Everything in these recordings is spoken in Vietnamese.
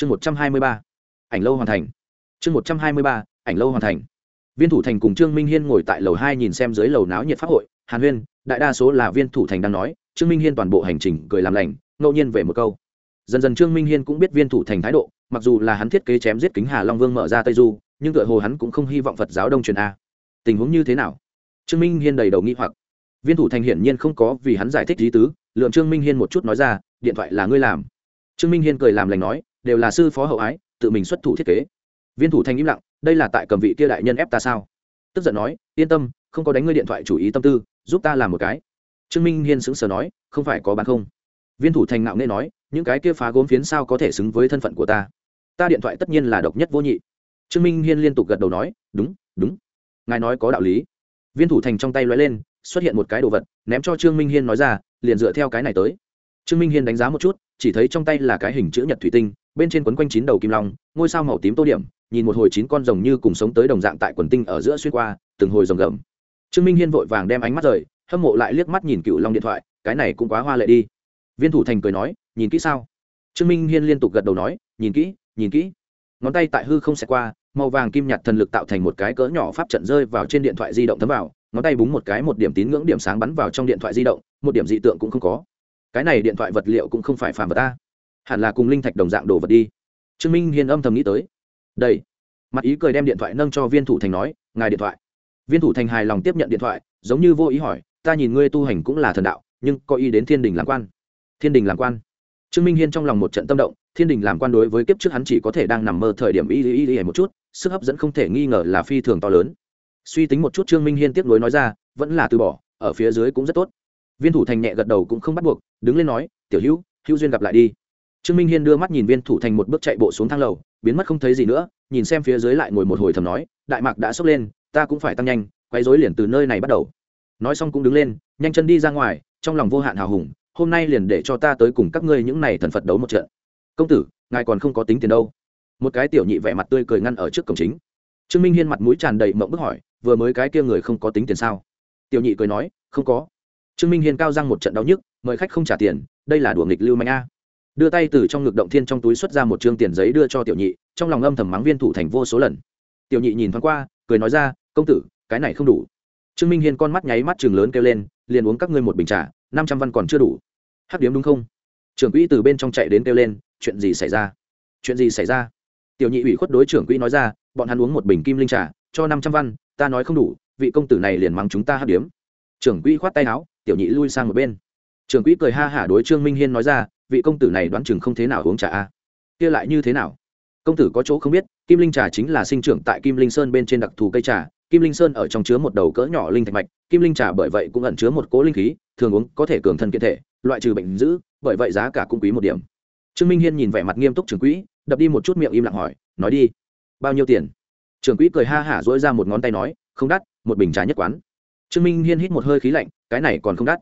chương một trăm hai mươi ba, ảnh lâu hoàn thành. Chương một trăm hai mươi ba, ảnh lâu hoàn thành. Viên thủ thành cùng trương minh hiên ngồi tại lầu hai nhìn xem dưới lầu náo nhiệt pháp hội. Hàn huyên, đại đa số là viên thủ thành đang nói, trương minh hiên toàn bộ hành trình cười làm lành, ngẫu nhiên về một câu. Dần dần trương minh hiên cũng biết viên thủ thành thái độ, mặc dù là hắn thiết kế chém giết kính hà long vương mở ra tây du, nhưng tựa hồ hắn cũng không hy vọng phật giáo đông truyền a. Tình huống như thế nào? Trương minh hiên đầy đầu nghĩ hoặc. Viên thủ thành hiển nhiên không có vì hắn giải thích lý tứ lượng trương minh hiên một chút nói ra, điện thoại là ngươi làm. Trương minh hiên cười làm lành nói đều là sư phó hậu ái, tự mình xuất thủ thiết kế. Viên thủ thành im lặng, đây là tại cầm vị kia đại nhân ép ta sao? Tức giận nói, yên tâm, không có đánh ngươi điện thoại chủ ý tâm tư, giúp ta làm một cái. Trương minh hiên sững sờ nói, không phải có bán không? Viên thủ thành ngạo nghê nói, những cái kia phá gốm phiến sao có thể xứng với thân phận của ta? Ta điện thoại tất nhiên là độc nhất vô nhị. Trương minh hiên liên tục gật đầu nói, đúng đúng. Ngài nói có đạo lý. Viên thủ thành trong tay lóe lên, xuất hiện một cái đồ vật, ném cho trương minh hiên nói ra, liền dựa theo cái này tới. Trương minh hiên đánh giá một chút, chỉ thấy trong tay là cái hình chữ nhật thủy tinh bên trên quấn quanh chín đầu kim long, ngôi sao màu tím tô điểm, nhìn một hồi chín con rồng như cùng sống tới đồng dạng tại quần tinh ở giữa xuyên qua, từng hồi rồng gầm. Trương minh hiên vội vàng đem ánh mắt rời, hâm mộ lại liếc mắt nhìn cựu long điện thoại, cái này cũng quá hoa lệ đi. Viên thủ thành cười nói, nhìn kỹ sao? Trương minh hiên liên tục gật đầu nói, nhìn kỹ nhìn kỹ. Ngón tay tại hư không xẹt qua, màu vàng kim nhạt thần lực tạo thành một cái cỡ nhỏ pháp trận rơi vào trên điện thoại di động thấm vào, ngón tay búng một cái một điểm tín ngưỡng điểm sáng bắn vào trong điện thoại di động, một điểm dị tượng cũng không có. Cái này điện thoại vật liệu cũng không phải phàm vật ta hẳn là cùng linh thạch đồng dạng đồ vật đi. Trương minh hiên âm thầm nghĩ tới. Đây. Mặt ý cười đem điện thoại nâng cho viên thủ thành nói, ngài điện thoại. Viên thủ thành hài lòng tiếp nhận điện thoại, giống như vô ý hỏi, ta nhìn ngươi tu hành cũng là thần đạo, nhưng có ý đến thiên đình làm quan. Thiên đình làm quan. Trương minh hiên trong lòng một trận tâm động, thiên đình làm quan đối với kiếp trước hắn chỉ có thể đang nằm mơ thời điểm y y y một chút, sức hấp dẫn không thể nghi ngờ là phi thường to lớn. Suy tính một chút trương minh hiên tiếp nối nói ra, vẫn là từ bỏ, ở phía dưới cũng rất tốt. Viên thủ thành nhẹ gật đầu cũng không bắt buộc, đứng lên nói, tiểu hữu hữu duyên gặp lại đi trương minh hiên đưa mắt nhìn viên thủ thành một bước chạy bộ xuống thang lầu, biến mất không thấy gì nữa, nhìn xem phía dưới lại ngồi một hồi thầm nói, đại mạc đã sốc lên, ta cũng phải tăng nhanh quay dối liền từ nơi này bắt đầu. Nói xong cũng đứng lên, nhanh chân đi ra ngoài, trong lòng vô hạn hào hùng, hôm nay liền để cho ta tới cùng các ngươi những này thần phật đấu một trận. Công tử, ngài còn không có tính tiền đâu. Một cái tiểu nhị vẻ mặt tươi cười ngăn ở trước cổng chính. Trương minh hiên mặt mũi tràn đầy mộng bức hỏi, vừa mới cái kia người không có tính tiền sao? Tiểu nhị cười nói, không có. Trương minh hiên cao răng một trận đau nhức, mời khách không trả tiền, đây là đùa nghịch lưu manh a đưa tay từ trong ngực động thiên trong túi xuất ra một chương tiền giấy đưa cho tiểu nhị, trong lòng âm thầm mắng viên thủ thành vô số lần. Tiểu nhị nhìn thoáng qua, cười nói ra, công tử, cái này không đủ. Trương minh hiên con mắt nháy mắt chừng lớn kêu lên, liền uống các ngươi một bình trà, năm trăm văn còn chưa đủ. Hắc điếm đúng không? Trưởng quỹ từ bên trong chạy đến kêu lên, chuyện gì xảy ra? Chuyện gì xảy ra? Tiểu nhị ủy khuất đối trưởng quỹ nói ra, bọn hắn uống một bình kim linh trà, cho năm trăm văn, ta nói không đủ, vị công tử này liền mắng chúng ta hắc điếm. Trưởng quỹ khoát tay áo, tiểu nhị lui sang một bên. Trưởng quỹ cười ha hả đối trương minh hiên nói ra vị công tử này đoán chừng không thế nào uống trà a. Kia lại như thế nào? Công tử có chỗ không biết, kim linh trà chính là sinh trưởng tại kim linh sơn bên trên đặc thù cây trà, kim linh sơn ở trong chứa một đầu cỡ nhỏ linh thạch mạch, kim linh trà bởi vậy cũng ẩn chứa một cố linh khí, thường uống có thể cường thân kiện thể, loại trừ bệnh dữ, bởi vậy giá cả cũng quý một điểm. Trương minh hiên nhìn vẻ mặt nghiêm túc trưởng quỹ, đập đi một chút miệng im lặng hỏi, nói đi, bao nhiêu tiền? Trưởng quỹ cười ha hả dỗi ra một ngón tay nói, không đắt, một bình trà nhất quán. Trương minh hiên hít một hơi khí lạnh, cái này còn không đắt.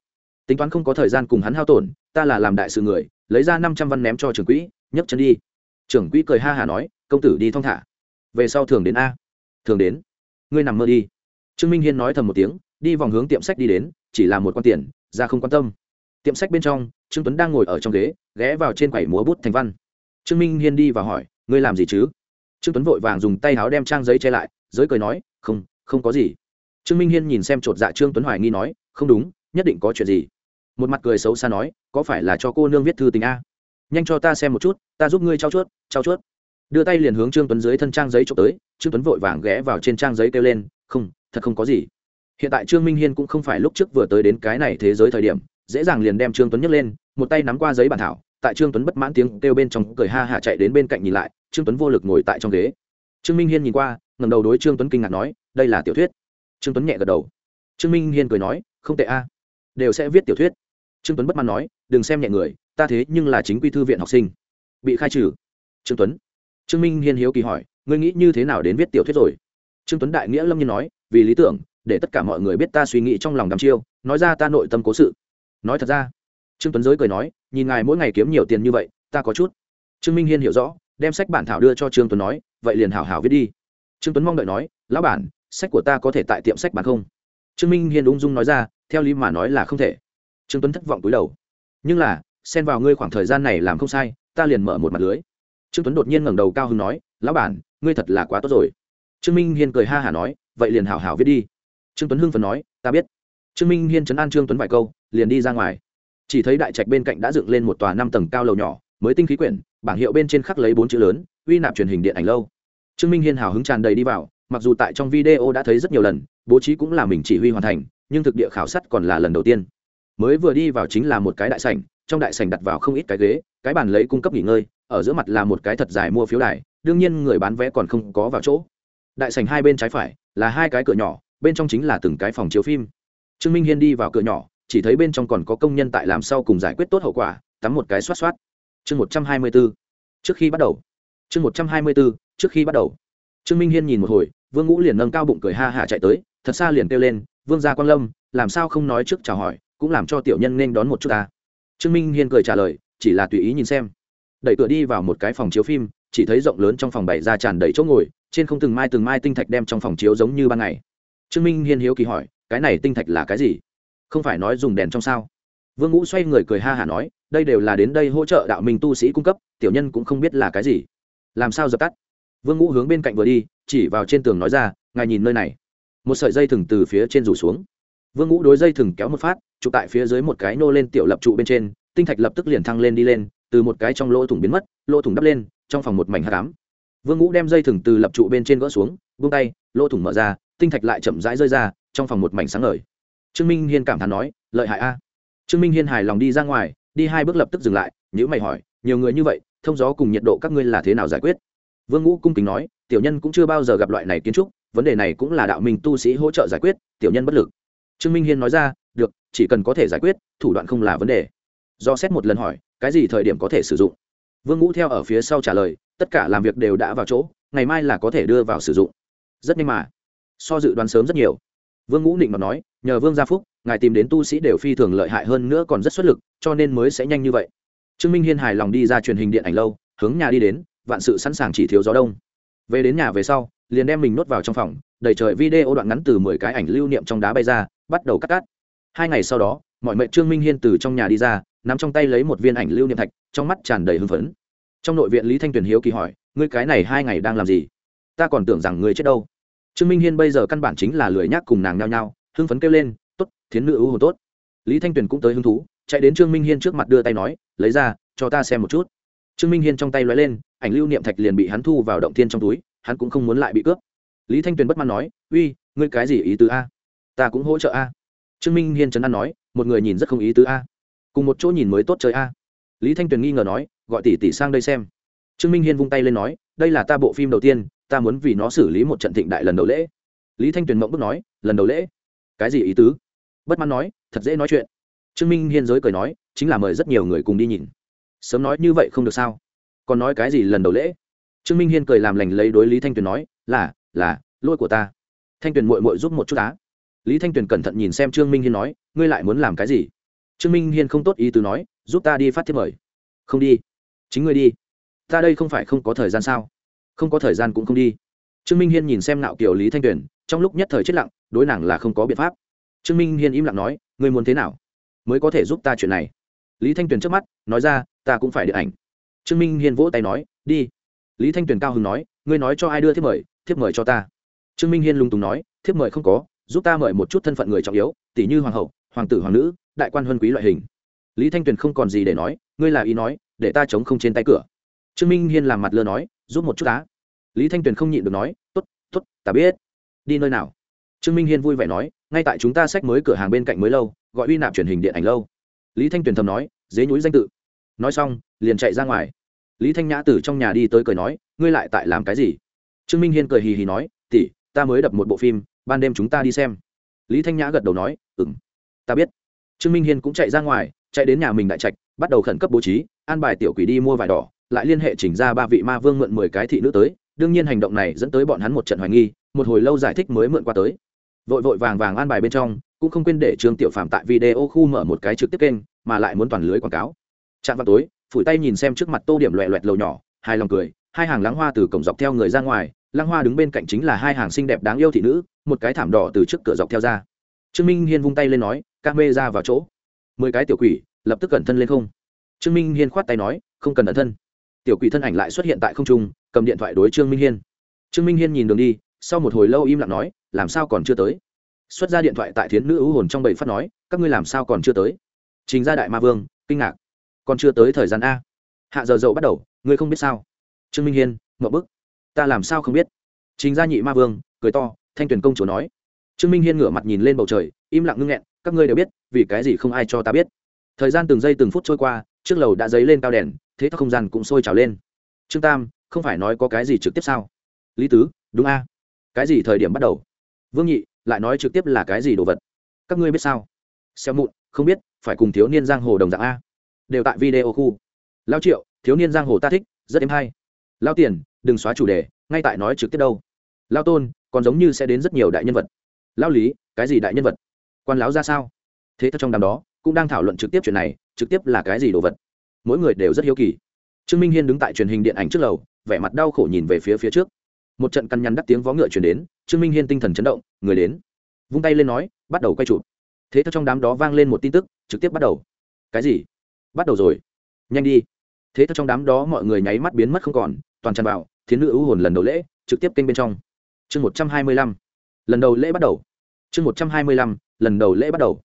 Tính toán không có thời gian cùng hắn hao tổn, ta là làm đại sự người lấy ra năm trăm văn ném cho trưởng quỹ, nhấc chân đi. Trưởng quỹ cười ha hả nói, công tử đi thong thả. Về sau thường đến a. Thường đến? Ngươi nằm mơ đi. Trương minh hiên nói thầm một tiếng, đi vòng hướng tiệm sách đi đến, chỉ là một quan tiền, ra không quan tâm. Tiệm sách bên trong, trương tuấn đang ngồi ở trong ghế, ghé vào trên quầy múa bút thành văn. Trương minh hiên đi và hỏi, ngươi làm gì chứ? Trương tuấn vội vàng dùng tay áo đem trang giấy che lại, giới cười nói, không không có gì. Trương minh hiên nhìn xem chột dạ trương tuấn hoài nghi nói, không đúng, nhất định có chuyện gì một mặt cười xấu xa nói, có phải là cho cô nương viết thư tình a? Nhanh cho ta xem một chút, ta giúp ngươi trao chuốt trao chuốt. Đưa tay liền hướng trương tuấn dưới thân trang giấy trộm tới, trương tuấn vội vàng ghé vào trên trang giấy kêu lên, không, thật không có gì. Hiện tại trương minh hiên cũng không phải lúc trước vừa tới đến cái này thế giới thời điểm, dễ dàng liền đem trương tuấn nhấc lên, một tay nắm qua giấy bản thảo, tại trương tuấn bất mãn tiếng kêu bên trong cười ha hả chạy đến bên cạnh nhìn lại, trương tuấn vô lực ngồi tại trong ghế. Trương minh hiên nhìn qua ngầm đầu đối trương tuấn kinh ngạc nói, đây là tiểu thuyết. Trương tuấn nhẹ gật đầu. Trương minh hiên cười nói, không tệ a, đều sẽ viết tiểu thuyết trương tuấn bất mãn nói, đừng xem nhẹ người, ta thế nhưng là chính quy thư viện học sinh. Bị khai trừ. Trương tuấn. Trương minh hiên hiếu kỳ hỏi, ngươi nghĩ như thế nào đến viết tiểu thuyết rồi? Trương tuấn đại nghĩa lâm nhiên nói, vì lý tưởng, để tất cả mọi người biết ta suy nghĩ trong lòng đăm chiêu, nói ra ta nội tâm cố sự. Nói thật ra, trương tuấn giới cười nói, nhìn ngài mỗi ngày kiếm nhiều tiền như vậy, ta có chút. Trương minh hiên hiểu rõ, đem sách bản thảo đưa cho trương tuấn nói, vậy liền hảo hảo viết đi. Trương tuấn mong đợi nói, lão bản, sách của ta có thể tại tiệm sách bán không? Trương minh hiên ung dung nói ra, theo lý mà nói là không thể trương tuấn thất vọng túi đầu. Nhưng là, xen vào ngươi khoảng thời gian này làm không sai, ta liền mở một mặt lưới. Trương tuấn đột nhiên ngẩng đầu cao hứng nói, lão bản, ngươi thật là quá tốt rồi. Trương minh hiên cười ha hả nói, vậy liền hảo hảo viết đi. Trương tuấn hưng phần nói, ta biết. Trương minh hiên chấn an trương tuấn vài câu, liền đi ra ngoài. Chỉ thấy đại trạch bên cạnh đã dựng lên một tòa năm tầng cao lầu nhỏ, mới tinh khí quyển, bảng hiệu bên trên khắc lấy bốn chữ lớn, uy nạp truyền hình điện ảnh lâu. Trương minh hiên hào hứng tràn đầy đi vào, mặc dù tại trong video đã thấy rất nhiều lần, bố trí cũng là mình chỉ huy hoàn thành, nhưng thực địa khảo sát còn là lần đầu tiên mới vừa đi vào chính là một cái đại sảnh, trong đại sảnh đặt vào không ít cái ghế, cái bàn lấy cung cấp nghỉ ngơi, ở giữa mặt là một cái thật dài mua phiếu đài, đương nhiên người bán vé còn không có vào chỗ. Đại sảnh hai bên trái phải là hai cái cửa nhỏ, bên trong chính là từng cái phòng chiếu phim. Trương minh hiên đi vào cửa nhỏ, chỉ thấy bên trong còn có công nhân tại làm sau cùng giải quyết tốt hậu quả, tắm một cái xoát xoát. Chương một trăm hai mươi b ố trước khi bắt đầu. Chương một trăm hai mươi b ố trước khi bắt đầu. Trương minh hiên nhìn một hồi, vương ngũ liền nâng cao bụng cười ha hạ chạy tới, thật xa liền kêu lên, vương gia quang lâm, làm sao không nói trước chào hỏi cũng làm cho tiểu nhân nên đón một chút ta. Trương minh hiên cười trả lời, chỉ là tùy ý nhìn xem. Đẩy cửa đi vào một cái phòng chiếu phim, chỉ thấy rộng lớn trong phòng bày ra tràn đầy chỗ ngồi, trên không từng mai từng mai tinh thạch đem trong phòng chiếu giống như ban ngày. Trương minh hiên hiếu kỳ hỏi, cái này tinh thạch là cái gì? Không phải nói dùng đèn trong sao? Vương ngũ xoay người cười ha hả nói, đây đều là đến đây hỗ trợ đạo minh tu sĩ cung cấp, tiểu nhân cũng không biết là cái gì. Làm sao dập tắt? Vương ngũ hướng bên cạnh vừa đi, chỉ vào trên tường nói ra, ngài nhìn nơi này. Một sợi dây thừng từ phía trên rủ xuống. Vương ngũ đối dây thừng kéo một phát trụ tại phía dưới một cái nô lên tiểu lập trụ bên trên, tinh thạch lập tức liền thăng lên đi lên, từ một cái trong lỗ thủng biến mất, lỗ thủng đắp lên, trong phòng một mảnh hát cám vương ngũ đem dây thừng từ lập trụ bên trên gỡ xuống vung tay, lỗ thủng mở ra, tinh thạch lại chậm rãi rơi ra, trong phòng một mảnh sáng ngời. Trương minh hiên cảm thán nói, lợi hại a. Trương minh hiên hài lòng đi ra ngoài, đi hai bước lập tức dừng lại nhữ mày hỏi, nhiều người như vậy, thông gió cùng nhiệt độ các ngươi là thế nào giải quyết? Vương ngũ cung kính nói, tiểu nhân cũng chưa bao giờ gặp loại này kiến trúc, vấn đề này cũng là đạo minh tu sĩ hỗ trợ giải quyết, tiểu nhân bất lực. Trương minh hiên nói ra chỉ cần có thể giải quyết, thủ đoạn không là vấn đề. Do xét một lần hỏi, cái gì thời điểm có thể sử dụng? Vương ngũ theo ở phía sau trả lời, tất cả làm việc đều đã vào chỗ, ngày mai là có thể đưa vào sử dụng. Rất nhanh mà. So dự đoán sớm rất nhiều. Vương ngũ định mà nói, nhờ vương gia phúc, ngài tìm đến tu sĩ đều phi thường lợi hại hơn nữa còn rất xuất lực, cho nên mới sẽ nhanh như vậy. Trương minh hiên hài lòng đi ra truyền hình điện ảnh lâu, hướng nhà đi đến, vạn sự sẵn sàng chỉ thiếu gió đông. Về đến nhà về sau, liền đem mình nuốt vào trong phòng đẩy trời video đoạn ngắn từ mười cái ảnh lưu niệm trong đá bay ra, bắt đầu cắt cắt hai ngày sau đó, mọi mệnh trương minh hiên từ trong nhà đi ra, nắm trong tay lấy một viên ảnh lưu niệm thạch, trong mắt tràn đầy hưng phấn. Trong nội viện lý thanh tuyền hiếu kỳ hỏi, ngươi cái này hai ngày đang làm gì? Ta còn tưởng rằng ngươi chết đâu. Trương minh hiên bây giờ căn bản chính là lười nhác cùng nàng nhao nhao, hưng phấn kêu lên t ố t thiến nữ ưu hồ tốt. Lý thanh tuyền cũng tới hứng thú, chạy đến trương minh hiên trước mặt đưa tay nói, lấy ra, cho ta xem một chút. Trương minh hiên trong tay lóe lên, ảnh lưu niệm thạch liền bị hắn thu vào động thiên trong túi, hắn cũng không muốn lại bị cướp. Lý thanh tuyền bất mãn nói, uy, ngươi cái gì ý tứ a? Ta cũng hỗ trợ a trương minh hiên trấn an nói, một người nhìn rất không ý tứ a. Cùng một chỗ nhìn mới tốt chơi a. Lý thanh tuyền nghi ngờ nói, gọi tỷ tỷ sang đây xem. Trương minh hiên vung tay lên nói, đây là ta bộ phim đầu tiên, ta muốn vì nó xử lý một trận thịnh đại lần đầu lễ. Lý thanh tuyền mộng bức nói, lần đầu lễ? Cái gì ý tứ? Bất mãn nói, thật dễ nói chuyện. Trương minh hiên giới cười nói, chính là mời rất nhiều người cùng đi nhìn. Sớm nói như vậy không được sao? Còn nói cái gì lần đầu lễ? Trương minh hiên cười làm lành lấy đối lý thanh tuyền nói, là là, lỗi của ta. Thanh tuyền mội mội giúp một chút á lý thanh tuyền cẩn thận nhìn xem trương minh hiên nói, ngươi lại muốn làm cái gì? Trương minh hiên không tốt ý tứ nói, giúp ta đi phát thiếp mời. Không đi. Chính ngươi đi. Ta đây không phải không có thời gian sao? Không có thời gian cũng không đi. Trương minh hiên nhìn xem nạo kiểu lý thanh tuyền, trong lúc nhất thời chết lặng, đối nàng là không có biện pháp. Trương minh hiên im lặng nói, ngươi muốn thế nào mới có thể giúp ta chuyện này? Lý thanh tuyền trước mắt, nói ra, ta cũng phải điện ảnh. Trương minh hiên vỗ tay nói, đi. Lý thanh tuyền cao hứng nói, ngươi nói cho ai đưa thiếp mời thiếp mời cho ta. Trương minh hiên lung tùng nói, thiếp mời không có giúp ta mời một chút thân phận người trọng yếu, tỷ như hoàng hậu, hoàng tử, hoàng nữ, đại quan huân quý loại hình. Lý thanh tuyền không còn gì để nói, ngươi là ý nói, để ta chống không trên tay cửa. Trương minh hiên làm mặt lơ nói, giúp một chút á lý thanh tuyền không nhịn được nói t ố t t ố t ta biết. Đi nơi nào? Trương minh hiên vui vẻ nói, ngay tại chúng ta sách mới cửa hàng bên cạnh mới lâu, gọi uy nạp truyền hình điện ảnh lâu. Lý thanh tuyền thầm nói, dế nhúi danh tự. Nói xong, liền chạy ra ngoài. Lý thanh nhã từ trong nhà đi tới cười nói, ngươi lại tại làm cái gì? Trương minh hiên cười hì hì nói tỉ ta mới đập một bộ phim ban đêm chúng ta đi xem. Lý thanh nhã gật đầu nói ừng ta biết. Trương minh hiên cũng chạy ra ngoài, chạy đến nhà mình đại trạch, bắt đầu khẩn cấp bố trí, an bài tiểu quỷ đi mua vải đỏ, lại liên hệ chỉnh ra ba vị ma vương mượn mười cái thị nữ tới, đương nhiên hành động này dẫn tới bọn hắn một trận hoài nghi, một hồi lâu giải thích mới mượn qua tới. Vội vội vàng vàng an bài bên trong, cũng không quên để trương tiểu phạm tại video khu mở một cái trực tiếp kênh, mà lại muốn toàn lưới quảng cáo. Chạm vào tối, phủi tay nhìn xem trước mặt tô điểm loẹ loẹt lầu nhỏ hai lòng cười, hai hàng lắng hoa từ cổng dọc theo người ra ngoài, lăng hoa đứng bên cạnh chính là hai hàng xinh đẹp đáng yêu thị nữ một cái thảm đỏ từ trước cửa dọc theo ra. Trương minh hiên vung tay lên nói ca mê ra vào chỗ. Mười cái tiểu quỷ lập tức cẩn thân lên không. Trương minh hiên khoát tay nói, không cần ẩn thân. Tiểu quỷ thân ảnh lại xuất hiện tại không trung, cầm điện thoại đối trương minh hiên. Trương minh hiên nhìn đường đi, sau một hồi lâu im lặng nói, làm sao còn chưa tới? Xuất ra điện thoại tại thiến nữ ưu hồn trong bầy phát nói, các ngươi làm sao còn chưa tới? Trình ra đại ma vương, kinh ngạc. Còn chưa tới thời gian a. Hạ giờ dậu bắt đầu, ngươi không biết sao? Trương minh hiên, ngậm bức. Ta làm sao không biết? Trình gia nhị ma vương, cười to thanh Tuyền công chúa nói. Trương minh hiên ngửa mặt nhìn lên bầu trời, im lặng ngưng nghẹn, các ngươi đều biết, vì cái gì không ai cho ta biết. Thời gian từng giây từng phút trôi qua trước lầu đã dấy lên cao đèn, thế các không gian cũng sôi trào lên. Trương tam, không phải nói có cái gì trực tiếp sao? Lý tứ, đúng a. Cái gì thời điểm bắt đầu? Vương nhị, lại nói trực tiếp là cái gì đồ vật? Các ngươi biết sao? Xeo mụn, không biết, phải cùng thiếu niên giang hồ đồng dạng a. Đều tại video khu. Lao triệu, thiếu niên giang hồ ta thích, rất êm hay. Lao tiền, đừng xóa chủ đề, ngay tại nói trực tiếp đâu lao tôn, còn giống như sẽ đến rất nhiều đại nhân vật. Lao lý, cái gì đại nhân vật? Quan láo ra sao? Thế trong đám đó, cũng đang thảo luận trực tiếp chuyện này, trực tiếp là cái gì đồ vật? Mỗi người đều rất hiếu kỳ. Trương minh hiên đứng tại truyền hình điện ảnh trước lầu, vẻ mặt đau khổ nhìn về phía phía trước. Một trận căn nhăn đắt tiếng vó ngựa chuyển đến, trương minh hiên tinh thần chấn động, người đến. Vung tay lên nói, bắt đầu quay chụp. Thế theo trong đám đó vang lên một tin tức, trực tiếp bắt đầu. Cái gì? Bắt đầu rồi. Nhanh đi. Thế theo trong đám đó mọi người nháy mắt biến mất không còn, toàn tràn vào, thiến nữ ưu hồn lần đầu lễ, trực tiếp kênh bên trong chương một trăm hai mươi lăm. Lần đầu lễ bắt đầu. Chương một trăm hai mươi lăm, lần đầu lễ bắt đầu.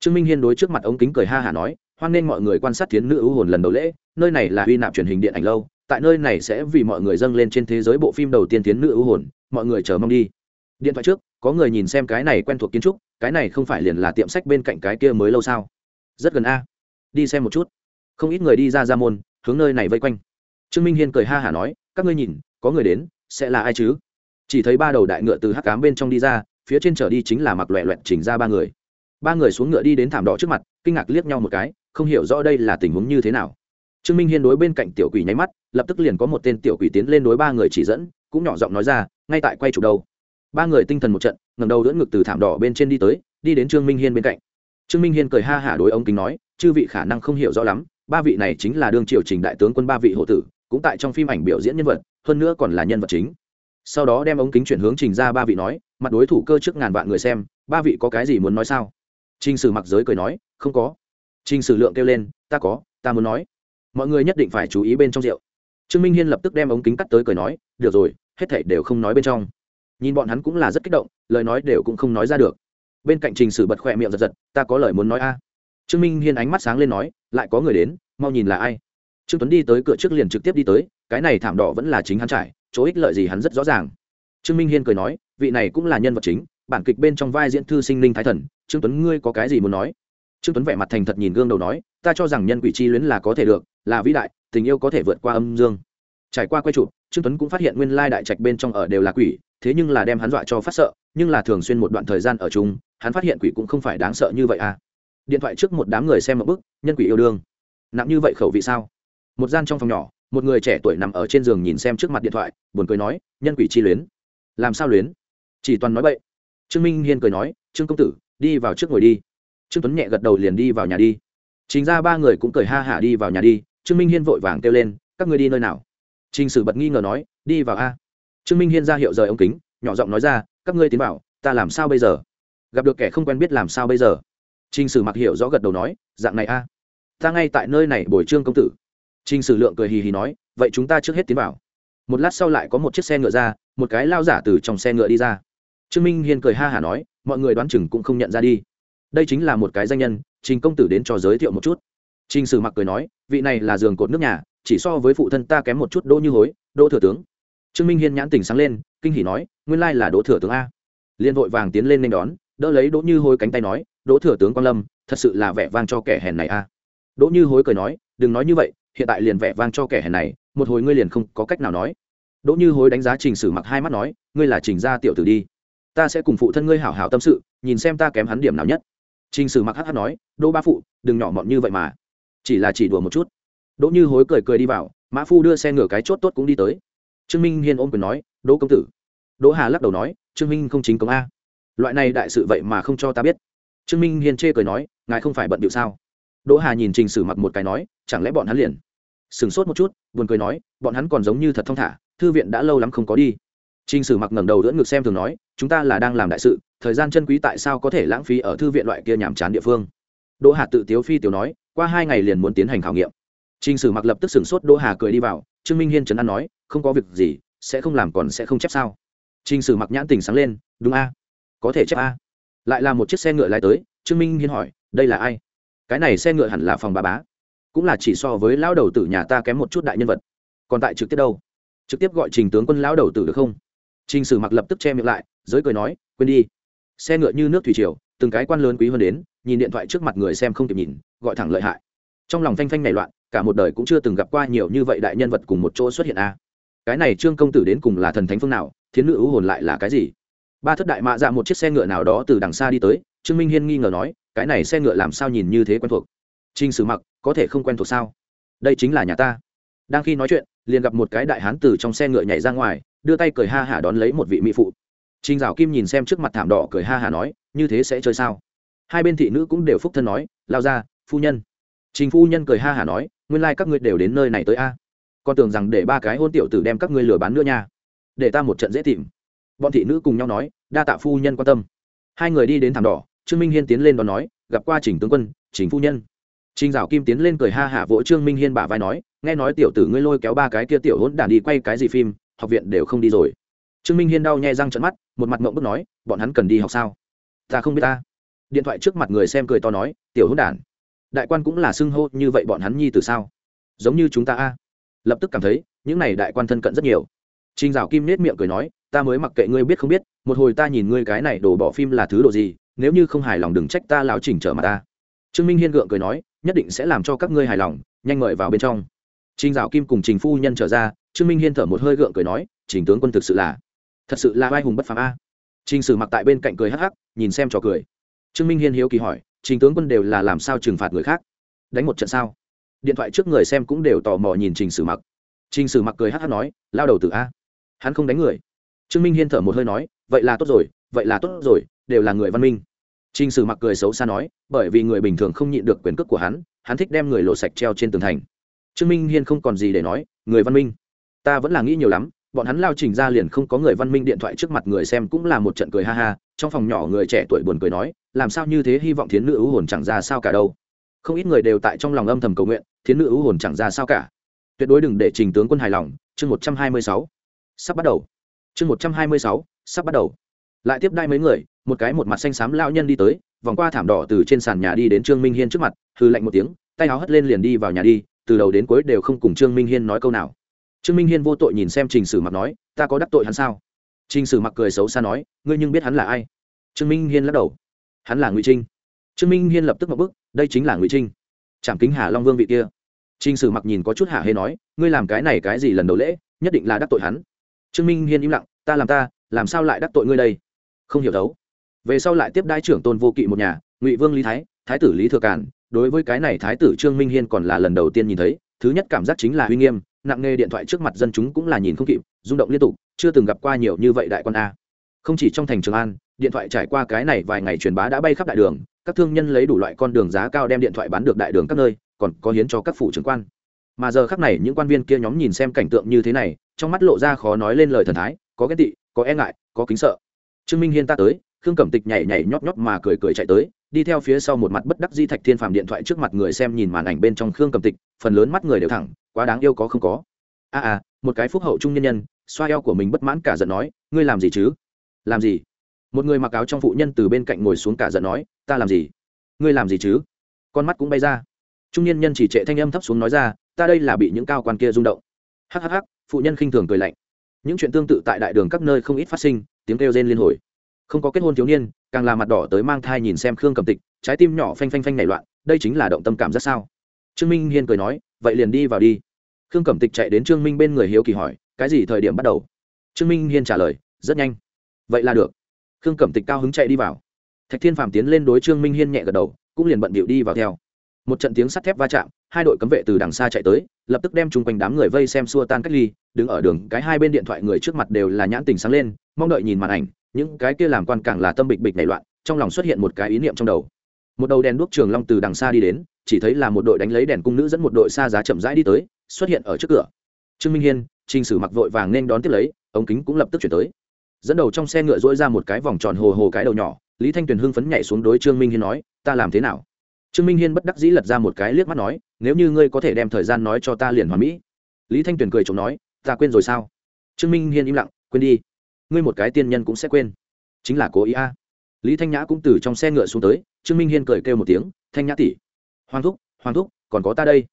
Trương minh hiên đối trước mặt ống kính cười ha hả nói, hoan nghênh mọi người quan sát thiến nữ ưu hồn lần đầu lễ, nơi này là huy nạp truyền hình điện ảnh lâu, tại nơi này sẽ vì mọi người dâng lên trên thế giới bộ phim đầu tiên thiến nữ ưu hồn, mọi người chờ mong đi. Điện thoại trước, có người nhìn xem cái này quen thuộc kiến trúc, cái này không phải liền là tiệm sách bên cạnh cái kia mới lâu sao? Rất gần a. Đi xem một chút. Không ít người đi ra ra môn, hướng nơi này vây quanh. Trương minh hiên cười ha hả nói, các ngươi nhìn, có người đến, sẽ là ai chứ? Chỉ thấy ba đầu đại ngựa từ hắc cám bên trong đi ra, phía trên trở đi chính là mặc loẹ loẹt chỉnh ra ba người. Ba người xuống ngựa đi đến thảm đỏ trước mặt, kinh ngạc liếc nhau một cái, không hiểu rõ đây là tình huống như thế nào. Trương minh hiên đối bên cạnh tiểu quỷ nháy mắt, lập tức liền có một tên tiểu quỷ tiến lên đối ba người chỉ dẫn, cũng nhỏ giọng nói ra, ngay tại quay chụp đâu ba người tinh thần một trận ngầm đầu đỡ ngực từ thảm đỏ bên trên đi tới, đi đến trương minh hiên bên cạnh. Trương minh hiên cười ha hả đối ống kính nói, chư vị khả năng không hiểu rõ lắm, ba vị này chính là đương triều trình đại tướng quân ba vị hộ tử, cũng tại trong phim ảnh biểu diễn nhân vật, hơn nữa còn là nhân vật chính sau đó đem ống kính chuyển hướng trình ra ba vị nói, mặt đối thủ cơ trước ngàn vạn người xem, ba vị có cái gì muốn nói sao? Trình sử mặc giới cười nói, không có. Trình sử lượng kêu lên, ta có, ta muốn nói. Mọi người nhất định phải chú ý bên trong rượu. Trương minh hiên lập tức đem ống kính cắt tới cười nói, được rồi, hết thảy đều không nói bên trong. Nhìn bọn hắn cũng là rất kích động, lời nói đều cũng không nói ra được. Bên cạnh trình sử bật khỏe miệng giật giật, ta có lời muốn nói a. Trương minh hiên ánh mắt sáng lên nói, lại có người đến, mau nhìn là ai? Trương tuấn đi tới cửa trước liền trực tiếp đi tới, cái này thảm đỏ vẫn là chính hắn trải chỗ ích lợi gì hắn rất rõ ràng. Trương minh hiên cười nói, vị này cũng là nhân vật chính, bản kịch bên trong vai diễn thư sinh linh thái thần, trương tuấn ngươi có cái gì muốn nói? Trương tuấn vẻ mặt thành thật nhìn gương đầu nói, ta cho rằng nhân quỷ chi luyến là có thể được, là vĩ đại, tình yêu có thể vượt qua âm dương. Trải qua quay chụp, trương tuấn cũng phát hiện nguyên lai đại trạch bên trong ở đều là quỷ, thế nhưng là đem hắn dọa cho phát sợ, nhưng là thường xuyên một đoạn thời gian ở chung, hắn phát hiện quỷ cũng không phải đáng sợ như vậy à. Điện thoại trước một đám người xem một bức, nhân quỷ yêu đương. Nặng như vậy khẩu vị sao? Một gian trong phòng nhỏ một người trẻ tuổi nằm ở trên giường nhìn xem trước mặt điện thoại, buồn cười nói, nhân quỷ chi luyến. Làm sao luyến? Chỉ toàn nói vậy trương minh hiên cười nói, trương công tử, đi vào trước ngồi đi. Trương tuấn nhẹ gật đầu liền đi vào nhà đi. Chính ra ba người cũng cười ha hả đi vào nhà đi, trương minh hiên vội vàng kêu lên, các người đi nơi nào? Trình sử bật nghi ngờ nói, đi vào a. Trương minh hiên ra hiệu rời ống kính, nhỏ giọng nói ra, các ngươi tiến vào, ta làm sao bây giờ? Gặp được kẻ không quen biết làm sao bây giờ? Trình sử mặc hiểu rõ gật đầu nói, dạng này a. Ta ngay tại nơi này bồi trương công tử trình sử lượng cười hì hì nói, vậy chúng ta trước hết tiến vào. Một lát sau lại có một chiếc xe ngựa ra, một cái lao giả từ trong xe ngựa đi ra. Trương minh hiên cười ha hả nói, mọi người đoán chừng cũng không nhận ra đi. Đây chính là một cái danh nhân, trình công tử đến cho giới thiệu một chút. Trình sử mặc cười nói, vị này là giường cột nước nhà, chỉ so với phụ thân ta kém một chút đỗ như hối, đỗ thừa tướng. Trương minh hiên nhãn tình sáng lên, kinh hỉ nói, nguyên lai là đỗ thừa tướng a. Liên vội vàng tiến lên nên đón, đỡ lấy đỗ như hối cánh tay nói, đỗ thừa tướng quan lâm, thật sự là vẻ vang cho kẻ hèn này a. Đỗ như hối cười nói, đừng nói như vậy hiện tại liền vẻ vang cho kẻ hèn này, một hồi ngươi liền không có cách nào nói. Đỗ như hối đánh giá trình sử mặc hai mắt nói, ngươi là trình gia tiểu tử đi. Ta sẽ cùng phụ thân ngươi hảo hảo tâm sự, nhìn xem ta kém hắn điểm nào nhất. Trình sử mặc hh nói, đỗ ba phụ, đừng nhỏ mọn như vậy mà. Chỉ là chỉ đùa một chút. Đỗ như hối cười cười đi vào, mã phu đưa xe ngửa cái chốt tốt cũng đi tới. Trương minh hiên ôm quyền nói, đỗ công tử. Đỗ hà lắc đầu nói, trương minh không chính công a. Loại này đại sự vậy mà không cho ta biết. Trương minh hiên chê cười nói, ngài không phải bận điệu sao? Đỗ hà nhìn trình sử mặc một cái nói chẳng lẽ bọn hắn liền? Sửng sốt một chút buồn cười nói bọn hắn còn giống như thật thong thả thư viện đã lâu lắm không có đi. Trình sử mặc ngẩng đầu đỡ ngực xem thường nói chúng ta là đang làm đại sự thời gian chân quý tại sao có thể lãng phí ở thư viện loại kia nhàm chán địa phương? Đỗ hà tự tiếu phi tiểu nói qua hai ngày liền muốn tiến hành khảo nghiệm. Trình sử mặc lập tức sửng sốt đỗ hà cười đi vào trương minh hiên trấn an nói không có việc gì sẽ không làm còn sẽ không chép sao. Trình Sử mặc nhãn tình sáng lên, đúng a, có thể chép a. Lại là một chiếc xe ngựa lái tới, Trương Minh Hiên hỏi, đây là ai? Cái này xe ngựa hẳn là phòng bà bá, cũng là chỉ so với lão đầu tử nhà ta kém một chút đại nhân vật. Còn tại trực tiếp đâu? Trực tiếp gọi Trình tướng quân lão đầu tử được không? Trình Sử mặc lập tức che miệng lại, giới cười nói, quên đi. Xe ngựa như nước thủy triều, từng cái quan lớn quý hơn đến, nhìn điện thoại trước mặt người xem không kịp nhìn, gọi thẳng lợi hại. Trong lòng phanh phanh nảy loạn, cả một đời cũng chưa từng gặp qua nhiều như vậy đại nhân vật cùng một chỗ xuất hiện a. À. Cái này Trương công tử đến cùng là thần thánh phương nào, thiến nữ ưu hồn lại là cái gì ba thất đại mạ dạ một chiếc xe ngựa nào đó từ đằng xa đi tới trương minh hiên nghi ngờ nói cái này xe ngựa làm sao nhìn như thế quen thuộc? T r sử mặc có thể không quen thuộc sao? Đây chính là nhà ta. Đang khi nói chuyện liền gặp một cái đại hán từ trong xe ngựa nhảy ra ngoài đưa tay cười ha hả đón lấy một vị mỹ phụ. Trình Dạo Kim nhìn xem trước mặt thảm đỏ cười ha hả nói, như thế sẽ chơi sao? Hai bên thị nữ cũng đều phúc thân nói, lao ra, phu nhân. Trình phu nhân cười ha hả nói, nguyên lai các ngươi đều đến nơi này tới a. Con tưởng rằng để ba cái hôn tiểu tử đem các ngươi lừa bán nữa nha. Để ta một trận dễ tìm. Bọn thị nữ cùng nhau nói đa tạ phu nhân quan tâm. Hai người đi đến thảm đỏ trương minh hiên tiến lên đón nói gặp qua trình tướng quân trình phu nhân. Trình dạo kim tiến lên cười ha hả vỗ trương minh hiên bả vai nói nghe nói tiểu tử ngươi lôi kéo ba cái kia tiểu hỗn đản đi quay cái gì phim học viện đều không đi rồi. Trương minh hiên đau nhè răng trận mắt một mặt mộng bức nói bọn hắn cần đi học sao? Ta không biết ta. Điện thoại trước mặt người xem cười to nói tiểu hỗn đản đại quan cũng là xưng hô như vậy bọn hắn nhi từ sao? Giống như chúng ta a. Lập tức cảm thấy những này đại quan thân cận rất nhiều. Trình Dạo Kim nét miệng cười nói, ta mới mặc kệ ngươi biết không biết, một hồi ta nhìn ngươi cái này đổ bỏ phim là thứ đồ gì, nếu như không hài lòng đừng trách ta lão chỉnh trở mà ta. Trương Minh Hiên gượng cười nói, nhất định sẽ làm cho các ngươi hài lòng, nhanh mời vào bên trong. Trình Dạo Kim cùng Trình phu nhân trở ra, Trương Minh Hiên thở một hơi gượng cười nói, Trình tướng quân thực sự là, thật sự là vai hùng bất phàm a. Trình Sử mặc tại bên cạnh cười hắc hắc, nhìn xem trò cười. Trương Minh Hiên hiếu kỳ hỏi, Trình tướng quân đều là làm sao trừng phạt người khác? Đánh một trận sao? Điện thoại trước người xem cũng đều tò mò nhìn Trình Sử mặc. Trình Sử mặc cười hắc hắc nói, lao đầu tử a hắn không đánh người trương minh hiên thở một hơi nói vậy là tốt rồi vậy là tốt rồi đều là người văn minh Trình sử mặc cười xấu xa nói, bởi vì người bình thường không nhịn được quyền cước của hắn hắn thích đem người lộ sạch treo trên tường thành. Trương minh hiên không còn gì để nói, người văn minh. Ta vẫn là nghĩ nhiều lắm, bọn hắn lao trình ra liền không có người văn minh điện thoại trước mặt người xem cũng là một trận cười ha ha, trong phòng nhỏ người trẻ tuổi buồn cười nói, làm sao như thế hy vọng thiến nữ ưu hồn chẳng ra sao cả đâu. Không ít người đều tại trong lòng âm thầm cầu nguyện, thiến nữ ưu hồn chẳng ra sao cả. Tuyệt đối đừng để trình tướng quân hài lòng, chương một trăm hai mươi sáu. Sắp bắt đầu. Chương một trăm hai mươi sáu, sắp bắt đầu. Lại tiếp đai mấy người một cái một mặt xanh xám lão nhân đi tới, vòng qua thảm đỏ từ trên sàn nhà đi đến trương minh hiên trước mặt hư lạnh một tiếng, tay áo hất lên liền đi vào nhà đi, từ đầu đến cuối đều không cùng trương minh hiên nói câu nào. Trương minh hiên vô tội nhìn xem trình sử mặc nói, ta có đắc tội hắn sao? Trình sử mặc cười xấu xa nói, ngươi nhưng biết hắn là ai? Trương minh hiên lắc đầu, hắn là ngụy trinh. Trương minh hiên lập tức một bức, đây chính là ngụy trinh. Trảm kính hà long vương vị kia. Trình sử mặc nhìn có chút hạ hê nói, ngươi làm cái này cái gì lần đầu lễ, nhất định là đắc tội hắn. Trương minh hiên im lặng, ta làm ta, làm sao lại đắc tội ngươi đây? Không hiểu đấu về sau lại tiếp đai trưởng tôn vô kỵ một nhà, ngụy vương lý thái thái tử lý thừa cản đối với cái này thái tử trương minh hiên còn là lần đầu tiên nhìn thấy, thứ nhất cảm giác chính là uy nghiêm, nặng nghề điện thoại trước mặt dân chúng cũng là nhìn không kịp, rung động liên tục, chưa từng gặp qua nhiều như vậy đại quan a. Không chỉ trong thành trường an, điện thoại trải qua cái này vài ngày truyền bá đã bay khắp đại đường, các thương nhân lấy đủ loại con đường giá cao đem điện thoại bán được đại đường các nơi, còn có hiến cho các phủ trưởng quan. Mà giờ khắc này những quan viên kia nhóm nhìn xem cảnh tượng như thế này, trong mắt lộ ra khó nói lên lời thần thái, có ghét tị, có e ngại, có kính sợ. Trương minh hiên ta tới khương cẩm tịch nhảy nhảy nhóp nhóp mà cười cười chạy tới đi theo phía sau một mặt bất đắc di thạch thiên phàm điện thoại trước mặt người xem nhìn màn ảnh bên trong khương cẩm tịch phần lớn mắt người đều thẳng quá đáng yêu có không có. A à, à một cái phúc hậu trung nhân nhân xoa eo của mình bất mãn cả giận nói ngươi làm gì chứ? Làm gì? Một người mặc áo trong phụ nhân từ bên cạnh ngồi xuống cả giận nói ta làm gì? Ngươi làm gì chứ? Con mắt cũng bay ra. Trung nhân nhân chỉ trệ thanh âm thấp xuống nói ra ta đây là bị những cao quan kia rung động. Hhh phụ nhân khinh thường cười lạnh. Những chuyện tương tự tại đại đường các nơi không ít phát sinh tiếng kêu rên liên hồi không có kết hôn thiếu niên, càng là mặt đỏ tới mang thai nhìn xem khương cầm tịch, trái tim nhỏ phanh phanh phanh nảy loạn, đây chính là động tâm cảm rất sao? Trương minh hiên cười nói, vậy liền đi vào đi. Khương cẩm tịch chạy đến trương minh bên người hiếu kỳ hỏi, cái gì thời điểm bắt đầu? Trương minh hiên trả lời, rất nhanh. Vậy là được. Khương cẩm tịch cao hứng chạy đi vào. Thạch thiên phàm tiến lên đối trương minh hiên nhẹ gật đầu, cũng liền bận bịu đi vào theo một trận tiếng sắt thép va chạm, hai đội cấm vệ từ đằng xa chạy tới, lập tức đem chung quanh đám người vây xem xua tan cách ly, đứng ở đường, cái hai bên điện thoại người trước mặt đều là nhãn tình sáng lên, mong đợi nhìn màn ảnh, những cái kia làm quan càng là tâm bịch bịch nảy loạn, trong lòng xuất hiện một cái ý niệm trong đầu. Một đầu đèn đuốc trường long từ đằng xa đi đến, chỉ thấy là một đội đánh lấy đèn cung nữ dẫn một đội xa giá chậm rãi đi tới, xuất hiện ở trước cửa. Trương minh hiên, trình sử mặc vội vàng nên đón tiếp lấy, ống kính cũng lập tức chuyển tới. Dẫn đầu trong xe ngựa dỗi ra một cái vòng tròn hồ hồ cái đầu nhỏ, lý thanh tuyền hưng phấn nhảy xuống đối trương minh hiên nói, ta làm thế nào? Trương minh hiên bất đắc dĩ lật ra một cái liếc mắt nói, nếu như ngươi có thể đem thời gian nói cho ta liền hoàn mỹ. Lý thanh tuyền cười chồng nói, ta quên rồi sao? Trương minh hiên im lặng, quên đi. Ngươi một cái tiên nhân cũng sẽ quên. Chính là cố ý a. Lý thanh nhã cũng từ trong xe ngựa xuống tới, trương minh hiên cười kêu một tiếng, thanh nhã tỷ, hoàng thúc hoàng thúc, còn có ta đây,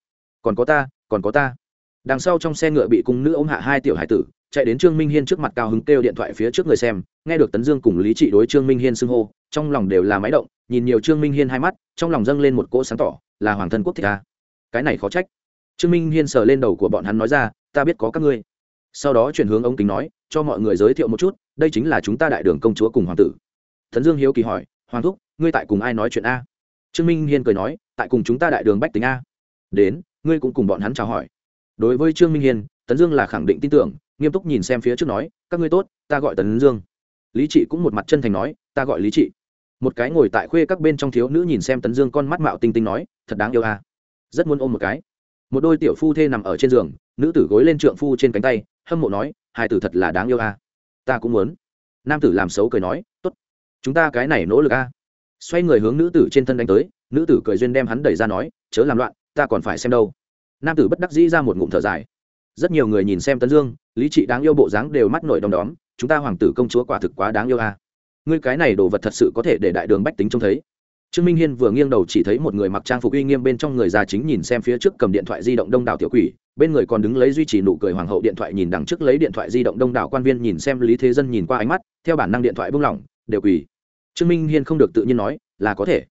còn có ta, còn có ta. Đằng sau trong xe ngựa bị cung nữ ôm hạ hai tiểu hải tử chạy đến trương minh hiên trước mặt cao hứng kêu điện thoại phía trước người xem, nghe được tấn dương cùng lý trị đối trương minh hiên xưng hô, trong lòng đều là máy động, nhìn nhiều trương minh hiên hai mắt, trong lòng dâng lên một cỗ sáng tỏ, là hoàng thân quốc thích ta. Cái này khó trách. Trương minh hiên sờ lên đầu của bọn hắn nói ra, ta biết có các ngươi. Sau đó chuyển hướng ống kính nói, cho mọi người giới thiệu một chút, đây chính là chúng ta đại đường công chúa cùng hoàng tử. Tấn dương hiếu kỳ hỏi, hoàng thúc, ngươi tại cùng ai nói chuyện a? Trương minh hiên cười nói, tại cùng chúng ta đại đường bách tính a. Đến, ngươi cũng cùng bọn hắn chào hỏi. Đối với trương minh hiên, tấn dương là khẳng định tin tưởng nghiêm túc nhìn xem phía trước nói, các ngươi tốt, ta gọi tấn dương. Lý trị cũng một mặt chân thành nói, ta gọi lý trị. Một cái ngồi tại khuê các bên trong thiếu nữ nhìn xem tấn dương con mắt mạo tinh tinh nói, thật đáng yêu a rất muốn ôm một cái. Một đôi tiểu phu thê nằm ở trên giường, nữ tử gối lên trượng phu trên cánh tay, hâm mộ nói, hai tử thật là đáng yêu a ta cũng muốn. Nam tử làm xấu cười nói, tốt. Chúng ta cái này nỗ lực a xoay người hướng nữ tử trên thân đánh tới, nữ tử cười duyên đem hắn đẩy ra nói, chớ làm loạn, ta còn phải xem đâu. Nam tử bất đắc dĩ ra một ngụm thở dài. Rất nhiều người nhìn xem tấn dương lý trị đáng yêu bộ dáng đều mắt nổi đom đóm, chúng ta hoàng tử công chúa quả thực quá đáng yêu a. Ngươi cái này đồ vật thật sự có thể để đại đường bách tính trông thấy. Trương minh hiên vừa nghiêng đầu chỉ thấy một người mặc trang phục uy nghiêm bên trong người già chính nhìn xem phía trước cầm điện thoại di động đông đảo tiểu quỷ, bên người còn đứng lấy duy trì nụ cười hoàng hậu điện thoại nhìn đằng trước lấy điện thoại di động đông đảo quan viên nhìn xem lý thế dân nhìn qua ánh mắt, theo bản năng điện thoại buông lỏng, đều quỳ. Trương minh hiên không được tự nhiên nói, là có thể.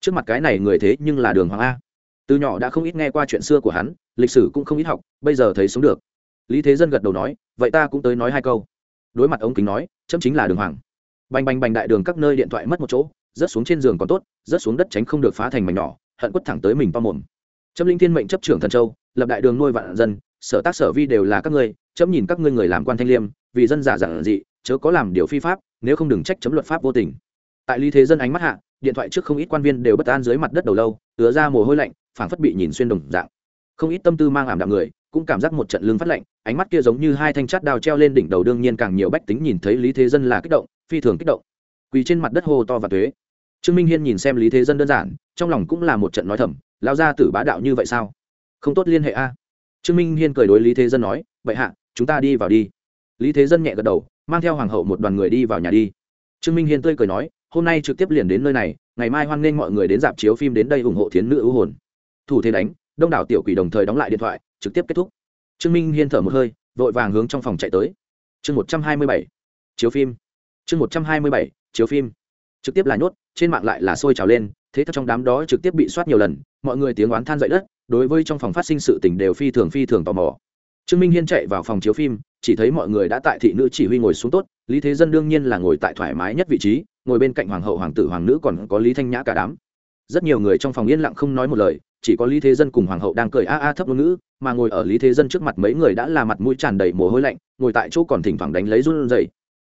Trước mặt cái này người thế nhưng là đường hoàng a. Từ nhỏ đã không ít nghe qua chuyện xưa của hắn, lịch sử cũng không ít học, bây giờ thấy sống được lý thế dân gật đầu nói, vậy ta cũng tới nói hai câu. Đối mặt ống kính nói, chấm chính là đường hoàng. Bành bành bành đại đường các nơi điện thoại mất một chỗ, rớt xuống trên giường còn tốt, rớt xuống đất tránh không được phá thành mảnh nhỏ, hận quất thẳng tới mình to mồm. Trâm linh thiên mệnh chấp trưởng thần châu, lập đại đường nuôi vạn dân, sở tác sở vi đều là các ngươi, chấm nhìn các ngươi người làm quan thanh liêm, vì dân giả giản dị, chớ có làm điều phi pháp, nếu không đừng trách chấm luật pháp vô tình. Tại lý thế dân ánh mắt hạ, điện thoại trước không ít quan viên đều bất an dưới mặt đất đầu lâu, ứa ra mồ hôi lạnh, phảng phất bị nhìn xuyên đồng dạng. Không ít tâm tư mang ảm đạm người, cũng cảm giác một trận lương phát lạnh ánh mắt kia giống như hai thanh chát đao treo lên đỉnh đầu, đương nhiên càng nhiều bách tính nhìn thấy lý thế dân là kích động, phi thường kích động. Quỳ trên mặt đất hô to và thuế. Trương minh hiên nhìn xem lý thế dân đơn giản, trong lòng cũng là một trận nói thầm lao ra tử bá đạo như vậy sao? Không tốt liên hệ a. Trương minh hiên cười đối lý thế dân nói, vậy hạ, chúng ta đi vào đi. Lý thế dân nhẹ gật đầu, mang theo hoàng hậu một đoàn người đi vào nhà đi. Trương minh hiên tươi cười nói, hôm nay trực tiếp liền đến nơi này, ngày mai hoan nghênh mọi người đến dạp chiếu phim đến đây ủng hộ thiến nữ ưu hồn. Thủ thế đánh, đông đảo tiểu quỷ đồng thời đóng lại điện thoại, trực tiếp kết thúc trương minh hiên thở một hơi, vội vàng hướng trong phòng chạy tới. Chương một trăm hai mươi bảy, chiếu phim. Chương một trăm hai mươi bảy, chiếu phim. Trực tiếp là nhốt, trên mạng lại là sôi trào lên, thế thật trong đám đó trực tiếp bị soát nhiều lần, mọi người tiếng oán than dậy đất, đối với trong phòng phát sinh sự tình đều phi thường phi thường tò mò. Trương minh hiên chạy vào phòng chiếu phim, chỉ thấy mọi người đã tại thị nữ chỉ huy ngồi xuống tốt, lý thế dân đương nhiên là ngồi tại thoải mái nhất vị trí, ngồi bên cạnh hoàng hậu, hoàng tử, hoàng nữ còn có lý thanh nhã cả đám. Rất nhiều người trong phòng yên lặng không nói một lời chỉ có lý thế dân cùng hoàng hậu đang cười a a thấp ngôn ngữ, mà ngồi ở lý thế dân trước mặt mấy người đã là mặt mũi tràn đầy mồ hôi lạnh, ngồi tại chỗ còn thỉnh thoảng đánh lấy run dày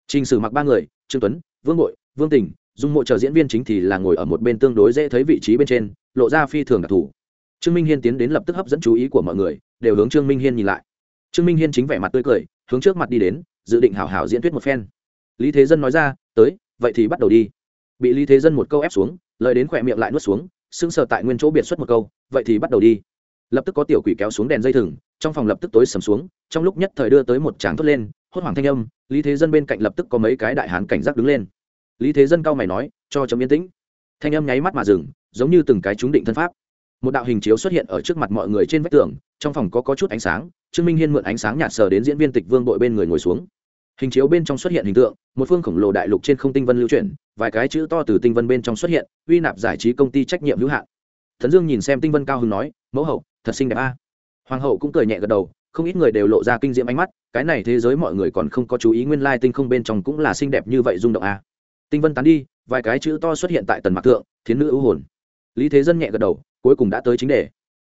trình sử mặc ba người, trương tuấn, vương bội, vương tình, dung mộ chờ diễn viên chính thì là ngồi ở một bên tương đối dễ thấy vị trí bên trên, lộ ra phi thường đặc thù. Trương minh hiên tiến đến lập tức hấp dẫn chú ý của mọi người, đều hướng trương minh hiên nhìn lại. Trương minh hiên chính vẻ mặt tươi cười, hướng trước mặt đi đến, dự định hảo hảo diễn thuyết một phen. Lý thế dân nói ra, tới, vậy thì bắt đầu đi. Bị lý thế dân một câu ép xuống, lời đến khỏe miệng lại nuốt xuống sững sờ tại nguyên chỗ biệt xuất một câu vậy thì bắt đầu đi. Lập tức có tiểu quỷ kéo xuống đèn dây thừng trong phòng lập tức tối sầm xuống trong lúc nhất thời đưa tới một tràng thốt lên hốt hoảng thanh âm lý thế dân bên cạnh lập tức có mấy cái đại hán cảnh giác đứng lên. Lý thế dân cao mày nói cho chấm yên tĩnh. Thanh âm nháy mắt mà dừng giống như từng cái trúng định thân pháp. Một đạo hình chiếu xuất hiện ở trước mặt mọi người trên vách tường trong phòng có, có chút ánh sáng trương minh hiên mượn ánh sáng nhạt sờ đến diễn viên tịch vương đội bên người ngồi xuống. Hình chiếu bên trong xuất hiện hình tượng một phương khổng lồ đại lục trên không tinh vân lưu chuyển vài cái chữ to từ tinh vân bên trong xuất hiện, uy nạp giải trí công ty trách nhiệm hữu hạn. Thần dương nhìn xem tinh vân cao hưng nói, mẫu hậu, thật xinh đẹp a. Hoàng hậu cũng cười nhẹ gật đầu, không ít người đều lộ ra kinh diễm ánh mắt, cái này thế giới mọi người còn không có chú ý nguyên lai tinh không bên trong cũng là xinh đẹp như vậy rung động a. Tinh vân tán đi, vài cái chữ to xuất hiện tại tần mạc thượng, thiến nữ ưu hồn. Lý thế dân nhẹ gật đầu, cuối cùng đã tới chính đề.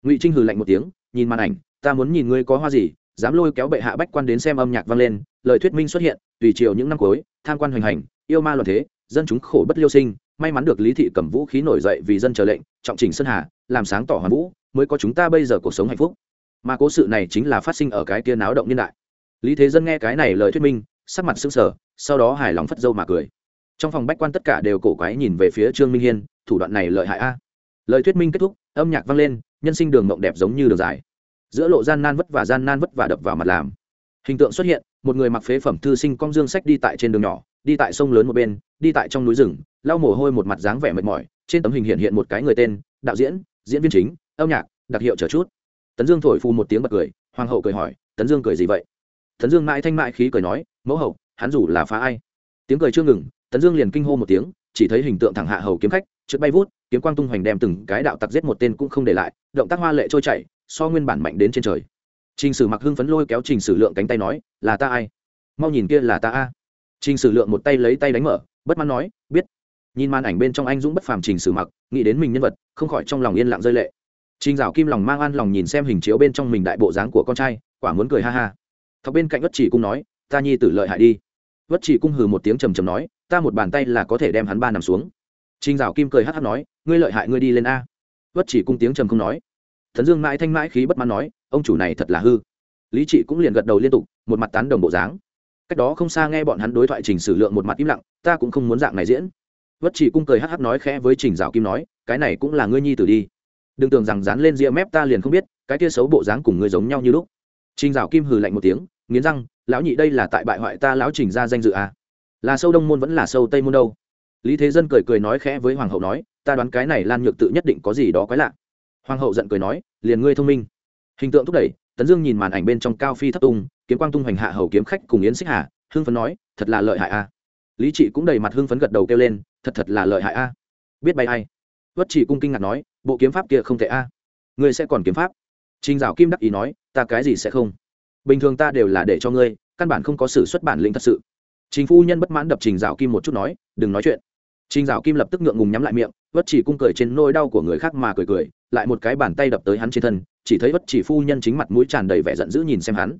Ngụy trinh hừ lạnh một tiếng, nhìn màn ảnh, ta muốn nhìn ngươi có hoa gì, dám lôi kéo bệ hạ bách quan đến xem âm nhạc vang lên. Lời thuyết minh xuất hiện, tùy chiều những năm cuối, tham quan hoành hành, yêu ma loạn thế dân chúng khổ bất liêu sinh, may mắn được lý thị cầm vũ khí nổi dậy vì dân chờ lệnh, trọng trình sơn hà, làm sáng tỏ hoàn vũ, mới có chúng ta bây giờ cuộc sống hạnh phúc. Mà cố sự này chính là phát sinh ở cái kia náo động niên đại. Lý thế dân nghe cái này lời thuyết minh, sắc mặt sững sờ, sau đó hài lòng phất dâu mà cười. Trong phòng bách quan tất cả đều cổ quái nhìn về phía trương minh hiên, thủ đoạn này lợi hại a. Lời thuyết minh kết thúc, âm nhạc vang lên, nhân sinh đường mộng đẹp giống như đường dài. Giữa lộ gian nan vất và gian nan vất vả đập vào mặt làm. Hình tượng xuất hiện một người mặc phế phẩm thư sinh cong dương sách đi tại trên đường nhỏ, đi tại sông lớn một bên, đi tại trong núi rừng, lau mồ hôi một mặt dáng vẻ mệt mỏi, trên tấm hình hiện hiện một cái người tên, đạo diễn diễn viên chính, âm nhạc, đặc hiệu chờ chút. Tấn dương thổi phu một tiếng bật cười, hoàng hậu cười hỏi, tấn dương cười gì vậy? Tấn dương mãi thanh mãi khí cười nói, mẫu hậu, hắn rủ là phá ai? Tiếng cười chưa ngừng, tấn dương liền kinh hô một tiếng, chỉ thấy hình tượng thẳng hạ hầu kiếm khách, trượt bay vút, kiếm quang tung hoành đem từng cái đạo tặc giết một tên cũng không để lại, động tác hoa lệ trôi chảy, so nguyên bản mạnh đến trên trời trình sử mặc hưng phấn lôi kéo trình sử lượng cánh tay nói, là ta ai? Mau nhìn kia là ta a. Trình sử lượng một tay lấy tay đánh mở, bất mãn nói, biết. Nhìn màn ảnh bên trong anh dũng bất phàm trình sử mặc, nghĩ đến mình nhân vật, không khỏi trong lòng yên lặng rơi lệ. Trình dạo kim lòng mang an lòng nhìn xem hình chiếu bên trong mình đại bộ dáng của con trai, quả muốn cười ha ha. Thọc bên cạnh Vất chỉ cung nói, ta nhi tử lợi hại đi. Vất chỉ cung hừ một tiếng trầm trầm nói, ta một bàn tay là có thể đem hắn ba nằm xuống. Trình dạo kim cười hắc hắc nói, ngươi lợi hại ngươi đi lên a. Vất chỉ cung tiếng trầm không nói. Thần dương mãi thanh mãi khí bất mãn nói ông chủ này thật là hư. Lý trị cũng liền gật đầu liên tục, một mặt tán đồng bộ dáng. Cách đó không xa nghe bọn hắn đối thoại trình sử lượng một mặt im lặng, ta cũng không muốn dạng này diễn. Vất chỉ cung cười hắc hắc nói khẽ với trình dạo kim nói, cái này cũng là ngươi nhi tử đi. Đừng tưởng rằng dán lên ria mép ta liền không biết, cái kia xấu bộ dáng cùng ngươi giống nhau như lúc. Trình dạo kim hừ lạnh một tiếng, nghiến răng, lão nhị đây là tại bại hoại ta lão trình ra danh dự à. là sâu đông môn vẫn là sâu tây môn đâu? Lý thế dân cười cười nói khẽ với hoàng hậu nói, ta đoán cái này lan nhược tự nhất định có gì đó quái lạ. Hoàng hậu giận cười nói, liền ngươi thông minh hình tượng thúc đẩy, tấn dương nhìn màn ảnh bên trong cao phi thất tung kiếm quang tung hoành hạ hầu kiếm khách cùng yến xích hà, hưng phấn nói, thật là lợi hại a. Lý trị cũng đầy mặt hưng phấn gật đầu kêu lên, thật thật là lợi hại a. Biết bay ai? Vất chỉ cung kinh ngạc nói, bộ kiếm pháp kia không thể a. À. ngươi sẽ còn kiếm pháp? Trình dạo kim đắc ý nói, ta cái gì sẽ không? Bình thường ta đều là để cho ngươi, căn bản không có sự xuất bản lĩnh thật sự. Chính phu nhân bất mãn đập trình dạo kim một chút nói, đừng nói chuyện. Trình dạo kim lập tức ngượng ngùng nhắm lại miệng vất chỉ cung cười trên nôi đau của người khác mà cười cười, lại một cái bàn tay đập tới hắn trên thân chỉ thấy vất chỉ phu nhân chính mặt mũi tràn đầy vẻ giận dữ nhìn xem hắn.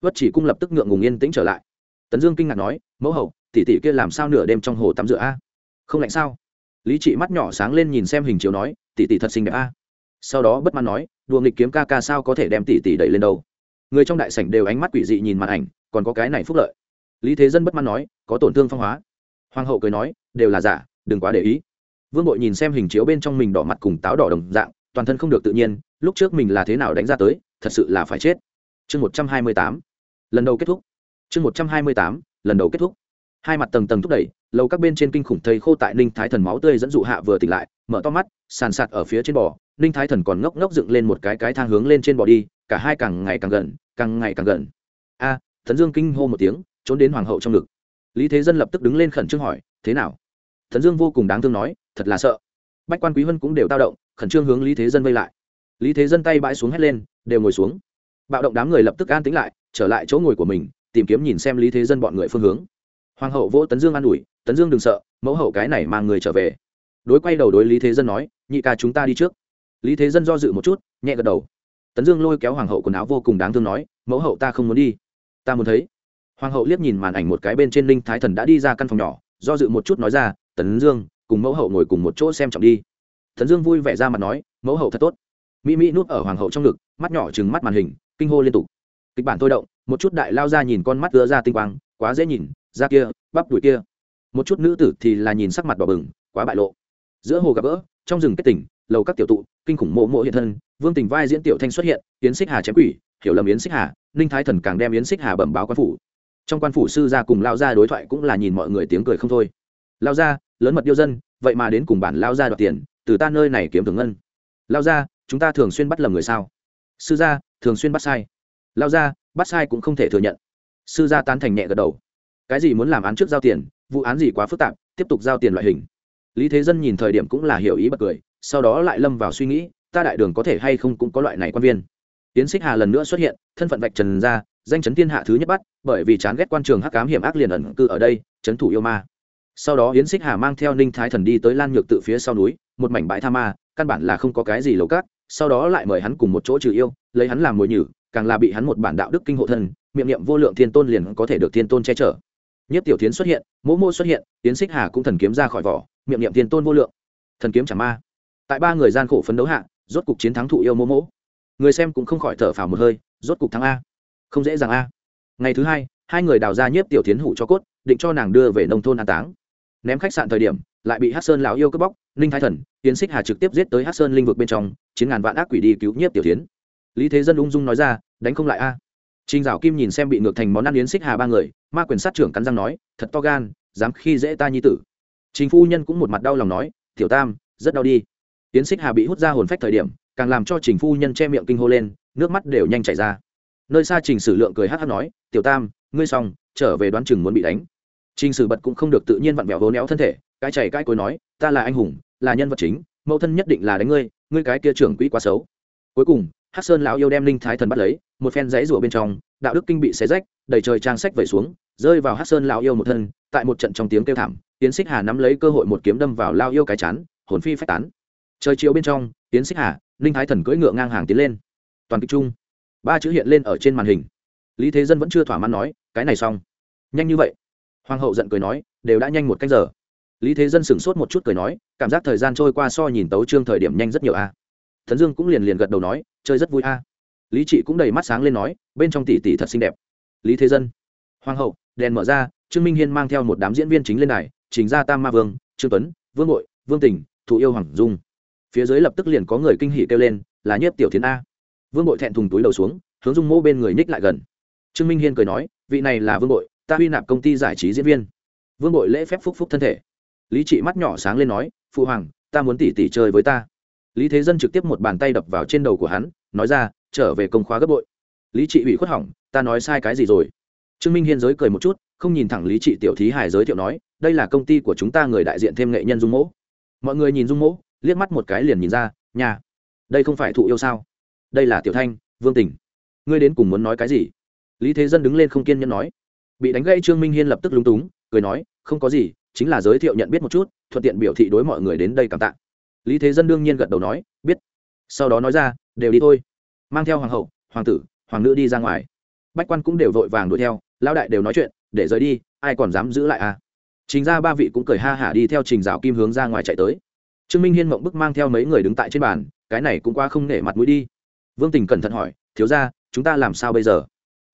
Vất chỉ cung lập tức ngượng ngùng yên tĩnh trở lại. Tấn dương kinh ngạc nói, mẫu hậu, tỷ tỷ kia làm sao nửa đêm trong hồ tắm rửa a? Không lạnh sao? Lý trị mắt nhỏ sáng lên nhìn xem hình chiếu nói, tỷ tỷ thật xinh đẹp a. Sau đó bất mãn nói, đùa nghịch kiếm ca ca sao có thể đem tỷ tỷ đẩy lên đầu? người trong đại sảnh đều ánh mắt quỷ dị nhìn màn ảnh, còn có cái này phúc lợi. Lý thế dân bất mãn nói, có tổn thương phong hóa. Hoàng hậu cười nói, đều là giả, đừng quá để ý. Vương bội nhìn xem hình chiếu bên trong mình đỏ mặt cùng táo đỏ đồng dạng, toàn thân không được tự nhiên lúc trước mình là thế nào đánh ra tới, thật sự là phải chết. Chương một trăm hai mươi tám. Lần đầu kết thúc. Chương một trăm hai mươi tám. Lần đầu kết thúc. Hai mặt tầng tầng thúc đẩy, lầu các bên trên kinh khủng thầy khô tại ninh thái thần máu tươi dẫn dụ hạ vừa tỉnh lại, mở to mắt, sàn sạt ở phía trên bò, ninh thái thần còn ngốc ngốc dựng lên một cái cái thang hướng lên trên bò đi, cả hai càng ngày càng gần, càng ngày càng gần. A, thần dương kinh hô một tiếng, trốn đến hoàng hậu trong ngực. Lý thế dân lập tức đứng lên khẩn trương hỏi, thế nào? Thần dương vô cùng đáng thương nói, thật là sợ. Bách quan quý vân cũng đều tao động, khẩn trương hướng lý thế dân vây lại lý thế dân tay bãi xuống hét lên, đều ngồi xuống. Bạo động đám người lập tức an tĩnh lại, trở lại chỗ ngồi của mình, tìm kiếm nhìn xem lý thế dân bọn người phương hướng. Hoàng hậu vỗ tấn dương an ủi, tấn dương đừng sợ, mẫu hậu cái này mang người trở về. Đối quay đầu đối lý thế dân nói, nhị ca chúng ta đi trước. Lý thế dân do dự một chút, nhẹ gật đầu. Tấn dương lôi kéo hoàng hậu quần áo vô cùng đáng thương nói, mẫu hậu ta không muốn đi. Ta muốn thấy. Hoàng hậu liếc nhìn màn ảnh một cái bên trên linh thái thần đã đi ra căn phòng nhỏ, do dự một chút nói ra, tấn dương, cùng mẫu hậu ngồi cùng một chỗ xem trọng đi. Tấn dương vui vẻ ra mặt nói, mẫu hậu thật tốt mỹ mỹ núp ở hoàng hậu trong ngực, mắt nhỏ chừng mắt màn hình, kinh hô liên tục. Kịch bản thôi động, một chút đại lao ra nhìn con mắt đưa ra tinh quang, quá dễ nhìn ra kia, bắp đùi kia. Một chút nữ tử thì là nhìn sắc mặt đỏ bừng, quá bại lộ. Giữa hồ gặp gỡ, trong rừng kết tỉnh, lầu các tiểu tụ, kinh khủng mộ mộ hiện thân, vương tình vai diễn tiểu thanh xuất hiện, yến xích hà chém quỷ, hiểu lầm yến xích hà, ninh thái thần càng đem yến xích hà bẩm báo quan phủ. Trong quan phủ sư gia cùng lao gia đối thoại cũng là nhìn mọi người tiếng cười không thôi. Lao gia, lớn mật yêu dân, vậy mà đến cùng bản lao gia đoạt tiền, từ ta nơi này kiếm thường ngân. Lao gia chúng ta thường xuyên bắt lầm người sao? Sư gia, thường xuyên bắt sai. Lao gia, bắt sai cũng không thể thừa nhận. Sư gia tán thành nhẹ gật đầu. Cái gì muốn làm án trước giao tiền, vụ án gì quá phức tạp, tiếp tục giao tiền loại hình. Lý thế dân nhìn thời điểm cũng là hiểu ý bật cười, sau đó lại lâm vào suy nghĩ, ta đại đường có thể hay không cũng có loại này quan viên. Tiến xích hà lần nữa xuất hiện, thân phận vạch trần ra, danh chấn thiên hạ thứ nhất bắt, bởi vì chán ghét quan trường hắc cám hiểm ác liền ẩn cư ở đây, chấn thủ yêu ma. Sau đó yến xích hà mang theo ninh thái thần đi tới lan nhược tự phía sau núi, một mảnh bãi tha ma, căn bản là không có cái gì lầu cát sau đó lại mời hắn cùng một chỗ trừ yêu, lấy hắn làm mồi nhử, càng là bị hắn một bản đạo đức kinh hộ thân, miệng niệm vô lượng thiên tôn liền có thể được thiên tôn che chở. Nhất tiểu tiến xuất hiện, mỗ mô xuất hiện tiến xích hà cũng thần kiếm ra khỏi vỏ, miệng niệm thiên tôn vô lượng. Thần kiếm chả ma. Tại ba người gian khổ phấn đấu hạ, rốt cục chiến thắng thụ yêu mỗ mỗ. Người xem cũng không khỏi thở phào một hơi, rốt cục thắng a. Không dễ dàng a. Ngày thứ hai hai người đào ra nhiếp tiểu tiến hủ cho cốt, định cho nàng đưa về nông thôn an táng. Ném khách sạn thời điểm, lại bị hát sơn lão yêu cướp bóc, ninh thái thần tiến xích hà trực tiếp giết tới hát sơn linh vực bên trong chiến ngàn vạn ác quỷ đi cứu nhiếp tiểu tiến lý thế dân ung dung nói ra đánh không lại a Trình Dạo Kim nhìn xem bị ngược thành món ăn yến xích hà ba người, ma quyền sát trưởng cắn răng nói, thật to gan, dám khi dễ ta nhi tử. Trình phu nhân cũng một mặt đau lòng nói, tiểu tam, rất đau đi. Yến xích hà bị hút ra hồn phách thời điểm, càng làm cho Trình phu nhân che miệng kinh hô lên, nước mắt đều nhanh chảy ra. Nơi xa Trình Sử Lượng cười hắc hắc nói, tiểu tam, ngươi xong, trở về đoán chừng muốn bị đánh. Trình Sử bật cũng không được tự nhiên vặn vẹo vốn éo thân thể, cái chảy cái cối nói, ta là anh hùng, là nhân vật chính, mẫu thân nhất định là đánh ngươi, ngươi cái kia trưởng quỹ quá xấu. Cuối cùng, Hắc Sơn lão yêu đem Linh Thái Thần bắt lấy, một phen giấy rủa bên trong đạo đức kinh bị xé rách đầy trời trang sách vẩy xuống rơi vào hát sơn Lão yêu một thân tại một trận trong tiếng kêu thảm tiến xích hà nắm lấy cơ hội một kiếm đâm vào lao yêu cái chán hồn phi phách tán. Trời chiều bên trong tiến xích hà Linh thái thần cưỡi ngựa ngang hàng tiến lên. Toàn kịch chung ba chữ hiện lên ở trên màn hình. Lý thế dân vẫn chưa thỏa mãn nói cái này xong. Nhanh như vậy. Hoàng hậu giận cười nói đều đã nhanh một cách giờ lý thế dân sửng sốt một chút cười nói cảm giác thời gian trôi qua so nhìn tấu trương thời điểm nhanh rất nhiều a. Thần dương cũng liền liền gật đầu nói chơi rất vui a. Lý trị cũng đầy mắt sáng lên nói bên trong tỷ tỷ thật xinh đẹp. Lý thế dân. Hoàng hậu đèn mở ra trương minh hiên mang theo một đám diễn viên chính lên này trình ra tam ma vương trương tuấn vương nội vương tình thụ yêu hoàng dung. Phía dưới lập tức liền có người kinh hỉ kêu lên là nhiếp tiểu thiến a. Vương Nội thẹn thùng túi đầu xuống hướng dung mô bên người ních lại gần. Trương minh hiên cười nói vị này là vương Nội, ta huy nạp công ty giải trí diễn viên. Vương Nội lễ phép phúc phúc thân thể lý trị mắt nhỏ sáng lên nói, phụ hoàng, ta muốn tỉ tỉ chơi với ta. Lý thế dân trực tiếp một bàn tay đập vào trên đầu của hắn, nói ra, trở về công khóa gấp bội. Lý trị ủy khuất hỏng, ta nói sai cái gì rồi? Trương minh hiên giới cười một chút, không nhìn thẳng lý trị tiểu thí hải giới thiệu nói, đây là công ty của chúng ta người đại diện thêm nghệ nhân dung mỗ. Mọi người nhìn dung mỗ, liếc mắt một cái liền nhìn ra, nhà, đây không phải thụ yêu sao? Đây là tiểu thanh, vương tình ngươi đến cùng muốn nói cái gì? Lý thế dân đứng lên không kiên nhẫn nói. Bị đánh gây trương minh hiên lập tức lúng túng, cười nói, không có gì chính là giới thiệu nhận biết một chút, thuận tiện biểu thị đối mọi người đến đây cảm tạ. Lý thế dân đương nhiên gật đầu nói, biết. Sau đó nói ra, đều đi thôi. Mang theo hoàng hậu, hoàng tử, hoàng nữ đi ra ngoài. Bách quan cũng đều vội vàng đuổi theo, lão đại đều nói chuyện, để rời đi, ai còn dám giữ lại à? Chính ra ba vị cũng cười ha hả đi theo trình rào kim hướng ra ngoài chạy tới. Trương minh hiên mộng bức mang theo mấy người đứng tại trên bàn, cái này cũng qua không nể mặt mũi đi. Vương tình cẩn thận hỏi, thiếu ra chúng ta làm sao bây giờ?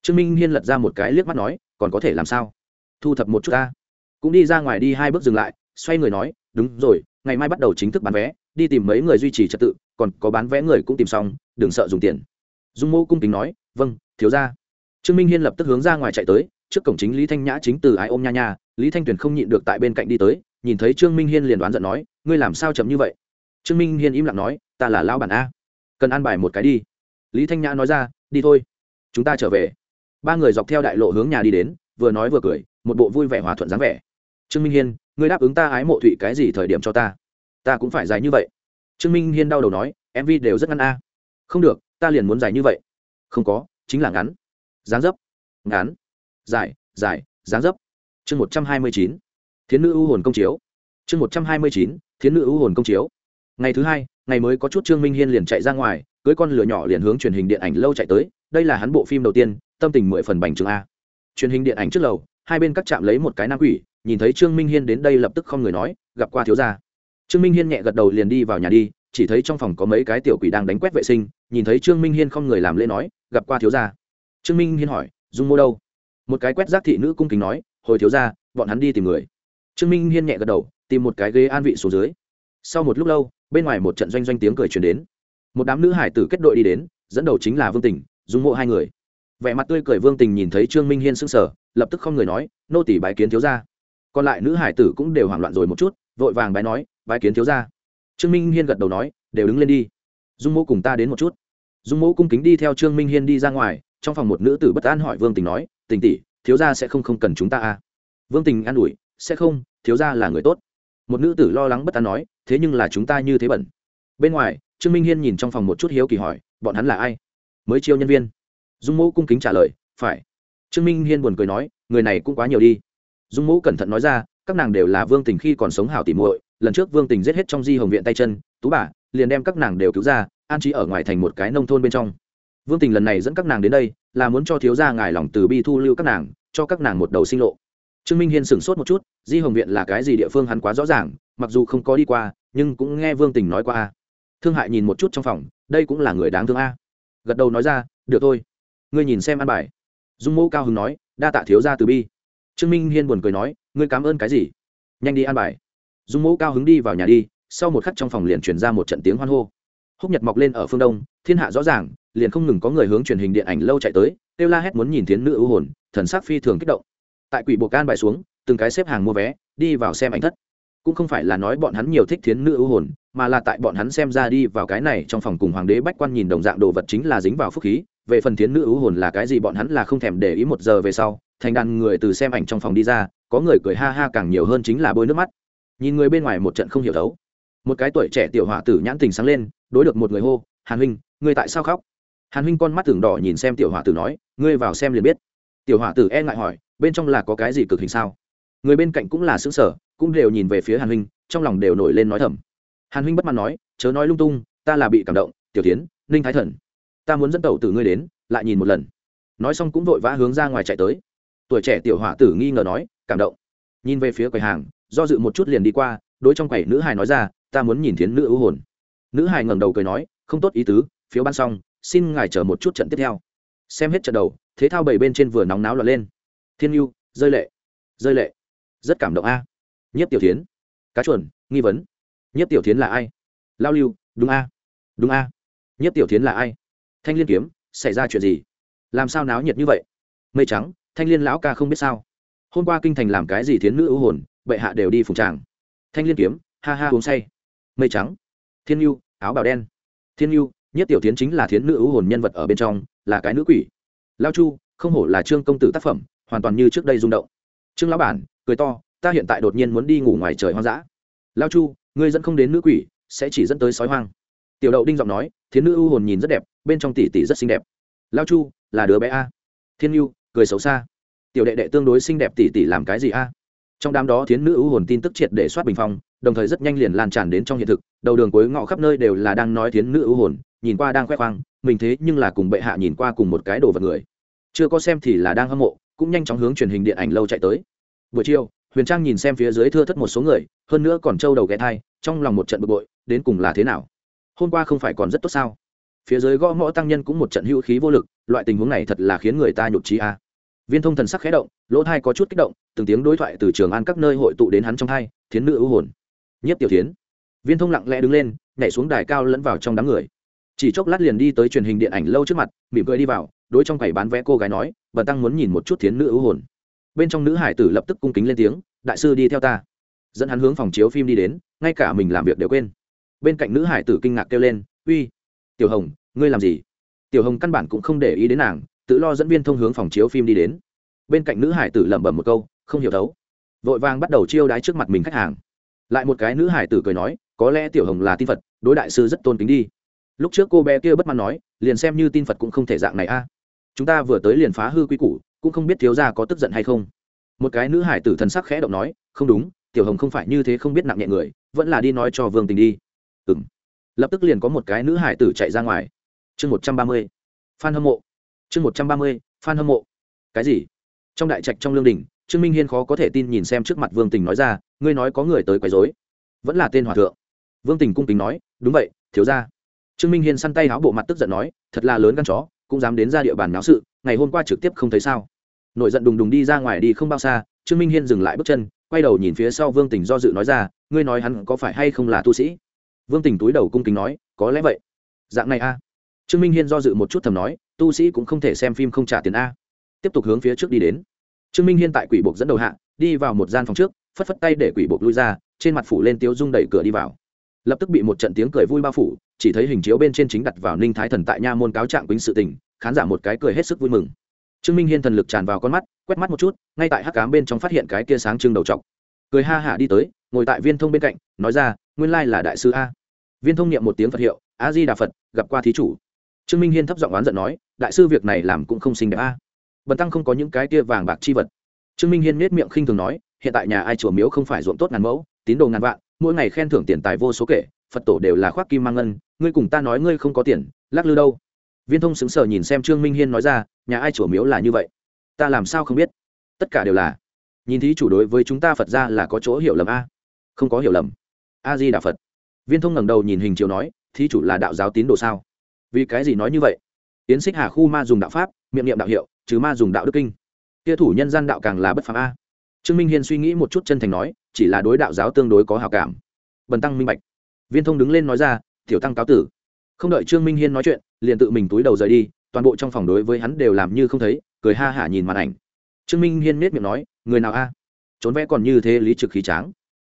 Trương minh hiên lật ra một cái liếc mắt nói, còn có thể làm sao? Thu thập một chút ta cũng đi ra ngoài đi hai bước dừng lại, xoay người nói, đúng rồi, ngày mai bắt đầu chính thức bán vé, đi tìm mấy người duy trì trật tự, còn có bán vé người cũng tìm xong, đừng sợ dùng tiền. Dung mô cung kính nói vâng thiếu ra trương minh hiên lập tức hướng ra ngoài chạy tới, trước cổng chính lý thanh nhã chính từ ai ôm nha nha, lý thanh tuyền không nhịn được tại bên cạnh đi tới, nhìn thấy trương minh hiên liền đoán giận nói, ngươi làm sao chậm như vậy? Trương minh hiên im lặng nói, ta là lão bản a, cần ăn bài một cái đi. Lý thanh nhã nói ra, đi thôi, chúng ta trở về. Ba người dọc theo đại lộ hướng nhà đi đến, vừa nói vừa cười một bộ vui vẻ hòa thuận dáng vẻ. Trương minh hiên, ngươi đáp ứng ta ái mộ thụy cái gì thời điểm cho ta? Ta cũng phải dài như vậy. Trương minh hiên đau đầu nói mv đều rất ngắn a. Không được, ta liền muốn dài như vậy. Không có, chính là ngắn. Dáng dấp. Ngắn. Dài dài, dáng dấp. Chương một trăm hai mươi chín. Thiến nữ ưu hồn công chiếu. Chương một trăm hai mươi chín, thiến nữ ưu hồn công chiếu. Ngày thứ hai, ngày mới có chút trương minh hiên liền chạy ra ngoài, cưới con lửa nhỏ liền hướng truyền hình điện ảnh lâu chạy tới. Đây là hắn bộ phim đầu tiên, tâm tình mười phần bành trướng a. Truyền hình điện ảnh trước lầu hai bên các chạm lấy một cái nam quỷ, nhìn thấy trương minh hiên đến đây lập tức không người nói, gặp qua thiếu gia. Trương minh hiên nhẹ gật đầu liền đi vào nhà đi, chỉ thấy trong phòng có mấy cái tiểu quỷ đang đánh quét vệ sinh, nhìn thấy trương minh hiên không người làm lễ nói, gặp qua thiếu gia. Trương minh hiên hỏi, dung mô đâu? Một cái quét rác thị nữ cung kính nói, hồi thiếu gia, bọn hắn đi tìm người. Trương minh hiên nhẹ gật đầu, tìm một cái ghế an vị xuống dưới. Sau một lúc lâu, bên ngoài một trận doanh doanh tiếng cười truyền đến. Một đám nữ hải tử kết đội đi đến, dẫn đầu chính là vương tình dung mộ hai người vẻ mặt tươi cười vương tình nhìn thấy trương minh hiên sững sờ, lập tức không người nói, nô tỷ bái kiến thiếu gia. Còn lại nữ hải tử cũng đều hoảng loạn rồi một chút, vội vàng bái nói, bái kiến thiếu gia. Trương minh hiên gật đầu nói, đều đứng lên đi. Dung mô cùng ta đến một chút. Dung mô cung kính đi theo trương minh hiên đi ra ngoài, trong phòng một nữ tử bất an hỏi vương tình nói, tình tỷ, thiếu gia sẽ không không cần chúng ta à? Vương tình an ủi, sẽ không, thiếu gia là người tốt. Một nữ tử lo lắng bất an nói, thế nhưng là chúng ta như thế bẩn. Bên ngoài, trương minh hiên nhìn trong phòng một chút hiếu kỳ hỏi, bọn hắn là ai? Mới chiêu nhân viên dung mẫu cung kính trả lời, phải. Trương minh hiên buồn cười nói, người này cũng quá nhiều đi. Dung mẫu cẩn thận nói ra, các nàng đều là vương tình khi còn sống hảo tỉ muội, lần trước vương tình giết hết trong di hồng viện tay chân, tú bà, liền đem các nàng đều cứu ra, an trí ở ngoài thành một cái nông thôn bên trong. Vương tình lần này dẫn các nàng đến đây, là muốn cho thiếu gia ngài lòng từ bi thu lưu các nàng, cho các nàng một đầu sinh lộ. Trương minh hiên sửng sốt một chút, di hồng viện là cái gì địa phương hắn quá rõ ràng, mặc dù không có đi qua, nhưng cũng nghe vương tình nói qua thương hại nhìn một chút trong phòng, đây cũng là người đáng thương a. Gật đầu nói ra, được thôi ngươi nhìn xem ăn bài. Dung mô cao hứng nói, đa tạ thiếu gia từ bi. Trương minh hiên buồn cười nói, ngươi cảm ơn cái gì? Nhanh đi ăn bài. Dung mô cao hứng đi vào nhà đi, sau một khắc trong phòng liền chuyển ra một trận tiếng hoan hô. Húc nhật mọc lên ở phương đông, thiên hạ rõ ràng, liền không ngừng có người hướng truyền hình điện ảnh lâu chạy tới kêu la hét muốn nhìn thiến nữ ưu hồn, thần sắc phi thường kích động. Tại quỷ bộ can bài xuống, từng cái xếp hàng mua vé, đi vào xem ảnh thất. Cũng không phải là nói bọn hắn nhiều thích thiến nữ ưu hồn, mà là tại bọn hắn xem ra đi vào cái này trong phòng cùng hoàng đế bách quan nhìn đồng dạng đồ vật chính là dính vào phúc khí về phần thiến nữ ưu hồn là cái gì bọn hắn là không thèm để ý một giờ về sau, thành đàn người từ xem ảnh trong phòng đi ra, có người cười ha ha càng nhiều hơn chính là bôi nước mắt. Nhìn người bên ngoài một trận không hiểu thấu. Một cái tuổi trẻ tiểu họa tử nhãn tình sáng lên, đối được một người hô, hàn huynh, ngươi tại sao khóc? Hàn huynh con mắt tưởng đỏ nhìn xem tiểu họa tử nói, ngươi vào xem liền biết. Tiểu họa tử e ngại hỏi, bên trong là có cái gì cực hình sao? Người bên cạnh cũng là xứng sở cũng đều nhìn về phía hàn huynh, trong lòng đều nổi lên nói thầm. Hàn huynh bất mãn nói, chớ nói lung tung, ta là bị cảm động, tiểu tiến, ninh thái thần ta muốn dẫn tẩu tử ngươi đến, lại nhìn một lần. Nói xong cũng vội vã hướng ra ngoài chạy tới. Tuổi trẻ tiểu hỏa tử nghi ngờ nói, cảm động. Nhìn về phía quầy hàng, do dự một chút liền đi qua, đối trong quầy nữ hài nói ra, ta muốn nhìn thiến nữ ưu hồn. Nữ hài ngẩng đầu cười nói, không tốt ý tứ, phiếu ban xong, xin ngài chờ một chút trận tiếp theo. Xem hết trận đầu, thế thao bảy bên trên vừa nóng náo lọt lên. Thiên yêu rơi lệ rơi lệ. Rất cảm động a. Nhất tiểu tiến cá chuẩn nghi vấn. Nhất tiểu tiến là ai? Lao lưu, đúng a đúng a. Nhất tiểu tiến là ai? Thanh liên kiếm, xảy ra chuyện gì? Làm sao náo nhiệt như vậy? Mây trắng, thanh liên lão ca không biết sao. Hôm qua kinh thành làm cái gì thiến nữ ưu hồn, bệ hạ đều đi phùng tràng. Thanh liên kiếm, ha ha uống say. Mây trắng, thiên nhu, áo bào đen. Thiên nhu, nhất tiểu tiến chính là thiến nữ ưu hồn nhân vật ở bên trong, là cái nữ quỷ. Lao chu, không hổ là trương công tử tác phẩm, hoàn toàn như trước đây rung động. Trương lão bản, cười to, ta hiện tại đột nhiên muốn đi ngủ ngoài trời hoang dã. Lao chu, ngươi dẫn không đến nữ quỷ, sẽ chỉ dẫn tới sói hoang. Tiểu đậu đinh giọng nói thiến nữ ưu hồn nhìn rất đẹp, bên trong tỷ tỷ rất xinh đẹp. Lao chu, là đứa bé a. Thiên nhu, cười xấu xa. Tiểu đệ đệ tương đối xinh đẹp tỷ tỷ làm cái gì a? Trong đám đó thiến nữ ưu hồn tin tức triệt để soát bình phong, đồng thời rất nhanh liền lan tràn đến trong hiện thực. Đầu đường cuối ngõ khắp nơi đều là đang nói thiến nữ ưu hồn, nhìn qua đang khoe khoang, mình thế nhưng là cùng bệ hạ nhìn qua cùng một cái đồ vật người. Chưa có xem thì là đang hâm mộ, cũng nhanh chóng hướng truyền hình điện ảnh lâu chạy tới. Buổi chiều, huyền trang nhìn xem phía dưới thưa thất một số người, hơn nữa còn trâu đầu ghé thai, trong lòng một trận bực bội, đến cùng là thế nào? Hôm qua không phải còn rất tốt sao? Phía dưới gõ mõ tăng nhân cũng một trận hữu khí vô lực, loại tình huống này thật là khiến người ta nhục trí a. Viên thông thần sắc khẽ động, lỗ thai có chút kích động, từng tiếng đối thoại từ trường an các nơi hội tụ đến hắn trong thai thiến nữ ưu hồn. Nhất tiểu thiến. Viên thông lặng lẽ đứng lên, nhảy xuống đài cao lẫn vào trong đám người. Chỉ chốc lát liền đi tới truyền hình điện ảnh lâu trước mặt, mỉm cười đi vào, đối trong quầy bán vé cô gái nói, bần tăng muốn nhìn một chút thiến nữ ưu hồn. Bên trong nữ hải tử lập tức cung kính lên tiếng, đại sư đi theo ta. Dẫn hắn hướng phòng chiếu phim đi đến, ngay cả mình làm việc đều quên bên cạnh nữ hải tử kinh ngạc kêu lên, uy, tiểu hồng, ngươi làm gì? Tiểu hồng căn bản cũng không để ý đến nàng, tự lo dẫn viên thông hướng phòng chiếu phim đi đến. Bên cạnh nữ hải tử lẩm bẩm một câu, không hiểu thấu. Vội vàng bắt đầu chiêu đái trước mặt mình khách hàng. Lại một cái nữ hải tử cười nói, có lẽ tiểu hồng là tin phật, đối đại sư rất tôn kính đi. Lúc trước cô bé kia bất mãn nói, liền xem như tin phật cũng không thể dạng này a. Chúng ta vừa tới liền phá hư quy củ, cũng không biết thiếu gia có tức giận hay không. Một cái nữ hải tử thần sắc khẽ động nói, không đúng, tiểu hồng không phải như thế không biết nặng nhẹ người, vẫn là đi nói cho vương tình đi ừng lập tức liền có một cái nữ hải tử chạy ra ngoài. Chương một trăm ba mươi. Phan hâm mộ. Chương một trăm ba mươi, phan hâm mộ. Cái gì? Trong đại trạch trong lương đình, trương minh hiên khó có thể tin nhìn xem trước mặt vương tình nói ra, ngươi nói có người tới quấy dối vẫn là tên hòa thượng. Vương tình cung kính nói, đúng vậy, thiếu ra trương minh hiên săn tay áo bộ mặt tức giận nói, thật là lớn gan chó, cũng dám đến ra địa bàn náo sự, ngày hôm qua trực tiếp không thấy sao. Nổi giận đùng đùng đi ra ngoài đi không bao xa, trương minh hiên dừng lại bước chân, quay đầu nhìn phía sau vương tình do dự nói ra, ngươi nói hắn có phải hay không là tu sĩ? Vương tình túi đầu cung kính nói, có lẽ vậy. Dạng này a. Trương minh hiên do dự một chút thầm nói, tu sĩ cũng không thể xem phim không trả tiền a. Tiếp tục hướng phía trước đi đến. Trương minh hiên tại quỷ buộc dẫn đầu hạ, đi vào một gian phòng trước, phất phất tay để quỷ buộc lui ra, trên mặt phủ lên tiếu dung đẩy cửa đi vào. Lập tức bị một trận tiếng cười vui bao phủ, chỉ thấy hình chiếu bên trên chính đặt vào ninh thái thần tại nha môn cáo trạng quýnh sự tình, khán giả một cái cười hết sức vui mừng. Trương minh hiên thần lực tràn vào con mắt, quét mắt một chút, ngay tại hắc cám bên trong phát hiện cái kia sáng trưng đầu t cười ha hả đi tới ngồi tại viên thông bên cạnh, nói ra, nguyên lai là đại sư a. Viên thông niệm một tiếng phật hiệu, a di đà phật, gặp qua thí chủ. Trương minh hiên thấp giọng oán giận nói, đại sư việc này làm cũng không xinh đẹp a. Bần tăng không có những cái kia vàng bạc chi vật. Trương minh hiên nết miệng khinh thường nói, hiện tại nhà ai chùa miếu không phải ruộng tốt ngàn mẫu, tín đồ ngàn vạn, mỗi ngày khen thưởng tiền tài vô số kể, phật tổ đều là khoác kim mang ngân, ngươi cùng ta nói ngươi không có tiền, lắc lư đâu. Viên thông xứng sờ nhìn xem trương minh hiên nói ra, nhà ai chùa miếu là như vậy? Ta làm sao không biết? Tất cả đều là. Nhìn thí chủ đối với chúng ta phật ra là có chỗ hiểu lầm a không có hiểu lầm. A di đà phật. Viên thông ngẩng đầu nhìn hình chiếu nói, thí chủ là đạo giáo tín đồ sao? Vì cái gì nói như vậy? Tiến xích hà khu ma dùng đạo pháp, miệng niệm đạo hiệu, chứ ma dùng đạo đức kinh. Kia thủ nhân gian đạo càng là bất phạm a. Trương minh hiên suy nghĩ một chút chân thành nói, chỉ là đối đạo giáo tương đối có hào cảm. Bần tăng minh bạch. Viên thông đứng lên nói ra, tiểu tăng cáo tử. Không đợi trương minh hiên nói chuyện, liền tự mình túi đầu rời đi, toàn bộ trong phòng đối với hắn đều làm như không thấy, cười ha hả nhìn màn ảnh. Trương minh hiên nết miệng nói, người nào a? Trốn vẽ còn như thế lý trực khí tráng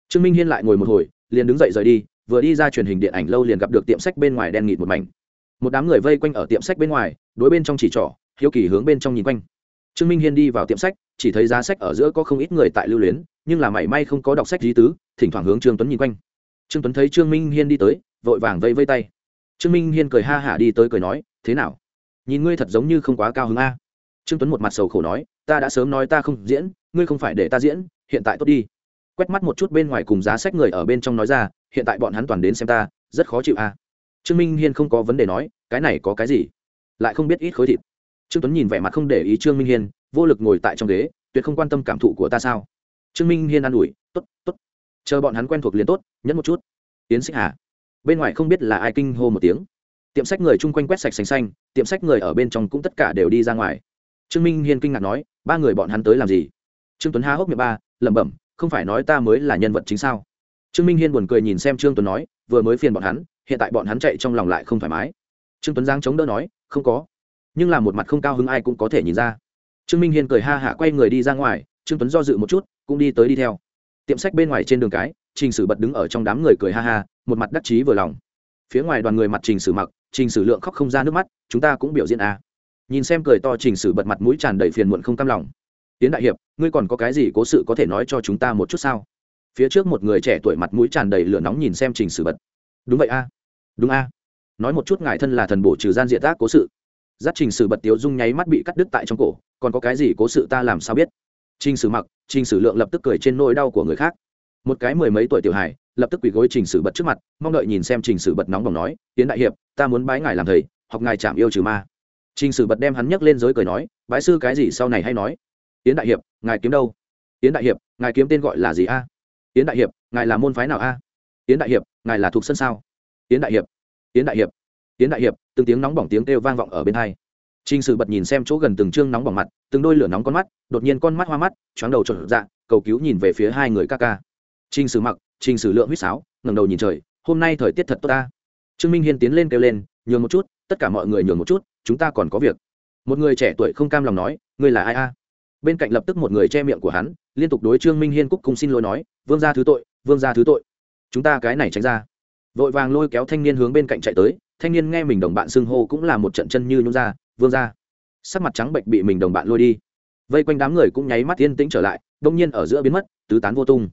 trương minh hiên lại ngồi một hồi, liền đứng dậy rời đi, vừa đi ra truyền hình điện ảnh lâu liền gặp được tiệm sách bên ngoài đen nghịt một mảnh. Một đám người vây quanh ở tiệm sách bên ngoài, đối bên trong chỉ trỏ, hiếu kỳ hướng bên trong nhìn quanh. Trương minh hiên đi vào tiệm sách, chỉ thấy giá sách ở giữa có không ít người tại lưu luyến, nhưng là mảy may không có đọc sách lý tứ, thỉnh thoảng hướng trương tuấn nhìn quanh. Trương tuấn thấy trương minh hiên đi tới, vội vàng vây vây tay. Trương minh hiên cười ha hả đi tới cười nói, thế nào? Nhìn ngươi thật giống như không quá cao hứng a. Trương tuấn một mặt sầu khổ nói, ta đã sớm nói ta không diễn, ngươi không phải để ta diễn, hiện tại tốt đi quét mắt một chút bên ngoài cùng giá sách người ở bên trong nói ra, hiện tại bọn hắn toàn đến xem ta, rất khó chịu a. Trương minh hiên không có vấn đề nói, cái này có cái gì? Lại không biết ít khối thịt. Trương tuấn nhìn vẻ mặt không để ý trương minh hiên, vô lực ngồi tại trong ghế, tuyệt không quan tâm cảm thụ của ta sao? Trương minh hiên an ủi t ố t t ố t chờ bọn hắn quen thuộc liền tốt, nhẫn một chút. Tiến xích hà? Bên ngoài không biết là ai kinh hô một tiếng. Tiệm sách người chung quanh quét sạch sành xanh, tiệm sách người ở bên trong cũng tất cả đều đi ra ngoài. Trương minh hiên kinh ngạc nói, ba người bọn hắn tới làm gì? Trương tuấn há hốc miệng ba, lẩm bẩm không phải nói ta mới là nhân vật chính sao? Trương minh hiên buồn cười nhìn xem trương tuấn nói, vừa mới phiền bọn hắn, hiện tại bọn hắn chạy trong lòng lại không thoải mái. Trương tuấn giang chống đỡ nói, không có. Nhưng là một mặt không cao hứng ai cũng có thể nhìn ra. Trương minh hiên cười ha hả quay người đi ra ngoài, trương tuấn do dự một chút, cũng đi tới đi theo. Tiệm sách bên ngoài trên đường cái, trình sử bật đứng ở trong đám người cười ha ha, một mặt đắc chí vừa lòng. Phía ngoài đoàn người mặt trình sử mặc, trình sử lượng khóc không ra nước mắt, chúng ta cũng biểu diễn à. nhìn xem cười to trình sử bật mặt mũi tràn đầy phiền muộn không cam lòng tiến đại hiệp, ngươi còn có cái gì cố sự có thể nói cho chúng ta một chút sao? Phía trước một người trẻ tuổi mặt mũi tràn đầy lửa nóng nhìn xem trình sử bật. Đúng vậy a. Đúng a. Nói một chút ngài thân là thần bổ trừ gian diện tác cố sự. Giác trình sử bật tiếu dung nháy mắt bị cắt đứt tại trong cổ, còn có cái gì cố sự ta làm sao biết? Trình sử mặc, trình sử lượng lập tức cười trên nỗi đau của người khác. Một cái mười mấy tuổi tiểu hài, lập tức quỳ gối trình sử bật trước mặt, mong đợi nhìn xem trình sử bật nóng bỏng nói, tiến đại hiệp, ta muốn bái ngài làm thầy, học ngài chạm yêu trừ ma. Trình sử bật đem hắn nhấc lên giới cười nói, bái sư cái gì sau này hay nói? Yến đại hiệp ngài kiếm đâu Yến đại hiệp ngài kiếm tên gọi là gì a Yến đại hiệp ngài là môn phái nào a Yến đại hiệp ngài là thuộc sân sao Yến đại hiệp Yến đại hiệp Yến đại hiệp từng tiếng nóng bỏng tiếng kêu vang vọng ở bên hai Trình Sử bật nhìn xem chỗ gần từng trương nóng bỏng mặt, từng đôi lửa nóng con mắt, đột nhiên con mắt hoa mắt, choáng đầu tròn dạ, cầu cứu nhìn về phía hai người ca ca. Trình Sử mặc, Trình Sử lượng huýt sáo, ngẩng đầu nhìn trời, hôm nay thời tiết thật tốt ta. Trương Minh Hiên tiến lên kêu lên, nhường một chút, tất cả mọi người nhường một chút, chúng ta còn có việc. Một người trẻ tuổi không cam lòng nói, ngươi là ai a? Bên cạnh lập tức một người che miệng của hắn, liên tục đối Trương Minh Hiên cúc cung xin lỗi nói, vương gia thứ tội, vương gia thứ tội. Chúng ta cái này tránh ra. Vội vàng lôi kéo thanh niên hướng bên cạnh chạy tới, thanh niên nghe mình đồng bạn xưng hô cũng là một trận chân như nhún ra, vương gia. Sắc mặt trắng bệnh bị mình đồng bạn lôi đi. Vây quanh đám người cũng nháy mắt yên tĩnh trở lại đông nhiên ở giữa biến mất tứ tán vô tung.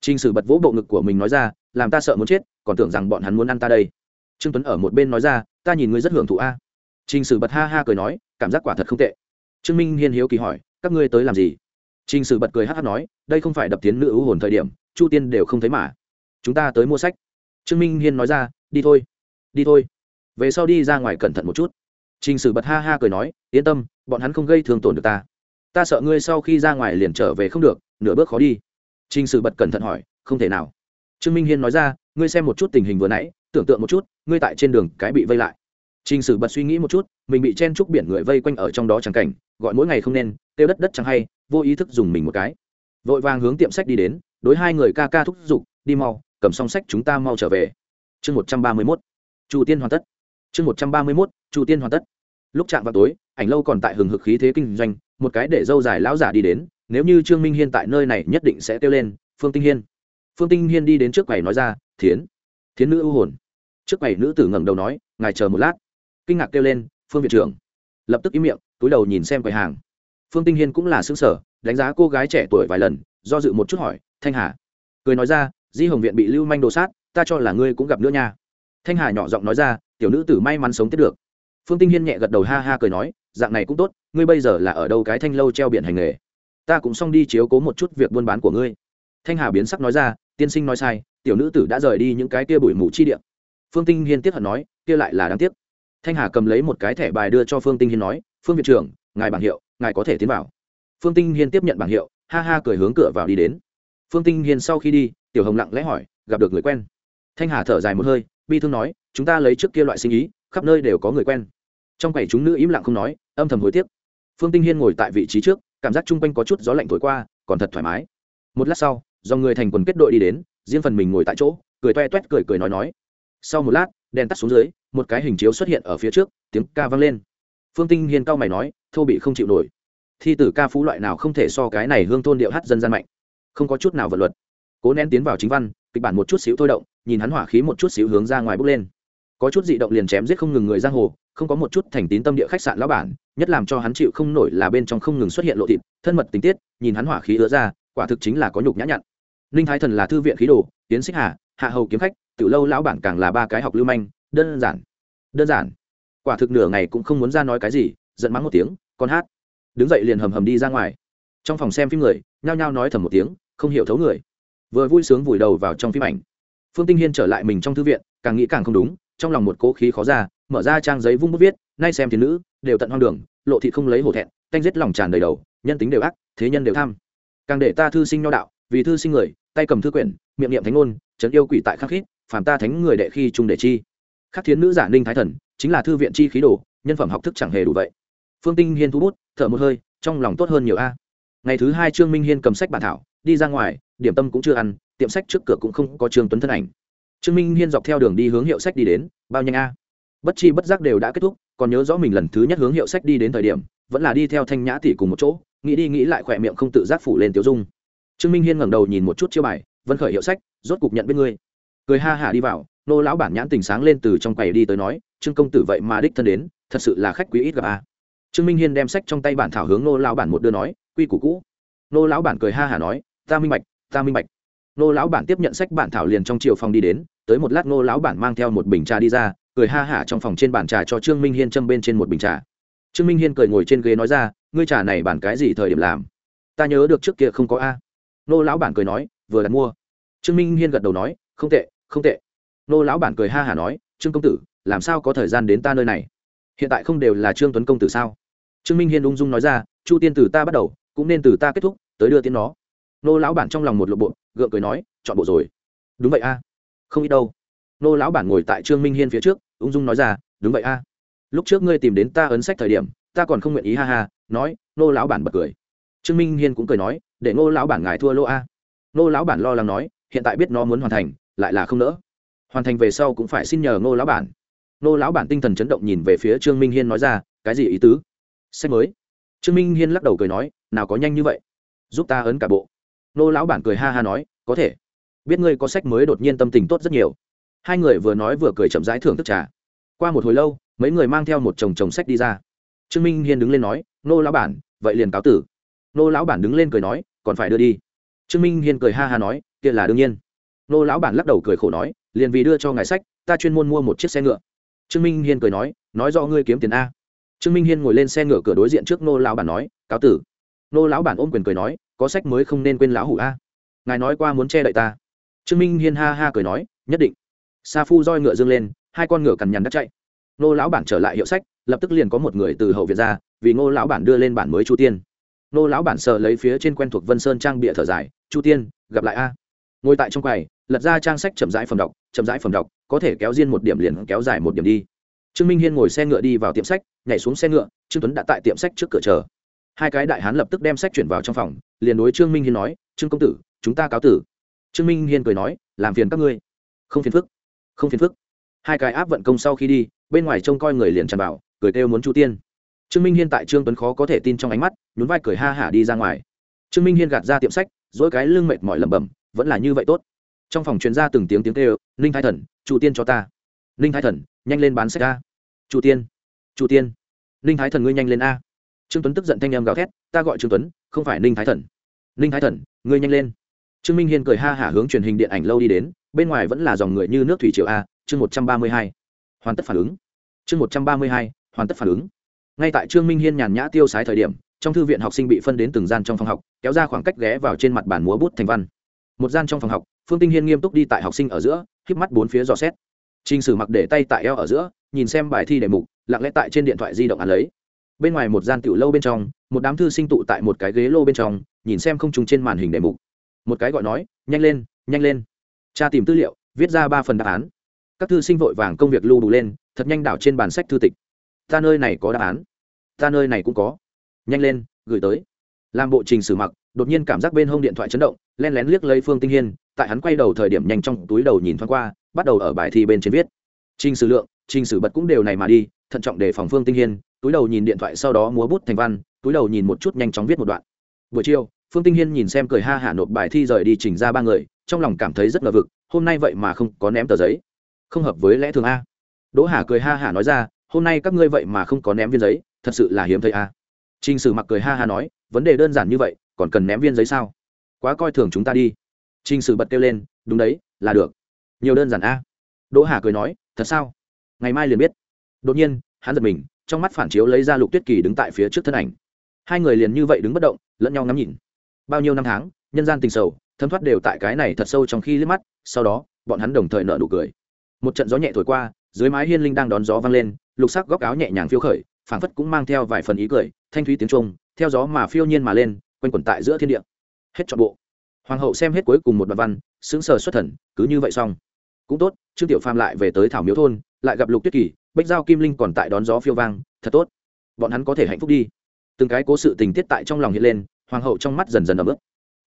T r ì n h sử bật vỗ bộ ngực của mình nói ra làm ta sợ muốn chết còn tưởng rằng bọn hắn muốn ăn ta đây. Trương tuấn ở một bên nói ra ta nhìn ngươi rất hưởng thụ a. T r ì n h sử bật ha ha cười nói cảm giác quả thật không tệ. Trương minh hiên hiếu kỳ hỏi các ngươi tới làm gì t r ì n h sử bật cười hát hát nói đây không phải đập tiến nữ ưu hồn thời điểm chu tiên đều không thấy mà chúng ta tới mua sách trương minh hiên nói ra đi thôi đi thôi về sau đi ra ngoài cẩn thận một chút Trình Sử bật ha ha cười nói, yên tâm, bọn hắn không gây thương tổn được ta. Ta sợ ngươi sau khi ra ngoài liền trở về không được, nửa bước khó đi. Trình Sử bật cẩn thận hỏi, không thể nào. Trương Minh Hiên nói ra, ngươi xem một chút tình hình vừa nãy, tưởng tượng một chút, ngươi tại trên đường cái bị vây lại. Trình Sử bật suy nghĩ một chút, mình bị chen trúc biển người vây quanh ở trong đó chẳng cảnh, gọi mỗi ngày không nên, tiêu đất đất chẳng hay, vô ý thức dùng mình một cái. Vội vàng hướng tiệm sách đi đến, đối hai người ca ca thúc giục, đi mau, cầm xong sách chúng ta mau trở về. Chương một trăm ba mươi mốt. Chu Tiên hoàn tất. Chương một trăm ba mươi mốt chu tiên hoàn tất. Lúc chạm vào tối ảnh lâu còn tại hừng hực khí thế kinh doanh một cái để dâu dài lão giả đi đến nếu như trương minh hiên tại nơi này nhất định sẽ kêu lên phương tinh hiên. Phương tinh hiên đi đến trước quầy nói ra thiến thiến nữ ưu hồn. Trước quầy nữ tử ngẩng đầu nói ngài chờ một lát. Kinh ngạc kêu lên phương viện trưởng. Lập tức im miệng túi đầu nhìn xem quầy hàng phương tinh hiên cũng là xứng sở đánh giá cô gái trẻ tuổi vài lần, do dự một chút hỏi, thanh hà. Cười nói ra, di hồng viện bị lưu manh đồ sát, ta cho là ngươi cũng gặp nữa nha. Thanh hà nhỏ giọng nói ra, tiểu nữ tử may mắn sống tiếp được. Phương tinh hiên nhẹ gật đầu ha ha cười nói, dạng này cũng tốt, ngươi bây giờ là ở đâu cái thanh lâu treo biển hành nghề? Ta cũng xong đi chiếu cố một chút việc buôn bán của ngươi. Thanh hà biến sắc nói ra, tiên sinh nói sai, tiểu nữ tử đã rời đi những cái kia bụi mù chi điện phương tinh hiên tiếp hận nói, kia lại là đáng tiếc. Thanh hà cầm lấy một cái thẻ bài đưa cho phương tinh hiên nói, phương viện trưởng ngài bảng hiệu, ngài có thể tiến vào. Phương tinh hiên tiếp nhận bảng hiệu, ha ha cười hướng cửa vào đi đến. Phương tinh hiên sau khi đi, tiểu hồng lặng lẽ hỏi, gặp được người quen. Thanh hà thở dài một hơi, bi thương nói, chúng ta lấy trước kia loại sinh ý, khắp nơi đều có người quen. Trong quầy chúng nữ im lặng không nói, âm thầm hối tiếc. Phương tinh hiên ngồi tại vị trí trước, cảm giác chung quanh có chút gió lạnh thổi qua, còn thật thoải mái. Một lát sau do người thành quần kết đội đi đến, riêng phần mình ngồi tại chỗ, cười toe toét cười cười nói nói. Sau một lát, đèn tắt xuống dưới, một cái hình chiếu xuất hiện ở phía trước, tiếng ca vang lên. Phương tinh hiên cao mày nói thô bị không chịu nổi. Thi tử ca phú loại nào không thể so cái này hương thôn điệu hát dân gian mạnh. Không có chút nào vật luật. Cố nén tiến vào chính văn, kịch bản một chút xíu thôi động, nhìn hắn hỏa khí một chút xíu hướng ra ngoài bước lên. Có chút dị động liền chém giết không ngừng người giang hồ, không có một chút thành tín tâm địa khách sạn lão bản, nhất làm cho hắn chịu không nổi là bên trong không ngừng xuất hiện lộ thịt, thân mật tình tiết, nhìn hắn hỏa khí ứa ra, quả thực chính là có nhục nhã nhặn. Ninh thái thần là thư viện khí đồ tiến xích hà, hạ hầu kiếm khách từ lâu lão bản càng là ba cái học lưu manh, đơn giản. Đơn giản. Quả thực nửa ngày cũng không muốn ra nói cái gì, giận mắng một tiếng con hát. Đứng dậy liền hầm hầm đi ra ngoài. Trong phòng xem phim người, nhao nhao nói thầm một tiếng, không hiểu thấu người. Vừa vui sướng vùi đầu vào trong phim ảnh. Phương tinh hiên trở lại mình trong thư viện, càng nghĩ càng không đúng, trong lòng một cố khí khó ra, mở ra trang giấy vung bút viết, nay xem thiên nữ, đều tận hoang đường, lộ thị không lấy hổ thẹn, tanh giết lòng tràn đầy đầu, nhân tính đều ác, thế nhân đều tham. Càng để ta thư sinh nho đạo, vì thư sinh người, tay cầm thư quyển, miệng niệm thánh ngôn, trấn yêu quỷ tại khắc khít, phàm ta thánh người đệ khi trung đệ chi. Khắc thiến nữ giả ninh thái thần, chính là thư viện chi khí đồ, nhân phẩm học thức chẳng hề đủ vậy phương tinh hiên thu bút, thở một hơi, trong lòng tốt hơn nhiều a. Ngày thứ hai trương minh hiên cầm sách bản thảo, đi ra ngoài, điểm tâm cũng chưa ăn, tiệm sách trước cửa cũng không có trương tuấn thân ảnh. Trương minh hiên dọc theo đường đi hướng hiệu sách đi đến, bao nhanh a. Bất chi bất giác đều đã kết thúc, còn nhớ rõ mình lần thứ nhất hướng hiệu sách đi đến thời điểm, vẫn là đi theo thanh nhã tỷ cùng một chỗ, nghĩ đi nghĩ lại khỏe miệng không tự giác phủ lên tiêu dung. Trương minh hiên ngẩng đầu nhìn một chút chiêu bài vân khởi hiệu sách, rốt cục nhận biết ngươi. Cười ha hả đi vào, nô lão bản nhãn tình sáng lên từ trong quầy đi tới nói, trương công tử vậy mà đích thân đến, thật sự là khách quý ít gặp a trương minh hiên đem sách trong tay bản thảo hướng nô lão bản một đưa nói, quy củ cũ. Nô lão bản cười ha hả nói, ta minh bạch, ta minh bạch. Nô lão bản tiếp nhận sách bản thảo liền trong chiều phòng đi đến, tới một lát nô lão bản mang theo một bình trà đi ra, cười ha hả trong phòng trên bàn trà cho trương minh hiên châm bên trên một bình trà. Trương minh hiên cười ngồi trên ghế nói ra, ngươi trà này bản cái gì thời điểm làm? Ta nhớ được trước kia không có a. Nô lão bản cười nói, vừa đặt mua. Trương minh hiên gật đầu nói, không tệ không tệ. Nô lão bản cười ha hả nói, trương công tử, làm sao có thời gian đến ta nơi này? Hiện tại không đều là trương tuấn công tử sao? Trương minh hiên ung dung nói ra, chu tiên từ ta bắt đầu, cũng nên từ ta kết thúc, tới đưa tiến nó. Nô lão bản trong lòng một lộ bộ, gượng cười nói, chọn bộ rồi. Đúng vậy a. Không ít đâu. Nô lão bản ngồi tại trương minh hiên phía trước, ung dung nói ra, đúng vậy a. Lúc trước ngươi tìm đến ta ấn sách thời điểm, ta còn không nguyện ý ha ha, nói, nô lão bản bật cười. Trương minh hiên cũng cười nói, để nô lão bản ngài thua lô a. Nô lão bản lo lắng nói, hiện tại biết nó muốn hoàn thành, lại là không nỡ. Hoàn thành về sau cũng phải xin nhờ nô lão bản. Nô lão bản tinh thần chấn động nhìn về phía trương minh hiên nói ra, cái gì ý tứ? Sách mới. Trương minh hiên lắc đầu cười nói, nào có nhanh như vậy? Giúp ta ấn cả bộ. Nô lão bản cười ha ha nói, có thể. Biết ngươi có sách mới đột nhiên tâm tình tốt rất nhiều. Hai người vừa nói vừa cười chậm rãi thưởng thức trà. Qua một hồi lâu, mấy người mang theo một chồng chồng sách đi ra. Trương minh hiên đứng lên nói, nô lão bản, vậy liền cáo tử. Nô lão bản đứng lên cười nói, còn phải đưa đi. Trương minh hiên cười ha ha nói, kia là đương nhiên. Nô lão bản lắc đầu cười khổ nói, liền vì đưa cho ngài sách, ta chuyên môn mua một chiếc xe ngựa. Trương minh hiên cười nói nói do ngươi kiếm tiền a trương minh hiên ngồi lên xe ngựa cửa đối diện trước nô lão bản nói, cáo tử. Nô lão bản ôm quyền cười nói, có sách mới không nên quên lão hủ a. Ngài nói qua muốn che đậy ta. Trương minh hiên ha ha cười nói, nhất định. Sa phu roi ngựa dương lên, hai con ngựa cằn nhằn đắt chạy. Nô lão bản trở lại hiệu sách, lập tức liền có một người từ hậu viện ra, vì ngô lão bản đưa lên bản mới chu tiên. Nô lão bản sợ lấy phía trên quen thuộc vân sơn trang bịa thở dài, chu tiên, gặp lại a. Ngồi tại trong quầy, lật ra trang sách chậm rãi phẩm đọc, chậm rãi phẩm đọc, có thể kéo riêng một điểm liền kéo dài một điểm đi. Trương minh hiên ngồi xe ngựa đi vào tiệm sách nhảy xuống xe ngựa trương tuấn đã tại tiệm sách trước cửa chờ. Hai cái đại hán lập tức đem sách chuyển vào trong phòng liền đối trương minh hiên nói trương công tử chúng ta cáo tử. Trương minh hiên cười nói làm phiền các ngươi. Không phiền phức không phiền phức. Hai cái áp vận công sau khi đi bên ngoài trông coi người liền tràn vào cười kêu muốn chu tiên. Trương minh hiên tại trương tuấn khó có thể tin trong ánh mắt nhún vai cười ha hả đi ra ngoài. Trương minh hiên gạt ra tiệm sách dỗi cái lưng mệt mỏi lẩm bẩm vẫn là như vậy tốt. Trong phòng truyền ra từng tiếng tiếng kêu ninh thái thần chu tiên cho ta. Ninh thái thần nhanh lên bán sách ra, chu tiên chu tiên, ninh thái thần ngươi nhanh lên a. Trương tuấn tức giận thanh em gào thét, ta gọi trương tuấn, không phải ninh thái thần. Ninh thái thần, ngươi nhanh lên. Trương minh hiên cười ha hả hướng truyền hình điện ảnh lâu đi đến, bên ngoài vẫn là dòng người như nước thủy triều a, chương một trăm ba mươi hai. Hoàn tất phản ứng. Chương một trăm ba mươi hai, hoàn tất phản ứng. Ngay tại trương minh hiên nhàn nhã tiêu sái thời điểm, trong thư viện học sinh bị phân đến từng gian trong phòng học, kéo ra khoảng cách ghé vào trên mặt bàn múa bút thành văn. Một gian trong phòng học, phương tinh hiên nghiêm túc đi tại học sinh ở giữa, híp mắt bốn phía dò xét. T r ì n h sử mặc để tay tại eo ở giữa, nhìn xem bài thi đề mục lặng lẽ tại trên điện thoại di động ăn lấy. Bên ngoài một gian tiểu lâu bên trong, một đám thư sinh tụ tại một cái ghế lô bên trong, nhìn xem không trùng trên màn hình đề mục. Một cái gọi nói, nhanh lên nhanh lên. Cha tìm tư liệu, viết ra ba phần đáp án. Các thư sinh vội vàng công việc lưu đủ lên, thật nhanh đảo trên bản sách thư tịch. Ta nơi này có đáp án. Ta nơi này cũng có. Nhanh lên, gửi tới. Làm bộ trình sử mặc, đột nhiên cảm giác bên hông điện thoại chấn động, len lén liếc lấy phương tinh hiên, tại hắn quay đầu thời điểm nhanh trong túi đầu nhìn thoáng qua, bắt đầu ở bài thi bên trên viết. Trình sử lượng, trình sử bật cũng đều này mà đi thận trọng để phòng phương tinh hiên, túi đầu nhìn điện thoại sau đó múa bút thành văn, túi đầu nhìn một chút nhanh chóng viết một đoạn. Buổi chiều, phương tinh hiên nhìn xem cười ha hả nộp bài thi rời đi chỉnh ra ba người, trong lòng cảm thấy rất ngờ vực, hôm nay vậy mà không có ném tờ giấy. Không hợp với lẽ thường a. Đỗ hà cười ha hả nói ra, hôm nay các ngươi vậy mà không có ném viên giấy, thật sự là hiếm thấy a. Trình sử mặc cười ha ha nói, vấn đề đơn giản như vậy, còn cần ném viên giấy sao? Quá coi thường chúng ta đi. Trình sử bật kêu lên, đúng đấy, là được. Nhiều đơn giản a. Đỗ hà cười nói, thật sao? Ngày mai liền biết đột nhiên, hắn giật mình, trong mắt phản chiếu lấy ra lục tuyết kỳ đứng tại phía trước thân ảnh. Hai người liền như vậy đứng bất động, lẫn nhau ngắm nhìn. Bao nhiêu năm tháng, nhân gian tình sầu, thấm thoát đều tại cái này thật sâu trong khi liếc mắt, sau đó, bọn hắn đồng thời nợ nụ cười. Một trận gió nhẹ thổi qua, dưới mái hiên linh đang đón gió vang lên, lục sắc góc áo nhẹ nhàng phiêu khởi, phảng phất cũng mang theo vài phần ý cười, thanh thúy tiếng trung theo gió mà phiêu nhiên mà lên, quanh quẩn tại giữa thiên địa. Hết trọn bộ. Hoàng hậu xem hết cuối cùng một đoạn văn, sững sờ xuất thần, cứ như vậy xong. Cũng tốt, trương tiểu phàm lại về tới thảo miếu thôn, lại gặp lục tuyết kỳ bách giao kim linh còn tại đón gió phiêu vang, thật tốt, bọn hắn có thể hạnh phúc đi. Từng cái cố sự tình tiết tại trong lòng hiện lên, hoàng hậu trong mắt dần dần ấm ức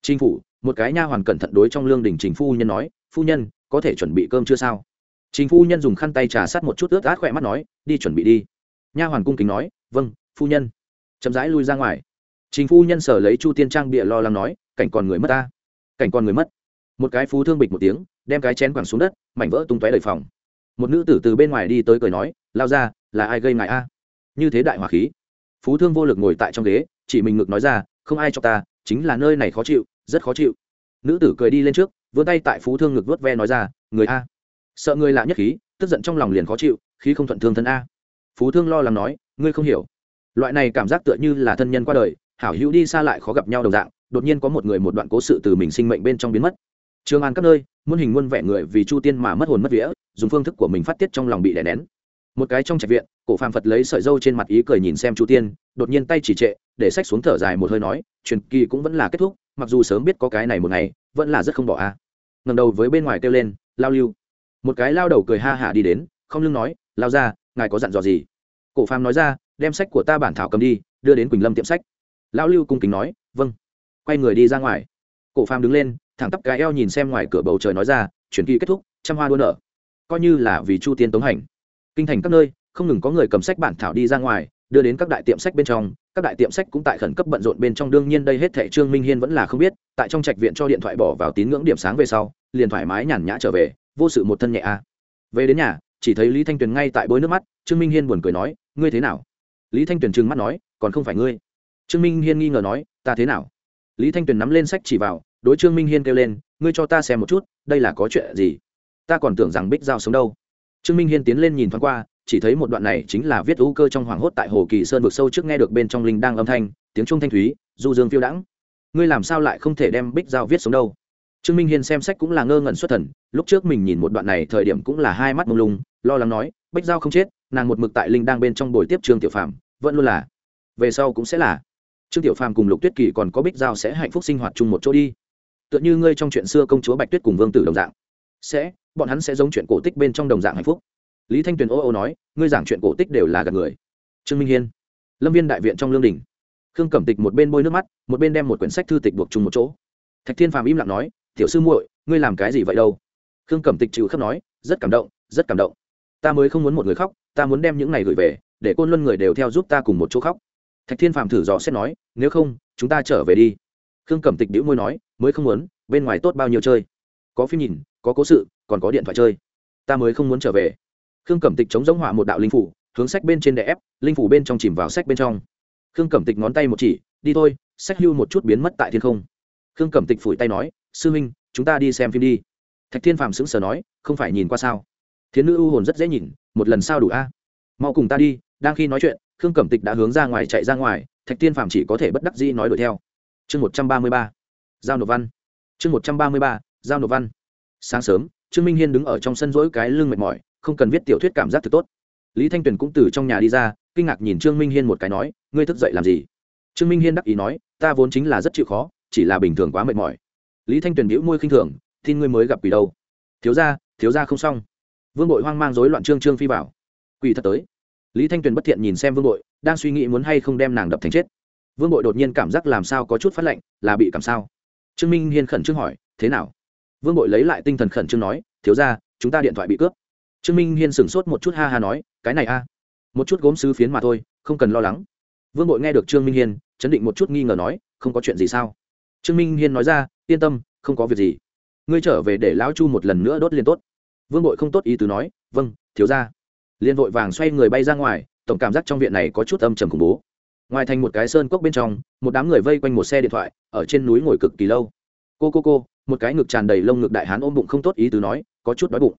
chính phủ, một cái nha hoàn cẩn thận đối trong lương đình trình phu nhân nói, phu nhân, có thể chuẩn bị cơm chưa sao? Trình phu nhân dùng khăn tay trà sát một chút ướt át khỏe mắt nói, đi chuẩn bị đi. Nha hoàn cung kính nói vâng phu nhân. Chậm rãi lui ra ngoài. Trình phu nhân sở lấy chu tiên trang bịa lo lắng nói, cảnh còn người mất ta, cảnh còn người mất. Một cái phú thương bịch một tiếng, đem cái chén quẳng xuống đất, mảnh vỡ tung tóe đầy phòng một nữ tử từ bên ngoài đi tới cười nói, lao ra, là ai gây ngại a? Như thế đại hỏa khí. Phú thương vô lực ngồi tại trong ghế, chỉ mình ngực nói ra, không ai cho ta, chính là nơi này khó chịu, rất khó chịu. Nữ tử cười đi lên trước, vươn tay tại phú thương ngực vớt ve nói ra, người a, sợ người lạ nhất khí, tức giận trong lòng liền khó chịu, khí không thuận thương thân a. Phú thương lo lắng nói, ngươi không hiểu. Loại này cảm giác tựa như là thân nhân qua đời, hảo hữu đi xa lại khó gặp nhau đồng dạng, đột nhiên có một người một đoạn cố sự từ mình sinh mệnh bên trong biến mất. Trường an các nơi muôn hình muôn vẻ người vì chu tiên mà mất hồn mất vía, dùng phương thức của mình phát tiết trong lòng bị đè nén. Một cái trong trạch viện, cổ phàm phật lấy sợi dâu trên mặt ý cười nhìn xem chu tiên, đột nhiên tay chỉ trệ, để sách xuống thở dài một hơi nói, truyền kỳ cũng vẫn là kết thúc, mặc dù sớm biết có cái này một ngày, vẫn là rất không bỏ a. À. ngầm đầu với bên ngoài kêu lên, lao lưu. Một cái lao đầu cười ha hả đi đến, không lưng nói, lao ra, ngài có dặn dò gì? Cổ phàm nói ra, đem sách của ta bản thảo cầm đi, đưa đến quỳnh lâm tiệm sách. Lao lưu cung kính nói vâng. Quay người đi ra ngoài. Cổ phàm đứng lên thẳng tắp cái eo nhìn xem ngoài cửa bầu trời nói ra, chuyển kỳ kết thúc, trăm hoa đua nở. Coi như là vì chu tiên tống hành. Kinh thành các nơi, không ngừng có người cầm sách bản thảo đi ra ngoài, đưa đến các đại tiệm sách bên trong, các đại tiệm sách cũng tại khẩn cấp bận rộn bên trong, đương nhiên đây hết thệ trương minh hiên vẫn là không biết, tại trong trạch viện cho điện thoại bỏ vào tín ngưỡng điểm sáng về sau, liền thoải mái nhàn nhã trở về, vô sự một thân nhẹ a. Về đến nhà, chỉ thấy lý thanh tuyền ngay tại bôi nước mắt, trương minh hiên buồn cười nói, ngươi thế nào? Lý thanh tuyền trừng mắt nói, còn không phải ngươi. Trương minh hiên nghi ngờ nói, ta thế nào? Lý thanh tuyền nắm lên sách chỉ vào đối trương minh hiên kêu lên, ngươi cho ta xem một chút, đây là có chuyện gì? Ta còn tưởng rằng bích giao sống đâu. Trương minh hiên tiến lên nhìn thoáng qua, chỉ thấy một đoạn này chính là viết ưu cơ trong hoàng hốt tại hồ kỳ sơn vực sâu trước nghe được bên trong linh đang âm thanh, tiếng trung thanh thúy, du dương phiêu đãng. Ngươi làm sao lại không thể đem bích giao viết sống đâu? Trương minh hiên xem sách cũng là ngơ ngẩn xuất thần, lúc trước mình nhìn một đoạn này thời điểm cũng là hai mắt mông lung, lo lắng nói, bích giao không chết, nàng một mực tại linh đang bên trong buổi tiếp trương tiểu phạm vẫn luôn là, về sau cũng sẽ là. Trương tiểu phàm cùng lục tuyết kỳ còn có bích giao sẽ hạnh phúc sinh hoạt chung một chỗ đi tựa như ngươi trong chuyện xưa công chúa bạch tuyết cùng vương tử đồng dạng. Sẽ, bọn hắn sẽ giống chuyện cổ tích bên trong đồng dạng hạnh phúc. Lý thanh tuyền ô ô nói, ngươi giảng chuyện cổ tích đều là gạt người. Trương minh hiên, lâm viên đại viện trong lương đình khương cẩm tịch một bên bôi nước mắt, một bên đem một quyển sách thư tịch buộc chung một chỗ. Thạch thiên phàm im lặng nói, tiểu sư muội, ngươi làm cái gì vậy đâu? Khương cẩm tịch chịu khắp nói, rất cảm động, rất cảm động. Ta mới không muốn một người khóc, ta muốn đem những này gửi về, để côn luân người đều theo giúp ta cùng một chỗ khóc. Thạch thiên phàm thử dò xét nói, nếu không, chúng ta trở về đi khương cẩm tịch đĩu môi nói, mới không muốn, bên ngoài tốt bao nhiêu chơi? Có phim nhìn, có cố sự, còn có điện thoại chơi. Ta mới không muốn trở về. Khương cẩm tịch chống giống họa một đạo linh phủ, hướng sách bên trên đè ép, linh phủ bên trong chìm vào sách bên trong. Khương cẩm tịch ngón tay một chỉ, đi thôi, sách hưu một chút biến mất tại thiên không. Khương cẩm tịch phủi tay nói, sư huynh chúng ta đi xem phim đi. Thạch thiên phàm sững sờ nói, không phải nhìn qua sao? Thiến nữ ưu hồn rất dễ nhìn, một lần sao đủ a? Mau cùng ta đi, đang khi nói chuyện, khương cẩm tịch đã hướng ra ngoài chạy ra ngoài, thạch Thiên phàm chỉ có thể bất đắc dĩ nói đuổi theo chương một trăm ba mươi ba, giao nộp văn. Chương một trăm ba mươi ba, giao nộp văn. Sáng sớm, trương minh hiên đứng ở trong sân rỗi cái lưng mệt mỏi, không cần viết tiểu thuyết cảm giác thực tốt. Lý thanh tuyền cũng từ trong nhà đi ra, kinh ngạc nhìn trương minh hiên một cái nói, ngươi thức dậy làm gì? Trương minh hiên đắc ý nói, ta vốn chính là rất chịu khó, chỉ là bình thường quá mệt mỏi. Lý thanh tuyền đĩu môi khinh thường, tin ngươi mới gặp quỷ đâu. Thiếu ra thiếu ra không xong. Vương đội hoang mang rối loạn trương trương phi bảo quỷ thật tới. Lý thanh tuyền bất thiện nhìn xem vương đội đang suy nghĩ muốn hay không đem nàng đập thành chết vương bội đột nhiên cảm giác làm sao có chút phát lệnh, là bị cảm sao? Trương minh hiên khẩn trương hỏi thế nào? Vương bội lấy lại tinh thần khẩn trương nói thiếu ra chúng ta điện thoại bị cướp. Trương minh hiên sửng sốt một chút ha ha nói cái này a một chút gốm sứ phiến mà thôi không cần lo lắng. Vương bội nghe được trương minh hiên chấn định một chút nghi ngờ nói không có chuyện gì sao? Trương minh hiên nói ra yên tâm không có việc gì. Ngươi trở về để lão chu một lần nữa đốt liền tốt. Vương bội không tốt ý tứ nói vâng thiếu ra liền vội vàng xoay người bay ra ngoài tổng cảm giác trong viện này có chút âm trầm khủng bố ngoài thành một cái sơn cốc bên trong, một đám người vây quanh một xe điện thoại, ở trên núi ngồi cực kỳ lâu. Cô cô cô, một cái ngực tràn đầy lông ngực đại hán ôm bụng không tốt ý tứ nói, có chút đói bụng.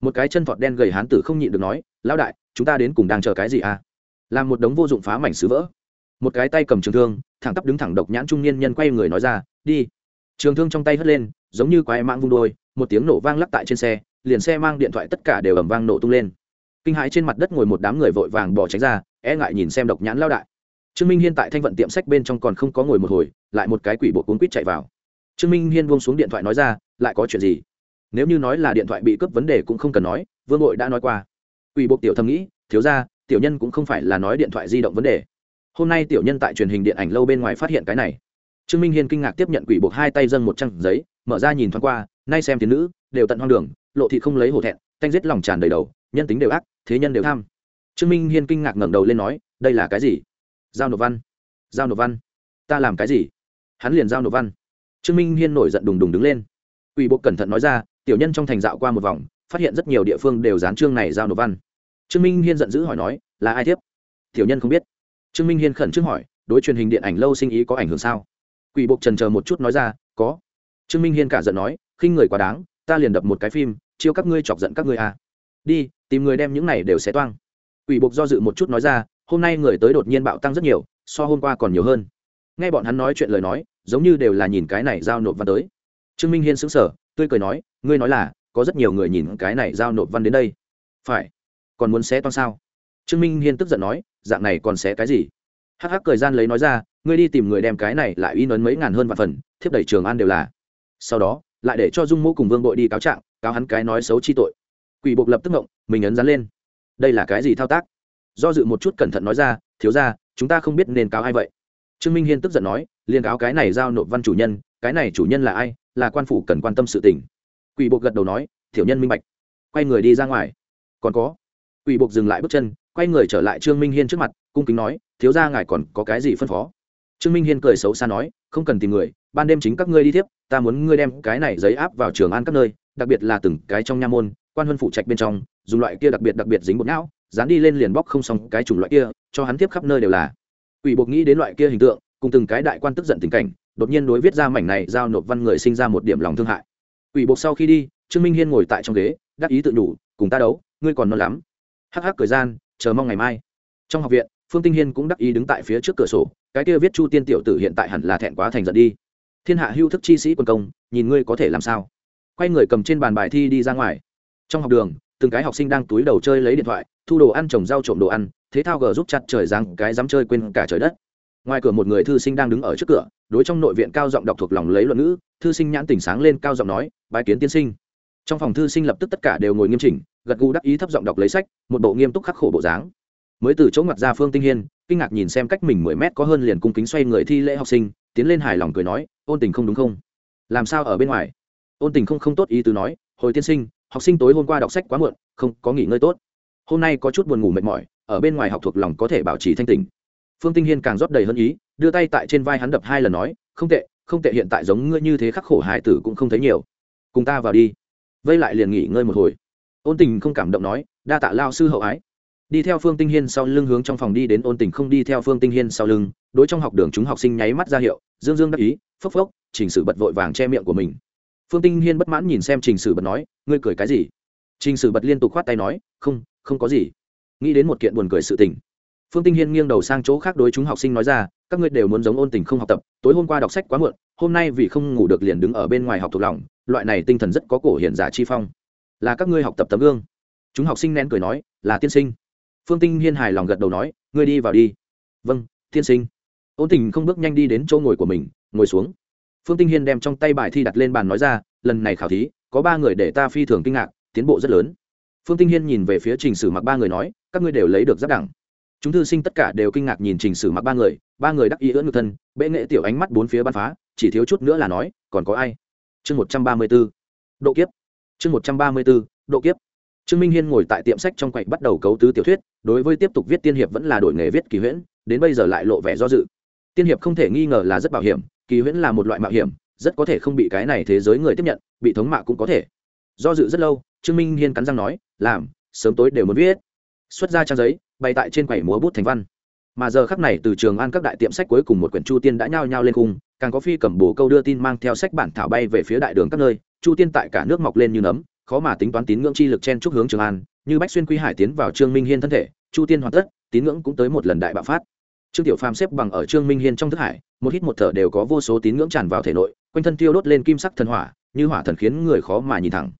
Một cái chân vọt đen gầy hán tử không nhịn được nói, lão đại, chúng ta đến cùng đang chờ cái gì à? Làm một đống vô dụng phá mảnh sứ vỡ. Một cái tay cầm trường thương, thẳng tắp đứng thẳng độc nhãn trung niên nhân quay người nói ra, đi. Trường thương trong tay hất lên, giống như quái mạng vung đôi, một tiếng nổ vang lắc tại trên xe, liền xe mang điện thoại tất cả đều ầm vang nổ tung lên. Kinh hãi trên mặt đất ngồi một đám người vội vàng bỏ tránh ra e ngại nhìn xem độc nhãn lao đại trương minh hiên tại thanh vận tiệm sách bên trong còn không có ngồi một hồi, lại một cái quỷ bộ cuốn quýt chạy vào. Trương minh hiên buông xuống điện thoại nói ra, lại có chuyện gì? Nếu như nói là điện thoại bị cướp vấn đề cũng không cần nói, vương nội đã nói qua. Quỷ bộ tiểu thầm nghĩ, thiếu ra tiểu nhân cũng không phải là nói điện thoại di động vấn đề. Hôm nay tiểu nhân tại truyền hình điện ảnh lâu bên ngoài phát hiện cái này. Trương minh hiên kinh ngạc tiếp nhận quỷ buộc hai tay dâng một trang giấy, mở ra nhìn thoáng qua, nay xem tiến nữ, đều tận hoang đường, lộ thị không lấy hổ thẹn, tanh giết lòng tràn đầy đầu, nhân tính đều ác, thế nhân đều tham. Trương minh hiên kinh ngạc ngẩng đầu lên nói, đây là cái gì? Giao nộp văn. Giao nộp văn. Ta làm cái gì? Hắn liền giao nộp văn. Trương minh hiên nổi giận đùng đùng đứng lên. Ủy bộ cẩn thận nói ra, tiểu nhân trong thành dạo qua một vòng, phát hiện rất nhiều địa phương đều dán trương này giao nộp văn. Trương minh hiên giận dữ hỏi nói, là ai tiếp? Tiểu nhân không biết. Trương minh hiên khẩn trương hỏi, đối truyền hình điện ảnh lâu sinh ý có ảnh hưởng sao? Quỷ Bộ trần chờ một chút nói ra, có. Trương minh hiên cả giận nói, khinh người quá đáng, ta liền đập một cái phim, chiêu các ngươi chọc giận các ngươi à. đi, tìm người đem những này đều xé toang. Quỷ Bộ do dự một chút nói ra hôm nay người tới đột nhiên bạo tăng rất nhiều, so hôm qua còn nhiều hơn. Nghe bọn hắn nói chuyện lời nói, giống như đều là nhìn cái này giao nộp văn tới. Trương minh hiên sững sờ, tươi cười nói, ngươi nói là, có rất nhiều người nhìn cái này giao nộp văn đến đây. Phải, còn muốn xé toan sao? Trương minh hiên tức giận nói, dạng này còn xé cái gì? Hắc hắc cười gian lấy nói ra, ngươi đi tìm người đem cái này lại in ấn mấy ngàn hơn vạn phần, thiếp đẩy trường an đều là. Sau đó, lại để cho dung mô cùng vương bội đi cáo trạng, cáo hắn cái nói xấu chi tội. Quỷ buộc lập tức ngộng, mình ấn dán lên. Đây là cái gì thao tác? Do dự một chút cẩn thận nói ra, thiếu ra chúng ta không biết nên cáo ai vậy. Trương minh hiên tức giận nói, liên cáo cái này giao nộp văn chủ nhân, cái này chủ nhân là ai, là quan phủ cần quan tâm sự tình. Quỷ buộc gật đầu nói, thiểu nhân minh bạch. Quay người đi ra ngoài. Còn có, quỷ buộc dừng lại bước chân, quay người trở lại trương minh hiên trước mặt, cung kính nói, thiếu ra ngài còn có cái gì phân phó? Trương minh hiên cười xấu xa nói, không cần tìm người, ban đêm chính các ngươi đi tiếp, ta muốn ngươi đem cái này giấy áp vào trường an các nơi, đặc biệt là từng cái trong nha môn, quan huân phụ trạch bên trong, dùng loại kia đặc biệt đặc biệt dính bột não dán đi lên liền bóc không xong cái chủng loại kia, cho hắn tiếp khắp nơi đều là. Quỷ buộc nghĩ đến loại kia hình tượng, cùng từng cái đại quan tức giận tình cảnh, đột nhiên đối viết ra mảnh này giao nộp văn người sinh ra một điểm lòng thương hại. Quỷ buộc sau khi đi, trương minh hiên ngồi tại trong ghế, đắc ý tự nhủ, cùng ta đấu, ngươi còn non lắm. Hắc hắc cười gian, chờ mong ngày mai. Trong học viện, phương tinh hiên cũng đắc ý đứng tại phía trước cửa sổ, cái kia viết chu tiên tiểu tử hiện tại hẳn là thẹn quá thành giận đi. Thiên hạ hưu thức chi sĩ quân công, nhìn ngươi có thể làm sao? Quay người cầm trên bàn bài thi đi ra ngoài. Trong học đường, từng cái học sinh đang túi đầu chơi lấy điện thoại thu đồ ăn, trồng rau trộm đồ ăn, thế thao gờ giúp chặt trời rằng cái dám chơi quên cả trời đất. Ngoài cửa một người thư sinh đang đứng ở trước cửa, đối trong nội viện cao giọng đọc thuộc lòng lấy luận ngữ, thư sinh nhãn tỉnh sáng lên cao giọng nói bài kiến tiên sinh. Trong phòng thư sinh lập tức tất cả đều ngồi nghiêm chỉnh, gật gù đắc ý thấp giọng đọc lấy sách, một bộ nghiêm túc khắc khổ bộ dáng. Mới từ chỗ ngoặt ra phương tinh hiên, kinh ngạc nhìn xem cách mình mười mét có hơn liền cung kính xoay người thi lễ học sinh, tiến lên hài lòng cười nói, ôn tình không đúng không? Làm sao ở bên ngoài? Ôn tình không không tốt ý từ nói, hồi tiên sinh, học sinh tối hôm qua đọc sách quá muộn, không có nghỉ ngơi tốt hôm nay có chút buồn ngủ mệt mỏi, ở bên ngoài học thuộc lòng có thể bảo trì thanh tình phương tinh hiên càng rót đầy hơn ý, đưa tay tại trên vai hắn đập hai lần nói, không tệ không tệ, hiện tại giống ngươi như thế khắc khổ hải tử cũng không thấy nhiều. Cùng ta vào đi. Vây lại liền nghỉ ngơi một hồi. Ôn tình không cảm động nói, đa tạ lao sư hậu ái. Đi theo phương tinh hiên sau lưng hướng trong phòng đi đến ôn tình không đi theo phương tinh hiên sau lưng, đối trong học đường chúng học sinh nháy mắt ra hiệu, dương dương đắc ý, phốc phốc chỉnh sử bật vội vàng che miệng của mình. Phương tinh hiên bất mãn nhìn xem trình sử bật nói, ngươi cười cái gì? Trình sử bật liên tục khoát tay nói, không không có gì. Nghĩ đến một kiện buồn cười sự tình. Phương tinh hiên nghiêng đầu sang chỗ khác đối chúng học sinh nói ra, các ngươi đều muốn giống ôn tình không học tập, tối hôm qua đọc sách quá muộn, hôm nay vì không ngủ được liền đứng ở bên ngoài học thuộc lòng, loại này tinh thần rất có cổ hiện giả chi phong. Là các ngươi học tập tấm gương. Chúng học sinh nén cười nói, là tiên sinh. Phương tinh hiên hài lòng gật đầu nói, ngươi đi vào đi. Vâng tiên sinh. Ôn tình không bước nhanh đi đến chỗ ngồi của mình, ngồi xuống. Phương tinh hiên đem trong tay bài thi đặt lên bàn nói ra, lần này khảo thí, có ba người để ta phi thường kinh ngạc, tiến bộ rất lớn phương tinh hiên nhìn về phía trình sử mặc ba người nói, các ngươi đều lấy được giáp đẳng. Chúng thư sinh tất cả đều kinh ngạc nhìn trình sử mặc ba người ba người đắc ý ưỡn ngược thân, bệ nghệ tiểu ánh mắt bốn phía bắn phá, chỉ thiếu chút nữa là nói, còn có ai? Chương một trăm ba mươi b ố độ kiếp. Chương một trăm ba mươi b ố độ kiếp. Trương minh hiên ngồi tại tiệm sách trong quạnh bắt đầu cấu tứ tiểu thuyết, đối với tiếp tục viết tiên hiệp vẫn là đổi nghề viết kỳ huyễn, đến bây giờ lại lộ vẻ do dự. Tiên hiệp không thể nghi ngờ là rất bảo hiểm, kỳ huyễn là một loại mạo hiểm, rất có thể không bị cái này thế giới người tiếp nhận, bị thống mạ cũng có thể. Do dự rất lâu trương minh hiên cắn răng nói làm sớm tối đều muốn viết. Xuất ra trang giấy bày tại trên quầy múa bút thành văn. Mà giờ khắc này từ trường an các đại tiệm sách cuối cùng một quyển chu tiên đã nhao nhao lên khung, càng có phi cầm bồ câu đưa tin mang theo sách bản thảo bay về phía đại đường các nơi chu tiên tại cả nước mọc lên như nấm khó mà tính toán tín ngưỡng chi lực chen chúc hướng trường an như bách xuyên quy hải tiến vào trương minh hiên thân thể chu tiên hoàn tất tín ngưỡng cũng tới một lần đại bạo phát. Trương tiểu phàm xếp bằng ở trương minh hiên trong thức hải một hít một thở đều có vô số tín ngưỡng tràn vào thể nội quanh thân tiêu đốt lên kim sắc thần hỏa như hỏa thần khiến người khó mà nhìn thẳng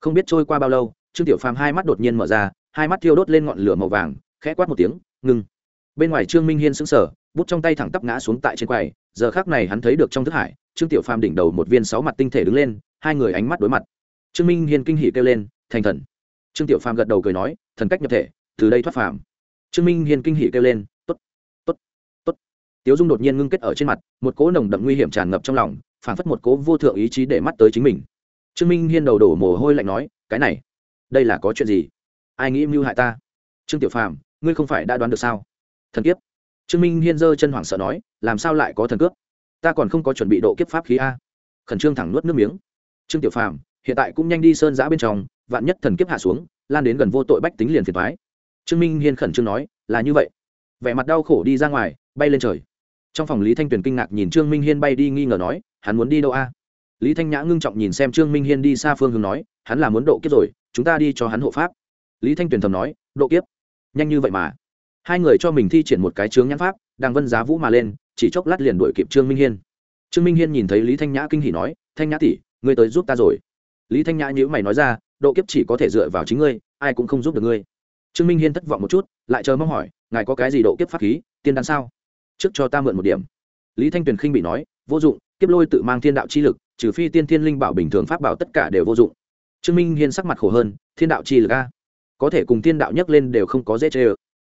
không biết trôi qua bao lâu, trương tiểu phàm hai mắt đột nhiên mở ra, hai mắt thiêu đốt lên ngọn lửa màu vàng, khẽ quát một tiếng, ngừng. bên ngoài trương minh hiên sững sờ, bút trong tay thẳng tắp ngã xuống tại trên quầy, giờ khác này hắn thấy được trong thức hải, trương tiểu phàm đỉnh đầu một viên sáu mặt tinh thể đứng lên, hai người ánh mắt đối mặt. Trương minh hiên kinh hỉ kêu lên, thành thần. Trương tiểu phàm gật đầu cười nói, thần cách nhập thể, từ đây thoát phàm. Trương minh hiên kinh hỉ kêu lên t ố t t ố t t ố t tiếu dung đột nhiên ngưng kết ở trên mặt, một cỗ nồng đậm nguy hiểm tràn ngập trong lòng phản phất một cỗ vô thượng ý chí để mắt tới chính mình trương minh hiên đầu đổ mồ hôi lạnh nói, cái này, đây là có chuyện gì? Ai nghĩ mưu hại ta? Trương tiểu phàm, ngươi không phải đã đoán được sao? Thần kiếp. Trương minh hiên giơ chân hoảng sợ nói, làm sao lại có thần cướp? Ta còn không có chuẩn bị độ kiếp pháp khí a. Khẩn trương thẳng nuốt nước miếng. Trương tiểu phàm, hiện tại cũng nhanh đi sơn giã bên trong, vạn nhất thần kiếp hạ xuống, lan đến gần vô tội bách tính liền phiền thoái trương minh hiên khẩn trương nói, là như vậy. Vẻ mặt đau khổ đi ra ngoài, bay lên trời. Trong phòng lý thanh tuyền kinh ngạc nhìn trương minh hiên bay đi nghi ngờ nói, hắn muốn đi đâu a? Lý thanh nhã ngưng trọng nhìn xem trương minh hiên đi xa phương hướng nói, hắn là muốn độ kiếp rồi, chúng ta đi cho hắn hộ pháp. Lý thanh tuyền thầm nói, độ kiếp? Nhanh như vậy mà. Hai người cho mình thi triển một cái chướng nhãn pháp đang vân giá vũ mà lên, chỉ chốc lát liền đuổi kịp trương minh hiên. Trương minh hiên nhìn thấy lý thanh nhã kinh hỉ nói, thanh nhã tỷ, ngươi tới giúp ta rồi. Lý thanh nhã nhữ mày nói ra, độ kiếp chỉ có thể dựa vào chính ngươi, ai cũng không giúp được ngươi. Trương minh hiên thất vọng một chút, lại chờ mong hỏi, ngài có cái gì độ kiếp pháp khí, tiên đan sao? Trước cho ta mượn một điểm. Lý thanh tuyền khinh bị nói, vô dụng, kiếp lôi tự mang thiên đạo chi lực trừ phi tiên thiên linh bảo bình thường pháp bảo tất cả đều vô dụng. Trương minh hiên sắc mặt khổ hơn, thiên đạo chi lực a. Có thể cùng thiên đạo nhấc lên đều không có dễ chê ơ.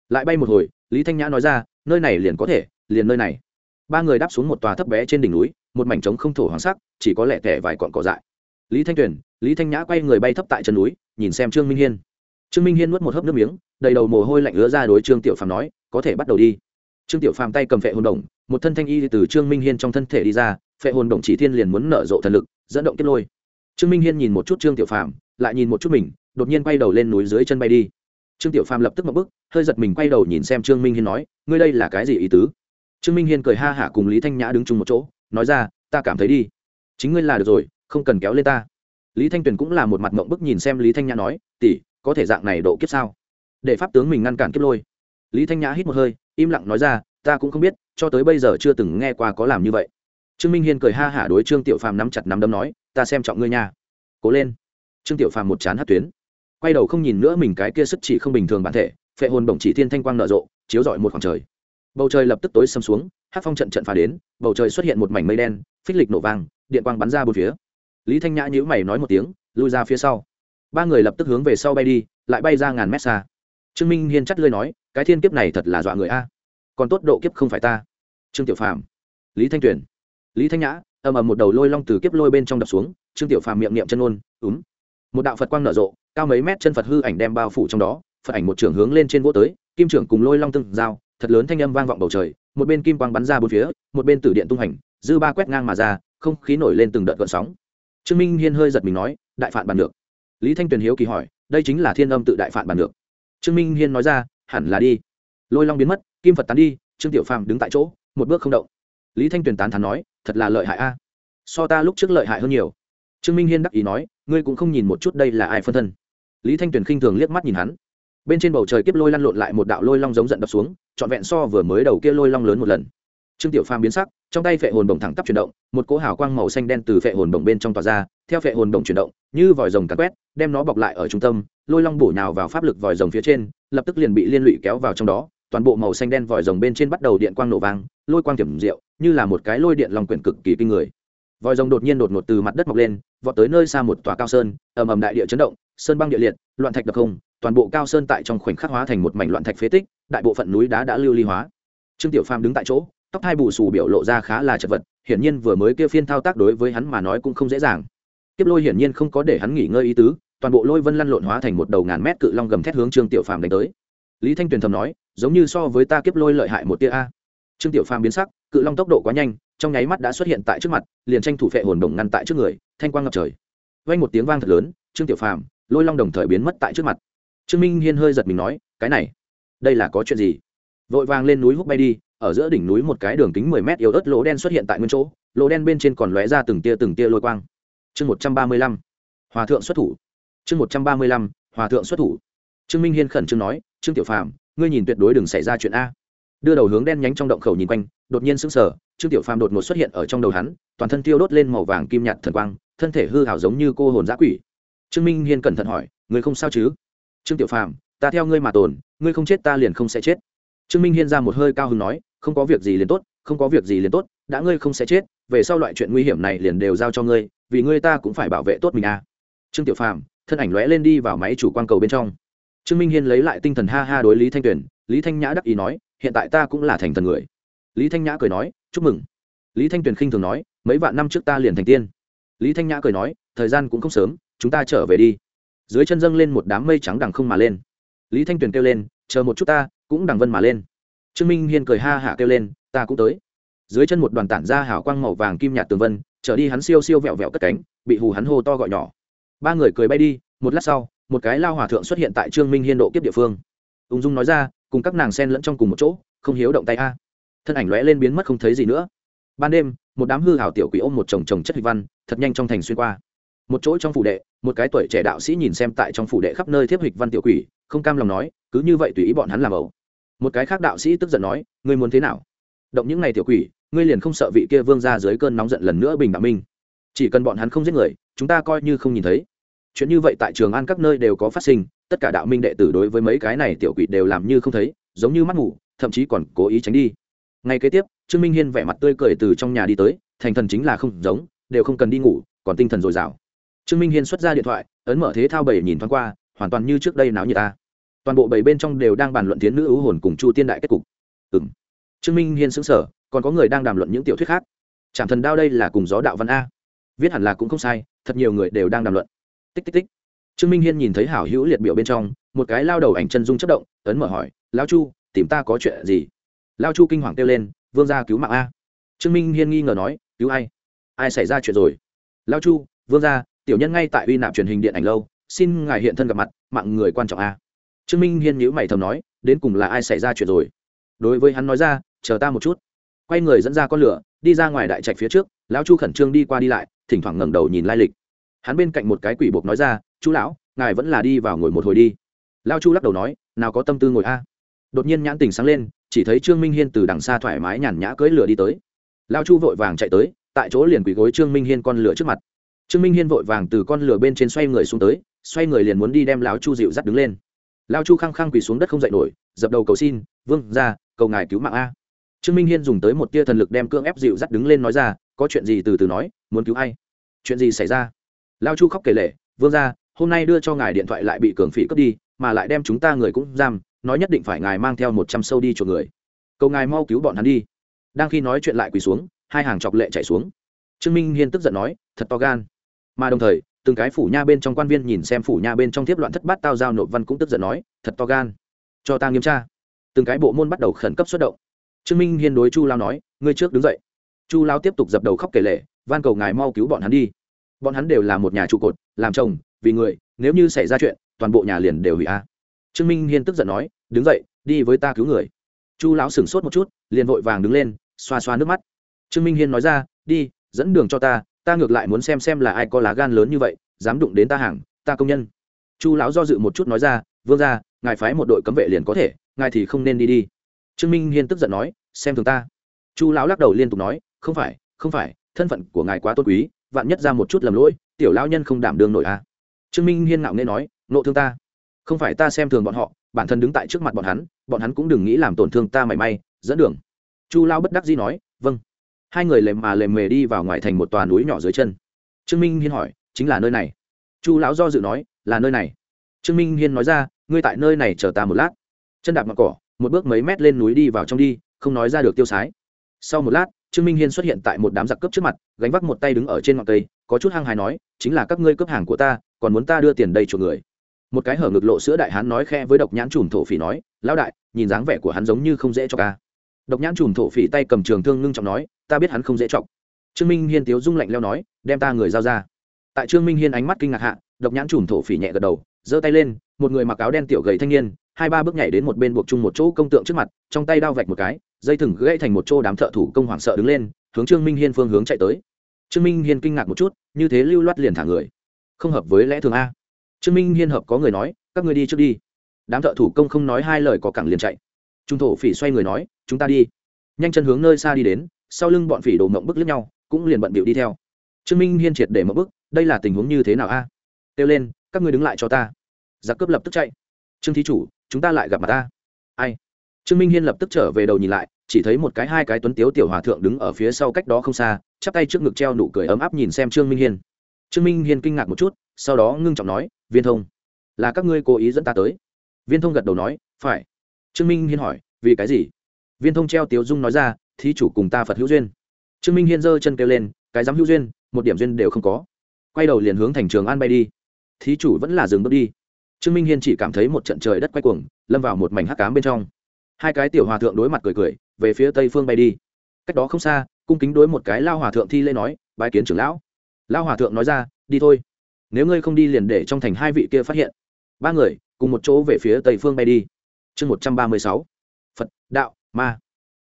Lại bay một hồi, lý thanh nhã nói ra, nơi này liền có thể, liền nơi này. Ba người đáp xuống một tòa thấp bé trên đỉnh núi, một mảnh trống không thổ hoàng sắc, chỉ có lẻ tẻ vài cọn cỏ dại. Lý thanh tuyền, lý thanh nhã quay người bay thấp tại chân núi, nhìn xem trương minh hiên. Trương minh hiên nuốt một hớp nước miếng, đầy đầu mồ hôi lạnh ứa ra đối trương tiểu phàm nói, có thể bắt đầu đi. Trương tiểu phàm tay cầm phệ hồn đồng, một thân thanh y từ trương minh hiên trong thân thể đi ra phệ hồn đồng chỉ thiên liền muốn nở rộ thần lực, dẫn động kết lôi. Trương minh hiên nhìn một chút trương tiểu phàm, lại nhìn một chút mình, đột nhiên quay đầu lên núi dưới chân bay đi. Trương tiểu phàm lập tức mập bức hơi giật mình quay đầu nhìn xem trương minh hiên nói, ngươi đây là cái gì ý tứ? Trương minh hiên cười ha hả cùng lý thanh nhã đứng chung một chỗ, nói ra, ta cảm thấy đi. Chính ngươi là được rồi, không cần kéo lên ta. Lý thanh tuyền cũng là một mặt mộng bức nhìn xem lý thanh nhã nói, tỷ, có thể dạng này độ kiếp sao? Để pháp tướng mình ngăn cản kiếp lôi. Lý thanh nhã hít một hơi, im lặng nói ra, ta cũng không biết, cho tới bây giờ chưa từng nghe qua có làm như vậy trương minh hiên cười ha hả đối trương tiểu phàm nắm chặt nắm đấm nói, ta xem trọng ngươi nha. Cố lên. Trương tiểu phàm một chán hát tuyến. Quay đầu không nhìn nữa mình cái kia sức chỉ không bình thường bản thể, phệ hồn bổng chỉ thiên thanh quang nở rộ, chiếu rọi một khoảng trời. Bầu trời lập tức tối xâm xuống, hát phong trận trận phá đến, bầu trời xuất hiện một mảnh mây đen, phích lịch nổ vang, điện quang bắn ra bốn phía. Lý thanh nhã nhữ mày nói một tiếng, lui ra phía sau. Ba người lập tức hướng về sau bay đi, lại bay ra ngàn mét xa. Trương minh hiên chắt lơi nói, cái thiên kiếp này thật là dọa người a. Còn tốt độ kiếp không phải ta. Trương tiểu phàm, lý thanh tuyền lý thanh nhã, ầm ầm một đầu lôi long từ kiếp lôi bên trong đập xuống, trương tiểu phàm miệng niệm chân ôn úm. Một đạo phật quang nở rộ, cao mấy mét chân phật hư ảnh đem bao phủ trong đó, phật ảnh một trưởng hướng lên trên vỗ tới, kim trưởng cùng lôi long tương giao, thật lớn thanh âm vang vọng bầu trời, một bên kim quang bắn ra bốn phía, một bên tử điện tung hành, dư ba quét ngang mà ra, không khí nổi lên từng đợt gợn sóng. Trương minh hiên hơi giật mình nói, đại phản bàn được lý thanh tuyền hiếu kỳ hỏi, đây chính là thiên âm tự đại phản bàn được trương minh hiên nói ra, hẳn là đi. Lôi long biến mất, kim phật tán đi, trương tiểu phàm đứng tại chỗ, một bước không động. Lý thanh tuyền tán thán nói thật là lợi hại a. So ta lúc trước lợi hại hơn nhiều. Trương minh hiên đắc ý nói, ngươi cũng không nhìn một chút đây là ai phân thân. Lý thanh tuyền khinh thường liếc mắt nhìn hắn. Bên trên bầu trời kiếp lôi lăn lộn lại một đạo lôi long giống giận đập xuống, trọn vẹn so vừa mới đầu kia lôi long lớn một lần. Trương tiểu phàm biến sắc, trong tay phệ hồn bồng thẳng tắp chuyển động, một cỗ hào quang màu xanh đen từ phệ hồn bồng bên trong tỏa ra, theo phệ hồn bồng chuyển động, như vòi rồng cắn quét, đem nó bọc lại ở trung tâm, lôi long bổ nhào vào pháp lực vòi rồng phía trên, lập tức liền bị liên lụy kéo vào trong đó toàn bộ màu xanh đen vòi rồng bên trên bắt đầu điện quang nổ vang, lôi quang tiềm diệu, như là một cái lôi điện long quyển cực kỳ kinh người. Vòi rồng đột nhiên đột ngột từ mặt đất mọc lên, vọt tới nơi xa một tòa cao sơn, ầm ầm đại địa chấn động, sơn băng địa liệt, loạn thạch đập không, toàn bộ cao sơn tại trong khoảnh khắc hóa thành một mảnh loạn thạch phế tích, đại bộ phận núi đá đã lưu ly hóa. Trương tiểu phàm đứng tại chỗ, tóc hai bù xù biểu lộ ra khá là chật vật, hiển nhiên vừa mới kia phiên thao tác đối với hắn mà nói cũng không dễ dàng. Tiếp lôi hiển nhiên không có để hắn nghỉ ngơi ý tứ, toàn bộ lôi vân lăn lộn hóa thành một đầu ngàn mét cự long gầm thét hướng trương tiểu phàm đánh tới. Lý thanh tuyền thầm nói giống như so với ta kiếp lôi lợi hại một tia a. Trương tiểu phàm biến sắc, cự long tốc độ quá nhanh, trong nháy mắt đã xuất hiện tại trước mặt, liền tranh thủ phệ hồn đồng ngăn tại trước người, thanh quang ngập trời. Vang một tiếng vang thật lớn, trương tiểu phàm, lôi long đồng thời biến mất tại trước mặt. Trương minh hiên hơi giật mình nói, cái này, đây là có chuyện gì? Vội vàng lên núi hút bay đi, ở giữa đỉnh núi một cái đường kính mười mét yếu ớt lỗ đen xuất hiện tại nguyên chỗ, lỗ đen bên trên còn lóe ra từng tia từng tia lôi quang. Chương một trăm ba mươi lăm, hòa thượng xuất thủ. Chương một trăm ba mươi lăm, hòa thượng xuất thủ. Trương minh hiên khẩn trương nói, trương tiểu phàm ngươi nhìn tuyệt đối đừng xảy ra chuyện a. Đưa đầu hướng đen nhánh trong động khẩu nhìn quanh, đột nhiên sững sờ, trương tiểu phàm đột ngột xuất hiện ở trong đầu hắn, toàn thân tiêu đốt lên màu vàng kim nhạt thần quang, thân thể hư hảo giống như cô hồn giã quỷ. Trương minh hiên cẩn thận hỏi, ngươi không sao chứ? Trương tiểu phàm, ta theo ngươi mà tồn, ngươi không chết ta liền không sẽ chết. Trương minh hiên ra một hơi cao hứng nói, không có việc gì liền tốt, không có việc gì liền tốt, đã ngươi không sẽ chết, về sau loại chuyện nguy hiểm này liền đều giao cho ngươi, vì ngươi ta cũng phải bảo vệ tốt mình à trương tiểu phàm, thân ảnh lóe lên đi vào máy chủ quan cầu bên trong trương minh hiên lấy lại tinh thần ha ha đối lý thanh tuyền. Lý thanh nhã đắc ý nói, hiện tại ta cũng là thành thần người. Lý thanh nhã cười nói, chúc mừng. Lý thanh tuyền khinh thường nói, mấy vạn năm trước ta liền thành tiên. Lý thanh nhã cười nói, thời gian cũng không sớm, chúng ta trở về đi. Dưới chân dâng lên một đám mây trắng đằng không mà lên. Lý thanh tuyền kêu lên, chờ một chút ta, cũng đằng vân mà lên. Trương minh hiên cười ha hả kêu lên, ta cũng tới. Dưới chân một đoàn tản ra hào quang màu vàng kim nhạt tường vân, trở đi hắn siêu siêu vẹo vẹo cất cánh, bị hù hắn hô to gọi nhỏ. Ba người cười bay đi, một lát sau một cái lao hòa thượng xuất hiện tại trương minh hiên độ kiếp địa phương. Ung dung nói ra, cùng các nàng sen lẫn trong cùng một chỗ, không hiếu động tay a. Thân ảnh lóe lên biến mất không thấy gì nữa. Ban đêm, một đám hư hảo tiểu quỷ ôm một chồng chồng chất hịch văn, thật nhanh trong thành xuyên qua. Một chỗ trong phủ đệ, một cái tuổi trẻ đạo sĩ nhìn xem tại trong phủ đệ khắp nơi thiếp hịch văn tiểu quỷ, không cam lòng nói, cứ như vậy tùy ý bọn hắn làm ẩu. Một cái khác đạo sĩ tức giận nói, ngươi muốn thế nào? Động những ngày tiểu quỷ, ngươi liền không sợ vị kia vương ra dưới cơn nóng giận lần nữa bình đạo minh chỉ cần bọn hắn không giết người, chúng ta coi như không nhìn thấy chuyện như vậy tại trường an các nơi đều có phát sinh, tất cả đạo minh đệ tử đối với mấy cái này tiểu quỷ đều làm như không thấy, giống như mắt ngủ, thậm chí còn cố ý tránh đi. Ngay kế tiếp, trương minh hiên vẻ mặt tươi cười từ trong nhà đi tới, thành thần chính là không giống, đều không cần đi ngủ, còn tinh thần dồi dào. Trương minh hiên xuất ra điện thoại, ấn mở thế thao bảy nhìn thoáng qua, hoàn toàn như trước đây náo như ta. Toàn bộ bảy bên trong đều đang bàn luận tiến nữ ưu hồn cùng chu tiên đại kết cục. Ừ m trương minh hiên xứng sở còn có người đang đàm luận những tiểu thuyết khác. Trạm thần đao đây là cùng gió đạo văn a. Viết hẳn là cũng không sai, thật nhiều người đều đang đàm luận tích tích tích. Trương minh hiên nhìn thấy hảo hữu liệt biểu bên trong, một cái lao đầu ảnh chân dung chất động, ấn mở hỏi lao chu, tìm ta có chuyện gì? Lao chu kinh hoàng kêu lên, vương gia cứu mạng a. Trương minh hiên nghi ngờ nói, cứu ai? Ai xảy ra chuyện rồi? Lao chu, vương gia, tiểu nhân ngay tại uy nạp truyền hình điện ảnh lâu, xin ngài hiện thân gặp mặt, mạng người quan trọng a. Trương minh hiên nhữ mày thầm nói, đến cùng là ai xảy ra chuyện rồi? Đối với hắn nói ra, chờ ta một chút. Quay người dẫn ra con lửa, đi ra ngoài đại trạch phía trước, lão chu khẩn trương đi qua đi lại, thỉnh thoảng ngẩng đầu nhìn lai lịch hắn bên cạnh một cái quỷ buộc nói ra, chú lão, ngài vẫn là đi vào ngồi một hồi đi. Lao chu lắc đầu nói, nào có tâm tư ngồi a. Đột nhiên nhãn tình sáng lên, chỉ thấy trương minh hiên từ đằng xa thoải mái nhàn nhã cưỡi lửa đi tới. Lao chu vội vàng chạy tới, tại chỗ liền quỳ gối trương minh hiên con lửa trước mặt. Trương minh hiên vội vàng từ con lửa bên trên xoay người xuống tới, xoay người liền muốn đi đem lão chu dịu dắt đứng lên. Lao chu khăng khăng quỳ xuống đất không dậy nổi, dập đầu cầu xin, vương ra cầu ngài cứu mạng a. Trương minh hiên dùng tới một tia thần lực đem cưỡng ép dịu dắt đứng lên nói ra, có chuyện gì từ từ nói, muốn cứu ai? Chuyện gì xảy ra? Lao chu khóc kể lệ vương ra hôm nay đưa cho ngài điện thoại lại bị cường phỉ cướp đi, mà lại đem chúng ta người cũng giam, nói nhất định phải ngài mang theo một trăm sâu đi chuộc người. Cầu ngài mau cứu bọn hắn đi. Đang khi nói chuyện lại quỳ xuống, hai hàng chọc lệ chạy xuống. Trương minh hiên tức giận nói, thật to gan. Mà đồng thời, từng cái phủ nha bên trong quan viên nhìn xem phủ nha bên trong thiếp loạn thất bát tao giao nộp văn cũng tức giận nói, thật to gan. Cho ta nghiêm tra. Từng cái bộ môn bắt đầu khẩn cấp xuất động. Trương minh hiên đối chu lao nói, ngươi trước đứng dậy. Chu lao tiếp tục dập đầu khóc kể lệ van cầu ngài mau cứu bọn hắn đi bọn hắn đều là một nhà trụ cột, làm chồng, vì người, nếu như xảy ra chuyện, toàn bộ nhà liền đều hủy a. Trương minh hiên tức giận nói, đứng dậy, đi với ta cứu người. Chu lão sửng sốt một chút, liền vội vàng đứng lên, xoa xoa nước mắt. Trương minh hiên nói ra, đi, dẫn đường cho ta ta ngược lại muốn xem xem là ai có lá gan lớn như vậy, dám đụng đến ta hàng, ta công nhân. Chu lão do dự một chút nói ra, vương ra ngài phái một đội cấm vệ liền có thể, ngài thì không nên đi đi. Trương minh hiên tức giận nói, xem thường ta. Chu lão lắc đầu liên tục nói, không phải không phải, thân phận của ngài quá tốt quý vạn nhất ra một chút lầm lỗi, tiểu lão nhân không đảm đương nổi a à. trương minh hiên ngạo nghê nói nộ thương ta. Không phải ta xem thường bọn họ, bản thân đứng tại trước mặt bọn hắn bọn hắn cũng đừng nghĩ làm tổn thương ta mảy may, dẫn đường. Chu lao bất đắc dĩ nói vâng. Hai người lềm mà lềm mề đi vào ngoài thành một tòa núi nhỏ dưới chân. Trương minh hiên hỏi, chính là nơi này? Chu lão do dự nói, là nơi này. Trương minh hiên nói ra, ngươi tại nơi này chờ ta một lát. Chân đạp mặt cỏ, một bước mấy mét lên núi đi vào trong đi, không nói ra được tiêu sái. Sau một lát trương minh hiên xuất hiện tại một đám giặc cướp trước mặt, gánh vác một tay đứng ở trên ngọn cây, có chút hăng hài nói, chính là các ngươi cướp hàng của ta, còn muốn ta đưa tiền đây cho người? Một cái hở ngực lộ sữa đại hán nói khe với độc nhãn chùm thổ phỉ nói, lão đại, nhìn dáng vẻ của hắn giống như không dễ cho ca à. độc nhãn chùm thổ phỉ tay cầm trường thương ngưng trọng nói, ta biết hắn không dễ chọc. Trương minh hiên tiếu dung lạnh leo nói, đem ta người giao ra. Tại trương minh hiên ánh mắt kinh ngạc hạ, độc nhãn chùm thổ phỉ nhẹ gật đầu, giơ tay lên, một người mặc áo đen tiểu gầy thanh niên, hai ba bước nhảy đến một bên buộc chung một chỗ công tượng trước mặt, trong tay đao vạch một cái dây thừng gãy thành một chỗ đám thợ thủ công hoảng sợ đứng lên, hướng trương minh hiên phương hướng chạy tới. Trương minh hiên kinh ngạc một chút, như thế lưu loát liền thả người. Không hợp với lẽ thường a. Trương minh hiên hợp có người nói, các người đi trước đi. Đám thợ thủ công không nói hai lời có cẳng liền chạy. Trung thổ phỉ xoay người nói, chúng ta đi. Nhanh chân hướng nơi xa đi đến, sau lưng bọn phỉ đổ mộng bức lướt nhau, cũng liền bận bịu đi theo. Trương minh hiên triệt để mộng bức, đây là tình huống như thế nào a? Kêu lên, các ngươi đứng lại cho ta. Giặc cướp lập tức chạy. Trương thí chủ, chúng ta lại gặp mặt ta. Ai? Trương minh hiên lập tức trở về đầu nhìn lại chỉ thấy một cái hai cái tuấn tiếu tiểu hòa thượng đứng ở phía sau cách đó không xa, chắp tay trước ngực treo nụ cười ấm áp nhìn xem trương minh hiên. Trương minh hiên kinh ngạc một chút, sau đó ngưng trọng nói, viên thông, là các ngươi cố ý dẫn ta tới? Viên thông gật đầu nói, phải. Trương minh hiên hỏi, vì cái gì? Viên thông treo tiếu dung nói ra, thí chủ cùng ta phật hữu duyên. Trương minh hiên giơ chân kêu lên, cái dám hữu duyên, một điểm duyên đều không có. Quay đầu liền hướng thành trường an bay đi. Thí chủ vẫn là dừng bước đi. Trương minh hiên chỉ cảm thấy một trận trời đất quay cuồng, lâm vào một mảnh hắc cám bên trong. Hai cái tiểu hòa thượng đối mặt cười cười về phía tây phương bay đi. Cách đó không xa, cung kính đối một cái lao hòa thượng thi lễ nói, bái kiến trưởng lão. Lao hòa thượng nói ra, đi thôi. Nếu ngươi không đi liền để trong thành hai vị kia phát hiện. Ba người cùng một chỗ về phía tây phương bay đi. Chương một trăm ba mươi sáu, phật, đạo, ma.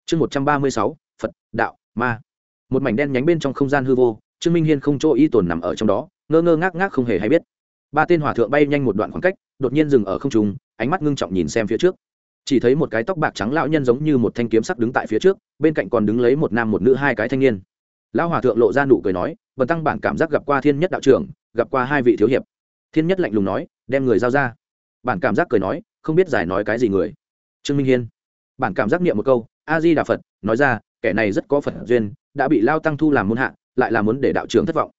Chương một trăm ba mươi sáu, phật, đạo, ma. Một mảnh đen nhánh bên trong không gian hư vô, trương minh hiên không chỗ y tồn nằm ở trong đó, ngơ ngơ ngác ngác không hề hay biết. Ba tên hòa thượng bay nhanh một đoạn khoảng cách, đột nhiên dừng ở không trung, ánh mắt ngưng trọng nhìn xem phía trước chỉ thấy một cái tóc bạc trắng lão nhân giống như một thanh kiếm sắc đứng tại phía trước, bên cạnh còn đứng lấy một nam một nữ hai cái thanh niên. Lão hòa thượng lộ ra nụ cười nói vần tăng bản cảm giác gặp qua thiên nhất đạo trưởng, gặp qua hai vị thiếu hiệp. Thiên nhất lạnh lùng nói, đem người giao ra. Bản cảm giác cười nói, không biết giải nói cái gì người. Trương minh hiên, bản cảm giác niệm một câu, a di đà phật, nói ra, kẻ này rất có phật duyên, đã bị lao tăng thu làm môn hạ, lại là muốn để đạo trưởng thất vọng.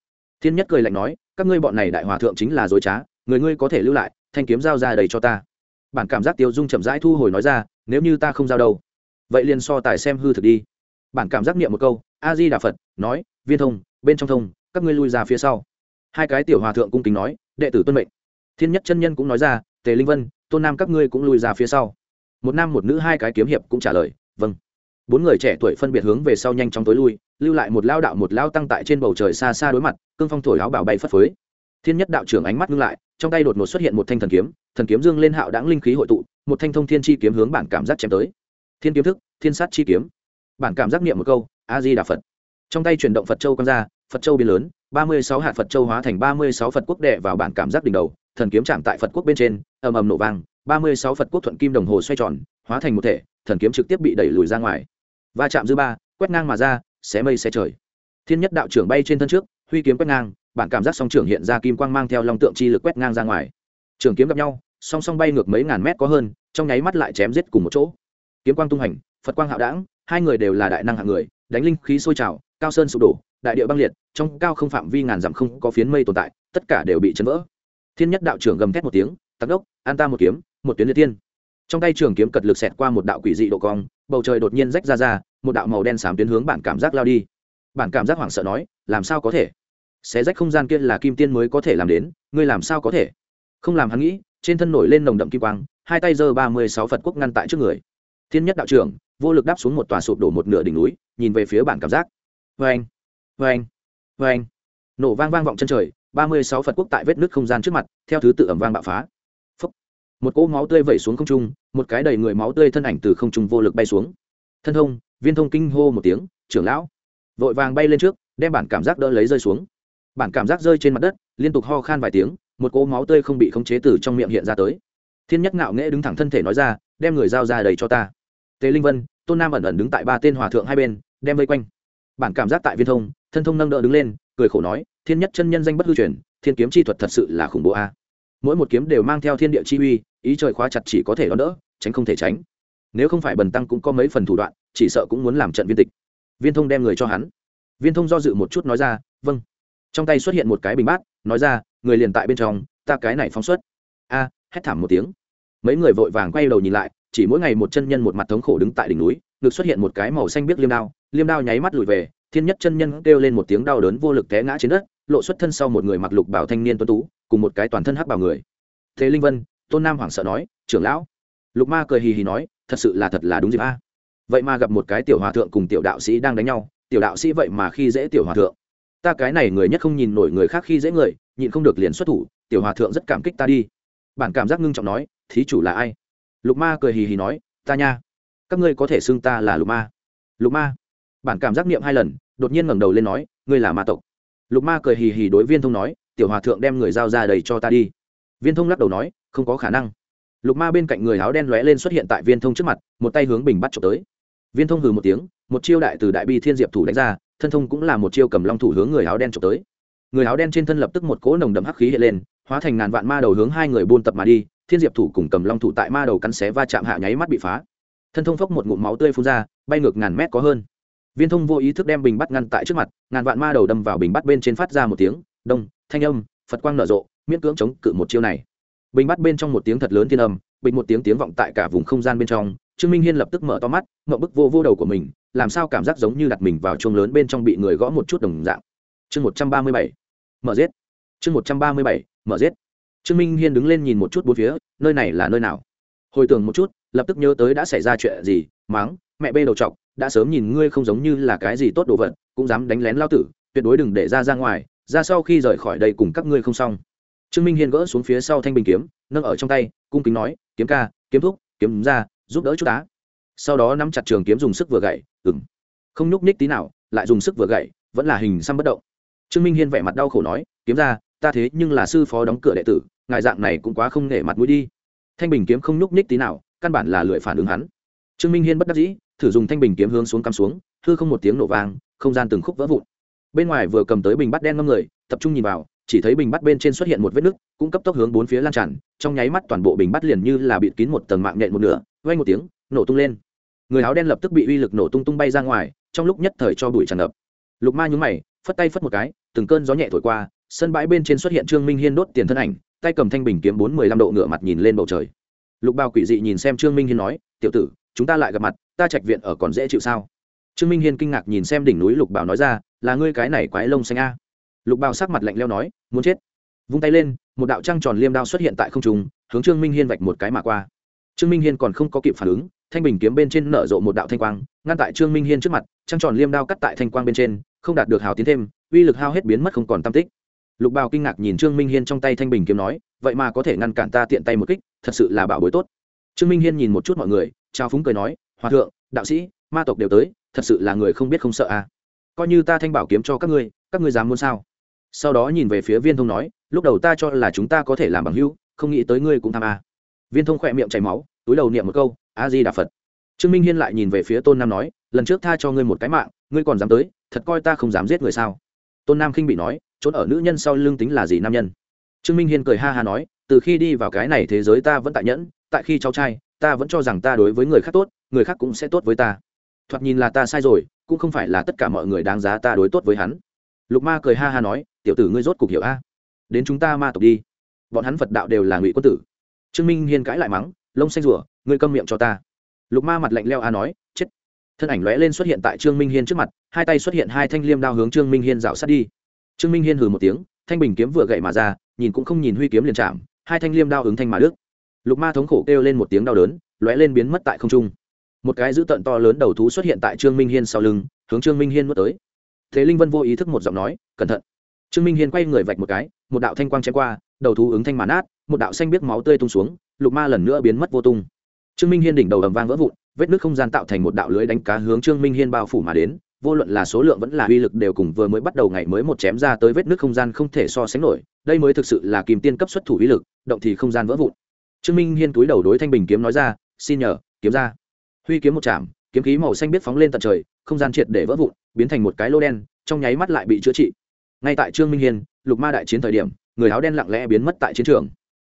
Thiên nhất cười lạnh nói, các ngươi bọn này đại hòa thượng chính là dối trá, người ngươi có thể lưu lại, thanh kiếm giao ra đầy cho ta bản cảm giác tiêu dung chậm rãi thu hồi nói ra, nếu như ta không giao đâu, vậy liền so tài xem hư thực đi. Bản cảm giác niệm một câu, a di đà phật nói, viên thông, bên trong thông, các ngươi lui ra phía sau. Hai cái tiểu hòa thượng cung kính nói, đệ tử tuân mệnh. Thiên nhất chân nhân cũng nói ra, tề linh vân, tôn nam các ngươi cũng lui ra phía sau. Một nam một nữ hai cái kiếm hiệp cũng trả lời vâng. Bốn người trẻ tuổi phân biệt hướng về sau nhanh chóng tối lui, lưu lại một lao đạo một lao tăng tại trên bầu trời xa xa đối mặt, cương phong thổi áo bảo bay phất phới thiên nhất đạo trưởng ánh mắt ngưng lại, trong tay đột ngột xuất hiện một thanh thần kiếm thần kiếm dương lên hạo đáng linh khí hội tụ, một thanh thông thiên chi kiếm hướng bản cảm giác chém tới. Thiên kiếm thức, thiên sát chi kiếm. Bản cảm giác niệm một câu, a di đà phật. Trong tay chuyển động phật châu quang ra, phật châu biến lớn, ba mươi sáu hạt phật châu hóa thành ba mươi sáu phật quốc đệ vào bản cảm giác đỉnh đầu, thần kiếm chạm tại phật quốc bên trên, ầm ầm nổ vang, ba mươi sáu phật quốc thuận kim đồng hồ xoay tròn, hóa thành một thể, thần kiếm trực tiếp bị đẩy lùi ra ngoài. Va chạm dư ba, quét ngang mà ra, xé mây xé trời. Thiên nhất đạo trưởng bay trên thân trước, huy kiếm quét ngang bản cảm giác song trưởng hiện ra kim quang mang theo long tượng chi lực quét ngang ra ngoài. Trường kiếm gặp nhau, song song bay ngược mấy ngàn mét có hơn, trong nháy mắt lại chém giết cùng một chỗ. Kiếm quang tung hành, phật quang hạo đảng hai người đều là đại năng hạng người, đánh linh khí sôi trào, cao sơn sụp đổ, đại địa băng liệt, trong cao không phạm vi ngàn dặm không có phiến mây tồn tại, tất cả đều bị chấn vỡ. Thiên nhất đạo trưởng gầm thét một tiếng, tắc đốc, an ta một kiếm, một tuyến liệt tiên trong tay trường kiếm cật lực xẹt qua một đạo quỷ dị độ cong, bầu trời đột nhiên rách ra ra, một đạo màu đen xám tuyến hướng bản cảm giác lao đi. Bản cảm giác hoảng sợ nói, làm sao có thể? Xé rách không gian kia là kim tiên mới có thể làm đến, ngươi làm sao có thể? Không làm hắn nghĩ, trên thân nổi lên nồng đậm kim quang, hai tay giơ ba mươi sáu phật quốc ngăn tại trước người. Thiên nhất đạo trưởng, vô lực đáp xuống một tòa sụp đổ một nửa đỉnh núi, nhìn về phía bản cảm giác. Vê anh vê anh vê anh nổ vang vang vọng chân trời, ba mươi sáu phật quốc tại vết nước không gian trước mặt, theo thứ tự ẩm vang bạo phá. Phúc. một cỗ máu tươi vẩy xuống không trung, một cái đầy người máu tươi thân ảnh từ không trung vô lực bay xuống. Thân thông viên thông kinh hô một tiếng, trưởng lão! Vội vàng bay lên trước, đem bản cảm giác đỡ lấy rơi xuống bản cảm giác rơi trên mặt đất, liên tục ho khan vài tiếng, một cỗ máu tươi không bị khống chế từ trong miệng hiện ra tới. Thiên nhất ngạo nghễ đứng thẳng thân thể nói ra, đem người giao ra đầy cho ta. Tề linh vân, tôn nam ẩn ẩn đứng tại ba tên hòa thượng hai bên, đem vây quanh. Bản cảm giác tại viên thông, thân thông nâng đỡ đứng lên, cười khổ nói, thiên nhất chân nhân danh bất hư truyền, thiên kiếm chi thuật thật sự là khủng bố a. Mỗi một kiếm đều mang theo thiên địa chi uy, ý trời khóa chặt chỉ có thể đón đỡ, tránh không thể tránh. Nếu không phải bần tăng cũng có mấy phần thủ đoạn, chỉ sợ cũng muốn làm trận viên tịch. Viên thông đem người cho hắn. Viên thông do dự một chút nói ra vâng trong tay xuất hiện một cái bình bát, nói ra, người liền tại bên trong, ta cái này phóng xuất. A, hét thảm một tiếng. Mấy người vội vàng quay đầu nhìn lại, chỉ mỗi ngày một chân nhân một mặt thống khổ đứng tại đỉnh núi, ngực xuất hiện một cái màu xanh biếc liêm đao liêm đao nháy mắt lùi về, thiên nhất chân nhân kêu lên một tiếng đau đớn vô lực té ngã trên đất, lộ xuất thân sau một người mặc lục bảo thanh niên tuấn tú, cùng một cái toàn thân hắc bảo người. Thế linh vân, tôn nam hoảng sợ nói, trưởng lão. Lục ma cười hì hì nói, thật sự là thật là đúng dịp a. Vậy mà gặp một cái tiểu hòa thượng cùng tiểu đạo sĩ đang đánh nhau, tiểu đạo sĩ vậy mà khi dễ tiểu hòa thượng ta cái này người nhất không nhìn nổi người khác khi dễ người, nhịn không được liền xuất thủ, tiểu hòa thượng rất cảm kích ta đi. Bản cảm giác ngưng trọng nói, thí chủ là ai? Lục ma cười hì hì nói, ta nha. Các ngươi có thể xưng ta là lục ma. Lục ma. Bản cảm giác niệm hai lần, đột nhiên ngẩng đầu lên nói, ngươi là ma tộc. Lục ma cười hì hì đối viên thông nói, tiểu hòa thượng đem người giao ra đầy cho ta đi. Viên thông lắc đầu nói, không có khả năng. Lục ma bên cạnh người áo đen lóe lên xuất hiện tại viên thông trước mặt, một tay hướng bình bắt trộm tới. Viên thông hừ một tiếng, một chiêu đại từ đại bi thiên diệp thủ đánh ra thân thông cũng là một chiêu cầm long thủ hướng người áo đen trộm tới. Người áo đen trên thân lập tức một cỗ nồng đậm hắc khí hiện lên, hóa thành ngàn vạn ma đầu hướng hai người buôn tập mà đi, thiên diệp thủ cùng cầm long thủ tại ma đầu cắn xé va chạm hạ nháy mắt bị phá. Thân thông phốc một ngụm máu tươi phun ra, bay ngược ngàn mét có hơn. Viên thông vô ý thức đem bình bắt ngăn tại trước mặt, ngàn vạn ma đầu đâm vào bình bắt bên trên phát ra một tiếng, đông, thanh âm, phật quang nở rộ, miễn cưỡng chống cự một chiêu này. Bình bắt bên trong một tiếng thật lớn thiên âm bình một tiếng tiếng vọng tại cả vùng không gian bên trong, trương minh hiên lập tức mở to mắt mậu bức vô vô đầu của mình, làm sao cảm giác giống như đặt mình vào chuông lớn bên trong bị người gõ một chút đồng dạng. Chương một trăm ba mươi bảy, mở giết. Chương một trăm ba mươi bảy, mở giết. Trương minh hiên đứng lên nhìn một chút bốn phía, nơi này là nơi nào? Hồi tưởng một chút, lập tức nhớ tới đã xảy ra chuyện gì máng mẹ bê đầu t đã sớm nhìn ngươi không giống như là cái gì tốt đồ vật, cũng dám đánh lén lao tử, tuyệt đối đừng để ra ra ngoài, ra sau khi rời khỏi đây cùng các ngươi không xong. Trương minh hiên gỡ xuống phía sau thanh bình kiếm, nâng ở trong tay, cung kính nói kiếm ca, kiếm thúc, kiếm ra giúp đỡ chút á. Sau đó nắm chặt trường kiếm dùng sức vừa gậy ừng không nhúc ních tí nào, lại dùng sức vừa gậy, vẫn là hình xăm bất động. Trương minh hiên vẻ mặt đau khổ nói, kiếm ra ta thế nhưng là sư phó đóng cửa đệ tử, ngài dạng này cũng quá không nể mặt mũi đi. Thanh bình kiếm không nhúc ních tí nào, căn bản là lười phản ứng hắn. Trương minh hiên bất đắc dĩ, thử dùng thanh bình kiếm hướng xuống cắm xuống, hư không một tiếng nổ vang, không gian từng khúc vỡ vụn. Bên ngoài vừa cầm tới bình bắt đen ngâm người, tập trung nhìn vào chỉ thấy bình bắt bên trên xuất hiện một vết nứt, cũng cấp tốc hướng bốn phía lan tràn, trong nháy mắt toàn bộ bình bắt liền như là bịt kín một tầng mạng nhện một nửa vay một tiếng, nổ tung lên. Người áo đen lập tức bị uy lực nổ tung tung bay ra ngoài, trong lúc nhất thời cho bụi tràn ngập. Lục ma nhún mày, phất tay phất một cái, từng cơn gió nhẹ thổi qua, sân bãi bên trên xuất hiện trương minh hiên đốt tiền thân ảnh, tay cầm thanh bình kiếm bốn mười lăm độ ngựa mặt nhìn lên bầu trời. Lục bao quỷ dị nhìn xem trương minh hiên nói, tiểu tử, chúng ta lại gặp mặt, ta trạch viện ở còn dễ chịu sao? Trương minh hiên kinh ngạc nhìn xem đỉnh núi lục bảo nói ra, là ngươi cái này quái lông xanh a lục Bao sắc mặt lạnh leo nói, muốn chết. Vung tay lên, một đạo trăng tròn liêm đao xuất hiện tại không trung, hướng trương minh hiên vạch một cái mà qua. Trương minh hiên còn không có kịp phản ứng, thanh bình kiếm bên trên nở rộ một đạo thanh quang, ngăn tại trương minh hiên trước mặt, trăng tròn liêm đao cắt tại thanh quang bên trên, không đạt được hào tiến thêm, uy lực hao hết biến mất không còn tam tích. Lục bào kinh ngạc nhìn trương minh hiên trong tay thanh bình kiếm nói, vậy mà có thể ngăn cản ta tiện tay một kích, thật sự là bảo bối tốt. Trương minh hiên nhìn một chút mọi người, trao phúng cười nói, hòa thượng, đạo sĩ, ma tộc đều tới, thật sự là người không biết không sợ à. Coi như ta thanh bảo kiếm cho các ngươi các ngươi dám muốn sao? Sau đó nhìn về phía viên thông nói, lúc đầu ta cho là chúng ta có thể làm bằng hữu, không nghĩ tới ngươi cũng tham à. viên thông khỏe miệng chảy máu, túi đầu niệm một câu, a di đà phật. Trương minh hiên lại nhìn về phía tôn nam nói, lần trước tha cho ngươi một cái mạng, ngươi còn dám tới, thật coi ta không dám giết người sao? Tôn nam khinh bị nói, trốn ở nữ nhân sau lưng tính là gì nam nhân? Trương minh hiên cười ha ha nói, từ khi đi vào cái này thế giới ta vẫn tại nhẫn, tại khi cháu trai, ta vẫn cho rằng ta đối với người khác tốt, người khác cũng sẽ tốt với ta. Thoạt nhìn là ta sai rồi, cũng không phải là tất cả mọi người đáng giá ta đối tốt với hắn. Lục ma cười ha ha nói tiểu tử ngươi rốt cục hiểu a. Đến chúng ta ma tộc đi. Bọn hắn phật đạo đều là ngụy quân tử. Trương minh hiên cãi lại mắng, lông xanh rủa ngươi câm miệng cho ta. Lục ma mặt lạnh leo a nói, chết. Thân ảnh lóe lên xuất hiện tại trương minh hiên trước mặt, hai tay xuất hiện hai thanh liêm đao hướng trương minh hiên rào sát đi. Trương minh hiên hừ một tiếng, thanh bình kiếm vừa gậy mà ra, nhìn cũng không nhìn huy kiếm liền chạm, hai thanh liêm đao ứng thanh mà đức lục ma thống khổ kêu lên một tiếng đau đớn, lóe lên biến mất tại không trung. Một cái dữ tợn to lớn đầu thú xuất hiện tại trương minh hiên sau lưng, hướng trương minh hiên nuốt tới. Thế linh vân vô ý thức một giọng nói, cẩn thận trương minh hiên quay người vạch một cái, một đạo thanh quang chém qua, đầu thú ứng thanh màn át một đạo xanh biết máu tươi tung xuống, lục ma lần nữa biến mất vô tung. Trương minh hiên đỉnh đầu ầm vang vỡ vụn, vết nước không gian tạo thành một đạo lưới đánh cá hướng trương minh hiên bao phủ mà đến, vô luận là số lượng vẫn là uy lực đều cùng vừa mới bắt đầu ngày mới một chém ra tới vết nước không gian không thể so sánh nổi, đây mới thực sự là kìm tiên cấp xuất thủ uy lực, động thì không gian vỡ vụn. Trương minh hiên túi đầu đối thanh bình kiếm nói ra, xin nhờ, kiếm ra. Huy kiếm một chạm, kiếm khí màu xanh biết phóng lên tận trời, không gian triệt để vỡ vụn, biến thành một cái lô đen, trong nháy mắt lại bị chữa trị ngay tại trương minh hiên, lục ma đại chiến thời điểm, người áo đen lặng lẽ biến mất tại chiến trường.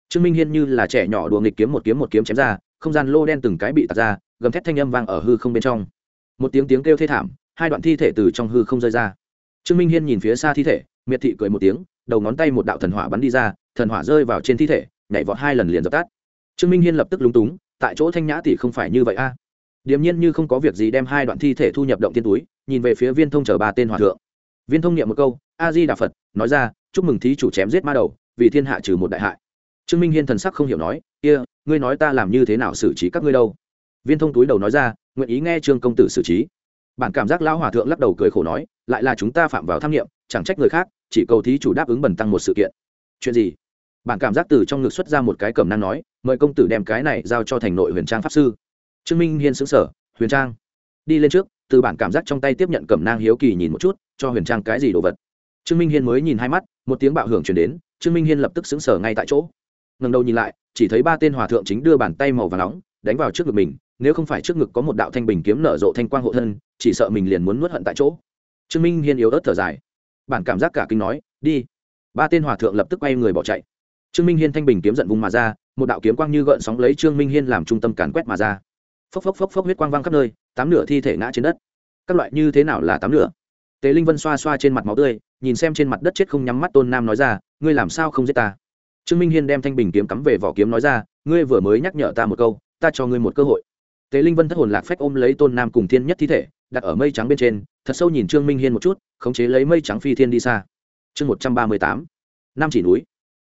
Trương minh hiên như là trẻ nhỏ đùa nghịch kiếm một kiếm một kiếm chém ra, không gian lô đen từng cái bị tạt ra, gầm thét thanh âm vang ở hư không bên trong. Một tiếng tiếng kêu thê thảm, hai đoạn thi thể từ trong hư không rơi ra. Trương minh hiên nhìn phía xa thi thể, miệt thị cười một tiếng, đầu ngón tay một đạo thần hỏa bắn đi ra, thần hỏa rơi vào trên thi thể, nhảy vọt hai lần liền dập tắt. Trương minh hiên lập tức lúng túng, tại chỗ thanh nhã tỷ không phải như vậy a. À. điềm nhiên như không có việc gì đem hai đoạn thi thể thu nhập động tiên túi, nhìn về phía viên thông chở ba tên hòa thượng. Viên thông niệm một câu a di đà phật nói ra chúc mừng thí chủ chém giết ma đầu vì thiên hạ trừ một đại hại. Trương minh hiên thần sắc không hiểu nói kia、yeah, ngươi nói ta làm như thế nào xử trí các ngươi đâu? Viên thông túi đầu nói ra nguyện ý nghe trương công tử xử trí. Bản cảm giác lão hòa thượng lắc đầu cười khổ nói lại là chúng ta phạm vào tham nghiệm chẳng trách người khác chỉ cầu thí chủ đáp ứng bẩn tăng một sự kiện. Chuyện gì? Bản cảm giác từ trong ngực xuất ra một cái cẩm năng nói mời công tử đem cái này giao cho thành nội huyền trang pháp sư. Trương minh hiên xứng sở huyền trang? Đi lên trước từ bản cảm giác trong tay tiếp nhận cẩm nang hiếu kỳ nhìn một chút cho huyền trang cái gì đồ vật? Trương minh hiên mới nhìn hai mắt, một tiếng bạo hưởng chuyển đến, trương minh hiên lập tức xứng sở ngay tại chỗ. Ngần đầu nhìn lại, chỉ thấy ba tên hòa thượng chính đưa bàn tay màu và nóng, đánh vào trước ngực mình, nếu không phải trước ngực có một đạo thanh bình kiếm nở rộ thanh quang hộ thân, chỉ sợ mình liền muốn nuốt hận tại chỗ. Trương minh hiên yếu ớt thở dài. Bản cảm giác cả kinh nói, đi. Ba tên hòa thượng lập tức quay người bỏ chạy. Trương minh hiên thanh bình kiếm giận vùng mà ra, một đạo kiếm quang như gợn sóng lấy trương minh hiên làm trung tâm càn quét mà ra. Phốc phốc phốc phốc huyết quang văng khắp nơi, tám nửa thi thể ngã trên đất. Các loại như thế nào là tám nửa? Tề linh vân xoa xoa trên mặt máu tươi, nhìn xem trên mặt đất chết không nhắm mắt tôn nam nói ra, ngươi làm sao không giết ta? Trương minh hiên đem thanh bình kiếm cắm về vỏ kiếm nói ra, ngươi vừa mới nhắc nhở ta một câu, ta cho ngươi một cơ hội. Tề linh vân thất hồn lạc phách ôm lấy tôn nam cùng thiên nhất thi thể, đặt ở mây trắng bên trên, thật sâu nhìn trương minh hiên một chút, khống chế lấy mây trắng phi thiên đi xa. Chương một trăm ba mươi tám, Nam chỉ núi.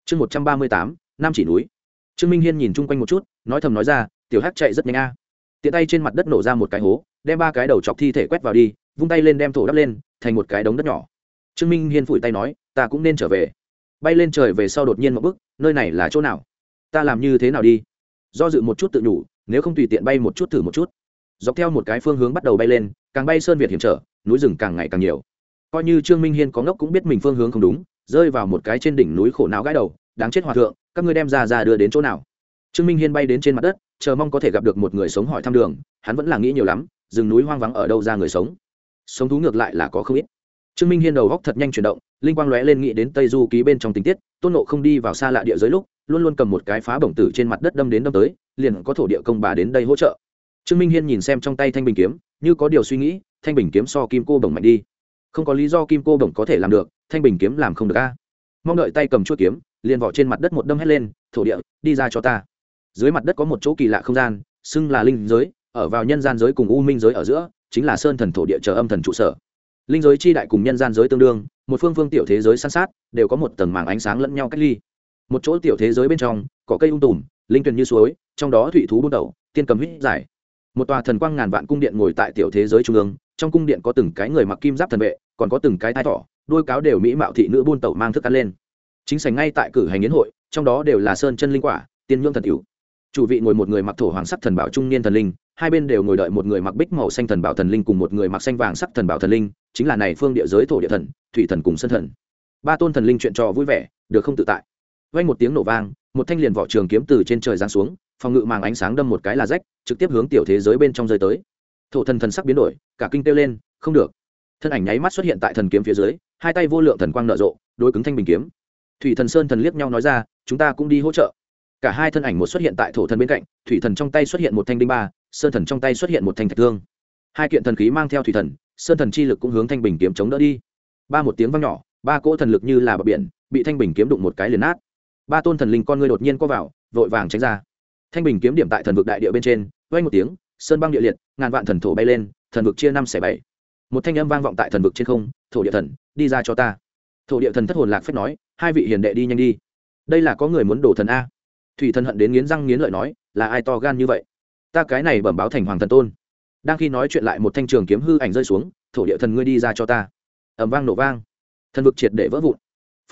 Chương một trăm ba mươi tám, Nam chỉ núi. Trương minh hiên nhìn chung quanh một chút, nói thầm nói ra, tiểu hát chạy rất nhanh a. Tiện tay trên mặt đất nổ ra một cái hố, đem ba cái đầu chọc thi thể quét vào đi vung tay lên đem thổ đắp lên, thành một cái đống đất nhỏ. Trương minh hiên phủi tay nói, ta cũng nên trở về. Bay lên trời về sau đột nhiên một bức nơi này là chỗ nào? Ta làm như thế nào đi? Do dự một chút tự nhủ, nếu không tùy tiện bay một chút thử một chút. Dọc theo một cái phương hướng bắt đầu bay lên, càng bay sơn việt hiểm trở, núi rừng càng ngày càng nhiều. Coi như trương minh hiên có ngốc cũng biết mình phương hướng không đúng, rơi vào một cái trên đỉnh núi khổ não gãi đầu, đáng chết hòa thượng, các ngươi đem ra ra đưa đến chỗ nào? Trương minh hiên bay đến trên mặt đất, chờ mong có thể gặp được một người sống hỏi thăm đường, hắn vẫn là nghĩ nhiều lắm, rừng núi hoang vắng ở đâu ra người sống? Sống thú ngược lại là có không ít. Trương minh hiên đầu góc thật nhanh chuyển động, linh quang lóe lên nghĩ đến tây du ký bên trong tình tiết, tôn nộ không đi vào xa lạ địa giới lúc, luôn luôn cầm một cái phá bổng tử trên mặt đất đâm đến đâm tới, liền có thổ địa công bà đến đây hỗ trợ. Trương minh hiên nhìn xem trong tay thanh bình kiếm, như có điều suy nghĩ, thanh bình kiếm so kim cô bổng mạnh đi. Không có lý do kim cô bổng có thể làm được, thanh bình kiếm làm không được a. Mong đợi tay cầm chuỗi kiếm, liền vỏ trên mặt đất một đâm hét lên, thổ địa, đi ra cho ta. Dưới mặt đất có một chỗ kỳ lạ không gian, xưng là linh giới, ở vào nhân gian giới cùng u minh giới ở giữa chính là sơn thần thổ địa chờ âm thần trụ sở. Linh giới chi đại cùng nhân gian giới tương đương, một phương phương tiểu thế giới san sát, đều có một tầng màng ánh sáng lẫn nhau cách ly. Một chỗ tiểu thế giới bên trong, có cây ung tùm, linh tuyền như suối, trong đó thủy thú bút đầu tiên cầm hít giải. Một tòa thần quang ngàn vạn cung điện ngồi tại tiểu thế giới trung ương, trong cung điện có từng cái người mặc kim giáp thần vệ, còn có từng cái thai thỏ, đôi cáo đều mỹ mạo thị nữ buôn tẩu mang thức ăn lên. Chính sảnh ngay tại cử hành yến hội, trong đó đều là sơn chân linh quả, tiên nhưỡng thần cửu chủ vị ngồi một người mặc thổ hoàng sắc thần bảo trung niên thần linh hai bên đều ngồi đợi một người mặc bích màu xanh thần bảo thần linh cùng một người mặc xanh vàng sắc thần bảo thần linh, chính là này phương địa giới thổ địa thần, thủy thần cùng sân thần. Ba tôn thần linh chuyện trò vui vẻ, được không tự tại. Vang một tiếng nổ vang, một thanh liền vỏ trường kiếm từ trên trời giáng xuống, phòng ngự màng ánh sáng đâm một cái là rách, trực tiếp hướng tiểu thế giới bên trong rơi tới. Thổ thần thần sắc biến đổi, cả kinh kêu lên, không được. Thân ảnh nháy mắt xuất hiện tại thần kiếm phía dưới, hai tay vô lượng thần quang nở rộ, đối cứng thanh bình kiếm. Thủy thần sơn thần liếc nhau nói ra, chúng ta cũng đi hỗ trợ. Cả hai thân ảnh một xuất hiện tại thổ thần bên cạnh, thủy thần trong tay xuất hiện một thanh đinh ba sơn thần trong tay xuất hiện một thanh thạch thương. Hai kiện thần khí mang theo thủy thần, sơn thần chi lực cũng hướng thanh bình kiếm chống đỡ đi. Ba một tiếng vang nhỏ, ba cỗ thần lực như là bờ biển, bị thanh bình kiếm đụng một cái liền nát. Ba tôn thần linh con ngươi đột nhiên co vào, vội vàng tránh ra. Thanh bình kiếm điểm tại thần vực đại địa bên trên, vang một tiếng, sơn băng địa liệt, ngàn vạn thần thổ bay lên, thần vực chia năm xẻ bảy. Một thanh âm vang vọng tại thần vực trên không, thổ địa thần, đi ra cho ta. Thổ địa thần thất hồn lạc phép nói, hai vị hiền đệ đi nhanh đi. Đây là có người muốn đổ thần a. Thủy thần hận đến nghiến răng nghiến lợi nói, là ai to gan như vậy? Ta cái này bẩm báo thành hoàng thần tôn. Đang khi nói chuyện lại một thanh trường kiếm hư ảnh rơi xuống, thổ địa thần ngươi đi ra cho ta. Ẩm vang nổ vang. Thần vực triệt để vỡ vụn.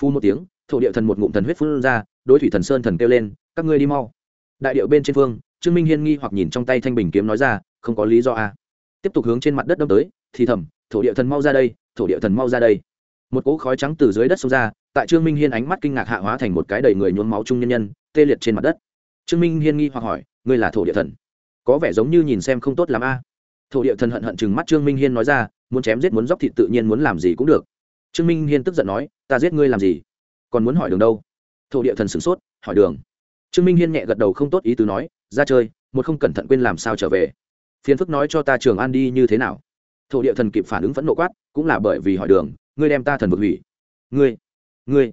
Phu một tiếng, thổ địa thần một ngụm thần huyết phun ra, đối thủy thần sơn thần kêu lên, các ngươi đi mau. Đại điệu bên trên phương, trương minh hiên nghi hoặc nhìn trong tay thanh bình kiếm nói ra, không có lý do a tiếp tục hướng trên mặt đất đâm tới, thì thầm, thổ địa thần mau ra đây, thổ địa thần mau ra đây. Một cỗ khói trắng từ dưới đất xông ra, tại trương minh hiên ánh mắt kinh ngạc hạ hóa thành một cái đầy người nhuốm máu trung nhân nhân, tê liệt trên mặt đất. Trương minh hiên nghi hoặc hỏi, ngươi là thổ địa thần? Có vẻ giống như nhìn xem không tốt l a. À. thổ địa thần hận hận chừng mắt trương minh hiên nói ra, muốn chém giết muốn dóc thịt tự nhiên muốn làm gì cũng được. Trương minh hiên tức giận nói, ta giết ngươi làm gì? Còn muốn hỏi đường đâu? Thổ địa thần sửng sốt, hỏi đường. Trương minh hiên nhẹ gật đầu không tốt ý tứ nói, ra chơi, một không cẩn thận quên làm sao trở về. Phiền phức nói cho ta trường an đi như thế nào. Thổ địa thần kịp phản ứng vẫn nộ quát, cũng là bởi vì hỏi đường, ngươi đem ta thần vực hủy. Ngươi ngươi.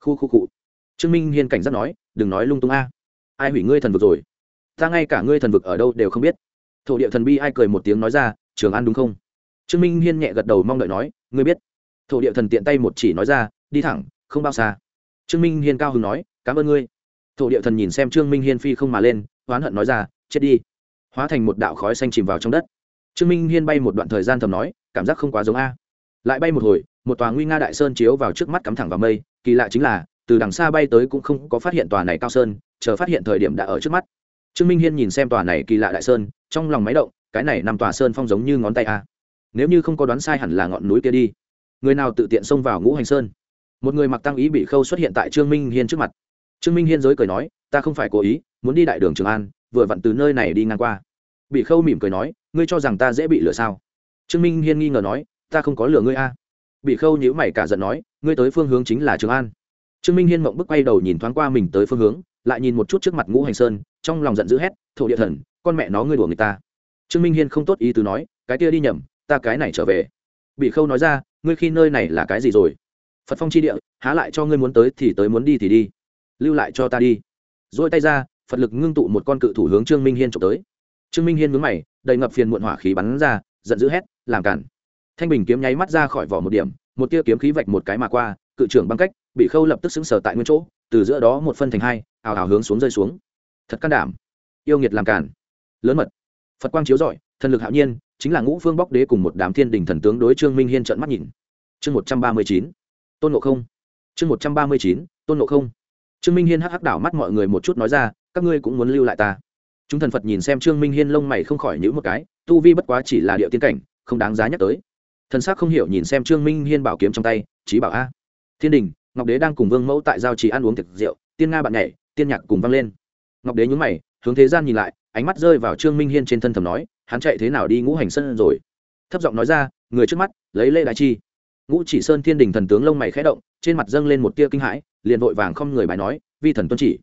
Khu khu cụ trương minh hiên cảnh giác nói, đừng nói lung tung a. Ai hủy ngươi thần vực rồi? Ta ngay cả ngươi thần vực ở đâu đều không biết. Thổ địa thần bi ai cười một tiếng nói ra, trường an đúng không? Trương minh hiên nhẹ gật đầu mong đợi nói, ngươi biết. Thổ địa thần tiện tay một chỉ nói ra, đi thẳng, không bao xa. Trương minh hiên cao hứng nói, cảm ơn ngươi. Thổ địa thần nhìn xem trương minh hiên phi không mà lên, oán hận nói ra, chết đi. Hóa thành một đạo khói xanh chìm vào trong đất. Trương minh hiên bay một đoạn thời gian thầm nói, cảm giác không quá giống a. Lại bay một hồi, một tòa nguy nga đại sơn chiếu vào trước mắt cắm thẳng vào mây, kỳ lạ chính là, từ đằng xa bay tới cũng không có phát hiện tòa này cao sơn, chờ phát hiện thời điểm đã ở trước mắt trương minh hiên nhìn xem tòa này kỳ lạ đại sơn, trong lòng máy động, cái này nằm tòa sơn phong giống như ngón tay a. Nếu như không có đoán sai hẳn là ngọn núi kia đi. Người nào tự tiện xông vào ngũ hành sơn? Một người mặc tăng ý bị khâu xuất hiện tại trương minh hiên trước mặt. Trương minh hiên giới cười nói, ta không phải cố ý, muốn đi đại đường trường an, vừa vặn từ nơi này đi ngang qua. Bị khâu mỉm cười nói, ngươi cho rằng ta dễ bị lừa sao? Trương minh hiên nghi ngờ nói, ta không có lừa ngươi a. Bị khâu nhữ mày cả giận nói, ngươi tới phương hướng chính là trường an. Trương minh hiên mộng bức quay đầu nhìn thoáng qua mình tới phương hướng, lại nhìn một chút trước mặt ngũ hành sơn trong lòng giận dữ hét, thổ địa thần, con mẹ nó ngươi đùa người ta. Trương minh hiên không tốt ý tứ nói, cái kia đi nhầm, ta cái này trở về. Bị khâu nói ra, ngươi khi nơi này là cái gì rồi? Phật phong chi địa, há lại cho ngươi muốn tới thì tới muốn đi thì đi, lưu lại cho ta đi. Dỗi tay ra, phật lực ngưng tụ một con cự thủ hướng trương minh hiên trộm tới. Trương minh hiên mướn mày, đầy ngập phiền muộn hỏa khí bắn ra, giận dữ hét, làm cản. Thanh bình kiếm nháy mắt ra khỏi vỏ một điểm, một tia kiếm khí vạch một cái mà qua, cự trưởng băng cách, bị khâu lập tức xứng sở tại nguyên chỗ, từ giữa đó một phân thành hai ào ào hướng xuống rơi xuống thật can đảm. Yêu nghiệt làm cản lớn mật. Phật quang chiếu rọi, thần lực hạo nhiên, chính là ngũ phương bóc đế cùng một đám thiên đình thần tướng đối trương minh hiên trợn mắt nhìn. Chương một trăm ba mươi chín, tôn ngộ không. Chương một trăm ba mươi chín, tôn ngộ không. Trương minh hiên hắc hắc đảo mắt mọi người một chút nói ra, các ngươi cũng muốn lưu lại ta. Chúng thần phật nhìn xem trương minh hiên lông mày không khỏi nhữ một cái, tu vi bất quá chỉ là địa tiên cảnh, không đáng giá nhắc tới. Thần s ắ c không hiểu nhìn xem trương minh hiên bảo kiếm trong tay trí bảo a. Thiên đình, ngọc đế đang cùng vương mẫu tại giao trì ăn uống thực rượu, tiên nga bạn nhảy, tiên nhạc cùng vang lên ngọc đế nhúng mày, hướng thế gian nhìn lại, ánh mắt rơi vào trương minh hiên trên thân thầm nói, hắn chạy thế nào đi ngũ hành sân rồi? Thấp giọng nói ra, người trước mắt, lấy lê đại chi. Ngũ chỉ sơn thiên đình thần tướng lông mày khẽ động, trên mặt dâng lên một tia kinh hãi, liền vội vàng không người bài nói, vi thần tuân chỉ.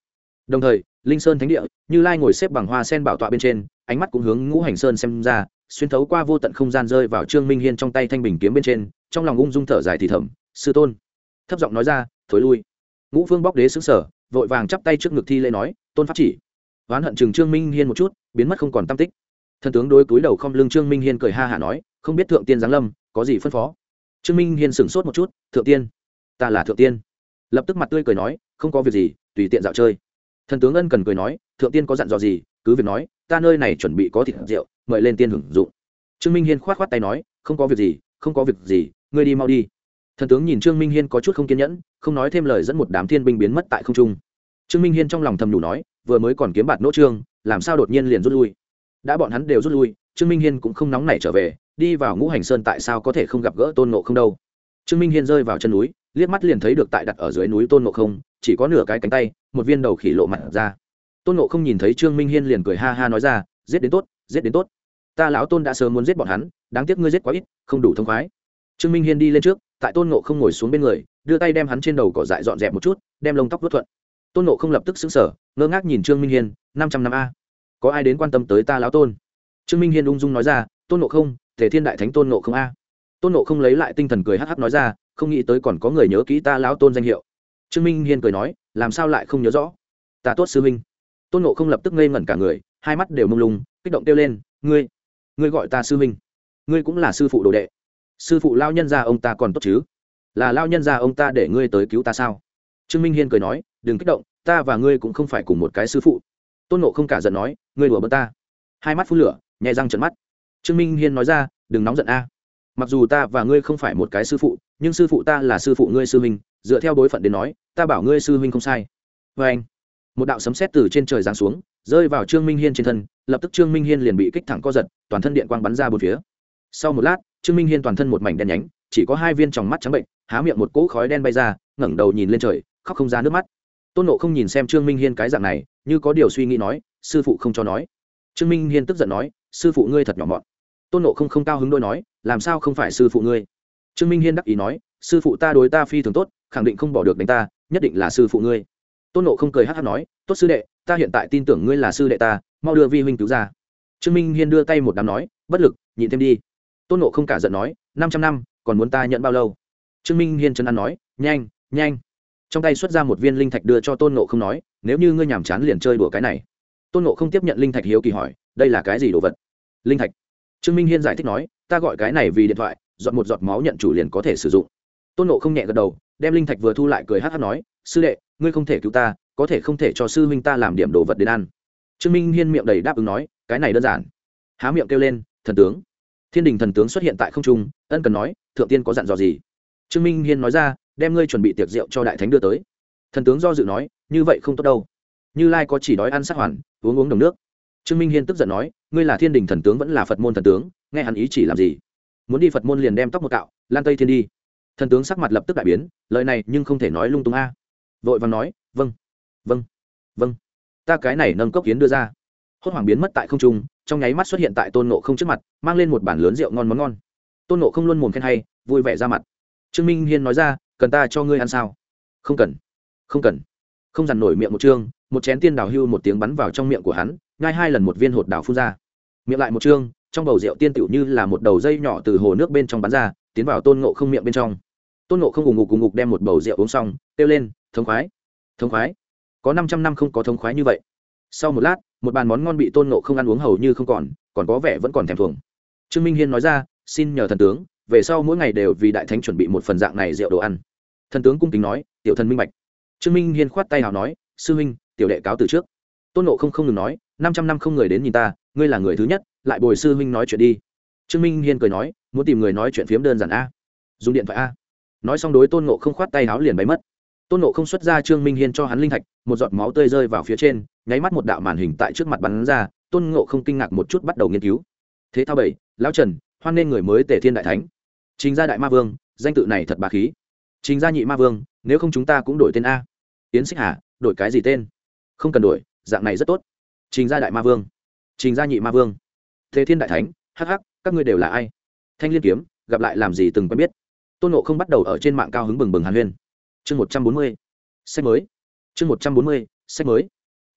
Đồng thời, linh sơn thánh địa, như lai ngồi xếp bằng hoa sen bảo tọa bên trên, ánh mắt cũng hướng ngũ hành sơn xem ra, xuyên thấu qua vô tận không gian rơi vào trương minh hiên trong tay thanh bình kiếm bên trên, trong lòng ung dung thở dài thì thầm, sư tôn. Thấp giọng nói ra, thối lui. Ngũ phương bóc đế xứng sở vội vàng chắp tay trước ngực thi lễ nói tôn pháp chỉ. Oán hận chừng trương minh hiên một chút, biến mất không còn tam tích. Thần tướng đối cúi đầu không lưng trương minh hiên cười ha hả nói, không biết thượng tiên giáng lâm, có gì phân phó? Trương minh hiên sửng sốt một chút, thượng tiên, ta là thượng tiên. Lập tức mặt tươi cười nói, không có việc gì, tùy tiện dạo chơi. Thần tướng ân cần cười nói, thượng tiên có dặn dò gì, cứ việc nói, ta nơi này chuẩn bị có thịt rượu, mời lên tiên hưởng dụng. Trương minh hiên k h o á t k h o á t tay nói, không có việc gì, không có việc gì, ngươi đi mau đi. Thần tướng nhìn trương minh hiên có chút không kiên nhẫn, không nói thêm lời dẫn một đám thiên binh biến mất tại không trung trương minh hiên trong lòng thầm đủ nói, vừa mới còn kiếm bạt nỗ trương, làm sao đột nhiên liền rút lui? Đã bọn hắn đều rút lui, trương minh hiên cũng không nóng nảy trở về, đi vào ngũ hành sơn tại sao có thể không gặp gỡ tôn nộ không đâu? Trương minh hiên rơi vào chân núi, liếc mắt liền thấy được tại đặt ở dưới núi tôn nộ không, chỉ có nửa cái cánh tay, một viên đầu khỉ lộ mặt ra. Tôn nộ không nhìn thấy trương minh hiên liền cười ha ha nói ra, giết đến tốt, giết đến tốt. Ta lão tôn đã sớm muốn giết bọn hắn, đáng tiếc ngươi giết quá ít, không đủ thông khoái. Trương minh hiên đi lên trước, tại tôn nộ không ngồi xuống bên người, đưa tay đem hắn trên đầu cỏ dại dọn dẹp một chút, đem lông tóc vớt thuận tôn nộ không lập tức xứng sở ngơ ngác nhìn trương minh hiên, năm trăm năm a, có ai đến quan tâm tới ta lão tôn? Trương minh hiên ung dung nói ra, tôn nộ không, thể thiên đại thánh tôn nộ không a. Tôn nộ không lấy lại tinh thần cười hh hắc nói ra, không nghĩ tới còn có người nhớ kỹ ta lão tôn danh hiệu. Trương minh hiên cười nói, làm sao lại không nhớ rõ? Ta tốt sư minh tôn nộ không lập tức ngây ngẩn cả người, hai mắt đều mông lung, kích động kêu lên, ngươi ngươi gọi ta sư minh ngươi cũng là sư phụ đồ đệ. Sư phụ lao nhân gia ông ta còn tốt chứ? Là lao nhân gia ông ta để ngươi tới cứu ta sao? Trương minh hiên cười nói đừng kích động, ta và ngươi cũng không phải cùng một cái sư phụ. Tôn nộ không cả giận nói, ngươi đùa bớt ta. Hai mắt phun lửa, nhẹ răng trận mắt. Trương minh hiên nói ra, đừng nóng giận a. Mặc dù ta và ngươi không phải một cái sư phụ, nhưng sư phụ ta là sư phụ ngươi sư huynh, dựa theo đối phận đến nói, ta bảo ngươi sư huynh không sai. Vê anh, một đạo sấm sét từ trên trời giáng xuống, rơi vào trương minh hiên trên thân, lập tức trương minh hiên liền bị kích thẳng co giật, toàn thân điện quang bắn ra bốn phía. Sau một lát, trương minh hiên toàn thân một mảnh đen nhánh, chỉ có hai viên tròng mắt trắng bệnh, há miệng một cỗ khói đen bay ra, ngẩng đầu nhìn lên trời, khóc không ra nước mắt tôn nộ không nhìn xem trương minh hiên cái dạng này, như có điều suy nghĩ nói, sư phụ không cho nói. Trương minh hiên tức giận nói, sư phụ ngươi thật nhỏ mọn. Tôn nộ không không cao hứng đôi nói, làm sao không phải sư phụ ngươi? Trương minh hiên đắc ý nói, sư phụ ta đối ta phi thường tốt, khẳng định không bỏ được đánh ta, nhất định là sư phụ ngươi. Tôn nộ không cười hát hát nói, tốt sư đệ, ta hiện tại tin tưởng ngươi là sư đệ ta, mau đưa vi huynh cứu ra. Trương minh hiên đưa tay một đám nói, bất lực, nhịn thêm đi. Tôn nộ không cả giận nói, năm trăm năm, còn muốn ta nhận bao lâu? Trương minh hiên chân ăn nói, nhanh nhanh trong tay xuất ra một viên linh thạch đưa cho tôn nộ không nói, nếu như ngươi nhàm chán liền chơi đùa cái này. Tôn nộ không tiếp nhận linh thạch hiếu kỳ hỏi, đây là cái gì đồ vật? Linh thạch. Trương minh hiên giải thích nói, ta gọi cái này vì điện thoại dọn một giọt máu nhận chủ liền có thể sử dụng. Tôn nộ không nhẹ gật đầu, đem linh thạch vừa thu lại cười hát hát nói, sư đệ, ngươi không thể cứu ta, có thể không thể cho sư huynh ta làm điểm đồ vật đến ăn. Trương minh hiên miệng đầy đáp ứng nói, cái này đơn giản. Há miệng kêu lên, thần tướng. Thiên đình thần tướng xuất hiện tại không trung, ân cần nói, thượng tiên có dặn dò gì? Trương minh hiên nói ra đem ngươi chuẩn bị tiệc rượu cho đại thánh đưa tới. Thần tướng do dự nói, như vậy không tốt đâu. Như lai có chỉ đói ăn sát hoàn, uống uống đồng nước. Trương minh hiên tức giận nói, ngươi là thiên đình thần tướng vẫn là phật môn thần tướng, nghe hắn ý chỉ làm gì? Muốn đi phật môn liền đem tóc một cạo, lan tây thiên đi. Thần tướng sắc mặt lập tức đại biến, lời này nhưng không thể nói lung tung a. Vội vàng nói vâng vâng vâng. Ta cái này nâng cốc kiến đưa ra. Hốt hoảng biến mất tại không trung, trong nháy mắt xuất hiện tại tôn nộ không trước mặt, mang lên một bản lớn rượu ngon món ngon. Tôn nộ không luôn mồm khen hay, vui vẻ ra mặt. Trương minh hiên nói ra cần ta cho ngươi ăn sao? Không cần. Không cần. Không dằn nổi miệng một chương, một chén tiên đào hưu một tiếng bắn vào trong miệng của hắn ngay hai lần một viên hột đào phun ra. Miệng lại một chương, trong bầu rượu tiên tiểu như là một đầu dây nhỏ từ hồ nước bên trong bắn ra, tiến vào tôn ngộ không miệng bên trong. Tôn ngộ không ùng ngục ùng ngục đem một bầu rượu uống xong, kêu lên, thống khoái thống khoái. Có năm trăm năm không có thống khoái như vậy. Sau một lát, một bàn món ngon bị tôn ngộ không ăn uống hầu như không còn còn có vẻ vẫn còn thèm thuồng. Trương minh hiên nói ra, xin nhờ thần tướng về sau mỗi ngày đều vì đại thánh chuẩn bị một phần dạng này rượu đồ ăn. Thần tướng cung kính nói, tiểu thần minh bạch. Trương minh hiên khoát tay nào nói, sư huynh, tiểu đệ cáo từ trước. Tôn nộ không không ngừng nói, năm trăm năm không người đến nhìn ta, ngươi là người thứ nhất, lại bồi sư huynh nói chuyện đi. Trương minh hiên cười nói, muốn tìm người nói chuyện phiếm đơn giản a, dùng điện thoại a. Nói xong đối tôn nộ không khoát tay áo liền bay mất. Tôn nộ không xuất ra trương minh hiên cho hắn linh thạch, một giọt máu tươi rơi vào phía trên, nháy mắt một đạo màn hình tại trước mặt bắn ra, tôn nộ không kinh ngạc một chút bắt đầu nghiên cứu. Thế thao bảy, lão trần, hoan nên người mới tể thiên đại thánh trình gia đại ma vương, danh tự này thật bà khí. Trình gia nhị ma vương, nếu không chúng ta cũng đổi tên a. Yến xích hà, đổi cái gì tên? Không cần đổi, dạng này rất tốt. Trình gia đại ma vương. Trình gia nhị ma vương. Thế thiên đại thánh hh các ngươi đều là ai? Thanh liên kiếm, gặp lại làm gì từng quen biết. Tôn nộ không bắt đầu ở trên mạng cao hứng bừng bừng hàn huyên. Chương một trăm bốn mươi, sách mới. Chương một trăm bốn mươi, sách mới.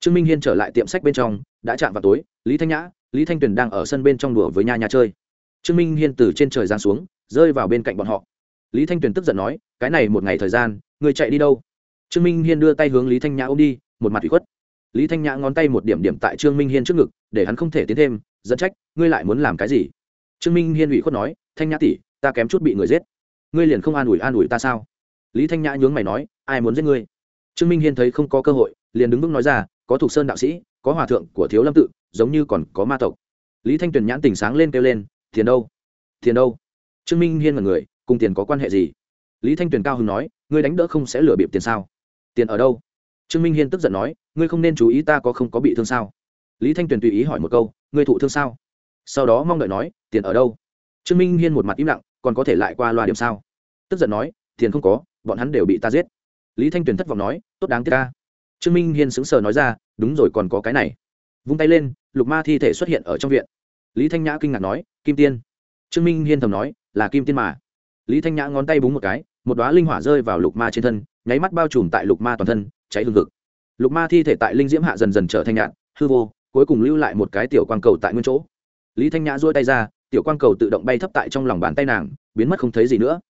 Trương minh hiên trở lại tiệm sách bên trong, đã chạm vào tối, lý thanh nhã, lý thanh tuyền đang ở sân bên trong đùa với nha nha chơi. Trương minh hiên từ trên trời giáng xuống rơi vào bên cạnh bọn họ. Lý thanh tuyền tức giận nói, cái này một ngày thời gian, người chạy đi đâu? Trương minh hiên đưa tay hướng lý thanh nhã ôm đi, một mặt ủy khuất. Lý thanh nhã ngón tay một điểm điểm tại trương minh hiên trước ngực, để hắn không thể tiến thêm, dẫn trách, ngươi lại muốn làm cái gì? Trương minh hiên ủy khuất nói, thanh nhã tỷ, ta kém chút bị người giết. Ngươi liền không an ủi an ủi ta sao? Lý thanh nhã nhướng mày nói, ai muốn giết ngươi? Trương minh hiên thấy không có cơ hội, liền đứng vững nói ra, có thủ sơn đạo sĩ, có hòa thượng của thiếu lâm tự, giống như còn có ma tộc. Lý thanh tuyền nhãn tình sáng lên kêu lên, tiền đâu? Tiền đâu? Trương minh hiên là người, cùng tiền có quan hệ gì? Lý thanh tuyền cao hưng nói, ngươi đánh đỡ không sẽ lừa bịp tiền sao? Tiền ở đâu? Trương minh hiên tức giận nói, ngươi không nên chú ý ta có không có bị thương sao? Lý thanh tuyền tùy ý hỏi một câu, ngươi thụ thương sao? Sau đó mong đợi nói, tiền ở đâu? Trương minh hiên một mặt im lặng, còn có thể lại qua loa điểm sao? Tức giận nói, tiền không có, bọn hắn đều bị ta giết. Lý thanh tuyền thất vọng nói, tốt đáng tiếc ta trương minh hiên sững sờ nói ra, đúng rồi còn có cái này. Vung tay lên, lục ma thi thể xuất hiện ở trong viện. Lý thanh nhã kinh ngạc nói, kim tiên. Trương minh hiên thầm nói là kim tiên mà. Lý thanh nhã ngón tay búng một cái, một đoá linh hỏa rơi vào lục ma trên thân, nháy mắt bao trùm tại lục ma toàn thân, cháy hương thực lục ma thi thể tại linh diễm hạ dần dần trở thành nhạn hư vô, cuối cùng lưu lại một cái tiểu quang cầu tại nguyên chỗ. Lý thanh nhã dôi tay ra, tiểu quang cầu tự động bay thấp tại trong lòng bàn tay nàng, biến mất không thấy gì nữa.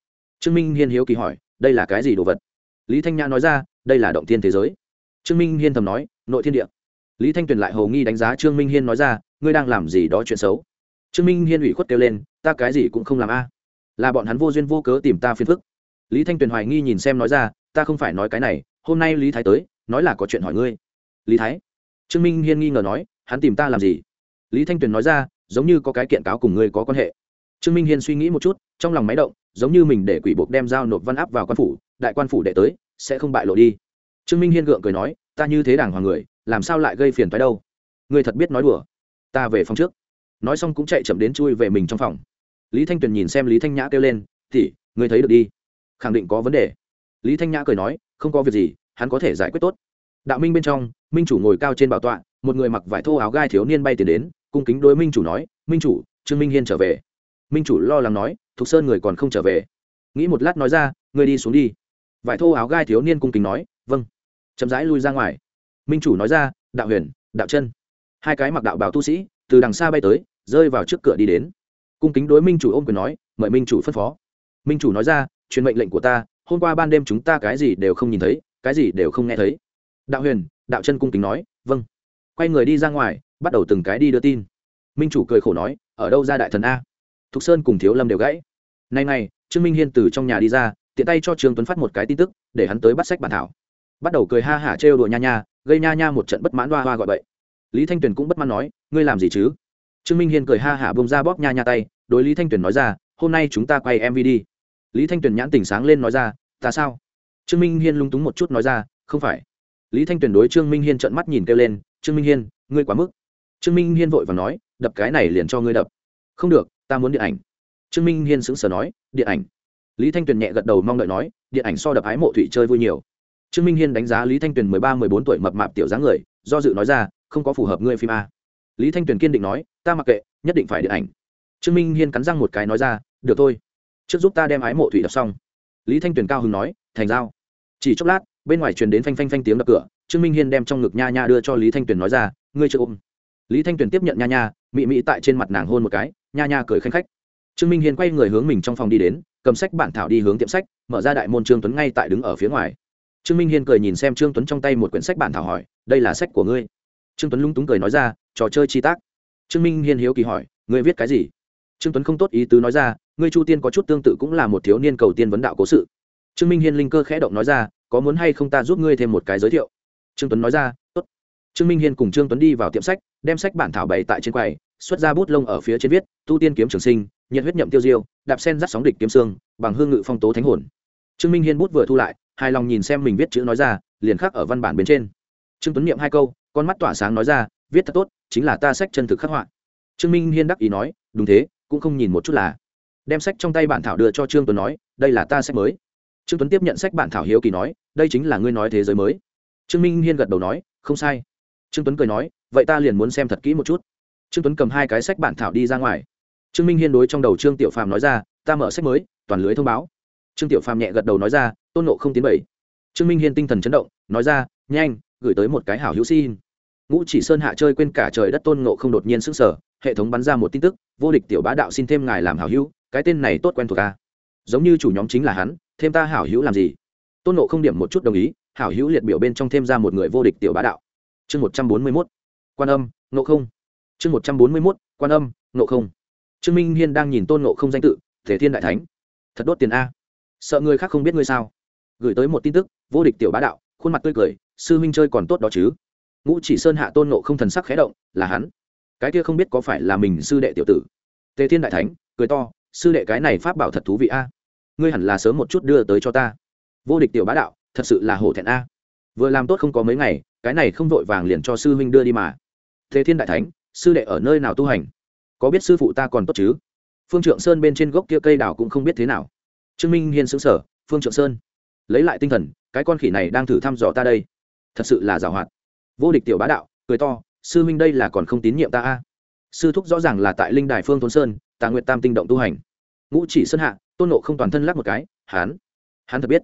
Trương minh hiên hiếu kỳ hỏi, đây là cái gì đồ vật? Lý thanh nhã nói ra, đây là động thiên thế giới. Trương minh hiên thầm nói, nội thiên địa. Lý thanh tuyền lại hầu nghi đánh giá trương minh hiên nói ra, ngươi đang làm gì đó chuyện xấu? Trương minh hiên ủy khuất kêu lên, ta cái gì cũng không làm a là bọn hắn vô duyên vô cớ tìm ta phiền phức. Lý thanh tuyền hoài nghi nhìn xem nói ra, ta không phải nói cái này, hôm nay lý thái tới, nói là có chuyện hỏi ngươi. Lý thái? Trương minh hiên nghi ngờ nói, hắn tìm ta làm gì? Lý thanh tuyền nói ra, giống như có cái kiện cáo cùng ngươi có quan hệ. Trương minh hiên suy nghĩ một chút, trong lòng máy động, giống như mình để quỷ buộc đem giao nộp văn áp vào quan phủ, đại quan phủ đệ tới, sẽ không bại lộ đi. Trương minh hiên gượng cười nói, ta như thế đảng hoàng người, làm sao lại gây phiền phái đâu? Ngươi thật biết nói đùa. Ta về phòng trước. Nói xong cũng chạy chậm đến chui về mình trong phòng lý thanh tuyền nhìn xem lý thanh nhã kêu lên thì ngươi thấy được đi. Khẳng định có vấn đề. Lý thanh nhã cười nói, không có việc gì, hắn có thể giải quyết tốt. Đạo minh bên trong, minh chủ ngồi cao trên bảo tọa, một người mặc vải thô áo gai thiếu niên bay tiền đến, cung kính đối minh chủ nói, minh chủ, trương minh hiên trở về. Minh chủ lo lắng nói, thục sơn người còn không trở về. Nghĩ một lát nói ra, ngươi đi xuống đi. Vải thô áo gai thiếu niên cung kính nói vâng. Chậm rãi lui ra ngoài. Minh chủ nói ra, đạo huyền, đạo chân. Hai cái mặc đạo bảo tu sĩ, từ đằng xa bay tới, rơi vào trước cửa đi đến cung kính đối minh chủ ôm quyền nói, mời minh chủ phân phó. Minh chủ nói ra, truyền mệnh lệnh của ta, hôm qua ban đêm chúng ta cái gì đều không nhìn thấy, cái gì đều không nghe thấy. Đạo huyền, đạo chân cung kính nói vâng. Quay người đi ra ngoài, bắt đầu từng cái đi đưa tin. Minh chủ cười khổ nói, ở đâu ra đại thần a? Thục sơn cùng thiếu lâm đều gãy. Nay này trương minh hiên từ trong nhà đi ra, tiện tay cho trương tuấn phát một cái tin tức, để hắn tới bắt sách bản thảo. Bắt đầu cười ha hả trêu đùa nha nha, gây nha nha một trận bất mãn hoa hoa gọi vậy lý thanh tuyền cũng bất mãn nói, ngươi làm gì chứ? Trương minh hiên cười ha hả bông ra bóp nha nha tay, đối lý thanh tuyền nói ra, hôm nay chúng ta quay mv đi. Lý thanh tuyền nhãn tỉnh sáng lên nói ra, ta sao? Trương minh hiên lung túng một chút nói ra, không phải. Lý thanh tuyền đối trương minh hiên trợn mắt nhìn kêu lên, trương minh hiên, ngươi quá mức. Trương minh hiên vội và nói, đập cái này liền cho ngươi đập. Không được, ta muốn điện ảnh. Trương minh hiên sững sờ nói, điện ảnh? Lý thanh tuyền nhẹ gật đầu mong đợi nói, điện ảnh so đập ái mộ thủy chơi vui nhiều. Trương minh hiên đánh giá lý thanh tuyền mười ba, mười bốn tuổi mập mạp tiểu dáng người, do dự nói ra, không có phù hợp ngươi phim a. Lý thanh tuyền kiên định nói ta mặc kệ, nhất định phải điện ảnh. Trương minh hiên cắn răng một cái nói ra, được thôi, trước giúp ta đem ái mộ thủy đập xong. Lý thanh tuyền cao hứng nói, thành giao. Chỉ chốc lát, bên ngoài truyền đến phanh phanh phanh tiếng đập cửa, trương minh hiên đem trong ngực nha nha đưa cho lý thanh tuyền nói ra, ngươi chưa ôm. Lý thanh tuyền tiếp nhận nha nha, mị mị tại trên mặt nàng hôn một cái, nha nha cười khanh khách. Trương minh hiên quay người hướng mình trong phòng đi đến, cầm sách bản thảo đi hướng tiệm sách, mở ra đại môn trương tuấn ngay tại đứng ở phía ngoài. Trương minh hiên cười nhìn xem trương tuấn trong tay một quyển sách bản thảo hỏi, đây là sách của ngươi? Trương tuấn lung túng cười nói ra, trò chơi chi tác trương minh hiên hiếu kỳ hỏi, ngươi viết cái gì? Trương tuấn không tốt ý tứ nói ra, ngươi chu tiên có chút tương tự cũng là một thiếu niên cầu tiên vấn đạo cố sự. Trương minh hiên linh cơ khẽ động nói ra, có muốn hay không ta giúp ngươi thêm một cái giới thiệu? Trương tuấn nói ra, tốt. Trương minh hiên cùng trương tuấn đi vào tiệm sách, đem sách bản thảo bày tại trên quầy, xuất ra bút lông ở phía trên viết, tu tiên kiếm trường sinh, nhiệt huyết nhậm tiêu diêu, đạp sen dắt sóng địch kiếm xương, bằng hương ngự phong tố thánh hồn. Trương minh hiên bút vừa thu lại, hài lòng nhìn xem mình viết chữ nói ra, liền khắc ở văn bản bên trên. Trương tuấn niệm hai câu, con mắt tỏa sáng nói ra viết thật tốt, chính là ta sách chân thực khắc họa. Trương minh hiên đắc ý nói, đúng thế, cũng không nhìn một chút là. Đem sách trong tay bản thảo đưa cho trương tuấn nói, đây là ta sách mới. Trương tuấn tiếp nhận sách bản thảo hiếu kỳ nói, đây chính là ngươi nói thế giới mới. Trương minh hiên gật đầu nói, không sai. Trương tuấn cười nói, vậy ta liền muốn xem thật kỹ một chút. Trương tuấn cầm hai cái sách bản thảo đi ra ngoài. Trương minh hiên đối trong đầu trương tiểu phàm nói ra, ta mở sách mới, toàn lưới thông báo. Trương tiểu phàm nhẹ gật đầu nói ra, tôn nộ không tiến bảy. Trương minh hiên tinh thần chấn động, nói ra, nhanh, gửi tới một cái hảo hữu xin ngũ chỉ sơn hạ chơi quên cả trời đất tôn ngộ không đột nhiên sức sở hệ thống bắn ra một tin tức, vô địch tiểu bá đạo xin thêm ngài làm hảo hữu, cái tên này tốt quen thuộc ta giống như chủ nhóm chính là hắn, thêm ta hảo hữu làm gì? Tôn Ngộ không điểm một chút đồng ý, hảo hữu liệt biểu bên trong thêm ra một người vô địch tiểu bá đạo. Chương một trăm bốn mươi mốt, quan âm, ngộ không. Chương một trăm bốn mươi mốt, quan âm, ngộ không. Trương minh hiên đang nhìn tôn Ngộ không danh tự, thể thiên đại thánh. Thật đốt tiền a. Sợ người khác không biết ngươi sao? Gửi tới một tin tức, vô địch tiểu bá đạo, khuôn mặt tươi cười, sư minh chơi còn tốt đó chứ ngũ chỉ sơn hạ tôn nộ không thần sắc khé động, là hắn. Cái kia không biết có phải là mình sư đệ tiểu tử. Tề thiên đại thánh, cười to, sư đệ cái này pháp bảo thật thú vị a. À. Ngươi hẳn là sớm một chút đưa tới cho ta. Vô địch tiểu bá đạo, thật sự là hổ thẹn a. À. Vừa làm tốt không có mấy ngày, cái này không vội vàng liền cho sư huynh đưa đi mà. Thế thiên đại thánh, sư đệ ở nơi nào tu hành? Có biết sư phụ ta còn tốt chứ? Phương trượng sơn bên trên gốc kia cây đào cũng không biết thế nào. Trương minh hiên xứng sở phương trượng sơn, lấy lại tinh thần, cái con khỉ này đang thử thăm dò ta đây. Thật sự là giảo hoạt vô địch tiểu bá đạo, cười to, sư huynh đây là còn không tín nhiệm ta a. Sư thúc rõ ràng là tại linh đài phương thôn sơn tà nguyệt tam tinh động tu hành. Ngũ chỉ sơn hạ, tôn nộ không toàn thân lắc một cái hán hắn thật biết.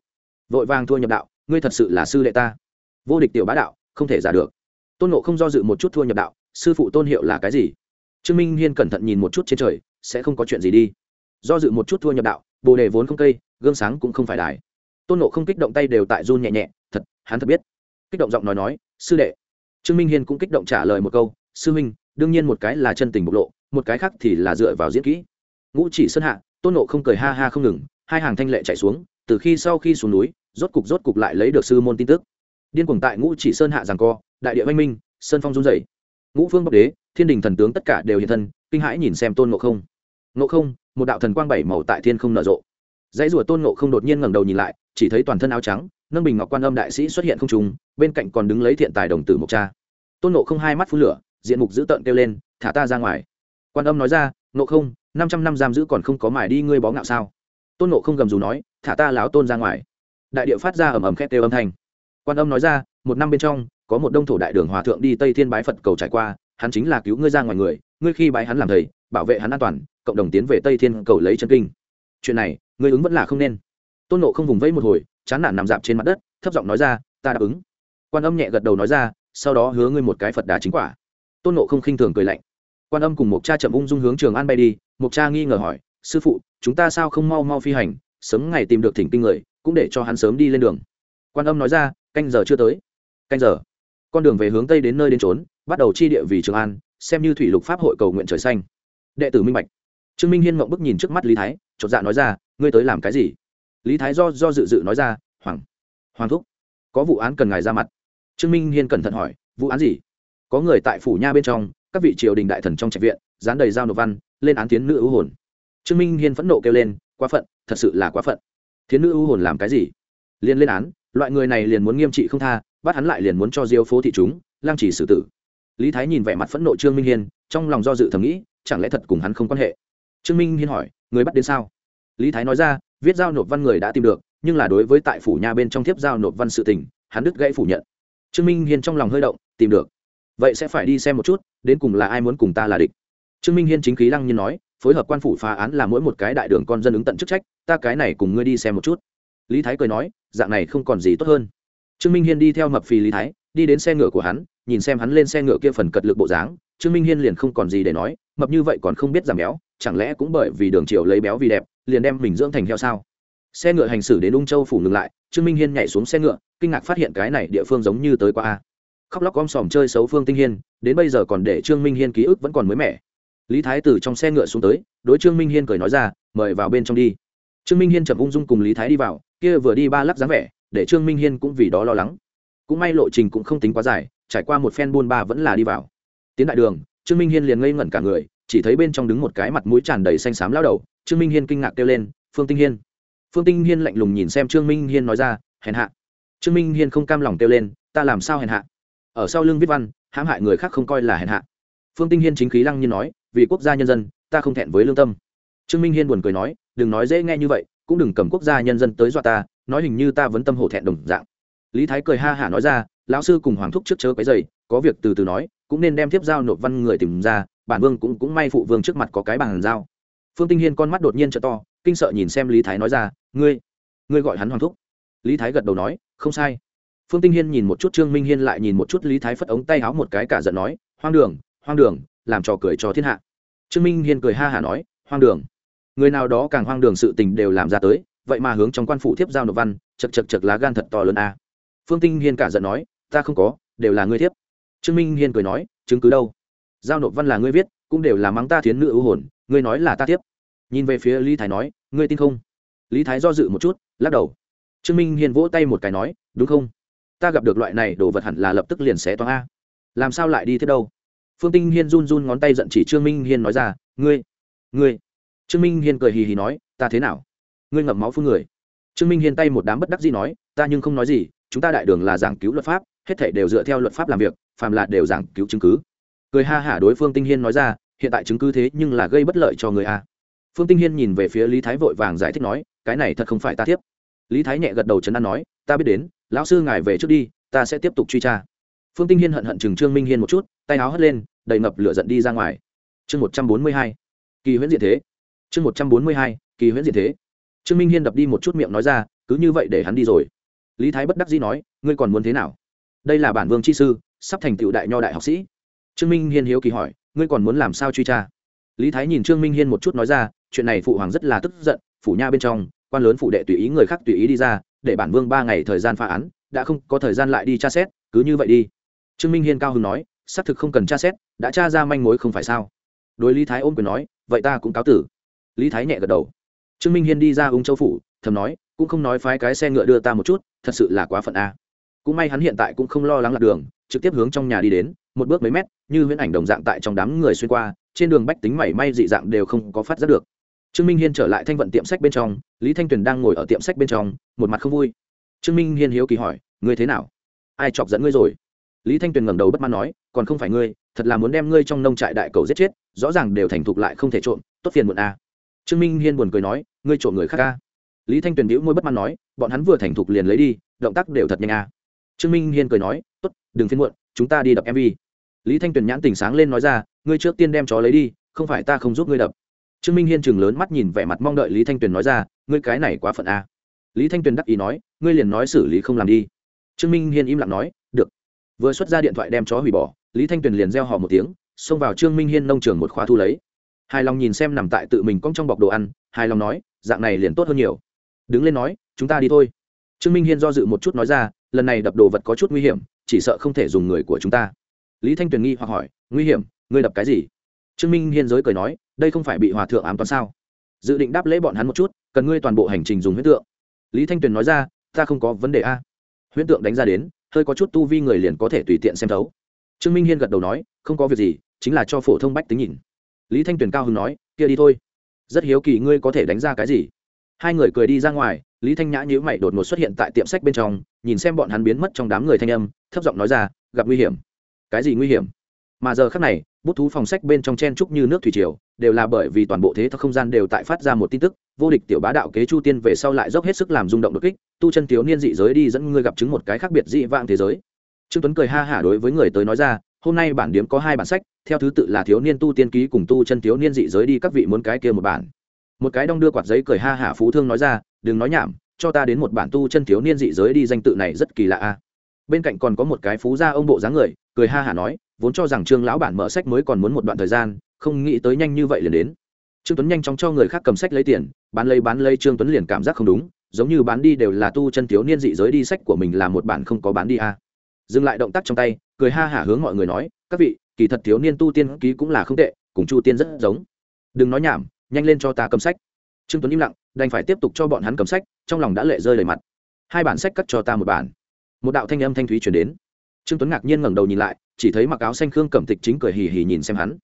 Vội vàng thua nhập đạo, ngươi thật sự là sư đệ ta. Vô địch tiểu bá đạo, không thể giả được. Tôn nộ không do dự một chút thua nhập đạo, sư phụ tôn hiệu là cái gì? Trương minh hiên cẩn thận nhìn một chút trên trời, sẽ không có chuyện gì đi. Do dự một chút thua nhập đạo, bồ đề vốn không cây, gương sáng cũng không phải đài. Tôn nộ không kích động tay đều tại run nhẹ nhẹ, thật, hắn thật biết. Kích động giọng nói nói, sư đệ trương minh hiên cũng kích động trả lời một câu, sư minh đương nhiên một cái là chân tình bộc lộ, một cái khác thì là dựa vào diễn kỹ. Ngũ chỉ sơn hạ, tôn nộ không cười ha ha không ngừng, hai hàng thanh lệ chạy xuống, từ khi sau khi xuống núi, rốt cục rốt cục lại lấy được sư môn tin tức. Điên cuồng tại ngũ chỉ sơn hạ rằng co, đại địa văn minh, sơn phong run dày ngũ phương bắc đế, thiên đình thần tướng tất cả đều hiện thân, kinh hãi nhìn xem tôn nộ không. Nộ không, một đạo thần quang bảy màu tại thiên không nở rộ. Dãy rùa tôn nộ không đột nhiên ngẩng đầu nhìn lại, chỉ thấy toàn thân áo trắng nâng bình ngọc quan âm đại sĩ xuất hiện không trùng bên cạnh còn đứng lấy thiện tài đồng tử mộc cha. Tôn nộ không hai mắt phun lửa, diện mục dữ tợn kêu lên, thả ta ra ngoài. Quan âm nói ra nộ không, năm trăm năm giam giữ còn không có mải đi ngươi bó ngạo sao? Tôn nộ không gầm dù nói, thả ta láo tôn ra ngoài. Đại địa phát ra ầm ầm khét kêu âm thanh. Quan âm nói ra, một năm bên trong, có một đông thổ đại đường hòa thượng đi tây thiên bái phật cầu trải qua, hắn chính là cứu ngươi ra ngoài người, ngươi khi bái hắn làm thầy, bảo vệ hắn an toàn, cộng đồng tiến về tây thiên cầu lấy chân kinh. Chuyện này, ngươi ứng vẫn là không nên. Tôn nộ không vùng vẫy một hồi chán nản nằm dạp trên mặt đất, thấp giọng nói ra, ta đáp ứng. Quan âm nhẹ gật đầu nói ra, sau đó hứa ngươi một cái phật đà chính quả. Tôn nộ không khinh thường cười lạnh. Quan âm cùng một cha chậm ung dung hướng trường an bay đi, một cha nghi ngờ hỏi, sư phụ, chúng ta sao không mau mau phi hành, sớm ngày tìm được thỉnh kinh người, cũng để cho hắn sớm đi lên đường. Quan âm nói ra, canh giờ chưa tới. Canh giờ? Con đường về hướng tây đến nơi đến trốn bắt đầu chi địa vì trường an, xem như thủy lục pháp hội cầu nguyện trời xanh. Đệ tử minh bạch. Trương minh hiên mộng bức nhìn trước mắt lý thái, chột dạ nói ra, ngươi tới làm cái gì? Lý thái do do dự dự nói ra, hoàng hoàng thúc, có vụ án cần ngài ra mặt. Trương minh hiên cẩn thận hỏi, vụ án gì? Có người tại phủ nha bên trong, các vị triều đình đại thần trong trạch viện, dán đầy giao nộp văn, lên án tiến nữ ưu hồn. Trương minh hiên phẫn nộ kêu lên, quá phận, thật sự là quá phận. Thiến nữ ưu hồn làm cái gì? Liền lên án, loại người này liền muốn nghiêm trị không tha, bắt hắn lại liền muốn cho diêu phố thị chúng, lang chỉ xử tử. Lý thái nhìn vẻ mặt phẫn nộ trương minh hiên, trong lòng do dự thầm nghĩ, chẳng lẽ thật cùng hắn không quan hệ? Trương minh hiên hỏi, người bắt đến sao? Lý thái nói ra viết giao nộp văn người đã tìm được, nhưng là đối với tại phủ nhà bên trong thiếp giao nộp văn sự tình, hắn đứt gãy phủ nhận. Trương minh hiên trong lòng hơi động, tìm được. Vậy sẽ phải đi xem một chút, đến cùng là ai muốn cùng ta là địch? Trương minh hiên chính khí lăng nhiên nói, phối hợp quan phủ phá án là mỗi một cái đại đường con dân ứng tận chức trách, ta cái này cùng ngươi đi xem một chút. Lý thái cười nói, dạng này không còn gì tốt hơn. Trương minh hiên đi theo mập phì lý thái, đi đến xe ngựa của hắn, nhìn xem hắn lên xe ngựa kia phần cật lực bộ dáng, trương minh hiên liền không còn gì để nói, mập như vậy còn không biết giảm béo chẳng lẽ cũng bởi vì đường triều lấy béo vì đẹp, liền đem mình dưỡng thành heo sao? Xe ngựa hành xử đến ung châu phủ ngừng lại, trương minh hiên nhảy xuống xe ngựa, kinh ngạc phát hiện cái này địa phương giống như tới qua a. Khóc lóc om sòm chơi xấu phương tinh hiên, đến bây giờ còn để trương minh hiên ký ức vẫn còn mới mẻ. Lý thái từ trong xe ngựa xuống tới, đối trương minh hiên cười nói ra, mời vào bên trong đi. Trương minh hiên chậm ung dung cùng lý thái đi vào, kia vừa đi ba lắc dáng vẻ, để trương minh hiên cũng vì đó lo lắng. Cũng may lộ trình cũng không tính quá dài, trải qua một phen buôn ba vẫn là đi vào. Tiến đại đường, trương minh hiên liền ngây ngẩn cả người chỉ thấy bên trong đứng một cái mặt mũi tràn đầy xanh xám lao đầu, trương minh hiên kinh ngạc kêu lên, phương tinh hiên. Phương tinh hiên lạnh lùng nhìn xem trương minh hiên nói ra, hèn hạ. Trương minh hiên không cam lòng kêu lên, ta làm sao hèn hạ? Ở sau lưng viết văn, hãm hại người khác không coi là hèn hạ. Phương tinh hiên chính khí lăng nhiên nói, vì quốc gia nhân dân, ta không thẹn với lương tâm. Trương minh hiên buồn cười nói, đừng nói dễ nghe như vậy, cũng đừng cầm quốc gia nhân dân tới dọa ta, nói hình như ta vẫn tâm hổ thẹn đồng dạng. Lý thái cười ha hả nói ra, lão sư cùng hoàng thúc trước chớ cái dày có việc từ từ nói cũng nên đem tiếp giao nộp văn người tìm ra, bản vương cũng cũng may phụ vương trước mặt có cái bàn giao. Phương tinh hiên con mắt đột nhiên t to, kinh sợ nhìn xem lý thái nói ra, ngươi ngươi gọi hắn hoàng thúc. Lý thái gật đầu nói, không sai. Phương tinh hiên nhìn một chút trương minh hiên lại nhìn một chút lý thái phất ống tay háo một cái cả giận nói, hoang đường hoang đường, làm trò cười cho thiên hạ. Trương minh hiên cười ha hả nói, hoang đường, người nào đó càng hoang đường sự tình đều làm ra tới, vậy mà hướng trong quan phụ thiếp giao nộp văn, chật chật chật lá gan thật to lớn a. Phương tinh hiên cả giận nói, ta không có, đều là ngươi thiếp trương minh hiên cười nói, chứng cứ đâu? Giao nộp văn là ngươi viết, cũng đều là mắng ta thiến nữ ưu hồn, ngươi nói là ta tiếp. Nhìn về phía lý thái nói, ngươi tin không? Lý thái do dự một chút, lắc đầu. Trương minh hiên vỗ tay một cái nói, đúng không? Ta gặp được loại này đồ vật hẳn là lập tức liền xé toa a. Làm sao lại đi thế đâu? Phương tinh hiên run run ngón tay giận chỉ trương minh hiên nói ra, ngươi ngươi. Trương minh hiên cười hì hì nói, ta thế nào? Ngươi ngậm máu phương người. Trương minh hiên tay một đám bất đắc gì nói, ta nhưng không nói gì, chúng ta đại đường là giảng cứu luật pháp hết thảy đều dựa theo luật pháp làm việc, phàm là đều giảng cứu chứng cứ. Cười ha hả đối phương tinh hiên nói ra, hiện tại chứng cứ thế nhưng là gây bất lợi cho người a. Phương tinh hiên nhìn về phía lý thái vội vàng giải thích nói, cái này thật không phải ta tiếp. Lý thái nhẹ gật đầu chấn an nói, ta biết đến, lão sư ngài về trước đi, ta sẽ tiếp tục truy tra. Phương tinh hiên hận hận chừng trương minh hiên một chút, tay áo hất lên, đầy ngập lửa giận đi ra ngoài. Chương một trăm bốn mươi hai. Kỳ huyễn diện thế. Chương một trăm bốn mươi hai, kỳ huyễn diện thế. Trương minh hiên đập đi một chút miệng nói ra, cứ như vậy để hắn đi rồi. Lý thái bất đắc dĩ nói, ngươi còn muốn thế nào? Đây là bản vương chi sư, sắp thành tựu đại nho đại học sĩ. Trương minh hiên hiếu kỳ hỏi, ngươi còn muốn làm sao truy tra? Lý thái nhìn trương minh hiên một chút nói ra, chuyện này phụ hoàng rất là tức giận, phủ nha bên trong, quan lớn phụ đệ tùy ý người khác tùy ý đi ra, để bản vương ba ngày thời gian phá án, đã không có thời gian lại đi tra xét, cứ như vậy đi. Trương minh hiên cao hưng nói, xác thực không cần tra xét, đã tra ra manh mối không phải sao? Đối lý thái ôm quyền nói, vậy ta cũng cáo tử. Lý thái nhẹ gật đầu. Trương minh hiên đi ra ung châu phủ, thầm nói, cũng không nói phái cái xe ngựa đưa ta một chút, thật sự là quá phận a cũng may hắn hiện tại cũng không lo lắng lạc đường, trực tiếp hướng trong nhà đi đến, một bước mấy mét, như huyễn ảnh đồng dạng tại trong đám người xuyên qua, trên đường bách tính mảy may dị dạng đều không có phát giác được. Trương minh hiên trở lại thanh vận tiệm sách bên trong, lý thanh tuyền đang ngồi ở tiệm sách bên trong, một mặt không vui. Trương minh hiên hiếu kỳ hỏi, ngươi thế nào? Ai chọc dẫn ngươi rồi? Lý thanh tuyền ngẩng đầu bất mãn nói, còn không phải ngươi, thật là muốn đem ngươi trong nông trại đại cầu giết chết, rõ ràng đều thành thục lại không thể trộm, tốt phiền muộn a. À. trương minh hiên buồn cười nói, ngươi trộm người khác a? Lý thanh tuyền đĩu môi bất mãn nói, bọn hắn vừa thành thục liền lấy đi, động tác đều thật nhanh a trương minh hiên cười nói, tốt, đừng phiên muộn, chúng ta đi đập mv lý thanh tuyền nhãn tỉnh sáng lên nói ra, ngươi trước tiên đem chó lấy đi, không phải ta không giúp ngươi đập. Trương minh hiên chừng lớn mắt nhìn vẻ mặt mong đợi lý thanh tuyền nói ra, ngươi cái này quá phận a. Lý thanh tuyền đắc ý nói, ngươi liền nói xử lý không làm đi. Trương minh hiên im lặng nói, được. Vừa xuất ra điện thoại đem chó hủy bỏ, lý thanh tuyền liền gieo họ một tiếng, xông vào trương minh hiên nông trường một khóa thu lấy. Hài lòng nhìn xem nằm tại tự mình cong trong bọc đồ ăn, hài lòng nói, dạng này liền tốt hơn nhiều. Đứng lên nói, chúng ta đi thôi. Trương minh hiên do dự một chút nói ra lần này đập đồ vật có chút nguy hiểm, chỉ sợ không thể dùng người của chúng ta. Lý thanh tuyền nghi hoặc hỏi, nguy hiểm? Ngươi đập cái gì? Trương minh hiên giới cười nói, đây không phải bị hòa thượng ám toán sao? Dự định đáp lễ bọn hắn một chút, cần ngươi toàn bộ hành trình dùng huyết tượng. Lý thanh tuyền nói ra, ta không có vấn đề a. Huyễn tượng đánh ra đến, hơi có chút tu vi người liền có thể tùy tiện xem thấu. Trương minh hiên gật đầu nói, không có việc gì, chính là cho phổ thông bách tính nhìn. Lý thanh tuyền cao hưng nói, kia đi thôi. Rất hiếu kỳ ngươi có thể đánh ra cái gì. Hai người cười đi ra ngoài lý thanh nhã nhữ mày đột ngột xuất hiện tại tiệm sách bên trong, nhìn xem bọn hắn biến mất trong đám người thanh âm, thấp giọng nói ra, gặp nguy hiểm. Cái gì nguy hiểm? Mà giờ khác này, bút thú phòng sách bên trong chen trúc như nước thủy triều, đều là bởi vì toàn bộ thế thao không gian đều tại phát ra một tin tức, vô địch tiểu bá đạo kế chu tiên về sau lại dốc hết sức làm rung động đột kích, tu chân thiếu niên dị giới đi dẫn ngươi gặp chứng một cái khác biệt dị vãng thế giới. Trương tuấn cười ha hả đối với người tới nói ra, hôm nay bản điếm có hai bản sách, theo thứ tự là thiếu niên tu tiên ký cùng tu chân thiếu niên dị giới đi, các vị muốn cái kia một bản. Một cái đong đưa quạt giấy cười ha hả phú thương nói ra đừng nói nhảm, cho ta đến một bản tu chân thiếu niên dị giới đi danh tự này rất kỳ lạ a. Bên cạnh còn có một cái phú gia ông bộ dáng người, cười ha hả nói, vốn cho rằng trương lão bản mở sách mới còn muốn một đoạn thời gian, không nghĩ tới nhanh như vậy liền đến. Trương tuấn nhanh chóng cho người khác cầm sách lấy tiền, bán lấy bán lấy trương tuấn liền cảm giác không đúng, giống như bán đi đều là tu chân thiếu niên dị giới đi sách của mình là một bản không có bán đi a. Dừng lại động tác trong tay, cười ha hả hướng mọi người nói, các vị, kỳ thật thiếu niên tu tiên ký cũng là không tệ, cùng chu tiên rất giống. Đừng nói nhảm, nhanh lên cho ta cầm sách. Trương tuấn im lặng đành phải tiếp tục cho bọn hắn cầm sách, trong lòng đã lệ rơi đầy mặt. Hai bản sách cắt cho ta một bản. Một đạo thanh âm thanh thúy chuyển đến. Trương tuấn ngạc nhiên ngẩng đầu nhìn lại, chỉ thấy mặc áo xanh khương cẩm tịch chính cười hì hì nhìn xem hắn.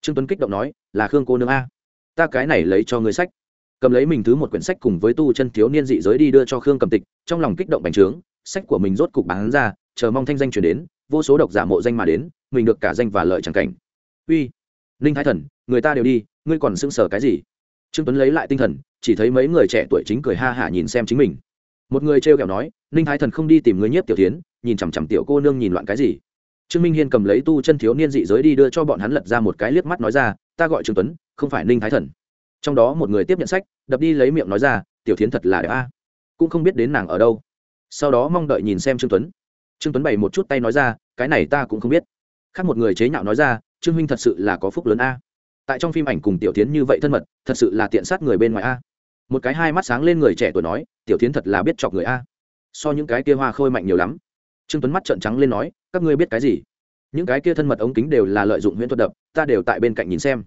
Trương tuấn kích động nói, là khương cô nương a. Ta cái này lấy cho ngươi sách. Cầm lấy mình thứ một quyển sách cùng với tu chân thiếu niên dị giới đi đưa cho khương cẩm tịch, trong lòng kích động bành trướng, sách của mình rốt cục bán ra, chờ mong thanh danh chuyển đến, vô số độc giả mộ danh mà đến, mình được cả danh và lợi chẳng cảnh. Uy, ninh thái thần, người ta đều đi, ngươi còn sững sờ cái gì? Trương tuấn lấy lại tinh thần chỉ thấy mấy người trẻ tuổi chính cười ha hả nhìn xem chính mình. Một người trêu kẹo nói, ninh thái thần không đi tìm người nhiếp tiểu tiến, nhìn chằm chằm tiểu cô nương nhìn loạn cái gì? Trương minh hiên cầm lấy tu chân thiếu niên dị giới đi đưa cho bọn hắn lật ra một cái liếc mắt nói ra, ta gọi trương tuấn, không phải ninh thái thần. Trong đó một người tiếp nhận sách, đập đi lấy miệng nói ra, tiểu tiến thật là đẹp a, cũng không biết đến nàng ở đâu. Sau đó mong đợi nhìn xem trương tuấn. Trương tuấn bày một chút tay nói ra, cái này ta cũng không biết. Khác một người chế nhạo nói ra, trương huynh thật sự là có phúc lớn a. Tại trong phim ảnh cùng tiểu tiến như vậy thân mật, thật sự là tiện sát người bên ngoài a một cái hai mắt sáng lên người trẻ tuổi nói, tiểu tiến thật là biết chọc người a. So những cái kia hoa khôi mạnh nhiều lắm. Trương tuấn mắt trợn trắng lên nói, các ngươi biết cái gì? Những cái kia thân mật ống kính đều là lợi dụng huyễn thuật đập, ta đều tại bên cạnh nhìn xem.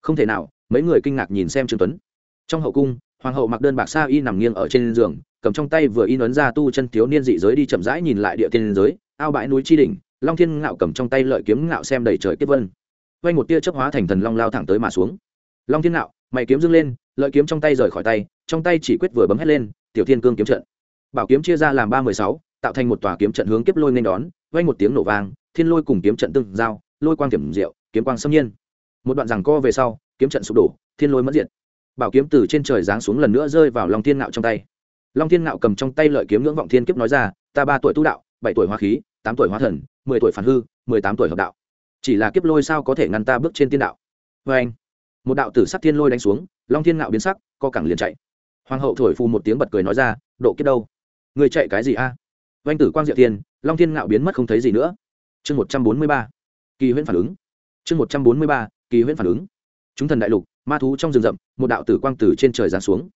Không thể nào, mấy người kinh ngạc nhìn xem trương tuấn. Trong hậu cung, hoàng hậu mặc đơn bạc sa y nằm nghiêng ở trên giường, cầm trong tay vừa in ấn ra tu chân thiếu niên dị giới đi chậm rãi nhìn lại địa tiên giới, ao bãi núi tri đỉnh, long thiên ngạo cầm trong tay lợi kiếm ngạo xem đầy trời kết vân. Quay một tia chớp hóa thành thần long lao thẳng tới mà xuống. Long thiên ngạo, mày kiếm dưng lên lợi kiếm trong tay rời khỏi tay trong tay chỉ quyết vừa bấm hét lên tiểu thiên cương kiếm trận. Bảo kiếm chia ra làm ba mười sáu tạo thành một tòa kiếm trận hướng kiếp lôi nên đón vay một tiếng nổ vang thiên lôi cùng kiếm trận tương giao lôi quang tiềm diệu kiếm quang xâm nhiên. Một đoạn rằng co về sau kiếm trận sụp đổ thiên lôi mất diện, bảo kiếm từ trên trời giáng xuống lần nữa rơi vào long thiên ngạo trong tay. Long thiên ngạo cầm trong tay lợi kiếm ngưỡng vọng thiên kiếp nói ra ta ba tuổi tu đạo bảy tuổi hóa khí tám tuổi hóa thần mười tuổi phản hư mười tám tuổi hợp đạo. Chỉ là kiếp lôi sao có thể ngăn ta bước trên tiên đạo? Vê anh một đạo tử sắc thiên lôi đánh xuống long thiên ngạo biến sắc co cẳng liền chạy. Hoàng hậu thổi phù một tiếng bật cười nói ra độ kiếp đâu? Người chạy cái gì a? À? oanh tử quang diệu thiên, long thiên ngạo biến mất không thấy gì nữa. Chương một trăm bốn mươi ba kỳ huyễn phản ứng. Chương một trăm bốn mươi ba kỳ huyễn phản ứng. Chúng thần đại lục ma thú trong rừng rậm một đạo tử quang tử trên trời giáng xuống.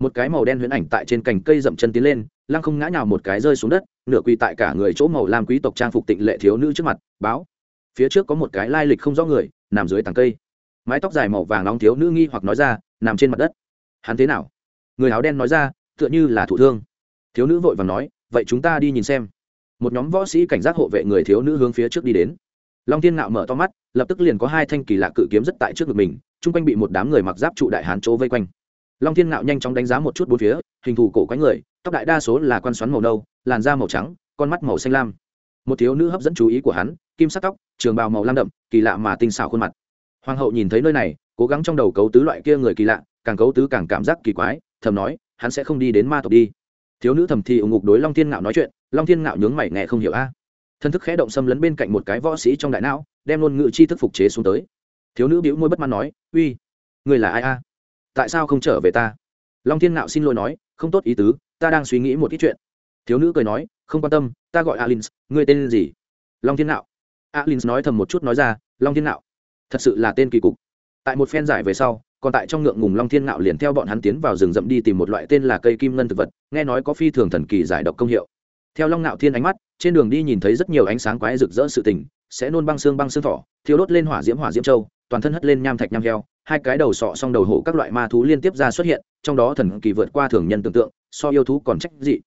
Một cái màu đen huyễn ảnh tại trên cành cây dậm chân tiến lên lăng không ngã nhào một cái rơi xuống đất nửa quỳ tại cả người chỗ màu làm quý tộc trang phục tịnh lệ thiếu nữ trước mặt báo. Phía trước có một cái lai lịch không rõ người nằm dưới tàng cây mái tóc dài màu vàng nóng thiếu nữ nghi hoặc nói ra, nằm trên mặt đất. Hắn thế nào? Người áo đen nói ra, tựa như là thụ thương. Thiếu nữ vội vàng nói, vậy chúng ta đi nhìn xem. Một nhóm võ sĩ cảnh giác hộ vệ người thiếu nữ hướng phía trước đi đến. Long tiên ngạo mở to mắt, lập tức liền có hai thanh kỳ lạ cự kiếm rất tại trước ngực mình, chung quanh bị một đám người mặc giáp trụ đại hán chỗ vây quanh. Long thiên ngạo nhanh chóng đánh giá một chút bốn phía, hình thù cổ quái người, tóc đại đa số là quan xoắn màu nâu, làn da màu trắng, con mắt màu xanh lam. Một thiếu nữ hấp dẫn chú ý của hắn, kim sắc tóc, trường bào màu lam đậm, kỳ lạ mà tinh xảo khuôn mặt hoàng hậu nhìn thấy nơi này, cố gắng trong đầu cấu tứ loại kia người kỳ lạ, càng cấu tứ càng cảm giác kỳ quái, thầm nói, hắn sẽ không đi đến ma tộc đi. Thiếu nữ thầm thì ủng ngục đối long thiên ngạo nói chuyện, long thiên ngạo nhướng mày nghe không hiểu a. Thân thức khẽ động xâm lấn bên cạnh một cái võ sĩ trong đại não, đem luôn ngự chi thức phục chế xuống tới. Thiếu nữ bĩu môi bất mãn nói, uy, người là ai a? Tại sao không trở về ta? Long thiên ngạo xin lỗi nói, không tốt ý tứ, ta đang suy nghĩ một ít chuyện. Thiếu nữ cười nói, không quan tâm, ta gọi alin ngươi tên gì? Long thiên ngạo. Alin nói thầm một chút nói ra, long thiên ngạo thật sự là tên kỳ cục. Tại một phen giải về sau, còn tại trong ngượng ngùng long thiên ngạo liền theo bọn hắn tiến vào rừng rậm đi tìm một loại tên là cây kim ngân thực vật, nghe nói có phi thường thần kỳ giải độc công hiệu. Theo long ngạo thiên ánh mắt, trên đường đi nhìn thấy rất nhiều ánh sáng quái rực rỡ sự tình, sẽ nôn băng xương băng xương thỏ thiếu đốt lên hỏa diễm hỏa diễm châu, toàn thân hất lên nham thạch nham heo, hai cái đầu sọ song đầu hổ các loại ma thú liên tiếp ra xuất hiện, trong đó thần kỳ vượt qua thường nhân tưởng tượng, so yêu thú còn trách dị.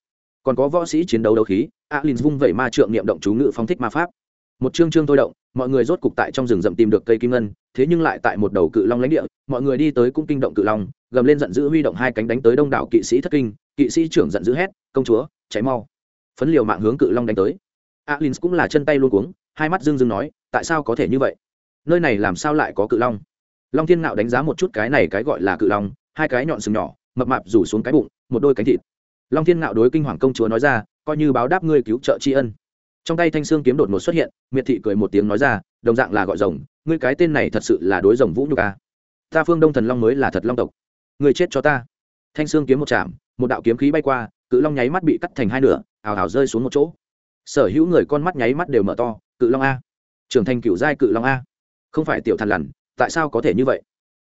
Còn có võ sĩ chiến đấu đấu khí, alin vung vẩy ma trượng niệm động chú ngự phóng thích ma pháp. Một chương chương thôi động mọi người rốt cục tại trong rừng rậm tìm được cây kim ngân, thế nhưng lại tại một đầu cự long lãnh địa, mọi người đi tới cũng kinh động cự long, gầm lên giận dữ huy động hai cánh đánh tới đông đảo kỵ sĩ thất kinh, kỵ sĩ trưởng giận dữ hét, công chúa cháy mau. Phấn liều mạng hướng cự long đánh tới. Alin cũng là chân tay luôn cuống, hai mắt dưng dưng nói, tại sao có thể như vậy? Nơi này làm sao lại có cự long? Long thiên ngạo đánh giá một chút cái này cái gọi là cự long, hai cái nhọn sừng nhỏ, mập mạp rủ xuống cái bụng, một đôi cánh thịt. Long thiên ngạo đối kinh hoàng công chúa nói ra, coi như báo đáp ngươi cứu trợ tri ân trong tay thanh xương kiếm đột ngột xuất hiện, miệt thị cười một tiếng nói ra, đồng dạng là gọi rồng, ngươi cái tên này thật sự là đối rồng vũ nhục a ta phương đông thần long mới là thật long tộc. Người chết cho ta. Thanh xương kiếm một chạm, một đạo kiếm khí bay qua, cự long nháy mắt bị cắt thành hai nửa, ào ào rơi xuống một chỗ. Sở hữu người con mắt nháy mắt đều mở to, cự long a. Trưởng thành cựu giai cự long a. Không phải tiểu thần lằn, tại sao có thể như vậy?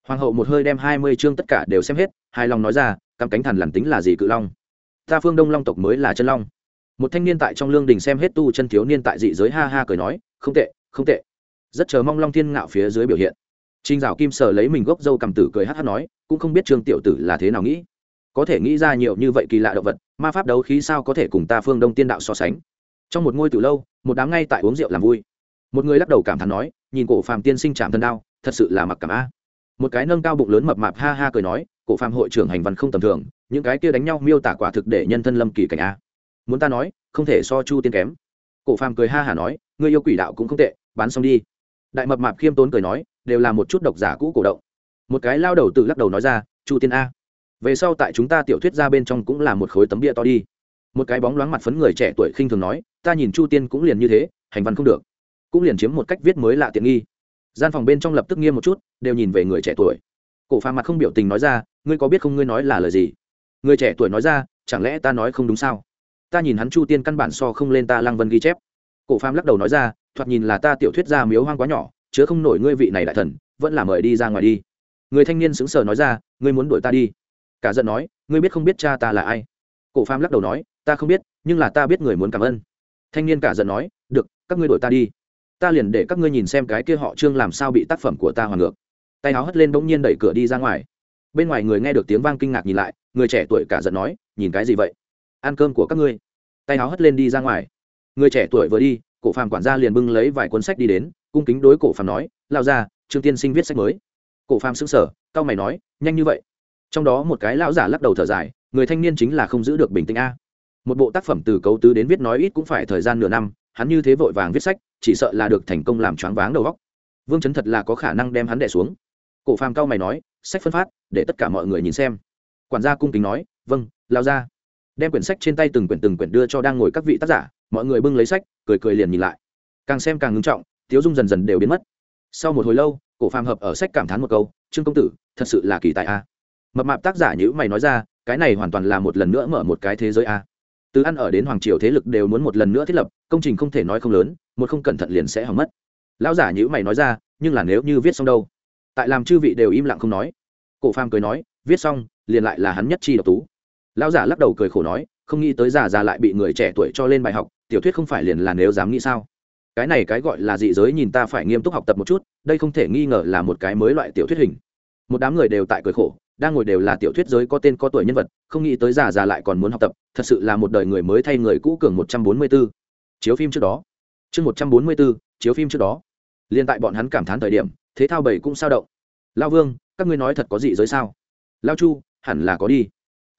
Hoàng hậu một hơi đem hai mươi chương tất cả đều xem hết, hài lòng nói ra, cắm cánh thần lằn tính là gì cự long? Ta phương đông long tộc mới là chân long một thanh niên tại trong lương đình xem hết tu chân thiếu niên tại dị giới ha ha cười nói, không tệ không tệ. Rất chờ mong long thiên ngạo phía dưới biểu hiện. Trinh dạo kim sở lấy mình gốc dâu cầm tử cười hát hát nói, cũng không biết trương tiểu tử là thế nào nghĩ. Có thể nghĩ ra nhiều như vậy kỳ lạ động vật, ma pháp đấu khí sao có thể cùng ta phương đông tiên đạo so sánh? Trong một ngôi từ lâu, một đám ngay tại uống rượu làm vui. Một người lắc đầu cảm thán nói, nhìn cổ phàm tiên sinh chạm thân đao, thật sự là mặc cảm a. Một cái nâng cao bụng lớn mập mạp ha ha cười nói, cổ phàm hội trưởng hành văn không tầm thường, những cái kia đánh nhau miêu tả quả thực để nhân thân lâm kỳ cảnh a muốn ta nói, không thể so chu tiên kém. Cổ phàm cười ha hả nói, ngươi yêu quỷ đạo cũng không tệ, bán xong đi. Đại mập mạp khiêm tốn cười nói, đều là một chút độc giả cũ cổ động. Một cái lao đầu tự lắc đầu nói ra, chu tiên a, về sau tại chúng ta tiểu thuyết ra bên trong cũng là một khối tấm bia to đi. Một cái bóng loáng mặt phấn người trẻ tuổi khinh thường nói, ta nhìn chu tiên cũng liền như thế, hành văn không được. Cũng liền chiếm một cách viết mới lạ tiện nghi. Gian phòng bên trong lập tức nghiêm một chút, đều nhìn về người trẻ tuổi. Cổ phàm mặt không biểu tình nói ra, ngươi có biết không ngươi nói là lời gì? Người trẻ tuổi nói ra, chẳng lẽ ta nói không đúng sao? Ta nhìn hắn chu tiên căn bản so không lên ta lăng vân ghi chép cổ phàm lắc đầu nói ra thoạt nhìn là ta tiểu thuyết ra miếu hoang quá nhỏ chứa không nổi ngươi vị này đại thần vẫn là mời đi ra ngoài đi người thanh niên sững sờ nói ra ngươi muốn đuổi ta đi cả giận nói ngươi biết không biết cha ta là ai cổ phàm lắc đầu nói ta không biết nhưng là ta biết người muốn cảm ơn thanh niên cả giận nói được các ngươi đuổi ta đi ta liền để các ngươi nhìn xem cái kia họ trương làm sao bị tác phẩm của ta hoàn ngược tay áo hất lên bỗng nhiên đẩy cửa đi ra ngoài bên ngoài người nghe được tiếng vang kinh ngạc nhìn lại người trẻ tuổi cả giận nói nhìn cái gì vậy ăn cơm của các ngươi. Tay áo hất lên đi ra ngoài. Người trẻ tuổi vừa đi, cổ phàm quản gia liền bưng lấy vài cuốn sách đi đến, cung kính đối cổ phàm nói lao ra trương tiên sinh viết sách mới. Cổ phàm xứng sở cao mày nói, nhanh như vậy. Trong đó một cái lão giả lắc đầu thở dài, người thanh niên chính là không giữ được bình tĩnh a. Một bộ tác phẩm từ cấu tứ đến viết nói ít cũng phải thời gian nửa năm, hắn như thế vội vàng viết sách, chỉ sợ là được thành công làm choáng váng đầu góc vương chấn thật là có khả năng đem hắn đẻ xuống. Cổ phàm cao mày nói, sách phân phát, để tất cả mọi người nhìn xem. Quản gia cung kính nói vâng lao ra đem quyển sách trên tay từng quyển từng quyển đưa cho đang ngồi các vị tác giả, mọi người bưng lấy sách, cười cười liền nhìn lại. Càng xem càng ngưng trọng, tiếu dung dần dần đều biến mất. Sau một hồi lâu, cổ phàm hợp ở sách cảm thán một câu, trương công tử, thật sự là kỳ tài a. Mập mạp tác giả nhữ mày nói ra, cái này hoàn toàn là một lần nữa mở một cái thế giới a. Từ ăn ở đến hoàng triều thế lực đều muốn một lần nữa thiết lập, công trình không thể nói không lớn, một không cẩn thận liền sẽ hỏng mất. Lão giả nhữ mày nói ra, nhưng là nếu như viết xong đâu? Tại làm chư vị đều im lặng không nói. Cổ phàm cười nói, viết xong, liền lại là hắn nhất chi độc tú lão giả lắc đầu cười khổ nói không nghĩ tới già già lại bị người trẻ tuổi cho lên bài học tiểu thuyết không phải liền là nếu dám nghĩ sao? Cái này cái gọi là dị giới nhìn ta phải nghiêm túc học tập một chút đây không thể nghi ngờ là một cái mới loại tiểu thuyết hình. Một đám người đều tại cười khổ đang ngồi đều là tiểu thuyết giới có tên có tuổi nhân vật không nghĩ tới già già lại còn muốn học tập thật sự là một đời người mới thay người cũ cường một trăm bốn mươi 144. chiếu phim trước đó. Chương một trăm bốn mươi 144, chiếu phim trước đó. Liên tại bọn hắn cảm thán thời điểm thế thao bảy cũng sao động. Lao vương các ngươi nói thật có dị giới sao? Lao chu hẳn là có đi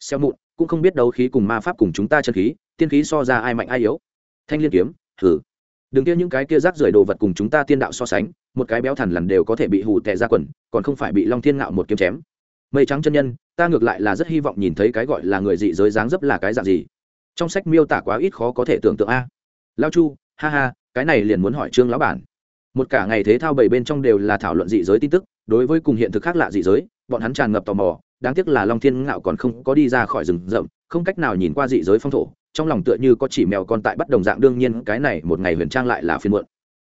xeo mụn, cũng không biết đấu khí cùng ma pháp cùng chúng ta chân khí, tiên khí so ra ai mạnh ai yếu. Thanh liên kiếm thử đừng kia những cái kia rác rưởi đồ vật cùng chúng ta tiên đạo so sánh, một cái béo thằn lằn đều có thể bị hù tè ra quần, còn không phải bị long thiên ngạo một kiếm chém. Mây trắng chân nhân, ta ngược lại là rất hy vọng nhìn thấy cái gọi là người dị giới dáng dấp là cái dạng gì. Trong sách miêu tả quá ít khó có thể tưởng tượng a. Lao chu, ha ha, cái này liền muốn hỏi trương lão bản. Một cả ngày thế thao bảy bên trong đều là thảo luận dị giới tin tức, đối với cùng hiện thực khác lạ dị giới, bọn hắn tràn ngập tò mò đáng tiếc là long thiên ngạo còn không có đi ra khỏi rừng rậm, không cách nào nhìn qua dị giới phong thổ, trong lòng tựa như có chỉ mèo con tại bắt đồng dạng đương nhiên, cái này một ngày huyền trang lại là phiên muộn.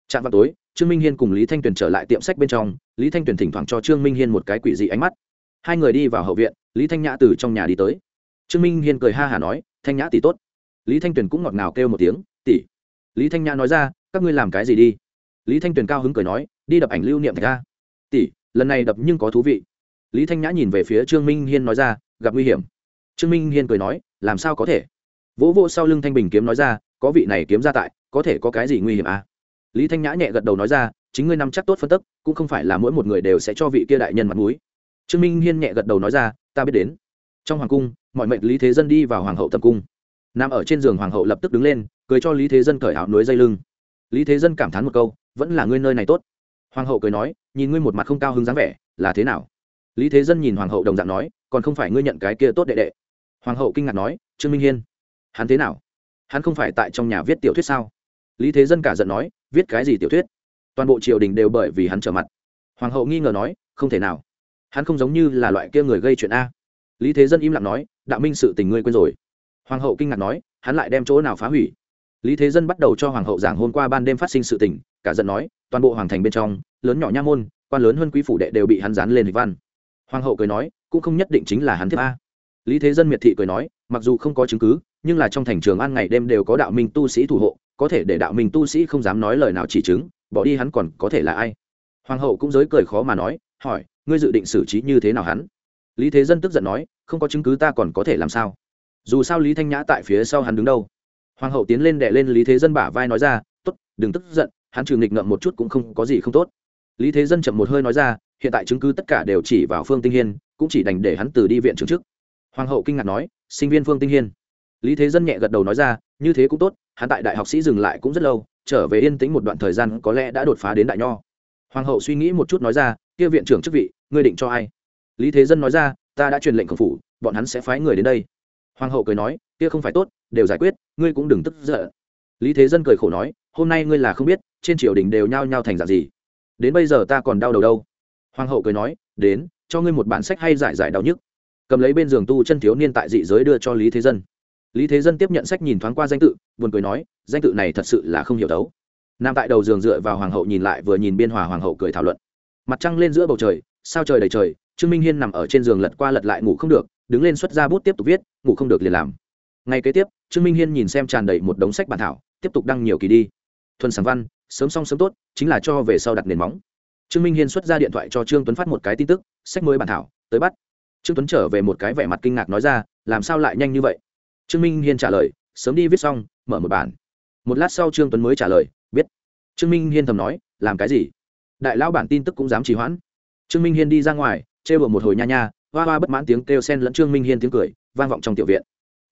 Chạm vào tối, trương minh hiên cùng lý thanh tuyền trở lại tiệm sách bên trong, lý thanh tuyền thỉnh thoảng cho trương minh hiên một cái quỷ dị ánh mắt. Hai người đi vào hậu viện, lý thanh nhã từ trong nhà đi tới. Trương minh hiên cười ha hả nói, thanh nhã tỷ tốt. Lý thanh tuyền cũng ngọt ngào kêu một tiếng, tỷ. Lý thanh nhã nói ra, các ngươi làm cái gì đi? Lý thanh tuyền cao hứng cười nói, đi đập ảnh lưu niệm thạch ra tỷ, lần này đập nhưng có thú vị lý thanh nhã nhìn về phía trương minh hiên nói ra, gặp nguy hiểm. Trương minh hiên cười nói, làm sao có thể? Vỗ vỗ sau lưng thanh bình kiếm nói ra, có vị này kiếm ra tại, có thể có cái gì nguy hiểm à? Lý thanh nhã nhẹ gật đầu nói ra, chính ngươi nắm chắc tốt phân tức, cũng không phải là mỗi một người đều sẽ cho vị kia đại nhân mặt mũi. Trương minh hiên nhẹ gật đầu nói ra, ta biết đến. Trong hoàng cung, mọi mệnh lý thế dân đi vào hoàng hậu tập cung. Nằm ở trên giường hoàng hậu lập tức đứng lên, cười cho lý thế dân cởi áo núi dây lưng. Lý thế dân cảm thán một câu, vẫn là ngươi nơi này tốt. Hoàng hậu cười nói, nhìn ngươi một mặt không cao hứng dáng vẻ, là thế nào? Lý thế dân nhìn hoàng hậu đồng dạng nói, còn không phải ngươi nhận cái kia tốt đệ đệ. Hoàng hậu kinh ngạc nói, trương minh hiên, hắn thế nào? Hắn không phải tại trong nhà viết tiểu thuyết sao? Lý thế dân cả giận nói, viết cái gì tiểu thuyết? Toàn bộ triều đình đều bởi vì hắn trở mặt. Hoàng hậu nghi ngờ nói, không thể nào. Hắn không giống như là loại kia người gây chuyện a. Lý thế dân im lặng nói, đạo minh sự tình ngươi quên rồi. Hoàng hậu kinh ngạc nói, hắn lại đem chỗ nào phá hủy? Lý thế dân bắt đầu cho hoàng hậu giảng hôm qua ban đêm phát sinh sự tình, cả giận nói, toàn bộ hoàng thành bên trong, lớn nhỏ nha môn, quan lớn hơn quý phủ đệ đều bị hắn dán lên lịch văn hoàng hậu cười nói, cũng không nhất định chính là hắn thiếp a. Lý thế dân miệt thị cười nói, mặc dù không có chứng cứ, nhưng là trong thành trường an ngày đêm đều có đạo minh tu sĩ thủ hộ, có thể để đạo minh tu sĩ không dám nói lời nào chỉ chứng, bỏ đi hắn còn có thể là ai? Hoàng hậu cũng giới cười khó mà nói, hỏi, ngươi dự định xử trí như thế nào hắn? Lý thế dân tức giận nói, không có chứng cứ ta còn có thể làm sao? Dù sao lý thanh nhã tại phía sau hắn đứng đâu? Hoàng hậu tiến lên đè lên lý thế dân bả vai nói ra t ố t đừng tức giận, hắn trừ nghịch ngợm một chút cũng không có gì không tốt lý thế dân chậm một hơi nói ra, hiện tại chứng cứ tất cả đều chỉ vào phương tinh hiên, cũng chỉ đành để hắn từ đi viện trưởng chức hoàng hậu kinh ngạc nói, sinh viên phương tinh hiên. Lý thế dân nhẹ gật đầu nói ra, như thế cũng tốt, hắn tại đại học sĩ dừng lại cũng rất lâu, trở về yên tĩnh một đoạn thời gian có lẽ đã đột phá đến đại nho. Hoàng hậu suy nghĩ một chút nói ra, kia viện trưởng chức vị, ngươi định cho ai? Lý thế dân nói ra, ta đã truyền lệnh khẩu phủ, bọn hắn sẽ phái người đến đây. Hoàng hậu cười nói, kia không phải tốt, đều giải quyết, ngươi cũng đừng tức giận. Lý thế dân cười khổ nói, hôm nay ngươi là không biết, trên triều đình đều nhao nhao thành dạng gì đến bây giờ ta còn đau đầu đâu. Hoàng hậu cười nói, đến, cho ngươi một bản sách hay giải giải đau nhức. Cầm lấy bên giường tu chân thiếu niên tại dị giới đưa cho lý thế dân. Lý thế dân tiếp nhận sách nhìn thoáng qua danh tự, buồn cười nói, danh tự này thật sự là không hiểu đấu. Nam tại đầu giường dựa vào hoàng hậu nhìn lại vừa nhìn biên hòa hoàng hậu cười thảo luận. Mặt trăng lên giữa bầu trời, sao trời đầy trời, trương minh hiên nằm ở trên giường lật qua lật lại ngủ không được, đứng lên xuất ra bút tiếp tục viết, ngủ không được liền làm. Ngày kế tiếp, trương minh hiên nhìn xem tràn đầy một đống sách bản thảo, tiếp tục đăng nhiều kỳ đi. Thuần sáng văn sớm xong sớm tốt, chính là cho về sau đặt nền móng. Trương minh hiên xuất ra điện thoại cho trương tuấn phát một cái tin tức, sách mới bản thảo, tới bắt. Trương tuấn trở về một cái vẻ mặt kinh ngạc nói ra, làm sao lại nhanh như vậy? Trương minh hiên trả lời, sớm đi viết xong, mở một bản. Một lát sau trương tuấn mới trả lời, biết. Trương minh hiên thầm nói, làm cái gì? Đại lão bản tin tức cũng dám trì hoãn. Trương minh hiên đi ra ngoài chê bừa một hồi nha nha, hoa hoa bất mãn tiếng kêu sen lẫn trương minh hiên tiếng cười, vang vọng trong tiểu viện.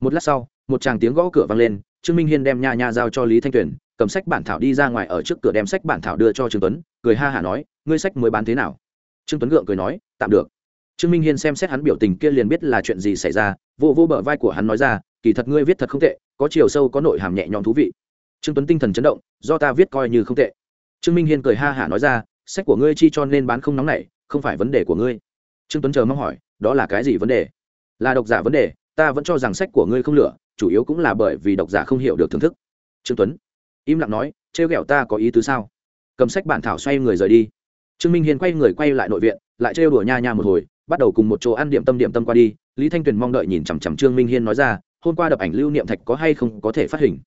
Một lát sau, một chàng tiếng gõ cửa vang lên, trương minh hiên đem nha nha giao cho lý thanh tuyền cầm sách bản thảo đi ra ngoài ở trước cửa đem sách bản thảo đưa cho trương tuấn, cười ha hả nói, ngươi sách mới bán thế nào? Trương tuấn gượng cười nói, tạm được. Trương minh hiên xem xét hắn biểu tình kia liền biết là chuyện gì xảy ra, vô vô bờ vai của hắn nói ra, kỳ thật ngươi viết thật không tệ, có chiều sâu có nội hàm nhẹ nhõm thú vị. Trương tuấn tinh thần chấn động, do ta viết coi như không tệ. Trương minh hiên cười ha hả nói ra, sách của ngươi chi cho nên bán không nóng này không phải vấn đề của ngươi. Trương tuấn chờ mong hỏi, đó là cái gì vấn đề? Là độc giả vấn đề, ta vẫn cho rằng sách của ngươi không lửa, chủ yếu cũng là bởi vì độc giả không hiểu được thưởng thức. Trương tuấn im lặng nói, trêu ghẹo ta có ý tứ sao? Cầm sách bản thảo xoay người rời đi. Trương minh hiên quay người quay lại nội viện, lại trêu đùa nha nha một hồi, bắt đầu cùng một chỗ ăn điểm tâm điểm tâm qua đi. Lý thanh tuyền mong đợi nhìn chằm chằm trương minh hiên nói ra, hôm qua đập ảnh lưu niệm thạch có hay không có thể phát hình?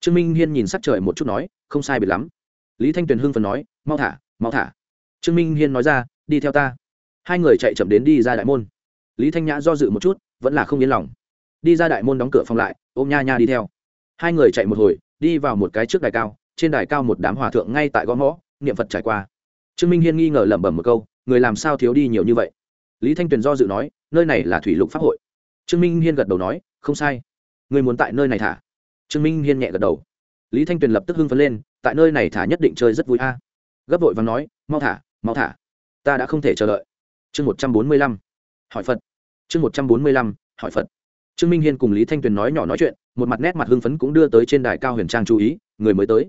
Trương minh hiên nhìn sắc trời một chút nói, không sai biệt lắm. Lý thanh tuyền hưng phần nói, mau thả mau thả. Trương minh hiên nói ra, đi theo ta. Hai người chạy chậm đến đi ra đại môn. Lý thanh nhã do dự một chút, vẫn là không yên lòng. Đi ra đại môn đóng cửa phòng lại, ôm nha nha đi theo. Hai người chạy một hồi đi vào một cái trước đài cao, trên đài cao một đám hòa thượng ngay tại gõ ngõ niệm phật trải qua. Trương minh hiên nghi ngờ lẩm bẩm một câu, người làm sao thiếu đi nhiều như vậy? Lý thanh tuyền do dự nói, nơi này là thủy lục pháp hội. Trương minh hiên gật đầu nói, không sai. Người muốn tại nơi này thả? Trương minh hiên nhẹ gật đầu. Lý thanh tuyền lập tức hưng phấn lên, tại nơi này thả nhất định chơi rất vui a. Gấp vội và nói, mau thả mau thả. Ta đã không thể chờ đợi. Chương một trăm bốn mươi lăm. Hỏi phật. Chương một trăm bốn mươi lăm. Hỏi phật. Trương minh hiên cùng lý thanh tuyền nói nhỏ nói chuyện một mặt nét mặt hưng phấn cũng đưa tới trên đài cao huyền trang chú ý, người mới tới.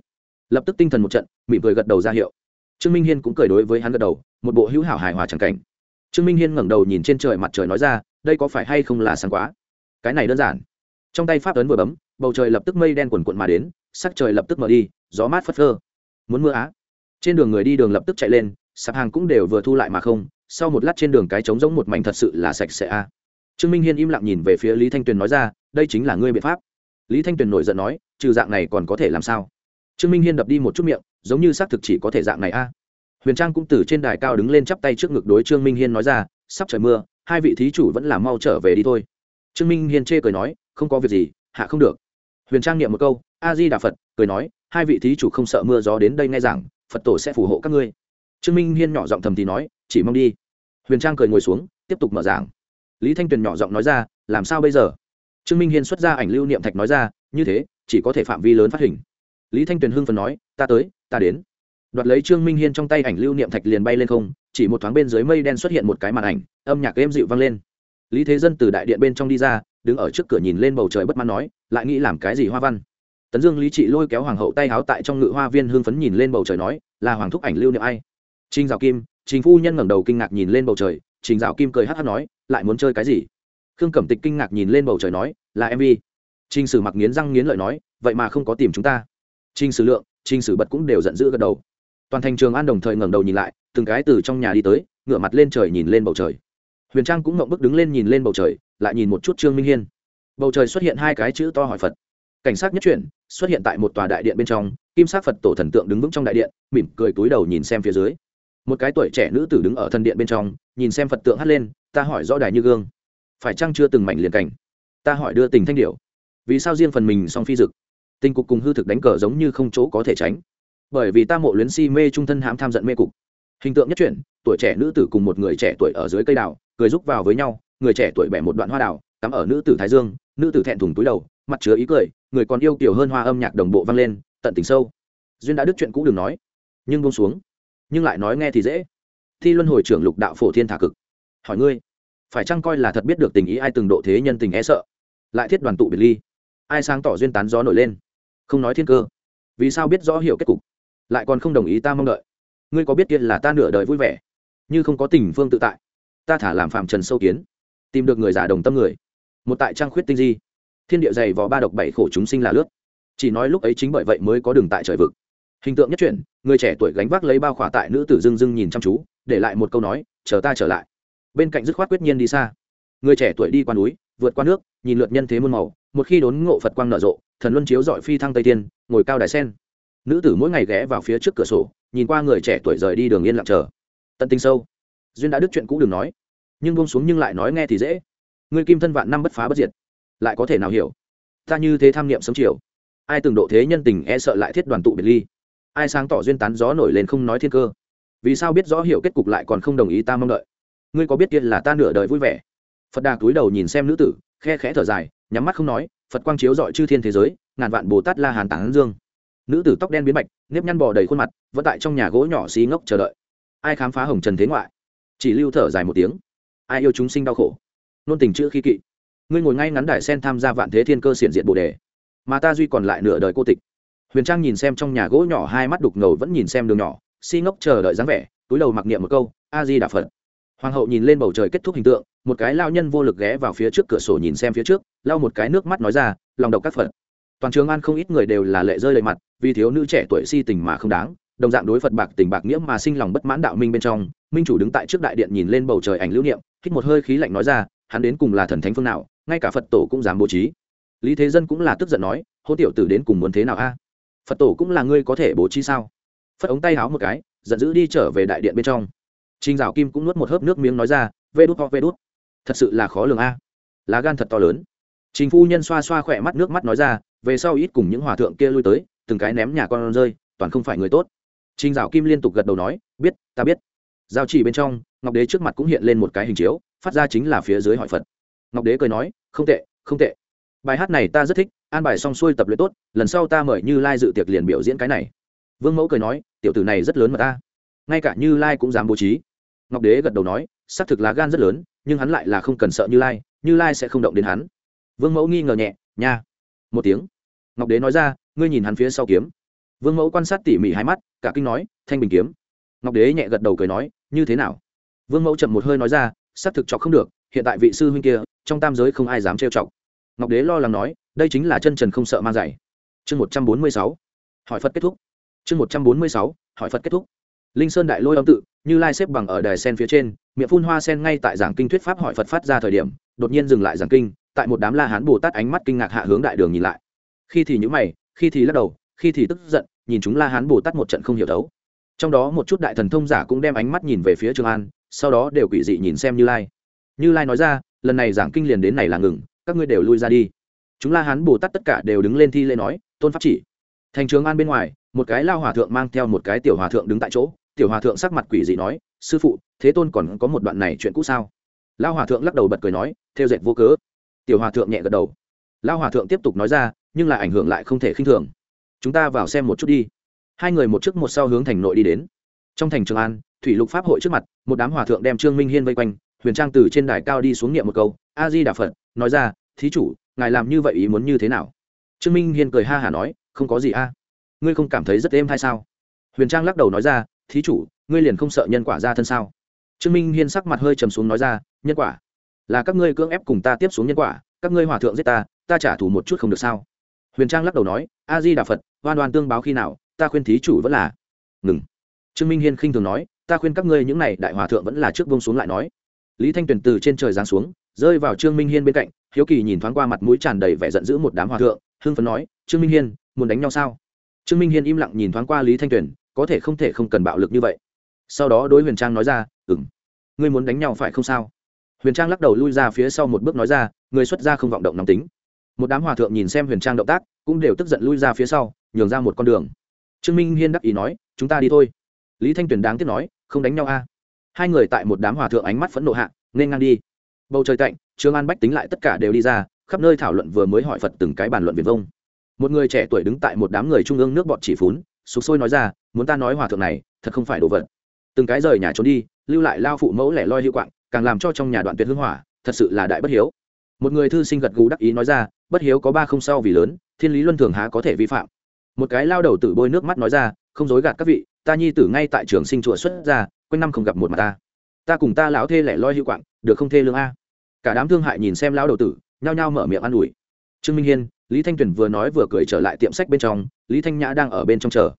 Lập tức tinh thần một trận, mỉm cười gật đầu ra hiệu. Trương minh hiên cũng cười đối với hắn gật đầu, một bộ hữu hảo hài hòa c cảnh. Trương minh hiên ngẩng đầu nhìn trên trời mặt trời nói ra, đây có phải hay không là sáng quá? Cái này đơn giản. Trong tay pháp ấn vừa bấm, bầu trời lập tức mây đen quần quận mà đến, sắc trời lập tức mở đi, gió mát phất phơ. Muốn mưa á? Trên đường người đi đường lập tức chạy lên, sạp hàng cũng đều vừa thu lại mà không, sau một lát trên đường cái trống giống một mảnh thật sự là sạch sẽ a trương minh hiên im lặng nhìn về phía lý thanh tuyền nói ra, đây chính là ngươi biện pháp lý thanh tuyền nổi giận nói, trừ dạng này còn có thể làm sao? Trương minh hiên đập đi một chút miệng, giống như xác thực chỉ có thể dạng này a. Huyền trang cũng từ trên đài cao đứng lên chắp tay trước ngực đối trương minh hiên nói ra, sắp trời mưa, hai vị thí chủ vẫn là mau trở về đi thôi. Trương minh hiên chê cười nói, không có việc gì, hạ không được. Huyền trang niệm một câu a di đà phật, cười nói, hai vị thí chủ không sợ mưa gió đến đây nghe rằng phật tổ sẽ phù hộ các ngươi. Trương minh hiên nhỏ giọng thầm thì nói, chỉ mong đi. Huyền trang cười ngồi xuống, tiếp tục mở giảng. Lý thanh tuyền nhỏ giọng nói ra, làm sao bây giờ? Trương minh hiên xuất ra ảnh lưu niệm thạch nói ra, như thế, chỉ có thể phạm vi lớn phát hình. Lý thanh tuyền hưng phần nói, ta tới, ta đến. Đoạt lấy trương minh hiên trong tay ảnh lưu niệm thạch liền bay lên không, chỉ một thoáng bên dưới mây đen xuất hiện một cái màn ảnh, âm nhạc êm dịu vang lên. Lý thế dân từ đại điện bên trong đi ra, đứng ở trước cửa nhìn lên bầu trời bất mãn nói, lại nghĩ làm cái gì hoa văn? Tấn dương lý trị lôi kéo hoàng hậu tay háo tại trong ngự hoa viên hương phấn nhìn lên bầu trời nói, là hoàng thúc ảnh lưu niệm ai? Trinh dạo kim, trình phu nhân ngẩng đầu kinh ngạc nhìn lên bầu trời, trình dạo kim cười hát hát nói, lại muốn chơi cái gì? Khương cẩm tịch kinh ngạc nhìn lên bầu trời nói, là mv trình sử mặc nghiến răng nghiến lợi nói, vậy mà không có tìm chúng ta. Trình sử lượng, trình sử bật cũng đều giận dữ gật đầu. Toàn thành trường an đồng thời ngẩng đầu nhìn lại, từng cái từ trong nhà đi tới, ngửa mặt lên trời nhìn lên bầu trời. Huyền trang cũng ngậm bức đứng lên nhìn lên bầu trời, lại nhìn một chút trương minh hiên. Bầu trời xuất hiện hai cái chữ to hỏi phật. Cảnh sát nhất chuyển, xuất hiện tại một tòa đại điện bên trong, kim sát phật tổ thần tượng đứng vững trong đại điện, mỉm cười túi đầu nhìn xem phía dưới. Một cái tuổi trẻ nữ tử đứng ở thần điện bên trong, nhìn xem phật tượng hắt lên, ta hỏi rõ đài như gương phải chăng chưa từng mảnh liền cảnh? Ta hỏi đưa tình thanh điệu. Vì sao riêng phần mình song phi dực? Tình cục cùng hư thực đánh cờ giống như không chỗ có thể tránh. Bởi vì ta mộ luyến si mê trung thân hãm tham giận mê cục. Hình tượng nhất chuyển, tuổi trẻ nữ tử cùng một người trẻ tuổi ở dưới cây đào, cười rúc vào với nhau, người trẻ tuổi bẻ một đoạn hoa đào, cắm ở nữ tử thái dương, nữ tử thẹn thùng túi đầu, mặt chứa ý cười, người còn yêu kiểu hơn hoa âm nhạc đồng bộ vang lên, tận tình sâu. Duyên đã đức chuyện cũ đừng nói, nhưng bông xuống. Nhưng lại nói nghe thì dễ. Thi luân hồi trưởng lục đạo phổ thiên thả cực. Hỏi ngươi phải chăng coi là thật biết được tình ý ai từng độ thế nhân tình e sợ? Lại thiết đoàn tụ biệt ly. Ai sáng tỏ duyên tán gió nổi lên? Không nói thiên cơ. Vì sao biết rõ hiểu kết cục? Lại còn không đồng ý ta mong đợi. Ngươi có biết kia là ta nửa đời vui vẻ? Như không có tình phương tự tại. Ta thả làm phạm trần sâu kiến. Tìm được người giả đồng tâm người. Một tại trang khuyết tinh di. Thiên địa dày vò ba độc bảy khổ chúng sinh là lướt. Chỉ nói lúc ấy chính bởi vậy mới có đường tại trời vực. Hình tượng nhất chuyển, người trẻ tuổi gánh vác lấy bao khỏa tại nữ tử dưng dưng nhìn chăm chú, để lại một câu nói, chờ ta trở lại bên cạnh dứt khoát quyết nhiên đi xa. Người trẻ tuổi đi qua núi, vượt qua nước, nhìn lượt nhân thế muôn màu, một khi đốn ngộ phật quang nở rộ, thần luân chiếu dọi phi thăng tây tiên ngồi cao đài sen. Nữ tử mỗi ngày ghé vào phía trước cửa sổ, nhìn qua người trẻ tuổi rời đi đường yên lặng chờ. Tận tình sâu. Duyên đã đức chuyện cũ đừng nói. Nhưng bông xuống nhưng lại nói nghe thì dễ. Người kim thân vạn năm bất phá bất diệt. Lại có thể nào hiểu? Ta như thế tham niệm sống chiều. Ai từng độ thế nhân tình e sợ lại thiết đoàn tụ biệt ly? Ai sáng tỏ duyên tán gió nổi lên không nói thiên cơ? Vì sao biết rõ hiểu kết cục lại còn không đồng ý ta mong đợi? Ngươi có biết kia là ta nửa đời vui vẻ? Phật đà cúi đầu nhìn xem nữ tử, khe khẽ thở dài, nhắm mắt không nói, phật quang chiếu dọi chư thiên thế giới, ngàn vạn bồ tát la hàn tán dương. Nữ tử tóc đen biến bạch, nếp nhăn bò đầy khuôn mặt, vẫn tại trong nhà gỗ nhỏ xí ngốc chờ đợi. Ai khám phá hồng trần thế ngoại? Chỉ lưu thở dài một tiếng. Ai yêu chúng sinh đau khổ? Nôn tình chữ khi kỵ. Ngươi ngồi ngay ngắn đài sen tham gia vạn thế thiên cơ xiển diện bồ đề. Mà ta duy còn lại nửa đời cô tịch. Huyền trang nhìn xem trong nhà gỗ nhỏ hai mắt đục ngầu vẫn nhìn xem đường nhỏ si ngốc chờ đợi dáng vẻ, túi đầu mặc niệm một câu, a di đà phật hoàng hậu nhìn lên bầu trời kết thúc hình tượng, một cái lao nhân vô lực ghé vào phía trước cửa sổ nhìn xem phía trước, lau một cái nước mắt nói ra, lòng độc các phật. Toàn trường an không ít người đều là lệ rơi lệ mặt, vì thiếu nữ trẻ tuổi si tình mà không đáng, đồng dạng đối phật bạc tình bạc nghĩa mà sinh lòng bất mãn đạo minh bên trong, minh chủ đứng tại trước đại điện nhìn lên bầu trời ảnh lưu niệm, hít một hơi khí lạnh nói ra, hắn đến cùng là thần thánh phương nào, ngay cả phật tổ cũng dám bố trí. Lý thế dân cũng là tức giận nói hô tiểu tử đến cùng muốn thế nào a? Phật tổ cũng là ngươi có thể bố trí sao? Phật ống tay háo một cái, giận dữ đi trở về đại điện bên trong trinh dạo kim cũng nuốt một hớp nước miếng nói ra, vê đút ho vê đút. Thật sự là khó lường a. Lá gan thật to lớn. Trình phu nhân xoa xoa khỏe mắt, nước mắt nói ra, về sau ít cùng những hòa thượng kia lui tới, từng cái ném nhà con rơi, toàn không phải người tốt. Trình dạo kim liên tục gật đầu nói, biết, ta biết. Giao chỉ bên trong, ngọc đế trước mặt cũng hiện lên một cái hình chiếu, phát ra chính là phía dưới hỏi phật. Ngọc đế cười nói, không tệ không tệ. Bài hát này ta rất thích, an bài xong xuôi tập luyện tốt, lần sau ta mời như lai dự tiệc liền biểu diễn cái này. Vương mẫu cười nói, tiểu tử này rất lớn mà ta. Ngay cả như lai cũng dám bố trí ngọc đế gật đầu nói, xác thực lá gan rất lớn, nhưng hắn lại là không cần sợ như lai như lai sẽ không động đến hắn. Vương mẫu nghi ngờ nhẹ, nha. Một tiếng. Ngọc đế nói ra, ngươi nhìn hắn phía sau kiếm. Vương mẫu quan sát tỉ mỉ hai mắt, cả kinh nói, thanh bình kiếm. Ngọc đế nhẹ gật đầu cười nói, như thế nào? Vương mẫu chậm một hơi nói ra, xác thực chọc không được, hiện tại vị sư huynh kia, trong tam giới không ai dám trêu chọc. Ngọc đế lo lắng nói, đây chính là chân trần không sợ mang giày chương một trăm bốn mươi sáu. Hỏi phật kết thúc. Chương một trăm bốn mươi sáu. Hỏi phật kết thúc linh sơn đại lôi âm tự, như lai xếp bằng ở đài sen phía trên, miệng phun hoa sen ngay tại giảng kinh thuyết pháp hỏi phật phát ra thời điểm, đột nhiên dừng lại giảng kinh, tại một đám la hán bồ tát ánh mắt kinh ngạc hạ hướng đại đường nhìn lại. Khi thì nhữ mày, khi thì lắc đầu, khi thì tức giận, nhìn chúng la hán bồ tát một trận không hiểu thấu trong đó một chút đại thần thông giả cũng đem ánh mắt nhìn về phía trường an, sau đó đều quỷ dị nhìn xem như lai. Như lai nói ra, lần này giảng kinh liền đến này là ngừng, các ngươi đều lui ra đi. Chúng la hán bồ tát tất cả đều đứng lên thi lễ nói, tôn pháp chỉ. Thành trường an bên ngoài, một cái lao hòa thượng mang theo một cái tiểu hòa thượng đứng tại chỗ tiểu hòa thượng sắc mặt quỷ dị nói, sư phụ, thế tôn còn có một đoạn này chuyện cũ sao? Lao hòa thượng lắc đầu bật cười nói, theo dệt vô cớ. Tiểu hòa thượng nhẹ gật đầu. Lao hòa thượng tiếp tục nói ra, nhưng là ảnh hưởng lại không thể khinh thường. Chúng ta vào xem một chút đi. Hai người một trước một sau hướng thành nội đi đến. Trong thành trường an, thủy lục pháp hội trước mặt, một đám hòa thượng đem trương minh hiên vây quanh, huyền trang từ trên đài cao đi xuống niệm một câu, a di đà phật, nói ra, thí chủ, ngài làm như vậy ý muốn như thế nào? Trương minh hiên cười ha hả nói, không có gì a. Ngươi không cảm thấy rất êm hay sao? Huyền trang lắc đầu nói ra thí chủ, ngươi liền không sợ nhân quả ra thân sao? Trương minh hiên sắc mặt hơi trầm xuống nói ra, nhân quả? Là các ngươi cưỡng ép cùng ta tiếp xuống nhân quả, các ngươi hòa thượng giết ta ta trả thù một chút không được sao? Huyền trang lắc đầu nói, a di đà phật, oan oan tương báo khi nào, ta khuyên thí chủ vẫn là ngừng. Trương minh hiên khinh thường nói, ta khuyên các ngươi những này đại hòa thượng vẫn là trước vông xuống lại nói. Lý thanh tuyền từ trên trời giáng xuống, rơi vào trương minh hiên bên cạnh, hiếu kỳ nhìn thoáng qua mặt mũi tràn đầy vẻ giận dữ một đám hòa thượng, hưng phấn nói, trương minh hiên, muốn đánh nhau sao? Trương minh hiên im lặng nhìn thoáng qua lý thanh tuyền có thể không thể không cần bạo lực như vậy. Sau đó đối huyền trang nói ra ừng ngươi muốn đánh nhau phải không sao? Huyền trang lắc đầu lui ra phía sau một bước nói ra người xuất gia không vọng động nóng tính. Một đám hòa thượng nhìn xem huyền trang động tác, cũng đều tức giận lui ra phía sau, nhường ra một con đường. Trương minh hiên đắc ý nói, chúng ta đi thôi. Lý thanh tuyền đáng tiếc nói, không đánh nhau a. Hai người tại một đám hòa thượng ánh mắt phẫn nộ hạ, nên ngang đi. Bầu trời cạnh trương an bách tính lại tất cả đều đi ra, khắp nơi thảo luận vừa mới hỏi phật từng cái bàn luận viền vông. Một người trẻ tuổi đứng tại một đám người trung ương nước bọt chỉ phún sục sôi nói ra, muốn ta nói hòa thượng này, thật không phải đồ vật. Từng cái rời nhà trốn đi, lưu lại lao phụ mẫu lẻ loi hữu quạng, càng làm cho trong nhà đoạn tuyệt hưng hỏa, thật sự là đại bất hiếu. Một người thư sinh gật gù đắc ý nói ra, bất hiếu có ba không sao vì lớn, thiên lý luân thường há có thể vi phạm. Một cái lao đầu tử bôi nước mắt nói ra, không dối gạt các vị, ta nhi tử ngay tại trường sinh chùa xuất ra quanh năm không gặp một mặt ta. Ta cùng ta lão thê lẻ loi hữu quạng, được không thê lương a? Cả đám thương hại nhìn xem lao đầu tử, nhao nhao mở miệng an ủi. Trương minh hiên, lý thanh tuyền vừa nói vừa cười trở lại tiệm sách bên trong lý thanh nhã đang ở bên trong chờ.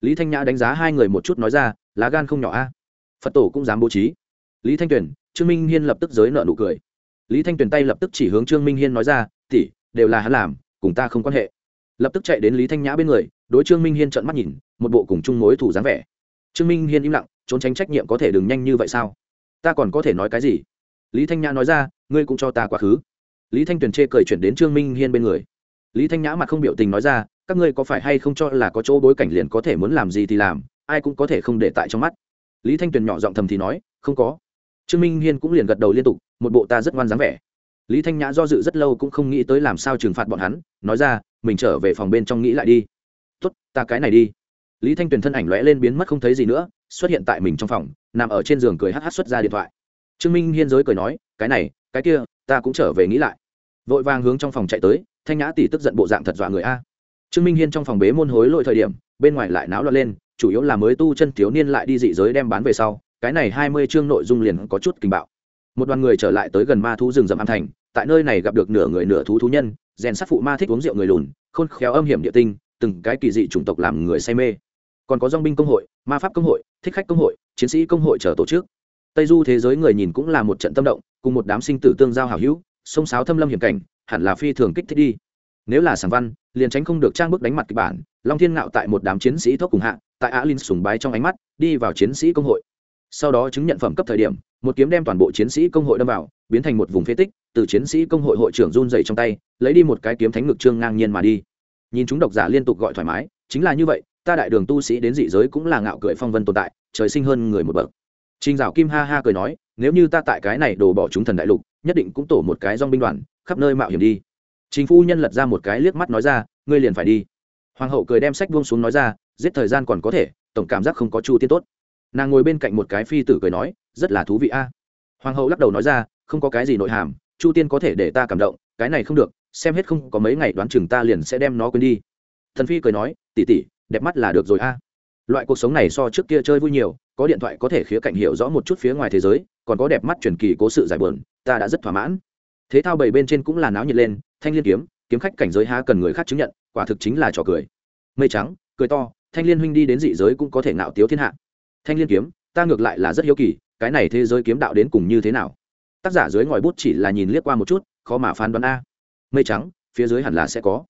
Lý thanh nhã đánh giá hai người một chút nói ra, lá gan không nhỏ a. Phật tổ cũng dám bố trí. Lý thanh tuyền, trương minh hiên lập tức giới nợ nụ cười. Lý thanh tuyền tay lập tức chỉ hướng trương minh hiên nói ra tỉ đều là hắn làm, cùng ta không quan hệ. Lập tức chạy đến lý thanh nhã bên người, đối trương minh hiên trợn mắt nhìn, một bộ cùng chung mối thủ dáng vẻ. Trương minh hiên im lặng, trốn tránh trách nhiệm có thể đừng nhanh như vậy sao? Ta còn có thể nói cái gì? Lý thanh nhã nói ra, ngươi cũng cho ta quá khứ. Lý thanh tuyền chê cười chuyển đến trương minh hiên bên người. Lý thanh nhã mặt không biểu tình nói ra các ngươi có phải hay không cho là có chỗ bối cảnh liền có thể muốn làm gì thì làm, ai cũng có thể không để tại trong mắt. Lý thanh tuyền nhỏ giọng thầm thì nói, không có. Trương minh hiên cũng liền gật đầu liên tục, một bộ ta rất ngoan dáng vẻ. Lý thanh nhã do dự rất lâu cũng không nghĩ tới làm sao trừng phạt bọn hắn, nói ra, mình trở về phòng bên trong nghĩ lại đi. Tốt, ta cái này đi. Lý thanh tuyền thân ảnh lóe lên biến mất không thấy gì nữa, xuất hiện tại mình trong phòng, nằm ở trên giường cười hh xuất ra điện thoại. Trương minh hiên giới cười nói, cái này, cái kia, ta cũng trở về nghĩ lại. Vội vàng hướng trong phòng chạy tới, thanh nhã tỷ tức giận bộ dạng thật dọa người a trương minh hiên trong phòng bế môn hối lỗi thời điểm, bên ngoài lại náo loạn lên, chủ yếu là mới tu chân thiếu niên lại đi dị giới đem bán về sau, cái này hai mươi chương nội dung liền có chút kinh bạo. Một đoàn người trở lại tới gần ma thú rừng rậm an thành, tại nơi này gặp được nửa người nửa thú thú nhân, rèn sát phụ ma thích uống rượu người lùn, khôn khéo âm hiểm địa tinh, từng cái kỳ dị chủng tộc làm người say mê. Còn có dong binh công hội, ma pháp công hội, thích khách công hội, chiến sĩ công hội chờ tổ chức. Tây du thế giới người nhìn cũng là một trận tâm động, cùng một đám sinh tử tương giao hảo hữu, sông sáo thâm lâm hiểm cảnh, hẳn là phi thường kích thích đi nếu là sảng văn liền tránh không được trang bức đánh mặt kịch bản long thiên ngạo tại một đám chiến sĩ thuốc cùng hạ tại á linh sùng bái trong ánh mắt đi vào chiến sĩ công hội. Sau đó chứng nhận phẩm cấp thời điểm một kiếm đem toàn bộ chiến sĩ công hội đâm vào biến thành một vùng phế tích từ chiến sĩ công hội hội trưởng run dày trong tay lấy đi một cái kiếm thánh ngực trương ngang nhiên mà đi. Nhìn chúng độc giả liên tục gọi thoải mái chính là như vậy ta đại đường tu sĩ đến dị giới cũng là ngạo cười phong vân tồn tại trời sinh hơn người một bậc. Trình Dạo Kim ha ha cười nói, nếu như ta tại cái này đổ bỏ chúng thần đại lục, nhất định cũng tổ một cái dòng binh đoàn, khắp nơi mạo hiểm đi. Trình phu nhân lật ra một cái liếc mắt nói ra, ngươi liền phải đi. Hoàng hậu cười đem sách buông xuống nói ra, giết thời gian còn có thể, tổng cảm giác không có chu tiên tốt. Nàng ngồi bên cạnh một cái phi tử cười nói, rất là thú vị a. Hoàng hậu lắc đầu nói ra, không có cái gì nội hàm, chu tiên có thể để ta cảm động, cái này không được, xem hết không có mấy ngày đoán chừng ta liền sẽ đem nó quên đi. Thần phi cười nói, tỷ tỷ, đẹp mắt là được rồi a. Loại cuộc sống này so trước kia chơi vui nhiều, có điện thoại có thể khía cạnh hiểu rõ một chút phía ngoài thế giới còn có đẹp mắt truyền kỳ cố sự giải buồn ta đã rất thỏa mãn thế thao bảy bên trên cũng là náo nhiệt lên, thanh liên kiếm kiếm khách cảnh giới há cần người khác chứng nhận, quả thực chính là trò cười. Mây trắng, cười to, thanh liên huynh đi đến dị giới cũng có thể nạo tiếu thiên hạ. Thanh liên kiếm, ta ngược lại là rất hiếu kỳ, cái này thế giới kiếm đạo đến cùng như thế nào? Tác giả dưới ngòi bút chỉ là nhìn liếc qua một chút, khó mà phán đoán a. Mây trắng, phía dưới hẳn là sẽ có.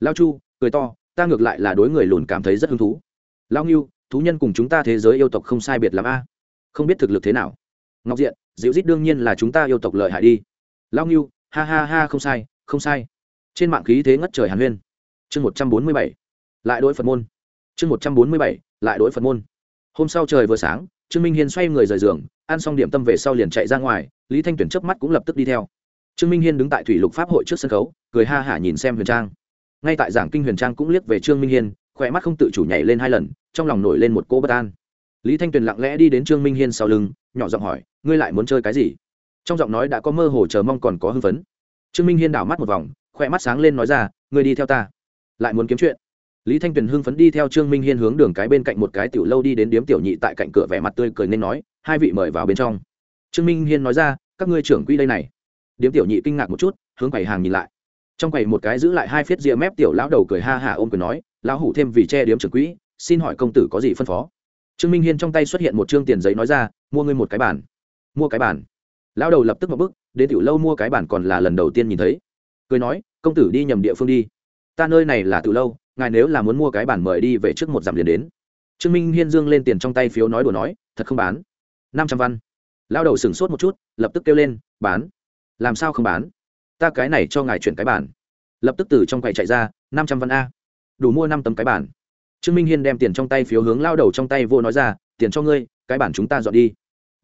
Lao chu, cười to, ta ngược lại là đối người lùn cảm thấy rất hứng thú. Lao nghiêu thú nhân cùng chúng ta thế giới yêu tộc không sai biệt lắm a. Không biết thực lực thế nào. Ngọc diện dịu rít đương nhiên là chúng ta yêu tộc lợi hại đi lao nghiêu ha ha ha, không sai không sai. Trên mạng khí thế ngất trời hàn huyên. Chương một trăm bốn mươi bảy, lại đối phật môn. Chương một trăm bốn mươi bảy, lại đối phật môn. Hôm sau trời vừa sáng, trương minh hiên xoay người rời giường, ăn xong điểm tâm về sau liền chạy ra ngoài, lý thanh tuyển chớp mắt cũng lập tức đi theo. Trương minh hiên đứng tại thủy lục pháp hội trước sân khấu, cười ha hả nhìn xem huyền trang. Ngay tại giảng kinh huyền trang cũng liếc về trương minh hiên, khỏe mắt không tự chủ nhảy lên hai lần, trong lòng nổi lên một cô bất an. Lý thanh tuyền lặng lẽ đi đến trương minh hiên sau lưng, nhỏ giọng hỏi, ngươi lại muốn chơi cái gì? Trong giọng nói đã có mơ hồ chờ mong còn có hưng phấn. Trương minh hiên đảo mắt một vòng khỏe mắt sáng lên nói ra, ngươi đi theo ta. Lại muốn kiếm chuyện. Lý thanh tuyền hưng phấn đi theo trương minh hiên hướng đường cái bên cạnh một cái tiểu lâu đi đến điếm tiểu nhị tại cạnh cửa vẻ mặt tươi cười nên nói, hai vị mời vào bên trong. Trương minh hiên nói ra, các ngươi trưởng quy đây này. Điếm tiểu nhị kinh ngạc một chút, hướng quầy hàng nhìn lại. Trong quầy một cái giữ lại hai phiết ria mép tiểu lão đầu cười ha hả ôm cười nói, lão hủ thêm vì che điếm trưởng quỹ, xin hỏi công tử có gì phân phó? Trương minh hiên trong tay xuất hiện một chương tiền giấy nói ra, mua ngươi một cái bản mua cái bản lão đầu lập tức một bước, đến tiểu lâu mua cái bản còn là lần đầu tiên nhìn thấy. Cười nói công tử đi nhầm địa phương đi. Ta nơi này là tiểu lâu ngài nếu là muốn mua cái bản mời đi về trước một dặm liền đến. Trương minh hiên dương lên tiền trong tay phiếu nói đùa nói thật không bán. Năm trăm văn. Lão đầu sửng sốt một chút lập tức kêu lên bán? Làm sao không bán? Ta cái này cho ngài chuyển cái bản lập tức từ trong quầy chạy ra năm trăm văn a. Đủ mua năm tấm cái bản trương minh hiên đem tiền trong tay phiếu hướng lao đầu trong tay vô nói ra tiền cho ngươi cái bản chúng ta dọn đi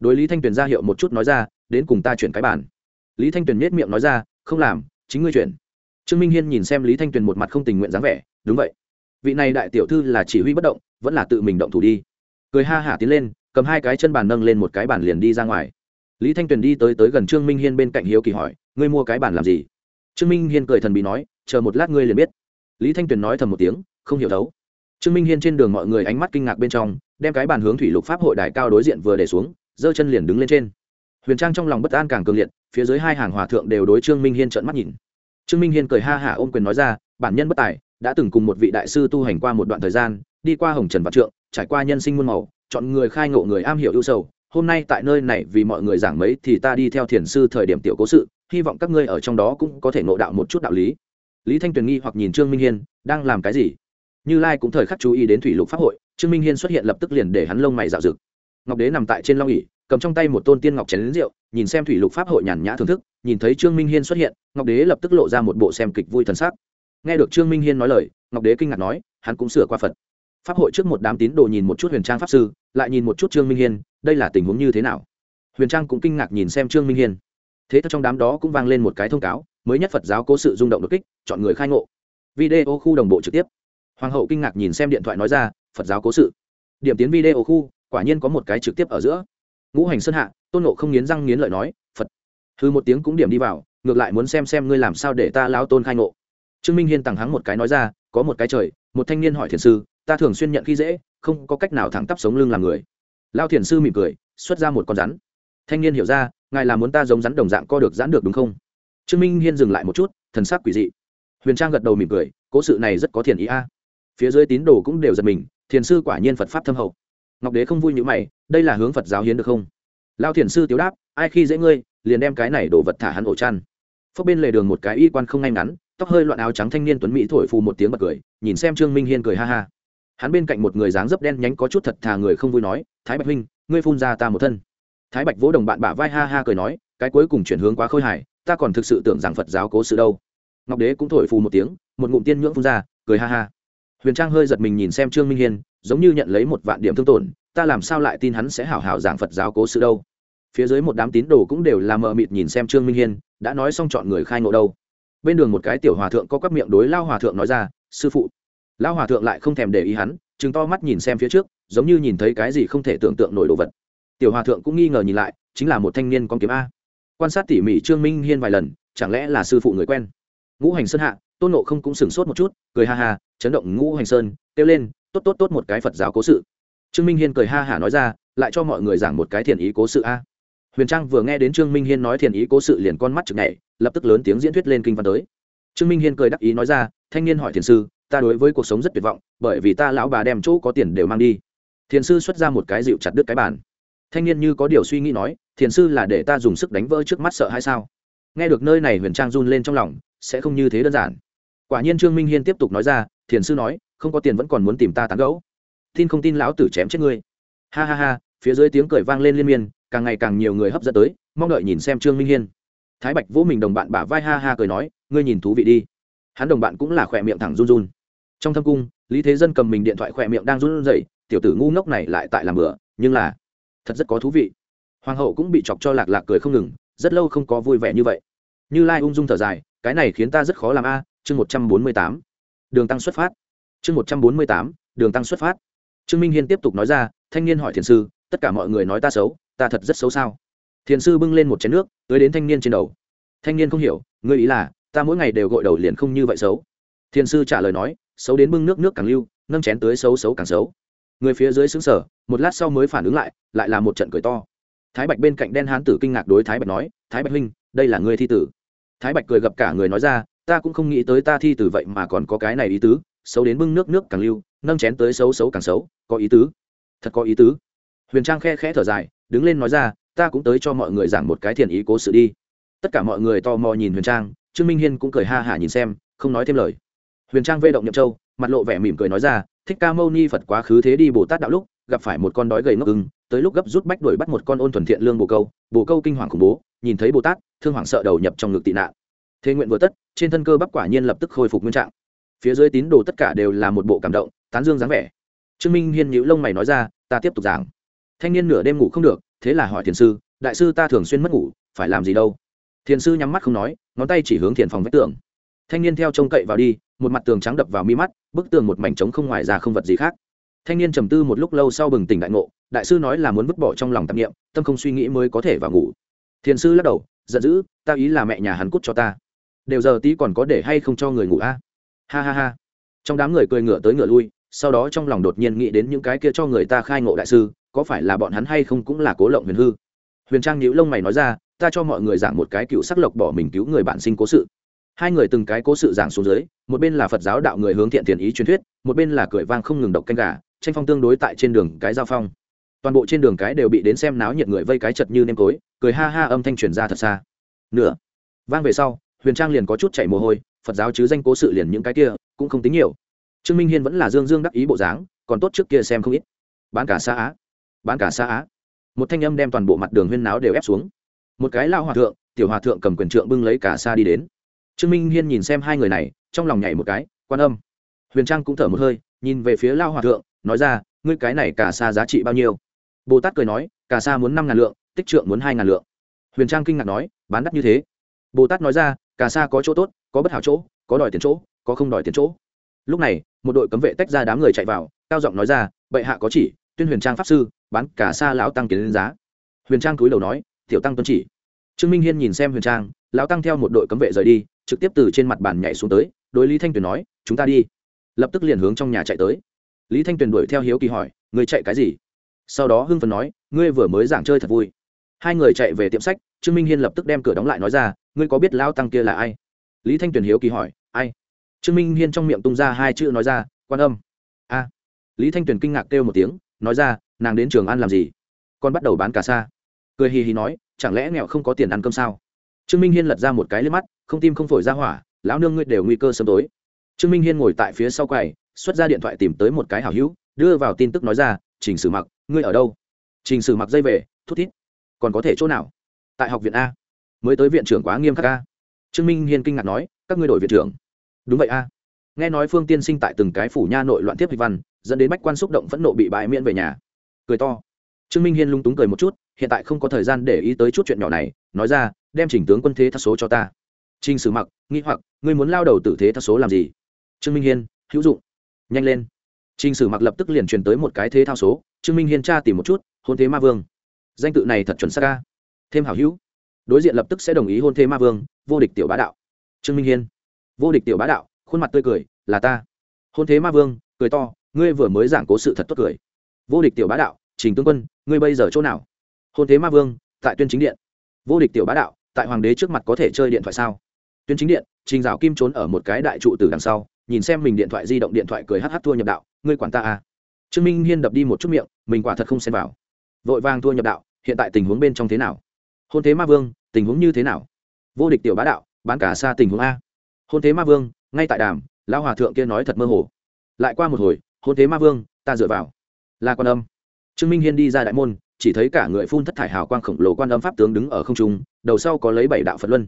đối lý thanh tuyền ra hiệu một chút nói ra, đến cùng ta chuyển cái bản lý thanh tuyền nết miệng nói ra, không làm, chính ngươi chuyển. Trương minh hiên nhìn xem lý thanh tuyền một mặt không tình nguyện dáng vẻ, đúng vậy. Vị này đại tiểu thư là chỉ huy bất động, vẫn là tự mình động thủ đi. Cười ha hả tiến lên, cầm hai cái chân bàn nâng lên một cái bàn liền đi ra ngoài. Lý thanh tuyền đi tới tới gần trương minh hiên bên cạnh hiếu kỳ hỏi, ngươi mua cái bàn làm gì? Trương minh hiên cười thần bị nói, chờ một lát ngươi liền biết. Lý thanh tuyền nói thầm một tiếng, không hiểu đấu trương minh hiên trên đường mọi người ánh mắt kinh ngạc bên trong, đem cái bàn hướng thủy lục pháp hội đài cao đối diện vừa để xuống giơ chân liền đứng lên trên. Huyền trang trong lòng bất an càng cường liệt, phía dưới hai hàng hòa thượng đều đối trương minh hiên trợn mắt nhìn. Trương minh hiên cười ha hả ôm quyền nói ra, bản nhân bất tài, đã từng cùng một vị đại sư tu hành qua một đoạn thời gian, đi qua hồng trần vạn trượng, trải qua nhân sinh muôn màu, chọn người khai ngộ người am hiểu ưu sầu, hôm nay tại nơi này vì mọi người giảng mấy thì ta đi theo thiền sư thời điểm tiểu cố sự, hy vọng các ngươi ở trong đó cũng có thể ngộ đạo một chút đạo lý. Lý thanh tuyền nghi hoặc nhìn trương minh hiên, đang làm cái gì? Như lai cũng thời khắc chú ý đến thủy lục pháp hội, trương minh hiên xuất hiện lập tức liền để hắn lông mày dạo rực ngọc đế nằm tại trên long ỉ cầm trong tay một tôn tiên ngọc chén lính rượu, nhìn xem thủy lục pháp hội nhàn nhã thưởng thức, nhìn thấy trương minh hiên xuất hiện, ngọc đế lập tức lộ ra một bộ xem kịch vui thần sắc. Nghe được trương minh hiên nói lời, ngọc đế kinh ngạc nói, hắn cũng sửa qua phật. Pháp hội trước một đám tín đồ nhìn một chút huyền trang pháp sư, lại nhìn một chút trương minh hiên, đây là tình huống như thế nào? Huyền trang cũng kinh ngạc nhìn xem trương minh hiên. Thế trong đám đó cũng vang lên một cái thông cáo, mới nhất phật giáo cố sự rung động đột kích, chọn người khai ngộ. Video khu đồng bộ trực tiếp. Hoàng hậu kinh ngạc nhìn xem điện thoại nói ra, phật giáo cố sự. Điểm tiến video khu quả nhiên có một cái trực tiếp ở giữa. Ngũ hành sơn hạ, tôn nộ không nghiến răng nghiến lợi nói, phật. Thư một tiếng cũng điểm đi vào, ngược lại muốn xem xem ngươi làm sao để ta lao tôn khai ngộ. Trương minh hiên tằng hắng một cái nói ra, có một cái trời, một thanh niên hỏi thiền sư, ta thường xuyên nhận khi dễ, không có cách nào thẳng tắp sống lưng làm người. Lao thiền sư mỉm cười, xuất ra một con rắn. Thanh niên hiểu ra, ngài là muốn ta giống rắn đồng dạng co được giãn được đúng không? Trương minh hiên dừng lại một chút, thần sắc quỷ dị. Huyền trang gật đầu mỉm cười, cố sự này rất có thiền ý a. Phía dưới tín đồ cũng đều giật mình, thiền sư quả nhiên phật pháp thâm hậu ngọc đế không vui như mày, đây là hướng phật giáo hiến được không? Lao thiền sư tiếu đáp, ai khi dễ ngươi, liền đem cái này đổ vật thả hắn ổ chăn. Phước bên lề đường một cái y quan không ngay ngắn, tóc hơi loạn áo trắng thanh niên tuấn mỹ thổi phù một tiếng bật cười, nhìn xem trương minh hiên cười ha ha. Hắn bên cạnh một người dáng dấp đen nhánh có chút thật thà người không vui nói, thái bạch huynh, ngươi phun ra ta một thân. Thái bạch vỗ đồng bạn bả vai ha ha cười nói, cái cuối cùng chuyển hướng quá khôi hài, ta còn thực sự tưởng rằng phật giáo cố sự đâu. Ngọc đế cũng thổi phù một tiếng, một ngụm tiên nhưỡng phun ra, cười ha ha. Huyền trang hơi giật mình nhìn xem trương minh hiên giống như nhận lấy một vạn điểm thương tổn, ta làm sao lại tin hắn sẽ hảo hảo giảng phật giáo cố sự đâu? Phía dưới một đám tín đồ cũng đều là mờ mịt nhìn xem trương minh hiên, đã nói xong chọn người khai ngộ đâu. Bên đường một cái tiểu hòa thượng có các miệng đối lao hòa thượng nói ra, sư phụ. Lao hòa thượng lại không thèm để ý hắn chừng to mắt nhìn xem phía trước, giống như nhìn thấy cái gì không thể tưởng tượng nổi đồ vật. Tiểu hòa thượng cũng nghi ngờ nhìn lại, chính là một thanh niên con kiếm a. Quan sát tỉ mỉ trương minh hiên vài lần, chẳng lẽ là sư phụ người quen? Ngũ hành sơn hạ, tôn nộ không cũng sửng sốt một chút, cười ha ha, chấn động ngũ hành sơn, kêu lên tốt tốt tốt một cái phật giáo cố sự. Trương minh hiên cười ha hả nói ra, lại cho mọi người giảng một cái thiền ý cố sự a. Huyền trang vừa nghe đến trương minh hiên nói thiền ý cố sự liền con mắt chực nhảy, lập tức lớn tiếng diễn thuyết lên kinh văn tới. Trương minh hiên cười đắc ý nói ra, thanh niên hỏi thiền sư, ta đối với cuộc sống rất tuyệt vọng, bởi vì ta lão bà đem chỗ có tiền đều mang đi. Thiền sư xuất ra một cái dịu chặt đứt cái bàn. Thanh niên như có điều suy nghĩ nói, thiền sư là để ta dùng sức đánh vỡ trước mắt sợ hay sao? Nghe được nơi này huyền trang run lên trong lòng, sẽ không như thế đơn giản. Quả nhiên trương minh hiên tiếp tục nói ra, thiền sư nói không có tiền vẫn còn muốn tìm ta tán gẫu. Tin không tin lão tử chém chết ngươi. Ha ha ha, phía dưới tiếng cười vang lên liên miên, càng ngày càng nhiều người hấp dẫn tới, mong đợi nhìn xem trương minh hiên. Thái bạch vỗ mình đồng bạn bả vai ha ha cười nói, ngươi nhìn thú vị đi. Hắn đồng bạn cũng là khỏe miệng thẳng run run. Trong thâm cung, lý thế dân cầm mình điện thoại khỏe miệng đang run rẩy, tiểu tử ngu ngốc này lại tại làm bữa nhưng là thật rất có thú vị. Hoàng hậu cũng bị chọc cho lạc lạc cười không ngừng, rất lâu không có vui vẻ như vậy. Như lai ung dung thở dài, cái này khiến ta rất khó làm a, chương một trăm bốn mươi tám. Đường tăng xuất phát chương một trăm bốn mươi tám, đường tăng xuất phát. Trương minh hiên tiếp tục nói ra, thanh niên hỏi thiền sư, tất cả mọi người nói ta xấu, ta thật rất xấu sao? Thiền sư bưng lên một chén nước, tới đến thanh niên trên đầu. Thanh niên không hiểu, ngươi ý là, ta mỗi ngày đều gội đầu liền không như vậy xấu? Thiền sư trả lời nói, xấu đến bưng nước nước càng lưu, nâng chén tới xấu xấu càng xấu. Người phía dưới xứng sở một lát sau mới phản ứng lại lại là một trận cười to. Thái bạch bên cạnh đen hán tử kinh ngạc đối thái bạch nói, thái bạch huynh, đây là người thi tử. Thái bạch cười gặp cả người nói ra, ta cũng không nghĩ tới ta thi tử vậy mà còn có cái này ý tứ xấu đến bưng nước nước càng lưu, nâng chén tới xấu xấu càng xấu, có ý tứ. Thật có ý tứ. Huyền trang khe khẽ thở dài, đứng lên nói ra, ta cũng tới cho mọi người giảng một cái thiền ý cố sự đi. Tất cả mọi người tò mò nhìn huyền trang, trương minh hiên cũng cười ha hả nhìn xem, không nói thêm lời. Huyền trang vê động nhậm châu, mặt lộ vẻ mỉm cười nói ra, thích ca mâu ni phật quá khứ thế đi bồ tát đạo lúc, gặp phải một con đói gầy ngốc ưng, tới lúc gấp rút bách đuổi bắt một con ôn thuần thiện lương bồ câu bồ câu kinh hoàng khủng bố, nhìn thấy bồ tát, thương hoàng sợ đầu nhập trong ngực tị nạn. Thế nguyện vừa tất, trên thân cơ bắp quả nhiên lập tức khôi phục nguyên trạng phía dưới tín đồ tất cả đều là một bộ cảm động, tán dương dáng vẻ. Trương minh hiên nhíu lông mày nói ra, ta tiếp tục giảng. Thanh niên nửa đêm ngủ không được, thế là hỏi thiền sư, đại sư ta thường xuyên mất ngủ, phải làm gì đâu? Thiền sư nhắm mắt không nói, ngón tay chỉ hướng thiền phòng vách tường. Thanh niên theo trông cậy vào đi, một mặt tường trắng đập vào mi mắt, bức tường một mảnh trống không ngoài ra không vật gì khác. Thanh niên trầm tư một lúc lâu sau bừng tỉnh đại ngộ, đại sư nói là muốn vứt bỏ trong lòng tạp nghiệm tâm không suy nghĩ mới có thể vào ngủ. Thiền sư lắc đầu, giận dữ, ta ý là mẹ nhà hắn cút cho ta. Đều giờ tí còn có để hay không cho người ngủ a? Ha ha ha. Trong đám người cười ngửa tới ngửa lui, sau đó trong lòng đột nhiên nghĩ đến những cái kia cho người ta khai ngộ đại sư, có phải là bọn hắn hay không cũng là cố lộng huyền hư. Huyền trang nhíu lông mày nói ra, ta cho mọi người giảng một cái cựu sắc lộc bỏ mình cứu người bạn sinh cố sự. Hai người từng cái cố sự giảng xuống dưới, một bên là phật giáo đạo người hướng thiện tiền ý truyền thuyết, một bên là cười vang không ngừng độc canh gà, tranh phong tương đối tại trên đường cái giao phong. Toàn bộ trên đường cái đều bị đến xem náo nhiệt người vây cái chật như nêm tối cười ha ha âm thanh truyền ra thật xa. Nửa. Vang về sau, huyền trang liền có chút chảy mồ hôi phật giáo chứ danh cố sự liền những cái kia, cũng không tính nhiều. Trương minh hiên vẫn là dương dương đắc ý bộ dáng, còn tốt trước kia xem không ít. Bán cả xa á. Bán cả xa á. Một thanh âm đem toàn bộ mặt đường huyên náo đều ép xuống. Một cái lao hòa thượng, tiểu hòa thượng cầm quyền trượng bưng lấy cả xa đi đến. Trương minh hiên nhìn xem hai người này, trong lòng nhảy một cái, quan âm. Huyền trang cũng thở một hơi, nhìn về phía lao hòa thượng, nói ra, ngươi cái này cả xa giá trị bao nhiêu? Bồ tát cười nói, cả xa muốn năm ngàn lượng, tích trượng muốn hai ngàn lượng. Huyền trang kinh ngạc nói, bán đắt như thế. Bồ tát nói ra cả xa có chỗ tốt, có bất hảo chỗ, có đòi tiền chỗ, có không đòi tiền chỗ. Lúc này, một đội cấm vệ tách ra đám người chạy vào, cao giọng nói ra, bệ hạ có chỉ, tuyên huyền trang pháp sư, bán cả xa lão tăng kiến lên giá. Huyền trang cúi đầu nói, tiểu tăng tuân chỉ. Trương minh hiên nhìn xem huyền trang, lão tăng theo một đội cấm vệ rời đi, trực tiếp từ trên mặt bàn nhảy xuống tới, đối lý thanh tuyền nói, chúng ta đi. Lập tức liền hướng trong nhà chạy tới. Lý thanh tuyền đuổi theo hiếu kỳ hỏi người chạy cái gì? Sau đó hưng phần nói, ngươi vừa mới giảng chơi thật vui. Hai người chạy về tiệm sách, trương minh hiên lập tức đem cửa đóng lại nói ra ngươi có biết lão tăng kia là ai? Lý thanh tuyền hiếu kỳ hỏi, ai? Trương minh hiên trong miệng tung ra hai chữ nói ra, quan âm. A. Lý thanh tuyền kinh ngạc kêu một tiếng, nói ra, nàng đến trường ăn làm gì? Con bắt đầu bán cà sa. Cười hì hì nói, chẳng lẽ nghèo không có tiền ăn cơm sao? Trương minh hiên lật ra một cái lên mắt, không tim không phổi ra hỏa, lão nương ngươi đều nguy cơ sớm tối. Trương minh hiên ngồi tại phía sau quầy, xuất ra điện thoại tìm tới một cái hảo hữu, đưa vào tin tức nói ra, trình sử mặc, ngươi ở đâu? Trình sử mặc dây về, thút thít, còn có thể chỗ nào? Tại học viện a mới tới viện trưởng quá nghiêm khắc a trương minh hiên kinh ngạc nói các ngươi đổi viện trưởng đúng vậy a nghe nói phương tiên sinh tại từng cái phủ nha nội loạn tiếp hịch văn dẫn đến bách quan xúc động phẫn nộ bị bãi miễn về nhà cười to trương minh hiên lung túng cười một chút hiện tại không có thời gian để ý tới chút chuyện nhỏ này nói ra đem chỉnh tướng quân thế thác số cho ta Trình Sử Mặc, nghi hoặc, ngươi muốn lao đầu tử thế thao số làm gì? Trương Minh Hiên, hữu dụng. Nhanh lên. Trình Sử Mặc lập tức liền truyền tới một cái thế thao số, Trương Minh Hiên tra tìm một chút, hôn thế ma vương. Danh tự này thật chuẩn xác a. Thêm hảo hữu. Đối diện lập tức sẽ đồng ý hôn thê ma vương, vô địch tiểu bá đạo. Trương Minh Hiên, vô địch tiểu bá đạo, khuôn mặt tươi cười, là ta. Hôn thế ma vương, cười to, ngươi vừa mới giảng cố sự thật tốt cười. Vô địch tiểu bá đạo, Trình tướng quân, ngươi bây giờ chỗ nào? Hôn thế ma vương, tại tuyên chính điện. Vô địch tiểu bá đạo, tại hoàng đế trước mặt có thể chơi điện thoại sao? Tuyên chính điện trình dạo kim trốn ở một cái đại trụ từ đằng sau nhìn xem mình điện thoại di động điện thoại cười hh thua nhập đạo ngươi quản ta à trương minh hiên đập đi một chút miệng mình quả thật không xem vào vội vàng thua nhập đạo hiện tại tình huống bên trong thế nào hôn thế ma vương, tình huống như thế nào? Vô địch tiểu bá đạo, bán cả xa tình huống a. Hôn thế ma vương, ngay tại đàm, lão hòa thượng kia nói thật mơ hồ. Lại qua một hồi, hôn thế ma vương, ta dựa vào. Là quan âm. Trương minh hiên đi ra đại môn, chỉ thấy cả người phun thất thải hào quang khổng lồ quan âm pháp tướng đứng ở không trung, đầu sau có lấy bảy đạo phật luân.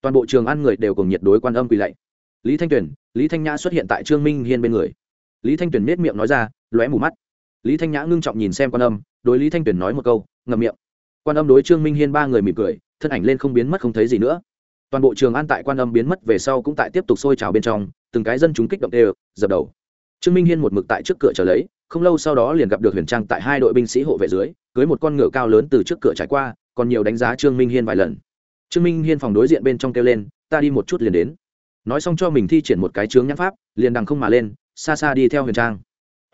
Toàn bộ trường ăn người đều cùng nhiệt đối quan âm quỳ lạy. Lý thanh tuyền, lý thanh nhã xuất hiện tại trương minh hiên bên người. Lý thanh tuyền nết miệng nói ra, lóe mù mắt. Lý thanh nhã ngưng trọng nhìn xem quan âm, đối lý thanh tuyền nói một câu, ngậm miệng quan âm đối trương minh hiên ba người mỉm cười, thân ảnh lên không biến mất không thấy gì nữa. Toàn bộ trường an tại quan âm biến mất về sau cũng tại tiếp tục sôi trào bên trong, từng cái dân chúng kích động đều, dập đầu. Trương minh hiên một mực tại trước cửa chờ lấy, không lâu sau đó liền gặp được huyền trang tại hai đội binh sĩ hộ vệ dưới, cưới một con ngựa cao lớn từ trước cửa trải qua, còn nhiều đánh giá trương minh hiên vài lần. Trương minh hiên phòng đối diện bên trong kêu lên, ta đi một chút liền đến. Nói xong cho mình thi triển một cái chướng nhãn pháp, liền đằng không mà lên, xa xa đi theo huyền trang.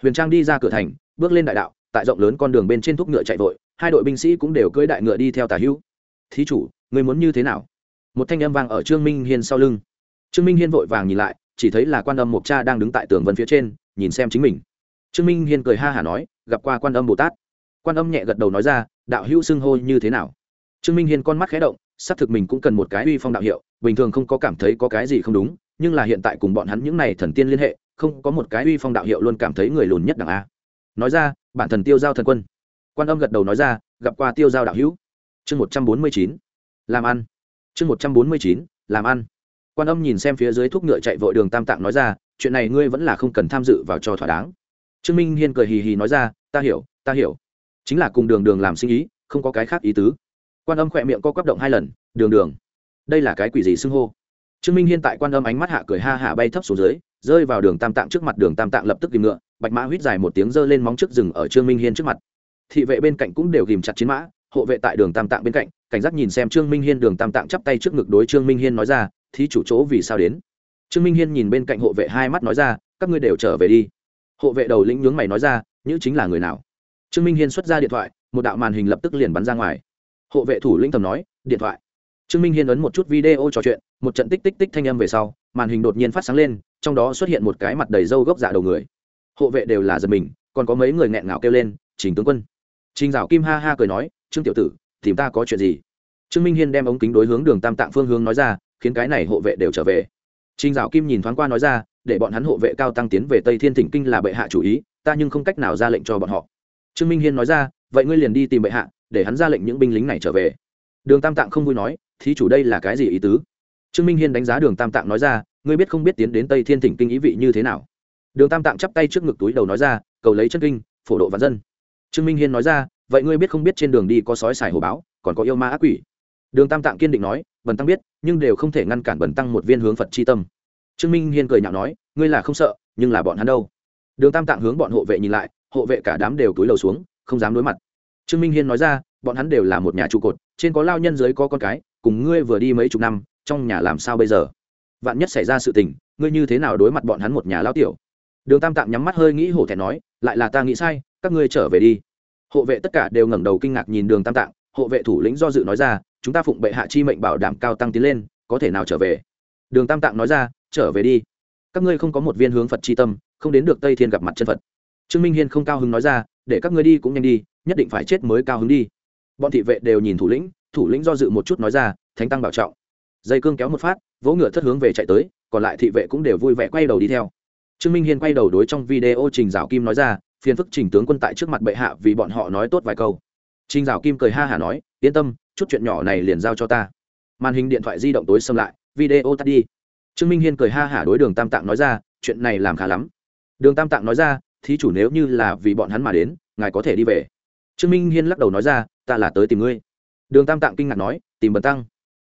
Huyền trang đi ra cửa thành, bước lên đại đạo, tại rộng lớn con đường bên trên thúc ngựa chạy vội hai đội binh sĩ cũng đều cưỡi đại ngựa đi theo tả hữu. Thí chủ người muốn như thế nào? Một thanh âm vang ở trương minh hiên sau lưng. Trương minh hiên vội vàng nhìn lại, chỉ thấy là quan âm mộc cha đang đứng tại tường vân phía trên, nhìn xem chính mình. Trương minh hiên cười ha hả nói, gặp qua quan âm bồ tát. Quan âm nhẹ gật đầu nói ra, đạo hữu xưng hô như thế nào? Trương minh hiên con mắt khé động, xác thực mình cũng cần một cái uy phong đạo hiệu, bình thường không có cảm thấy có cái gì không đúng, nhưng là hiện tại cùng bọn hắn những n à y thần tiên liên hệ, không có một cái uy phong đạo hiệu luôn cảm thấy người lùn nhất đẳng a. Nói ra, bản thần tiêu giao thần quân quan âm gật đầu nói ra, gặp qua tiêu giao đạo hữu. Chương một trăm bốn mươi chín, làm ăn. Chương một trăm bốn mươi chín, làm ăn. Quan âm nhìn xem phía dưới thuốc ngựa chạy vội đường tam tạng nói ra, chuyện này ngươi vẫn là không cần tham dự vào cho thỏa đáng. Trương minh hiên cười hì hì nói ra, ta hiểu ta hiểu. Chính là cùng đường đường làm sinh ý, không có cái khác ý tứ. Quan âm khỏe miệng co quắp động hai lần, đường đường. Đây là cái quỷ gì xưng hô? Trương minh hiên tại quan âm ánh mắt hạ cười ha hạ bay thấp xuống dưới, rơi vào đường tam tạng trước mặt, đường tam tạng lập tức tìm ngựa, bạch mã huýt dài một tiếng giơ lên móng trước rừng ở trương minh hiên trước mặt thị vệ bên cạnh cũng đều ghìm chặt chiến mã, hộ vệ tại đường tam tạng bên cạnh, cảnh giác nhìn xem trương minh hiên đường tam tạng chắp tay trước ngực đối trương minh hiên nói ra, thí chủ chỗ vì sao đến? Trương minh hiên nhìn bên cạnh hộ vệ hai mắt nói ra, các ngươi đều trở về đi. Hộ vệ đầu lĩnh nhướng mày nói ra, nhữ chính là người nào? Trương minh hiên xuất ra điện thoại, một đạo màn hình lập tức liền bắn ra ngoài. Hộ vệ thủ lĩnh tầm nói, điện thoại. Trương minh hiên ấn một chút video trò chuyện, một trận tích tích tích thanh âm về sau, màn hình đột nhiên phát sáng lên, trong đó xuất hiện một cái mặt đầy râu gốc dạ đầu người. Hộ vệ đều là giật mình, còn có mấy người nghẹn ngào kêu lên, trình tướng quân trình dạo kim ha ha cười nói, trương tiểu tử, tìm ta có chuyện gì? Trương minh hiên đem ống kính đối hướng đường tam tạng phương hướng nói ra, khiến cái này hộ vệ đều trở về. Trình dạo kim nhìn thoáng qua nói ra, để bọn hắn hộ vệ cao tăng tiến về tây thiên thỉnh kinh là bệ hạ chủ ý, ta nhưng không cách nào ra lệnh cho bọn họ. Trương minh hiên nói ra, vậy ngươi liền đi tìm bệ hạ, để hắn ra lệnh những binh lính này trở về. Đường tam tạng không vui nói, thí chủ đây là cái gì ý tứ? Trương minh hiên đánh giá đường tam tạng nói ra, ngươi biết không biết tiến đến tây thiên thỉnh kinh ý vị như thế nào? Đường tam tạng chắp tay trước ngực túi đầu nói ra, cầu lấy chân kinh, phổ độ vạn dân trương minh hiên nói ra, vậy ngươi biết không biết trên đường đi có sói xài hồ báo, còn có yêu ma ác quỷ? Đường tam tạng kiên định nói, bần tăng biết, nhưng đều không thể ngăn cản bần tăng một viên hướng phật c tâm. Trương minh hiên cười nhạo nói, ngươi là không sợ, nhưng là bọn hắn đâu? Đường tam tạng hướng bọn hộ vệ nhìn lại, hộ vệ cả đám đều túi lầu xuống, không dám đối mặt. Trương minh hiên nói ra, bọn hắn đều là một nhà trụ cột, trên có lao nhân dưới có con cái, cùng ngươi vừa đi mấy chục năm, trong nhà làm sao bây giờ? Vạn nhất xảy ra sự tình, ngươi như thế nào đối mặt bọn hắn một nhà lao tiểu? Đường tam tạng nhắm mắt hơi nghĩ hổ thẹn nói, lại là ta nghĩ sai các ngươi trở về đi. Hộ vệ tất cả đều ngẩng đầu kinh ngạc nhìn đường tam tạng, hộ vệ thủ lĩnh do dự nói ra, chúng ta phụng bệ hạ chi mệnh bảo đảm cao tăng tiến lên, có thể nào trở về? Đường tam tạng nói ra, trở về đi. Các ngươi không có một viên hướng phật chi tâm, không đến được tây thiên gặp mặt chân phật. Trương minh hiên không cao hứng nói ra, để các ngươi đi cũng nhanh đi, nhất định phải chết mới cao hứng đi. Bọn thị vệ đều nhìn thủ lĩnh thủ lĩnh do dự một chút nói ra, thánh tăng bảo trọng. Dây cương kéo một phát, vỗ ngựa thất hướng về chạy tới, còn lại thị vệ cũng đều vui vẻ quay đầu đi theo. Trương minh hiên quay đầu đối trong video trình dạo kim nói ra phiền phức trình tướng quân tại trước mặt bệ hạ vì bọn họ nói tốt vài câu. Trình dạo kim cười ha hả nói, yên tâm, chút chuyện nhỏ này liền giao cho ta. Màn hình điện thoại di động tối xâm lại, video tắt đi. Trương minh hiên cười ha hả đối đường tam tạng nói ra, chuyện này làm khá lắm. Đường tam tạng nói ra, thí chủ nếu như là vì bọn hắn mà đến, ngài có thể đi về. Trương minh hiên lắc đầu nói ra, ta là tới tìm ngươi. Đường tam tạng kinh ngạc nói, tìm bần tăng.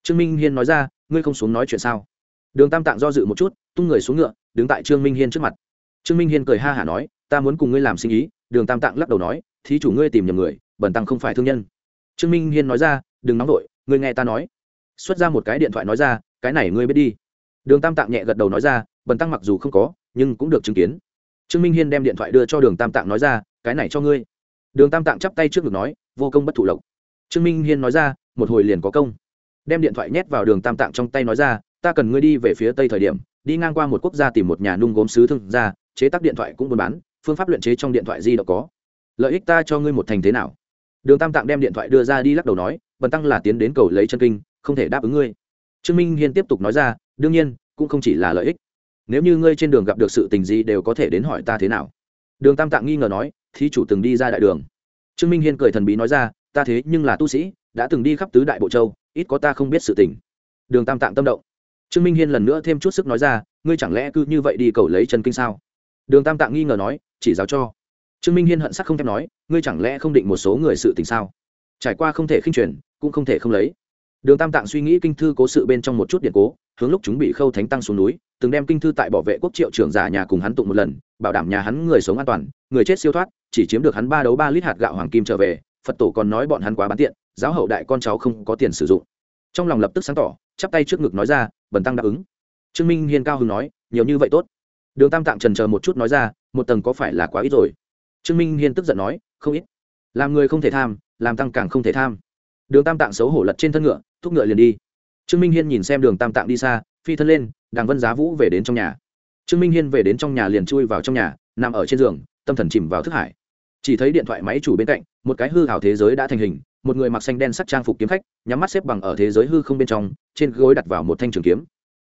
Trương minh hiên nói ra, ngươi không xuống nói chuyện sao? Đường tam tạng do dự một chút, tung người xuống ngựa, đứng tại trương minh hiên trước mặt. Trương minh hiên cười ha hả nói ta muốn cùng ngươi làm sinh ý, đường tam tạng lắc đầu nói, thí chủ ngươi tìm nhầm người, bần tăng không phải thương nhân. Trương minh hiên nói ra, đừng nóng vội, ngươi nghe ta nói. Xuất ra một cái điện thoại nói ra, cái này ngươi biết đi. Đường tam tạng nhẹ gật đầu nói ra, bần tăng mặc dù không có, nhưng cũng được chứng kiến. Trương minh hiên đem điện thoại đưa cho đường tam tạng nói ra, cái này cho ngươi. Đường tam tạng chắp tay trước ngực nói, vô công bất thụ lộc. Trương minh hiên nói ra, một hồi liền có công. Đem điện thoại nhét vào đường tam tạng trong tay nói ra, ta cần ngươi đi về phía tây thời điểm, đi ngang qua một quốc gia tìm một nhà nung gốm sứ thương ra chế tác điện thoại cũng buôn bán phương pháp luyện chế trong điện thoại di động có. Lợi ích ta cho ngươi một thành thế nào? Đường tam tạng đem điện thoại đưa ra đi lắc đầu nói, bần tăng là tiến đến cầu lấy chân kinh, không thể đáp ứng ngươi. Trương minh hiên tiếp tục nói ra, đương nhiên, cũng không chỉ là lợi ích. Nếu như ngươi trên đường gặp được sự tình gì đều có thể đến hỏi ta thế nào? Đường tam tạng nghi ngờ nói, thí chủ từng đi ra đại đường. Trương minh hiên cười thần bí nói ra, ta thế nhưng là tu sĩ, đã từng đi khắp tứ đại bộ châu, ít có ta không biết sự tình. Đường tam tạng tâm động. Trương minh hiên lần nữa thêm chút sức nói ra, ngươi chẳng lẽ cứ như vậy đi cầu lấy chân kinh sao? Đường tam tạng nghi ngờ nói, chỉ giáo cho. Trương minh hiên hận sắc không thèm nói, ngươi chẳng lẽ không định một số người sự tình sao? Trải qua không thể khinh truyền, cũng không thể không lấy. Đường tam tạng suy nghĩ kinh thư cố sự bên trong một chút điện cố, hướng lúc chúng bị khâu thánh tăng xuống núi, từng đem kinh thư tại bảo vệ quốc triệu trưởng giả nhà cùng hắn tụng một lần, bảo đảm nhà hắn người sống an toàn, người chết siêu thoát, chỉ chiếm được hắn ba đấu ba lít hạt gạo hoàng kim trở về, phật tổ còn nói bọn hắn quá bán tiện, giáo hậu đại con cháu không có tiền sử dụng. Trong lòng lập tức sáng tỏ, chắp tay trước ngực nói ra, bần tăng đáp ứng. Trương minh hiên cao hưng nói, nhiều như vậy tốt đường tam tạng trần chờ một chút nói ra, một tầng có phải là quá ít rồi? Trương minh hiên tức giận nói, không ít. Làm người không thể tham, làm tăng càng không thể tham. Đường tam tạng xấu hổ lật trên thân ngựa, thúc ngựa liền đi. Trương minh hiên nhìn xem đường tam tạng đi xa, phi thân lên, đàng vân giá vũ về đến trong nhà. Trương minh hiên về đến trong nhà liền chui vào trong nhà, nằm ở trên giường, tâm thần chìm vào thức hải. Chỉ thấy điện thoại máy chủ bên cạnh, một cái hư hảo thế giới đã thành hình, một người mặc xanh đen sắc trang phục kiếm khách, nhắm mắt xếp bằng ở thế giới hư không bên trong, trên gối đặt vào một thanh trường kiếm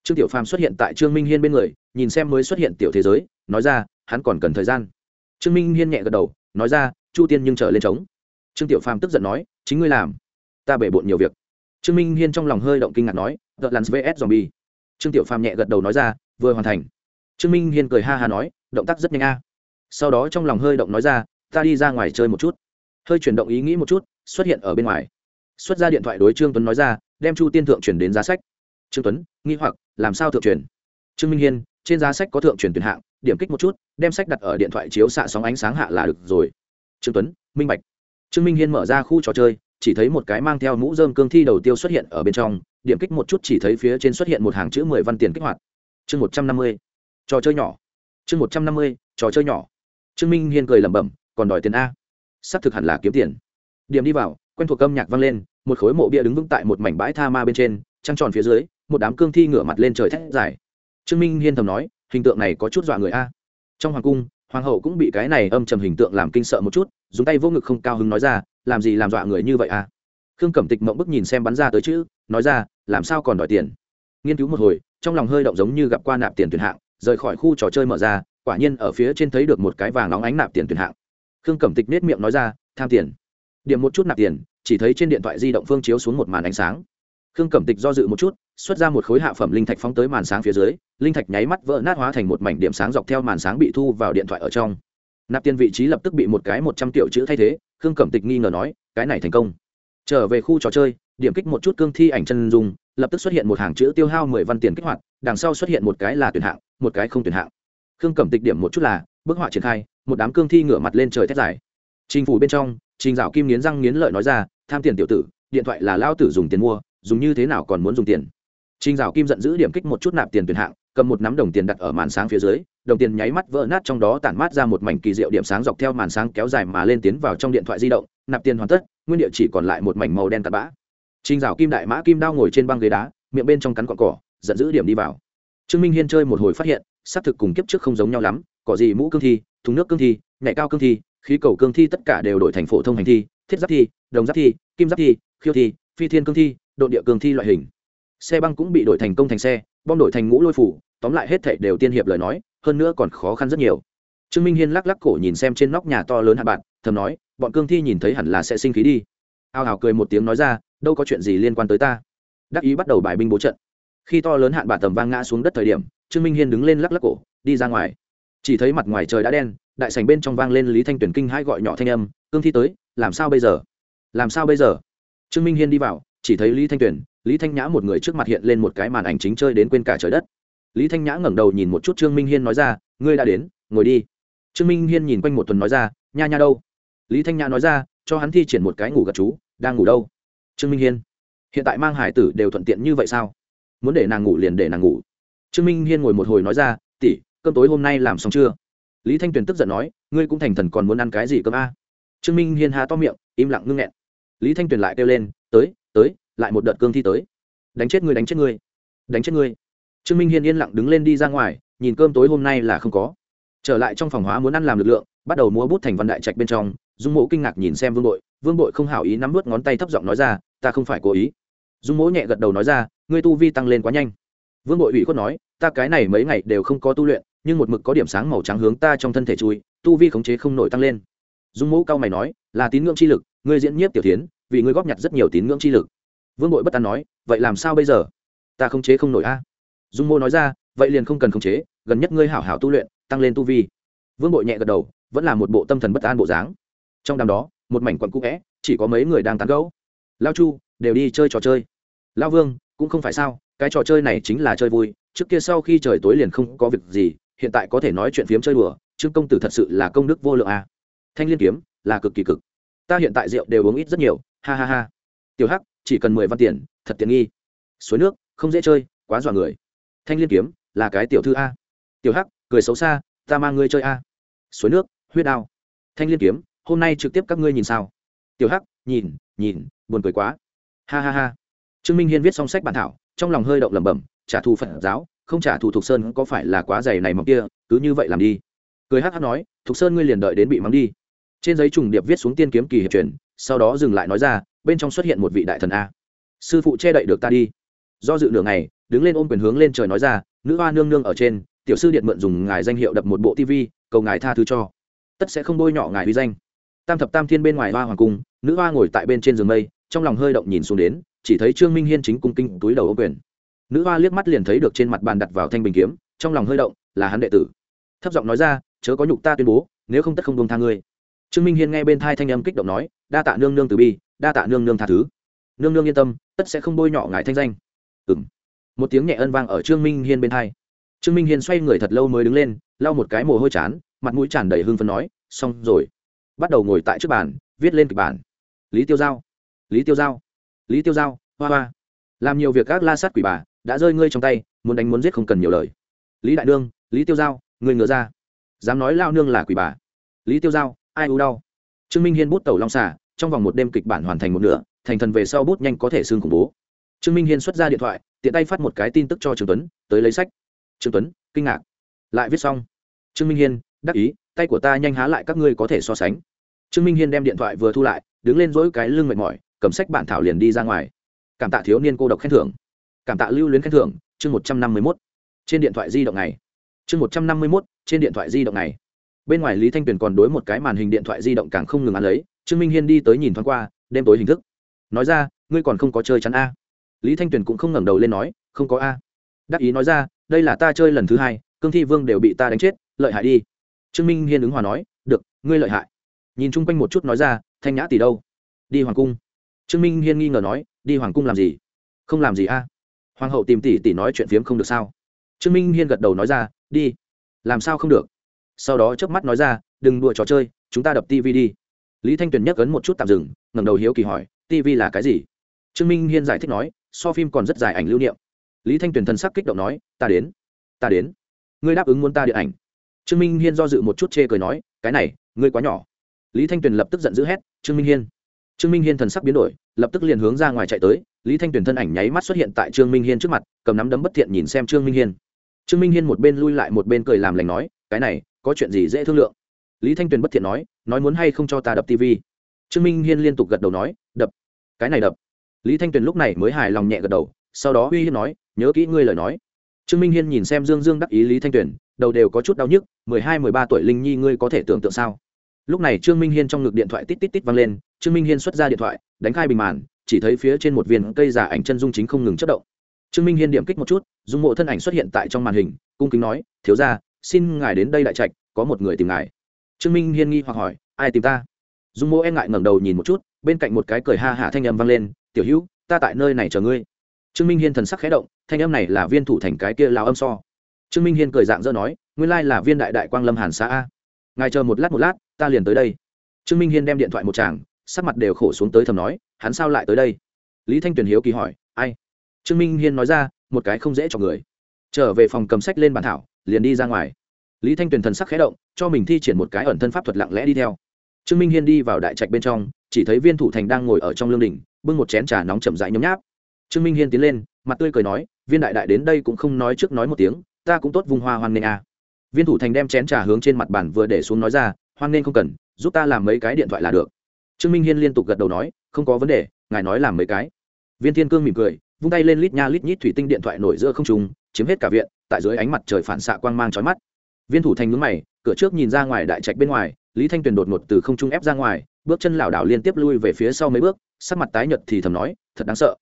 trương tiểu phàm xuất hiện tại trương minh hiên bên người, nhìn xem mới xuất hiện tiểu thế giới, nói ra, hắn còn cần thời gian. Trương minh hiên nhẹ gật đầu, nói ra, chu tiên nhưng trở lên trống. Trương tiểu phàm tức giận nói, chính ngươi làm, ta bể bộn nhiều việc. Trương minh hiên trong lòng hơi động kinh ngạc nói đợt lắn vs dòm bi trương tiểu phàm nhẹ gật đầu nói ra, vừa hoàn thành. Trương minh hiên cười ha ha nói, động tác rất nhanh a. Sau đó trong lòng hơi động nói ra, ta đi ra ngoài chơi một chút. Hơi chuyển động ý nghĩ một chút, xuất hiện ở bên ngoài. Xuất ra điện thoại đối trương tuấn nói ra, đem chu tiên thượng chuyển đến giá sách. Trương tuấn, nghi hoặc làm sao thượng truyền? Trương minh hiên, trên giá sách có thượng truyền tuyển hạng, điểm kích một chút, đem sách đặt ở điện thoại chiếu xạ sóng ánh sáng hạ là được rồi. Trương tuấn, minh bạch. Trương minh hiên mở ra khu trò chơi, chỉ thấy một cái mang theo mũ dơm cương thi đầu tiêu xuất hiện ở bên trong, điểm kích một chút chỉ thấy phía trên xuất hiện một hàng chữ mười văn tiền kích hoạt. Chương một trăm năm mươi. Trò chơi nhỏ. Chương một trăm năm mươi, trò chơi nhỏ. Trương minh hiên cười lẩm bẩm, còn đòi tiền a. S ắ c thực hẳn là kiếm tiền. Điểm đi vào, quen thuộc âm nhạc vang lên, một khối mộ bia đứng vững tại một mảnh bãi tha ma bên trên, trăng tròn phía dưới một đám cương thi ngửa mặt lên trời thét dài. Trương minh hiên thầm nói, hình tượng này có chút dọa người a. Trong hoàng cung, hoàng hậu cũng bị cái này âm trầm hình tượng làm kinh sợ một chút, dùng tay vô ngực không cao hứng nói ra, làm gì làm dọa người như vậy a? Khương cẩm tịch mộng bức nhìn xem bắn ra tới chữ, nói ra, làm sao còn đòi tiền? Nghiên cứu một hồi, trong lòng hơi động giống như gặp qua nạp tiền tuyển hạng, rời khỏi khu trò chơi mở ra, quả nhiên ở phía trên thấy được một cái vàng nóng ánh nạp tiền tuyển hạng. Khương cẩm tịch nết miệng nói ra, tham tiền. Điểm một chút nạp tiền, chỉ thấy trên điện thoại di động phương chiếu xuống một màn ánh sáng. Khương cẩm tịch do dự một chút xuất ra một khối hạ phẩm linh thạch phóng tới màn sáng phía dưới, linh thạch nháy mắt vỡ nát hóa thành một mảnh điểm sáng dọc theo màn sáng bị thu vào điện thoại ở trong. Nạp tiền vị trí lập tức bị một cái một trăm triệu chữ thay thế, khương cẩm tịch nghi ngờ nói, cái này thành công. Trở về khu trò chơi, điểm kích một chút cương thi ảnh chân dung, lập tức xuất hiện một hàng chữ tiêu hao mười văn tiền kích hoạt, đằng sau xuất hiện một cái là tuyển hạng, một cái không tuyển hạng. Khương cẩm tịch điểm một chút là, bức họa triển khai, một đám cương thi ngửa mặt lên trời thét dài. Chính phủ bên trong, trình dạo kim nghiến răng nghiến lợi nói ra, tham tiền tiểu tử, điện thoại là lao tử dùng tiền mua, dùng như thế nào còn muốn dùng tiền? Trình Giảo kim giận dữ điểm kích một chút nạp tiền tuyển hạng, cầm một nắm đồng tiền đặt ở màn sáng phía dưới, đồng tiền nháy mắt vỡ nát trong đó tản mát ra một mảnh kỳ diệu điểm sáng dọc theo màn sáng kéo dài mà lên tiến vào trong điện thoại di động, nạp tiền hoàn tất, nguyên địa chỉ còn lại một mảnh màu đen tạt bã. Trình Giảo kim đại mã kim đao ngồi trên băng ghế đá, miệng bên trong cắn cọn cỏ, giận dữ điểm đi vào. Trương minh hiên chơi một hồi phát hiện sát thực cùng kiếp trước không giống nhau lắm, cỏ gì mũ cương thi, thùng nước cương thi, nhảy cao cương thi, khí cầu cương thi tất cả đều đổi thành phổ thông hành thi, thiết giáp thi, đồng giáp thi, kim giáp thi, khiêu thi, phi thiên cương thi độ địa cương thi loại hình xe băng cũng bị đổi thành công thành xe, bom đổi thành ngũ lôi phủ, tóm lại hết thệ đều tiên hiệp lời nói, hơn nữa còn khó khăn rất nhiều. Trương minh hiên lắc lắc cổ nhìn xem trên nóc nhà to lớn hạ bạn thầm nói, bọn cương thi nhìn thấy hẳn là sẽ sinh khí đi. Ao ào cười một tiếng nói ra, đâu có chuyện gì liên quan tới ta. Đắc ý bắt đầu bài binh bố trận. Khi to lớn hạn bà tầm vang ngã xuống đất thời điểm, trương minh hiên đứng lên lắc lắc cổ, đi ra ngoài. Chỉ thấy mặt ngoài trời đã đen, đại sảnh bên trong vang lên lý thanh tuyển kinh hai gọi nhỏ thanh âm, cương thi tới, làm sao bây giờ? Làm sao bây giờ? Trương minh hiên đi vào, chỉ thấy lý thanh tuyển lý thanh nhã một người trước mặt hiện lên một cái màn ảnh chính chơi đến quên cả trời đất. Lý thanh nhã ngẩng đầu nhìn một chút trương minh hiên nói ra, ngươi đã đến, ngồi đi. Trương minh hiên nhìn quanh một tuần nói ra, nha nha đâu? Lý thanh nhã nói ra, cho hắn thi triển một cái ngủ gật chú, đang ngủ đâu? Trương minh hiên, hiện tại mang hải tử đều thuận tiện như vậy sao? Muốn để nàng ngủ liền để nàng ngủ. Trương minh hiên ngồi một hồi nói ra tỉ cơm tối hôm nay làm xong chưa? Lý thanh tuyền tức giận nói, ngươi cũng thành thần còn muốn ăn cái gì cơm a? Trương minh hiên há to miệng, im lặng ngưng nghẹn. Lý thanh tuyền lại kêu lên, tới tới lại một đợt cương thi tới. Đánh chết ngươi, đánh chết ngươi. Đánh chết ngươi. Trương minh hiên yên lặng đứng lên đi ra ngoài, nhìn cơm tối hôm nay là không có. Trở lại trong phòng hóa muốn ăn làm lực lượng, bắt đầu múa bút thành văn đại trạch bên trong, dung Mỗ kinh ngạc nhìn xem vương bội vương bội không hảo ý nắm vớt ngón tay thấp giọng nói ra, ta không phải cố ý. Dung mỗ nhẹ gật đầu nói ra, ngươi tu vi tăng lên quá nhanh. Vương bội ủy khuất nói, ta cái này mấy ngày đều không có tu luyện, nhưng một mực có điểm sáng màu trắng hướng ta trong thân thể chui, tu vi khống chế không nổi tăng lên. Dung Mỗ cao mày nói, là tín ngưỡng chi lực, ngươi diễn nhiếp tiểu tiến, vì ngươi góp nhặt rất nhiều tín ngưỡng chi lực vương bội bất an nói, vậy làm sao bây giờ? Ta không chế không nổi a. Dung mô nói ra, vậy liền không cần khống chế, gần nhất ngươi hảo hảo tu luyện, tăng lên tu vi. Vương bội nhẹ gật đầu, vẫn là một bộ tâm thần bất an bộ dáng. Trong đám đó, một mảnh quận cũ vẽ, chỉ có mấy người đang tán gẫu. Lao chu, đều đi chơi trò chơi. Lao vương, cũng không phải sao, cái trò chơi này chính là chơi vui, trước kia sau khi trời tối liền không có việc gì, hiện tại có thể nói chuyện phiếm chơi đùa, trương công tử thật sự là công đức vô lượng à? thanh liên kiếm, là cực kỳ cực. Ta hiện tại rượu đều uống ít rất nhiều, ha ha ha. Tiểu hắc chỉ cần mười văn tiền, thật tiện nghi. Suối nước, không dễ chơi, quá dọa người. Thanh liên kiếm, là cái tiểu thư a. Tiểu hắc, cười xấu xa, ta mang ngươi chơi a. Suối nước, huyết đao. Thanh liên kiếm, hôm nay trực tiếp các ngươi nhìn sao? Tiểu hắc, nhìn nhìn, buồn cười quá. Ha ha ha. Trương minh hiên viết xong sách bản thảo, trong lòng hơi động lẩm bẩm, trả thù phật giáo, không trả thù thục sơn có phải là quá dày này mọc kia, cứ như vậy làm đi. Cười hắc hắc nói, thục sơn ngươi liền đợi đến bị mắng đi. Trên giấy trùng điệp viết xuống tiên kiếm kỳ hiệp truyền, sau đó dừng lại nói ra bên trong xuất hiện một vị đại thần a. Sư phụ che đậy được ta đi. Do dự nửa ngày, đứng lên ôm quyền hướng lên trời nói ra, nữ hoa nương nương ở trên, tiểu sư điện mượn dùng ngài danh hiệu đập một bộ tv cầu ngài tha thứ cho. Tất sẽ không bôi nhọ ngài uy danh. Tam thập tam thiên bên ngoài hoa hoàng cung, nữ hoa ngồi tại bên trên giường mây, trong lòng hơi động nhìn xuống đến, chỉ thấy trương minh hiên chính cung kinh túi đầu ô quyền. Nữ hoa liếc mắt liền thấy được trên mặt bàn đặt vào thanh bình kiếm, trong lòng hơi động, là hắn đệ tử. Thấp giọng nói ra, chớ có nhục ta tuyên bố, nếu không tất không đông tha ngươi. Trương minh hiên nghe bên thai thanh âm kích động nói, đa tạ nương nương từ bi đa tạ nương nương tha thứ. Nương nương yên tâm, tất sẽ không bôi nhọ ngài thanh danh. Ừng một tiếng nhẹ ân vang ở trương minh hiên bên thai trương minh hiên xoay người thật lâu mới đứng lên, lau một cái mồ hôi chán, mặt mũi tràn đầy hương phấn nói, xong rồi. Bắt đầu ngồi tại trước bàn, viết lên kịch bản. Lý tiêu giao. Lý tiêu giao. Lý tiêu giao, hoa hoa. Làm nhiều việc các la sát quỷ bà, đã rơi ngươi trong tay, muốn đánh muốn giết không cần nhiều lời. Lý đại nương, lý tiêu giao, người ngựa ra. Dám nói lao nương là quỷ bà. Lý tiêu giao, ai u đau? Trương minh hiên bút tẩu long xả trong vòng một đêm kịch bản hoàn thành một nửa, thành thần về sau bút nhanh có thể xương khủng bố. Trương minh hiên xuất ra điện thoại, tiện tay phát một cái tin tức cho trương tuấn, tới lấy sách. Trương tuấn, kinh ngạc. Lại viết xong. Trương minh hiên, đắc ý, tay của ta nhanh há lại các ngươi có thể so sánh. Trương minh hiên đem điện thoại vừa thu lại, đứng lên dỗi cái lưng mệt mỏi, cầm sách bản thảo liền đi ra ngoài. Cảm tạ thiếu niên cô độc khen thưởng. Cảm tạ lưu luyến khen thưởng, chương một trăm năm mươi mốt. Trên điện thoại di động này. Chương một trăm năm mươi mốt, trên điện thoại di động này. Bên ngoài lý thanh tuyền còn đối một cái màn hình điện thoại di động càng không ngừng ăn lấy trương minh hiên đi tới nhìn thoáng qua, đêm tối hình thức. Nói ra, ngươi còn không có chơi chắn a. Lý thanh tuyền cũng không ngẩng đầu lên nói, không có a. Đắc ý nói ra, đây là ta chơi lần thứ hai, cương thi vương đều bị ta đánh chết, lợi hại đi. Trương minh hiên ứng hòa nói, được, ngươi lợi hại. Nhìn chung quanh một chút nói ra, thanh nhã tỷ đâu? Đi hoàng cung. Trương minh hiên nghi ngờ nói, đi hoàng cung làm gì? Không làm gì a. Hoàng hậu tìm tỷ tỷ nói chuyện phiếm không được sao? Trương minh hiên gật đầu nói ra, đi. Làm sao không được? Sau đó chớp mắt nói ra, đừng đùa trò chơi, chúng ta đập tv đi lý thanh tuyền nhắc ấn một chút tạm dừng, ngẩng đầu hiếu kỳ hỏi tv là cái gì? Trương minh hiên giải thích nói, so phim còn rất dài ảnh lưu niệm. Lý thanh tuyền thân sắc kích động nói, ta đến ta đến. Ngươi đáp ứng muốn ta điện ảnh. Trương minh hiên do dự một chút chê cười nói, cái này, ngươi quá nhỏ. Lý thanh tuyền lập tức giận dữ hét, trương minh hiên. Trương minh hiên thần sắc biến đổi, lập tức liền hướng ra ngoài chạy tới. Lý thanh tuyền thân ảnh nháy mắt xuất hiện tại trương minh hiên trước mặt, cầm nắm đấm bất thiện nhìn xem trương minh hiên. Trương minh hiên một bên lui lại một bên cười làm lành nói, cái này, có chuyện gì dễ thương lượng? Lý thanh tuyền bất thiện nói nói muốn hay không cho ta đập tv trương minh hiên liên tục gật đầu nói, đập. Cái này đập. Lý thanh tuyền lúc này mới hài lòng nhẹ gật đầu, sau đó uy hiên nói, nhớ kỹ ngươi lời nói. Trương minh hiên nhìn xem dương dương đắc ý lý thanh tuyền, đầu đều có chút đau nhức, mười hai, mười ba tuổi linh nhi ngươi có thể tưởng tượng sao? Lúc này trương minh hiên trong ngực điện thoại tít tít tít vang lên, trương minh hiên xuất ra điện thoại, đánh khai bình màn, chỉ thấy phía trên một viên cây giả ảnh chân dung chính không ngừng chất động. Trương minh hiên điểm kích một chút, dung mộ thân ảnh xuất hiện tại trong màn hình, cung kính nói, thiếu ra xin ngài đến đây đại trạch, có một người tìm ngài trương minh hiên nghi hoặc hỏi, ai tìm ta? Dung mô e ngại ngẩng đầu nhìn một chút, bên cạnh một cái cười ha hả thanh âm vang lên, tiểu hữu, ta tại nơi này chờ ngươi. Trương minh hiên thần sắc khẽ động, thanh âm này là viên thủ thành cái kia lao âm so. Trương minh hiên cười dạng dỡ nói, nguyên lai là viên đại đại quang lâm hàn xã a. Ngài chờ một lát một lát, ta liền tới đây. Trương minh hiên đem điện thoại một chàng sắc mặt đều khổ xuống tới thầm nói, hắn sao lại tới đây? Lý thanh tuyền hiếu kỳ hỏi, ai? Trương minh hiên nói ra, một cái không dễ cho người. Trở về phòng cầm sách lên bàn thảo, liền đi ra ngoài lý thanh tuyền thần sắc khẽ động, cho mình thi triển một cái ẩn thân pháp thuật lặng lẽ đi theo. Trương minh hiên đi vào đại trạch bên trong, chỉ thấy viên thủ thành đang ngồi ở trong lương đình bưng một chén trà nóng chậm rãi nhấm nháp. Trương minh hiên tiến lên, mặt tươi cười nói, viên đại đại đến đây cũng không nói trước nói một tiếng, ta cũng tốt vung hoa hoan nghênh a. À. viên thủ thành đem chén trà hướng trên mặt bàn vừa để xuống nói ra, hoan nghênh không cần, giúp ta làm mấy cái điện thoại là được. Trương minh hiên liên tục gật đầu nói, không có vấn đề, ngài nói làm mấy cái. Viên thiên cương mỉm cười, vung tay lên lít nha lít nhít thủy tinh điện thoại nổi giữa không trùng chiếm hết cả viện, tại dưới ánh mặt trời phản xạ quang mang trói mắt viên thủ thành ngưỡng mày, cửa trước nhìn ra ngoài đại trạch bên ngoài, lý thanh tuyền đột ngột từ không trung ép ra ngoài, bước chân lảo đảo liên tiếp lui về phía sau mấy bước, sắc mặt tái nhợt thì thầm nói, thật đáng sợ.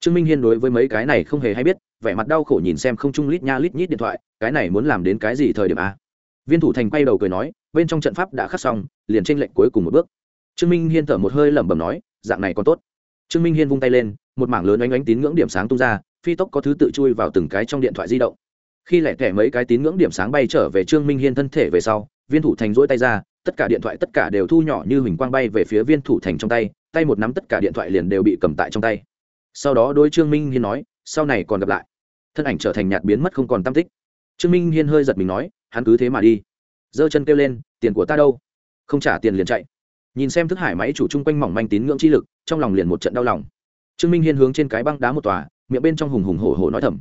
Trương minh hiên đối với mấy cái này không hề hay biết, vẻ mặt đau khổ nhìn xem không trung lít nha lít nhít điện thoại, cái này muốn làm đến cái gì thời điểm a? Viên thủ thành quay đầu cười nói, bên trong trận pháp đã khắc xong, liền tranh lệnh cuối cùng một bước. Trương minh hiên thở một hơi lẩm bẩm nói, dạng này còn tốt. Trương minh hiên vung tay lên, một mảng lớn oanh oanh tín ngưỡng điểm sáng tung ra, phi tốc có thứ tự chui vào từng cái trong điện thoại di động khi lẻ tẻ mấy cái tín ngưỡng điểm sáng bay trở về trương minh hiên thân thể về sau, viên thủ thành dỗi tay ra, tất cả điện thoại tất cả đều thu nhỏ như huỳnh quang bay về phía viên thủ thành trong tay tay một nắm tất cả điện thoại liền đều bị cầm tại trong tay. Sau đó đôi trương minh hiên nói, sau này còn gặp lại. Thân ảnh trở thành nhạt biến mất không còn tam tích. Trương minh hiên hơi giật mình nói, hắn cứ thế mà đi. Giơ chân kêu lên, tiền của ta đâu? Không trả tiền liền chạy. Nhìn xem thức hải máy chủ chung quanh mỏng manh tín ngưỡng chi lực, trong lòng liền một trận đau lòng. Trương minh hiên hướng trên cái băng đá một tòa, miệng bên trong hùng hùng hổ hổ nói thầm.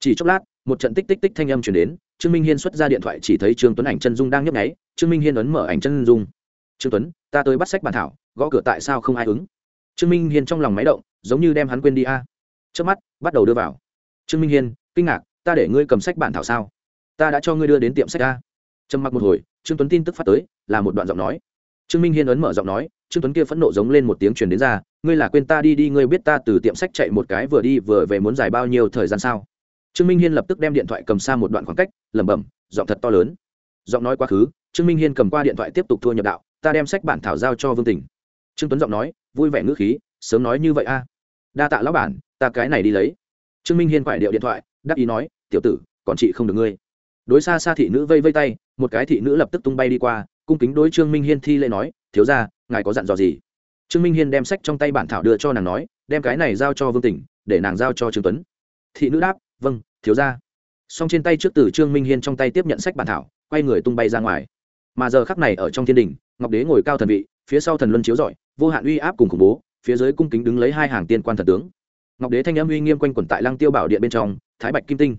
Chỉ chốc lát một trận tích tích tích thanh âm chuyển đến, trương minh hiên xuất ra điện thoại chỉ thấy trương tuấn ảnh chân dung đang nhấp nháy, trương minh hiên ấn mở ảnh chân dung. Trương tuấn, ta tới bắt sách bản thảo, gõ cửa tại sao không ai ứng? Trương minh hiên trong lòng máy động, giống như đem hắn quên đi a. Trước mắt, bắt đầu đưa vào. Trương minh hiên, kinh ngạc, ta để ngươi cầm sách bản thảo sao? Ta đã cho ngươi đưa đến tiệm sách a. Trầm mặc một hồi, trương tuấn tin tức phát tới, là một đoạn giọng nói. Trương minh hiên ấn mở giọng nói, trương tuấn kia phẫn nộ giống lên một tiếng truyền đến ra, ngươi là quên ta đi đi, ngươi biết ta từ tiệm sách chạy một cái vừa đi vừa về muốn dài bao nhiêu thời gian sao? Trương minh hiên lập tức đem điện thoại cầm xa một đoạn khoảng cách, lẩm bẩm, giọng thật to lớn. Giọng nói quá khứ, trương minh hiên cầm qua điện thoại tiếp tục thua nhập đạo, ta đem sách bản thảo giao cho vương tỉnh. Trương tuấn giọng nói, vui vẻ ngữ khí, sớm nói như vậy a. Đa tạ lão bản, ta cái này đi lấy. Trương minh hiên quải điệu điện thoại đáp ý nói, tiểu tử, còn chị không được ngươi. Đối xa xa thị nữ vây vây tay, một cái thị nữ lập tức tung bay đi qua, cung kính đối trương minh hiên thi lễ nói, thiếu ra ngài có dặn dò gì? Trương minh hiên đem sách trong tay bản thảo đưa cho nàng nói, đem cái này giao cho vương tỉnh, để nàng giao cho trương tuấn. Thị nữ đáp vâng thiếu ra. Song trên tay trước từ trương minh hiên trong tay tiếp nhận sách bản thảo, quay người tung bay ra ngoài. Mà giờ khắc này ở trong thiên đình, ngọc đế ngồi cao thần vị, phía sau thần luân chiếu rọi, vô hạn uy áp cùng khủng bố, phía dưới cung kính đứng lấy hai hàng tiên quan thần tướng. Ngọc đế thanh âm uy nghiêm quanh quẩn tại lăng tiêu bảo điện bên trong, thái bạch kim tinh.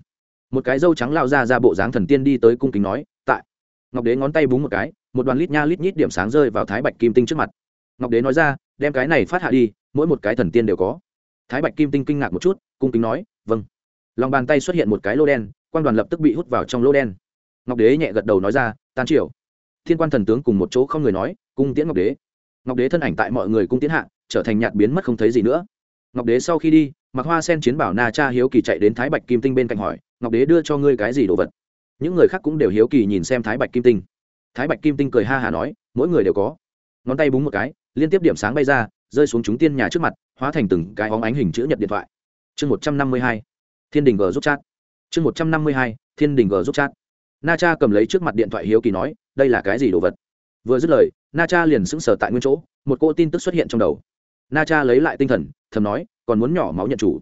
Một cái dâu trắng lao ra ra bộ dáng thần tiên đi tới cung kính nói, tại. Ngọc đế ngón tay búng một cái, một đoàn lít nha lít nhít điểm sáng rơi vào thái bạch kim tinh trước mặt. Ngọc đế nói ra, đem cái này phát hạ đi, mỗi một cái thần tiên đều có. Thái bạch kim tinh kinh ngạc một chút, cung kính nói vâng lòng bàn tay xuất hiện một cái lô đen quan đoàn lập tức bị hút vào trong lô đen. Ngọc đế nhẹ gật đầu nói ra tan triều. Thiên quan thần tướng cùng một chỗ không người nói, cung tiễn ngọc đế. Ngọc đế thân ảnh tại mọi người cung tiến hạ, trở thành nhạt biến mất không thấy gì nữa. Ngọc đế sau khi đi mặc hoa sen chiến bảo na cha hiếu kỳ chạy đến thái bạch kim tinh bên cạnh hỏi, ngọc đế đưa cho ngươi cái gì đồ vật? Những người khác cũng đều hiếu kỳ nhìn xem thái bạch kim tinh. Thái bạch kim tinh cười ha hả nói, mỗi người đều có. Ngón tay búng một cái, liên tiếp điểm sáng bay ra, rơi xuống chúng tiên nhà trước mặt, hóa thành từng cái hóng ánh hình chữ nhật điện thoại. Chương một trăm năm mươi hai thiên đình g giúp chat. Chương một trăm năm mươi hai, thiên đình g giúp chat. Na cha cầm lấy trước mặt điện thoại hiếu kỳ nói, đây là cái gì đồ vật? Vừa dứt lời, na cha liền sững sờ tại nguyên chỗ, một cô tin tức xuất hiện trong đầu. Na cha lấy lại tinh thần, thầm nói, còn muốn nhỏ máu nhận chủ.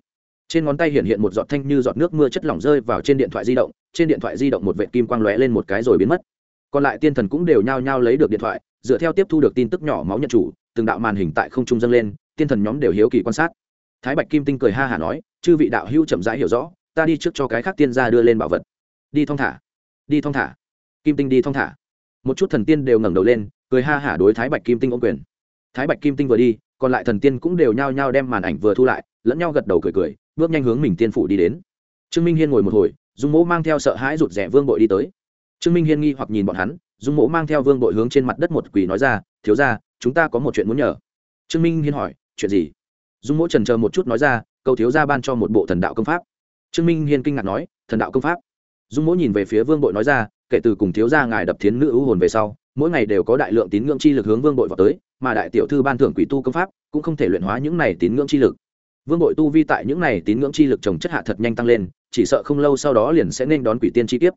Trên ngón tay hiện hiện một giọt thanh như giọt nước mưa chất lỏng rơi vào trên điện thoại di động, trên điện thoại di động một vệ kim quang lóe lên một cái rồi biến mất. Còn lại tiên thần cũng đều nhao nhao lấy được điện thoại, dựa theo tiếp thu được tin tức nhỏ máu nhận chủ, từng đạo màn hình tại không trung dâng lên, tiên thần nhóm đều hiếu kỳ quan sát. Thái bạch kim tinh cười ha hả nói chư vị đạo hữu chậm rãi hiểu rõ, ta đi trước cho cái khác tiên gia đưa lên bảo vật. Đi thong thả, đi thong thả. Kim tinh đi thong thả. Một chút thần tiên đều ngẩng đầu lên, cười ha hả đối thái bạch kim tinh ôm quyền. Thái bạch kim tinh vừa đi, còn lại thần tiên cũng đều nhao nhao đem màn ảnh vừa thu lại, lẫn nhau gật đầu cười cười, bước nhanh hướng mình tiên phủ đi đến. Trương minh hiên ngồi một hồi, dung mỗ mang theo sợ hãi rụt rẻ vương bội đi tới. Trương minh hiên nghi hoặc nhìn bọn hắn, dung mỗ mang theo vương bội hướng trên mặt đất một quỳ nói ra, thiếu ra chúng ta có một chuyện muốn nhờ. Trương minh hiên hỏi, chuyện gì? Dung mỗ trần chờ một chút nói ra cầu thiếu gia ban cho một bộ thần đạo công pháp. Trương minh hiên kinh ngạc nói, thần đạo công pháp? Dung mỗ nhìn về phía vương bội nói ra, kể từ cùng thiếu gia ngài đập thiến nữ ưu hồn về sau, mỗi ngày đều có đại lượng tín ngưỡng chi lực hướng vương bội vào tới, mà đại tiểu thư ban thưởng quỷ tu công pháp, cũng không thể luyện hóa những này tín ngưỡng chi lực. Vương bội tu vi tại những này tín ngưỡng chi lực trồng chất hạ thật nhanh tăng lên, chỉ sợ không lâu sau đó liền sẽ nên đón quỷ tiên chi kiếp.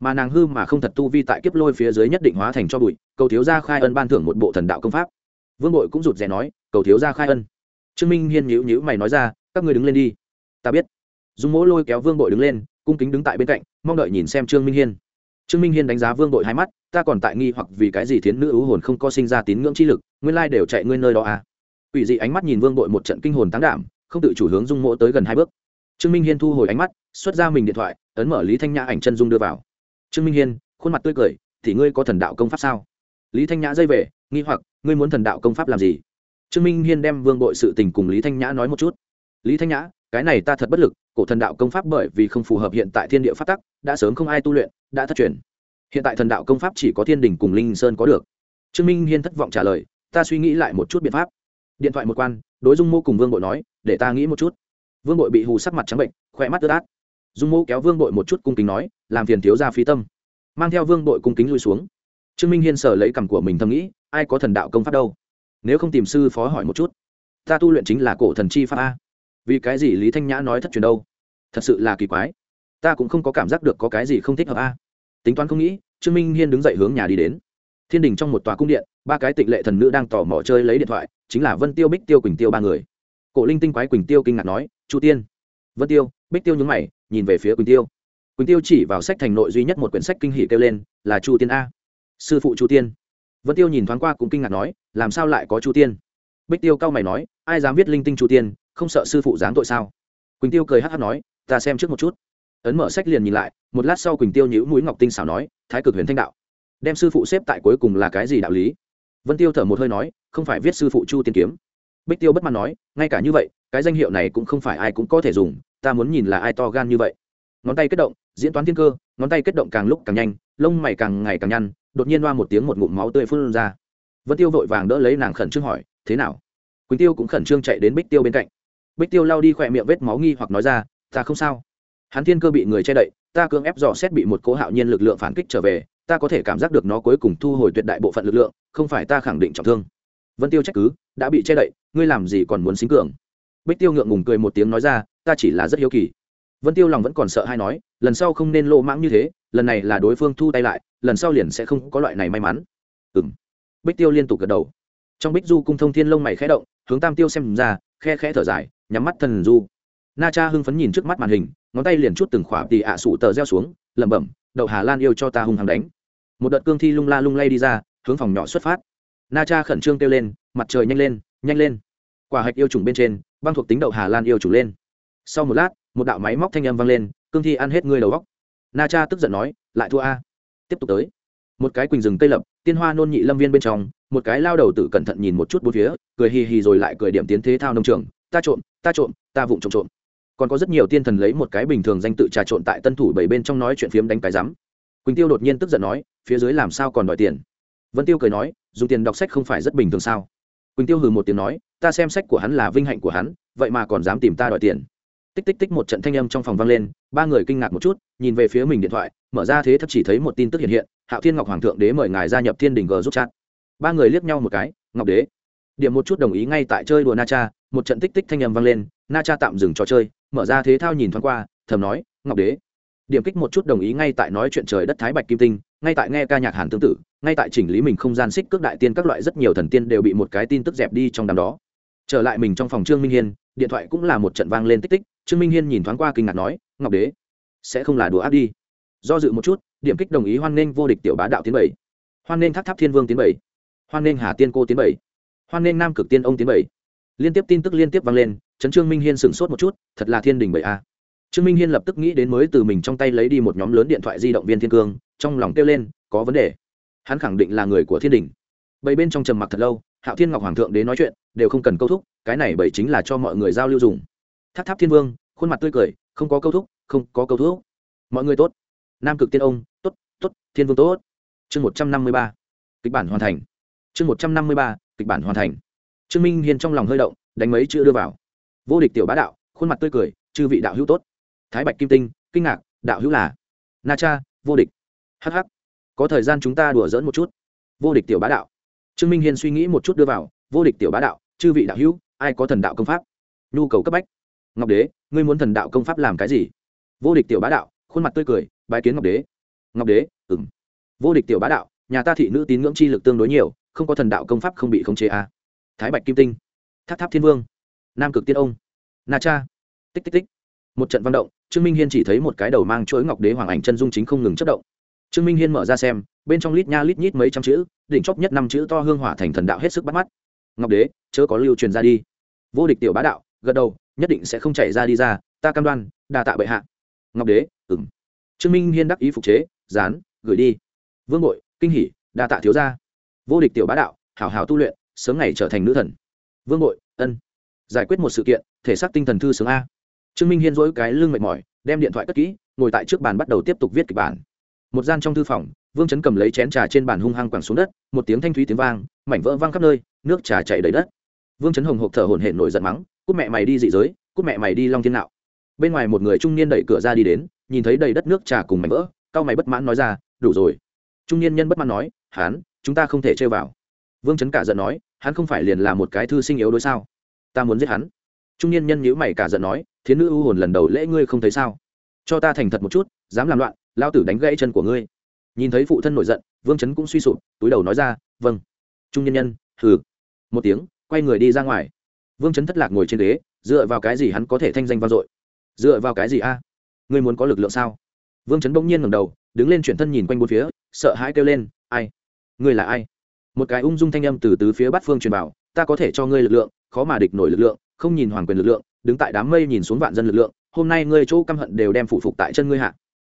Mà nàng hư mà không thật tu vi tại kiếp lôi phía dưới nhất định hóa thành cho bụi, cầu thiếu gia khai ân ban thưởng một bộ thần đạo công pháp. Vương bội cũng rụt rè nói, cầu thiếu gia khai ân. Trương minh hiên nhíu nhíu mày nói ra các người đứng lên đi. Ta biết. Dung mỗ lôi kéo vương bội đứng lên, cung kính đứng tại bên cạnh, mong đợi nhìn xem trương minh hiên. Trương minh hiên đánh giá vương bội hai mắt, ta còn tại nghi hoặc vì cái gì thiến nữ ưu hồn không có sinh ra tín ngưỡng chi lực, nguyên lai đều chạy ngươi nơi đó à? Ủy dị ánh mắt nhìn vương bội một trận kinh hồn tán đảm, không tự chủ hướng dung mỗ tới gần hai bước. Trương minh hiên thu hồi ánh mắt, xuất ra mình điện thoại, ấn mở lý thanh nhã ảnh chân dung đưa vào. Trương minh hiên, khuôn mặt tươi cười, thì ngươi có thần đạo công pháp sao? Lý thanh nhã dây về, nghi hoặc, ngươi muốn thần đạo công pháp làm gì? Trương minh hiên đem vương bội sự tình cùng lý thanh nhã nói một chút lý thanh nhã, cái này ta thật bất lực, cổ thần đạo công pháp bởi vì không phù hợp hiện tại thiên địa phát tắc, đã sớm không ai tu luyện, đã thất truyền. Hiện tại thần đạo công pháp chỉ có thiên đình cùng linh sơn có được. Trương minh hiên thất vọng trả lời, ta suy nghĩ lại một chút biện pháp. Điện thoại một quan, đối dung mô cùng vương bội nói, để ta nghĩ một chút. Vương bội bị hù sắc mặt trắng bệnh, khỏe mắt tơ át. Dung mô kéo vương bội một chút cung kính nói, làm phiền thiếu ra phí tâm. Mang theo vương bội cung kính lui xuống. Trương minh hiên sở lấy cằm của mình thầm nghĩ, ai có thần đạo công pháp đâu? Nếu không tìm sư phó hỏi một chút, ta tu luyện chính là cổ thần chi pháp a vì cái gì lý thanh nhã nói thất truyền đâu? Thật sự là kỳ quái. Ta cũng không có cảm giác được có cái gì không thích hợp a. Tính toán không nghĩ, trương minh hiên đứng dậy hướng nhà đi đến. Thiên đình trong một tòa cung điện, ba cái tịnh lệ thần nữ đang tò mò chơi lấy điện thoại, chính là vân tiêu, bích tiêu, quỳnh tiêu ba người. Cổ linh tinh quái quỳnh tiêu kinh ngạc nói, chu tiên. Vân tiêu, bích tiêu nhúng mày, nhìn về phía quỳnh tiêu. Quỳnh tiêu chỉ vào sách thành nội duy nhất một quyển sách kinh hỷ kêu lên, là chu tiên a. Sư phụ chu tiên. Vân tiêu nhìn thoáng qua cũng kinh ngạc nói, làm sao lại có chu tiên? Bích tiêu cao mày nói, ai dám viết linh tinh chu tiên? Không sợ sư phụ giáng tội sao? Quỳnh tiêu cười hát hát nói, ta xem trước một chút. Ấn mở sách liền nhìn lại, một lát sau quỳnh tiêu nhữ mũi ngọc tinh xảo nói, thái cực huyền thanh đạo, đem sư phụ xếp tại cuối cùng là cái gì đạo lý? Vân tiêu thở một hơi nói, không phải viết sư phụ chu tiên kiếm. Bích tiêu bất mãn nói, ngay cả như vậy, cái danh hiệu này cũng không phải ai cũng có thể dùng, ta muốn nhìn là ai to gan như vậy. Ngón tay kết động, diễn toán thiên cơ, ngón tay kết động càng lúc càng nhanh, lông mày càng ngày càng nhăn, đột nhiên loa một tiếng một ngụm máu tươi phun ra. Vân tiêu vội vàng đỡ lấy nàng khẩn trương hỏi, thế nào? Quỳnh tiêu cũng khẩn trương chạy đến bích tiêu bên cạnh bích tiêu lao đi khỏe miệng vết máu nghi hoặc nói ra, ta không sao. Hắn thiên cơ bị người che đậy, ta cưỡng ép dò xét bị một cố hạo nhiên lực lượng phản kích trở về, ta có thể cảm giác được nó cuối cùng thu hồi tuyệt đại bộ phận lực lượng, không phải ta khẳng định trọng thương. Vân tiêu trách cứ, đã bị che đậy, ngươi làm gì còn muốn xính cường? Bích tiêu ngượng ngùng cười một tiếng nói ra, ta chỉ là rất hiếu kỳ. Vân tiêu lòng vẫn còn sợ hay nói, lần sau không nên lô mãng như thế, lần này là đối phương thu tay lại, lần sau liền sẽ không có loại này may mắn. Ừ m bích tiêu liên tục gật đầu. Trong bích du cung thông thiên lông mày khẽ động hướng tam tiêu xem ra, khe khẽ thở dài, nhắm mắt thần du. Na cha hưng phấn nhìn trước mắt màn hình, ngón tay liền chút từng khỏa tì ạ à sụ tờ reo xuống, lẩm bẩm, đậu hà lan yêu cho ta hung hăng đánh. Một đợt cương thi lung la lung lay đi ra, hướng phòng nhỏ xuất phát. Na cha khẩn trương kêu lên, mặt trời nhanh lên nhanh lên. Quả hạch yêu trùng bên trên, băng thuộc tính đậu hà lan yêu trùng lên. Sau một lát, một đạo máy móc thanh âm vang lên, cương thi ăn hết ngươi đầu góc na cha tức giận nói, lại thua a. Tiếp tục tới một cái quỳnh rừng cây lập, tiên hoa nôn nhị lâm viên bên trong, một cái lao đầu tử cẩn thận nhìn một chút bốn phía, cười hì hì rồi lại cười điểm tiến thế thao nông trường, ta trộm ta trộm, ta vụng trộm trộm. Còn có rất nhiều tiên thần lấy một cái bình thường danh tự trà trộn tại tân thủ bảy bên trong nói chuyện phiếm đánh cái rắm. Quỳnh tiêu đột nhiên tức giận nói, phía dưới làm sao còn đòi tiền? Vân tiêu cười nói, dùng tiền đọc sách không phải rất bình thường sao? Quỳnh tiêu hừ một tiếng nói, ta xem sách của hắn là vinh hạnh của hắn, vậy mà còn dám tìm ta đòi tiền tích tích tích một trận thanh âm trong phòng vang lên, ba người kinh ngạc một chút, nhìn về phía mình điện thoại, mở ra thế thấp chỉ thấy một tin tức hiện hiện, hạo thiên ngọc hoàng thượng đế mời ngài gia nhập thiên đình g giúp chat. Ba người liếc nhau một cái, ngọc đế. Điểm một chút đồng ý ngay tại chơi đùa na cha, một trận tích tích thanh âm vang lên, na cha tạm dừng trò chơi, mở ra thế thao nhìn thoáng qua, thầm nói, ngọc đế. Điểm kích một chút đồng ý ngay tại nói chuyện trời đất thái bạch kim tinh, ngay tại nghe ca nhạc hàn tương tự ngay tại chỉnh lý mình không gian xích cước đại tiên các loại rất nhiều thần tiên đều bị một cái tin tức dẹp đi trong đám đó. Trở lại mình trong phòng trương minh hiên, điện thoại cũng là một trận vang lên tích tích trương minh hiên nhìn thoáng qua kinh ngạc nói, ngọc đế, sẽ không là đùa áp đi. Do dự một chút, điểm kích đồng ý hoan nghênh vô địch tiểu bá đạo tiến bảy. Hoan nghênh tháp tháp thiên vương tiến bảy. Hoan nghênh hà tiên cô tiến bảy. Hoan nghênh nam cực tiên ông tiến bảy. Liên tiếp tin tức liên tiếp vang lên, chấn trương minh hiên sửng sốt một chút, thật là thiên đình bảy a. Trương minh hiên lập tức nghĩ đến mới từ mình trong tay lấy đi một nhóm lớn điện thoại di động viên thiên cương, trong lòng kêu lên, có vấn đề. Hắn khẳng định là người của thiên đình. Bảy bên trong trầm mặc thật lâu, hạo thiên ngọc hoàng thượng đến nói chuyện, đều không cần câu thúc, cái này bảy chính là cho mọi người giao lưu dùng tháp tháp thiên vương, khuôn mặt tươi cười, không có câu thúc, không có câu thúc. Mọi người tốt. Nam cực tiên ông, tốt tốt, thiên vương tốt. Chương một trăm năm mươi ba. Kịch bản hoàn thành. Chương một trăm năm mươi ba, kịch bản hoàn thành. Trương minh hiên trong lòng hơi động, đánh mấy chữ đưa vào. Vô địch tiểu bá đạo, khuôn mặt tươi cười, chư vị đạo hữu tốt. Thái bạch kim tinh, kinh ngạc, đạo hữu là? Na cha, vô địch. Hh có thời gian chúng ta đùa dỡn một chút. Vô địch tiểu bá đạo. Trương minh hiên suy nghĩ một chút đưa vào. Vô địch tiểu bá đạo, chư vị đạo hữu, ai có thần đạo công pháp? Nhu cầu cấp bách ngọc đế, ngươi muốn thần đạo công pháp làm cái gì? Vô địch tiểu bá đạo, khuôn mặt tươi cười, bái kiến ngọc đế. Ngọc đế ừng vô địch tiểu bá đạo, nhà ta thị nữ tín ngưỡng chi lực tương đối nhiều, không có thần đạo công pháp không bị khống chế à. thái bạch kim tinh, tháp tháp thiên vương, nam cực tiên ông, na cha, tích tích tích. Một trận văn động, trương minh hiên chỉ thấy một cái đầu mang chuỗi ngọc đế hoàng ảnh chân dung chính không ngừng chất động. Trương minh hiên mở ra xem, bên trong lít nha lít nhít mấy trăm chữ, đỉnh chóp nhất năm chữ to hương hỏa thành thần đạo hết sức bắt mắt. Ngọc đế, chớ có lưu truyền ra đi. Vô địch tiểu bá đạo, gật đầu nhất định sẽ không chạy ra đi ra, ta cam đoan, đa tạ bệ hạ. Ngọc đế ừng trương minh hiên đắc ý phục chế, dán, gửi đi. Vương bội, kinh hỷ đa tạ thiếu gia. Vô địch tiểu bá đạo, hảo hảo tu luyện, sớm ngày trở thành nữ thần. Vương bội, ân. Giải quyết một sự kiện, thể xác tinh thần thư sướng a. Trương minh hiên dỗi cái lưng mệt mỏi, đem điện thoại cất kỹ, ngồi tại trước bàn bắt đầu tiếp tục viết kịch bản. Một gian trong thư phòng, vương chấn cầm lấy chén trà trên bàn hung hăng quẳng xuống đất, một tiếng thanh thúy tiếng vang, mảnh vỡ văng khắp nơi, nước trà chảy đầy đất. Vương chấn hồng hộp thở hổn hển nổi giận mắng cút mẹ mày đi dị giới, cút mẹ mày đi long thiên nạo. Bên ngoài một người trung niên đẩy cửa ra đi đến, nhìn thấy đầy đất nước trà cùng mảnh vỡ, cao mày bất mãn nói ra, đủ rồi. Trung niên nhân bất mãn nói, hán, chúng ta không thể chơi vào. Vương chấn cả giận nói, hắn không phải liền là một cái thư sinh yếu đối sao? Ta muốn giết hắn. Trung niên nhân nhữ mày cả giận nói, thiến nữ ưu hồn lần đầu lễ ngươi không thấy sao? Cho ta thành thật một chút, dám làm loạn, lao tử đánh gãy chân của ngươi. Nhìn thấy phụ thân nổi giận, vương chấn cũng suy sụp, túi đầu nói ra vâng. Trung nhân nhân, hừ. Một tiếng, quay người đi ra ngoài vương chấn thất lạc ngồi trên ghế, dựa vào cái gì hắn có thể thanh danh vang dội? Dựa vào cái gì a? Ngươi muốn có lực lượng sao? Vương chấn bỗng nhiên ngầm đầu, đứng lên chuyển thân nhìn quanh bốn phía, sợ hãi kêu lên, ai? Ngươi là ai? Một cái ung dung thanh âm từ tứ phía bát phương truyền bảo ta có thể cho ngươi lực lượng, khó mà địch nổi lực lượng, không nhìn hoàng quyền lực lượng, đứng tại đám mây nhìn xuống vạn dân lực lượng, hôm nay ngươi chỗ căm hận đều đem phụ phục tại chân ngươi hạ.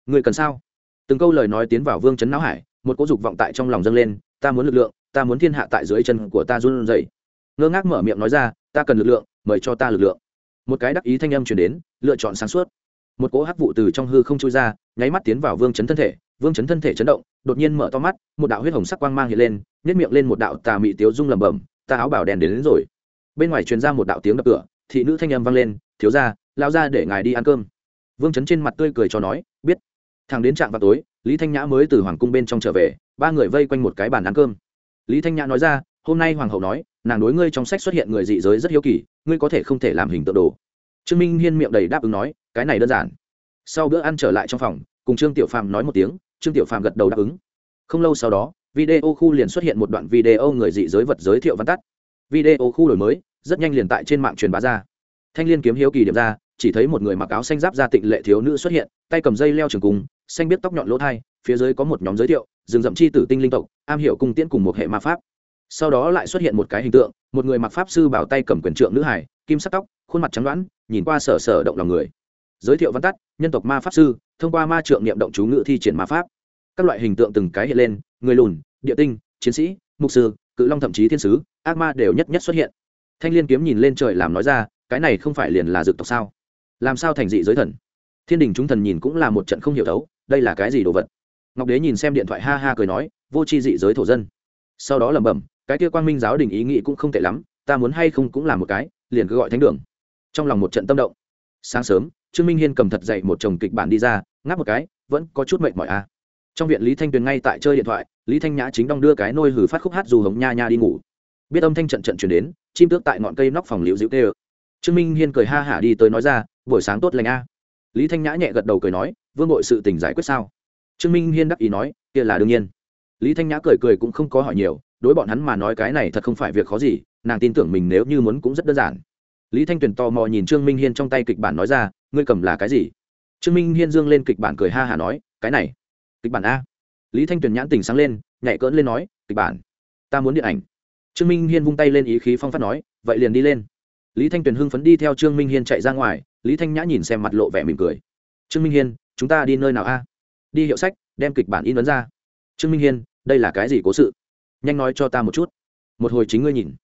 Ngươi cần sao? Từng câu lời nói tiến vào vương chấn não hải, một cỗ dục vọng tại trong lòng dâng lên, ta muốn lực lượng, ta muốn thiên hạ tại dưới chân của ta run rẩy ngơ ngác mở miệng nói ra ta cần lực lượng mời cho ta lực lượng. Một cái đắc ý thanh âm truyền đến lựa chọn sáng suốt. Một cỗ hắc vụ từ trong hư không trôi ra nháy mắt tiến vào vương chấn thân thể. Vương chấn thân thể chấn động đột nhiên mở to mắt một đạo huyết hồng sắc quang mang hiện lên nhét miệng lên một đạo tà mị tiếu dung lẩm bẩm ta áo bảo đèn đến, đến rồi. Bên ngoài truyền ra một đạo tiếng đập cửa thị nữ thanh âm vang lên thiếu ra lao ra để ngài đi ăn cơm. Vương chấn trên mặt tươi cười cho nói biết. Thằng đến trạm vào tối lý thanh nhã mới từ hoàng cung bên trong trở về ba người vây quanh một cái bàn ăn cơm. Lý thanh nhã nói ra hôm nay hoàng hậu nói nàng đối ngươi trong sách xuất hiện người dị giới rất hiếu kỳ, ngươi có thể không thể làm hình tượng đồ. Trương minh hiên miệng đầy đáp ứng nói, cái này đơn giản. Sau bữa ăn trở lại trong phòng, cùng trương tiểu phàm nói một tiếng, trương tiểu phàm gật đầu đáp ứng. Không lâu sau đó, video khu liền xuất hiện một đoạn video người dị giới vật giới thiệu văn tắt. Video khu đổi mới, rất nhanh liền tại trên mạng truyền bá ra. Thanh liên kiếm hiếu kỳ điểm ra, chỉ thấy một người mặc áo xanh giáp ra tịnh lệ thiếu nữ xuất hiện, tay cầm dây leo trường cung xanh biết tóc nhọn lỗ thai, phía dưới có một nhóm giới thiệu, rừng rậm chi tử tinh linh tộc, am hiểu cung tiễn cùng một hệ ma pháp sau đó lại xuất hiện một cái hình tượng, một người mặc pháp sư bảo tay cầm quyền trượng nữ hải kim sắc tóc, khuôn mặt trắng đoán nhìn qua sở sở động lòng người. Giới thiệu văn tắt, nhân tộc ma pháp sư, thông qua ma trượng niệm động chú ngự thi triển ma pháp. Các loại hình tượng từng cái hiện lên, người lùn, địa tinh, chiến sĩ, mục sư, cự long thậm chí thiên sứ, ác ma đều nhất nhất xuất hiện. Thanh liên kiếm nhìn lên trời làm nói ra, cái này không phải liền là dược tộc sao? Làm sao thành dị giới thần? Thiên đình chúng thần nhìn cũng là một trận không hiểu thấu, đây là cái gì đồ vật? Ngọc đế nhìn xem điện thoại ha ha cười nói, vô c h i dị giới thổ dân. Sau đó lẩm bẩm cái kia quang minh giáo đình ý nghĩ cũng không tệ lắm, ta muốn hay không cũng là một cái, liền cứ gọi thánh đường. Trong lòng một trận tâm động. Sáng sớm, trương minh hiên cầm thật dậy một chồng kịch bản đi ra, ngáp một cái, vẫn có chút mệt mỏi a à. trong viện lý thanh tuyền ngay tại chơi điện thoại, lý thanh nhã chính đong đưa cái nôi hử phát khúc hát dù hống nha nha đi ngủ. Biết âm thanh trận trận chuyển đến, chim tước tại ngọn cây nóc phòng liễu dịu tê ơ trương minh hiên cười ha hả đi tới nói ra, buổi sáng tốt lành a. Lý thanh nhã nhẹ gật đầu cười nói, vương nội sự tình giải quyết sao? Trương minh hiên đắc ý nói, kia là đương nhiên. Lý thanh nhã cười cười cũng không có hỏi nhiều đối bọn hắn mà nói cái này thật không phải việc khó gì, nàng tin tưởng mình nếu như muốn cũng rất đơn giản. Lý thanh tuyền tò mò nhìn trương minh hiên trong tay kịch bản nói ra, ngươi cầm là cái gì? Trương minh hiên dương lên kịch bản cười ha hả nói, cái này, kịch bản a. Lý thanh tuyền nhãn tình sáng lên, nhảy cỡn lên nói, kịch bản, ta muốn điện ảnh. Trương minh hiên vung tay lên ý khí phong phát nói, vậy liền đi lên. Lý thanh tuyền hưng phấn đi theo trương minh hiên chạy ra ngoài, lý thanh nhã nhìn xem mặt lộ vẻ mỉm cười. Trương minh hiên, chúng ta đi nơi nào a? Đi hiệu sách, đem kịch bản in ấn ra. Trương minh hiên, đây là cái gì cố sự? Nhanh nói cho ta một chút. Một hồi chính ngươi nhìn.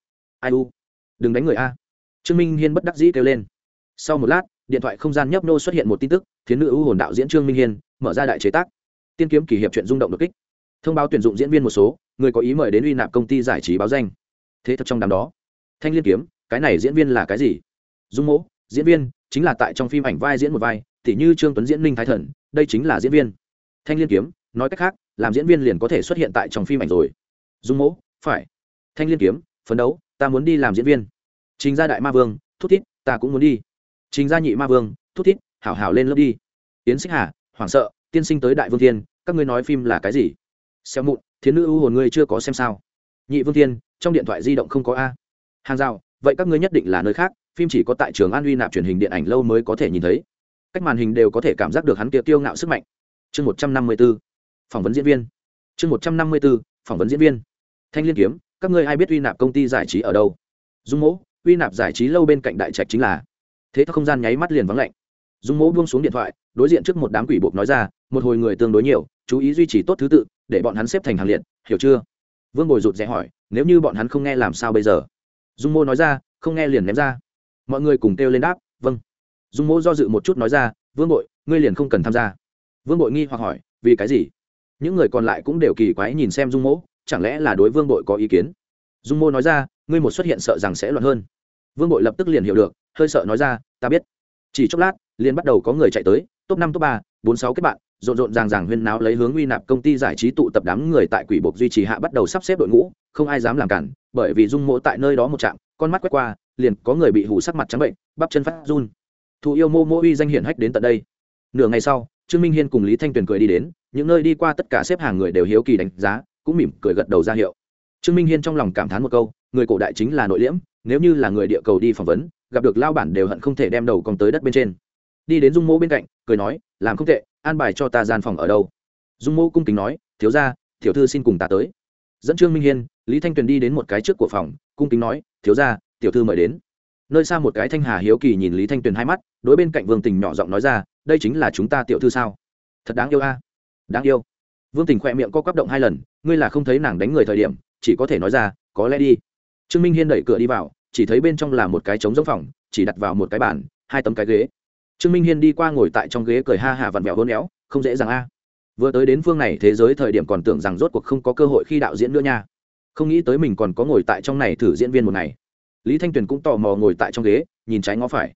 Ai u? Đừng đánh người a. Trương minh hiên bất đắc dĩ kêu lên. Sau một lát, điện thoại không gian nhấp nô xuất hiện một tin tức, thiến nữ ưu hồn đạo diễn trương minh hiên, mở ra đại chế tác. Tiên kiếm kỷ hiệp chuyện rung động đột kích. Thông báo tuyển dụng diễn viên một số, người có ý mời đến uy nạp công ty giải trí báo danh. Thế thật trong đám đó, thanh liên kiếm, cái này diễn viên là cái gì? Dung mỗ, diễn viên, chính là tại trong phim ảnh vai diễn một vai thì như trương tuấn diễn minh thái thần, đây chính là diễn viên. Thanh liên kiếm, nói cách khác, làm diễn viên liền có thể xuất hiện tại trong phim ảnh rồi dung mỗ, phải. Thanh liên kiếm, phấn đấu, ta muốn đi làm diễn viên. Trình gia đại ma vương, thút thít, ta cũng muốn đi. Trình gia nhị ma vương, thút thít, hảo hảo lên lớp đi. Yến xích hà, hoảng sợ, tiên sinh tới đại vương thiên, các ngươi nói phim là cái gì? Xeo mụn, thiến nữ ưu hồn ngươi chưa có xem sao? Nhị vương thiên, trong điện thoại di động không có a. Hàng rào, vậy các ngươi nhất định là nơi khác, phim chỉ có tại trường an uy nạp truyền hình điện ảnh lâu mới có thể nhìn thấy. Cách màn hình đều có thể cảm giác được hắn kia tiêu ngạo sức mạnh. Chương một trăm năm mươi b ố phỏng vấn diễn viên. Chương một trăm năm mươi b ố phỏng vấn diễn viên thanh liên kiếm, các ngươi ai biết uy nạp công ty giải trí ở đâu? Dung mỗ, uy nạp giải trí lâu bên cạnh đại trạch chính là. Thế theo không gian nháy mắt liền vắng lạnh. Dung mỗ buông xuống điện thoại, đối diện trước một đám quỷ buộc nói ra, một hồi người tương đối nhiều, chú ý duy trì tốt thứ tự, để bọn hắn xếp thành hàng liệt, hiểu chưa? Vương bồi rụt rẽ hỏi, nếu như bọn hắn không nghe làm sao bây giờ? Dung mô nói ra, không nghe liền ném ra. Mọi người cùng kêu lên đáp vâng. Dung mô do dự một chút nói ra, vương bội, ngươi liền không cần tham gia. Vương bội nghi hoặc hỏi, vì cái gì? Những người còn lại cũng đều kỳ quái nhìn xem dung mỗ chẳng lẽ là đối vương bội có ý kiến? Dung mô nói ra, ngươi một xuất hiện sợ rằng sẽ loạn hơn. Vương bội lập tức liền hiểu được, hơi sợ nói ra, ta biết. Chỉ chốc lát, liền bắt đầu có người chạy tới, top năm, top ba, bốn, sáu kết bạn, rộn rộn ràng ràng huyên náo lấy hướng uy nạp công ty giải trí tụ tập đám người tại quỷ buộc duy trì hạ bắt đầu sắp xếp đội ngũ, không ai dám làm cản, bởi vì dung mô tại nơi đó một trạm, con mắt quét qua, liền có người bị hủ sắc mặt trắng bệnh, bắp chân phát run. Thụ yêu mô mô uy danh hiển hách đến tận đây. Nửa ngày sau, trương minh hiên cùng lý thanh tuyền cười đi đến, những nơi đi qua tất cả xếp hàng người đều hiếu kỳ đánh giá cũng mỉm cười gật đầu ra hiệu. Trương minh hiên trong lòng cảm thán một câu, người cổ đại chính là nội liễm, nếu như là người địa cầu đi phỏng vấn, gặp được lao bản đều hận không thể đem đầu còn tới đất bên trên. Đi đến dung mô bên cạnh, cười nói, làm không tệ, an bài cho ta gian phòng ở đâu? Dung mô cung kính nói, thiếu ra tiểu thư xin cùng ta tới. Dẫn trương minh hiên, lý thanh tuyền đi đến một cái trước của phòng, cung kính nói, thiếu ra tiểu thư mời đến. Nơi xa một cái thanh hà hiếu kỳ nhìn lý thanh tuyền hai mắt, đối bên cạnh vương tình nhỏ giọng nói ra, đây chính là chúng ta tiểu thư sao? Thật đáng yêu a, đáng yêu vương tình khỏe miệng co quắp động hai lần, ngươi là không thấy nàng đánh người thời điểm, chỉ có thể nói ra, có lẽ đi. Trương minh hiên đẩy cửa đi vào, chỉ thấy bên trong là một cái trống giống phòng, chỉ đặt vào một cái bàn, hai tấm cái ghế. Trương minh hiên đi qua ngồi tại trong ghế cười ha hà vặn vẹo hôn éo, không dễ dàng a. Vừa tới đến phương này, thế giới thời điểm còn tưởng rằng rốt cuộc không có cơ hội khi đạo diễn nữa nha. Không nghĩ tới mình còn có ngồi tại trong này thử diễn viên một ngày. Lý thanh tuyền cũng tò mò ngồi tại trong ghế, nhìn trái ngó phải.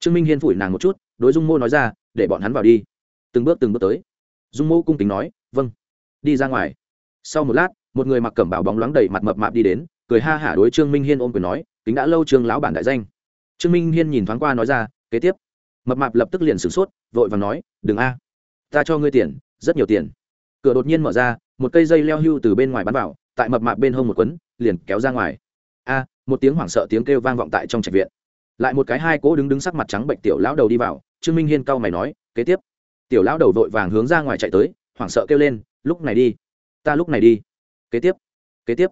Trương minh hiên phủi nàng một chút, đối dung mô nói ra, để bọn hắn vào đi. Từng bước từng bước tới. Dung mô cung kính nói vâng đi ra ngoài. Sau một lát, một người mặc cẩm bào bóng loáng đầy mặt mập mạp đi đến, cười ha hả đối trương minh hiên ôm quyền nói, kính đã lâu trương lão bản đại danh. Trương minh hiên nhìn thoáng qua nói ra, kế tiếp. Mập mạp lập tức liền sửng sốt, vội và nói, đừng a, ta cho ngươi tiền, rất nhiều tiền. Cửa đột nhiên mở ra, một cây dây leo hưu từ bên ngoài bắn vào, tại mập mạp bên hông một quấn, liền kéo ra ngoài. A, một tiếng hoảng sợ tiếng kêu vang vọng tại trong trạch viện. Lại một cái hai cỗ đứng đứng sắc mặt trắng bệnh tiểu lão đầu đi vào, trương minh hiên cau mày nói, kế tiếp. Tiểu lão đầu vội vàng hướng ra ngoài chạy tới, hoảng sợ kêu lên lúc này đi, ta lúc này đi. Kế tiếp kế tiếp.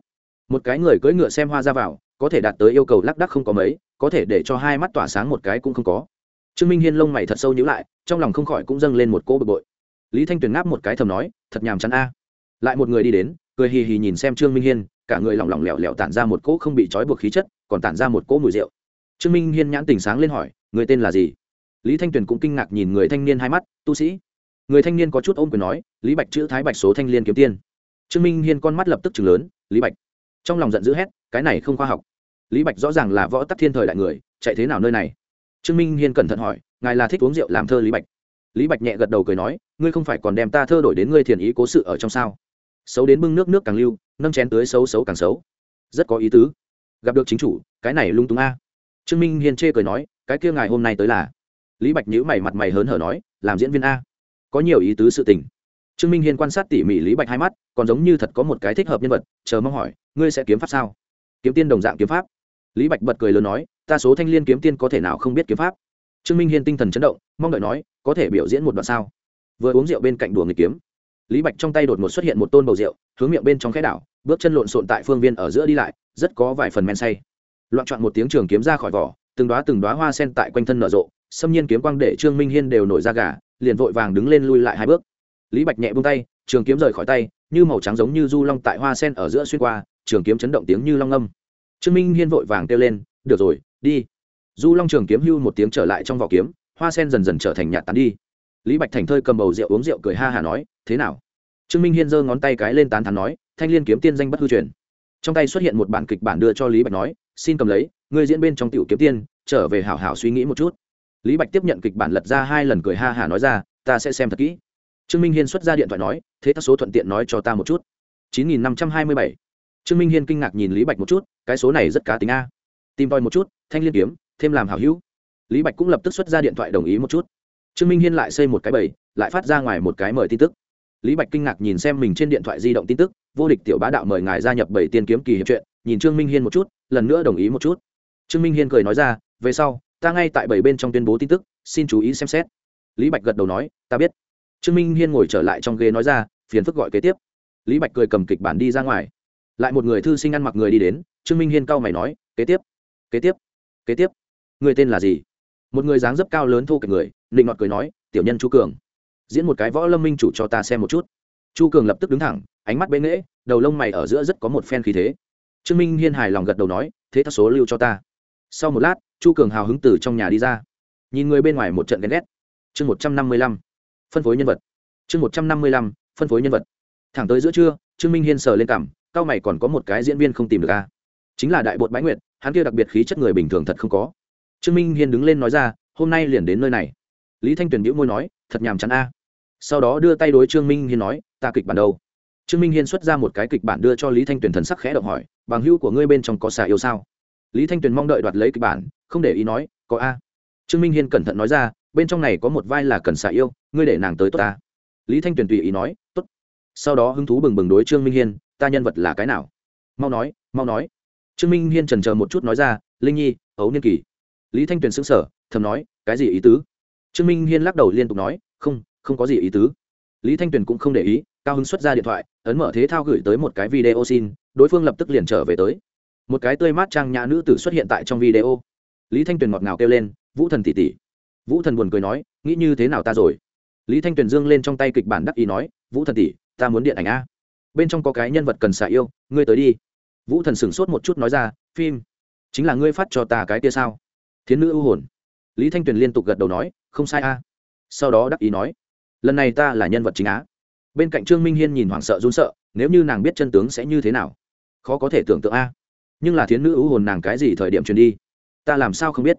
Một cái người cưỡi ngựa xem hoa ra vào, có thể đạt tới yêu cầu lác đắc không có mấy, có thể để cho hai mắt tỏa sáng một cái cũng không có. Trương minh hiên lông mày thật sâu nhữ lại, trong lòng không khỏi cũng dâng lên một cỗ bực bội. Lý thanh tuyền ngáp một cái thầm nói, thật nhàm chán a. Lại một người đi đến, cười hì hì nhìn xem trương minh hiên, cả người lỏng lỏng lẻo lẻo tản ra một cỗ không bị trói buộc khí chất, còn tản ra một cỗ mùi rượu. Trương minh hiên nhãn tình sáng lên hỏi, người tên là gì? Lý thanh tuyền cũng kinh ngạc nhìn người thanh niên hai mắt, tu sĩ người thanh niên có chút ôm quyền nói, lý bạch chữ thái bạch số thanh liên kiếm tiên. Trương minh hiên con mắt lập tức chừng lớn, lý bạch. Trong lòng giận dữ hét, cái này không khoa học. Lý bạch rõ ràng là võ tắc thiên thời đại người, chạy thế nào nơi này? Trương minh hiên cẩn thận hỏi, ngài là thích uống rượu làm thơ lý bạch? Lý bạch nhẹ gật đầu cười nói, ngươi không phải còn đem ta thơ đổi đến ngươi thiền ý cố sự ở trong sao? Xấu đến bưng nước nước càng lưu, nâng chén tới xấu xấu càng xấu. Rất có ý tứ. Gặp được chính chủ, cái này lung túng a. Trương minh hiên chê cười nói, cái kia ngài hôm nay tới là? Lý bạch nhữ mày mặt mày hớn hở nói, làm diễn viên a có nhiều ý tứ sự tình. Trương minh hiên quan sát tỉ mỉ lý bạch hai mắt, còn giống như thật có một cái thích hợp nhân vật, chờ mong hỏi, ngươi sẽ kiếm pháp sao? Kiếm tiên đồng dạng kiếm pháp. Lý bạch bật cười lớn nói, ta số thanh l i ê n kiếm tiên có thể nào không biết kiếm pháp? Trương minh hiên tinh thần chấn động, mong đợi nói, có thể biểu diễn một đoạn sao? Vừa uống rượu bên cạnh đùa người kiếm, lý bạch trong tay đột ngột xuất hiện một tôn bầu rượu, hướng miệng bên trong khẽ đảo, bước chân lộn xộn tại phương viên ở giữa đi lại, rất có vài phần men say. Loạn trọn một tiếng trường kiếm ra khỏi vỏ, từng đoá từng đoá hoa sen tại quanh thân nở rộ, xâm nhiên kiếm quang để trương minh hiên đều nổi ra gà liền vội vàng đứng lên lui lại hai bước. Lý bạch nhẹ buông tay, trường kiếm rời khỏi tay, như màu trắng giống như du long tại hoa sen ở giữa xuyên qua, trường kiếm chấn động tiếng như long âm. Trương minh hiên vội vàng kêu lên, được rồi, đi. Du long trường kiếm hưu một tiếng trở lại trong vỏ kiếm, hoa sen dần dần trở thành nhạt tán đi. Lý bạch thành thơi cầm bầu rượu uống rượu cười ha hả nói, thế nào? Trương minh hiên giơ ngón tay cái lên tán thắn nói, thanh liên kiếm tiên danh bất hư truyền. Trong tay xuất hiện một bản kịch bản đưa cho lý bạch nói, xin cầm lấy người diễn bên trong tiểu kiếm tiên, trở về hảo hảo suy nghĩ một chút lý bạch tiếp nhận kịch bản lật ra hai lần cười ha hả nói ra, ta sẽ xem thật kỹ. Trương minh hiên xuất ra điện thoại nói, thế các số thuận tiện nói cho ta một chút. chín nghìn năm trăm hai mươi bảy. Trương minh hiên kinh ngạc nhìn lý bạch một chút, cái số này rất cá tính a. Tìm tòi một chút, thanh liên kiếm, thêm làm hảo hữu. Lý bạch cũng lập tức xuất ra điện thoại đồng ý một chút. Trương minh hiên lại xây một cái bầy, lại phát ra ngoài một cái mời tin tức. Lý bạch kinh ngạc nhìn xem mình trên điện thoại di động tin tức, vô địch tiểu bá đạo mời ngài gia nhập bảy tiên kiếm kỳ hiệp chuyện, nhìn trương minh hiên một chút, lần nữa đồng ý một chút. Trương minh hiên cười nói ra, về sau ta ngay tại bảy bên trong tuyên bố tin tức, xin chú ý xem xét. Lý bạch gật đầu nói, ta biết. Trương minh hiên ngồi trở lại trong ghế nói ra, phiền phức gọi kế tiếp. Lý bạch cười cầm kịch bản đi ra ngoài. Lại một người thư sinh ăn mặc người đi đến, trương minh hiên cau mày nói, kế tiếp kế tiếp kế tiếp, người tên là gì? Một người dáng dấp cao lớn thô kệch người định ngọt cười nói, tiểu nhân chu cường. Diễn một cái võ lâm minh chủ cho ta xem một chút. Chu cường lập tức đứng thẳng, ánh mắt bế nghễ, đầu lông mày ở giữa rất có một phen khí thế. Trương minh hiên hài lòng gật đầu nói, thế ta số lưu cho ta. Sau một lát chu cường hào hứng từ trong nhà đi ra. Nhìn người bên ngoài một trận ghen ghét. Chương một trăm năm mươi lăm, phân phối nhân vật. Chương một trăm năm mươi lăm, phân phối nhân vật. Thẳng tới giữa trưa, trương minh hiên sờ lên cảm, cao mày còn có một cái diễn viên không tìm được a. Chính là đại bột bãi nguyệt, hắn kia đặc biệt khí chất người bình thường thật không có. Trương minh hiên đứng lên nói ra, hôm nay liền đến nơi này. Lý thanh tuyền đĩu môi nói, thật nhàm chán a. Sau đó đưa tay đối trương minh hiên nói, ta kịch bản đâu? Trương minh hiên xuất ra một cái kịch bản đưa cho lý thanh tuyền thần sắc khẽ động hỏi, bằng hữu của ngươi bên trong có xà yêu sao? Lý thanh tuyền mong đợi đoạt lấy kịch bản, không để ý nói, có a. Trương minh hiên cẩn thận nói ra, bên trong này có một vai là cần xà yêu, ngươi để nàng tới tốt ta. Lý thanh tuyền tùy ý nói, tốt. Sau đó hứng thú bừng bừng đối trương minh hiên, ta nhân vật là cái nào? Mau nói mau nói. Trương minh hiên trần chờ một chút nói ra, linh nhi, ấu niên kỳ. Lý thanh tuyền xứng sở thầm nói, cái gì ý tứ? Trương minh hiên lắc đầu liên tục nói, không không có gì ý tứ. Lý thanh tuyền cũng không để ý, cao hứng xuất ra điện thoại, ấn mở thế thao gửi tới một cái video xin, đối phương lập tức liền trở về tới một cái tươi mát trang nhã nữ tử xuất hiện tại trong video. Lý thanh tuyền ngọt ngào kêu lên, vũ thần tỷ tỷ. Vũ thần buồn cười nói, nghĩ như thế nào ta rồi? Lý thanh tuyền dương lên trong tay kịch bản đắc ý nói, vũ thần tỷ, ta muốn điện ảnh a. Bên trong có cái nhân vật cần xả yêu, ngươi tới đi. Vũ thần sửng sốt một chút nói ra, phim, chính là ngươi phát cho ta cái kia sao? Thiến nữ ưu hồn. Lý thanh tuyền liên tục gật đầu nói, không sai a. Sau đó đắc ý nói, lần này ta là nhân vật chính á. Bên cạnh trương minh hiên nhìn hoảng sợ run sợ, nếu như nàng biết chân tướng sẽ như thế nào? Khó có thể tưởng tượng a nhưng là thiến nữ ưu hồn nàng cái gì thời điểm truyền đi? Ta làm sao không biết?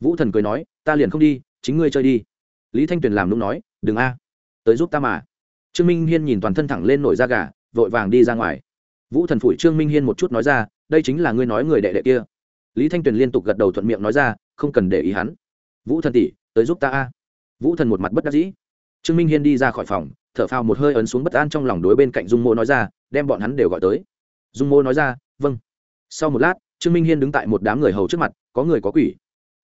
Vũ thần cười nói, ta liền không đi, chính ngươi chơi đi. Lý thanh tuyền làm lúc nói, đừng a, tới giúp ta mà. Trương minh hiên nhìn toàn thân thẳng lên nổi da gà, vội vàng đi ra ngoài. Vũ thần phủi trương minh hiên một chút nói ra, đây chính là ngươi nói người đệ đệ kia. Lý thanh tuyền liên tục gật đầu thuận miệng nói ra, không cần để ý hắn. Vũ thần tỷ, tới giúp ta a. Vũ thần một mặt bất đắc dĩ. Trương minh hiên đi ra khỏi phòng, thở phào một hơi ấn xuống bất an trong lòng đối bên cạnh dung mô nói ra, đem bọn hắn đều gọi tới. Dung mô nói ra vâng sau một lát, trương minh hiên đứng tại một đám người hầu trước mặt, có người có quỷ.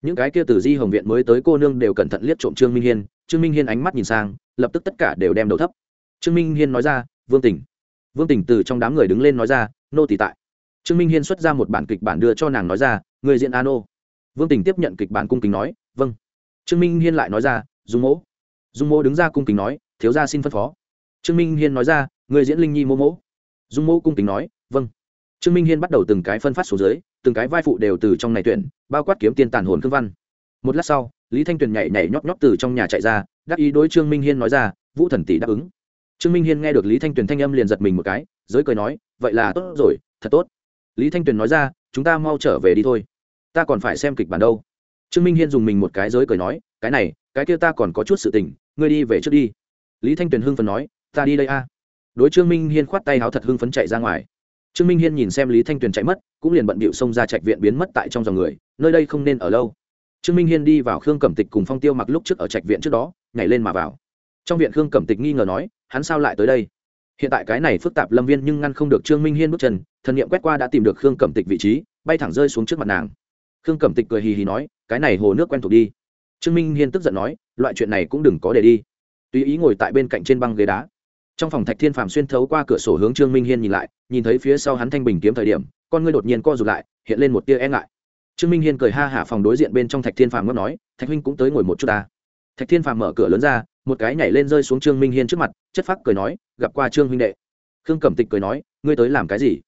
Những cái kia từ di hồng viện mới tới cô nương đều cẩn thận liếc trộm trương minh hiên, trương minh hiên ánh mắt nhìn sang, lập tức tất cả đều đem đầu thấp. Trương minh hiên nói ra, vương tình vương tình từ trong đám người đứng lên nói ra, nô tỷ tại. Trương minh hiên xuất ra một bản kịch bản đưa cho nàng nói ra, người diện a nô vương tình tiếp nhận kịch bản cung kính nói vâng. Trương minh hiên lại nói ra, dung mỗ. Dung mỗ đứng ra cung kính nói, thiếu gia xin phân phó. Trương minh hiên nói ra, người diễn linh nhi mô mỗ. Dung mỗ cung kính nói vâng trương minh hiên bắt đầu từng cái phân phát số dưới, từng cái vai phụ đều từ trong này tuyển, bao quát kiếm tiền tàn hồn khương văn. Một lát sau, lý thanh tuyền nhảy nhảy nhóp nhóp từ trong nhà chạy ra, đắc ý đối trương minh hiên nói ra, vũ thần tỷ đáp ứng. Trương minh hiên nghe được lý thanh tuyền thanh âm liền giật mình một cái, giới cười nói, vậy là tốt rồi, thật tốt. Lý thanh tuyền nói ra, chúng ta mau trở về đi thôi. Ta còn phải xem kịch bản đâu. Trương minh hiên dùng mình một cái giới cười nói, cái này, cái kia ta còn có chút sự tình, ngươi đi về trước đi. Lý thanh tuyền hưng phấn nói, ta đi đây a. Đối trương minh hiên khoát tay háo thật hưng phấn chạy ra ngoài trương minh hiên nhìn xem lý thanh tuyền chạy mất, cũng liền bận bịu xông ra trạch viện biến mất tại trong dòng người, nơi đây không nên ở lâu. Trương minh hiên đi vào khương cẩm tịch cùng phong tiêu mặc lúc trước ở trạch viện trước đó, nhảy lên mà vào. Trong viện khương cẩm tịch nghi ngờ nói, hắn sao lại tới đây? Hiện tại cái này phức tạp lâm viên nhưng ngăn không được trương minh hiên bước chân, thần n i ệ m quét qua đã tìm được khương cẩm tịch vị trí, bay thẳng rơi xuống trước mặt nàng. Khương cẩm tịch cười hì hì nói, cái này hồ nước quen thuộc đi. Trương minh hiên tức giận nói, loại chuyện này cũng đừng có để đi. Tùy ý ngồi tại bên cạnh trên băng ghế đá trong phòng thạch thiên phàm xuyên thấu qua cửa sổ hướng trương minh hiên nhìn lại, nhìn thấy phía sau hắn thanh bình kiếm thời điểm, con ngươi đột nhiên co rụt lại, hiện lên một tia e ngại. Trương minh hiên cười ha hả phòng đối diện bên trong thạch thiên phàm ngất nói, thạch huynh cũng tới ngồi một chút ta. Thạch thiên phàm mở cửa lớn ra, một cái nhảy lên rơi xuống trương minh hiên trước mặt, chất phác cười nói, gặp qua trương huynh đệ. Khương cẩm tịch cười nói, ngươi tới làm cái gì?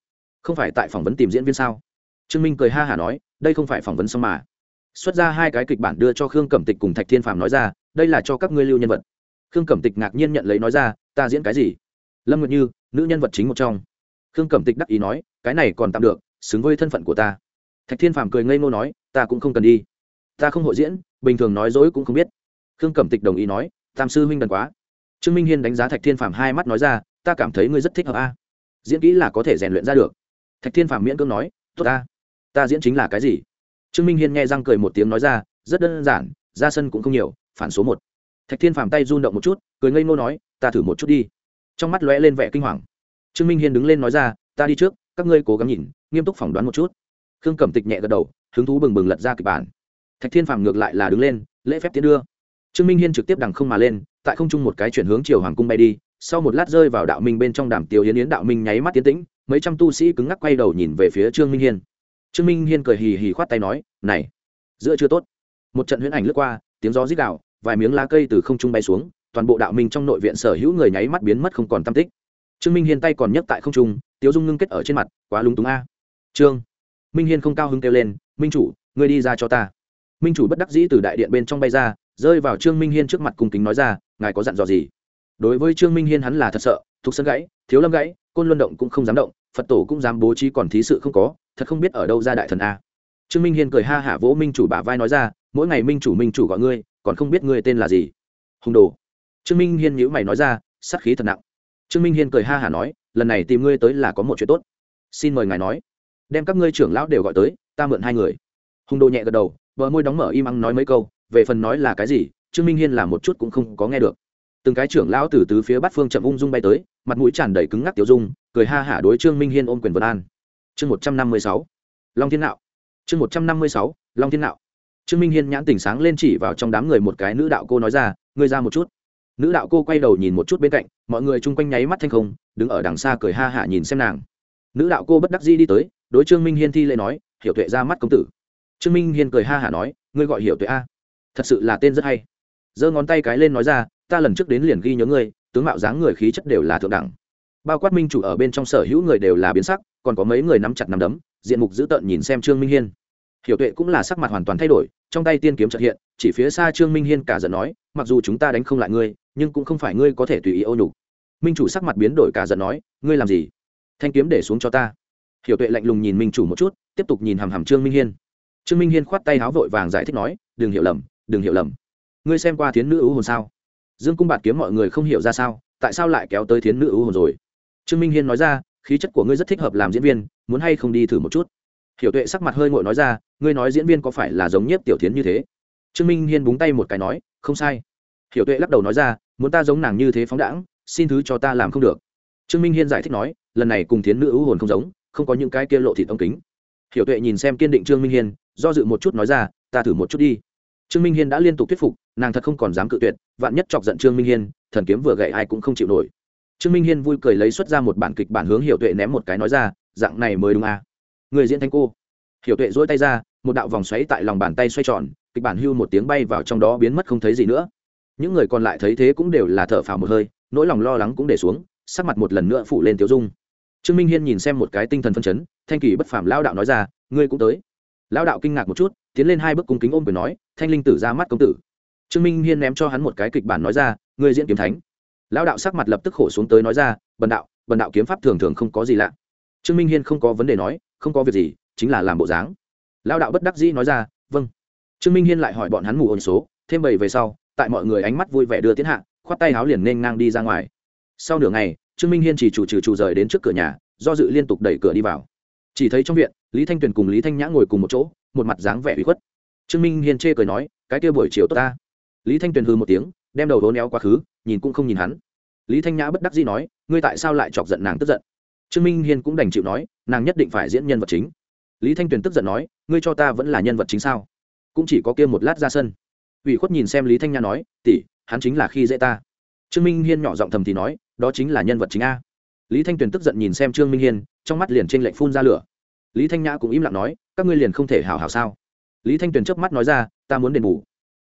Không phải tại phỏng vấn tìm diễn viên sao? Trương minh cười ha hả nói, đây không phải phỏng vấn xong mà. Xuất ra hai cái kịch bản đưa cho khương cẩm tịch cùng thạch thiên phàm nói ra, đây là cho các ngươi lưu nhân vật khương cẩm tịch ngạc nhiên nhận lấy nói ra, ta diễn cái gì? Lâm nguyệt như, nữ nhân vật chính một trong. Khương cẩm tịch đắc ý nói, cái này còn tạm được, xứng với thân phận của ta. Thạch thiên phàm cười ngây ngô nói, ta cũng không cần đi. Ta không hội diễn, bình thường nói dối cũng không biết. Khương cẩm tịch đồng ý nói, tam sư huynh đần quá. Trương minh hiên đánh giá thạch thiên phàm hai mắt nói ra, ta cảm thấy ngươi rất thích hợp a. Diễn kỹ là có thể rèn luyện ra được. Thạch thiên phàm miễn cưỡng nói, tốt ta. Ta diễn chính là cái gì? Trương minh hiên nghe răng cười một tiếng nói ra, rất đơn giản, ra sân cũng không nhiều, phản số một thạch thiên phàm tay run động một chút, cười ngây ngô nói, ta thử một chút đi. Trong mắt lóe lên vẻ kinh hoàng. Trương minh hiên đứng lên nói ra, ta đi trước, các ngươi cố gắng nhìn, nghiêm túc phỏng đoán một chút. Khương cẩm tịch nhẹ gật đầu, hứng thú bừng bừng lật ra kịch bản. Thạch thiên phàm ngược lại là đứng lên, lễ phép tiến đưa. Trương minh hiên trực tiếp đằng không mà lên, tại không trung một cái chuyển hướng chiều hoàng cung bay đi, sau một lát rơi vào đạo minh bên trong đàm tiêu yến yến đạo minh nháy mắt tiến tĩnh, mấy trăm tu sĩ cứng ngắc quay đầu nhìn về phía trương minh hiên. Trương minh hiên cười hì hì khoát tay nói, này, giữa chưa tốt. Một trận huyễn ảnh lướt qua, tiếng gió rít đạo vài miếng lá cây từ không trung bay xuống, toàn bộ đạo minh trong nội viện sở hữu người nháy mắt biến mất không còn tam tích. Trương minh hiên tay còn nhấc tại không trung, tiếu dung ngưng kết ở trên mặt, quá lúng túng a. Trương minh hiên không cao hứng kêu lên, minh chủ, ngươi đi ra cho ta. Minh chủ bất đắc dĩ từ đại điện bên trong bay ra, rơi vào trương minh hiên trước mặt cùng kính nói ra, ngài có dặn dò gì? Đối với trương minh hiên hắn là thật sợ, thuộc sân gãy, thiếu lâm gãy, côn luân động cũng không dám động, phật tổ cũng dám bố trí còn thí sự không có, thật không biết ở đâu ra đại thần a. Trương minh hiên cười ha hả vỗ minh chủ bả vai nói ra, mỗi ngày minh chủ minh chủ gọi ngươi còn không biết ngươi tên là gì. Hùng đồ. Trương minh hiên nhữ mày nói ra, sát khí thật nặng. Trương minh hiên cười ha hả nói, lần này tìm ngươi tới là có một chuyện tốt. Xin mời ngài nói. Đem các ngươi trưởng lão đều gọi tới, ta mượn hai người. Hùng đồ nhẹ gật đầu vợ môi đóng mở im ắng nói mấy câu, về phần nói là cái gì, trương minh hiên làm một chút cũng không có nghe được. Từng cái trưởng lão từ tứ phía bát phương chậm ung dung bay tới, mặt mũi tràn đầy cứng ngắc tiểu dung, cười ha hả đối trương minh hiên ôm quyền vân an. Chương một trăm năm mươi sáu. Long thiên nạo. Chương một trăm năm mươi sáu. Long thiên nạo trương minh hiên nhãn tỉnh sáng lên chỉ vào trong đám người một cái nữ đạo cô nói ra, ngươi ra một chút. Nữ đạo cô quay đầu nhìn một chút bên cạnh, mọi người chung quanh nháy mắt thanh không, đứng ở đằng xa cười ha hả nhìn xem nàng. Nữ đạo cô bất đắc dĩ đi tới, đối trương minh hiên thi lễ nói, hiểu tuệ ra mắt công tử. Trương minh hiên cười ha hả nói, ngươi gọi hiểu tuệ a? Thật sự là tên rất hay. Giơ ngón tay cái lên nói ra, ta lần trước đến liền ghi nhớ ngươi, tướng mạo dáng người khí chất đều là thượng đẳng. Bao quát minh chủ ở bên trong sở hữu người đều là biến sắc, còn có mấy người nắm chặt nắm đấm, diện mục dữ tợn nhìn xem trương minh hiên. Hiểu tuệ cũng là sắc mặt hoàn toàn thay đổi trong tay tiên kiếm trợ hiện, chỉ phía xa trương minh hiên cả giận nói, mặc dù chúng ta đánh không lại ngươi, nhưng cũng không phải ngươi có thể tùy ý ô nhục. Minh chủ sắc mặt biến đổi cả giận nói, ngươi làm gì? Thanh kiếm để xuống cho ta. Hiểu tuệ lạnh lùng nhìn minh chủ một chút, tiếp tục nhìn hàm hàm trương minh hiên. Trương minh hiên khoát tay háo vội vàng giải thích nói, đừng hiểu lầm, đừng hiểu lầm. Ngươi xem qua thiến nữ ưu hồn sao? Dương cung bạt kiếm mọi người không hiểu ra sao, tại sao lại kéo tới thiến nữ ưu hồn rồi? Trương minh hiên nói ra, khí chất của ngươi rất thích hợp làm diễn viên, muốn hay không đi thử một chút? Hiểu tuệ sắc mặt hơi ngội nói ra, ngươi nói diễn viên có phải là giống nhiếp tiểu thiến như thế? Trương minh hiên búng tay một cái nói, không sai. Hiểu tuệ lắc đầu nói ra, muốn ta giống nàng như thế phóng đãng, xin thứ cho ta làm không được. Trương minh hiên giải thích nói, lần này cùng thiến nữ ưu hồn không giống, không có những cái kia lộ thịt ống kính. Hiểu tuệ nhìn xem kiên định trương minh hiên, do dự một chút nói ra, ta thử một chút đi. Trương minh hiên đã liên tục thuyết phục, nàng thật không còn dám cự tuyệt, vạn nhất chọc giận trương minh hiên, thần kiếm vừa gậy ai cũng không chịu nổi. Trương minh hiên vui cười lấy xuất ra một bản kịch bản hướng hiểu tuệ ném một cái nói ra, dạng này mới đúng à người diễn thanh cô. Hiểu tuệ dỗi tay ra, một đạo vòng xoáy tại lòng bàn tay xoay tròn, kịch bản hưu một tiếng bay vào trong đó biến mất không thấy gì nữa. Những người còn lại thấy thế cũng đều là thở phào một hơi, nỗi lòng lo lắng cũng để xuống, sắc mặt một lần nữa phụ lên tiểu dung. Trương minh hiên nhìn xem một cái tinh thần phân chấn, thanh kỳ bất phàm lao đạo nói ra, ngươi cũng tới. Lao đạo kinh ngạc một chút, tiến lên hai bước cung kính ôm quyền nói, thanh linh tử ra mắt công tử. Trương minh hiên ném cho hắn một cái kịch bản nói ra, ngươi diễn kiếm thánh. Lao đạo sắc mặt lập tức khổ xuống tới nói ra, bần đạo bần đạo kiếm pháp thường thường không có gì lạ. Trương minh hiên không có vấn đề nói không có việc gì, chính là làm bộ dáng. Lao đạo bất đắc dĩ nói ra vâng. Trương minh hiên lại hỏi bọn hắn mù ồn số, thêm bảy về sau, tại mọi người ánh mắt vui vẻ đưa tiến hạ, khoát tay háo liền nên ngang đi ra ngoài. Sau nửa ngày, trương minh hiên chỉ chủ trừ trù rời đến trước cửa nhà, do dự liên tục đẩy cửa đi vào. Chỉ thấy trong viện, lý thanh tuyền cùng lý thanh nhã ngồi cùng một chỗ, một mặt dáng vẻ uy khuất. Trương minh hiên chê cười nói, cái kia buổi chiều tốt ta. Lý thanh tuyền hư một tiếng, đem đầu đố néo quá khứ, nhìn cũng không nhìn hắn. Lý thanh nhã bất đắc dĩ nói, ngươi tại sao lại chọc giận nàng tức giận? Trương minh hiên cũng đành chịu nói, nàng nhất định phải diễn nhân vật chính. Lý thanh tuyền tức giận nói, ngươi cho ta vẫn là nhân vật chính sao? Cũng chỉ có kia một lát ra sân. Ủy khuất nhìn xem lý thanh nhã nói, tỷ, hắn chính là khi dễ ta. Trương minh hiên nhỏ giọng thầm thì nói, đó chính là nhân vật chính a. Lý thanh tuyền tức giận nhìn xem trương minh hiên, trong mắt liền t r ê n lệnh phun ra lửa. Lý thanh nhã cũng im lặng nói, các ngươi liền không thể hào hào sao? Lý thanh tuyền chớp mắt nói ra, ta muốn đền bù.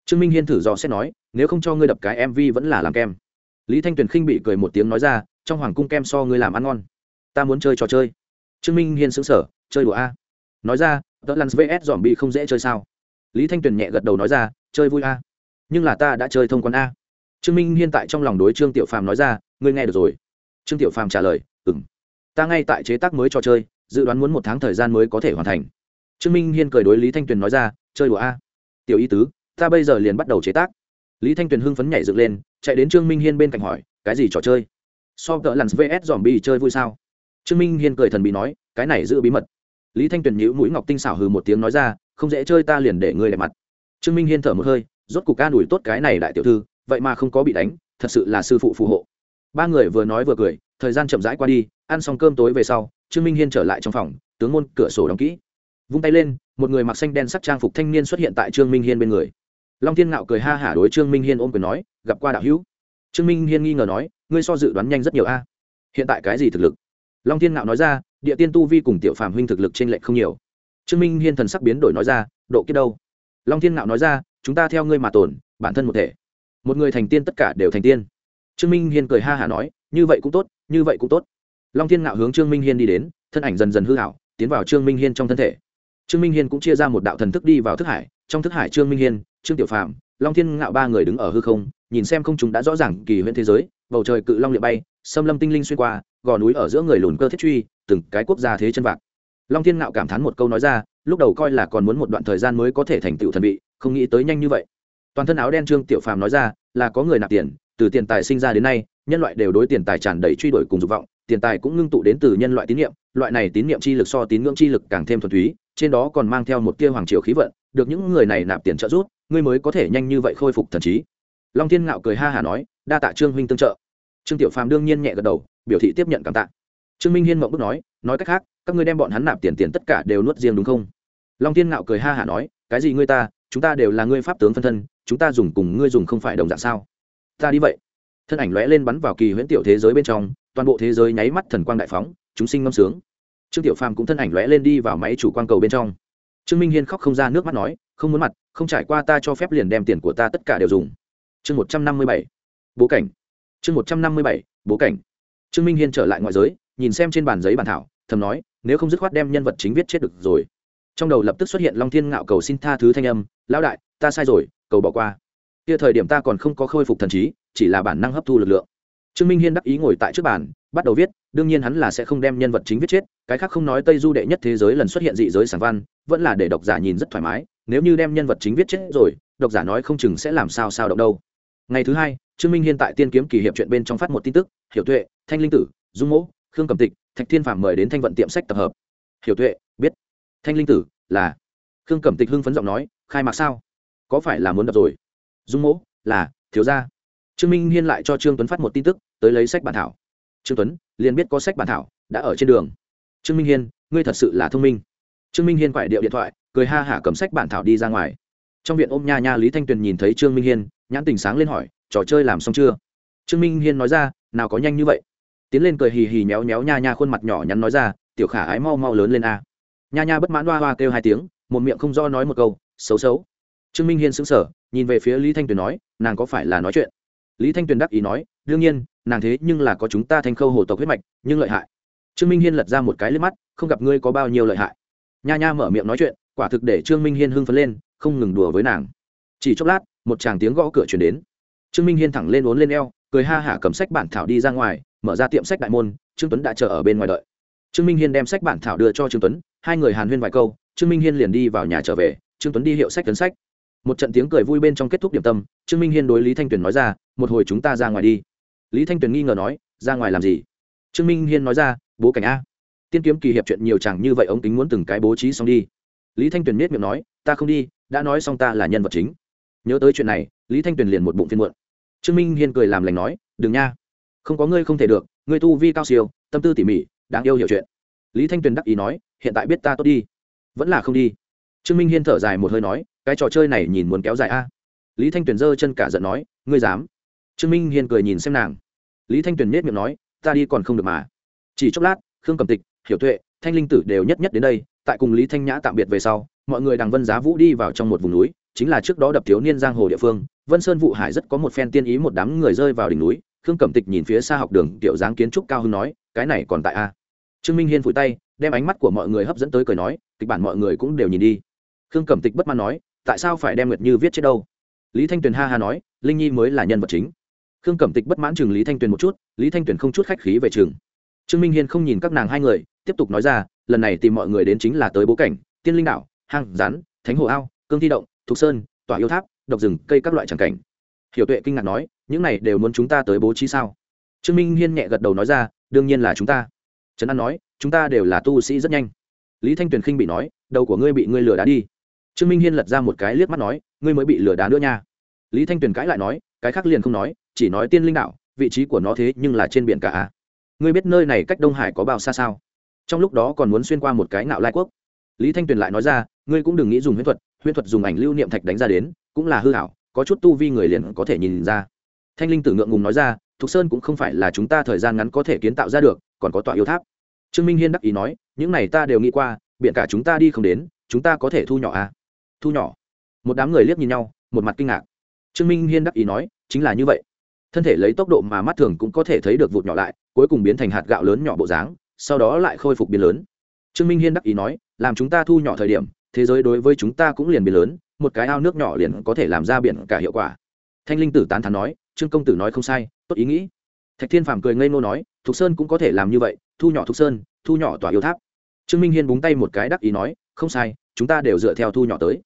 Trương minh hiên thử dò xét nói, nếu không cho ngươi đập cái mv vẫn là làm kem. Lý thanh tuyền khinh bị cười một tiếng nói ra, trong hoàng cung kem so ngươi làm ăn ngon ta muốn chơi trò chơi. Trương minh hiên xứng sở chơi đùa a. Nói ra, tớ lăn vs dòm bị không dễ chơi sao? Lý thanh tuyền nhẹ gật đầu nói ra, chơi vui a. Nhưng là ta đã chơi thông quan a. Trương minh hiên tại trong lòng đối trương tiểu phàm nói ra, ngươi nghe được rồi. Trương tiểu phàm trả lời ừ m ta ngay tại chế tác mới trò chơi, dự đoán muốn một tháng thời gian mới có thể hoàn thành. Trương minh hiên cười đối lý thanh tuyền nói ra, chơi đùa a. Tiểu y tứ, ta bây giờ liền bắt đầu chế tác. Lý thanh tuyền hưng phấn nhảy dựng lên, chạy đến trương minh hiên bên cạnh hỏi, cái gì trò chơi? So tợ lặn vs dòm bi chơi vui sao? Trương minh hiên cười thần bị nói, cái này giữ bí mật. Lý thanh tuyền nhữ mũi ngọc tinh xảo hừ một tiếng nói ra, không dễ chơi ta liền để ngươi đẹp mặt. Trương minh hiên thở một hơi, rốt cục ca đùi tốt cái này đại tiểu thư, vậy mà không có bị đánh, thật sự là sư phụ phù hộ. Ba người vừa nói vừa cười, thời gian chậm rãi qua đi, ăn xong cơm tối về sau, trương minh hiên trở lại trong phòng, tướng môn cửa sổ đóng kỹ. Vung tay lên, một người mặc xanh đen sắc trang phục thanh niên xuất hiện tại trương minh hiên bên người. Long thiên ngạo cười ha hả đối trương minh hiên ôm quyền nói, gặp qua đạo hữu. Trương minh hiên nghi ngờ nói, ngươi so dự đoán nhanh rất nhiều a. Hiện tại cái gì thực lực? Long thiên ngạo nói ra, địa tiên tu vi cùng tiểu phàm huynh thực lực trên lệch không nhiều. Trương minh hiên thần sắc biến đổi nói ra, độ kiếp đâu? Long thiên ngạo nói ra, chúng ta theo ngươi mà tổn bản thân một thể. Một người thành tiên tất cả đều thành tiên. Trương minh hiên cười ha hả nói, như vậy cũng tốt, như vậy cũng tốt. Long thiên ngạo hướng trương minh hiên đi đến, thân ảnh dần dần hư hảo tiến vào trương minh hiên trong thân thể. Trương minh hiên cũng chia ra một đạo thần thức đi vào thức hải, trong thức hải trương minh hiên, trương tiểu phạm long thiên ngạo ba người đứng ở hư không, nhìn xem không chúng đã rõ ràng kỳ huyễn thế giới bầu trời cự long liệm bay, xâm lâm tinh linh xuyên qua, gò núi ở giữa người lùn cơ thiết truy, từng cái quốc gia thế chân vạc. Long thiên ngạo cảm thán một câu nói ra, lúc đầu coi là còn muốn một đoạn thời gian mới có thể thành tựu thần vị, không nghĩ tới nhanh như vậy. Toàn thân áo đen trương tiểu phàm nói ra, là có người nạp tiền, từ tiền tài sinh ra đến nay, nhân loại đều đối tiền tài tràn đầy truy đuổi cùng dục vọng, tiền tài cũng ngưng tụ đến từ nhân loại tín nhiệm loại này tín nhiệm chi lực so tín ngưỡng chi lực càng thêm thuần túy, trên đó còn mang theo một tia hoàng triều khí vận, được những người này nạp tiền trợ giúp, ngươi mới có thể nhanh như vậy khôi phục thần trí. Long thiên ngạo cười ha hả nói, đa tạ trương huynh tương trợ trương tiểu phàm đương nhiên nhẹ gật đầu, biểu thị tiếp nhận cảm tạ. Trương minh hiên mộng bức nói nói cách khác, các ngươi đem bọn hắn nạp tiền tiền tất cả đều nuốt riêng đúng không? Long thiên ngạo cười ha hả nói, cái gì ngươi ta, chúng ta đều là ngươi pháp tướng phân thân, chúng ta dùng cùng ngươi dùng không phải đồng dạng sao? Ta đi vậy. Thân ảnh lóe lên bắn vào kỳ huyễn tiểu thế giới bên trong, toàn bộ thế giới nháy mắt thần quang đại phóng, chúng sinh ngâm sướng. Trương tiểu phàm cũng thân ảnh lóe lên đi vào máy chủ quang cầu bên trong. Trương minh hiên khóc không ra nước mắt nói, không muốn mặt, không trải qua ta cho phép liền đem tiền của ta tất cả đều dùng. Chương một trăm năm mươi bảy. Bố cảnh chương một trăm năm mươi bảy, bố cảnh. Trương minh hiên trở lại ngoại giới, nhìn xem trên bàn giấy bản thảo, thầm nói, nếu không dứt khoát đem nhân vật chính viết chết được rồi. Trong đầu lập tức xuất hiện long thiên ngạo cầu xin tha thứ thanh âm, lão đại, ta sai rồi, cầu bỏ qua. Kia thời điểm ta còn không có khôi phục thần trí, chỉ là bản năng hấp thu lực lượng. Trương minh hiên đắc ý ngồi tại trước bàn, bắt đầu viết, đương nhiên hắn là sẽ không đem nhân vật chính viết chết, cái khác không nói tây du đệ nhất thế giới lần xuất hiện dị giới sản văn, vẫn là để độc giả nhìn rất thoải mái, nếu như đem nhân vật chính viết chết rồi, độc giả nói không chừng sẽ làm sao sao động đâu ngày thứ hai, trương minh hiên tại tiên kiếm kỳ hiệp chuyện bên trong phát một tin tức, hiểu tuệ, thanh linh tử, dung mỗ, khương cầm tịch, thạch thiên phạm mời đến thanh vận tiệm sách tập hợp. Hiểu tuệ, biết. Thanh linh tử, là. Khương cẩm tịch hưng phấn giọng nói, khai mạc sao? Có phải là muốn đọc rồi? Dung mỗ, là, thiếu gia. Trương minh hiên lại cho trương tuấn phát một tin tức, tới lấy sách bản thảo. Trương tuấn, liền biết có sách bản thảo, đã ở trên đường. Trương minh hiên, ngươi thật sự là thông minh. Trương minh hiên quải điệu điện thoại, cười ha hả cầm sách bản thảo đi ra ngoài trong viện ôm nha nha lý thanh tuyền nhìn thấy trương minh hiên, nhãn tình sáng lên hỏi, trò chơi làm xong chưa? Trương minh hiên nói ra, nào có nhanh như vậy. Tiến lên cười hì hì nhéo nhéo nha nha khuôn mặt nhỏ nhắn nói ra, tiểu khả ái mau mau lớn lên a. Nha nha bất mãn hoa hoa kêu hai tiếng, một miệng không do nói một câu, xấu xấu. Trương minh hiên sững sờ, nhìn về phía lý thanh tuyền nói, nàng có phải là nói chuyện? Lý thanh tuyền đắc ý nói, đương nhiên, nàng thế nhưng là có chúng ta thanh khâu hồ tộc huyết mạch, nhưng lợi hại. Trương minh hiên lật ra một cái lên mắt, không gặp ngươi có bao nhiêu lợi hại. Nha nha mở miệng nói chuyện, quả thực để trương minh hiên hưng phấn lên không ngừng đùa với nàng. Chỉ chốc lát, một chàng tiếng gõ cửa chuyển đến. Trương minh hiên thẳng lên uốn lên eo, cười ha hả cầm sách bản thảo đi ra ngoài, mở ra tiệm sách đại môn, trương tuấn đã chờ ở bên ngoài đợi. Trương minh hiên đem sách bản thảo đưa cho trương tuấn, hai người hàn huyên vài câu, trương minh hiên liền đi vào nhà trở về, trương tuấn đi hiệu sách tấn sách. Một trận tiếng cười vui bên trong kết thúc điểm tâm, trương minh hiên đối lý thanh tuyền nói ra, một hồi chúng ta ra ngoài đi. Lý thanh tuyền nghi ngờ nói, ra ngoài làm gì? Trương minh hiên nói ra, bố cảnh a. Tiên kiếm kỳ hiệp chuyện nhiều chẳng như vậy ống kính muốn từng cái bố trí xong đi. Lý thanh tuyền nết miệng nói, ta không đi đã nói xong ta là nhân vật chính. Nhớ tới chuyện này, lý thanh tuyền liền một bụng phiên muộn. Trương minh hiên cười làm lành nói, đừng nha. Không có ngươi không thể được, ngươi tu vi cao siêu, tâm tư tỉ mỉ, đáng yêu hiểu chuyện. Lý thanh tuyền đắc ý nói, hiện tại biết ta tốt đi. Vẫn là không đi. Trương minh hiên thở dài một hơi nói, cái trò chơi này nhìn muốn kéo dài a. Lý thanh tuyền giơ chân cả giận nói, ngươi dám? Trương minh hiên cười nhìn xem nàng. Lý thanh tuyền nết miệng nói, ta đi còn không được mà. Chỉ chốc lát, khương cầm tịch, hiểu tuệ, thanh linh tử đều nhất nhất đến đây, tại cùng lý thanh nhã tạm biệt về sau mọi người đằng vân giá vũ đi vào trong một vùng núi, chính là trước đó đập thiếu niên giang hồ địa phương. Vân sơn vụ hải rất có một phen tiên ý một đám người rơi vào đỉnh núi, khương cẩm tịch nhìn phía xa học đường, kiểu dáng kiến trúc cao hưng nói, cái này còn tại a? Trương minh hiên phủi tay, đem ánh mắt của mọi người hấp dẫn tới cười nói, kịch bản mọi người cũng đều nhìn đi. Khương cẩm tịch bất mãn nói, tại sao phải đem nguyệt như viết chết đâu? Lý thanh tuyền ha ha nói, linh nhi mới là nhân vật chính. Khương cẩm tịch bất mãn chừng lý thanh tuyền một chút, lý thanh tuyền không chút khách khí về trường trương minh hiên không nhìn các nàng hai người, tiếp tục nói ra, lần này tìm mọi người đến chính là tới bố cảnh, tiên linh đạo hang rắn, thánh hồ ao, cương thi động, thục sơn, tỏa yêu tháp, độc rừng, cây các loại tràng cảnh. Hiểu tuệ kinh ngạc nói, những này đều muốn chúng ta tới bố trí sao? Trương minh hiên nhẹ gật đầu nói ra, đương nhiên là chúng ta. Trấn an nói, chúng ta đều là tu sĩ rất nhanh. Lý thanh tuyền khinh bị nói, đầu của ngươi bị ngươi lừa đá đi. Trương minh hiên lật ra một cái liếc mắt nói, ngươi mới bị lừa đá nữa nha. Lý thanh tuyền cãi lại nói, cái khác liền không nói, chỉ nói tiên linh đạo, vị trí của nó thế nhưng là trên biển cả ngươi biết nơi này cách đông hải có bao xa sao? Trong lúc đó còn muốn xuyên qua một cái ngạo lai quốc lý thanh tuyền lại nói ra, ngươi cũng đừng nghĩ dùng huyễn thuật huyễn thuật dùng ảnh lưu niệm thạch đánh ra đến, cũng là hư hảo có chút tu vi người liền có thể nhìn ra. Thanh linh tử ngượng ngùng nói ra, thục sơn cũng không phải là chúng ta thời gian ngắn có thể kiến tạo ra được, còn có tọa yêu tháp. Trương minh hiên đắc ý nói, những này ta đều nghĩ qua, biện cả chúng ta đi không đến, chúng ta có thể thu nhỏ à? Thu nhỏ? Một đám người liếc nhìn nhau, một mặt kinh ngạc. Trương minh hiên đắc ý nói, chính là như vậy. Thân thể lấy tốc độ mà mắt thường cũng có thể thấy được vụt nhỏ lại, cuối cùng biến thành hạt gạo lớn nhỏ bộ dáng, sau đó lại khôi phục biến lớn. Trương minh hiên đắc ý nói làm chúng ta thu nhỏ thời điểm, thế giới đối với chúng ta cũng liền biến lớn, một cái ao nước nhỏ liền có thể làm ra biển cả hiệu quả. Thanh linh tử tán thán nói, trương công tử nói không sai, tốt ý nghĩ. Thạch thiên phàm cười ngây ngô nói, thục sơn cũng có thể làm như vậy, thu nhỏ thục sơn, thu nhỏ tòa yêu tháp. Trương minh hiên búng tay một cái đắc ý nói, không sai, chúng ta đều dựa theo thu nhỏ tới.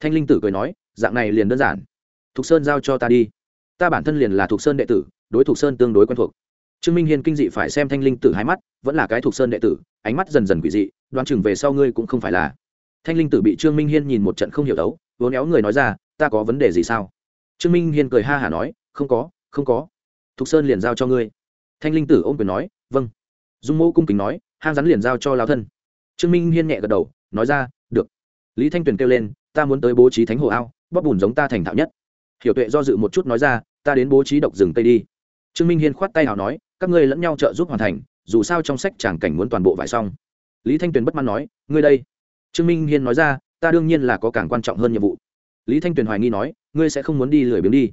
Thanh linh tử cười nói, dạng này liền đơn giản. Thục sơn giao cho ta đi. Ta bản thân liền là thục sơn đệ tử, đối thục sơn tương đối quen thuộc. Trương minh hiên kinh dị phải xem thanh linh tử hai mắt, vẫn là cái thục sơn đệ tử, ánh mắt dần dần quỷ dị đoán chừng về sau ngươi cũng không phải là. Thanh linh tử bị trương minh hiên nhìn một trận không hiểu đấu, vốn éo người nói ra, ta có vấn đề gì sao? Trương minh hiên cười ha hả nói, không có không có. Thục sơn liền giao cho ngươi. Thanh linh tử ôm quyền nói vâng. Dung Mẫu cung kính nói, hang rắn liền giao cho lao thân. Trương minh hiên nhẹ gật đầu, nói ra, được. Lý thanh tuyền kêu lên, ta muốn tới bố trí thánh hồ ao, bóp bùn giống ta thành thạo nhất. Hiểu tuệ do dự một chút nói ra, ta đến bố trí độc rừng tây đi. Trương minh hiên khoát tay nào nói, các ngươi lẫn nhau trợ giúp hoàn thành, dù sao trong sách chẳng cảnh muốn toàn bộ vải xong lý thanh tuyền bất mãn nói, ngươi đây. Trương minh hiên nói ra, ta đương nhiên là có càng quan trọng hơn nhiệm vụ. Lý thanh tuyền hoài nghi nói, ngươi sẽ không muốn đi lười biếng đi.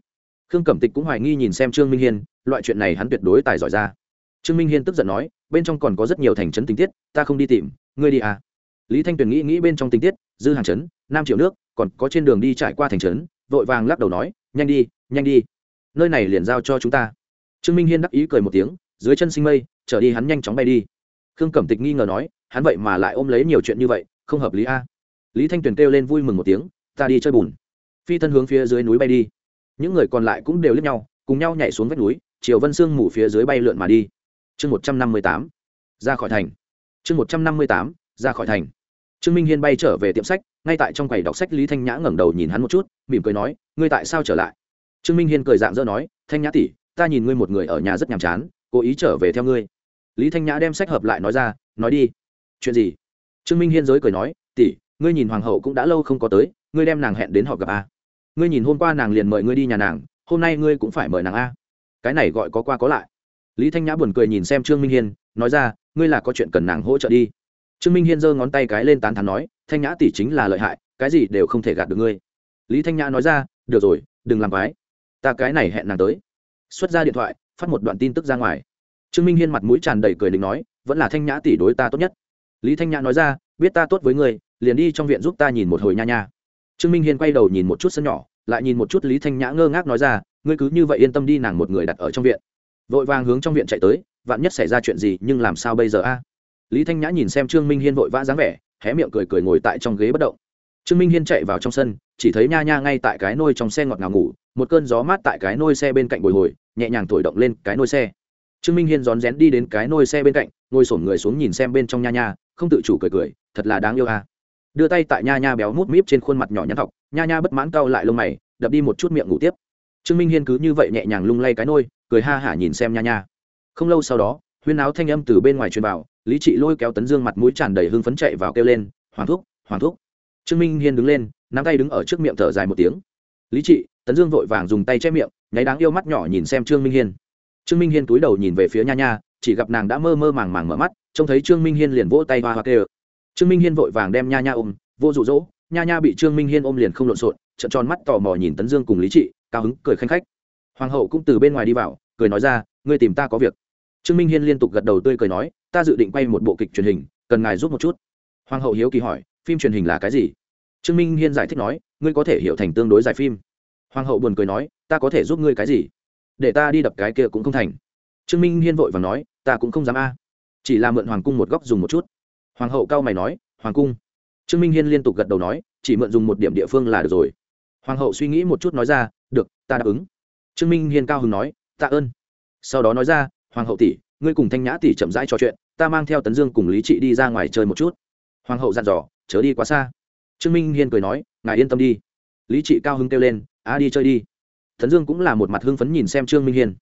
Khương cẩm tịch cũng hoài nghi nhìn xem trương minh hiên, loại chuyện này hắn tuyệt đối tài giỏi ra. Trương minh hiên tức giận nói, bên trong còn có rất nhiều thành trấn tình tiết, ta không đi tìm, ngươi đi à? Lý thanh tuyền nghĩ nghĩ bên trong tình tiết, dư hàng trấn, nam triệu nước, còn có trên đường đi trải qua thành trấn, vội vàng lắc đầu nói, nhanh đi nhanh đi. Nơi này liền giao cho chúng ta. Trương minh hiên đắc ý cười một tiếng, dưới chân sinh mây trở đi hắn nhanh chóng bay đi. Khương cẩm tịch nghi ngờ nói hắn vậy mà lại ôm lấy nhiều chuyện như vậy, không hợp lý a. Lý thanh tuyền kêu lên vui mừng một tiếng, ta đi chơi bùn. Phi thân hướng phía dưới núi bay đi. Những người còn lại cũng đều lướt nhau, cùng nhau nhảy xuống vách núi, chiều vân sương mù phía dưới bay lượn mà đi. Chương một trăm năm mươi tám, ra khỏi thành. Chương một trăm năm mươi tám, ra khỏi thành. Trương minh hiên bay trở về tiệm sách, ngay tại trong quầy đọc sách lý thanh nhã ngẩng đầu nhìn hắn một chút, mỉm cười nói, ngươi tại sao trở lại? Trương minh hiên cười dạng dỡ nói, thanh nhã tỷ, ta nhìn ngươi một người ở nhà rất nhàm chán, cố ý trở về theo ngươi. Lý thanh nhã đem sách hợp lại nói ra, nói đi chuyện gì? Trương minh hiên giới cười nói, tỷ, ngươi nhìn hoàng hậu cũng đã lâu không có tới, ngươi đem nàng hẹn đến họ gặp a. Ngươi nhìn hôm qua nàng liền mời ngươi đi nhà nàng, hôm nay ngươi cũng phải mời nàng a. Cái này gọi có qua có lại. Lý thanh nhã buồn cười nhìn xem trương minh hiên, nói ra, ngươi là có chuyện cần nàng hỗ trợ đi. Trương minh hiên giơ ngón tay cái lên tán thắn nói, thanh nhã tỷ chính là lợi hại, cái gì đều không thể gạt được ngươi. Lý thanh nhã nói ra, được rồi, đừng làm quái. Ta cái này hẹn nàng tới. Xuất ra điện thoại, phát một đoạn tin tức ra ngoài. Trương minh hiên mặt mũi tràn đầy cười định nói, vẫn là thanh nhã tỷ đối ta tốt nhất lý thanh nhã nói ra biết ta tốt với người, liền đi trong viện giúp ta nhìn một hồi nha nha. Trương minh hiên quay đầu nhìn một chút sân nhỏ lại nhìn một chút lý thanh nhã ngơ ngác nói ra ngươi cứ như vậy yên tâm đi nàng một người đặt ở trong viện. Vội vàng hướng trong viện chạy tới vạn nhất xảy ra chuyện gì nhưng làm sao bây giờ a? Lý thanh nhã nhìn xem trương minh hiên vội vã dáng vẻ hé miệng cười cười ngồi tại trong ghế bất động. Trương minh hiên chạy vào trong sân chỉ thấy nha nha ngay tại cái nôi trong xe ngọt ngào ngủ một cơn gió mát tại cái nôi xe bên cạnh bồi hồi nhẹ nhàng thổi động lên cái nôi xe trương minh hiên rón rén đi đến cái nôi xe bên cạnh, ngồi sổm người xuống nhìn xem bên trong nha nha, không tự chủ cười cười, thật là đáng yêu à. đưa tay tại nha nha béo mút míp trên khuôn mặt nhỏ nhắn thọc nha nha bất mãn cau lại lông mày, đập đi một chút miệng ngủ tiếp. Trương minh hiên cứ như vậy nhẹ nhàng lung lay cái nôi, cười ha hả nhìn xem nha nha. Không lâu sau đó, huyên áo thanh âm từ bên ngoài truyền vào, lý trị lôi kéo tấn dương mặt mũi tràn đầy hưng phấn chạy vào kêu lên, hoàng thúc hoàng thúc. Trương minh hiên đứng lên, nắm tay đứng ở trước miệng thở dài một tiếng. Lý trị. Tấn dương vội vàng dùng tay che miệng, nháy đáng yêu mắt nhỏ nhìn xem trương minh hiên trương minh hiên túi đầu nhìn về phía nha nha, chỉ gặp nàng đã mơ mơ màng màng mở mắt, trông thấy trương minh hiên liền vỗ tay hoa hoa kêu. Trương minh hiên vội vàng đem nha nha ôm, vô rụ rỗ nha nha bị trương minh hiên ôm liền không lộn xộn trận tròn mắt tò mò nhìn tấn dương cùng lý trị, cao hứng cười khanh khách. Hoàng hậu cũng từ bên ngoài đi vào, cười nói ra, ngươi tìm ta có việc. Trương minh hiên liên tục gật đầu tươi cười nói, ta dự định quay một bộ kịch truyền hình, cần ngài giúp một chút. Hoàng hậu hiếu kỳ hỏi, phim truyền hình là cái gì? Trương minh hiên giải thích nói, ngươi có thể hiểu thành tương đối dài phim. Hoàng hậu buồn cười nói, ta có thể giúp ngươi cái gì? Để ta đi đập cái kia cũng không thành. Trương minh hiên vội và nói, ta cũng không dám a. Chỉ là mượn hoàng cung một góc dùng một chút. Hoàng hậu cao mày nói, hoàng cung. Trương minh hiên liên tục gật đầu nói, chỉ mượn dùng một điểm địa phương là được rồi. Hoàng hậu suy nghĩ một chút nói ra, được, ta đáp ứng. Trương minh hiên cao hứng nói, tạ ơn. Sau đó nói ra, hoàng hậu tỷ, ngươi cùng thanh nhã tỷ chậm rãi trò chuyện, ta mang theo tấn dương cùng lý trị đi ra ngoài chơi một chút. Hoàng hậu dặn dò, chớ đi quá xa. Trương minh hiên cười nói, ngài yên tâm đi. Lý trị cao hứng kêu lên, a, đi chơi đi. Thần dương cũng là một mặt hưng phấn nhìn xem trương minh hiên.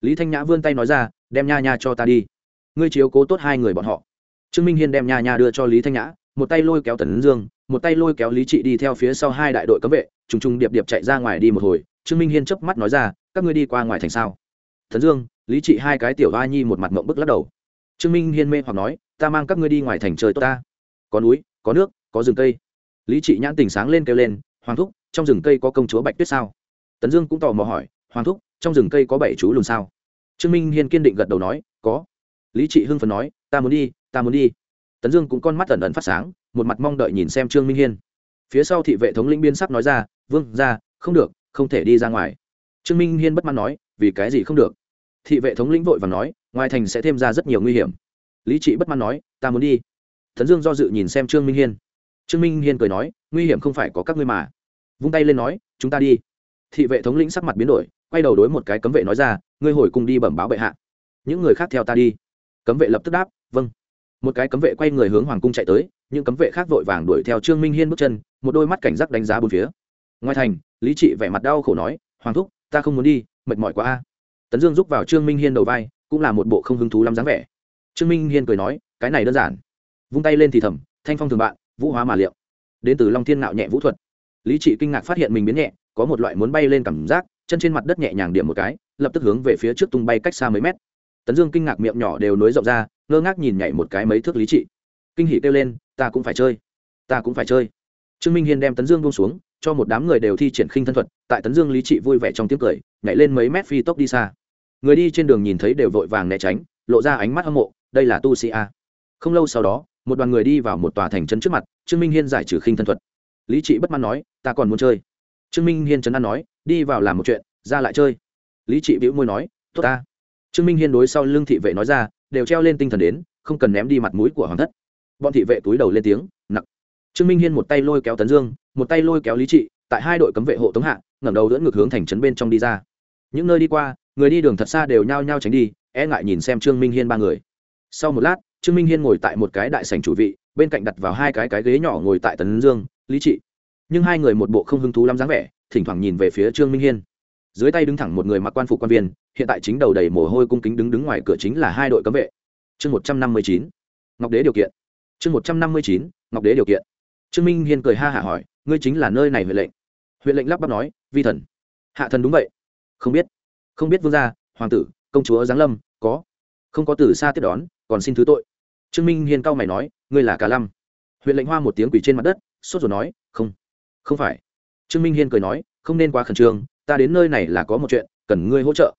Lý thanh nhã vươn tay nói ra, đem nha nha cho ta đi. Ngươi chiếu cố tốt hai người bọn họ. Trương minh hiên đem nha nha đưa cho lý thanh nhã, một tay lôi kéo tấn dương, một tay lôi kéo lý trị đi theo phía sau hai đại đội cấm vệ t r ù n g t r ù n g điệp điệp chạy ra ngoài đi một hồi. Trương minh hiên chớp mắt nói ra, các ngươi đi qua ngoài thành sao? Thần dương, lý trị hai cái tiểu hoa nhi một mặt mộng bức lắc đầu. Trương minh hiên mê hoặc nói, ta mang các ngươi đi ngoài thành chơi tốt ta. Có núi, có nước, có rừng cây. Lý trị nhãn tình sáng lên kêu lên, hoàng thúc, trong rừng cây có công chúa bạch tuyết sao? Tấn dương cũng tò mò hỏi, hoàng thúc, trong rừng cây có bảy chú lùn sao? Trương minh hiên kiên định gật đầu nói, có. Lý trị hưng phấn nói, ta muốn đi, ta muốn đi. Tấn dương cũng con mắt ẩn ẩn phát sáng, một mặt mong đợi nhìn xem trương minh hiên. Phía sau thị vệ thống lĩnh biên sắc nói ra, vương ra, không được, không thể đi ra ngoài. Trương minh hiên bất mãn nói, vì cái gì không được? Thị vệ thống lĩnh vội và nói, ngoài thành sẽ thêm ra rất nhiều nguy hiểm. Lý trị bất mãn nói, ta muốn đi. Tấn dương do dự nhìn xem trương minh hiên. Trương minh hiên cười nói, nguy hiểm không phải có các ngươi mà. Vung tay lên nói, chúng ta đi thị vệ thống lĩnh sắc mặt biến đổi, quay đầu đối một cái cấm vệ nói ra, ngươi hồi cùng đi bẩm báo bệ hạ. Những người khác theo ta đi. Cấm vệ lập tức đáp vâng. Một cái cấm vệ quay người hướng hoàng cung chạy tới, những cấm vệ khác vội vàng đuổi theo trương minh hiên bước chân, một đôi mắt cảnh giác đánh giá bốn phía. Ngoài thành, lý trị vẻ mặt đau khổ nói, hoàng thúc, ta không muốn đi, mệt mỏi quá a. Tấn dương giúp vào trương minh hiên đầu vai, cũng là một bộ không hứng thú lắm dáng vẻ. Trương minh hiên cười nói, cái này đơn giản. Vung tay lên thì thầm, thanh phong thường bạn, vũ hóa mà liệu. Đến từ long thiên nạo nhẹ vũ thuật. Lý trị kinh ngạc phát hiện mình biến nhẹ có một loại muốn bay lên cảm giác, chân trên mặt đất nhẹ nhàng điểm một cái, lập tức hướng về phía trước tung bay cách xa mấy mét. Tấn dương kinh ngạc miệng nhỏ đều nối rộng ra, ngơ ngác nhìn nhảy một cái mấy thước lý trị. Kinh hỉ kêu lên, ta cũng phải chơi, ta cũng phải chơi. Trương minh hiên đem tấn dương buông xuống, cho một đám người đều thi triển khinh thân thuật, tại tấn dương lý trị vui vẻ trong tiếng cười, nhảy lên mấy mét phi tốc đi xa. Người đi trên đường nhìn thấy đều vội vàng né tránh, lộ ra ánh mắt hâm mộ, đây là tu sĩ a. Không lâu sau đó, một đoàn người đi vào một tòa thành trấn trước mặt, trương minh hiên giải trừ khinh thân thuật. Lý trị bất mãn nói, ta còn muốn chơi trương minh hiên trấn an nói, đi vào làm một chuyện, ra lại chơi. Lý trị bĩu môi nói, tốt ta. Trương minh hiên đối sau lưng thị vệ nói ra, đều treo lên tinh thần đến, không cần ném đi mặt mũi của hoàng thất. Bọn thị vệ túi đầu lên tiếng nặng trương minh hiên một tay lôi kéo tấn dương, một tay lôi kéo lý trị, tại hai đội cấm vệ hộ tống hạ, ngẩng đầu dẫn ngược hướng thành trấn bên trong đi ra. Những nơi đi qua, người đi đường thật xa đều nhao nhao tránh đi e ngại nhìn xem trương minh hiên ba người. Sau một lát, trương minh hiên ngồi tại một cái đại sành chủ vị, bên cạnh đặt vào hai cái cái ghế nhỏ ngồi tại tấn dương, lý trị nhưng hai người một bộ không hứng thú lắm dáng vẻ, thỉnh thoảng nhìn về phía trương minh hiên. Dưới tay đứng thẳng một người mặc quan phục quan viên, hiện tại chính đầu đầy mồ hôi cung kính đứng đứng ngoài cửa chính là hai đội cấm vệ. Chương một trăm năm mươi chín, ngọc đế điều kiện. Chương một trăm năm mươi chín, ngọc đế điều kiện. Trương minh hiên cười ha hả hỏi, ngươi chính là nơi này huệ lệnh? Huệ lệnh lắp bắp nói, vi thần. Hạ thần đúng vậy. Không biết. Không biết vương gia, hoàng tử, công chúa giáng lâm, có. Không có từ xa tiếp đón, còn xin thứ tội. Trương minh hiên cao mày nói, ngươi là cả lâm. Huyện lệnh hoa một tiếng quỷ trên mặt đất, sốt rồi nói, không không phải. Trương minh hiên cười nói, không nên quá khẩn trương, ta đến nơi này là có một chuyện, cần ngươi hỗ trợ.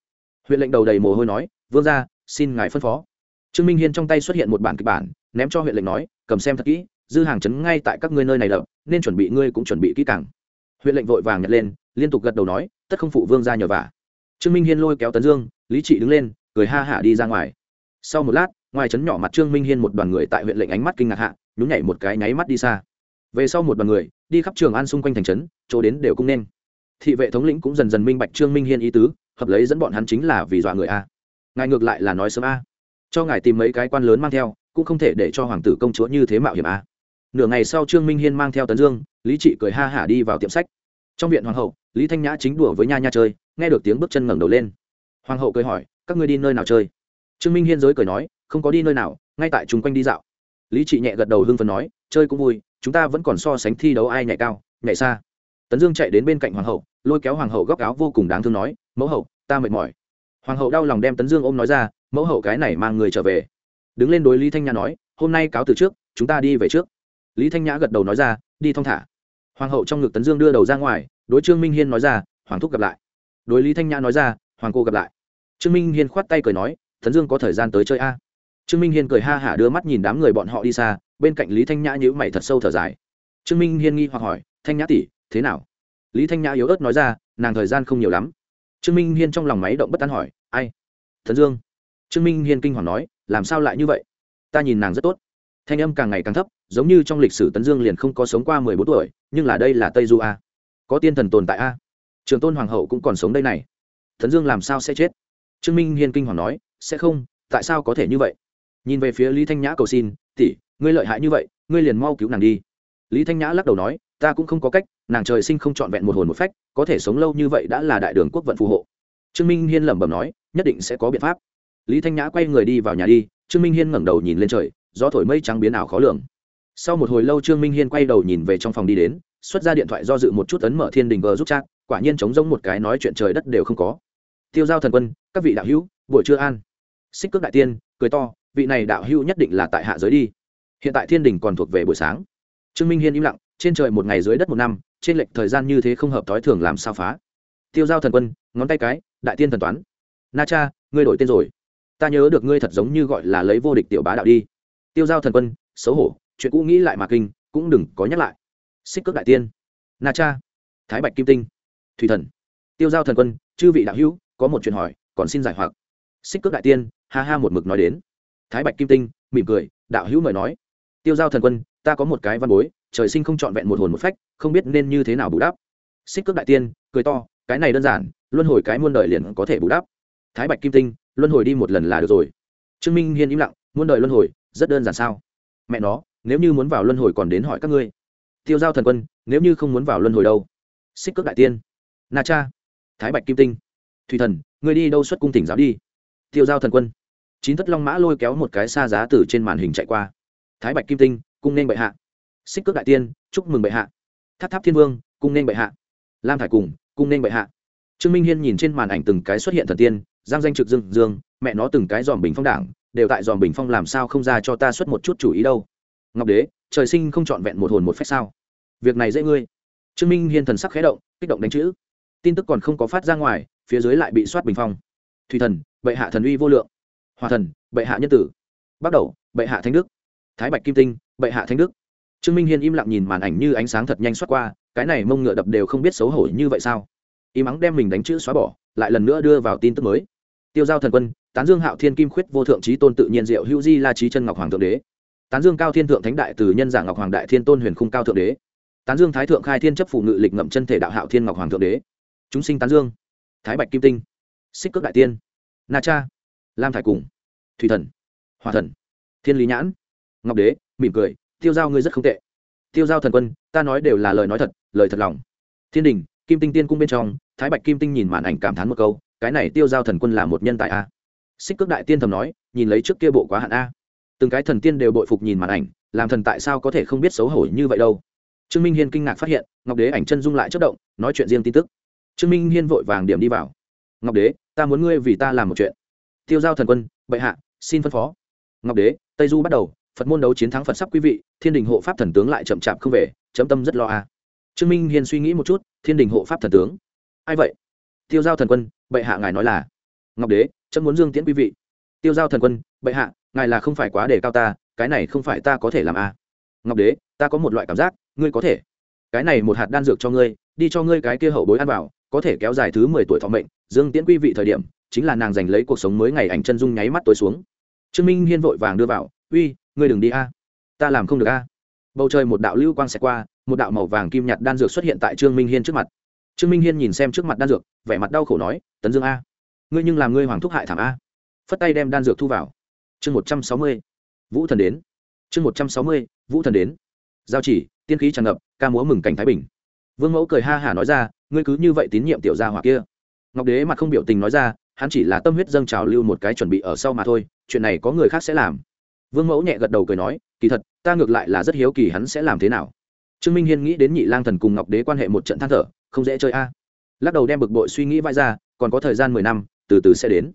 Huyện lệnh đầu đầy mồ hôi nói, vương ra xin ngài phân phó. Trương minh hiên trong tay xuất hiện một bản kịch bản, ném cho huyện lệnh nói, cầm xem thật kỹ, dư hàng chấn ngay tại các ngươi nơi này đập nên chuẩn bị ngươi cũng chuẩn bị kỹ càng. Huyện lệnh vội vàng nhặt lên, liên tục gật đầu nói, tất không phụ vương ra nhờ vả. Trương minh hiên lôi kéo tấn dương, lý trị đứng lên, cười ha hả đi ra ngoài. Sau một lát, ngoài trấn nhỏ mặt trương minh hiên một đoàn người tại huyện lệnh ánh mắt kinh ngạc hạ, nhún nhảy một cái nháy mắt đi xa về sau một đoàn người, đi khắp trường an xung quanh thành trấn, chỗ đến đều cũng nên. Thị vệ thống lĩnh cũng dần dần minh bạch trương minh hiên ý tứ, hợp lấy dẫn bọn hắn chính là vì dọa người a. Ngài ngược lại là nói sớm a. Cho ngài tìm mấy cái quan lớn mang theo, cũng không thể để cho hoàng tử công chúa như thế mạo hiểm a. Nửa ngày sau trương minh hiên mang theo tấn dương, lý trị cười ha hả đi vào tiệm sách. Trong viện hoàng hậu, lý thanh nhã chính đùa với nha nha chơi, nghe được tiếng bước chân ngẩng đầu lên. Hoàng hậu cười hỏi, các ngươi đi nơi nào chơi? Trương minh hiên giới cười nói, không có đi nơi nào, ngay tại chung quanh đi dạo. Lý trị nhẹ gật đầu hưng phấn nói, chơi cũng vui chúng ta vẫn còn so sánh thi đấu ai nhảy cao, nhảy xa. Tấn dương chạy đến bên cạnh hoàng hậu, lôi kéo hoàng hậu góc áo vô cùng đáng thương nói, mẫu hậu, ta mệt mỏi. Hoàng hậu đau lòng đem tấn dương ôm nói ra, mẫu hậu cái này mang người trở về. Đứng lên đối lý thanh nhã nói, hôm nay cáo từ trước, chúng ta đi về trước. Lý thanh nhã gật đầu nói ra, đi thong thả. Hoàng hậu trong ngực tấn dương đưa đầu ra ngoài, đối trương minh hiên nói ra, hoàng thúc gặp lại. Đối lý thanh nhã nói ra, hoàng cô gặp lại. Trương minh hiên khoát tay cười nói, tấn dương có thời gian tới chơi a? Trương minh hiên cười ha hả đưa mắt nhìn đám người bọn họ đi xa, bên cạnh lý thanh nhã nhữ mày thật sâu thở dài. Trương minh hiên nghi hoặc hỏi, thanh nhã tỷ, thế nào? Lý thanh nhã yếu ớt nói ra, nàng thời gian không nhiều lắm. Trương minh hiên trong lòng máy động bất tán hỏi, ai? Thần dương. Trương minh hiên kinh hoàng nói, làm sao lại như vậy? Ta nhìn nàng rất tốt. Thanh âm càng ngày càng thấp, giống như trong lịch sử tấn dương liền không có sống qua mười bốn tuổi, nhưng là đây là tây du a. Có tiên thần tồn tại a. Trường tôn hoàng hậu cũng còn sống đây này. Tấn dương làm sao sẽ chết? Trương minh hiên kinh hoàng nói, sẽ không, tại sao có thể như vậy? Nhìn về phía lý thanh nhã cầu xin, tỷ, ngươi lợi hại như vậy, ngươi liền mau cứu nàng đi. Lý thanh nhã lắc đầu nói, ta cũng không có cách, nàng trời sinh không trọn vẹn một hồn một phách, có thể sống lâu như vậy đã là đại đường quốc vận phù hộ. Trương minh hiên lẩm bẩm nói, nhất định sẽ có biện pháp. Lý thanh nhã quay người đi vào nhà đi, trương minh hiên ngẩng đầu nhìn lên trời, gió thổi mây trắng biến ảo khó lường. Sau một hồi lâu trương minh hiên quay đầu nhìn về trong phòng đi đến, xuất ra điện thoại do dự một chút ấn mở thiên đình vờ giúp chat, quả nhiên chống giống một cái nói chuyện trời đất đều không có. Tiêu giao thần quân, các vị đạo hữu, buổi trưa an. Xích cước đại tiên, cười to vị này đạo hữu nhất định là tại hạ giới đi. Hiện tại thiên đình còn thuộc về buổi sáng. Trương minh hiên im lặng, trên trời một ngày dưới đất một năm, trên lệch thời gian như thế không hợp thói thường làm sao phá. Tiêu giao thần quân, ngón tay cái, đại tiên thần toán. Na cha, ngươi đổi tên rồi. Ta nhớ được ngươi thật giống như gọi là lấy vô địch tiểu bá đạo đi. Tiêu giao thần quân, xấu hổ, chuyện cũ nghĩ lại mà kinh, cũng đừng có nhắc lại. Xích cước đại tiên. Na cha. Thái bạch kim tinh. Thủy thần. Tiêu giao thần quân, chư vị đạo hữu, có một chuyện hỏi, còn xin giải hoặc. Xích cước đại tiên, ha ha một mực nói đến thái bạch kim tinh, mỉm cười, đạo hữu mời nói. Tiêu giao thần quân, ta có một cái văn bối, trời sinh không trọn vẹn một hồn một phách, không biết nên như thế nào bù đắp. Xích cước đại tiên, cười to, cái này đơn giản, luân hồi cái muôn đời liền có thể bù đắp. Thái bạch kim tinh, luân hồi đi một lần là được rồi. Trương minh hiên im lặng, muôn đời luân hồi, rất đơn giản sao? Mẹ nó, nếu như muốn vào luân hồi còn đến hỏi các ngươi. Tiêu giao thần quân, nếu như không muốn vào luân hồi đâu? Xích cước đại tiên. Na cha. Thái bạch kim tinh. Thủy thần người đi đâu xuất cung tỉnh giáo đi? Tiêu giao thần quân chín thất long mã lôi kéo một cái xa giá từ trên màn hình chạy qua. Thái bạch kim tinh, cung nên bệ hạ. Xích cước đại tiên, chúc mừng bệ hạ. Tháp tháp thiên vương, cung nên bệ hạ. Lam thải cùng, cung nên bệ hạ. Trương minh hiên nhìn trên màn ảnh từng cái xuất hiện thần tiên, giang danh trực dương dương, mẹ nó từng cái dòm bình phong đảng, đều tại dòm bình phong làm sao không ra cho ta xuất một chút chủ ý đâu. Ngọc đế, trời sinh không trọn vẹn một hồn một phép sao? Việc này dễ ngươi. Trương minh hiên thần sắc khé động, kích động đánh chữ. Tin tức còn không có phát ra ngoài, phía dưới lại bị soát bình phong. Thủy thần, bệ hạ thần uy vô lượng hòa thần, bệ hạ nhân tử. Bắt đầu, bệ hạ thánh đức. Thái bạch kim tinh, bệ hạ thánh đức. Trương minh hiên im lặng nhìn màn ảnh như ánh sáng thật nhanh xoát qua, cái này mông ngựa đập đều không biết xấu hổ như vậy sao? Y mắng đem mình đánh chữ xóa bỏ, lại lần nữa đưa vào tin tức mới. Tiêu giao thần quân, tán dương hạo thiên kim khuyết vô thượng trí tôn tự nhiên diệu hữu di la trí chân ngọc hoàng thượng đế. Tán dương cao thiên thượng thánh đại từ nhân giả ngọc hoàng đại thiên tôn huyền khung cao thượng đế. Tán dương thái thượng khai thiên chấp phụ ngự lịch ngậm chân thể đạo hạo thiên ngọc hoàng thượng đế. Chúng sinh tán dương. Thái bạch kim tinh. Xích cước đại tiên. Na cha. Lam thải cùng thủy thần hòa thần, thiên lý nhãn, ngọc đế, mỉm cười, tiêu giao ngươi rất không tệ. Tiêu giao thần quân, ta nói đều là lời nói thật, lời thật lòng. Thiên đình, kim tinh tiên cung bên trong, thái bạch kim tinh nhìn màn ảnh cảm thán một câu, cái này tiêu giao thần quân là một nhân tài a. Xích cước đại tiên thầm nói, nhìn lấy trước kia bộ quá hạn a. Từng cái thần tiên đều bội phục nhìn màn ảnh, làm thần tại sao có thể không biết xấu hổ như vậy đâu. Trương minh hiên kinh ngạc phát hiện, ngọc đế ảnh chân dung lại chất động, nói chuyện riêng tin tức. Trương minh hiên vội vàng điểm đi vào. Ngọc đế, ta muốn ngươi vì ta làm một chuyện. Tiêu giao thần quân, bệ hạ xin phân phó. Ngọc đế, tây du bắt đầu, phật môn đấu chiến thắng phật sắp quý vị, thiên đình hộ pháp thần tướng lại chậm chạp không về, chấm tâm rất lo a trương minh hiền suy nghĩ một chút, thiên đình hộ pháp thần tướng. Ai vậy? Tiêu giao thần quân, bệ hạ ngài nói là. Ngọc đế, chấm muốn dương tiễn quý vị. Tiêu giao thần quân, bệ hạ, ngài là không phải quá để cao ta, cái này không phải ta có thể làm a ngọc đế, ta có một loại cảm giác, ngươi có thể. Cái này một hạt đan dược cho ngươi, đi cho ngươi cái kia hậu bối ăn vào, có thể kéo dài thứ mười tuổi thọ mệnh, dương tiễn quý vị thời điểm chính là nàng giành lấy cuộc sống mới ngày ảnh chân dung nháy mắt tối xuống. Trương minh hiên vội vàng đưa vào, uy, ngươi đừng đi a. Ta làm không được a. Bầu trời một đạo lưu quang xẹt qua, một đạo màu vàng kim nhạt đan dược xuất hiện tại trương minh hiên trước mặt. Trương minh hiên nhìn xem trước mặt đan dược, vẻ mặt đau khổ nói, tấn dương a, ngươi nhưng làm ngươi hoàng thúc hại thảm a. Phất tay đem đan dược thu vào. Chương một trăm sáu mươi, vũ thần đến. Chương một trăm sáu mươi, vũ thần đến. Giao chỉ, tiên khí tràn ngập, ca múa mừng cảnh thái bình. Vương mẫu cười ha hả nói ra, ngươi cứ như vậy tín nhiệm tiểu gia hỏa kia. Ngọc đế mặt không biểu tình nói ra hắn chỉ là tâm huyết dâng trào lưu một cái chuẩn bị ở sau mà thôi, chuyện này có người khác sẽ làm. Vương mẫu nhẹ gật đầu cười nói, kỳ thật, ta ngược lại là rất hiếu kỳ hắn sẽ làm thế nào. Trương minh hiên nghĩ đến nhị lang thần cùng ngọc đế quan hệ một trận than thở, không dễ chơi a. Lắc đầu đem bực bội suy nghĩ vai ra, còn có thời gian mười năm, từ từ sẽ đến.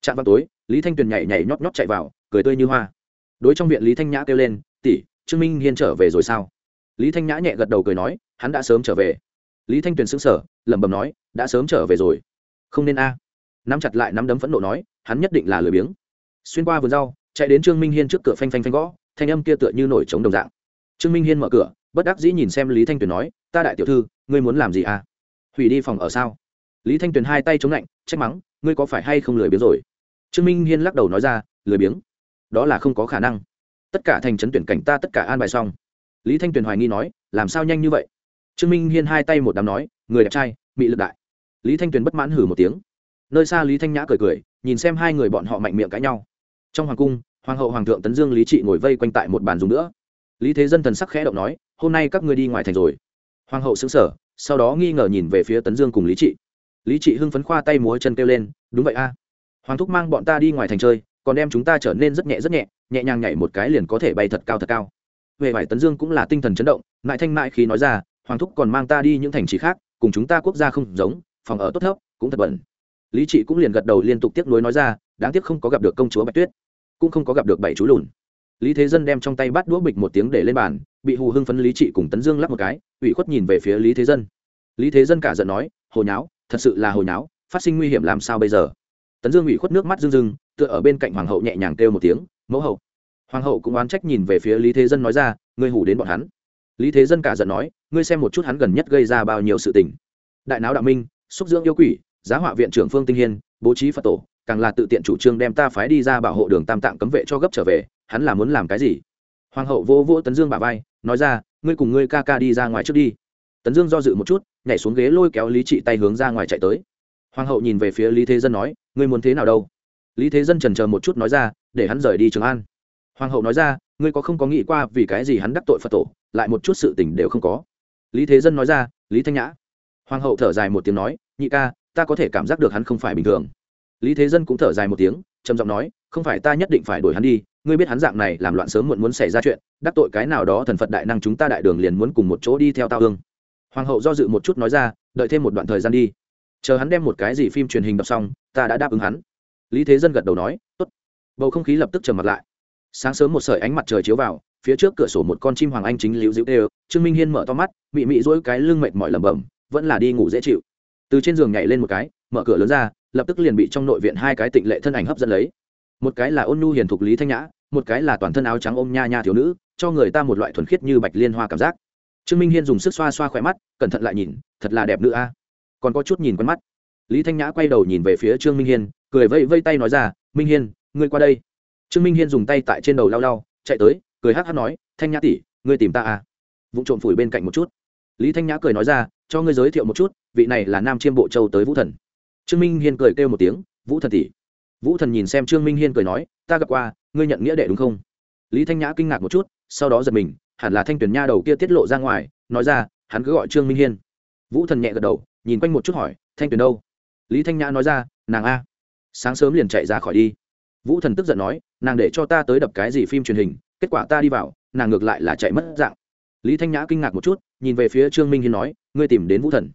Trạm vào tối, lý thanh tuyền nhảy nhảy nhót nhót chạy vào, cười tươi như hoa. Đối trong viện lý thanh nhã kêu lên, tỷ, trương minh hiên trở về rồi sao? Lý thanh nhã nhẹ gật đầu cười nói, hắn đã sớm trở về. Lý thanh tuyền xứng sở lẩm bẩm nói, đã sớm trở về rồi. Không nên a nắm chặt lại nắm đấm phẫn nộ nói, hắn nhất định là lười biếng. Xuyên qua vườn rau, chạy đến trương minh hiên trước cửa phanh phanh phanh gõ, thanh âm kia tựa như nổi trống đồng dạng. Trương minh hiên mở cửa, bất đắc dĩ nhìn xem lý thanh tuyền nói, ta đại tiểu thư, ngươi muốn làm gì à? Hủy đi phòng ở sao? Lý thanh tuyền hai tay chống lạnh, trách mắng, ngươi có phải hay không lười biếng rồi? Trương minh hiên lắc đầu nói ra, lười biếng? Đó là không có khả năng. Tất cả thành trấn tuyển cảnh ta tất cả an bài xong. Lý thanh tuyền hoài nghi nói, làm sao nhanh như vậy? Trương minh hiên hai tay một đám nói, người đẹp trai bị lực đại. Lý thanh tuyền bất mãn hử một tiếng nơi xa lý thanh nhã cười cười, nhìn xem hai người bọn họ mạnh miệng cãi nhau. Trong hoàng cung, hoàng hậu hoàng thượng tấn dương lý trị ngồi vây quanh tại một bàn dùng nữa. Lý thế dân thần sắc khẽ động nói, hôm nay các ngươi đi ngoài thành rồi. Hoàng hậu xứng sở sau đó nghi ngờ nhìn về phía tấn dương cùng lý trị. Lý trị hưng phấn khoa tay múa chân kêu lên, đúng vậy a. Hoàng thúc mang bọn ta đi ngoài thành chơi, còn đem chúng ta trở nên rất nhẹ rất nhẹ nhẹ nhàng nhảy một cái liền có thể bay thật cao thật cao. Về vải tấn dương cũng là tinh thần chấn động, mãi thanh mãi khi nói ra, hoàng thúc còn mang ta đi những thành trì khác, cùng chúng ta quốc gia không giống, phòng ở tốt thấp, cũng thật bẩn lý trị cũng liền gật đầu liên tục tiếc nuối nói ra, đáng tiếc không có gặp được công chúa bạch tuyết, cũng không có gặp được bảy chú lùn. Lý thế dân đem trong tay bắt đũa bịch một tiếng để lên bàn, bị hù hưng phấn lý trị cùng tấn dương lắp một cái, ủy khuất nhìn về phía lý thế dân. Lý thế dân cả giận nói hồi nháo, thật sự là hồi nháo, phát sinh nguy hiểm làm sao bây giờ? Tấn dương ủy khuất nước mắt rưng rưng, tựa ở bên cạnh hoàng hậu nhẹ nhàng kêu một tiếng, mẫu hậu. Hoàng hậu cũng oán trách nhìn về phía lý thế dân nói ra, ngươi hủ đến bọn hắn. Lý thế dân cả giận nói, ngươi xem một chút hắn gần nhất gây ra bao nhiêu sự tình. Đại não đạo minh, xúc dưỡng yêu quỷ giá họa viện trưởng phương tinh hiên, bố trí phật tổ, càng là tự tiện chủ trương đem ta phái đi ra bảo hộ đường tam tạng cấm vệ cho gấp trở về, hắn là muốn làm cái gì? Hoàng hậu vô vô tấn dương bà vai, nói ra, ngươi cùng ngươi ca ca đi ra ngoài trước đi. Tấn dương do dự một chút, nhảy xuống ghế lôi kéo lý trị tay hướng ra ngoài chạy tới. Hoàng hậu nhìn về phía lý thế dân nói, ngươi muốn thế nào đâu? Lý thế dân trần chờ một chút nói ra, để hắn rời đi trường an. Hoàng hậu nói ra, ngươi có không có nghĩ qua vì cái gì hắn đắc tội phật tổ, lại một chút sự tình đều không có? Lý thế dân nói ra, lý thanh nhã. Hoàng hậu thở dài một tiếng nói, nhị ca ta có thể cảm giác được hắn không phải bình thường. Lý thế dân cũng thở dài một tiếng, trầm giọng nói, không phải ta nhất định phải đuổi hắn đi, ngươi biết hắn dạng này làm loạn sớm muộn muốn xảy ra chuyện, đắc tội cái nào đó thần phật đại năng chúng ta đại đường liền muốn cùng một chỗ đi theo tao hương. Hoàng hậu do dự một chút nói ra, đợi thêm một đoạn thời gian đi. Chờ hắn đem một cái gì phim truyền hình đọc xong, ta đã đáp ứng hắn. Lý thế dân gật đầu nói, tốt. Bầu không khí lập tức trầm mặt lại. Sáng sớm một sợi ánh mặt trời chiếu vào, phía trước cửa sổ một con chim hoàng anh chính liễu dịu đều, trương minh hiên mở to mắt bị mị dỗi cái lưng mệt mỏi lẩm bẩm, vẫn là đi ngủ dễ chịu từ trên giường nhảy lên một cái, mở cửa lớn ra, lập tức liền bị trong nội viện hai cái tịnh lệ thân ảnh hấp dẫn lấy. Một cái là ôn nhu hiền thục lý thanh nhã, một cái là toàn thân áo trắng ôm nha nha thiếu nữ, cho người ta một loại thuần khiết như bạch liên hoa cảm giác. Trương minh hiên dùng sức xoa xoa khỏe mắt, cẩn thận lại nhìn, thật là đẹp nữ a. À. Còn có chút nhìn quen mắt. Lý thanh nhã quay đầu nhìn về phía trương minh hiên, cười vây vây tay nói ra, minh hiên, ngươi qua đây. Trương minh hiên dùng tay tại trên đầu lau lau, chạy tới, cười hắc hắc nói, thanh nhã tỷ, ngươi tìm ta à? Vụ trộm phủi bên cạnh một chút. Lý thanh nhã cười nói ra cho ngươi giới thiệu một chút, vị này là nam chiêm bộ châu tới vũ thần. Trương minh hiên cười kêu một tiếng, vũ thần tỷ. Vũ thần nhìn xem trương minh hiên cười nói, ta gặp qua, ngươi nhận nghĩa đệ đúng không? Lý thanh nhã kinh ngạc một chút, sau đó giật mình, hẳn là thanh tuyển nha đầu kia tiết lộ ra ngoài, nói ra, hắn cứ gọi trương minh hiên. Vũ thần nhẹ gật đầu, nhìn quanh một chút hỏi, thanh tuyển đâu? Lý thanh nhã nói ra, nàng a. Sáng sớm liền chạy ra khỏi đi. Vũ thần tức giận nói, nàng để cho ta tới đập cái gì phim truyền hình, kết quả ta đi vào, nàng ngược lại là chạy mất dạng lý thanh nhã kinh ngạc một chút, nhìn về phía trương minh hiên nói, ngươi tìm đến vũ thần.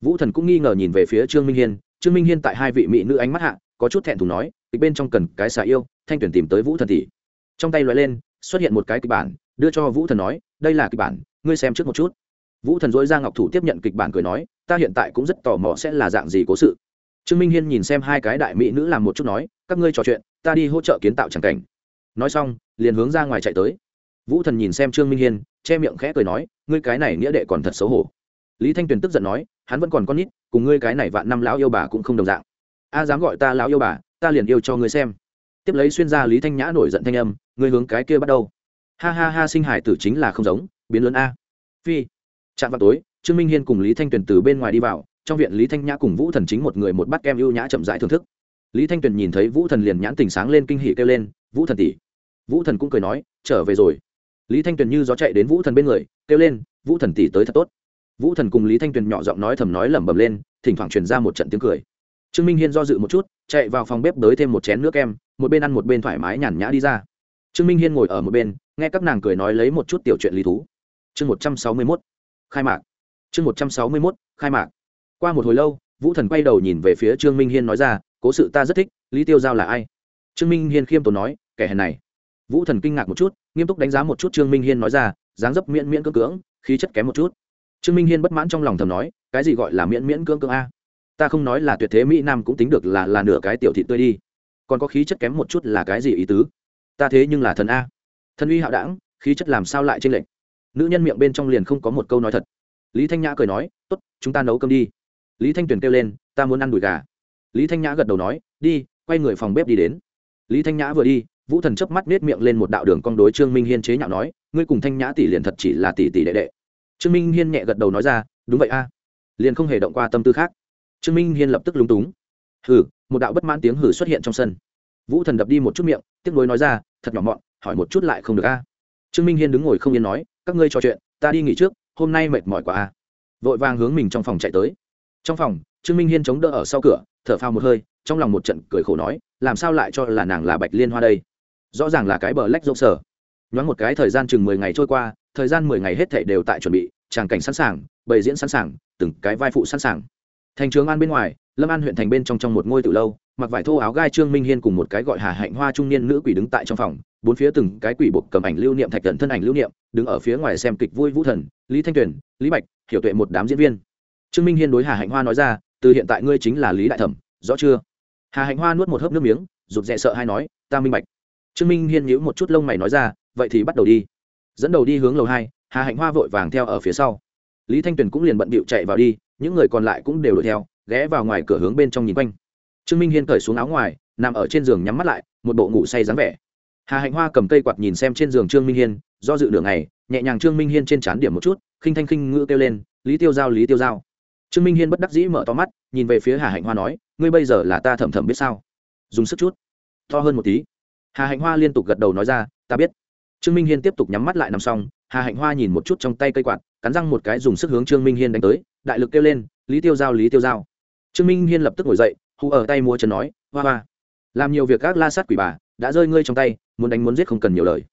Vũ thần cũng nghi ngờ nhìn về phía trương minh hiên, trương minh hiên tại hai vị mỹ nữ ánh mắt hạ, có chút thẹn thùng nói, kịch bên trong cần cái xà yêu, thanh tuyển tìm tới vũ thần tỷ trong tay loại lên, xuất hiện một cái kịch bản, đưa cho vũ thần nói, đây là kịch bản, ngươi xem trước một chút. Vũ thần dối ra ngọc thủ tiếp nhận kịch bản cười nói, ta hiện tại cũng rất tò mò sẽ là dạng gì cố sự. Trương minh hiên nhìn xem hai cái đại mỹ nữ làm một chút nói, các ngươi trò chuyện, ta đi hỗ trợ kiến tạo tràng cảnh. Nói xong, liền hướng ra ngoài chạy tới vũ thần nhìn xem trương minh hiên, che miệng khẽ cười nói, ngươi cái này nghĩa đệ còn thật xấu hổ. Lý thanh tuyền tức giận nói, hắn vẫn còn con nít, cùng ngươi cái này vạn năm lão yêu bà cũng không đồng dạng. A, dám gọi ta lão yêu bà, ta liền yêu cho ngươi xem. Tiếp lấy xuyên ra lý thanh nhã nổi giận thanh âm, ngươi hướng cái kia bắt đầu. Ha ha ha, sinh hải tử chính là không giống, biến lớn a. Phi. Chạm vào tối, trương minh hiên cùng lý thanh tuyền từ bên ngoài đi vào, trong viện lý thanh nhã cùng vũ thần chính một người một bát kem ưu nhã chậm dại thưởng thức. Lý thanh tuyền nhìn thấy vũ thần liền nhãn tình sáng lên kinh hỉ kêu lên, vũ thần tỷ. Vũ thần cũng cười nói, trở về rồi lý thanh tuyền như gió chạy đến vũ thần bên người, kêu lên, vũ thần tỷ tới thật tốt. Vũ thần cùng lý thanh tuyền nhỏ giọng nói thầm nói lẩm bẩm lên, thỉnh thoảng truyền ra một trận tiếng cười. Trương minh hiên do dự một chút, chạy vào phòng bếp đới thêm một chén nước kem, một bên ăn một bên thoải mái nhàn nhã đi ra. Trương minh hiên ngồi ở một bên, nghe các nàng cười nói lấy một chút tiểu chuyện lý thú. Chương một trăm sáu mươi mốt, khai mạc. Chương một trăm sáu mươi mốt, khai mạc. Qua một hồi lâu, vũ thần quay đầu nhìn về phía trương minh hiên nói ra, cố sự ta rất thích, lý tiêu giao là ai? Trương minh hiên khiêm tốn nói, kẻ hèn này vũ thần kinh ngạc một chút, nghiêm túc đánh giá một chút trương minh hiên nói ra, dáng dấp miễn miễn cưỡng cưỡng, khí chất kém một chút. Trương minh hiên bất mãn trong lòng thầm nói, cái gì gọi là miễn miễn cưỡng cưỡng a? Ta không nói là tuyệt thế mỹ nam cũng tính được là là nửa cái tiểu thị tươi đi. Còn có khí chất kém một chút là cái gì ý tứ? Ta thế nhưng là thần a. Thần uy hạo đảng khí chất làm sao lại trên lệnh nữ nhân miệng bên trong liền không có một câu nói thật. Lý thanh nhã cười nói, tốt, chúng ta nấu cơm đi. Lý thanh tuyền kêu lên, ta muốn ăn đùi gà. Lý thanh nhã gật đầu nói, đi, quay người phòng bếp đi đến. Lý thanh nhã vừa đi vũ thần chớp mắt nết miệng lên một đạo đường cong đối trương minh hiên chế nhạo nói, ngươi cùng thanh nhã tỷ liền thật chỉ là tỷ tỷ đệ đệ. Trương minh hiên nhẹ gật đầu nói ra, đúng vậy a, liền không hề động qua tâm tư khác. Trương minh hiên lập tức lúng túng. Hừ, một đạo bất mãn tiếng hừ xuất hiện trong sân. Vũ thần đập đi một chút miệng, tiếc nuối nói ra, thật nhỏ mọn, hỏi một chút lại không được a. Trương minh hiên đứng ngồi không yên nói, các ngươi trò chuyện, ta đi nghỉ trước, hôm nay mệt mỏi quá a. Vội vàng hướng mình trong phòng chạy tới. Trong phòng, trương minh hiên chống đỡ ở sau cửa, thở phao một hơi, trong lòng một trận cười khổ nói, làm sao lại cho là nàng là bạch liên hoa đây? Rõ ràng là cái bờ lách rộng sở. Nhoáng một cái thời gian chừng mười ngày trôi qua, thời gian mười ngày hết thể đều tại chuẩn bị, tràng cảnh sẵn sàng bày diễn sẵn sàng, từng cái vai phụ sẵn sàng. Thành trường an bên ngoài, lâm an huyện thành bên trong trong một ngôi từ lâu, mặc vải thô áo gai trương minh hiên cùng một cái gọi hà hạnh hoa trung niên nữ quỷ đứng tại trong phòng, bốn phía từng cái quỷ buộc cầm ảnh lưu niệm thạch thần thân ảnh lưu niệm, đứng ở phía ngoài xem kịch vui vũ thần, lý thanh tuyền, lý bạch, hiểu tuệ một đám diễn viên. Trương minh hiên đối hà hạnh hoa nói ra, từ hiện tại ngươi chính là lý đại thẩm, rõ chưa? Hà hạnh hoa nuốt một hớp nước miếng, rụt rè sợ hay nói, ta minh bạch trương minh hiên nhíu một chút lông mày nói ra, vậy thì bắt đầu đi. Dẫn đầu đi hướng lầu hai, hà hạnh hoa vội vàng theo ở phía sau. Lý thanh tuyền cũng liền bận bịu chạy vào đi, những người còn lại cũng đều đuổi theo, ghé vào ngoài cửa hướng bên trong nhìn quanh. Trương minh hiên cởi xuống áo ngoài, nằm ở trên giường nhắm mắt lại, một bộ ngủ say dáng vẻ. Hà hạnh hoa cầm cây quạt nhìn xem trên giường trương minh hiên, do dự đường này nhẹ nhàng trương minh hiên trên trán điểm một chút, khinh thanh khinh ngữ kêu lên, lý tiêu giao, lý tiêu giao. Trương minh hiên bất đắc dĩ mở to mắt, nhìn về phía hà hạnh hoa nói, ngươi bây giờ là ta thầm thầm biết sao? Dùng sức chút, to hơn một tí hà hạnh hoa liên tục gật đầu nói ra, ta biết. Trương minh hiên tiếp tục nhắm mắt lại nằm xong, hà hạnh hoa nhìn một chút trong tay cây quạt, cắn răng một cái dùng sức hướng trương minh hiên đánh tới, đại lực kêu lên, lý tiêu giao, lý tiêu giao. Trương minh hiên lập tức ngồi dậy, hù ở tay mua chân nói, hoa hoa, làm nhiều việc các la sát quỷ bà, đã rơi ngươi trong tay, muốn đánh muốn giết không cần nhiều lời.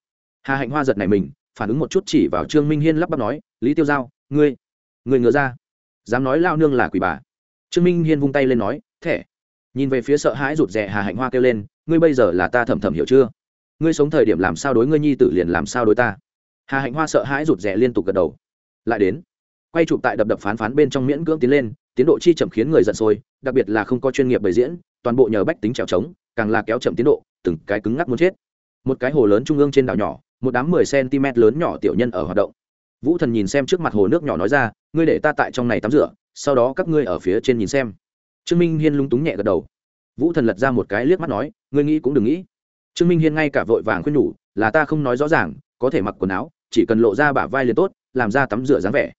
Hà hạnh hoa giật này mình, phản ứng một chút chỉ vào trương minh hiên lắp bắp nói, lý tiêu giao, ngươi người ngựa ra, dám nói lao nương là quỷ bà. Trương minh hiên vung tay lên nói, thẻ nhìn về phía sợ hãi rụt rè hà hạnh hoa kêu lên, ngươi bây giờ là ta thầm thầm hiểu chưa? Ngươi sống thời điểm làm sao đối ngươi nhi tử liền làm sao đối ta? Hà hạnh hoa sợ hãi rụt rè liên tục gật đầu. Lại đến, quay chụp tại đập đập phán phán bên trong miễn cưỡng tiến lên, tiến độ chi chậm khiến người giận sôi, đặc biệt là không có chuyên nghiệp bày diễn, toàn bộ nhờ bách tính trèo trống, càng là kéo chậm tiến độ, từng cái cứng ngắc muốn chết. Một cái hồ lớn trung ương trên đảo nhỏ, một đám mười cm lớn nhỏ tiểu nhân ở hoạt động. Vũ thần nhìn xem trước mặt hồ nước nhỏ nói ra, ngươi để ta tại trong này tắm rửa, sau đó các ngươi ở phía trên nhìn xem trương minh hiên lúng túng nhẹ gật đầu. Vũ thần lật ra một cái liếc mắt nói, ngươi nghĩ cũng đừng nghĩ. Trương minh hiên ngay cả vội vàng khuyên nhủ, là ta không nói rõ ràng, có thể mặc quần áo, chỉ cần lộ ra bả vai liền tốt, làm ra tắm rửa dáng vẻ.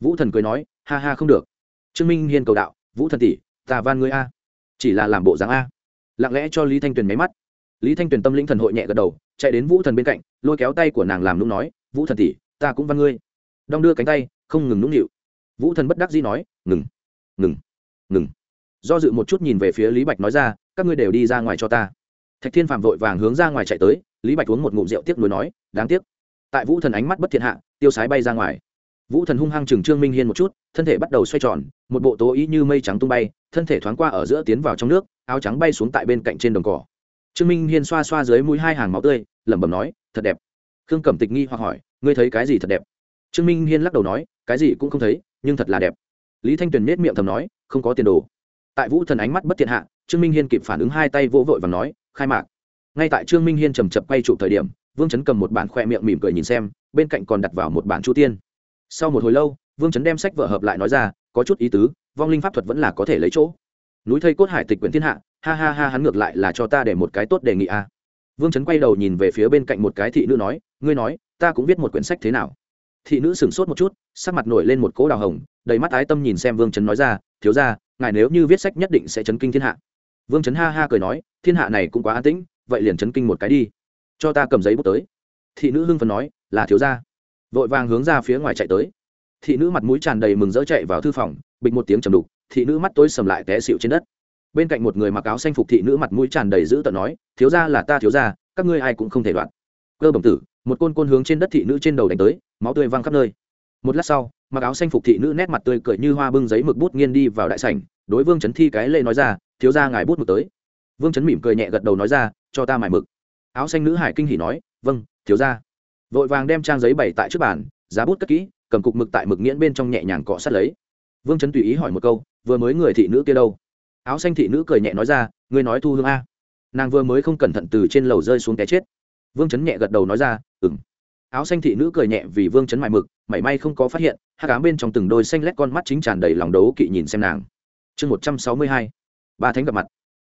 Vũ thần cười nói, ha ha, không được. Trương minh hiên cầu đạo, vũ thần tỷ, ta van ngươi a. Chỉ là làm bộ dáng a. Lặng lẽ cho lý thanh tuyền máy mắt. Lý thanh tuyền tâm linh thần hội nhẹ gật đầu, chạy đến vũ thần bên cạnh, lôi kéo tay của nàng làm nũng nói, vũ thần tỷ, ta cũng văn ngươi. Đong đưa cánh tay, không ngừng nũng nịu. Vũ thần bất đắc dĩ nói, ngừng ngừng ngừng do dự một chút nhìn về phía lý bạch nói ra, các ngươi đều đi ra ngoài cho ta. Thạch thiên phạm vội vàng hướng ra ngoài chạy tới, lý bạch uống một ngụm rượu tiếc nuối nói, đáng tiếc. Tại vũ thần ánh mắt bất thiện hạ, tiêu sái bay ra ngoài. Vũ thần hung hăng chừng trương minh hiên một chút, thân thể bắt đầu xoay tròn, một bộ tố ý như mây trắng tung bay, thân thể thoáng qua ở giữa tiến vào trong nước, áo trắng bay xuống tại bên cạnh trên đồng cỏ. Trương minh hiên xoa xoa dưới mũi hai hàng máu tươi, lẩm bẩm nói, thật đẹp. Khương cẩm tịch nghi hoặc hỏi, ngươi thấy cái gì thật đẹp? Trương minh hiên lắc đầu nói, cái gì cũng không thấy, nhưng thật là đẹp. Lý thanh tuyền nết miệng thầm nói, không có tiền đồ tại vũ thần ánh mắt bất thiện hạ, trương minh hiên kịp phản ứng hai tay vỗ vội và nói, khai mạc. Ngay tại trương minh hiên trầm chập quay trụ thời điểm, vương chấn cầm một bản khoe miệng mỉm cười nhìn xem, bên cạnh còn đặt vào một bản chu tiên. Sau một hồi lâu, vương chấn đem sách vở hợp lại nói ra, có chút ý tứ, vong linh pháp thuật vẫn là có thể lấy chỗ. Núi thây cốt hải tịch quyển thiên hạ, ha ha ha, hắn ngược lại là cho ta để một cái tốt đề nghị a vương chấn quay đầu nhìn về phía bên cạnh một cái thị nữ nói, ngươi nói, ta cũng viết một quyển sách thế nào? Thị nữ sửng sốt một chút, sắc mặt nổi lên một cỗ đào hồng, đầy mắt ái tâm nhìn xem vương chấn nói ra, thiếu ra ngài nếu như viết sách nhất định sẽ chấn kinh thiên hạ. Vương chấn ha ha cười nói thiên hạ này cũng quá an tĩnh vậy liền chấn kinh một cái đi. Cho ta cầm giấy bút tới. Thị nữ hưng phần nói là thiếu gia. vội vàng hướng ra phía ngoài chạy tới. Thị nữ mặt mũi tràn đầy mừng rỡ chạy vào thư phòng bịch một tiếng chầm đục thị nữ mắt tối sầm lại té xịu trên đất. Bên cạnh một người mặc áo xanh phục thị nữ mặt mũi tràn đầy dữ tợn nói thiếu gia là ta thiếu gia, các ngươi ai cũng không thể đoạn. Cơ bẩm tử một côn côn hướng trên đất thị nữ trên đầu đánh tới máu tươi văng khắp nơi. Một lát sau mặc áo xanh phục thị nữ nét mặt tươi cười như hoa bưng giấy mực bút nghiên đi vào đại sảnh, đối vương chấn thi cái lê nói ra, thiếu ra ngài bút mực tới. Vương chấn mỉm cười nhẹ gật đầu nói ra, cho ta mải mực. Áo xanh nữ hải kinh hỉ nói vâng thiếu ra vội vàng đem trang giấy bày tại trước bàn, giá bút cất kỹ, cầm cục mực tại mực nghiễn bên trong nhẹ nhàng cọ sát lấy. Vương chấn tùy ý hỏi một câu, vừa mới người thị nữ kia đâu? Áo xanh thị nữ cười nhẹ nói ra, ngươi nói thu hương a. Nàng vừa mới không cẩn thận từ trên lầu rơi xuống té chết. Vương chấn nhẹ gật đầu nói ra ừng áo xanh thị nữ cười nhẹ vì vương chấn mại mực, mảy may không có phát hiện hát cám bên trong từng đôi xanh lét con mắt chính tràn đầy lòng đấu kỵ nhìn xem nàng. Chương một trăm sáu mươi hai, ba thánh gặp mặt.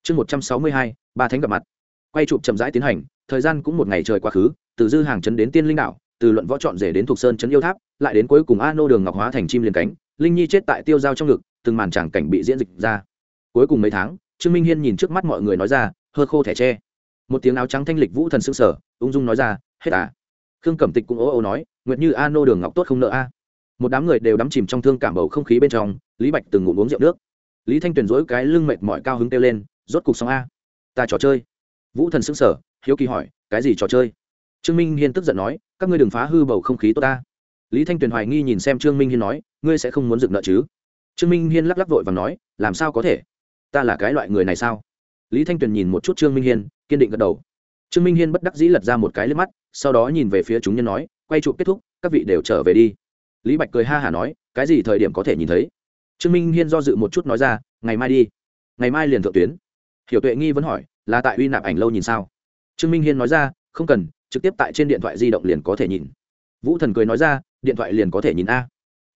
Chương một trăm sáu mươi hai, ba thánh gặp mặt. Quay chụp chậm rãi tiến hành, thời gian cũng một ngày trời quá khứ, từ dư hàng chấn đến tiên linh đạo từ luận võ trọn rể đến thuộc sơn chấn yêu tháp, lại đến cuối cùng a nô đường ngọc hóa thành chim liền cánh, linh nhi chết tại tiêu dao trong ngực, từng màn tràng cảnh bị diễn dịch ra. Cuối cùng mấy tháng, trương minh hiên nhìn trước mắt mọi người nói ra, hơ khô thẻ tre. Một tiếng áo trắng thanh lịch vũ thần sững sờ, ung dung nói ra, hết à khương cẩm tịch cũng ố ô nói, nguyệt như a nô đường ngọc tốt không nợ a. Một đám người đều đắm chìm trong thương cảm bầu không khí bên trong, lý bạch từng ngụm uống rượu nước. Lý thanh tuyền dỗi cái lưng mệt mỏi cao hứng kêu lên, rốt cục xong a, ta trò chơi. Vũ thần sững sờ, hiếu kỳ hỏi, cái gì trò chơi? Trương minh hiên tức giận nói, các ngươi đừng phá hư bầu không khí tốt ta. Lý thanh tuyền hoài nghi nhìn xem trương minh hiên nói, ngươi sẽ không muốn dựng nợ chứ? Trương minh hiên lắc lắc vội và nói, làm sao có thể? Ta là cái loại người này sao? Lý thanh tuyền nhìn một chút trương minh hiên, kiên định gật đầu trương minh hiên bất đắc dĩ lật ra một cái lên mắt, sau đó nhìn về phía chúng nhân nói, quay chụp kết thúc, các vị đều trở về đi. Lý bạch cười ha hả nói, cái gì thời điểm có thể nhìn thấy? Trương minh hiên do dự một chút nói ra, ngày mai đi. Ngày mai liền thượng tuyến. Hiểu tuệ nghi vẫn hỏi, là tại uy nạp ảnh lâu nhìn sao? Trương minh hiên nói ra, không cần, trực tiếp tại trên điện thoại di động liền có thể nhìn. Vũ thần cười nói ra, điện thoại liền có thể nhìn a.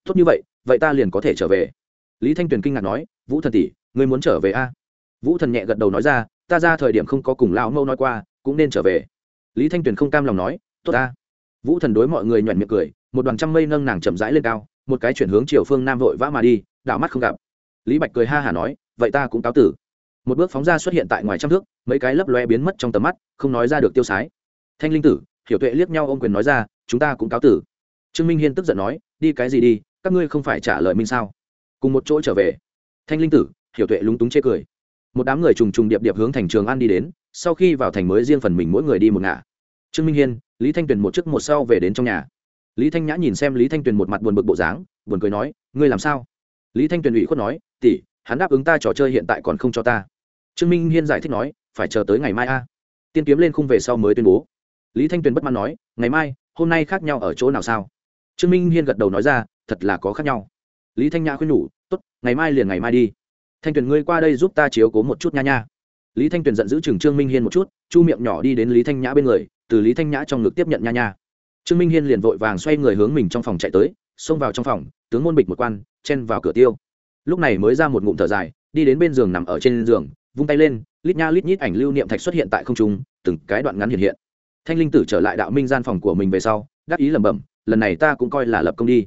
Tốt như vậy vậy ta liền có thể trở về. Lý thanh tuyền kinh ngạc nói, vũ thần tỷ, ngươi muốn trở về a? Vũ thần nhẹ gật đầu nói ra, ta ra thời điểm không có cùng lão mâu nói qua cũng nên trở về. Lý thanh tuyền không cam lòng nói, tốt ta. Vũ thần đối mọi người nhoẻn miệng cười, một đoàn trăm mây nâng nàng chậm rãi lên cao, một cái chuyển hướng chiều phương nam vội vã mà đi, đảo mắt không gặp. Lý bạch cười ha hả nói, vậy ta cũng cáo tử. Một bước phóng ra xuất hiện tại ngoài trăm thước, mấy cái lấp loe biến mất trong tầm mắt, không nói ra được tiêu sái. Thanh linh tử, hiểu tuệ liếc nhau ô m quyền nói ra, chúng ta cũng cáo tử. Trương minh hiên tức giận nói, đi cái gì đi, các ngươi không phải trả lời minh sao? Cùng một chỗ trở về. Thanh linh tử, hiểu tuệ lúng túng chê cười. Một đám người trùng trùng điệp điệp hướng thành trường an đi đến sau khi vào thành mới riêng phần mình mỗi người đi một ngả. Trương minh hiên, lý thanh tuyền một trước một sau về đến trong nhà. Lý thanh nhã nhìn xem lý thanh tuyền một mặt buồn bực bộ dáng, buồn cười nói, ngươi làm sao? Lý thanh tuyền ủy khuất nói, tỷ, hắn đáp ứng ta trò chơi hiện tại còn không cho ta. Trương minh hiên giải thích nói, phải chờ tới ngày mai a. Tiên kiếm lên khung về sau mới tuyên bố. Lý thanh tuyền bất mãn nói, ngày mai, hôm nay khác nhau ở chỗ nào sao? Trương minh hiên gật đầu nói ra, thật là có khác nhau. Lý thanh nhã khuyên nhủ, tốt, ngày mai liền ngày mai đi. Thanh tuyền ngươi qua đây giúp ta chiếu cố một chút nha nha lý thanh tuyền giận giữ chừng trương minh hiên một chút, chu miệng nhỏ đi đến lý thanh nhã bên người, từ lý thanh nhã trong ngực tiếp nhận nha nha. Trương minh hiên liền vội vàng xoay người hướng mình trong phòng chạy tới, xông vào trong phòng, tướng môn bịch một quan, chen vào cửa tiêu. Lúc này mới ra một ngụm thở dài, đi đến bên giường nằm ở trên giường, vung tay lên, lít nha lít nhít ảnh lưu niệm thạch xuất hiện tại không trung, từng cái đoạn ngắn hiện hiện. Thanh linh tử trở lại đạo minh gian phòng của mình về sau, đắc ý lẩm bẩm, lần này ta cũng coi là lập công đi.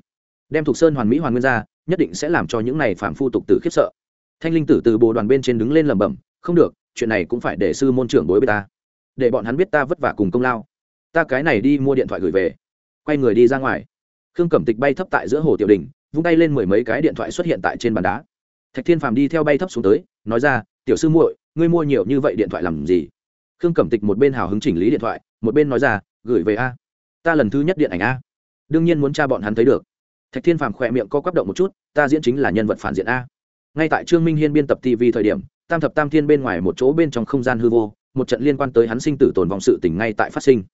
Đem thục sơn hoàn mỹ hoàn nguyên ra, nhất định sẽ làm cho những này phạm phu tục tử khiếp sợ. Thanh linh tử từ bồ đoàn bên trên đứng lên lẩm bẩm, không được chuyện này cũng phải để sư môn trưởng đối với ta, để bọn hắn biết ta vất vả cùng công lao. Ta cái này đi mua điện thoại gửi về. Quay người đi ra ngoài. Khương cẩm tịch bay thấp tại giữa hồ tiểu đình vung tay lên mười mấy cái điện thoại xuất hiện tại trên bàn đá. Thạch thiên phàm đi theo bay thấp xuống tới, nói ra, tiểu sư muội, ngươi mua nhiều như vậy điện thoại làm gì? Khương cẩm tịch một bên hào hứng chỉnh lý điện thoại, một bên nói ra, gửi về a. Ta lần thứ nhất điện ảnh a. Đương nhiên muốn cha bọn hắn thấy được. Thạch thiên phàm khỏe miệng co quắp động một chút, ta diễn chính là nhân vật phản diện a. Ngay tại trương minh hiên biên tập tv thời điểm tam thập tam thiên bên ngoài một chỗ bên trong không gian hư vô, một trận liên quan tới hắn sinh tử tồn vong sự tình ngay tại phát sinh.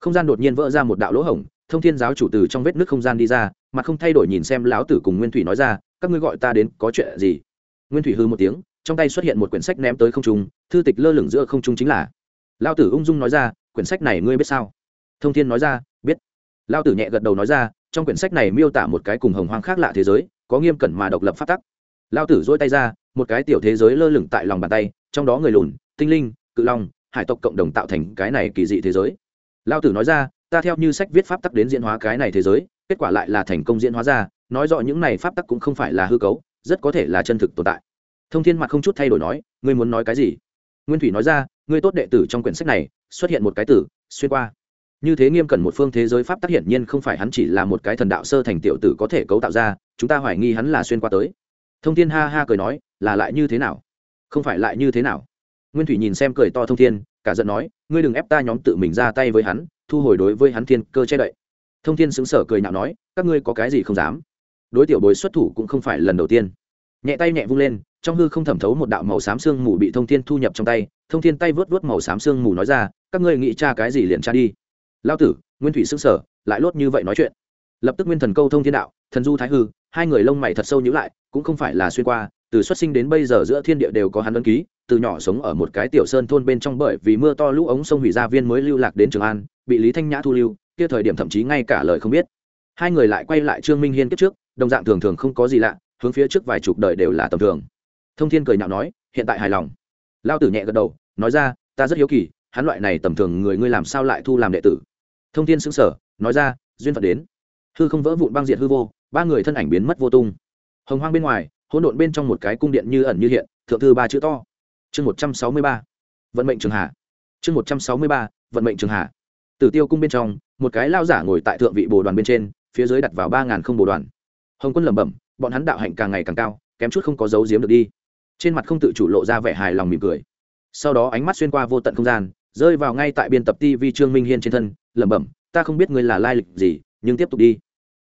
Không gian đột nhiên vỡ ra một đạo lỗ hổng, thông thiên giáo chủ từ trong vết nước không gian đi ra, mà không thay đổi nhìn xem lão tử cùng nguyên thủy nói ra, các ngươi gọi ta đến có chuyện gì? Nguyên thủy hư một tiếng, trong tay xuất hiện một quyển sách ném tới không trung, thư tịch lơ lửng giữa không trung chính là, lão tử ung dung nói ra, quyển sách này ngươi biết sao? Thông thiên nói ra, biết. Lão tử nhẹ gật đầu nói ra, trong quyển sách này miêu tả một cái cùng hồng hoang khác lạ thế giới, có nghiêm cẩn mà độc lập phát tắc. Lão tử dỗi tay ra một cái tiểu thế giới lơ lửng tại lòng bàn tay, trong đó người lùn, tinh linh, cự long, hải tộc cộng đồng tạo thành cái này kỳ dị thế giới. Lao tử nói ra, ta theo như sách viết pháp tắc đến diễn hóa cái này thế giới, kết quả lại là thành công diễn hóa ra, nói rõ những này pháp tắc cũng không phải là hư cấu, rất có thể là chân thực tồn tại. Thông thiên mặt không chút thay đổi nói, ngươi muốn nói cái gì? Nguyên thủy nói ra, ngươi tốt đệ tử trong quyển sách này, xuất hiện một cái tử, xuyên qua. Như thế nghiêm cẩn một phương thế giới pháp tắc hiển nhiên không phải hắn chỉ là một cái thần đạo sơ thành tiểu tử có thể cấu tạo ra, chúng ta hoài nghi hắn là xuyên qua tới. Thông thiên ha ha cười nói là lại như thế nào? Không phải lại như thế nào? Nguyên thủy nhìn xem cười to thông thiên, cả giận nói, ngươi đừng ép ta nhóm tự mình ra tay với hắn, thu hồi đối với hắn thiên cơ che đậy. Thông thiên xứng sở cười nhạo nói, các ngươi có cái gì không dám? Đối tiểu bối xuất thủ cũng không phải lần đầu tiên. Nhẹ tay nhẹ vung lên, trong hư không thẩm thấu một đạo màu xám xương mù bị thông thiên thu nhập trong tay, thông thiên tay vớt vớt màu xám xương mù nói ra, các ngươi nghĩ cha cái gì liền cha đi. Lao tử, nguyên thủy xứng sở lại lốt như vậy nói chuyện. Lập tức nguyên thần câu thông thiên đạo, thần du thái hư, hai người lông mày thật sâu nhữ lại, cũng không phải là xuyên qua từ xuất sinh đến bây giờ giữa thiên địa đều có hắn ấn ký, từ nhỏ sống ở một cái tiểu sơn thôn bên trong bởi vì mưa to lũ ống sông hủy gia viên mới lưu lạc đến trường an, bị lý thanh nhã thu lưu, kia thời điểm thậm chí ngay cả lời không biết. Hai người lại quay lại trương minh hiên kiếp trước, đồng dạng thường thường không có gì lạ, hướng phía trước vài chục đời đều là tầm thường. Thông thiên cười nhạo nói, hiện tại hài lòng. Lao tử nhẹ gật đầu, nói ra, ta rất hiếu kỳ, hắn loại này tầm thường người ngươi làm sao lại thu làm đệ tử? Thông thiên xứng sở nói ra, duyên phận đến. Hư không vỡ vụn băng diệt hư vô, ba người thân ảnh biến mất vô tung. Hồng hoang bên ngoài hỗn độn bên trong một cái cung điện như ẩn như hiện, thượng thư ba chữ to. Chương một trăm sáu mươi ba, vận mệnh trường hạ. Chương một trăm sáu mươi ba, vận mệnh trường hạ. Tử tiêu cung bên trong, một cái lao giả ngồi tại thượng vị bồ đoàn bên trên, phía dưới đặt vào ba ngàn không bồ đoàn. Hồng quân lẩm bẩm, bọn hắn đạo hạnh càng ngày càng cao, kém chút không có dấu giếm được đi. Trên mặt không tự chủ lộ ra vẻ hài lòng mỉm cười. Sau đó ánh mắt xuyên qua vô tận không gian, rơi vào ngay tại biên tập tv trương minh hiên trên thân, lẩm bẩm, ta không biết ngươi là lai lịch gì, nhưng tiếp tục đi.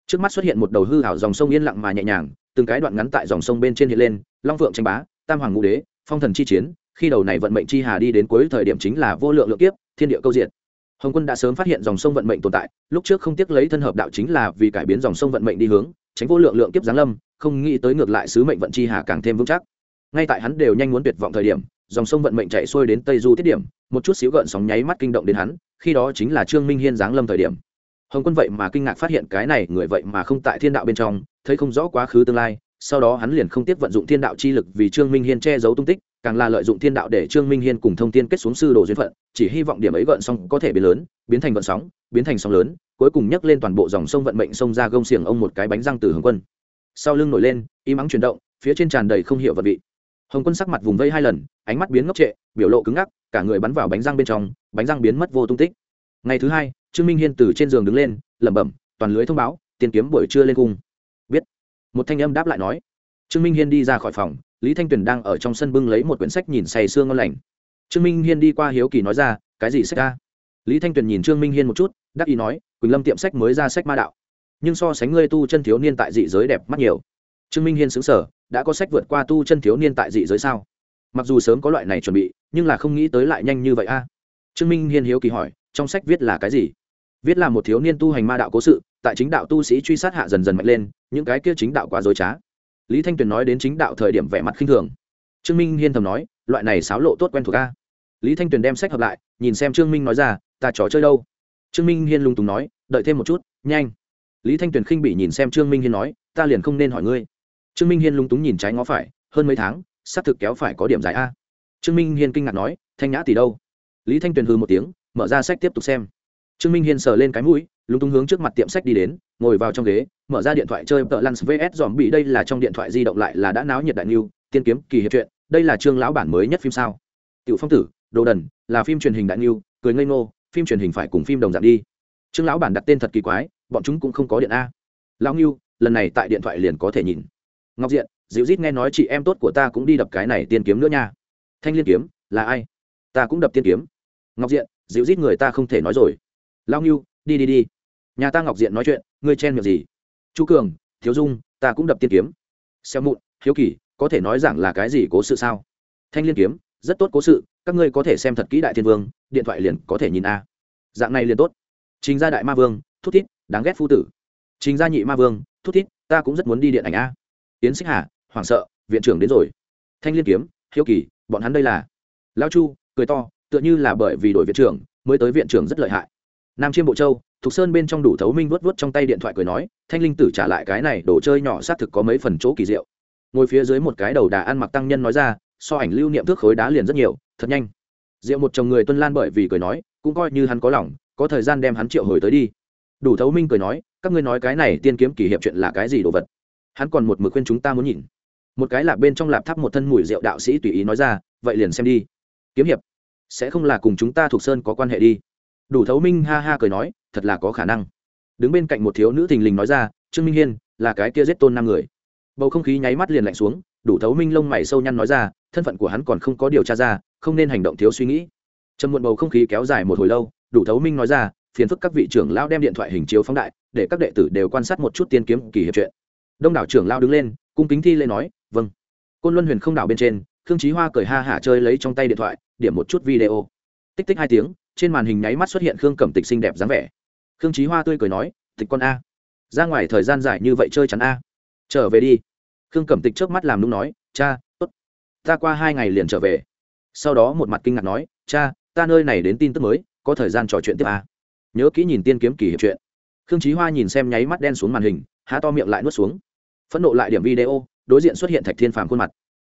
Trước mắt xuất hiện một đầu hư hảo dòng sông yên lặng mà nhẹ nhàng từng cái đoạn ngắn tại dòng sông bên trên hiện lên, long phượng tranh bá, tam hoàng ngũ đế, phong thần chi chiến, khi đầu này vận mệnh chi hà đi đến cuối thời điểm chính là vô lượng lượng kiếp, thiên địa câu diện hồng quân đã sớm phát hiện dòng sông vận mệnh tồn tại, lúc trước không tiếc lấy thân hợp đạo chính là vì cải biến dòng sông vận mệnh đi hướng, tránh vô lượng lượng kiếp giáng lâm, không nghĩ tới ngược lại sứ mệnh vận chi hà càng thêm vững chắc. Ngay tại hắn đều nhanh muốn tuyệt vọng thời điểm, dòng sông vận mệnh chạy xuôi đến tây du tiết điểm, một chút xíu gợn sóng nháy mắt kinh động đến hắn, khi đó chính là trương minh hiên giáng lâm thời điểm hồng quân vậy mà kinh ngạc phát hiện cái này người vậy mà không tại thiên đạo bên trong, thấy không rõ quá khứ tương lai, sau đó hắn liền không tiếp vận dụng thiên đạo chi lực vì trương minh hiên che giấu tung tích, càng là lợi dụng thiên đạo để trương minh hiên cùng thông tin kết xuống sư đồ duyên phận, chỉ hy vọng điểm ấy gợn sóng có thể biến lớn, biến thành vận sóng, biến thành sóng lớn, cuối cùng nhấc lên toàn bộ dòng sông vận mệnh sông ra gông xiềng ông một cái bánh răng từ Hồng quân. Sau lưng nổi lên, im ắng chuyển động, phía trên tràn đầy không hiểu vật vị. Hồng quân sắc mặt vùng vây hai lần, ánh mắt biến ngốc trệ, biểu lộ cứng ngắc, cả người bắn vào bánh răng bên trong, bánh răng biến mất vô tung tích. Ngày thứ hai trương minh hiên từ trên giường đứng lên, lẩm bẩm, toàn lưới thông báo tiền kiếm buổi trưa lên cung. Biết. Một thanh âm đáp lại nói. Trương minh hiên đi ra khỏi phòng, lý thanh tuyền đang ở trong sân bưng lấy một quyển sách nhìn say sương ngon lành. Trương minh hiên đi qua hiếu kỳ nói ra, cái gì sách ca lý thanh tuyền nhìn trương minh hiên một chút, đắc ý nói, quỳnh lâm tiệm sách mới ra sách ma đạo. Nhưng so sánh ngươi tu chân thiếu niên tại dị giới đẹp mắt nhiều. Trương minh hiên xứng sở đã có sách vượt qua tu chân thiếu niên tại dị giới sao? Mặc dù sớm có loại này chuẩn bị, nhưng là không nghĩ tới lại nhanh như vậy a. Trương minh hiên hiếu kỳ hỏi, trong sách viết là cái gì? Viết là một thiếu niên tu hành ma đạo cố sự, tại chính đạo tu sĩ truy sát hạ dần dần mạnh lên, những cái kia chính đạo quá dối trá. Lý thanh tuyền nói đến chính đạo thời điểm vẻ mặt khinh thường. Trương minh hiên thầm nói, loại này xáo lộ tốt quen thuộc ca lý thanh tuyền đem sách hợp lại, nhìn xem trương minh nói ra, ta trò chơi đâu? Trương minh hiên lung tùng nói, đợi thêm một chút, nhanh. Lý thanh tuyền khinh bị nhìn xem trương minh hiên nói, ta liền không nên hỏi ngươi. Trương minh hiên lung túng nhìn trái ngó phải, hơn mấy tháng, xác thực kéo phải có điểm giải a. Trương minh hiên kinh ngạc nói, thanh nhã tỷ đâu? Lý thanh tuyền hư một tiếng, mở ra sách tiếp tục xem trương minh hiên sờ lên cái mũi lúng túng hướng trước mặt tiệm sách đi đến ngồi vào trong ghế mở ra điện thoại chơi tợ lăn vs dòm bị đây là trong điện thoại di động lại là đã náo nhiệt đại niu tiên kiếm kỳ hiệp truyện đây là trương lão bản mới nhất phim sao? Tiểu phong tử đồ đần là phim truyền hình đại niu cười ngây ngô phim truyền hình phải cùng phim đồng dạng đi. Trương lão bản đặt tên thật kỳ quái bọn chúng cũng không có điện a. Lão Niu, lần này tại điện thoại liền có thể nhìn. Ngọc diện dịu rít nghe nói chị em tốt của ta cũng đi đập cái này tiên kiếm nữa nha. Thanh liên kiếm là ai? Ta cũng đập tiên kiếm. Ngọc diện dịu rít người ta không thể nói rồi lao nghiêu đi đi đi. Nhà ta ngọc diện nói chuyện, ngươi chen miệng gì? Chu cường, thiếu dung, ta cũng đập tiên kiếm. Xem mụn, hiếu kỳ, có thể nói rằng là cái gì cố sự sao? Thanh liên kiếm, rất tốt cố sự, các ngươi có thể xem thật kỹ đại thiên vương, điện thoại liền có thể nhìn a. Dạng này liền tốt. Trình gia đại ma vương, thút thít, đáng ghét phu tử. Trình gia nhị ma vương, thút thít, ta cũng rất muốn đi điện ảnh a. Yến xích hà, hoảng sợ, viện trưởng đến rồi. Thanh liên kiếm, hiếu kỳ, bọn hắn đây là. Lao chu, cười to, tựa như là bởi vì đổi viện trưởng, mới tới viện trưởng rất lợi hại nam chiêm bộ châu, thục sơn bên trong đủ thấu minh vuốt vuốt trong tay điện thoại cười nói, thanh linh tử trả lại cái này đồ chơi nhỏ xác thực có mấy phần chỗ kỳ diệu. Ngồi phía dưới một cái đầu đà ăn mặc tăng nhân nói ra, so ảnh lưu niệm thước khối đá liền rất nhiều, thật nhanh. Diệu một chồng người tuân lan bởi vì cười nói, cũng coi như hắn có lòng, có thời gian đem hắn triệu hồi tới đi. Đủ thấu minh cười nói, các ngươi nói cái này tiên kiếm kỷ hiệp chuyện là cái gì đồ vật? Hắn còn một mực khuyên chúng ta muốn nhìn. Một cái lạp bên trong lạp thắp một thân mùi rượu đạo sĩ tùy ý nói ra, vậy liền xem đi. Kiếm hiệp, sẽ không là cùng chúng ta thuộc sơn có quan hệ đi đủ thấu minh ha ha cười nói, thật là có khả năng. Đứng bên cạnh một thiếu nữ thình lình nói ra, trương minh hiên, là cái kia giết tôn năm người. Bầu không khí nháy mắt liền lạnh xuống, đủ thấu minh lông mày sâu nhăn nói ra, thân phận của hắn còn không có điều tra ra, không nên hành động thiếu suy nghĩ. Trầm muộn bầu không khí kéo dài một hồi lâu, đủ thấu minh nói ra, phiền phức các vị trưởng lao đem điện thoại hình chiếu phóng đại, để các đệ tử đều quan sát một chút tiên kiếm kỳ hiệp chuyện. Đông đảo trưởng lao đứng lên, cung kính thi lễ nói vâng. Côn luân huyền không đảo bên trên, khương trí hoa cười ha hả chơi lấy trong tay điện thoại, điểm một chút video. Tích tích hai tiếng trên màn hình nháy mắt xuất hiện khương cẩm tịch xinh đẹp dáng vẻ. Khương trí hoa tươi cười nói, tịch con a. Ra ngoài thời gian dài như vậy chơi chắn a. Trở về đi. Khương cẩm tịch trước mắt làm nung nói, cha, tốt. Ta qua hai ngày liền trở về. Sau đó một mặt kinh ngạc nói, cha, ta nơi này đến tin tức mới, có thời gian trò chuyện tiếp a. Nhớ kỹ nhìn tiên kiếm kỳ hiệp chuyện khương trí hoa nhìn xem nháy mắt đen xuống màn hình, há to miệng lại nuốt xuống. Phẫn nộ lại điểm video, đối diện xuất hiện thạch thiên phàm khuôn mặt.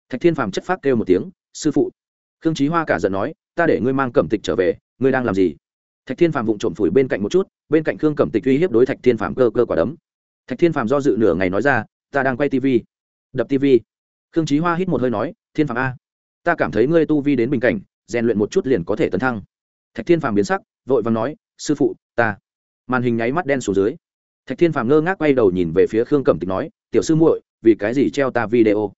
Thạch thiên phàm chất phác kêu một tiếng, sư phụ. Khương trí hoa cả giận nói, ta để ngươi mang cẩm tịch trở về ngươi đang làm gì? Thạch thiên phàm vụng trộm phủi bên cạnh một chút, bên cạnh khương cẩm tịch uy hiếp đối thạch thiên phàm cơ cơ quả đấm. Thạch thiên phàm do dự nửa ngày nói ra, ta đang quay tv đập tv khương trí hoa hít một hơi nói, thiên phàm a, ta cảm thấy ngươi tu vi đến bình cảnh, rèn luyện một chút liền có thể tấn thăng. Thạch thiên phàm biến sắc, vội vàng nói, sư phụ, ta. Màn hình nháy mắt đen xuống dưới. Thạch thiên phàm ngơ ngác quay đầu nhìn về phía khương cẩm tịch nói, tiểu sư muội, vì cái gì treo ta video?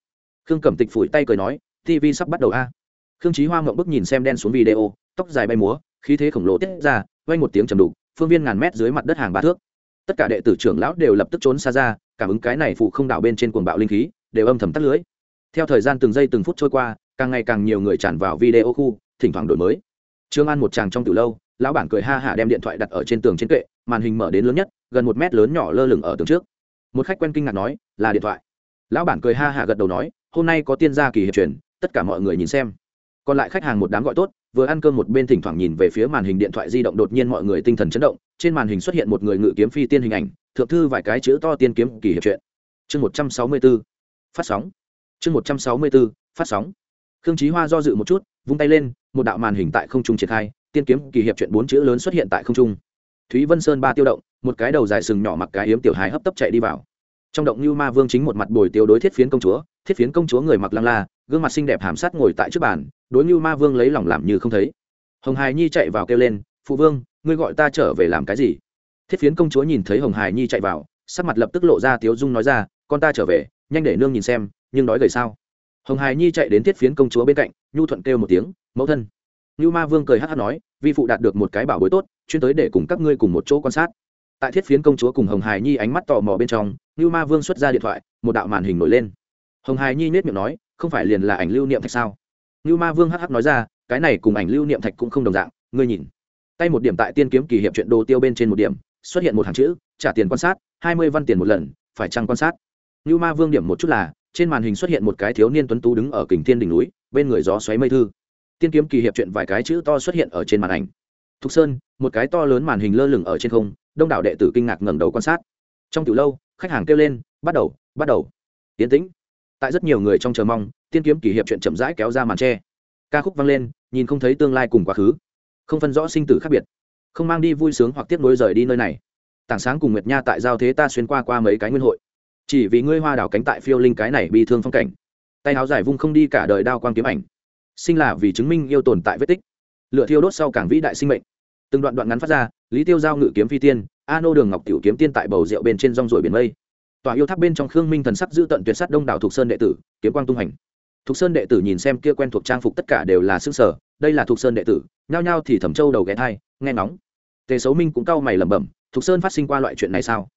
Khương cẩm tịch phủi tay cười nói tv sắp bắt đầu a. Khương trí hoa ngậm bức nhìn xem đen xuống video, tóc dài bay múa khí thế khổng lồ tiết ra vay một tiếng trầm đục, phương viên ngàn mét dưới mặt đất hàng ba thước. Tất cả đệ tử trưởng lão đều lập tức trốn xa ra, cảm ứng cái này phụ không đảo bên trên cuồng bạo linh khí, đều âm thầm tắt lưới. Theo thời gian từng giây từng phút trôi qua, càng ngày càng nhiều người tràn vào video khu, thỉnh thoảng đổi mới. Trương an một chàng trong từ lâu, lão bản cười ha hả đem điện thoại đặt ở trên tường trên kệ, màn hình mở đến lớn nhất, gần một mét lớn nhỏ lơ lửng ở tường trước. Một khách quen kinh ngạc nói, là điện thoại. Lão bản cười ha hả gật đầu nói, hôm nay có tiên gia kỳ hiệp truyền, tất cả mọi người nhìn xem. Còn lại khách hàng một đám gọi tốt vừa ăn cơm một bên thỉnh thoảng nhìn về phía màn hình điện thoại di động đột nhiên mọi người tinh thần chấn động, trên màn hình xuất hiện một người ngự kiếm phi tiên hình ảnh, thượng thư vài cái chữ to tiên kiếm kỳ hiệp truyện. Chương một trăm sáu mươi b ố phát sóng. Chương một trăm sáu mươi b ố phát sóng. Khương trí hoa do dự một chút, vung tay lên, một đạo màn hình tại không trung triển khai, tiên kiếm kỳ hiệp chuyện bốn chữ lớn xuất hiện tại không trung. Thúy vân sơn ba tiêu động, một cái đầu dài sừng nhỏ mặc cái hiếm tiểu hài hấp tấp chạy đi vào. Trong động như ma vương chính một mặt bồi tiêu đối thiết phiến công chúa thiết phiến công chúa người mặc lăng la, gương mặt xinh đẹp hàm sát ngồi tại trước bàn, đối như ma vương lấy lòng làm như không thấy. Hồng hài nhi chạy vào kêu lên, phụ vương, ngươi gọi ta trở về làm cái gì? Thiết phiến công chúa nhìn thấy hồng hài nhi chạy vào, sắc mặt lập tức lộ ra tiếu dung nói ra, con ta trở về, nhanh để nương nhìn xem, nhưng đói gầy sao? Hồng hài nhi chạy đến thiết phiến công chúa bên cạnh, nhu thuận kêu một tiếng, mẫu thân. Như ma vương cười hát hát nói, vi phụ đạt được một cái bảo bối tốt, chuyên tới để cùng các ngươi cùng một chỗ quan sát. Tại thiết phiến công chúa cùng hồng hài nhi ánh mắt tò mò bên trong như ma vương xuất ra điện thoại, một đạo màn hình nổi lên hồng hài nhi nết miệng nói, không phải liền là ảnh lưu niệm thạch sao? Như ma vương hh nói ra, cái này cùng ảnh lưu niệm thạch cũng không đồng dạng, ngươi nhìn. Tay một điểm tại tiên kiếm kỳ hiệp chuyện đồ tiêu bên trên một điểm, xuất hiện một hàng chữ, trả tiền quan sát, hai mươi văn tiền một lần, phải chăng quan sát? Như ma vương điểm một chút là, trên màn hình xuất hiện một cái thiếu niên tuấn tú đứng ở kình thiên đỉnh núi, bên người gió xoáy mây thư. Tiên kiếm kỳ hiệp chuyện vài cái chữ to xuất hiện ở trên màn ảnh. Thục sơn, một cái to lớn màn hình lơ lửng ở trên không, đông đảo đệ tử kinh ngạc ngẩng đầu quan sát. Trong từ lâu, khách hàng kêu lên, bắt đầu bắt đầu. Tiến tĩnh tại rất nhiều người trong chờ mong, tiên kiếm kỷ hiệp chuyện chậm rãi kéo ra màn tre. Ca khúc vang lên, nhìn không thấy tương lai cùng quá khứ. Không phân rõ sinh tử khác biệt. Không mang đi vui sướng hoặc tiếp nối rời đi nơi này. Tảng sáng cùng nguyệt nha tại giao thế ta xuyên qua qua mấy cái nguyên hội. Chỉ vì ngươi hoa đảo cánh tại phiêu linh cái này bị thương phong cảnh. Tay áo dài vung không đi cả đời đao quang kiếm ảnh. Sinh là vì chứng minh yêu tồn tại vết tích. Lựa thiêu đốt sau cảng vĩ đại sinh mệnh. Từng đoạn đoạn ngắn phát ra, lý tiêu giao ngự kiếm phi tiên a nô đường ngọc tiểu kiếm tiên tại bầu rượu bên trên rong ruổi biển mây tòa yêu tháp bên trong khương minh thần sắc giữ tận tuyệt sắt đông đảo thục sơn đệ tử, kiếm quang tung hành. Thục sơn đệ tử nhìn xem kia quen thuộc trang phục tất cả đều là xương sở đây là thục sơn đệ tử, nhao nhao thì thẩm châu đầu ghé thai, nghe nóng tề xấu minh cũng cau mày lẩm bẩm thục sơn phát sinh qua loại chuyện này sao?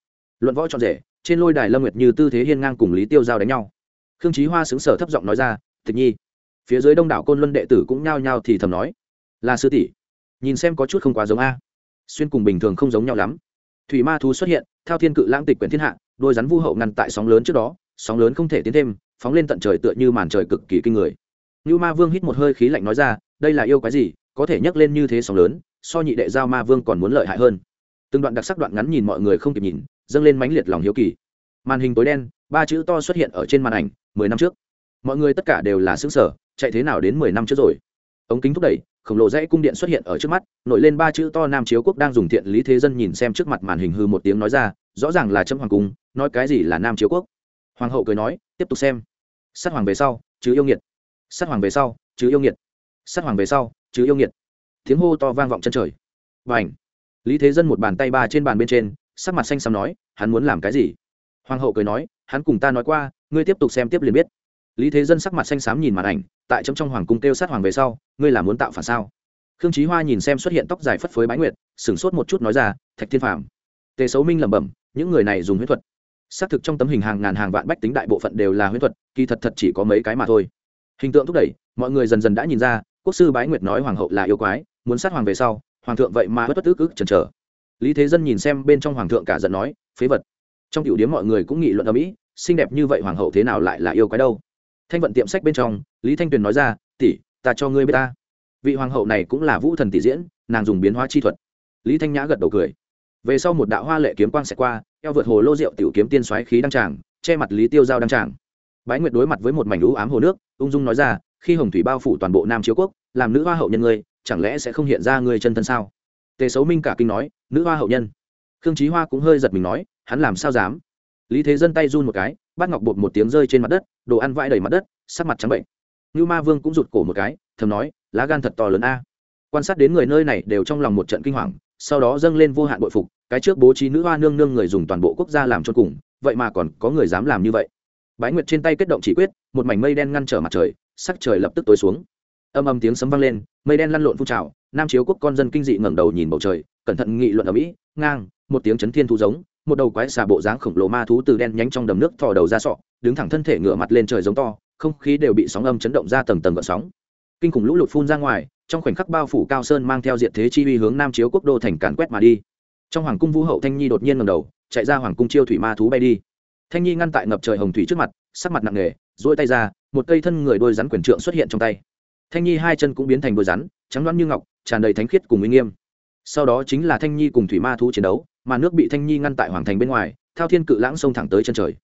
Luận võ trọn rể, trên lôi đài lâm nguyệt như tư thế hiên ngang cùng lý tiêu giao đánh nhau. Khương trí hoa xứng sở thấp giọng nói ra tịch nhi. Phía dưới đông đảo côn luân đệ tử cũng nhao nhao thì thầm nói, là sư tỷ, nhìn xem có chút không quá giống a. Xuyên cùng bình thường không giống nhau lắm. Thủy ma thú xuất hiện theo thiên cự lãng tịch quyển thiên hạ đôi rắn vu hậu ngăn tại sóng lớn trước đó, sóng lớn không thể tiến thêm, phóng lên tận trời tựa như màn trời cực kỳ kinh người. Như ma vương hít một hơi khí lạnh nói ra, đây là yêu cái gì, có thể nhấc lên như thế sóng lớn, so nhị đệ giao ma vương còn muốn lợi hại hơn. Từng đoạn đặc sắc đoạn ngắn nhìn mọi người không kịp nhìn, dâng lên mãnh liệt lòng hiếu kỳ. Màn hình tối đen, ba chữ to xuất hiện ở trên màn ảnh, mười năm trước. Mọi người tất cả đều là xứng sở chạy thế nào đến mười năm trước rồi? Ống kính thúc đẩy, khổng lồ dãy cung điện xuất hiện ở trước mắt, nổi lên ba chữ to nam chiếu quốc đang dùng thiện lý thế dân nhìn xem trước mặt màn hình hư một tiếng nói ra rõ ràng là chấm hoàng cung, nói cái gì là nam chiếu quốc. Hoàng hậu cười nói, tiếp tục xem. Sát hoàng về sau chứ yêu nghiệt. Sát hoàng về sau chứ yêu nghiệt. Sát hoàng về sau chứ yêu nghiệt. Tiếng hô to vang vọng chân trời. Và ảnh lý thế dân một bàn tay ba trên bàn bên trên, sắc mặt xanh xăm nói, hắn muốn làm cái gì? Hoàng hậu cười nói, hắn cùng ta nói qua, ngươi tiếp tục xem tiếp liền biết. Lý thế dân sắc mặt xanh xám nhìn màn ảnh, tại trong trong hoàng cung kêu sát hoàng về sau, ngươi là muốn tạo phản sao? Khương trí hoa nhìn xem xuất hiện tóc dài phất phới bái nguyệt, sửng sốt một chút nói ra, thạch thiên phạm tề xấu minh lẩm bẩm những người này dùng huyết thuật. Xác thực trong tấm hình hàng ngàn hàng vạn bách tính đại bộ phận đều là huyết thuật, kỳ thật thật chỉ có mấy cái mà thôi. Hình tượng thúc đẩy, mọi người dần dần đã nhìn ra, quốc sư bái nguyệt nói hoàng hậu là yêu quái, muốn sát hoàng về sau, hoàng thượng vậy mà bất bất ức ức chần chờ. Lý thế dân nhìn xem bên trong hoàng thượng cả giận nói, phế vật. Trong tiểu điếm mọi người cũng nghị luận ở mỹ xinh đẹp như vậy hoàng hậu thế nào lại là yêu quái đâu? Thanh vận tiệm sách bên trong, lý thanh tuyền nói ra, tỷ, ta cho ngươi biết ta. Vị hoàng hậu này cũng là vũ thần tỷ diễn, nàng dùng biến hóa chi thuật. Lý thanh nhã gật đầu cười về sau một đạo hoa lệ kiếm quang sẽ qua, eo vượt hồ lô rượu tiểu kiếm tiên xoáy khí đăng tràng, che mặt lý tiêu giao đăng tràng. Bái nguyệt đối mặt với một mảnh lũ ám hồ nước, ung dung nói ra, khi hồng thủy bao phủ toàn bộ nam chiếu quốc, làm nữ hoa hậu nhân ngươi, chẳng lẽ sẽ không hiện ra ngươi chân thân sao? Tề xấu minh cả kinh nói, nữ hoa hậu nhân? Khương trí hoa cũng hơi giật mình nói, hắn làm sao dám? Lý thế dân tay run một cái bát ngọc bột một tiếng rơi trên mặt đất, đồ ăn vãi đầy mặt đất, sắc mặt trắng bệnh. Như ma vương cũng rụt cổ một cái, thầm nói, lá gan thật to lớn a. Quan sát đến người nơi này đều trong lòng một trận kinh hoàng, sau đó dâng lên vô hạn bội phục cái trước bố trí nữ hoa nương nương người dùng toàn bộ quốc gia làm cho cùng, vậy mà còn có người dám làm như vậy. Bái nguyệt trên tay kết động chỉ quyết, một mảnh mây đen ngăn trở mặt trời, sắc trời lập tức tối xuống. Âm âm tiếng sấm vang lên, mây đen lăn lộn phun trào, nam chiếu quốc con dân kinh dị ngẩng đầu nhìn bầu trời, cẩn thận nghị luận ở mỹ, ngang, một tiếng chấn thiên thu giống, một đầu quái xà bộ dáng khổng lồ ma thú từ đen nhánh trong đầm nước thò đầu ra sọ, đứng thẳng thân thể ngửa mặt lên trời giống to, không khí đều bị sóng âm chấn động ra tầng tầng gợn sóng. Kinh khủng lũ lụt phun ra ngoài, trong khoảnh khắc bao phủ cao sơn mang theo diện thế chi uy hướng nam chiếu quốc đô thành càn quét mà đi trong hoàng cung vũ hậu thanh nhi đột nhiên ngầm đầu, chạy ra hoàng cung chiêu thủy ma thú bay đi. Thanh nhi ngăn tại ngập trời hồng thủy trước mặt, sắc mặt nặng nề dỗi tay ra, một cây thân người đôi rắn quyền trượng xuất hiện trong tay. Thanh nhi hai chân cũng biến thành đôi rắn, trắng loãng như ngọc, tràn đầy thánh khiết cùng uy nghiêm. Sau đó chính là thanh nhi cùng thủy ma thú chiến đấu, mà nước bị thanh nhi ngăn tại hoàng thành bên ngoài, thao thiên cự lãng sông thẳng tới chân trời.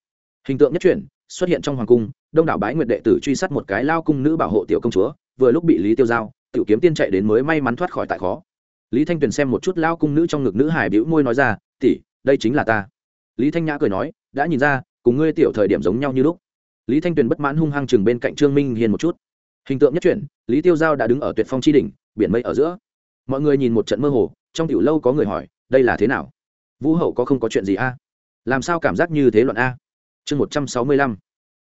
Hình tượng nhất chuyển, xuất hiện trong hoàng cung, đông đảo bái nguyệt đệ tử truy sát một cái lao cung nữ bảo hộ tiểu công chúa, vừa lúc bị lý tiêu giao, tiểu kiếm tiên chạy đến mới may mắn thoát khỏi tại khó lý thanh tuyền xem một chút lao cung nữ trong ngực nữ hải bĩu môi nói ra, tỷ, đây chính là ta. Lý thanh nhã cười nói, đã nhìn ra, cùng ngươi tiểu thời điểm giống nhau như lúc. Lý thanh tuyền bất mãn hung hăng chừng bên cạnh trương minh hiền một chút. Hình tượng nhất chuyển, lý tiêu giao đã đứng ở tuyệt phong tri đỉnh, biển mây ở giữa. Mọi người nhìn một trận mơ hồ, trong tiểu lâu có người hỏi, đây là thế nào? Vũ hậu có không có chuyện gì a? Làm sao cảm giác như thế luận a? Chương một trăm sáu mươi lăm,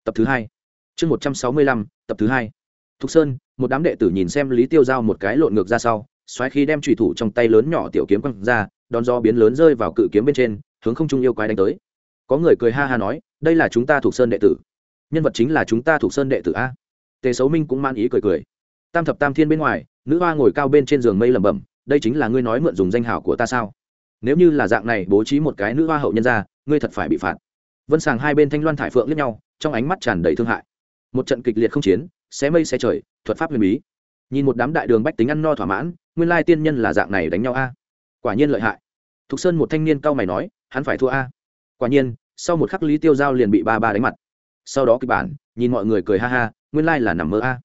tập thứ hai. Chương một trăm sáu mươi lăm, tập thứ hai. Thục sơn, một đám đệ tử nhìn xem lý tiêu giao một cái lộn ngược ra sau xoáy khi đem trùy thủ trong tay lớn nhỏ tiểu kiếm quăng ra, đón gió biến lớn rơi vào cự kiếm bên trên, hướng không trung yêu quái đánh tới. Có người cười ha ha nói, đây là chúng ta thuộc sơn đệ tử. Nhân vật chính là chúng ta thuộc sơn đệ tử a. Tề xấu minh cũng man ý cười cười. Tam thập tam thiên bên ngoài, nữ hoa ngồi cao bên trên giường mây lẩm bẩm, đây chính là ngươi nói mượn dùng danh hảo của ta sao? Nếu như là dạng này bố trí một cái nữ hoa hậu nhân ra, ngươi thật phải bị phạt. Vân sàng hai bên thanh loan thải phượng lẫn nhau, trong ánh mắt tràn đầy thương hại. Một trận kịch liệt không chiến, xé mây xé trời, thuật pháp huyền bí. Nhìn một đám đại đường bách tính ăn no thỏa mãn nguyên lai tiên nhân là dạng này đánh nhau a. Quả nhiên lợi hại. Thục sơn một thanh niên cao mày nói, hắn phải thua a. Quả nhiên, sau một khắc lý tiêu giao liền bị ba ba đánh mặt. Sau đó kịch bản, nhìn mọi người cười ha ha, nguyên lai là nằm mơ a.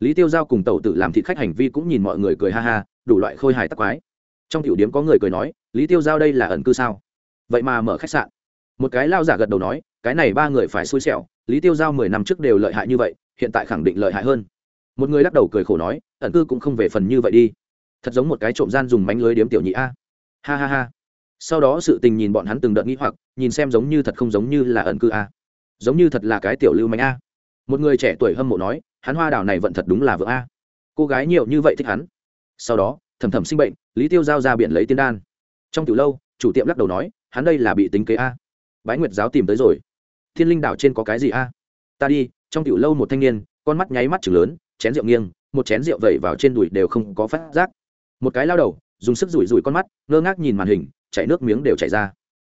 Lý tiêu giao cùng tàu tử làm thịt khách hành vi cũng nhìn mọi người cười ha ha, đủ loại khôi hài tắc quái. Trong tiểu điếm có người cười nói, lý tiêu giao đây là ẩn cư sao? Vậy mà mở khách sạn. Một cái lao giả gật đầu nói, cái này ba người phải xui xẻo, lý tiêu giao mười năm trước đều lợi hại như vậy, hiện tại khẳng định lợi hại hơn. Một người lắc đầu cười khổ nói, ẩn cư cũng không về phần như vậy đi thật giống một cái trộm gian dùng mánh lưới điếm tiểu nhị a. Ha ha ha. Sau đó sự tình nhìn bọn hắn từng đợt nghĩ hoặc, nhìn xem giống như thật không giống như là ẩn cư a. Giống như thật là cái tiểu lưu mánh a. Một người trẻ tuổi hâm mộ nói, hắn hoa đảo này vẫn thật đúng là vợ a. Cô gái nhiều như vậy thích hắn. Sau đó, thầm thầm sinh bệnh, lý tiêu giao ra biển lấy tiên đan. Trong từ lâu, chủ tiệm lắc đầu nói, hắn đây là bị tính kế a. Bái nguyệt giáo tìm tới rồi. Thiên linh đảo trên có cái gì a? Ta đi, trong tiểu lâu một thanh niên, con mắt nháy mắt chừng lớn, chén rượu nghiêng, một chén rượu vẩy vào trên đùi đều không có phát giác một cái lao đầu, dùng sức rủi rủi con mắt, ngơ ngác nhìn màn hình, chảy nước miếng đều chảy ra.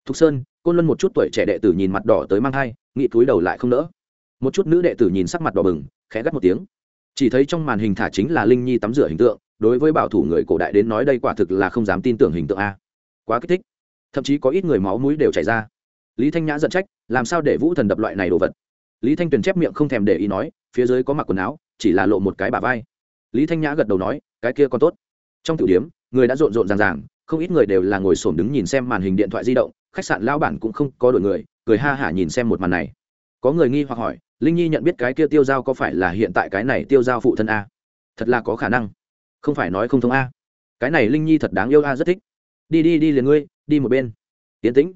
Thục sơn, côn luân một chút tuổi trẻ đệ tử nhìn mặt đỏ tới mang thai nghị túi đầu lại không nỡ. Một chút nữ đệ tử nhìn sắc mặt đỏ bừng, khẽ gắt một tiếng. Chỉ thấy trong màn hình thả chính là linh nhi tắm rửa hình tượng, đối với bảo thủ người cổ đại đến nói đây quả thực là không dám tin tưởng hình tượng a. Quá kích thích. Thậm chí có ít người máu mũi đều chảy ra. Lý thanh nhã giận trách, làm sao để vũ thần đập loại này đồ vật? Lý thanh tuyền chép miệng không thèm để ý nói, phía dưới có mặc quần áo, chỉ là lộ một cái bà vai. Lý thanh nhã gật đầu nói, cái kia còn tốt trong tiểu điếm người đã rộn rộn ràng ràng, không ít người đều là ngồi xổm đứng nhìn xem màn hình điện thoại di động, khách sạn lao bản cũng không có đội người, cười ha hả nhìn xem một màn này. Có người nghi hoặc hỏi, linh nhi nhận biết cái kia tiêu giao có phải là hiện tại cái này tiêu giao phụ thân a? Thật là có khả năng. Không phải nói không thông a. Cái này linh nhi thật đáng yêu a, rất thích. Đi đi đi liền ngươi, đi một bên. Tiến tĩnh.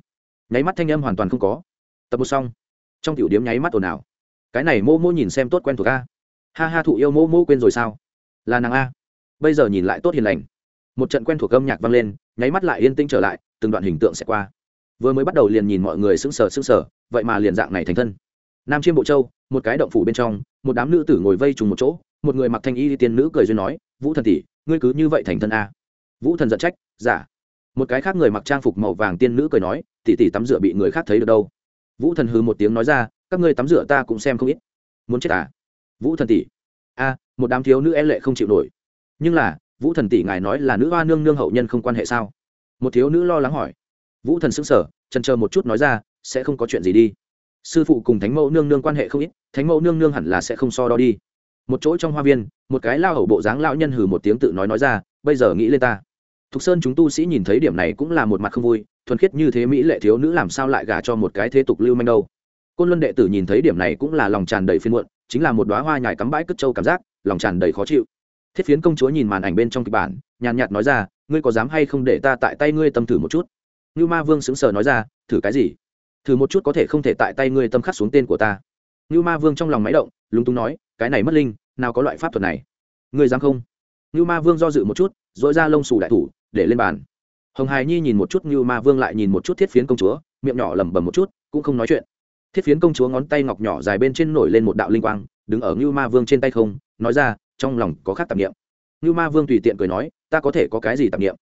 Nháy mắt thanh âm hoàn toàn không có. Tập một xong. Trong tiểu điếm nháy mắt ồn ào. Cái này mô mô nhìn xem tốt quen thuộc a. Ha ha thụ yêu mô mô quên rồi sao? Là nàng a bây giờ nhìn lại tốt hiền lành. Một trận quen thuộc âm nhạc vang lên, nháy mắt lại yên tĩnh trở lại, từng đoạn hình tượng sẽ qua. Vừa mới bắt đầu liền nhìn mọi người sững sờ sững sờ, vậy mà liền dạng này thành thân. Nam chiêm bộ châu, một cái động phủ bên trong, một đám nữ tử ngồi vây trùng một chỗ, một người mặc thanh y tiên nữ cười duyên nói, vũ thần tỷ, ngươi cứ như vậy thành thân a. Vũ thần giận trách giả một cái khác người mặc trang phục màu vàng tiên nữ cười nói, tỷ tỷ tắm rửa bị người khác thấy được đâu. Vũ thần hừ một tiếng nói ra, các ngươi tắm rửa ta cũng xem không ít. Muốn chết à? Vũ thần tỷ. A, một đám thiếu nữ e lệ không chịu nổi nhưng là, vũ thần tỷ ngài nói là nữ hoa nương nương hậu nhân không quan hệ sao? Một thiếu nữ lo lắng hỏi. Vũ thần sững sờ trần chờ một chút nói ra, sẽ không có chuyện gì đi. Sư phụ cùng thánh mẫu nương nương quan hệ không ít, thánh mẫu nương nương hẳn là sẽ không so đo đi. Một chỗ trong hoa viên, một cái lao hậu bộ dáng lão nhân hừ một tiếng tự nói nói ra, bây giờ nghĩ lên ta. Thục sơn chúng tu sĩ nhìn thấy điểm này cũng là một mặt không vui, thuần khiết như thế mỹ lệ thiếu nữ làm sao lại gả cho một cái thế tục lưu manh đâu. Côn luân đệ tử nhìn thấy điểm này cũng là lòng tràn đầy phiên muộn, chính là một đoá hoa nhài cắm bãi cất trâu cảm giác, lòng tràn đầy khó chịu thiết phiến công chúa nhìn màn ảnh bên trong kịch bản, nhàn nhạt nói ra, ngươi có dám hay không để ta tại tay ngươi tâm thử một chút? Như ma vương sững sờ nói ra, thử cái gì? Thử một chút có thể không thể tại tay ngươi tâm khắc xuống tên của ta. Như ma vương trong lòng máy động, lúng túng nói, cái này mất linh, nào có loại pháp thuật này? Ngươi dám không? Như ma vương do dự một chút dội ra lông xù đại thủ, để lên bàn. Hồng hài nhi nhìn một chút như ma vương lại nhìn một chút thiết phiến công chúa, miệng nhỏ lẩm bẩm một chút, cũng không nói chuyện. Thiết phiến công chúa ngón tay ngọc nhỏ dài bên trên nổi lên một đạo linh quang, đứng ở như ma vương trên tay không, nói ra trong lòng có khác tạp niệm, như ma vương tùy tiện cười nói ta có thể có cái gì tạp niệm?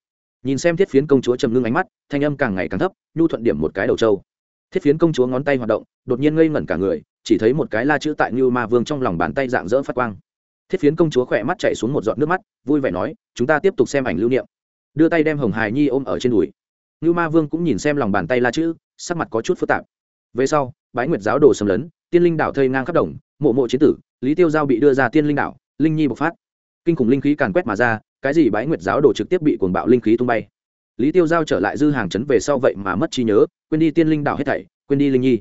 nhìn xem thiết phiến công chúa trầm ngưng ánh mắt thanh âm càng ngày càng thấp nhu thuận điểm một cái đầu trâu. Thiết phiến công chúa ngón tay hoạt động đột nhiên ngây ngẩn cả người chỉ thấy một cái la chữ tại như ma vương trong lòng bàn tay dạng dỡ phát quang. Thiết phiến công chúa khỏe mắt chạy xuống một giọt nước mắt vui vẻ nói chúng ta tiếp tục xem ảnh lưu niệm. Đưa tay đem hồng hài nhi ôm ở trên đùi. Như ma vương cũng nhìn xem lòng bàn tay la chữ sắc mặt có chút phức tạp. Về sau bái nguyệt giáo đồ xâm lấn tiên linh đảo thây ngang khắp đồng mộ mộ chiến tử lý tiêu giao bị đưa ra tiên linh đảo linh nhi bộc phát. Kinh khủng linh khí càn quét mà ra, cái gì bái nguyệt giáo đồ trực tiếp bị cuồng bạo linh khí tung bay. Lý tiêu giao trở lại dư hàng chấn về sau vậy mà mất trí nhớ, quên đi tiên linh đảo hết thảy, quên đi linh nhi.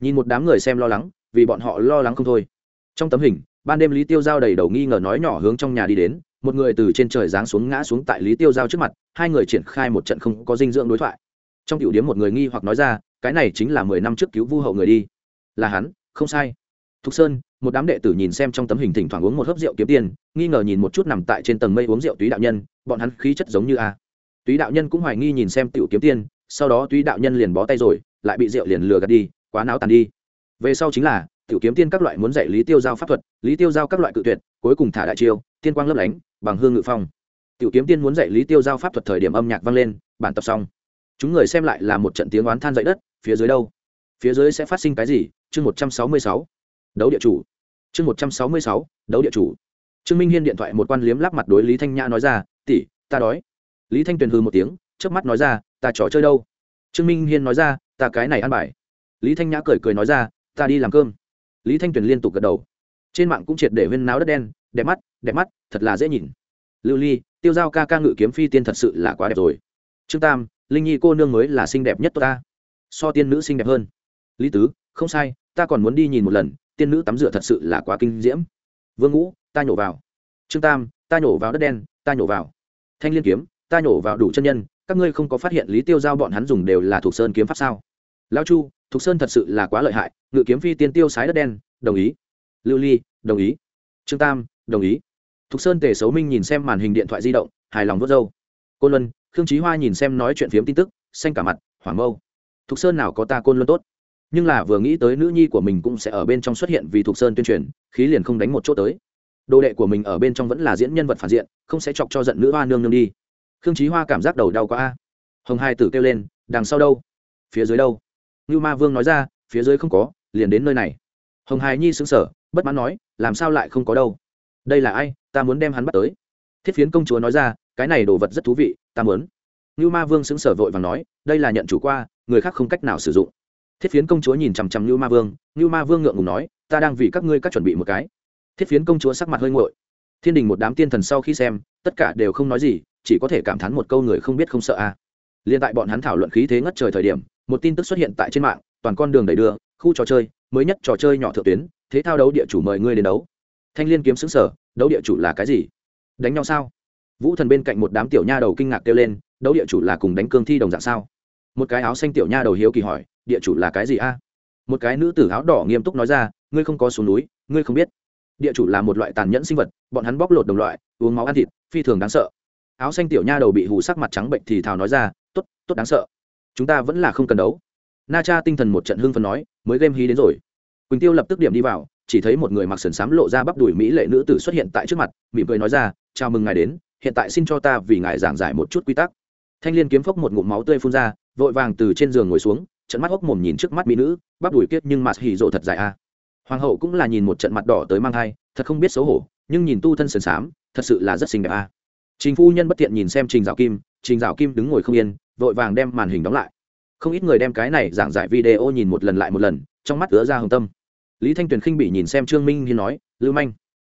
Nhìn một đám người xem lo lắng, vì bọn họ lo lắng không thôi. Trong tấm hình, ban đêm lý tiêu giao đầy đầu nghi ngờ nói nhỏ hướng trong nhà đi đến, một người từ trên trời giáng xuống ngã xuống tại lý tiêu giao trước mặt, hai người triển khai một trận không có dinh dưỡng đối thoại. Trong tiểu điếm một người nghi hoặc nói ra, cái này chính là mười năm trước cứu vu hậu người đi. Là hắn, không sai. Thục sơn một đám đệ tử nhìn xem trong tấm hình thỉnh thoảng uống một hớp rượu kiếm tiền, nghi ngờ nhìn một chút nằm tại trên tầng mây uống rượu túy đạo nhân, bọn hắn khí chất giống như a. Túy đạo nhân cũng hoài nghi nhìn xem tiểu kiếm tiên sau đó túy đạo nhân liền bó tay rồi, lại bị rượu liền lừa gạt đi, quá náo tàn đi. Về sau chính là, tiểu kiếm tiên các loại muốn dạy lý tiêu giao pháp thuật, lý tiêu giao các loại cự tuyệt, cuối cùng thả đại chiêu, tiên quang lấp lánh, bằng hương ngự phong. Tiểu kiếm tiên muốn dạy lý tiêu giao pháp thuật thời điểm âm nhạc vang lên, bản tập xong. Chúng người xem lại là một trận tiếng oán than dậy đất, phía dưới đâu? Phía dưới sẽ phát sinh cái gì? Chương một trăm sáu mươi sáu. Đấu địa chủ chương một trăm sáu mươi sáu, đấu địa chủ. Trương minh hiên điện thoại một quan liếm lắp mặt đối lý thanh nhã nói ra, tỷ, ta đói. Lý thanh tuyền hư một tiếng trước mắt nói ra, ta trò chơi đâu? Trương minh hiên nói ra, ta cái này ăn bài. Lý thanh nhã cười cười nói ra, ta đi làm cơm. Lý thanh tuyền liên tục gật đầu. Trên mạng cũng triệt để huyên náo đất đen, đẹp mắt đẹp mắt, thật là dễ nhìn. Lưu ly, tiêu giao ca ca ngự kiếm phi tiên thật sự là quá đẹp rồi. Trương tam, linh nhi cô nương mới là xinh đẹp nhất tôi ta. So tiên nữ xinh đẹp hơn. Lý tứ, không sai, ta còn muốn đi nhìn một lần tiên nữ tắm rửa thật sự là quá kinh diễm. Vương ngũ, ta nhổ vào. Trương tam, ta nhổ vào đất đen, ta nhổ vào. Thanh liên kiếm, ta nhổ vào đủ chân nhân, các ngươi không có phát hiện lý tiêu giao bọn hắn dùng đều là thuộc sơn kiếm pháp sao? Lao chu, thuộc sơn thật sự là quá lợi hại, ngự kiếm phi tiên tiêu sái đất đen, đồng ý. Lưu ly, đồng ý. Trương tam, đồng ý. Thục sơn tề xấu minh nhìn xem màn hình điện thoại di động, hài lòng vớt râu. Côn luân, khương trí hoa nhìn xem nói chuyện phiếm tin tức, xanh cả mặt hoảng mâu. Thục sơn nào có ta côn luân tốt? Nhưng là vừa nghĩ tới nữ nhi của mình cũng sẽ ở bên trong xuất hiện vì thuộc sơn tuyên truyền, khí liền không đánh một chỗ tới. Đồ đệ của mình ở bên trong vẫn là diễn nhân vật phản diện, không sẽ chọc cho giận nữ hoa nương nương đi. Khương trí hoa cảm giác đầu đau quá. A hồng hai tử kêu lên, đằng sau đâu? Phía dưới đâu? Như ma vương nói ra, phía dưới không có, liền đến nơi này. Hồng hài nhi xứng sở bất mãn nói, làm sao lại không có đâu? Đây là ai? Ta muốn đem hắn bắt tới. Thiết phiến công chúa nói ra, cái này đồ vật rất thú vị, ta muốn. Như ma vương xứng sở vội và nói, đây là nhận chủ qua, người khác không cách nào sử dụng thiết phiến công chúa nhìn chằm chằm như ma vương như ma vương ngượng ngùng nói, ta đang vì các ngươi các chuẩn bị một cái. Thiết phiến công chúa sắc mặt hơi nguội. Thiên đình một đám tiên thần sau khi xem, tất cả đều không nói gì, chỉ có thể cảm thán một câu người không biết không sợ a. À. liên tại bọn hắn thảo luận khí thế ngất trời thời điểm, một tin tức xuất hiện tại trên mạng, toàn con đường đầy đưa, khu trò chơi, mới nhất trò chơi nhỏ thượng tuyến, thế thao đấu địa chủ mời ngươi đến đấu. Thanh liên kiếm xứng sở, đấu địa chủ là cái gì? Đánh nhau sao? Vũ thần bên cạnh một đám tiểu nha đầu kinh ngạc kêu lên, đấu địa chủ là cùng đánh cương thi đồng dạng sao? Một cái áo xanh tiểu nha đầu hiếu kỳ hỏi địa chủ là cái gì a? Một cái nữ tử áo đỏ nghiêm túc nói ra, ngươi không có xuống núi, ngươi không biết. Địa chủ là một loại tàn nhẫn sinh vật, bọn hắn bóc lột đồng loại, uống máu ăn thịt, phi thường đáng sợ. Áo xanh tiểu nha đầu bị hù sắc mặt trắng bệnh thì thào nói ra t ố t t ố t đáng sợ. Chúng ta vẫn là không cần đấu. Na cha tinh thần một trận hưng phần nói, mới game hí đến rồi. Quỳnh tiêu lập tức điểm đi vào, chỉ thấy một người mặc sườn xám lộ ra bắp đùi mỹ lệ nữ tử xuất hiện tại trước mặt, mỉm cười nói ra, chào mừng ngài đến, hiện tại xin cho ta vì ngài giảng giải một chút quy tắc. Thanh l i ê n kiếm phốc một ngụm máu tươi phun ra, vội vàng từ trên giường ngồi xuống trận mắt hốc mồm nhìn trước mắt mỹ nữ, bắp đùi kiết nhưng mặt hỉ rộ thật dài a. Hoàng hậu cũng là nhìn một trận mặt đỏ tới mang thai, thật không biết xấu hổ, nhưng nhìn tu thân sườn xám, thật sự là rất xinh đẹp a. Trình phu nhân bất tiện nhìn xem trình dạo kim, trình dạo kim đứng ngồi không yên, vội vàng đem màn hình đóng lại. Không ít người đem cái này giảng giải video nhìn một lần lại một lần, trong mắt ứa ra hồng tâm. Lý thanh tuyền khinh bị nhìn xem trương minh hiên nói, lưu manh.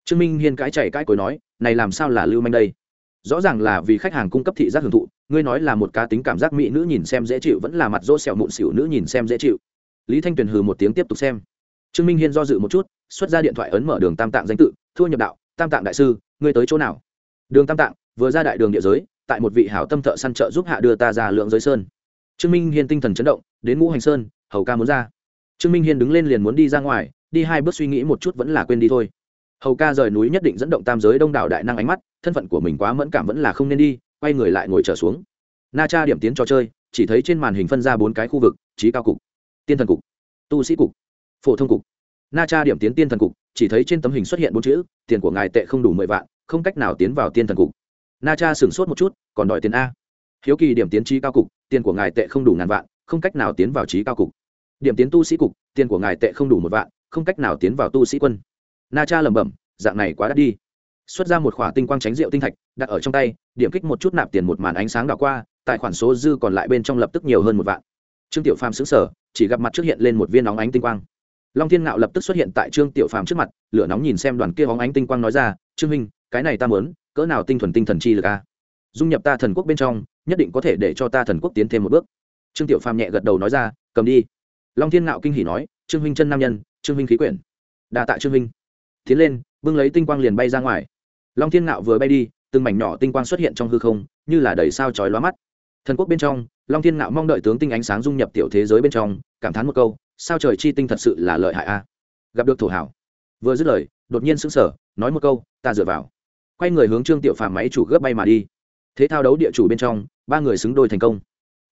Trương minh hiên cãi chảy cãi cối nói, này làm sao là lưu manh đây? Rõ ràng là vì khách hàng cung cấp thị giác hưởng thụ, ngươi nói là một cá tính cảm giác mỹ nữ nhìn xem dễ chịu vẫn là mặt rỗ sẹo mụn xỉu nữ nhìn xem dễ chịu. Lý thanh tuyền hừ một tiếng tiếp tục xem. Trương minh hiên do dự một chút, xuất ra điện thoại ấn mở đường tam tạng danh tự, thua nhập đạo, tam tạng đại sư, ngươi tới chỗ nào? Đường tam tạng, vừa ra đại đường địa giới, tại một vị hảo tâm thợ săn trợ giúp hạ đưa ta ra lượng giới sơn. Trương minh hiên tinh thần chấn động, đến ngũ hành sơn, hầu ca muốn ra. Trương minh hiên đứng lên liền muốn đi ra ngoài, đi hai bước suy nghĩ một chút vẫn là quên đi thôi. Hầu ca rời núi nhất định dẫn động tam giới đông đảo đại năng ánh mắt thân phận của mình quá mẫn cảm vẫn là không nên đi, quay người lại ngồi trở xuống. Na cha điểm tiến trò chơi, chỉ thấy trên màn hình phân ra bốn cái khu vực, trí cao cục, tiên thần cục, tu sĩ cục, phổ thông cục. Na cha điểm tiến tiên thần cục, chỉ thấy trên tấm hình xuất hiện bốn chữ, tiền của ngài tệ không đủ mười vạn, không cách nào tiến vào tiên thần cục. Na cha sửng sốt một chút, còn đòi tiền a. Hiếu kỳ điểm tiến trí cao cục, tiền của ngài tệ không đủ ngàn vạn, không cách nào tiến vào trí cao cục. Điểm tiến tu sĩ cục, tiền của ngài tệ không đủ một vạn, không cách nào tiến vào tu sĩ quân. Na cha lẩm bẩm, dạng này quá đắt đi xuất ra một khỏa tinh quang tránh rượu tinh thạch, đặt ở trong tay, điểm kích một chút nạp tiền một màn ánh sáng đảo qua, tài khoản số dư còn lại bên trong lập tức nhiều hơn một vạn. Trương tiểu phàm xứng sở chỉ gặp mặt trước hiện lên một viên nóng ánh tinh quang. Long thiên ngạo lập tức xuất hiện tại trương tiểu phàm trước mặt, lửa nóng nhìn xem đoàn kia hóng ánh tinh quang nói ra, trương minh cái này ta muốn, cỡ nào tinh thuần tinh thần chi lực a? Dung nhập ta thần quốc bên trong, nhất định có thể để cho ta thần quốc tiến thêm một bước. Trương tiểu phàm nhẹ gật đầu nói ra, cầm đi. Long thiên ngạo kinh hỉ nói, trương minh chân nam nhân, trương minh khí quyển. Đa tạ trương minh tiến lên, bưng lấy tinh quang liền bay ra ngoài long thiên ngạo vừa bay đi, từng mảnh nhỏ tinh quang xuất hiện trong hư không, như là đầy sao chói lóa mắt. Thần quốc bên trong, long thiên ngạo mong đợi tướng tinh ánh sáng dung nhập tiểu thế giới bên trong, cảm thán một câu, sao trời chi tinh thật sự là lợi hại a? Gặp được thổ hảo. Vừa dứt lời, đột nhiên sững sờ, nói một câu, ta dựa vào. Quay người hướng trương tiểu phàm máy chủ gấp bay mà đi. Thế thao đấu địa chủ bên trong, ba người xứng đôi thành công.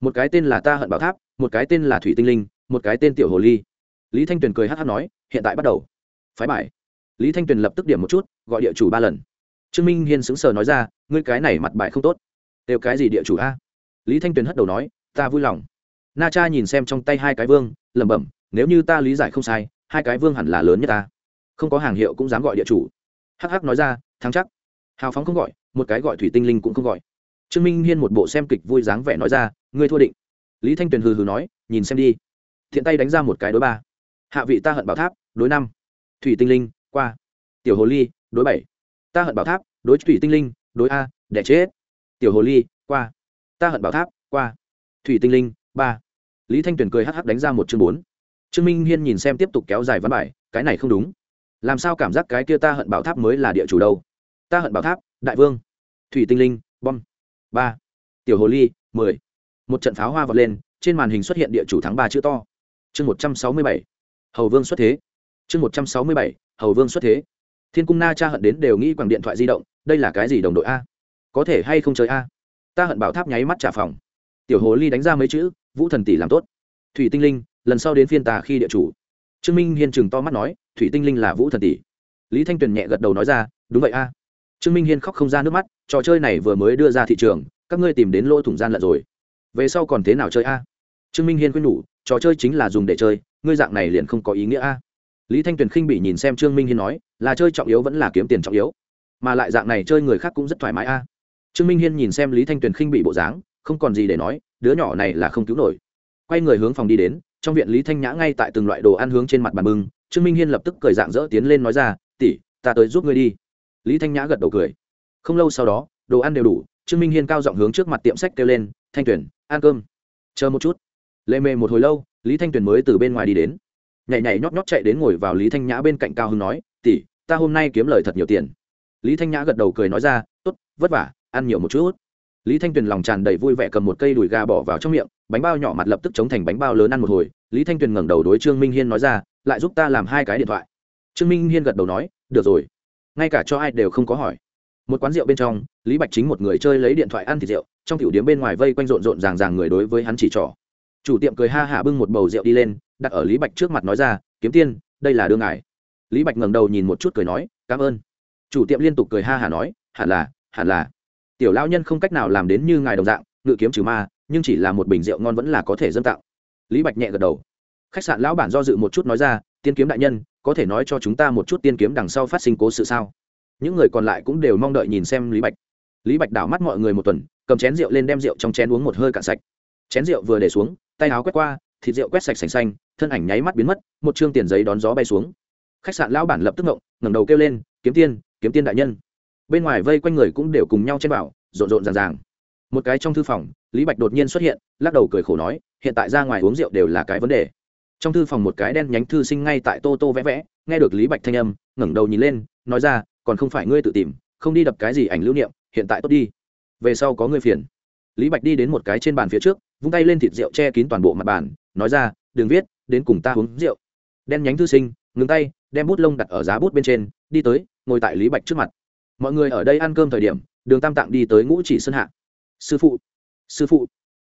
Một cái tên là ta hận bảo tháp, một cái tên là thủy tinh linh, một cái tên tiểu hồ ly. Lý thanh tuyền cười hát hát nói, hiện tại bắt đầu. Phái bài. Lý thanh tuyền lập tức điểm một chút, gọi địa chủ ba lần trương minh hiên sững sờ nói ra, ngươi cái này mặt bại không tốt. Đều cái gì địa chủ a? Lý thanh tuyền hất đầu nói, ta vui lòng. Na cha nhìn xem trong tay hai cái vương, lẩm bẩm, nếu như ta lý giải không sai, hai cái vương hẳn là lớn nhất ta. Không có hàng hiệu cũng dám gọi địa chủ. Hắc hắc nói ra, thắng chắc. Hào phóng không gọi, một cái gọi thủy tinh linh cũng không gọi. Trương minh hiên một bộ xem kịch vui dáng vẻ nói ra, ngươi thua định. Lý thanh tuyền hừ hừ nói, nhìn xem đi. Thiện tay đánh ra một cái đối ba. Hạ vị ta hận bảo tháp, đối năm. Thủy tinh linh, qua. Tiểu hồ ly, đối bảy ta hận bảo tháp, đối thủy tinh linh, đối a, đẻ chết. Tiểu hồ ly, qua. Ta hận bảo tháp, qua. Thủy tinh linh, ba. Lý thanh tuyền cười hh đánh ra một chương bốn. Trương minh hiên nhìn xem tiếp tục kéo dài văn bài, cái này không đúng. Làm sao cảm giác cái kia ta hận bảo tháp mới là địa chủ đâu? Ta hận bảo tháp, đại vương. Thủy tinh linh, bom. Ba. Tiểu hồ ly, mười. Một trận pháo hoa vọt lên, trên màn hình xuất hiện địa chủ tháng ba chữ to. Chương một trăm sáu mươi bảy. Hầu vương xuất thế. Chương một trăm sáu mươi bảy. Hầu vương xuất thế thiên cung na cha hận đến đều nghĩ bằng điện thoại di động, đây là cái gì đồng đội a? Có thể hay không chơi a? Ta hận bảo tháp nháy mắt trả phòng. Tiểu hồ ly đánh ra mấy chữ, vũ thần tỷ làm tốt. Thủy tinh linh, lần sau đến phiên tà khi địa chủ. Trương minh hiên chừng to mắt nói, thủy tinh linh là vũ thần tỷ. Lý thanh tuyền nhẹ gật đầu nói ra, đúng vậy a. Trương minh hiên khóc không ra nước mắt, trò chơi này vừa mới đưa ra thị trường, các ngươi tìm đến lỗ thủng gian lận rồi. Về sau còn thế nào chơi a? Trương minh hiên khuyên nhủ, trò chơi chính là dùng để chơi, ngươi dạng này liền không có ý nghĩa a lý thanh tuyền khinh bị nhìn xem trương minh hiên nói, là chơi trọng yếu vẫn là kiếm tiền trọng yếu. Mà lại dạng này chơi người khác cũng rất thoải mái a. Trương minh hiên nhìn xem lý thanh tuyền khinh bị bộ dáng, không còn gì để nói, đứa nhỏ này là không cứu nổi. Quay người hướng phòng đi đến, trong viện lý thanh nhã ngay tại từng loại đồ ăn hướng trên mặt bàn bưng, trương minh hiên lập tức cười dạng dỡ tiến lên nói ra tỉ ta tới giúp ngươi đi. Lý thanh nhã gật đầu cười. Không lâu sau đó, đồ ăn đều đủ, trương minh hiên cao giọng hướng trước mặt tiệm sách kêu lên, thanh tuyền, ăn cơm. Chờ một chút. Lệ mề một hồi lâu, lý thanh tuyền mới từ bên ngoài đi đến nhảy nhảy nhót nhót chạy đến ngồi vào lý thanh nhã bên cạnh cao hưng nói tỉ ta hôm nay kiếm lời thật nhiều tiền. Lý thanh nhã gật đầu cười nói ra t ố t vất vả, ăn nhiều một chút lý thanh tuyền lòng tràn đầy vui vẻ cầm một cây đùi gà bỏ vào trong miệng, bánh bao nhỏ mặt lập tức chống thành bánh bao lớn ăn một hồi. Lý thanh tuyền ngẩng đầu đối trương minh hiên nói ra, lại giúp ta làm hai cái điện thoại. Trương minh hiên gật đầu nói, được rồi. Ngay cả cho ai đều không có hỏi. Một quán rượu bên trong, lý bạch chính một người chơi lấy điện thoại ăn thịt rượu, trong tiểu điếm bên ngoài vây quanh rộn rộn ràng ràng người đối với hắn chỉ trỏ. Chủ tiệm cười ha hả bưng một bầu rượu đi lên đặt ở lý bạch trước mặt nói ra, kiếm tiên, đây là đương ngài. Lý bạch ngẩng đầu nhìn một chút cười nói, cảm ơn. Chủ tiệm liên tục cười ha hả nói, hẳn là hẳn là. Tiểu lão nhân không cách nào làm đến như ngài đồng dạng, ngự kiếm trừ ma, nhưng chỉ là một bình rượu ngon vẫn là có thể dâng tạo lý bạch nhẹ gật đầu. Khách sạn lão bản do dự một chút nói ra, tiên kiếm đại nhân, có thể nói cho chúng ta một chút tiên kiếm đằng sau phát sinh cố sự sao? Những người còn lại cũng đều mong đợi nhìn xem lý bạch. Lý bạch đảo mắt mọi người một tuần, cầm chén rượu lên đem rượu trong chén uống một hơi cạn sạch. Chén rượu vừa để xuống, tay áo quét qua, thịt rượu quét sạch sành xanh thân ảnh nháy mắt biến mất, một chương tiền giấy đón gió bay xuống. Khách sạn lão bản lập tức ngộng, ngẩng đầu kêu lên, kiếm tiên kiếm tiên đại nhân. Bên ngoài vây quanh người cũng đều cùng nhau chen vào, rộn rộn ràng ràng. Một cái trong thư phòng, lý bạch đột nhiên xuất hiện, lắc đầu cười khổ nói, hiện tại ra ngoài uống rượu đều là cái vấn đề. Trong thư phòng một cái đen nhánh thư sinh ngay tại tô tô vẽ vẽ, nghe được lý bạch thanh âm, ngẩng đầu nhìn lên, nói ra, còn không phải ngươi tự tìm, không đi đập cái gì ảnh lưu niệm, hiện tại tốt đi. Về sau có ngươi phiền. Lý bạch đi đến một cái trên bàn phía trước, vung tay lên thịt rượu che kín toàn bộ mặt bàn, nói ra, đừng viết đến cùng ta uống rượu. Đen nhánh thư sinh, ngừng tay, đem bút lông đặt ở giá bút bên trên, đi tới, ngồi tại lý bạch trước mặt. Mọi người ở đây ăn cơm thời điểm, đường tam tạng đi tới ngũ chỉ sơn hạ. Sư phụ sư phụ.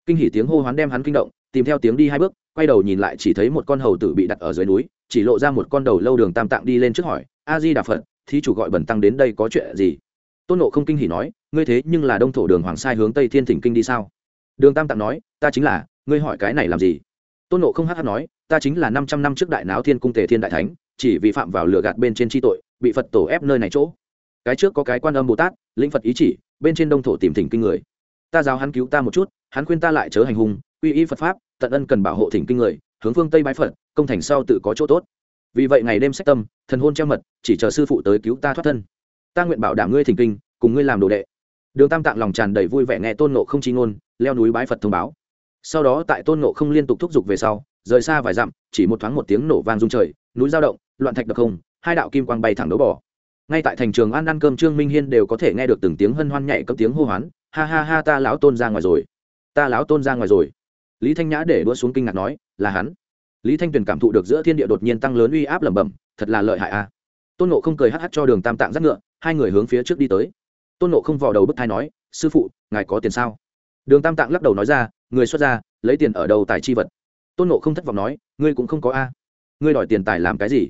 Kinh hỉ tiếng hô hoán đem hắn kinh động, tìm theo tiếng đi hai bước, quay đầu nhìn lại chỉ thấy một con hầu tử bị đặt ở dưới núi, chỉ lộ ra một con đầu lâu đường tam tạng đi lên trước hỏi, a di đà phật, thí chủ gọi bẩn tăng đến đây có chuyện gì? Tôn nộ không kinh hỉ nói, ngươi thế nhưng là đông thổ đường hoàng sai hướng tây thiên thỉnh kinh đi sao? Đường tam tạng nói, ta chính là, ngươi hỏi cái này làm gì? Tôn nộ không hát hát nói ta chính là năm trăm năm trước đại náo thiên cung tề thiên đại thánh chỉ vì phạm vào lửa gạt bên trên tri tội bị phật tổ ép nơi này chỗ. Cái trước có cái quan âm bồ tát lĩnh phật ý chỉ bên trên đông thổ tìm thỉnh kinh người. Ta giáo hắn cứu ta một chút hắn khuyên ta lại chớ hành hung, quy y phật pháp tận ân cần bảo hộ thỉnh kinh người hướng phương tây bái phật công thành sau tự có chỗ tốt. Vì vậy ngày đêm sách tâm thần hôn treo mật chỉ chờ sư phụ tới cứu ta thoát thân. Ta nguyện bảo đảm ngươi thỉnh kinh cùng ngươi làm đồ đệ. Đường tam tạng lòng tràn đầy vui vẻ nghe tôn nộ không chi ngôn leo núi bái phật thông báo sau đó tại tôn nộ không liên tục thúc giục về sau, rời xa vài dặm, chỉ một thoáng một tiếng nổ vang rung trời, núi giao động, loạn thạch đập không, hai đạo kim quang bay thẳng đấu bỏ ngay tại thành trường ăn ăn cơm trương minh hiên đều có thể nghe được từng tiếng hân hoan nhảy cấp tiếng hô hoán, ha ha ha, ta lão tôn ra ngoài rồi. Ta lão tôn ra ngoài rồi. Lý thanh nhã để đua xuống kinh ngạc nói, là hắn. Lý thanh tuyền cảm thụ được giữa thiên địa đột nhiên tăng lớn uy áp lẩm bẩm, thật là lợi hại a. Tôn nộ không cười hh cho đường tam tạng dắt ngựa, hai người hướng phía trước đi tới. Tôn nộ không vò đầu bức thai nói, sư phụ, ngài có tiền sao? Đường tam tạng lắc đầu nói ra người xuất ra lấy tiền ở đâu tài chi vật? Tôn nộ không thất vọng nói, ngươi cũng không có a. Ngươi đòi tiền tài làm cái gì?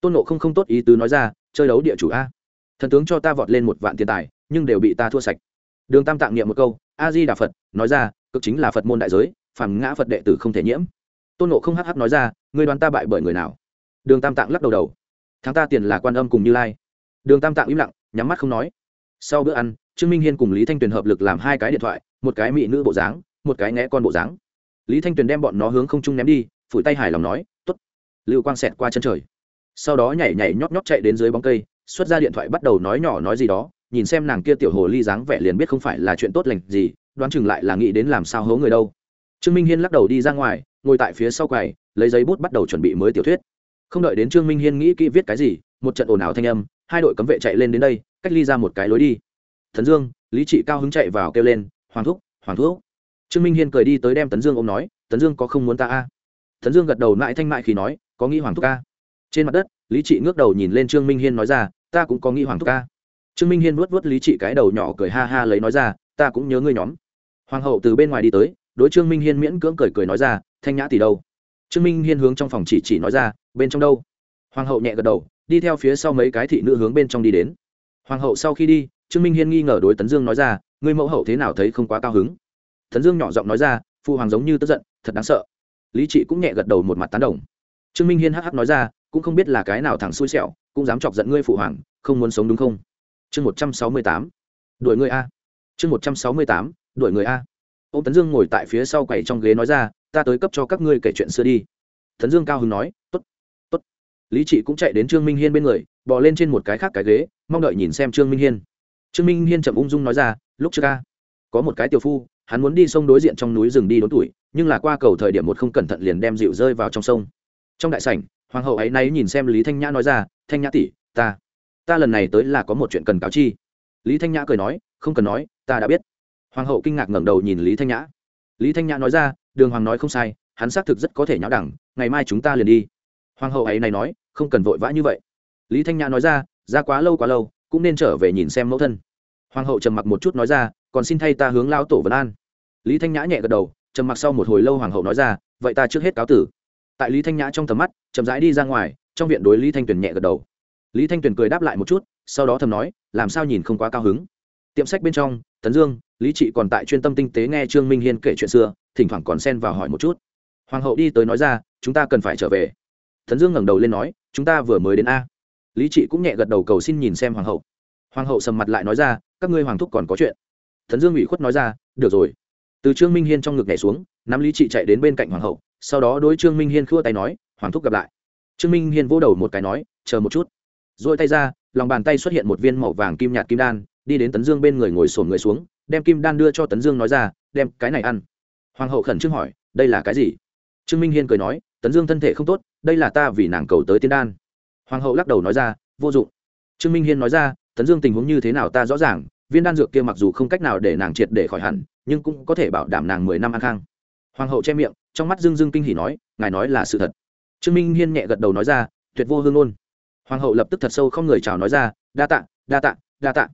Tôn nộ không không tốt ý tứ nói ra, chơi đấu địa chủ a. Thần tướng cho ta vọt lên một vạn tiền tài, nhưng đều bị ta thua sạch. Đường tam tạng niệm một câu a di đà phật, nói ra, cực chính là phật môn đại giới phản ngã phật đệ tử không thể nhiễm. Tôn nộ không hh nói ra, ngươi đoán ta bại bởi người nào? Đường tam tạng lắc đầu đầu. Thắng ta tiền là quan âm cùng như lai. Đường tam tạng im lặng, nhắm mắt không nói. Sau bữa ăn, trương minh hiên cùng lý thanh tuyền hợp lực làm hai cái điện thoại, một cái mỹ nữ bộ dáng một cái né con bộ dáng. Lý thanh tuyền đem bọn nó hướng không trung ném đi, phủi tay hài lòng nói t ố t lưu quang xẹt qua chân trời. Sau đó nhảy nhảy nhót nhót chạy đến dưới bóng cây, xuất ra điện thoại bắt đầu nói nhỏ nói gì đó, nhìn xem nàng kia tiểu hồ ly dáng vẻ liền biết không phải là chuyện tốt lành gì, đoán chừng lại là nghĩ đến làm sao hố người đâu. Trương minh hiên lắc đầu đi ra ngoài, ngồi tại phía sau quầy, lấy giấy bút bắt đầu chuẩn bị mới tiểu thuyết. Không đợi đến trương minh hiên nghĩ kỹ viết cái gì, một trận ồn ào thanh âm, hai đội cấm vệ chạy lên đến đây, cách ly ra một cái lối đi. Thần dương. Lý trị cao hứng chạy vào kêu lên, hoàng thúc hoàng thúc trương minh hiên cười đi tới đem tấn dương ô m nói, tấn dương có không muốn ta a? À? tấn dương gật đầu mãi thanh mại khi nói, có nghĩ hoàng thúc a? Trên mặt đất, lý trị ngước đầu nhìn lên trương minh hiên nói ra, ta cũng có nghĩ hoàng thúc a. Trương minh hiên vuốt vuốt lý trị cái đầu nhỏ cười ha ha lấy nói ra, ta cũng nhớ ngươi nhóm. Hoàng hậu từ bên ngoài đi tới, đối trương minh hiên miễn cưỡng cười cười nói ra, thanh nhã tỷ đâu? Trương minh hiên hướng trong phòng chỉ chỉ nói ra, bên trong đâu? Hoàng hậu nhẹ gật đầu, đi theo phía sau mấy cái thị nữ hướng bên trong đi đến. Hoàng hậu sau khi đi, trương minh hiên nghi ngờ đối tấn dương nói ra, ngươi mẫu hậu thế nào thấy không quá cao hứng? Thần dương nhỏ giọng nói ra phụ hoàng giống như tức giận, thật đáng sợ. Lý trị cũng nhẹ gật đầu một mặt tán đồng. Trương minh hiên hắc hắc nói ra, cũng không biết là cái nào thẳng xui xẻo, cũng dám chọc giận ngươi phụ hoàng, không muốn sống đúng không? Chương một trăm sáu mươi tám, đuổi người a. Chương một trăm sáu mươi tám, đuổi người a. Ô tấn dương ngồi tại phía sau quầy trong ghế nói ra, ta tới cấp cho các ngươi kể chuyện xưa đi. Tấn dương cao hứng nói t ố t t ố t lý trị cũng chạy đến trương minh hiên bên người, bò lên trên một cái khác cái ghế, mong đợi nhìn xem trương minh hiên. Trương minh hiên chậm ung dung nói ra, lúc trước ca có một cái tiểu phu hắn muốn đi sông đối diện trong núi rừng đi đốn tuổi, nhưng là qua cầu thời điểm một không cẩn thận liền đem dịu rơi vào trong sông. Trong đại sảnh, hoàng hậu ấy nay nhìn xem lý thanh nhã nói ra, thanh nhã tỷ, ta ta lần này tới là có một chuyện cần cáo chi. Lý thanh nhã cười nói, không cần nói, ta đã biết. Hoàng hậu kinh ngạc ngẩng đầu nhìn lý thanh nhã. Lý thanh nhã nói ra, đường hoàng nói không sai, hắn xác thực rất có thể nháo đẳng, ngày mai chúng ta liền đi. Hoàng hậu ấy này nói, không cần vội vã như vậy. Lý thanh nhã nói ra ra quá lâu quá lâu, cũng nên trở về nhìn xem mẫu thân. Hoàng hậu trầm mặc một chút nói ra, còn xin thay ta hướng lão tổ vân an lý thanh nhã nhẹ gật đầu, trầm mặc sau một hồi lâu hoàng hậu nói ra, vậy ta trước hết cáo tử. Tại lý thanh nhã trong tầm mắt, chậm rãi đi ra ngoài, trong viện đối lý thanh tuyền nhẹ gật đầu. Lý thanh tuyền cười đáp lại một chút, sau đó thầm nói, làm sao nhìn không quá cao hứng? Tiệm sách bên trong, tấn dương, lý trị còn tại chuyên tâm tinh tế nghe trương minh hiên kể chuyện xưa, thỉnh thoảng còn xen vào hỏi một chút. Hoàng hậu đi tới nói ra, chúng ta cần phải trở về. Tấn dương ngẩng đầu lên nói, chúng ta vừa mới đến a. Lý trị cũng nhẹ gật đầu cầu xin nhìn xem hoàng hậu. Hoàng hậu sầm mặt lại nói ra, các ngươi hoàng thúc còn có chuyện. Tấn dương ủy khuất nói ra, được rồi từ trương minh hiên trong ngực nhảy xuống, nắm lý trị chạy đến bên cạnh hoàng hậu, sau đó đối trương minh hiên khua tay nói, hoàng thúc gặp lại. Trương minh hiên vỗ đầu một cái nói, chờ một chút. Rồi tay ra, lòng bàn tay xuất hiện một viên màu vàng kim nhạt kim đan, đi đến tấn dương bên người ngồi sổn người xuống, đem kim đan đưa cho tấn dương nói ra, đem cái này ăn. Hoàng hậu khẩn trương hỏi, đây là cái gì? Trương minh hiên cười nói, tấn dương thân thể không tốt, đây là ta vì nàng cầu tới tiên đan. Hoàng hậu lắc đầu nói ra, vô dụng. Trương minh hiên nói ra, tấn dương tình huống như thế nào ta rõ ràng viên đan dược kia mặc dù không cách nào để nàng triệt để khỏi hẳn, nhưng cũng có thể bảo đảm nàng mười năm an khang. Hoàng hậu che miệng, trong mắt dưng dưng kinh hỉ nói, ngài nói là sự thật. Trương minh hiên nhẹ gật đầu nói ra, tuyệt vô hương ôn hoàng hậu lập tức thật sâu không người chào nói ra, đa tạ đa tạ đa tạ.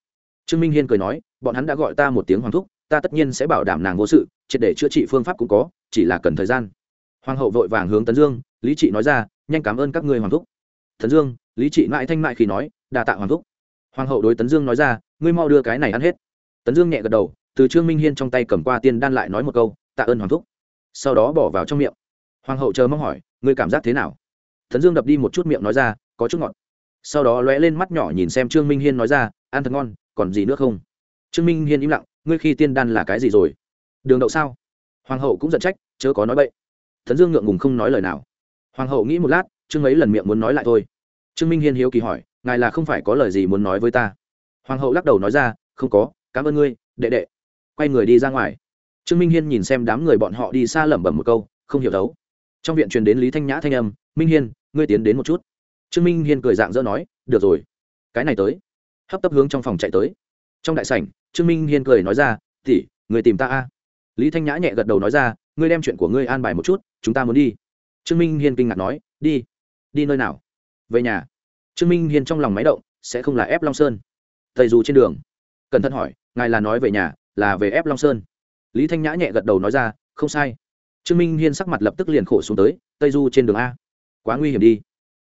Trương minh hiên cười nói, bọn hắn đã gọi ta một tiếng hoàng thúc, ta tất nhiên sẽ bảo đảm nàng vô sự, triệt để chữa trị phương pháp cũng có, chỉ là cần thời gian. Hoàng hậu vội vàng hướng tấn dương, lý trị nói ra, nhanh cảm ơn các ngươi hoàng thúc. Tấn dương, lý trị mãi thanh mại khi nói, đa tạ hoàng thúc. Hoàng hậu đối tấn dương nói ra ngươi mau đưa cái này ăn hết. Tấn dương nhẹ gật đầu, từ trương minh hiên trong tay cầm qua tiên đan lại nói một câu, tạ ơn hoàng thúc. Sau đó bỏ vào trong miệng. Hoàng hậu chờ mong hỏi, ngươi cảm giác thế nào? Tấn dương đập đi một chút miệng nói ra, có chút ngọt. Sau đó lóe lên mắt nhỏ nhìn xem trương minh hiên nói ra, ăn thật ngon, còn gì nữa không? Trương minh hiên im lặng, ngươi khi tiên đan là cái gì rồi? Đường đậu sao? Hoàng hậu cũng giận trách, chớ có nói bậy. Tấn dương ngượng ngùng không nói lời nào. Hoàng hậu nghĩ một lát, trương mấy lần miệng muốn nói lại thôi. Trương minh hiên hiếu kỳ hỏi, ngài là không phải có lời gì muốn nói với ta? Hoàng hậu lắc đầu nói ra, không có, cảm ơn ngươi, đệ đệ. Quay người đi ra ngoài. Trương minh hiên nhìn xem đám người bọn họ đi xa lẩm bẩm một câu, không hiểu đấu. Trong viện truyền đến lý thanh nhã thanh âm, minh hiên, ngươi tiến đến một chút. Trương minh hiên cười dạng dỡ nói, được rồi, cái này tới. Hấp tấp hướng trong phòng chạy tới. Trong đại sảnh, trương minh hiên cười nói ra tỉ người tìm ta a. Lý thanh nhã nhẹ gật đầu nói ra, ngươi đem chuyện của ngươi an bài một chút, chúng ta muốn đi. Trương minh hiên kinh ngạc nói, đi đi nơi nào? Về nhà. Trương minh hiên trong lòng máy động, sẽ không là ép long sơn. Tây Du trên đường. Cẩn thận hỏi, ngài là nói về nhà, là về ép long sơn? Lý thanh nhã nhẹ gật đầu nói ra, không sai. Trương minh hiên sắc mặt lập tức liền khổ xuống tới, tây du trên đường a. Quá nguy hiểm đi.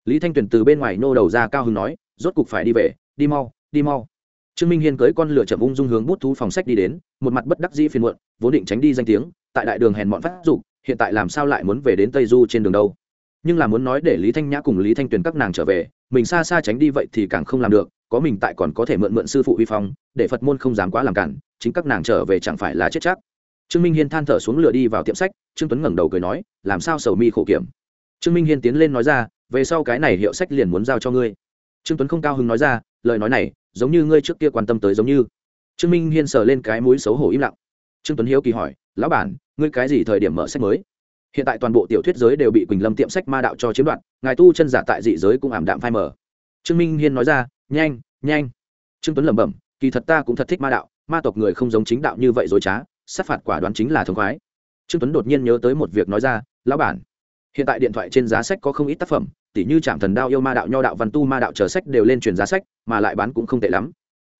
Lý thanh tuyền từ bên ngoài nô đầu ra cao hứng nói, rốt cục phải đi về, đi mau đi mau. Trương minh hiên cưới con lửa chậm ung dung hướng bút thú phòng sách đi đến, một mặt bất đắc dĩ phiền muộn, vốn định tránh đi danh tiếng, tại đại đường hèn bọn phát dục, hiện tại làm sao lại muốn về đến tây du trên đường đâu? Nhưng là muốn nói để lý thanh nhã cùng lý thanh tuyền các nàng trở về, mình xa xa tránh đi vậy thì càng không làm được, có mình tại còn có thể mượn mượn sư phụ vi phong, để phật môn không dám quá làm cản, chính các nàng trở về chẳng phải là chết chắc. Trương minh hiên than thở xuống lửa đi vào tiệm sách, trương tuấn ngẩng đầu cười nói, làm sao sầu mi khổ kiểm? Trương minh hiên tiến lên nói ra, về sau cái này hiệu sách liền muốn giao cho ngươi. Trương tuấn không cao hứng nói ra, lời nói này, giống như ngươi trước kia quan tâm tới giống như. Trương minh hiên sờ lên cái mũi xấu hổ im lặng. Trương tuấn hiếu kỳ hỏi, lão bản, ngươi cái gì thời điểm mở sách mới? Hiện tại toàn bộ tiểu thuyết giới đều bị quỳnh lâm tiệm sách ma đạo cho chiếm đoạt, ngài tu chân giả tại dị giới cũng ảm đạm phai mờ. trương minh hiên nói ra, nhanh nhanh. Trương tuấn lẩm bẩm, kỳ thật ta cũng thật thích ma đạo, ma tộc người không giống chính đạo như vậy dối trá, sát phạt quả đoán chính là thống khoái. Trương tuấn đột nhiên nhớ tới một việc nói ra, lão bản, hiện tại điện thoại trên giá sách có không ít tác phẩm, tỉ như trạm thần đao yêu ma đạo, nho đạo, văn tu ma đạo chờ sách đều lên truyền giá sách, mà lại bán cũng không tệ lắm.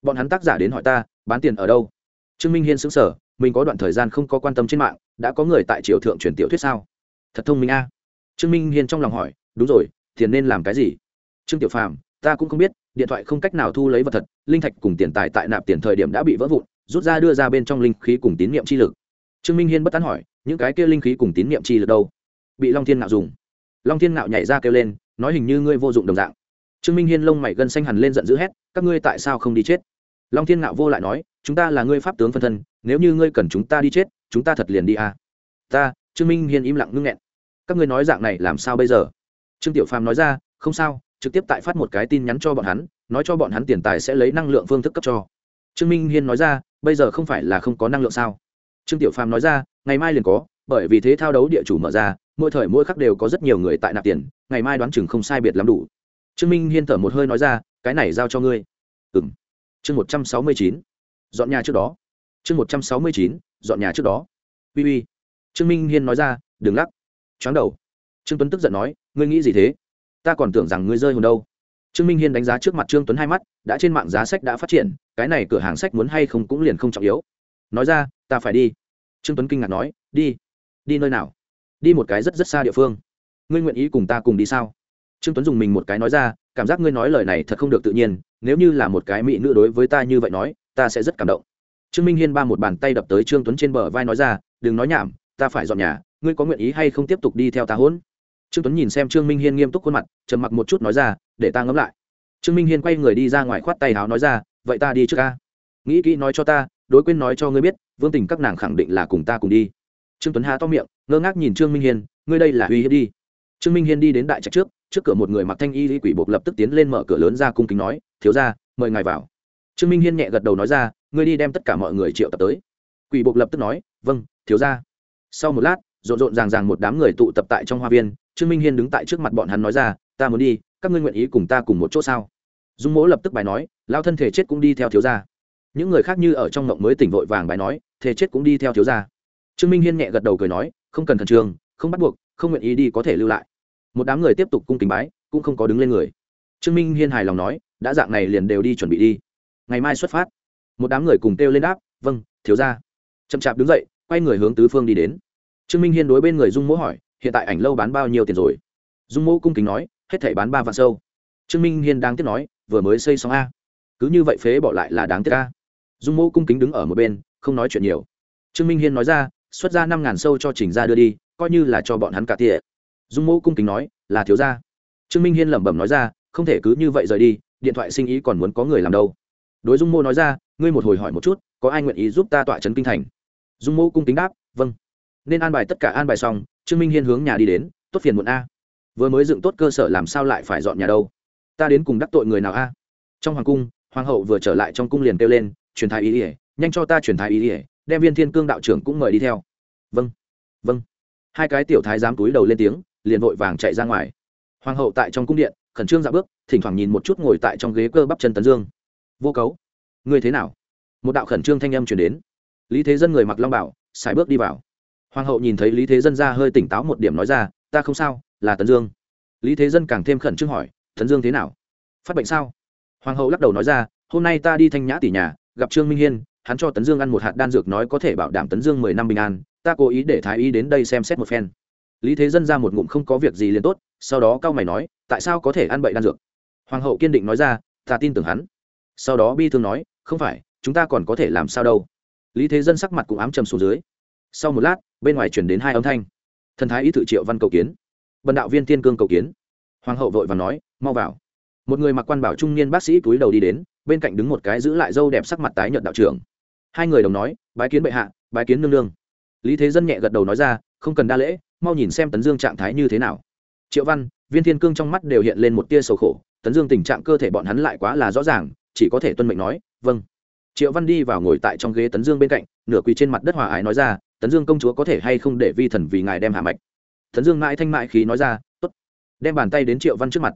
Bọn hắn tác giả đến hỏi ta, bán tiền ở đâu? Trương minh hiên xứng sở mình có đoạn thời gian không có quan tâm trên mạng đã có người tại triều thượng truyền tiểu thuyết sao? Thật thông minh a. Trương minh hiên trong lòng hỏi, đúng rồi, tiền nên làm cái gì? Trương tiểu phàm, ta cũng không biết, điện thoại không cách nào thu lấy vật thật, linh thạch cùng tiền tài tại nạp tiền thời điểm đã bị vỡ vụn, rút ra đưa ra bên trong linh khí cùng tín niệm chi lực. Trương minh hiên bất tán hỏi, những cái kia linh khí cùng tín niệm chi lực đâu? Bị long thiên ngạo dùng. Long thiên ngạo nhảy ra kêu lên, nói hình như ngươi vô dụng đồng dạng. Trương minh hiên lông mày gân xanh hẳn lên giận dữ hét, các ngươi tại sao không đi chết? Long thiên ngạo vô lại nói, chúng ta là ngươi pháp tướng phân thân, nếu như ngươi cần chúng ta đi chết chúng ta thật liền đi à. ta, trương minh hiên im lặng ngưng nghẹn. Các ngươi nói dạng này làm sao bây giờ? Trương tiểu phàm nói ra, không sao, trực tiếp tại phát một cái tin nhắn cho bọn hắn, nói cho bọn hắn tiền tài sẽ lấy năng lượng phương thức cấp cho. Trương minh hiên nói ra, bây giờ không phải là không có năng lượng sao? Trương tiểu phàm nói ra, ngày mai liền có, bởi vì thế thao đấu địa chủ mở ra, mỗi thời mỗi khắc đều có rất nhiều người tại nạp tiền, ngày mai đoán chừng không sai biệt lắm đủ. Trương minh hiên thở một hơi nói ra, cái này giao cho ngươi. Ừ m chương một trăm sáu mươi chín. Dọn nhà trước đó. Chương một trăm sáu mươi chín dọn nhà trước đó. Uy uy. Trương minh hiên nói ra, đừng lắc. Chóng đầu. Trương tuấn tức giận nói, ngươi nghĩ gì thế? Ta còn tưởng rằng ngươi rơi hồn đâu. Trương minh hiên đánh giá trước mặt trương tuấn hai mắt, đã trên mạng giá sách đã phát triển, cái này cửa hàng sách muốn hay không cũng liền không trọng yếu. Nói ra, ta phải đi. Trương tuấn kinh ngạc nói, đi. Đi nơi nào? Đi một cái rất rất xa địa phương. Ngươi nguyện ý cùng ta cùng đi sao? Trương tuấn dùng mình một cái nói ra, cảm giác ngươi nói lời này thật không được tự nhiên, nếu như là một cái mỹ nữ đối với ta như vậy nói, ta sẽ rất cảm động trương minh hiên ba một bàn tay đập tới trương tuấn trên bờ vai nói ra, đừng nói nhảm, ta phải dọn nhà, ngươi có nguyện ý hay không tiếp tục đi theo ta hôn trương tuấn nhìn xem trương minh hiên nghiêm túc khuôn mặt, trầm mặc một chút nói ra, để ta ngẫm lại. Trương minh hiên quay người đi ra ngoài khoát tay háo nói ra, vậy ta đi trước ca nghĩ kỹ nói cho ta, đối quên nói cho ngươi biết, vương tình các nàng khẳng định là cùng ta cùng đi. Trương tuấn há to miệng, ngơ ngác nhìn trương minh hiên, ngươi đây là uy hiếp đi. Trương minh hiên đi đến đại trạch trước trước cửa một người mặc thanh y lý quỷ buộc lập tức tiến lên mở cửa lớn ra cung kính nói, thiếu ra mời ngài vào trương minh hiên nhẹ gật đầu nói ra, ngươi đi đem tất cả mọi người triệu tập tới. Quỷ buộc lập tức nói vâng thiếu ra sau một lát, rộn rộn ràng ràng một đám người tụ tập tại trong hoa viên, trương minh hiên đứng tại trước mặt bọn hắn nói ra, ta muốn đi, các ngươi nguyện ý cùng ta cùng một chỗ sao? Dung mỗ lập tức bài nói, lao thân thể chết cũng đi theo thiếu gia. Những người khác như ở trong mộng mới tỉnh vội vàng bài nói, thể chết cũng đi theo thiếu gia. Trương minh hiên nhẹ gật đầu cười nói, không cần thần trường không bắt buộc, không nguyện ý đi có thể lưu lại. Một đám người tiếp tục cung kính bái, cũng không có đứng lên người. Trương minh hiên hài lòng nói, đã dạng này liền đều đi chuẩn bị đi ngày mai xuất phát. Một đám người cùng kêu lên đáp vâng thiếu gia. Chậm chạp đứng dậy, quay người hướng tứ phương đi đến. Trương minh hiên đối bên người dung mỗ hỏi, hiện tại ảnh lâu bán bao nhiêu tiền rồi? Dung mỗ cung kính nói, hết thể bán ba vạn sâu. Trương minh hiên đang tiếp nói, vừa mới xây xong a. Cứ như vậy phế bỏ lại là đáng tiếc a. Dung mỗ cung kính đứng ở một bên, không nói chuyện nhiều. Trương minh hiên nói ra, xuất ra năm ngàn sâu cho trình ra đưa đi, coi như là cho bọn hắn cả tỉa dung mỗ cung kính nói, là thiếu gia. Trương minh hiên lẩm bẩm nói ra, không thể cứ như vậy rời đi, điện thoại sinh ý còn muốn có người làm đâu đối dung mô nói ra, ngươi một hồi hỏi một chút, có ai nguyện ý giúp ta tọa trấn kinh thành? Dung mô cung kính đáp vâng. Nên an bài tất cả an bài xong, trương minh hiên hướng nhà đi đến, tốt phiền muộn a. Vừa mới dựng tốt cơ sở làm sao lại phải dọn nhà đâu? Ta đến cùng đắc tội người nào a? Trong hoàng cung, hoàng hậu vừa trở lại trong cung liền kêu lên, truyền thái ý ỉa nhanh cho ta truyền thái ý ỉa đem viên thiên cương đạo trưởng cũng mời đi theo. Vâng vâng. Hai cái tiểu thái dám túi đầu lên tiếng, liền vội vàng chạy ra ngoài. Hoàng hậu tại trong cung điện, khẩn trương dạ bước, thỉnh thoảng nhìn một chút ngồi tại trong ghế cơ bắp chân tấn dương vô cấu. Người thế nào? Một đạo khẩn trương thanh âm chuyển đến. Lý thế dân người mặc long bảo xài bước đi vào. Hoàng hậu nhìn thấy lý thế dân ra hơi tỉnh táo một điểm nói ra, ta không sao, là tấn dương. Lý thế dân càng thêm khẩn trương hỏi, tấn dương thế nào? Phát bệnh sao? Hoàng hậu lắc đầu nói ra, hôm nay ta đi thanh nhã tỷ nhà, gặp trương minh hiên, hắn cho tấn dương ăn một hạt đan dược nói có thể bảo đảm tấn dương mười năm bình an, ta cố ý để thái y đến đây xem xét một phen. Lý thế dân ra một ngụm không có việc gì liền tốt, sau đó cao mày nói, tại sao có thể ăn bậy đan dược? Hoàng hậu kiên định nói ra, ta tin tưởng hắn sau đó bi thương nói, không phải, chúng ta còn có thể làm sao đâu. Lý thế dân sắc mặt cũng ám trầm xuống dưới. Sau một lát, bên ngoài chuyển đến hai âm thanh. Thần thái ý tự triệu văn cầu kiến. Bần đạo viên tiên cương cầu kiến. Hoàng hậu vội và nói, mau vào. Một người mặc quan bảo trung niên bác sĩ túi đầu đi đến, bên cạnh đứng một cái giữ lại dâu đẹp sắc mặt tái nhợt đạo trưởng. Hai người đồng nói, bái kiến bệ hạ, bái kiến nương nương. Lý thế dân nhẹ gật đầu nói ra, không cần đa lễ, mau nhìn xem tấn dương trạng thái như thế nào. Triệu văn, viên thiên cương trong mắt đều hiện lên một tia sầu khổ, tấn dương tình trạng cơ thể bọn hắn lại quá là rõ ràng chỉ có thể tuân mệnh nói vâng. Triệu văn đi vào ngồi tại trong ghế tấn dương bên cạnh, nửa quỳ trên mặt đất hòa ái nói ra, tấn dương công chúa có thể hay không để vi thần vì ngài đem hạ mạch? Tấn dương mãi thanh mại khí nói ra t ố t đem bàn tay đến triệu văn trước mặt.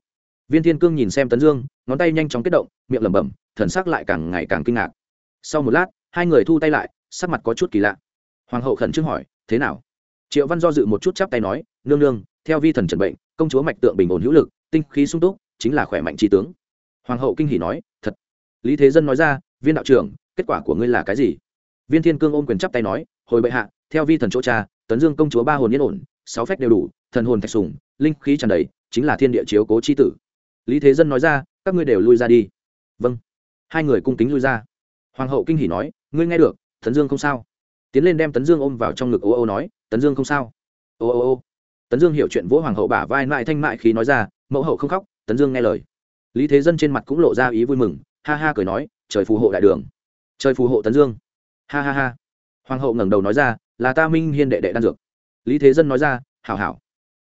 Viên thiên cương nhìn xem tấn dương, ngón tay nhanh chóng kết động, miệng lẩm bẩm, thần sắc lại càng ngày càng kinh ngạc. Sau một lát, hai người thu tay lại, sắc mặt có chút kỳ lạ. Hoàng hậu khẩn trương hỏi, thế nào? Triệu văn do dự một chút chắp tay nói, nương nương, theo vi thần trần bệnh, công chúa mạch tượng bình ổn hữu lực, tinh khí sung túc, chính là khỏe mạnh trí tướng. Hoàng hậu kinh hỉ nói lý thế dân nói ra, viên đạo trưởng, kết quả của ngươi là cái gì? Viên thiên cương ôm quyền chắp tay nói, hồi bệ hạ, theo vi thần chỗ cha, tấn dương công chúa ba hồn yên ổn, sáu phách đều đủ, thần hồn thạch sùng linh khí tràn đầy, chính là thiên địa chiếu cố chi tử. Lý thế dân nói ra, các ngươi đều lui ra đi. Vâng. Hai người cung kính lui ra. Hoàng hậu kinh hỉ nói, ngươi nghe được, tấn dương không sao. Tiến lên đem tấn dương ôm vào trong ngực ô ô nói, tấn dương không sao. Ô ô ô. Tấn dương hiểu chuyện vỗ hoàng hậu bả vai mại thanh mại khí nói ra, mẫu hậu không khóc, tấn dương nghe lời. Lý thế dân trên mặt cũng lộ ra ý vui mừng ha ha cười nói, trời phù hộ đại đường, trời phù hộ tấn dương. Ha ha ha. Hoàng hậu ngẩng đầu nói ra, là ta minh hiên đệ đệ đan dược. Lý thế dân nói ra, hảo hảo.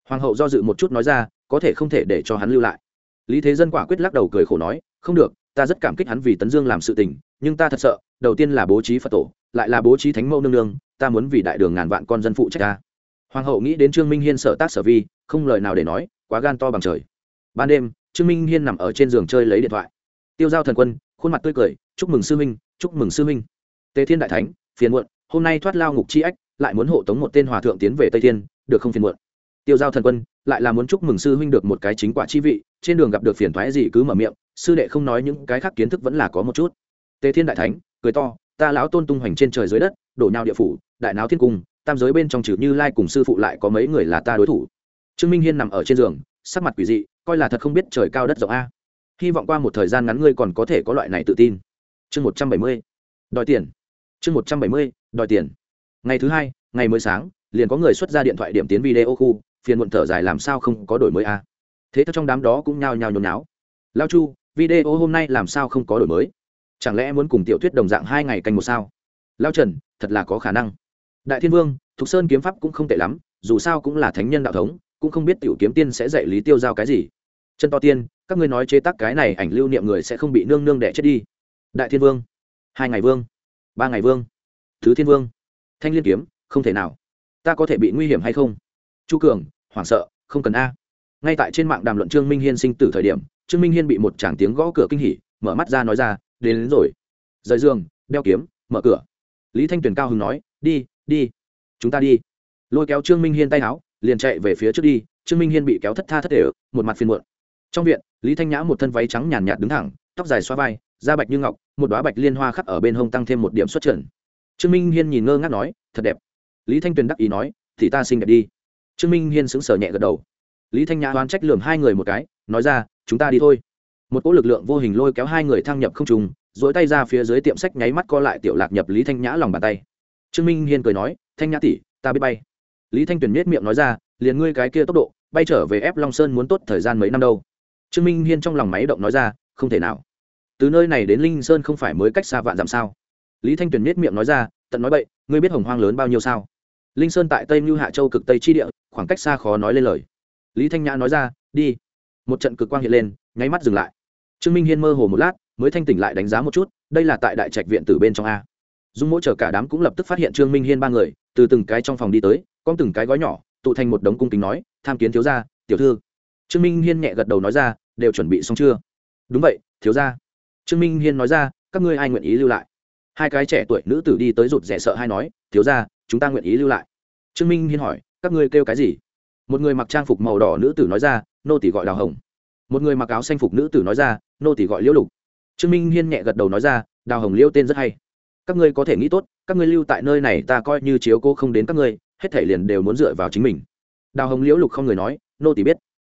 Hoàng hậu do dự một chút nói ra, có thể không thể để cho hắn lưu lại. Lý thế dân quả quyết lắc đầu cười khổ nói, không được, ta rất cảm kích hắn vì tấn dương làm sự tình, nhưng ta thật sợ, đầu tiên là bố trí phật tổ, lại là bố trí thánh mẫu nương nương, ta muốn vì đại đường ngàn vạn con dân phụ trách ta. Hoàng hậu nghĩ đến trương minh hiên sở tác sở vi, không lời nào để nói, quá gan to bằng trời. Ban đêm, trương minh hiên nằm ở trên giường chơi lấy điện thoại tiêu giao thần quân, khuôn mặt tươi cười, chúc mừng sư minh chúc mừng sư minh tề thiên đại thánh, phiền muộn, hôm nay thoát lao ngục chi ách, lại muốn hộ tống một tên hòa thượng tiến về tây thiên, được không phiền muộn? Tiêu giao thần quân, lại là muốn chúc mừng sư huynh được một cái chính quả chi vị, trên đường gặp được phiền thoái gì cứ mở miệng, sư đệ không nói những cái khác kiến thức vẫn là có một chút. Tề thiên đại thánh, cười to, ta lão tôn tung hoành trên trời dưới đất, đổ nhau địa phủ, đại náo thiên cung, tam giới bên trong trừ như lai cùng sư phụ lại có mấy người là ta đối thủ. Trương minh hiên nằm ở trên giường, sắc mặt quỷ dị, coi là thật không biết trời cao đất rộng a hy vọng qua một thời gian ngắn ngươi còn có thể có loại này tự tin. Chương một trăm bảy mươi, đòi tiền. Chương một trăm bảy mươi, đòi tiền. Ngày thứ hai, ngày mới sáng, liền có người xuất ra điện thoại điểm tiến video khu, phiền muộn thở dài làm sao không có đổi mới a. Thế theo trong đám đó cũng nhao nhao nhốn náo lao chu, video hôm nay làm sao không có đổi mới? Chẳng lẽ muốn cùng tiểu thuyết đồng dạng hai ngày canh một sao? Lao trần, thật là có khả năng. Đại thiên vương, thục sơn kiếm pháp cũng không tệ lắm, dù sao cũng là thánh nhân đạo thống, cũng không biết tiểu kiếm tiên sẽ dạy lý tiêu giao cái gì chân to tiên các ngươi nói chế tác cái này ảnh lưu niệm người sẽ không bị nương nương đẻ chết đi. Đại thiên vương. Hai ngày vương. Ba ngày vương. Thứ thiên vương. Thanh liên kiếm không thể nào. Ta có thể bị nguy hiểm hay không? Chu cường hoảng sợ không cần a. Ngay tại trên mạng đàm luận trương minh hiên sinh tử thời điểm trương minh hiên bị một chàng tiếng gõ cửa kinh hỉ mở mắt ra nói ra đến, đến rồi. Rời giường đeo kiếm mở cửa. Lý thanh tuyền cao hứng nói đi đi. Chúng ta đi. Lôi kéo trương minh hiên tay áo liền chạy về phía trước đi. Trương minh hiên bị kéo thất tha thất để ở, một mặt phiền muộn trong viện, lý thanh nhã một thân váy trắng nhàn nhạt đứng thẳng, tóc dài xoa vai, da bạch như ngọc, một đoá bạch liên hoa khắc ở bên hông tăng thêm một điểm xuất trần. Trương minh hiên nhìn ngơ ngác nói, thật đẹp. Lý thanh tuyền đắc ý nói, thì ta xinh đẹp đi. Trương minh hiên sững sờ nhẹ gật đầu. Lý thanh nhã oán trách lường hai người một cái, nói ra, chúng ta đi thôi. Một cỗ lực lượng vô hình lôi kéo hai người thăng nhập không trùng dỗi tay ra phía dưới tiệm sách nháy mắt co lại tiểu lạc nhập lý thanh nhã lòng bàn tay. Trương minh hiên cười nói, thanh nhã tỷ, ta biết bay. Lý thanh tuyền miết miệng nói ra, liền ngươi cái kia tốc độ, bay trở về ép long sơn muốn tốt thời gian mấy năm đâu trương minh hiên trong lòng máy động nói ra, không thể nào. Từ nơi này đến linh sơn không phải mới cách xa vạn dặm sao? Lý thanh tuyền nết miệng nói ra, tận nói bậy, ngươi biết hồng hoang lớn bao nhiêu sao? Linh sơn tại tây mưu hạ châu cực tây chi địa, khoảng cách xa khó nói lên lời. Lý thanh nhã nói ra, đi. Một trận cực quang hiện lên, nháy mắt dừng lại. Trương minh hiên mơ hồ một lát, mới thanh tỉnh lại đánh giá một chút, đây là tại đại trạch viện từ bên trong a. Dung mỗi chờ cả đám cũng lập tức phát hiện trương minh hiên ba người, từ từng cái trong phòng đi tới con từng cái gói nhỏ, tụ thành một đống cung kính nói, tham kiến thiếu gia, tiểu thư. Trương minh hiên nhẹ gật đầu nói ra đều chuẩn bị xong chưa? Đúng vậy, thiếu gia. Trương minh hiên nói ra, các ngươi ai nguyện ý lưu lại? Hai cái trẻ tuổi nữ tử đi tới rụt rẻ sợ hay nói, thiếu gia, chúng ta nguyện ý lưu lại. Trương minh hiên hỏi, các ngươi kêu cái gì? Một người mặc trang phục màu đỏ nữ tử nói ra, nô tỷ gọi đào hồng. Một người mặc áo xanh phục nữ tử nói ra, nô tỷ gọi liễu lục. Trương minh hiên nhẹ gật đầu nói ra, đào hồng liễu tên rất hay. Các ngươi có thể nghĩ tốt, các ngươi lưu tại nơi này ta coi như chiếu cô không đến các ngươi, hết thể liền đều muốn dựa vào chính mình. Đào hồng liễu lục không người nói, nô tỷ biết.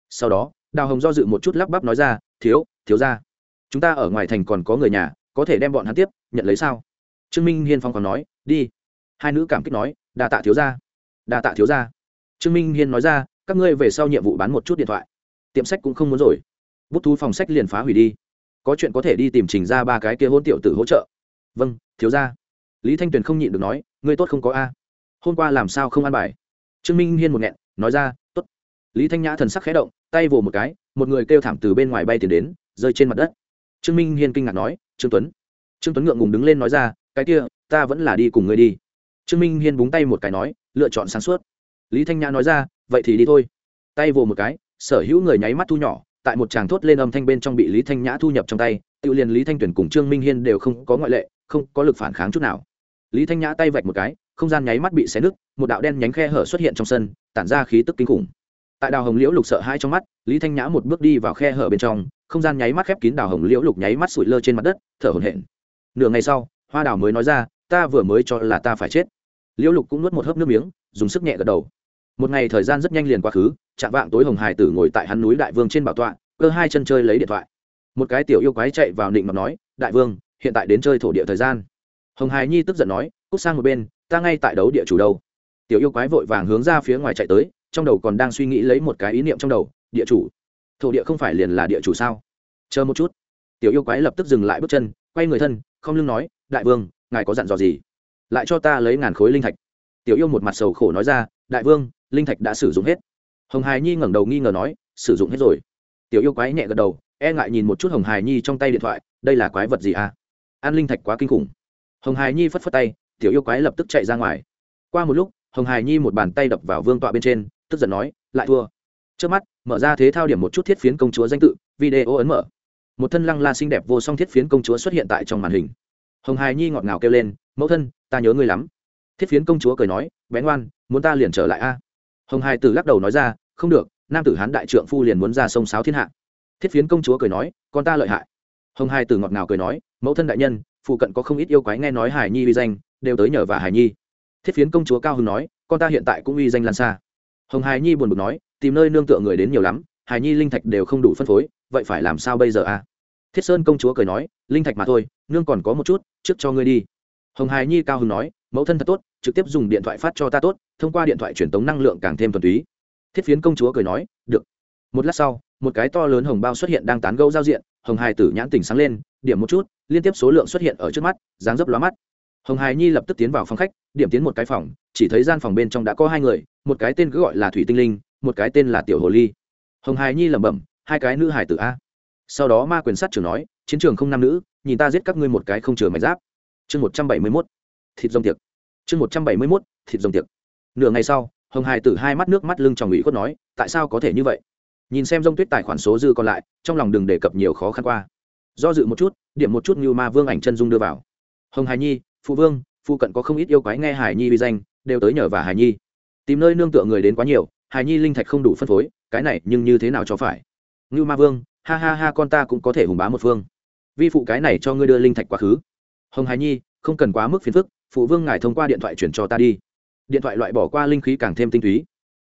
Sau đó đào hồng do dự một chút lắp bắp nói ra, thiếu thiếu ra chúng ta ở ngoài thành còn có người nhà, có thể đem bọn hắn tiếp, nhận lấy sao? Trương minh hiên phong còn nói, đi. Hai nữ cảm kích nói, đa tạ thiếu ra đa tạ thiếu ra trương minh hiên nói ra, các ngươi về sau nhiệm vụ bán một chút điện thoại, tiệm sách cũng không muốn rồi. Bút thú phòng sách liền phá hủy đi. Có chuyện có thể đi tìm trình ra ba cái kia hôn tiểu tử hỗ trợ. Vâng thiếu ra lý thanh tuyền không nhịn được nói, ngươi tốt không có a. Hôm qua làm sao không ăn bài? Trương minh hiên một nghẹn, nói ra t ố t lý thanh nhã thần sắc khé động tay vồ một cái, một người kêu thảm từ bên ngoài bay tiền đến, rơi trên mặt đất. Trương minh hiên kinh ngạc nói, trương tuấn. Trương tuấn ngượng ngùng đứng lên nói ra, cái kia, ta vẫn là đi cùng ngươi đi. Trương minh hiên búng tay một cái nói, lựa chọn sáng suốt. Lý thanh nhã nói ra, vậy thì đi thôi. Tay vồ một cái, sở hữu người nháy mắt thu nhỏ, tại một tràng thốt lên âm thanh bên trong bị lý thanh nhã thu nhập trong tay, tự liền lý thanh tuyển cùng trương minh hiên đều không có ngoại lệ, không có lực phản kháng chút nào. Lý thanh nhã tay vạch một cái, không gian nháy mắt bị xé nứt, một đạo đen nhánh khe hở xuất hiện trong sân, tản ra khí tức kinh khủng tại đào hồng liễu lục sợ hai trong mắt, lý thanh nhã một bước đi vào khe hở bên trong, không gian nháy mắt khép kín đào hồng liễu lục nháy mắt sụi lơ trên mặt đất, thở hổn hển. Nửa ngày sau, hoa đào mới nói ra, ta vừa mới cho là ta phải chết. Liễu lục cũng nuốt một hớp nước miếng, dùng sức nhẹ gật đầu. Một ngày thời gian rất nhanh liền quá khứ, chạm vạng tối hồng hải tử ngồi tại hắn núi đại vương trên bảo tọa, cơ hai chân chơi lấy điện thoại. Một cái tiểu yêu quái chạy vào định mà nói, đại vương, hiện tại đến chơi thổ địa thời gian. Hồng hải nhi tức giận nói, cút sang một bên, ta ngay tại đấu địa chủ đâu. Tiểu yêu quái vội vàng hướng ra phía ngoài chạy tới trong đầu còn đang suy nghĩ lấy một cái ý niệm trong đầu, địa chủ. Thổ địa không phải liền là địa chủ sao? Chờ một chút. Tiểu yêu quái lập tức dừng lại bước chân, quay người thân, không lưng nói, đại vương, ngài có dặn dò gì? Lại cho ta lấy ngàn khối linh thạch. Tiểu yêu một mặt sầu khổ nói ra, đại vương, linh thạch đã sử dụng hết. Hồng hài nhi ngẩng đầu nghi ngờ nói, sử dụng hết rồi. Tiểu yêu quái nhẹ gật đầu e ngại nhìn một chút hồng hài nhi trong tay điện thoại, đây là quái vật gì à? An linh thạch quá kinh khủng. Hồng hài nhi phất phất tay, tiểu yêu quái lập tức chạy ra ngoài. Qua một lúc, hồng hài nhi một bàn tay đập vào vương tọa bên trên tức giận nói, lại thua. Trước mắt, mở ra thế thao điểm một chút thiết phiến công chúa danh tự, video ấn mở. Một thân lăng la xinh đẹp vô song thiết phiến công chúa xuất hiện tại trong màn hình. Hồng hài nhi ngọt ngào kêu lên, mẫu thân, ta nhớ ngươi lắm. Thiết phiến công chúa cười nói, bé ngoan, muốn ta liền trở lại a? Hồng hài tử lắc đầu nói ra, không được, nam tử hán đại trượng phu liền muốn ra sông sáo thiên hạ. Thiết phiến công chúa cười nói, con ta lợi hại. Hồng hài tử ngọt ngào cười nói, mẫu thân đại nhân, phụ cận có không ít yêu quái nghe nói hài nhi uy danh, đều tới nhờ và hài nhi. Thiết phiến công chúa cao hưng nói, con ta hiện tại cũng uy danh lan xa hồng hài nhi buồn bực nói, tìm nơi nương tựa người đến nhiều lắm hài nhi linh thạch đều không đủ phân phối, vậy phải làm sao bây giờ a thiết sơn công chúa cười nói, linh thạch mà thôi, nương còn có một chút, trước cho ngươi đi. Hồng hài nhi cao hưng nói, mẫu thân thật tốt, trực tiếp dùng điện thoại phát cho ta tốt, thông qua điện thoại truyền tống năng lượng càng thêm thuần túy. Thiết phiến công chúa cười nói, được. Một lát sau, một cái to lớn hồng bao xuất hiện đang tán gẫu giao diện, hồng hài tử nhãn tỉnh sáng lên, điểm một chút, liên tiếp số lượng xuất hiện ở trước mắt, dáng dấp lóa mắt. Hồng hài nhi lập tức tiến vào phòng khách, điểm tiến một cái phòng, chỉ thấy gian phòng bên trong đã có hai người một cái tên cứ gọi là thủy tinh linh, một cái tên là tiểu hồ ly. Hồng hài nhi lẩm bẩm, hai cái nữ hài tử a. Sau đó ma quyền sát trưởng nói, chiến trường không nam nữ, nhìn ta giết các ngươi một cái không chừa mạch giáp. Chương một trăm bảy mươi mốt, thịt rồng tiệc. Chương một trăm bảy mươi mốt, thịt rồng tiệc. Nửa ngày sau, hồng hài tử hai mắt nước mắt lưng tròng ủy khuất nói, tại sao có thể như vậy? Nhìn xem rông tuyết tài khoản số dư còn lại, trong lòng đừng đề cập nhiều khó khăn qua. Do dự một chút, điểm một chút như ma vương ảnh chân dung đưa vào. Hồng hài nhi, phụ vương, phụ cận có không ít yêu quái nghe hải nhi vi danh, đều tới nhờ và hải nhi tìm nơi nương tựa người đến quá nhiều hải nhi linh thạch không đủ phân phối, cái này nhưng như thế nào cho phải? Ngưu ma vương, ha ha ha, con ta cũng có thể hùng bá một phương. Vi phụ cái này cho ngươi đưa linh thạch quá khứ. Hồng hải nhi, không cần quá mức phiền phức, phụ vương ngài thông qua điện thoại chuyển cho ta đi. Điện thoại loại bỏ qua linh khí càng thêm tinh túy.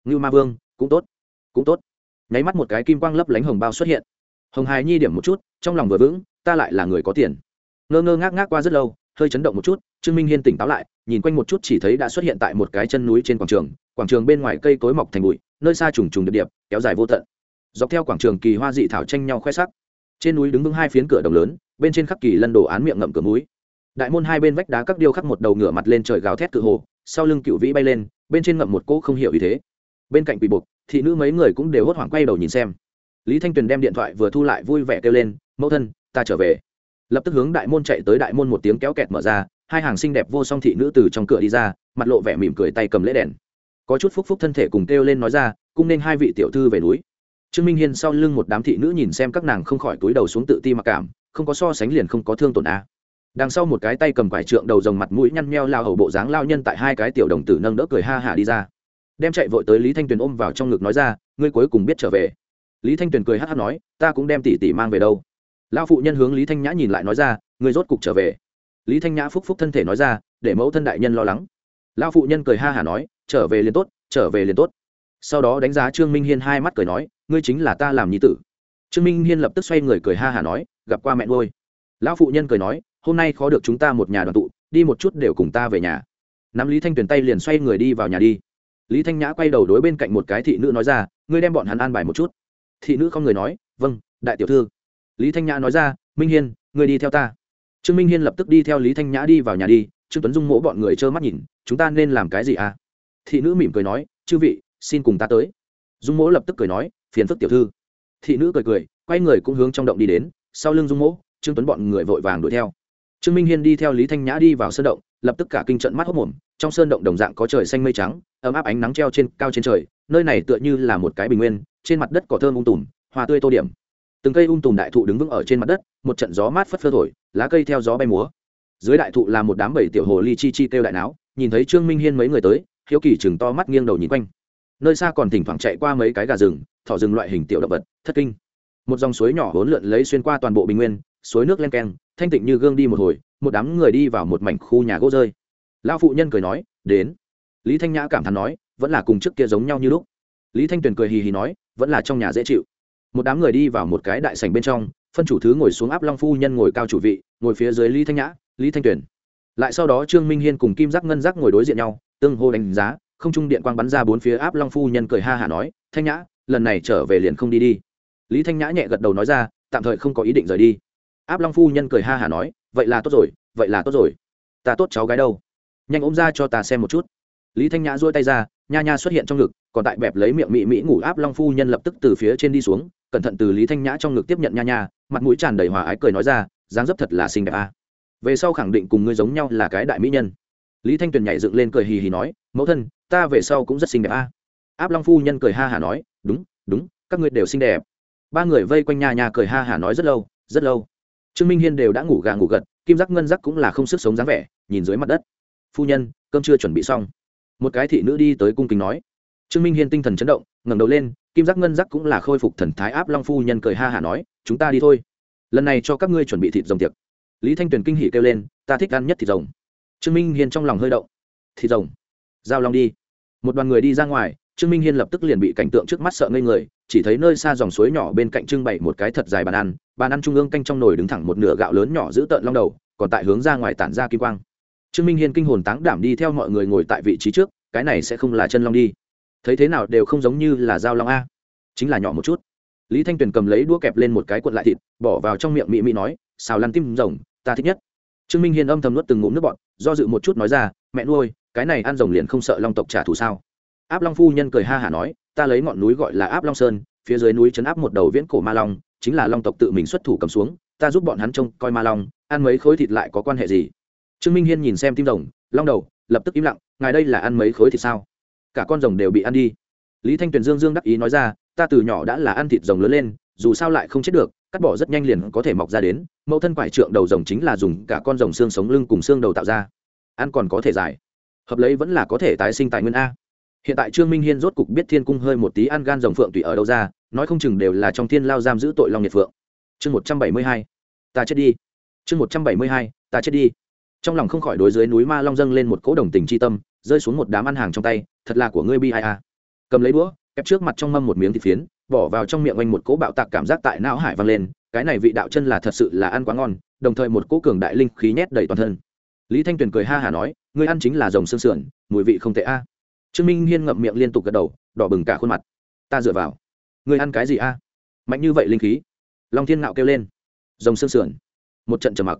Ngưu ma vương, cũng tốt cũng tốt. Nháy mắt một cái kim quang lấp lánh hồng bao xuất hiện. Hồng hải nhi điểm một chút, trong lòng vừa vững, ta lại là người có tiền. Ngơ ngơ ngác ngác qua rất lâu, hơi chấn động một chút, trương minh hiên tỉnh táo lại nhìn quanh một chút chỉ thấy đã xuất hiện tại một cái chân núi trên quảng trường quảng trường bên ngoài cây cối mọc thành bụi, nơi xa trùng trùng điệp điệp, kéo dài vô tận. Dọc theo quảng trường kỳ hoa dị thảo tranh nhau khoe sắc. Trên núi đứng vững hai phiến cửa đồng lớn, bên trên khắc kỳ lân đồ án miệng ngậm cửa núi đại môn hai bên vách đá các điêu khắc một đầu ngửa mặt lên trời gào thét cự hồ, sau lưng cựu vĩ bay lên, bên trên ngậm một cỗ không hiểu ý thế. Bên cạnh quỷ buộc, thị nữ mấy người cũng đều hốt hoảng quay đầu nhìn xem. Lý thanh tuyền đem điện thoại vừa thu lại vui vẻ kêu lên, mẫu thân, ta trở về. Lập tức hướng đại môn chạy tới đại môn một tiếng kéo kẹt mở ra hai hàng xinh đẹp vô song thị nữ từ trong cửa đi ra, mặt lộ vẻ mỉm cười tay cầm lễ đèn. Có chút phúc phúc thân thể cùng kêu lên nói ra cũng nên hai vị tiểu thư về núi. Trương minh hiên sau lưng một đám thị nữ nhìn xem các nàng không khỏi túi đầu xuống tự ti mặc cảm, không có so sánh liền không có thương tổn a. Đằng sau một cái tay cầm quải trượng đầu rồng mặt mũi nhăn meo lao hầu bộ dáng lao nhân tại hai cái tiểu đồng tử nâng đỡ cười ha hả đi ra. Đem chạy vội tới lý thanh tuyền ôm vào trong ngực nói ra, ngươi cuối cùng biết trở về. Lý thanh tuyền cười hát hát nói, ta cũng đem tỷ tỷ mang về đâu. Lao phụ nhân hướng lý thanh nhã nhìn lại nói ra, ngươi rốt cục trở về lý thanh nhã phúc phúc thân thể nói ra, để mẫu thân đại nhân lo lắng. Lao phụ nhân cười ha hả nói, trở về liền tốt, trở về liền tốt. Sau đó đánh giá trương minh hiên hai mắt cười nói, ngươi chính là ta làm nhi tử. Trương minh hiên lập tức xoay người cười ha hả nói, gặp qua mẹ ngôi lão phụ nhân cười nói, hôm nay khó được chúng ta một nhà đoàn tụ, đi một chút đều cùng ta về nhà. Nắm lý thanh tuyền tay liền xoay người đi vào nhà đi. Lý thanh nhã quay đầu đối bên cạnh một cái thị nữ nói ra, ngươi đem bọn hắn an bài một chút. Thị nữ không người nói vâng đại tiểu thư. Lý thanh nhã nói ra, minh hiên, ngươi đi theo ta trương minh hiên lập tức đi theo lý thanh nhã đi vào nhà đi, trương tuấn dung mỗ bọn người trơ mắt nhìn, chúng ta nên làm cái gì à? Thị nữ mỉm cười nói, chư vị, xin cùng ta tới. Dung mỗ lập tức cười nói, phiền phức tiểu thư. Thị nữ cười cười, quay người cũng hướng trong động đi đến, sau lưng dung mỗ, trương tuấn bọn người vội vàng đuổi theo. Trương minh hiên đi theo lý thanh nhã đi vào sơn động, lập tức cả kinh trận mắt hốc mồm, trong sơn động đồng dạng có trời xanh mây trắng, ấm áp ánh nắng treo trên cao trên trời, nơi này tựa như là một cái bình nguyên, trên mặt đất cỏ thơm ung tùm, hoa tươi tô điểm từng cây ung tùm đại thụ đứng vững ở trên mặt đất, một trận gió mát phất phơ thổi, lá cây theo gió bay múa. Dưới đại thụ là một đám bảy tiểu hồ ly chi chi kêu đại náo, nhìn thấy trương minh hiên mấy người tới, hiếu kỳ chừng to mắt nghiêng đầu nhìn quanh. Nơi xa còn thỉnh thoảng chạy qua mấy cái gà rừng, thỏ rừng loại hình tiểu động vật, thất kinh. Một dòng suối nhỏ hỗn lượn lấy xuyên qua toàn bộ bình nguyên, suối nước len keng, thanh tịnh như gương đi một hồi, một đám người đi vào một mảnh khu nhà gỗ rơi. Lão phụ nhân cười nói, đến. Lý thanh nhã cảm thán nói, vẫn là cùng trước kia giống nhau như lúc. Lý thanh tuyền cười hì hì nói, vẫn là trong nhà dễ chịu một đám người đi vào một cái đại sảnh bên trong, phân chủ thứ ngồi xuống áp long phu nhân ngồi cao chủ vị, ngồi phía dưới lý thanh nhã, lý thanh tuyền. Lại sau đó trương minh hiên cùng kim giác ngân giác ngồi đối diện nhau, tương hô đánh giá, không trung điện quang bắn ra bốn phía áp long phu nhân cười ha hả nói, thanh nhã, lần này trở về liền không đi đi. Lý thanh nhã nhẹ gật đầu nói ra, tạm thời không có ý định rời đi. Áp long phu nhân cười ha hả nói, vậy là tốt rồi, vậy là tốt rồi. Ta tốt cháu gái đâu? Nhanh ôm ra cho ta xem một chút. Lý thanh nhã duỗi tay ra, nha nha xuất hiện trong ngực, còn tại bẹp lấy miệng mị mỹ ngủ, áp long phu nhân lập tức từ phía trên đi xuống cẩn thận từ lý thanh nhã trong ngực tiếp nhận nha nha, mặt mũi tràn đầy hòa ái cười nói ra, dáng dấp thật là xinh đẹp a. À. về sau khẳng định cùng ngươi giống nhau là cái đại mỹ nhân. Lý thanh tuyền nhảy dựng lên cười hì hì nói, mẫu thân, ta về sau cũng rất xinh đẹp a. À. áp long phu nhân cười ha hả nói, đúng đúng, các ngươi đều xinh đẹp. Ba người vây quanh nha nha cười ha hả nói rất lâu rất lâu. Trương minh hiên đều đã ngủ gà ngủ gật, kim giác ngân giác cũng là không sức sống dáng vẻ, nhìn dưới mặt đất. Phu nhân, cơm chưa chuẩn bị xong. Một cái thị nữ đi tới cung kính nói. Trương minh hiên tinh thần chấn động, ngẩng đầu lên kim giác ngân giác cũng là khôi phục thần thái áp long phu nhân cười ha hả nói, chúng ta đi thôi. Lần này cho các ngươi chuẩn bị thịt rồng tiệc. Lý thanh tuyền kinh hỉ kêu lên, ta thích ăn nhất thịt rồng. Trương minh hiên trong lòng hơi động. Thịt rồng? Giao long đi. Một đoàn người đi ra ngoài, trương minh hiên lập tức liền bị cảnh tượng trước mắt sợ ngây người, chỉ thấy nơi xa dòng suối nhỏ bên cạnh trưng bày một cái thật dài bàn ăn bàn ăn trung ương canh trong nồi đứng thẳng một nửa gạo lớn nhỏ giữ tợn long đầu, còn tại hướng ra ngoài tản ra kim quang. Trương minh hiên kinh hồn táng đảm đi theo mọi người ngồi tại vị trí trước, cái này sẽ không là chân long đi thấy thế nào đều không giống như là dao long a. Chính là nhỏ một chút. Lý thanh tuyền cầm lấy đũa kẹp lên một cái cuộn lại thịt, bỏ vào trong miệng mị mị nói, xào lăn tim rồng, ta thích nhất. Trương minh hiên âm thầm nuốt từng ngụm nước bọt, do dự một chút nói ra, mẹ nuôi, cái này ăn rồng liền không sợ long tộc trả thù sao? Áp long phu nhân cười ha hả nói, ta lấy ngọn núi gọi là áp long sơn, phía dưới núi chấn áp một đầu viễn cổ ma long, chính là long tộc tự mình xuất thủ cầm xuống, ta giúp bọn hắn trông coi ma long, ăn mấy khối thịt lại có quan hệ gì? Trương minh hiên nhìn xem tim rồng, long đầu, lập tức im lặng, ngài đây là ăn mấy khối thịt sao? Cả con rồng đều bị ăn đi. Lý thanh tuyền dương dương đắc ý nói ra, ta từ nhỏ đã là ăn thịt rồng lớn lên, dù sao lại không chết được, cắt bỏ rất nhanh liền có thể mọc ra đến, mẫu thân quải trượng đầu rồng chính là dùng cả con rồng xương sống lưng cùng xương đầu tạo ra. Ăn còn có thể dài, hợp lấy vẫn là có thể tái sinh tài nguyên a. Hiện tại trương minh hiên rốt cục biết thiên cung hơi một tí ăn gan rồng phượng tùy ở đâu ra, nói không chừng đều là trong thiên lao giam giữ tội long nhiệt phượng. Chương một trăm bảy mươi hai, ta chết đi. Chương một trăm bảy mươi hai, ta chết đi. Trong lòng không khỏi đối dưới núi ma long dâng lên một cỗ đồng tình c h i tâm rơi xuống một đám ăn hàng trong tay, thật là của ngươi bi ai a cầm lấy đũa, kẹp trước mặt trong mâm một miếng thịt phiến, bỏ vào trong miệng oanh một cỗ bạo tạc cảm giác tại não hải vang lên, cái này vị đạo chân là thật sự là ăn quá ngon. Đồng thời một cỗ cường đại linh khí nhét đầy toàn thân. Lý thanh tuyền cười ha hả nói, ngươi ăn chính là dòng xương sườn, mùi vị không tệ a. Trương minh hiên ngậm miệng liên tục gật đầu, đỏ bừng cả khuôn mặt. Ta dựa vào. Ngươi ăn cái gì a? Mạnh như vậy linh khí. Long thiên nạo kêu lên. Dòng xương sườn. Một trận trầm mặc.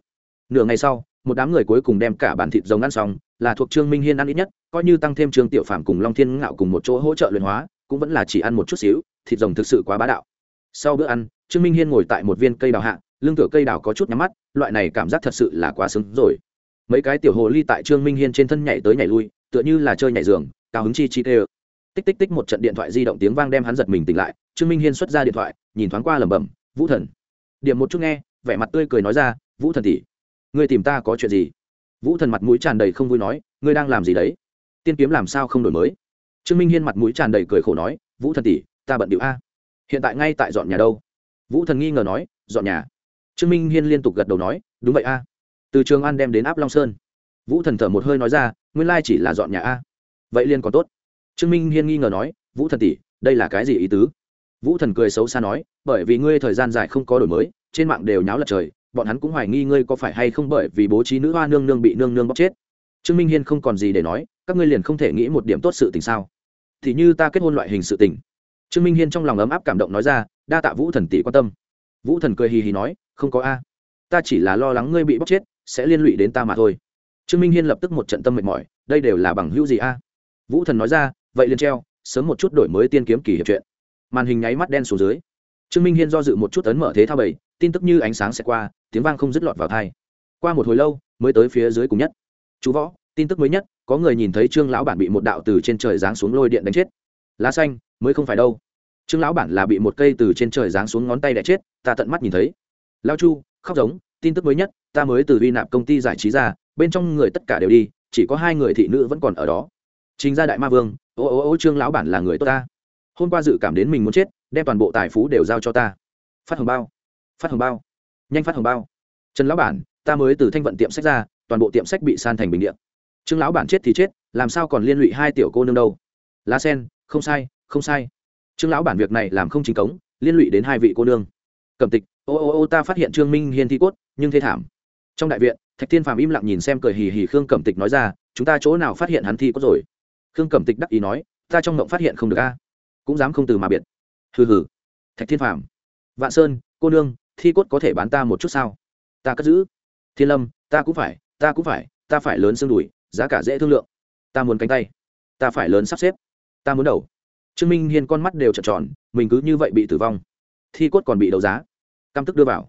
Nửa ngày sau một đám người cuối cùng đem cả bản thịt rồng ăn xong, là thuộc trương minh hiên ăn ít nhất, coi như tăng thêm trương tiểu phạm cùng long thiên ngạo cùng một chỗ hỗ trợ luyện hóa, cũng vẫn là chỉ ăn một chút xíu, thịt rồng thực sự quá bá đạo. Sau bữa ăn, trương minh hiên ngồi tại một viên cây đào hạ, lưng tựa cây đào có chút nhắm mắt, loại này cảm giác thật sự là quá xứng rồi. Mấy cái tiểu hồ ly tại trương minh hiên trên thân nhảy tới nhảy lui, tựa như là chơi nhảy giường, cao hứng chi chi tê tích tích tích một trận điện thoại di động tiếng vang đem hắn giật mình tỉnh lại, trương minh hiên xuất ra điện thoại, nhìn thoáng qua lẩm bẩm, vũ thần. Điểm một chút nghe, vẻ mặt tươi cười nói ra, vũ thần tỷ ngươi tìm ta có chuyện gì? Vũ thần mặt mũi tràn đầy không vui nói, ngươi đang làm gì đấy? Tiên kiếm làm sao không đổi mới? Trương minh hiên mặt mũi tràn đầy cười khổ nói, vũ thần tỷ, ta bận điệu a. Hiện tại ngay tại dọn nhà đâu? Vũ thần nghi ngờ nói, dọn nhà? Trương minh hiên liên tục gật đầu nói, đúng vậy a. Từ trường an đem đến áp long sơn. Vũ thần thở một hơi nói ra, nguyên lai chỉ là dọn nhà a. Vậy liên còn tốt. Trương minh hiên nghi ngờ nói, vũ thần tỷ, đây là cái gì ý tứ? Vũ thần cười xấu xa nói, bởi vì ngươi thời gian dài không có đổi mới, trên mạng đều nháo lật trời bọn hắn cũng hoài nghi ngươi có phải hay không bởi vì bố trí nữ hoa nương nương bị nương nương bóc chết. Trương minh hiên không còn gì để nói, các ngươi liền không thể nghĩ một điểm tốt sự tình sao? Thì như ta kết hôn loại hình sự tình. Trương minh hiên trong lòng ấm áp cảm động nói ra, đa tạ vũ thần tỷ quan tâm. Vũ thần cười hì hì nói, không có a. Ta chỉ là lo lắng ngươi bị bóc chết, sẽ liên lụy đến ta mà thôi. Trương minh hiên lập tức một trận tâm mệt mỏi, đây đều là bằng hữu gì a? Vũ thần nói ra, vậy liền treo, sớm một chút đổi mới tiên kiếm kỳ hiệp chuyện màn hình nháy mắt đen xuống dưới. Trương minh hiên do dự một chút tấn mở thế thao bảy tin tức như ánh sáng sẽ qua, tiếng vang không dứt lọt vào thai qua một hồi lâu, mới tới phía dưới cùng nhất. Chú võ, tin tức mới nhất, có người nhìn thấy trương lão bản bị một đạo từ trên trời giáng xuống lôi điện đánh chết. Lá xanh, mới không phải đâu. Trương lão bản là bị một cây từ trên trời giáng xuống ngón tay đẻ chết, ta tận mắt nhìn thấy. Lao chu, khóc giống, tin tức mới nhất, ta mới từ vi nạp công ty giải trí ra, bên trong người tất cả đều đi, chỉ có hai người thị nữ vẫn còn ở đó. Chính gia đại ma vương, ô ô ô trương lão bản là người tốt ta. Hôm qua dự cảm đến mình muốn chết, đem toàn bộ tài phú đều giao cho ta. Phát hồng bao phát hồng bao. Nhanh phát hồng bao. Trần lão bản, ta mới từ thanh vận tiệm sách ra, toàn bộ tiệm sách bị san thành bình điện trương lão bản chết thì chết, làm sao còn liên lụy hai tiểu cô nương đâu? Lá sen, không sai không sai. Trương lão bản việc này làm không chính cống, liên lụy đến hai vị cô nương. Cẩm tịch, ô ô ô, ta phát hiện trương minh hiên thi cốt, nhưng thế thảm. Trong đại viện, thạch thiên phàm im lặng nhìn xem cười hì hì khương cẩm tịch nói ra, chúng ta chỗ nào phát hiện hắn thi cốt rồi? Khương cẩm tịch đắc ý nói, ta trong mộng phát hiện không được a, cũng dám không từ mà biệt. Hừ hừ. Thạch thiên phàm, vạn sơn, cô nương thi cốt có thể bán ta một chút sao? Ta cất giữ. Thiên lâm, ta cũng phải, ta cũng phải, ta phải lớn xương đùi, giá cả dễ thương lượng. Ta muốn cánh tay. Ta phải lớn sắp xếp. Ta muốn đầu. Trương minh hiên con mắt đều trợn tròn, mình cứ như vậy bị tử vong. Thi cốt còn bị đấu giá. Căm tức đưa vào.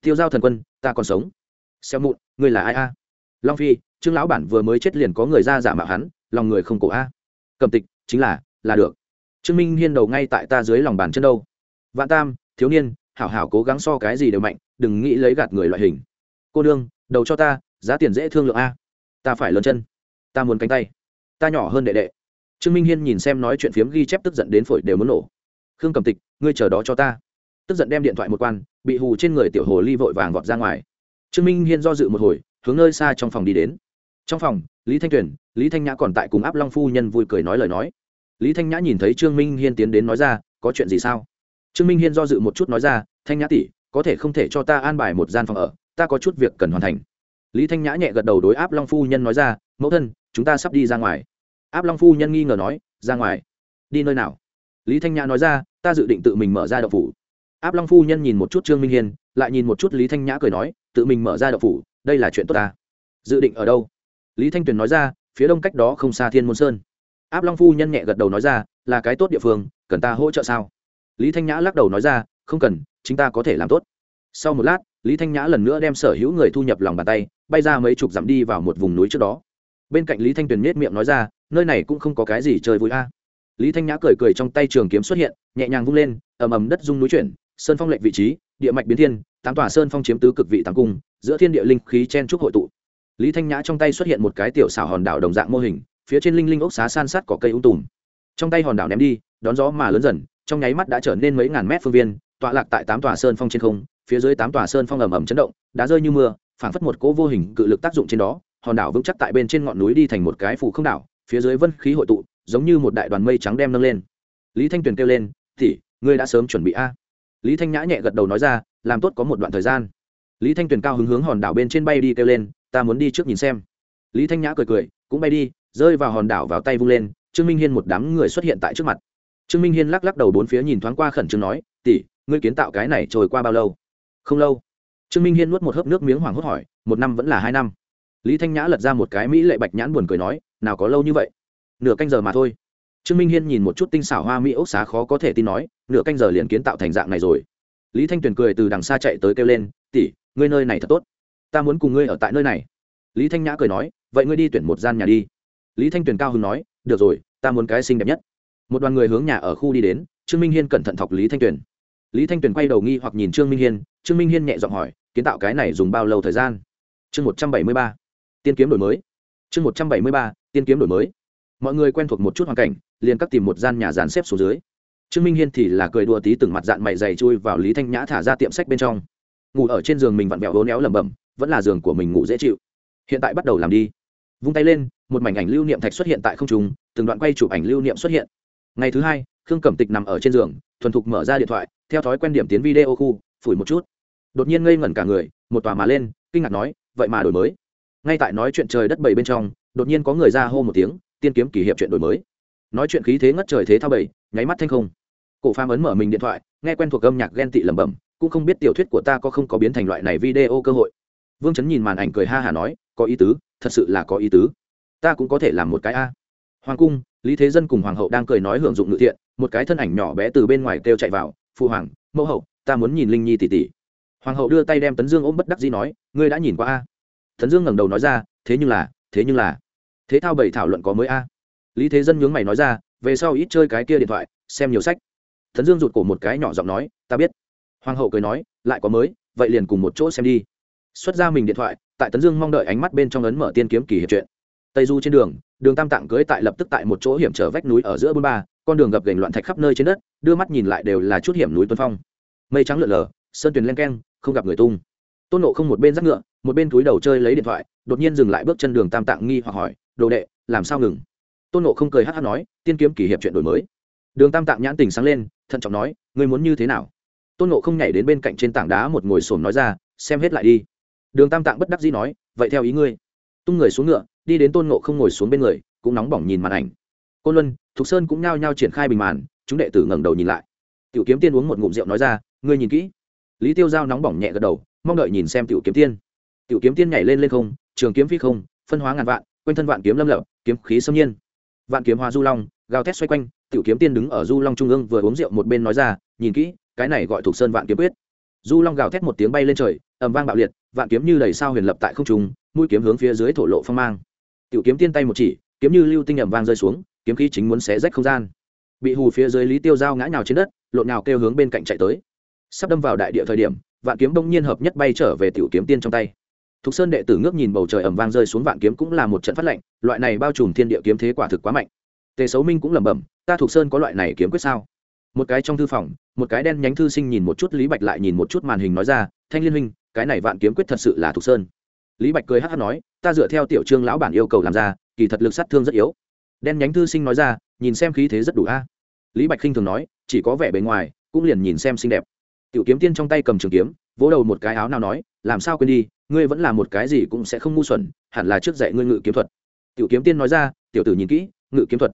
Tiêu giao thần quân, ta còn sống. Xeo mụn người là ai a? Long phi, trương lão bản vừa mới chết liền có người ra giả mạo hắn, lòng người không cổ a. Cầm tịch, chính là là được. Trương minh hiên đầu ngay tại ta dưới lòng bàn chân đâu. Vạn tam, thiếu niên hảo hảo cố gắng so cái gì đều mạnh, đừng nghĩ lấy gạt người loại hình. Cô đương đầu cho ta, giá tiền dễ thương lượng a. Ta phải lớn chân. Ta muốn cánh tay. Ta nhỏ hơn đệ đệ. Trương minh hiên nhìn xem nói chuyện phiếm ghi chép tức giận đến phổi đều muốn nổ. Khương cầm tịch, ngươi chờ đó cho ta. Tức giận đem điện thoại một quan, bị hù trên người tiểu hồ ly vội vàng vọt ra ngoài. Trương minh hiên do dự một hồi, hướng nơi xa trong phòng đi đến. Trong phòng, lý thanh tuyền, lý thanh nhã còn tại cùng áp long phu nhân vui cười nói lời nói. Lý thanh nhã nhìn thấy trương minh hiên tiến đến nói ra, có chuyện gì sao? Trương minh hiên do dự một chút nói ra, thanh nhã tỷ, có thể không thể cho ta an bài một gian phòng ở, ta có chút việc cần hoàn thành. Lý thanh nhã nhẹ gật đầu đối áp long phu nhân nói ra, mẫu thân, chúng ta sắp đi ra ngoài. Áp long phu nhân nghi ngờ nói, ra ngoài? Đi nơi nào? Lý thanh nhã nói ra, ta dự định tự mình mở ra đậu phủ. Áp long phu nhân nhìn một chút trương minh hiên, lại nhìn một chút lý thanh nhã cười nói, tự mình mở ra đậu phủ, đây là chuyện tốt ta. Dự định ở đâu? Lý thanh tuyền nói ra, phía đông cách đó không xa thiên môn sơn. Áp long phu nhân nhẹ gật đầu nói ra, là cái tốt địa phương, cần ta hỗ trợ sao? Lý thanh nhã lắc đầu nói ra, không cần chúng ta có thể làm tốt. Sau một lát, lý thanh nhã lần nữa đem sở hữu người thu nhập lòng bàn tay, bay ra mấy chục dặm đi vào một vùng núi trước đó. Bên cạnh lý thanh tuyền nhét miệng nói ra, nơi này cũng không có cái gì chơi vui a. Lý thanh nhã cười cười trong tay trường kiếm xuất hiện, nhẹ nhàng vung lên, ầm ầm đất rung núi chuyển, sơn phong lệnh vị trí, địa mạch biến thiên, tám tòa sơn phong chiếm tứ cực vị tám cung, giữa thiên địa linh khí chen trúc hội tụ. Lý thanh nhã trong tay xuất hiện một cái tiểu xảo hòn đảo đồng dạng mô hình, phía trên linh linh ốc xá san sát cỏ cây ung tùm. Trong tay hòn đảo ném đi đón gió mà lớn dần, trong nháy mắt đã trở nên mấy ngàn mét phương viên, tọa lạc tại tám tòa sơn phong trên không, phía dưới tám tòa sơn phong ầm ầm chấn động, đá rơi như mưa, phảng phất một cỗ vô hình cự lực tác dụng trên đó, hòn đảo vững chắc tại bên trên ngọn núi đi thành một cái phủ không đảo, phía dưới vân khí hội tụ, giống như một đại đoàn mây trắng đem nâng lên. Lý thanh tuyền kêu lên thì ngươi đã sớm chuẩn bị a. Lý thanh nhã nhẹ gật đầu nói ra, làm tốt có một đoạn thời gian. Lý thanh tuyền cao hứng hướng hòn đảo bên trên bay đi kêu lên, ta muốn đi trước nhìn xem. Lý thanh nhã cười cười, cũng bay đi. Rơi vào hòn đảo vào tay vung lên, trương minh hiên một đám người xuất hiện tại trước mặt trương minh hiên lắc lắc đầu bốn phía nhìn thoáng qua khẩn trương nói tỉ ngươi kiến tạo cái này trôi qua bao lâu? Không lâu. Trương minh hiên nuốt một hớp nước miếng hoảng hốt hỏi, một năm vẫn là hai năm? Lý thanh nhã lật ra một cái mỹ lệ bạch nhãn buồn cười nói, nào có lâu như vậy? Nửa canh giờ mà thôi. Trương minh hiên nhìn một chút tinh xảo hoa mỹ ốc xá khó có thể tin nói, nửa canh giờ liền kiến tạo thành dạng này rồi. Lý thanh tuyền cười từ đằng xa chạy tới kêu lên tỉ ngươi nơi này thật tốt. Ta muốn cùng ngươi ở tại nơi này. Lý thanh nhã cười nói, vậy ngươi đi tuyển một gian nhà đi. Lý thanh tuyền cao hứng nói, được rồi, ta muốn cái xinh đẹp nhất một đoàn người hướng nhà ở khu đi đến, trương minh hiên cẩn thận thọc lý thanh tuyền. Lý thanh tuyền quay đầu nghi hoặc nhìn trương minh hiên, trương minh hiên nhẹ giọng hỏi, kiến tạo cái này dùng bao lâu thời gian? Chương một trăm bảy mươi ba. Tiên kiếm đổi mới. Chương một trăm bảy mươi ba, tiên kiếm đổi mới. Mọi người quen thuộc một chút hoàn cảnh, liền cắt tìm một gian nhà dàn xếp xuống dưới. Trương minh hiên thì là cười đùa tí từng mặt dạn mày dày chui vào lý thanh nhã thả ra tiệm sách bên trong. Ngủ ở trên giường mình vặn vẹo hố néo lẩm bẩm, vẫn là giường của mình ngủ dễ chịu. Hiện tại bắt đầu làm đi. Vung tay lên, một mảnh ảnh lưu niệm thạch xuất hiện tại không trung, từng đoạn quay chụp ảnh lưu niệm xuất hiện ngày thứ hai, khương cẩm tịch nằm ở trên giường, thuần thục mở ra điện thoại, theo thói quen điểm tiến video khu, phủi một chút. Đột nhiên ngây ngẩn cả người, một tòa mà lên, kinh ngạc nói, vậy mà đổi mới. Ngay tại nói chuyện trời đất bảy bên trong, đột nhiên có người ra hô một tiếng, tiên kiếm kỷ hiệp chuyện đổi mới. Nói chuyện khí thế ngất trời thế thao bảy, nháy mắt thanh không. Cổ pham ấn mở mình điện thoại, nghe quen thuộc âm nhạc ghen tị lẩm bẩm, cũng không biết tiểu thuyết của ta có không có biến thành loại này video cơ hội. Vương chấn nhìn màn ảnh cười ha hả nói, có ý tứ, thật sự là có ý tứ. Ta cũng có thể làm một cái a hoàng cung, lý thế dân cùng hoàng hậu đang cười nói hưởng dụng ngự thiện, một cái thân ảnh nhỏ bé từ bên ngoài kêu chạy vào phụ hoàng, mẫu hậu, ta muốn nhìn linh nhi tỷ tỷ. Hoàng hậu đưa tay đem tấn dương ôm bất đắc dĩ nói, ngươi đã nhìn qua a? Tấn dương ngẩng đầu nói ra, thế nhưng là, thế nhưng là, thế thao bảy thảo luận có mới a? Lý thế dân nhướng mày nói ra, về sau ít chơi cái kia điện thoại, xem nhiều sách. Tấn dương rụt cổ một cái nhỏ giọng nói, ta biết. Hoàng hậu cười nói, lại có mới, vậy liền cùng một chỗ xem đi. Xuất ra mình điện thoại, tại tấn dương mong đợi ánh mắt bên trong ấn mở tiên kiếm kỳ hiệp chuyện tây du trên đường đường tam tạng cưới tại lập tức tại một chỗ hiểm trở vách núi ở giữa bôn ba, con đường gập gành loạn thạch khắp nơi trên đất, đưa mắt nhìn lại đều là chút hiểm núi tuân phong. Mây trắng lượn lờ, sơn tuyền len keng, không gặp người tung. Tôn nộ không một bên dắt ngựa, một bên túi đầu chơi lấy điện thoại, đột nhiên dừng lại bước chân đường tam tạng nghi hoặc hỏi, đồ đệ, làm sao ngừng? Tôn nộ không cười hát hát nói, tiên kiếm kỷ hiệp chuyện đổi mới. Đường tam tạng nhãn tình sáng lên, thận trọng nói, ngươi muốn như thế nào? Tôn nộ không nhảy đến bên cạnh trên tảng đá một ngồi xổm nói ra, xem hết lại đi. Đường tam tạng bất đắc dĩ nói, vậy theo ý ngươi tung người xuống ngựa, đi đến tôn ngộ không ngồi xuống bên người, cũng nóng bỏng nhìn màn ảnh. Côn luân, thục sơn cũng nhao nhao triển khai bình màn, chúng đệ tử ngẩng đầu nhìn lại. Tiểu kiếm tiên uống một ngụm rượu nói ra, ngươi nhìn kỹ. Lý tiêu giao nóng bỏng nhẹ gật đầu, mong đợi nhìn xem tiểu kiếm tiên. Tiểu kiếm tiên nhảy lên lên không, trường kiếm phi không, phân hóa ngàn vạn, quanh thân vạn kiếm lâm lập kiếm khí xâm nhiên. Vạn kiếm hoa du long, gào thét xoay quanh, tiểu kiếm tiên đứng ở du long trung ương vừa uống rượu một bên nói ra, nhìn kỹ, cái này gọi thuộc sơn vạn kiếm quyết. Du long gào thét một tiếng bay lên trời, ầm vang bạo liệt vạn kiếm như đầy sao huyền lập tại không trung, mũi kiếm hướng phía dưới thổ lộ phong mang. Tiểu kiếm tiên tay một chỉ, kiếm như lưu tinh ầm vang rơi xuống, kiếm khí chính muốn xé rách không gian. Bị hù phía dưới lý tiêu dao ngã nhào trên đất, lộn nhào kêu hướng bên cạnh chạy tới. Sắp đâm vào đại địa thời điểm, vạn kiếm bỗng nhiên hợp nhất bay trở về tiểu kiếm tiên trong tay. Thục sơn đệ tử ngước nhìn bầu trời ẩm vang rơi xuống vạn kiếm cũng là một trận phát lệnh, loại này bao trùm thiên địa kiếm thế quả thực quá mạnh. Tề xấu minh cũng lẩm bẩm, ta thục sơn có loại này kiếm quyết sao? Một cái trong thư phòng, một cái đen nhánh thư sinh nhìn một chút lý bạch lại nhìn một chút màn hình nói ra, thanh liên huynh cái này vạn kiếm quyết thật sự là thục sơn. Lý bạch cười hát hát nói, ta dựa theo tiểu trương lão bản yêu cầu làm ra, kỳ thật lực sát thương rất yếu. Đen nhánh thư sinh nói ra, nhìn xem khí thế rất đủ a. Lý bạch khinh thường nói, chỉ có vẻ bề ngoài, cũng liền nhìn xem xinh đẹp. Tiểu kiếm tiên trong tay cầm trường kiếm, vỗ đầu một cái áo nào nói, làm sao quên đi, ngươi vẫn là một cái gì cũng sẽ không ngu xuẩn, hẳn là trước dạy ngươi ngự kiếm thuật. Tiểu kiếm tiên nói ra, tiểu tử nhìn kỹ, ngự kiếm thuật.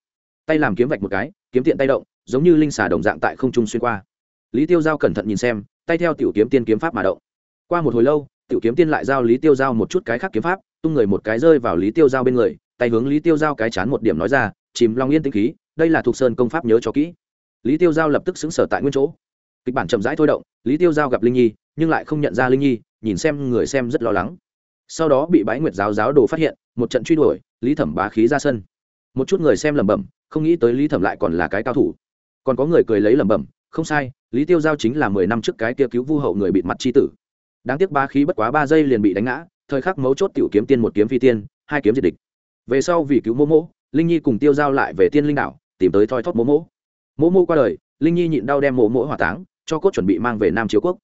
Tay làm kiếm vạch một cái, kiếm tiện tay động, giống như linh xà đồng dạng tại không trung xuyên qua. Lý tiêu giao cẩn thận nhìn xem, tay theo tiểu kiếm tiên kiếm pháp mà động qua một hồi lâu, tiểu kiếm tiên lại giao lý tiêu giao một chút cái khác kiếm pháp, tung người một cái rơi vào lý tiêu giao bên người, tay hướng lý tiêu giao cái chán một điểm nói ra, chìm long yên tĩnh khí, đây là thuộc sơn công pháp nhớ cho kỹ. Lý tiêu giao lập tức xứng sở tại nguyên chỗ. Kịch bản chậm rãi thôi động, lý tiêu giao gặp linh nhi, nhưng lại không nhận ra linh nhi, nhìn xem người xem rất lo lắng. Sau đó bị bái nguyệt giáo giáo đồ phát hiện, một trận truy đuổi, lý thẩm bá khí ra sân. Một chút người xem lẩm bẩm, không nghĩ tới lý thẩm lại còn là cái cao thủ. Còn có người cười lấy lẩm bẩm, không sai, lý tiêu giao chính là mười năm trước cái kia cứu vu hậu người bị mặt c h i tử đáng tiếc ba khí bất quá ba giây liền bị đánh ngã, thời khắc mấu chốt tiểu kiếm tiên một kiếm phi tiên, hai kiếm diệt địch. Về sau vì cứu mô mỗ, linh nhi cùng tiêu giao lại về tiên linh đảo, tìm tới thoi thóp mô mỗ. Mô mô qua đời, linh nhi nhịn đau đem mô mỗ hỏa táng, cho cốt chuẩn bị mang về nam chiếu quốc.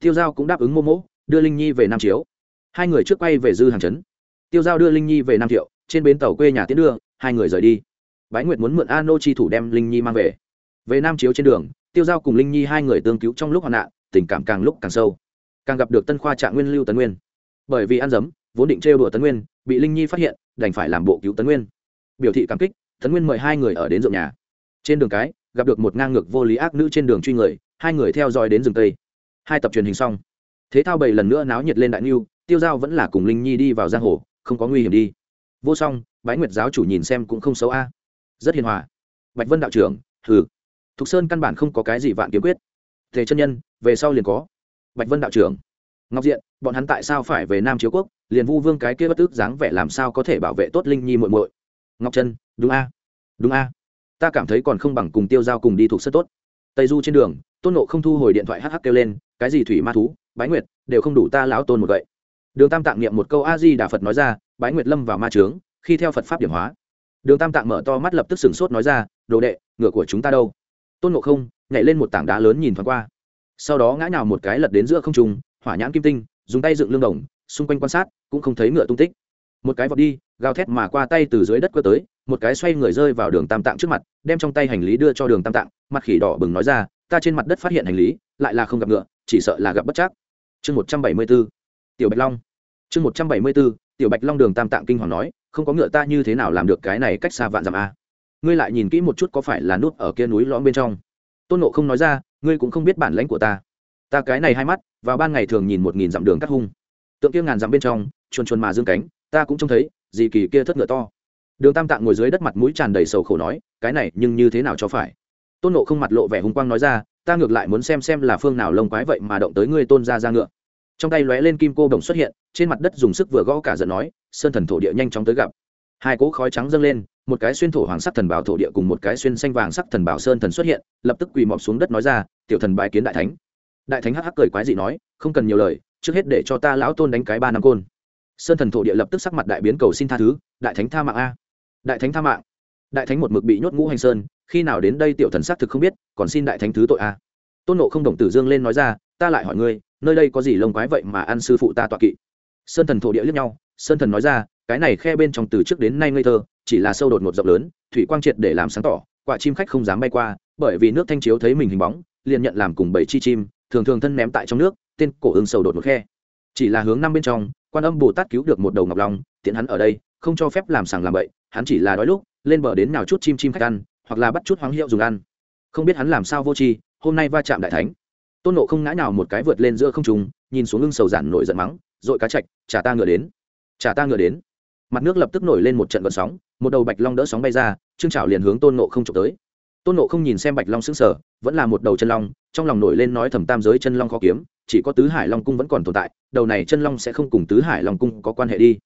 Tiêu giao cũng đáp ứng mô mỗ, đưa linh nhi về nam chiếu. Hai người trước quay về dư hàng trấn. Tiêu giao đưa linh nhi về nam thiệu, trên bến tàu quê nhà tiến đưa, hai người rời đi. Bái nguyệt muốn mượn a nô chi thủ đem linh nhi mang về. Về nam chiếu trên đường, tiêu giao cùng linh nhi hai người tương cứu trong lúc hoạn nạn, tình cảm càng lúc càng sâu càng gặp được tân khoa trạng nguyên lưu tấn nguyên. Bởi vì ăn dấm, vốn định trêu đùa tấn nguyên, bị linh nhi phát hiện, đành phải làm bộ cứu tấn nguyên. Biểu thị cảm kích, tấn nguyên mời hai người ở đến ruộng nhà. Trên đường cái, gặp được một ngang ngược vô lý ác nữ trên đường truy người, hai người theo dõi đến rừng tây hai tập truyền hình xong, thế thao bảy lần nữa náo nhiệt lên đại niu tiêu giao vẫn là cùng linh nhi đi vào giang hồ, không có nguy hiểm đi. Vô song, bái nguyệt giáo chủ nhìn xem cũng không xấu a. Rất hiền hòa. Bạch vân đạo trưởng thử thục sơn căn bản không có cái gì vạn kiếm quyết. Thế chân nhân, về sau liền có bạch vân đạo trưởng. Ngọc diện, bọn hắn tại sao phải về nam chiếu quốc? Liền vu vương cái kia bất tức dáng vẻ làm sao có thể bảo vệ tốt linh nhi muội muội? Ngọc trân, đúng a. Đúng a. Ta cảm thấy còn không bằng cùng tiêu giao cùng đi thuộc sân tốt. Tây du trên đường, tôn nộ không thu hồi điện thoại hh kêu lên, cái gì thủy ma thú, bái nguyệt, đều không đủ ta lão tôn một vậy đường tam tạng niệm một câu a di đà phật nói ra, bái nguyệt lâm vào ma trướng khi theo phật pháp điểm hóa. Đường tam tạng mở to mắt lập tức sửng sốt nói ra, đồ đệ, ngựa của chúng ta đâu? Tôn nộ không nhảy lên một tảng đá lớn nhìn thoáng qua sau đó ngã nhào một cái lật đến giữa không trung, hỏa nhãn kim tinh, dùng tay dựng lương đồng, xung quanh quan sát, cũng không thấy ngựa tung tích. Một cái vọt đi, gào thét mà qua tay từ dưới đất cơ tới, một cái xoay người rơi vào đường tam tạng trước mặt, đem trong tay hành lý đưa cho đường tam tạng, mặt khỉ đỏ bừng nói ra, ta trên mặt đất phát hiện hành lý, lại là không gặp ngựa, chỉ sợ là gặp bất chắc. Chương một trăm bảy mươi b ố tiểu bạch long. Chương một trăm bảy mươi b ố tiểu bạch long đường tam tạng kinh hoàng nói, không có ngựa ta như thế nào làm được cái này cách xa vạn dặm a? Ngươi lại nhìn kỹ một chút có phải là nút ở kia núi lõm bên trong? Tôn nộ không nói ra ngươi cũng không biết bản lãnh của ta. Ta cái này hai mắt, vào ban ngày thường nhìn một nghìn dặm đường cắt hung. Tượng kia ngàn dặm bên trong, chuồn chuồn mà dương cánh, ta cũng trông thấy gì kỳ kia thất ngựa to. Đường tam tạng ngồi dưới đất mặt mũi tràn đầy sầu khổ nói, cái này nhưng như thế nào cho phải? Tôn nộ không mặt lộ vẻ hùng quang nói ra, ta ngược lại muốn xem xem là phương nào lông quái vậy mà động tới ngươi tôn ra ra ngựa. Trong tay lóe lên kim cô đồng xuất hiện, trên mặt đất dùng sức vừa gõ cả giận nói, sơn thần thổ địa nhanh chóng tới gặp. Hai cỗ khói trắng dâng lên, một cái xuyên thổ hoàng sắc thần bảo thổ địa cùng một cái xuyên xanh vàng sắc thần bảo sơn thần xuất hiện, lập tức quỳ mọp xuống đất nói ra tiểu thần bài kiến đại thánh. Đại thánh hắc hắc cười quái dị nói, không cần nhiều lời, trước hết để cho ta lão tôn đánh cái ba năm côn. Sơn thần thổ địa lập tức sắc mặt đại biến cầu xin tha thứ, đại thánh tha mạng a. Đại thánh tha mạng. Đại thánh một mực bị nhốt ngũ hành sơn, khi nào đến đây tiểu thần xác thực không biết, còn xin đại thánh thứ tội a. Tôn nộ không đồng tử dương lên nói ra, ta lại hỏi ngươi, nơi đây có gì lông quái vậy mà ăn sư phụ ta tọa kỵ? Sơn thần thổ địa liếc nhau, sơn thần nói ra, cái này khe bên trong từ trước đến nay ngây thơ, chỉ là sâu đột ngột rộng lớn, thủy quang triệt để làm sáng tỏ, quả chim khách không dám bay qua, bởi vì nước thanh chiếu thấy mình hình bóng liền nhận làm cùng bảy chi chim, thường thường thân ném tại trong nước, tên cổ ương sầu đột một khe. Chỉ là hướng năm bên trong, quan âm bồ tát cứu được một đầu ngọc long, tiện hắn ở đây, không cho phép làm sàng làm bậy, hắn chỉ là đói lúc, lên bờ đến nào chút chim chim khách ăn, hoặc là bắt chút hoáng hiệu dùng ăn. Không biết hắn làm sao vô tri, hôm nay va chạm đại thánh. Tôn nộ không ngã nào một cái vượt lên giữa không trùng nhìn xuống ưng sầu giản nổi giận mắng dội cá chạch chả ta ngựa đến chả ta ngựa đến. Mặt nước lập tức nổi lên một trận gợn sóng, một đầu bạch long đỡ sóng bay ra, trương trảo liền hướng tôn nộ không trộm tới tôn nộ không nhìn xem bạch long sững sờ, vẫn là một đầu chân long, trong lòng nổi lên nói thầm tam giới chân long khó kiếm, chỉ có tứ hải long cung vẫn còn tồn tại, đầu này chân long sẽ không cùng tứ hải long cung có quan hệ đi.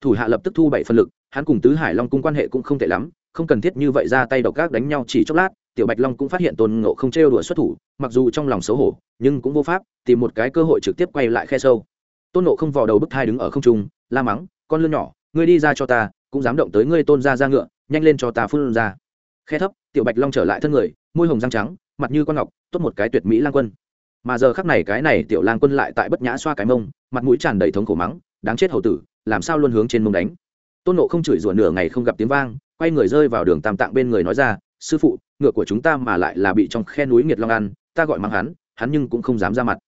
Thủ hạ lập tức thu bảy phân lực, hắn cùng tứ hải long cung quan hệ cũng không tệ lắm, không cần thiết như vậy ra tay độc gác đánh nhau chỉ chốc lát, tiểu bạch long cũng phát hiện tôn ngộ không trêu đùa xuất thủ, mặc dù trong lòng xấu hổ, nhưng cũng vô pháp tìm một cái cơ hội trực tiếp quay lại khe sâu. Tôn ngộ không vò đầu bức thai đứng ở không trung, la mắng, con lươn nhỏ, ngươi đi ra cho ta, cũng dám động tới ngươi tôn ra ra ngựa, nhanh lên cho ta phun ra khe thấp, tiểu bạch long trở lại thân người, môi hồng răng trắng, mặt như con ngọc, tốt một cái tuyệt mỹ lang quân. Mà giờ khắc này cái này tiểu lang quân lại tại bất nhã xoa cái mông, mặt mũi tràn đầy thống khổ mắng, đáng chết hầu tử, làm sao luôn hướng trên mông đánh? Tôn nộ không chửi rủa nửa ngày không gặp tiếng vang, quay người rơi vào đường tam tạng bên người nói ra, sư phụ, ngựa của chúng ta mà lại là bị trong khe núi nghiệt long ăn, ta gọi mắng hắn hắn nhưng cũng không dám ra mặt.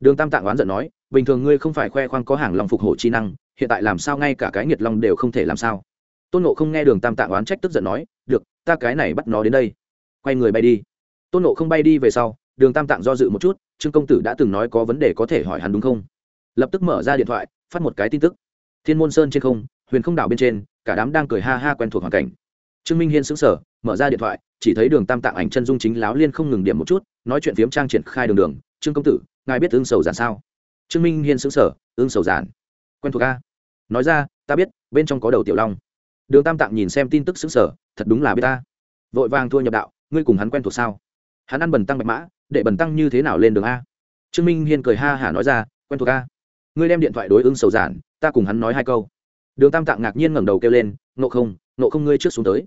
Đường tam tạng oán giận nói, bình thường ngươi không phải khoe khoang có hàng lòng phục hộ chi năng, hiện tại làm sao ngay cả cái nghiệt long đều không thể làm sao? Tôn nộ không nghe đường tam tạng oán trách tức giận nói ta cái này bắt nó đến đây. Quay người bay đi. Tôn nộ không bay đi về sau, đường tam tạng do dự một chút, trương công tử đã từng nói có vấn đề có thể hỏi hắn đúng không? Lập tức mở ra điện thoại, phát một cái tin tức. Thiên môn sơn trên không, huyền không đảo bên trên, cả đám đang cười ha ha quen thuộc hoàn cảnh. Trương minh hiên xứng sở mở ra điện thoại, chỉ thấy đường tam tạng ảnh chân dung chính láo liên không ngừng điểm một chút, nói chuyện phiếm trang triển khai đường đường. Trương công tử, ngài biết ương sầu giản sao? Trương minh hiên xứng sở ương sầu giản. Quen thuộc a. Nói ra, ta biết, bên trong có đầu tiểu long đường tam tạng nhìn xem tin tức xứng sở thật đúng là biết ta. Vội vàng thua nhập đạo, ngươi cùng hắn quen thuộc sao? Hắn ăn bần tăng bạch mã, để bần tăng như thế nào lên đường a? Trương minh hiên cười ha hả nói ra, quen thuộc a. Ngươi đem điện thoại đối ứng sầu giản, ta cùng hắn nói hai câu. Đường tam tạng ngạc nhiên ngẩng đầu kêu lên nộ không nộ không ngươi trước xuống tới.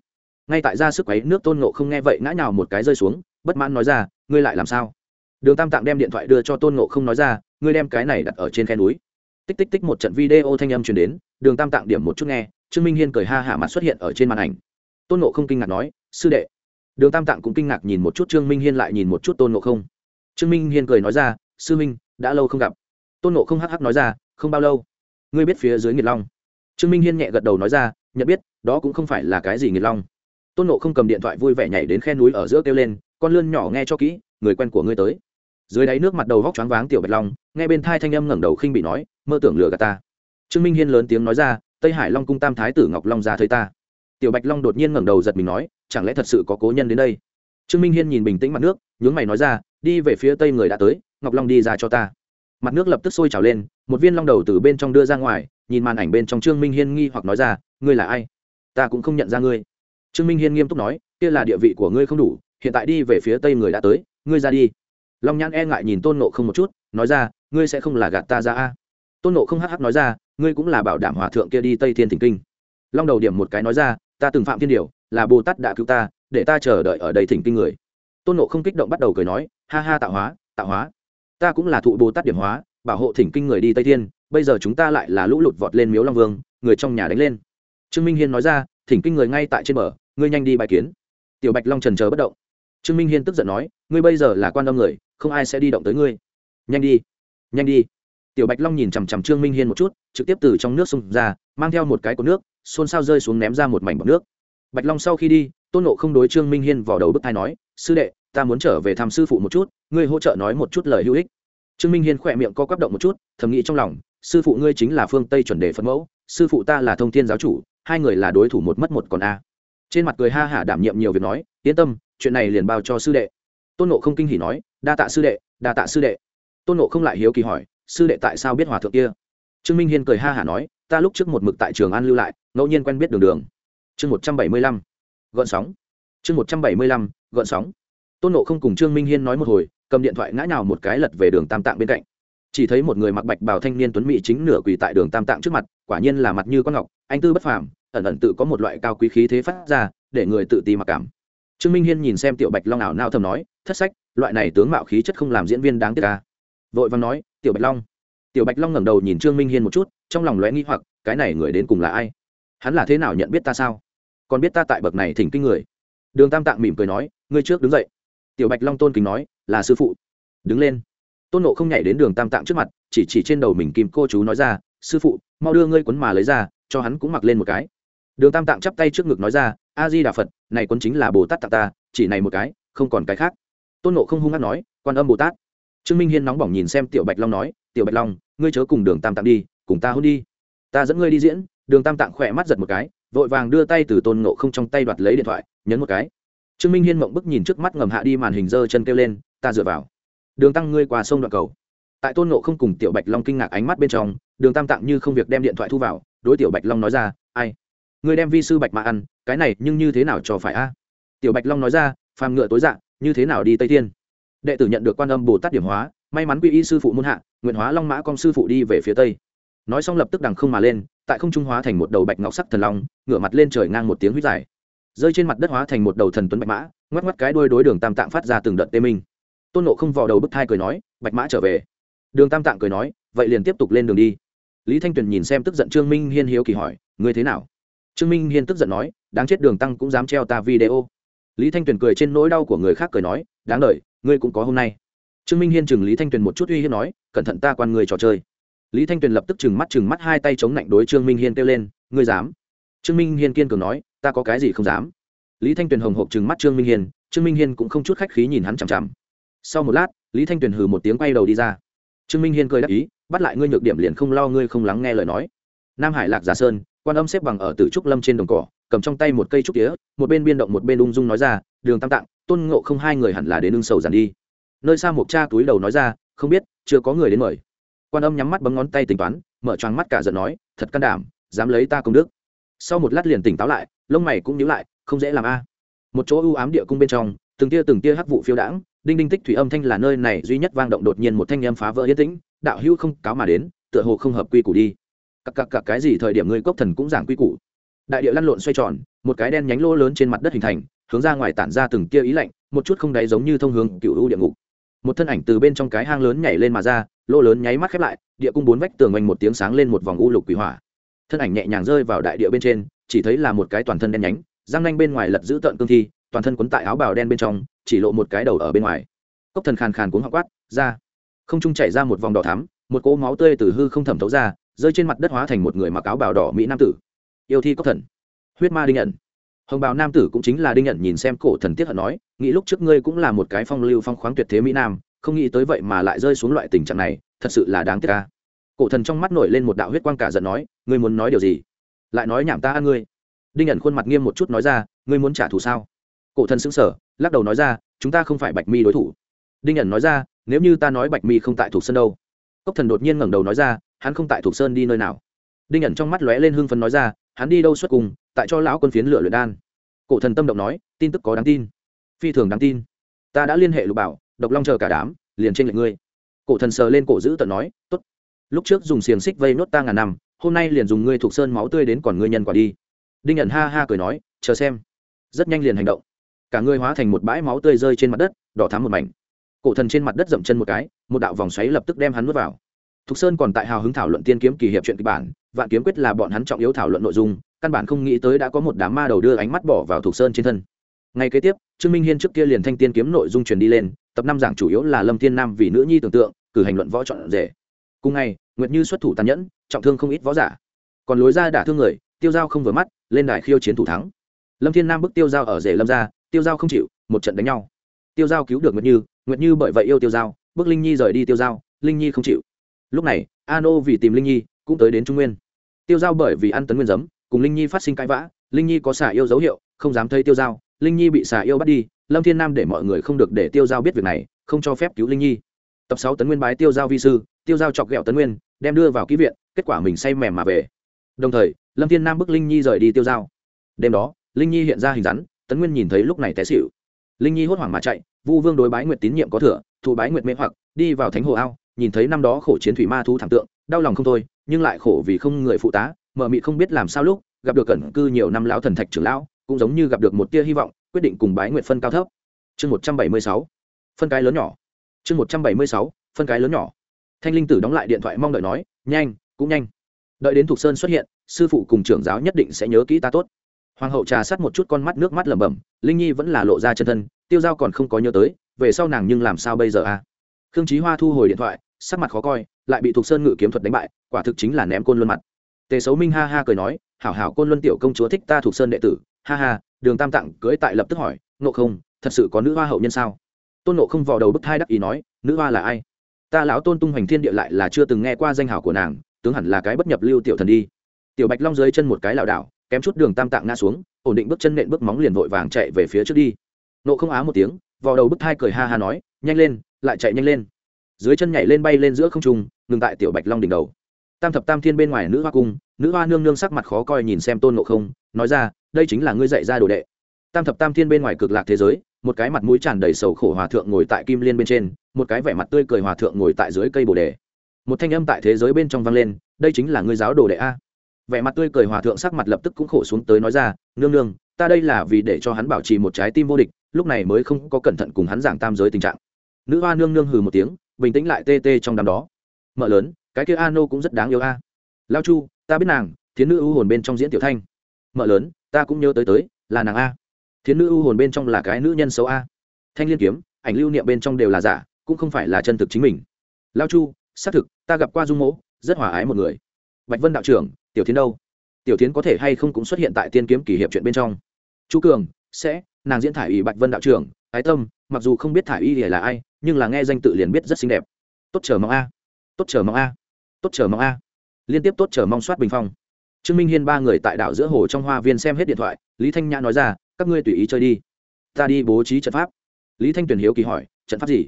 Ngay tại ra sức quấy nước tôn nộ không nghe vậy ngã nhào một cái rơi xuống, bất mãn nói ra, ngươi lại làm sao? Đường tam tạng đem điện thoại đưa cho tôn nộ không nói ra, ngươi đem cái này đặt ở trên khe núi. Tích tích tích một trận video thanh âm truyền đến, đường tam tạng điểm một chút nghe trương minh hiên cười ha hả mặt xuất hiện ở trên màn ảnh. Tôn nộ không kinh ngạc nói, sư đệ. Đường tam tạng cũng kinh ngạc nhìn một chút trương minh hiên lại nhìn một chút tôn nộ không. Trương minh hiên cười nói ra, sư minh, đã lâu không gặp. Tôn nộ không hắc hắc nói ra, không bao lâu. Ngươi biết phía dưới nghiệt long. Trương minh hiên nhẹ gật đầu nói ra, nhận biết, đó cũng không phải là cái gì nghiệt long. Tôn nộ không cầm điện thoại vui vẻ nhảy đến khe núi ở giữa kêu lên, con lươn nhỏ nghe cho kỹ, người quen của ngươi tới. Dưới đáy nước mặt đầu vóc choáng váng tiểu bạch long, nghe bên thai thanh âm ngẩng đầu khinh bị nói, mơ tưởng lừa gạt ta. Trương minh hiên lớn tiếng nói ra tây hải long cung tam thái tử ngọc long ra thấy ta tiểu bạch long đột nhiên ngẩng đầu giật mình nói chẳng lẽ thật sự có cố nhân đến đây trương minh hiên nhìn bình tĩnh mặt nước nhướng mày nói ra đi về phía tây người đã tới ngọc long đi ra cho ta mặt nước lập tức sôi trào lên một viên long đầu từ bên trong đưa ra ngoài nhìn màn ảnh bên trong trương minh hiên nghi hoặc nói ra ngươi là ai ta cũng không nhận ra ngươi trương minh hiên nghiêm túc nói kia là địa vị của ngươi không đủ hiện tại đi về phía tây người đã tới ngươi ra đi long nhãn e ngại nhìn tôn nộ không một chút nói ra ngươi sẽ không là gạt ta ra a tôn nộ không hắc hắc nói ra, ngươi cũng là bảo đảm hòa thượng kia đi tây thiên thỉnh kinh. Long đầu điểm một cái nói ra, ta từng phạm thiên điều, là bồ tát đã cứu ta, để ta chờ đợi ở đây thỉnh kinh người. Tôn nộ không kích động bắt đầu cười nói, ha ha tạo hóa tạo hóa. Ta cũng là thụ bồ tát điểm hóa, bảo hộ thỉnh kinh người đi tây thiên, bây giờ chúng ta lại là lũ lụt vọt lên miếu long vương, người trong nhà đánh lên. Trương minh hiên nói ra, thỉnh kinh người ngay tại trên bờ, ngươi nhanh đi bài kiến. Tiểu bạch long trần chờ bất động. Trương minh hiên tức giận nói, ngươi bây giờ là quan tâm người, không ai sẽ đi động tới ngươi. Nhanh đi nhanh đi tiểu bạch long nhìn chằm chằm trương minh hiên một chút, trực tiếp từ trong nước xông ra, mang theo một cái cột nước, xôn xao rơi xuống ném ra một mảnh bọc nước. Bạch long sau khi đi, tôn nộ không đối trương minh hiên vào đầu bức thai nói, sư đệ, ta muốn trở về thăm sư phụ một chút, ngươi hỗ trợ nói một chút lời hữu ích. Trương minh hiên khỏe miệng co quắp động một chút, thầm nghĩ trong lòng, sư phụ ngươi chính là phương tây chuẩn đề phật mẫu, sư phụ ta là thông thiên giáo chủ, hai người là đối thủ một mất một còn a. Trên mặt cười ha hả đảm nhiệm nhiều việc nói, yên tâm, chuyện này liền bao cho sư đệ. Tôn nộ không kinh hỉ nói, đa tạ sư đệ, đa tạ sư đệ. Tôn nộ không lại hiếu kỳ hỏi sư đệ tại sao biết hòa thượng kia? Trương minh hiên cười ha hả nói, ta lúc trước một mực tại trường an lưu lại, ngẫu nhiên quen biết đường đường. Chương một trăm bảy mươi lăm, gọn sóng. Chương một trăm bảy mươi lăm, gọn sóng. Tôn nộ không cùng trương minh hiên nói một hồi, cầm điện thoại ngã nào một cái lật về đường tam tạng bên cạnh. Chỉ thấy một người mặc bạch bào thanh niên tuấn mỹ chính nửa quỳ tại đường tam tạng trước mặt, quả nhiên là mặt như con ngọc, anh tư bất phàm, ẩn ẩn tự có một loại cao quý khí thế phát ra, để người tự ti mặc cảm. Trương minh hiên nhìn xem tiểu bạch long ảo nao thầm nói, thất sách, loại này tướng mạo khí chất không làm diễn viên đáng tiếc ca vội vàng nói tiểu bạch long. Tiểu bạch long ngẩng đầu nhìn trương minh hiên một chút, trong lòng lóe nghĩ hoặc, cái này người đến cùng là ai? Hắn là thế nào nhận biết ta sao? Còn biết ta tại bậc này thỉnh kinh người? Đường tam tạng mỉm cười nói, ngươi trước đứng dậy. Tiểu bạch long tôn kính nói, là sư phụ. Đứng lên. Tôn nộ không nhảy đến đường tam tạng trước mặt, chỉ chỉ trên đầu mình kim cô chú nói ra, sư phụ, mau đưa ngươi quấn mà lấy ra, cho hắn cũng mặc lên một cái. Đường tam tạng chắp tay trước ngực nói ra a di đà phật, này quấn chính là bồ tát tạng ta, chỉ này một cái, không còn cái khác. Tôn nộ không hung hát nói, quan âm bồ tát trương minh hiên nóng bỏng nhìn xem tiểu bạch long nói, tiểu bạch long, ngươi chớ cùng đường tam tạng đi, cùng ta hôn đi. Ta dẫn ngươi đi diễn. Đường tam tạng khỏe mắt giật một cái, vội vàng đưa tay từ tôn nộ không trong tay đoạt lấy điện thoại, nhấn một cái. Trương minh hiên mộng bức nhìn trước mắt ngầm hạ đi màn hình dơ chân kêu lên, ta dựa vào. Đường tăng ngươi qua sông đoạn cầu. Tại tôn nộ không cùng tiểu bạch long kinh ngạc ánh mắt bên trong, đường tam tạng như không việc đem điện thoại thu vào, đối tiểu bạch long nói ra, ai? Ngươi đem vi sư bạch mà ăn, cái này nhưng như thế nào cho phải a? Tiểu bạch long nói ra, phàm ngựa tối dạng như thế nào đi tây thiên? Đệ tử nhận được quan âm bồ tát điểm hóa, may mắn quy y sư phụ muôn hạ, nguyện hóa long mã con sư phụ đi về phía tây. Nói xong lập tức đằng không mà lên, tại không trung hóa thành một đầu bạch ngọc sắc thần long, ngửa mặt lên trời ngang một tiếng huyết dài. Rơi trên mặt đất hóa thành một đầu thần tuấn bạch mã ngoắc ngoắc cái đuôi đối đường tam tạng phát ra từng đợt tê minh. Tôn nộ không vò đầu bức thai cười nói, bạch mã trở về. Đường tam tạng cười nói, vậy liền tiếp tục lên đường đi. Lý thanh tuyền nhìn xem tức giận trương minh hiên hiếu kỳ hỏi, ngươi thế nào? Trương minh hiên tức giận nói, đáng chết đường tăng cũng dám treo ta video lý thanh tuyền cười trên nỗi đau của người khác cười nói, đáng đ ngươi cũng có hôm nay. Trương minh hiên chừng lý thanh tuyền một chút uy hiếp nói, cẩn thận ta quan người trò chơi. Lý thanh tuyền lập tức chừng mắt chừng mắt hai tay chống lạnh đối trương minh hiên kêu lên, ngươi dám? Trương minh hiên kiên cường nói, ta có cái gì không dám? Lý thanh tuyền hồng hộp chừng mắt trương minh hiên, trương minh hiên cũng không chút khách khí nhìn hắn chằm chằm. Sau một lát, lý thanh tuyền hừ một tiếng quay đầu đi ra. Trương minh hiên cười đáp ý, bắt lại ngươi nhược điểm liền không lo ngươi không lắng nghe lời nói. Nam hải lạc giả sơn, quan âm xếp bằng ở tử trúc lâm trên đồng cỏ cầm trong tay một cây trúc tía, một bên biên động một bên ung dung nói ra, đường tam tạng, tôn ngộ không hai người hẳn là đến ưng sầu giàn đi. Nơi xa một cha túi đầu nói ra, không biết, chưa có người đến mời. Quan âm nhắm mắt bấm ngón tay tính toán, mở choáng mắt cả giận nói, thật can đảm, dám lấy ta công đức. Sau một lát liền tỉnh táo lại, lông mày cũng nhíu lại, không dễ làm a. Một chỗ ưu ám địa cung bên trong, từng tia từng tia hắc vụ phiêu đãng, đinh đinh tích thủy âm thanh là nơi này duy nhất vang động đột nhiên một thanh âm phá vỡ yên tĩnh, đạo hữu không cáo mà đến, tựa hồ không hợp quy củ đi. Cặc cặc cặc cái gì thời điểm ngươi cốc thần cũng giảng quy củ? Đại địa lăn lộn xoay tròn, một cái đen nhánh lỗ lớn trên mặt đất hình thành, hướng ra ngoài tản ra từng tia ý lạnh, một chút không đáy giống như thông hướng cựu u địa ngục. Một thân ảnh từ bên trong cái hang lớn nhảy lên mà ra, lỗ lớn nháy mắt khép lại, địa cung bốn vách tường oanh một tiếng sáng lên một vòng u lục quỷ hỏa. Thân ảnh nhẹ nhàng rơi vào đại địa bên trên, chỉ thấy là một cái toàn thân đen nhánh, răng nanh bên ngoài lật giữ tợn cương thi, toàn thân quấn tại áo bào đen bên trong, chỉ lộ một cái đầu ở bên ngoài. Cốc thần khàn khàn cuống họng quát, ra! Không trung chảy ra một vòng đỏ thắm, một cỗ máu tươi từ hư không thẩm thấu ra, rơi trên mặt đất hóa thành một người mặc áo bào đỏ mỹ nam tử yêu thi cốc thần. Huyết ma đinh nhận hồng bào nam tử cũng chính là đinh nhận nhìn xem cổ thần tiết hận nói, nghĩ lúc trước ngươi cũng là một cái phong lưu phong khoáng tuyệt thế mỹ nam, không nghĩ tới vậy mà lại rơi xuống loại tình trạng này, thật sự là đáng tiếc ca cổ thần trong mắt nổi lên một đạo huyết quang cả giận nói, ngươi muốn nói điều gì? Lại nói nhảm ta ăn ngươi. Đinh nhận khuôn mặt nghiêm một chút nói ra, ngươi muốn trả thù sao? Cổ thần xứng sở lắc đầu nói ra, chúng ta không phải bạch mi đối thủ. Đinh nhận nói ra, nếu như ta nói bạch mi không tại thuộc sơn đâu. Cốc thần đột nhiên ngẩng đầu nói ra, hắn không tại thuộc sơn đi nơi nào. Đinh nhận trong mắt lóe lên hưng phấn nói ra hắn đi đâu xuất cùng tại cho lão quân phiến lựa luyện đan. Cổ thần tâm động nói, tin tức có đáng tin. Phi thường đáng tin. Ta đã liên hệ lục bảo, độc long chờ cả đám, liền trên lệnh ngươi. Cổ thần sờ lên cổ giữ tận nói t ố t lúc trước dùng xiềng xích vây nốt ta ngàn năm, hôm nay liền dùng ngươi thuộc sơn máu tươi đến còn ngươi nhân quả đi. Đinh nhận ha ha cười nói, chờ xem. Rất nhanh liền hành động. Cả ngươi hóa thành một bãi máu tươi rơi trên mặt đất, đỏ thắm một mảnh. Cổ thần trên mặt đất dậm chân một cái, một đạo vòng xoáy lập tức đem hắn nuốt vào thục sơn còn tại hào hứng thảo luận tiên kiếm kỳ hiệp chuyện kịch bản, vạn kiếm quyết là bọn hắn trọng yếu thảo luận nội dung, căn bản không nghĩ tới đã có một đám ma đầu đưa ánh mắt bỏ vào thục sơn trên thân. Ngay kế tiếp, trương minh hiên trước kia liền thanh tiên kiếm nội dung truyền đi lên, tập năm giảng chủ yếu là lâm thiên nam vì nữ nhi tưởng tượng, cử hành luận võ chọn rể. Cùng ngày, nguyệt như xuất thủ tàn nhẫn, trọng thương không ít võ giả. Còn lối ra đả thương người, tiêu giao không vừa mắt, lên đài khiêu chiến thủ thắng. Lâm thiên nam bức tiêu giao ở rể lâm ra, tiêu giao không chịu, một trận đánh nhau. Tiêu giao cứu được nguyệt như nguyệt như bởi vậy yêu tiêu giao, bức linh nhi rời đi tiêu giao, linh nhi không chịu lúc này a nô vì tìm linh nhi, cũng tới đến trung nguyên. Tiêu giao bởi vì ăn tấn nguyên giấm, cùng linh nhi phát sinh cãi vã, linh nhi có xả yêu dấu hiệu, không dám thấy tiêu giao, linh nhi bị xả yêu bắt đi, lâm thiên nam để mọi người không được để tiêu giao biết việc này, không cho phép cứu linh nhi. Tập sáu tấn nguyên bái tiêu giao vi sư, tiêu giao chọc ghẹo tấn nguyên, đem đưa vào ký viện, kết quả mình say mềm mà về. Đồng thời, lâm thiên nam bức linh nhi rời đi tiêu giao. Đêm đó, linh nhi hiện ra hình rắn, tấn nguyên nhìn thấy lúc này té xịu linh nhi hốt hoảng mà chạy, vu vương đối bái nguyệt tín nhiệm có thừa, thụ bái nguyệt mê hoặc, đi vào thánh hồ ao nhìn thấy năm đó khổ chiến thủy ma thú thảm tượng, đau lòng không thôi, nhưng lại khổ vì không người phụ tá mở mị không biết làm sao lúc, gặp được cẩn cư nhiều năm lão thần thạch trưởng lão, cũng giống như gặp được một tia hy vọng, quyết định cùng bái nguyệt phân cao thấp. Chương một trăm bảy mươi sáu, phân cái lớn nhỏ. Chương một trăm bảy mươi sáu, phân cái lớn nhỏ. Thanh linh tử đóng lại điện thoại mong đợi nói, nhanh, cũng nhanh. Đợi đến thục sơn xuất hiện, sư phụ cùng trưởng giáo nhất định sẽ nhớ kỹ ta tốt. Hoàng hậu trà sát một chút con mắt nước mắt lẩm bẩm, linh nhi vẫn là lộ ra chân thân, tiêu giao còn không có nhớ tới, về sau nàng nhưng làm sao bây giờ a à? khương trí hoa thu hồi điện thoại sắc mặt khó coi, lại bị thục sơn ngự kiếm thuật đánh bại, quả thực chính là ném côn luân mặt. Tề xấu minh ha ha cười nói, hảo hảo, côn luân tiểu công chúa thích ta thục sơn đệ tử. Ha ha, đường tam tặng cưới tại lập tức hỏi nộ không, thật sự có nữ hoa hậu nhân sao? Tôn nộ không vào đầu bức thai đắc ý nói, nữ hoa là ai? Ta lão tôn tung hoành thiên địa lại là chưa từng nghe qua danh hảo của nàng, tướng hẳn là cái bất nhập lưu tiểu thần đi. Tiểu bạch long dưới chân một cái lảo đảo, kém chút đường tam tạng ngã xuống, ổn định bước chân nện bước móng liền vội vàng chạy về phía trước đi. Nộ không á một tiếng vào đầu bức thai cười ha ha nói, nhanh lên, lại chạy nhanh lên dưới chân nhảy lên bay lên giữa không trung, ngừng tại tiểu bạch long đỉnh đầu. Tam thập tam thiên bên ngoài nữ hoa cung, nữ hoa nương nương sắc mặt khó coi nhìn xem tôn nộ không, nói ra, đây chính là ngươi dạy ra đồ đệ. Tam thập tam thiên bên ngoài cực lạc thế giới, một cái mặt mũi tràn đầy sầu khổ hòa thượng ngồi tại kim liên bên trên, một cái vẻ mặt tươi cười hòa thượng ngồi tại dưới cây bồ đề. Một thanh âm tại thế giới bên trong vang lên, đây chính là ngươi giáo đồ đệ a. Vẻ mặt tươi cười hòa thượng sắc mặt lập tức cũng khổ xuống tới nói ra, nương nương, ta đây là vì để cho hắn bảo trì một trái tim vô địch, lúc này mới không có cẩn thận cùng hắn giảng tam giới tình trạng. Nữ hoa nương nương hừ một tiếng bình tĩnh lại tê tê trong đám đó. Mợ lớn, cái kia a nô cũng rất đáng yêu a. À. Lao chu, ta biết nàng, thiến nữ ưu hồn bên trong diễn tiểu thanh. Mợ lớn, ta cũng nhớ tới tới, là nàng a. Thiến nữ ưu hồn bên trong là cái nữ nhân xấu a. Thanh liên kiếm, ảnh lưu niệm bên trong đều là giả, cũng không phải là chân thực chính mình. Lao chu, xác thực, ta gặp qua dung mỗ, rất hòa ái một người. Bạch vân đạo trưởng, tiểu thiến đâu? Tiểu thiến có thể hay không cũng xuất hiện tại tiên kiếm kỷ hiệp chuyện bên trong. Chu cường, sẽ, nàng diễn thả ủy bạch vân đạo trưởng, ái tâm, mặc dù không biết thả y là ai nhưng là nghe danh tự liền biết rất xinh đẹp. Tốt chờ mong a. Tốt chờ mong a. Tốt chờ mong a. Liên tiếp tốt chờ mong soát bình phong. Trương minh hiên ba người tại đảo giữa hồ trong hoa viên xem hết điện thoại, lý thanh nhã nói ra, các ngươi tùy ý chơi đi. Ta đi bố trí trận pháp. Lý thanh tuyền hiếu kỳ hỏi, trận pháp gì?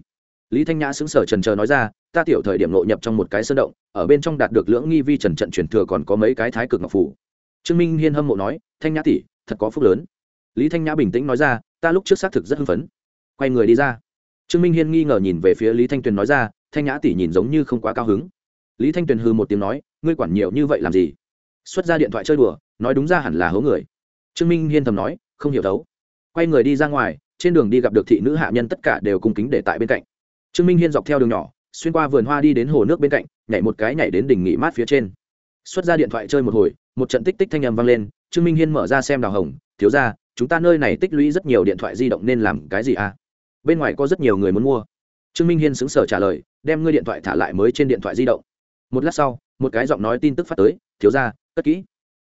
Lý thanh nhã xứng sở trần trờ nói ra, ta tiểu thời điểm nội nhập trong một cái sơn động, ở bên trong đạt được lưỡng nghi vi trần trận truyền thừa còn có mấy cái thái cực ngọc phủ. Trương minh hiên hâm mộ nói, thanh nhã tỷ, thật có phúc lớn. Lý thanh nhã bình tĩnh nói ra, ta lúc trước xác thực rất hưng phấn. Quay người đi ra trương minh hiên nghi ngờ nhìn về phía lý thanh tuyền nói ra, thanh nhã tỷ nhìn giống như không quá cao hứng. Lý thanh tuyền hư một tiếng nói, ngươi quản nhiều như vậy làm gì? Xuất ra điện thoại chơi đùa, nói đúng ra hẳn là hố người. Trương minh hiên thầm nói, không hiểu đấu quay người đi ra ngoài, trên đường đi gặp được thị nữ hạ nhân tất cả đều cung kính để tại bên cạnh. Trương minh hiên dọc theo đường nhỏ, xuyên qua vườn hoa đi đến hồ nước bên cạnh, nhảy một cái nhảy đến đỉnh nghỉ mát phía trên. Xuất ra điện thoại chơi một hồi, một trận tích tích thanh âm vang lên, trương minh hiên mở ra xem đào hồng, thiếu ra chúng ta nơi này tích lũy rất nhiều điện thoại di động nên làm cái gì à? Bên ngoài có rất nhiều người muốn mua. Trương minh hiên xứng sở trả lời, đem ngươi điện thoại thả lại mới trên điện thoại di động. Một lát sau, một cái giọng nói tin tức phát tới, thiếu ra cất kỹ.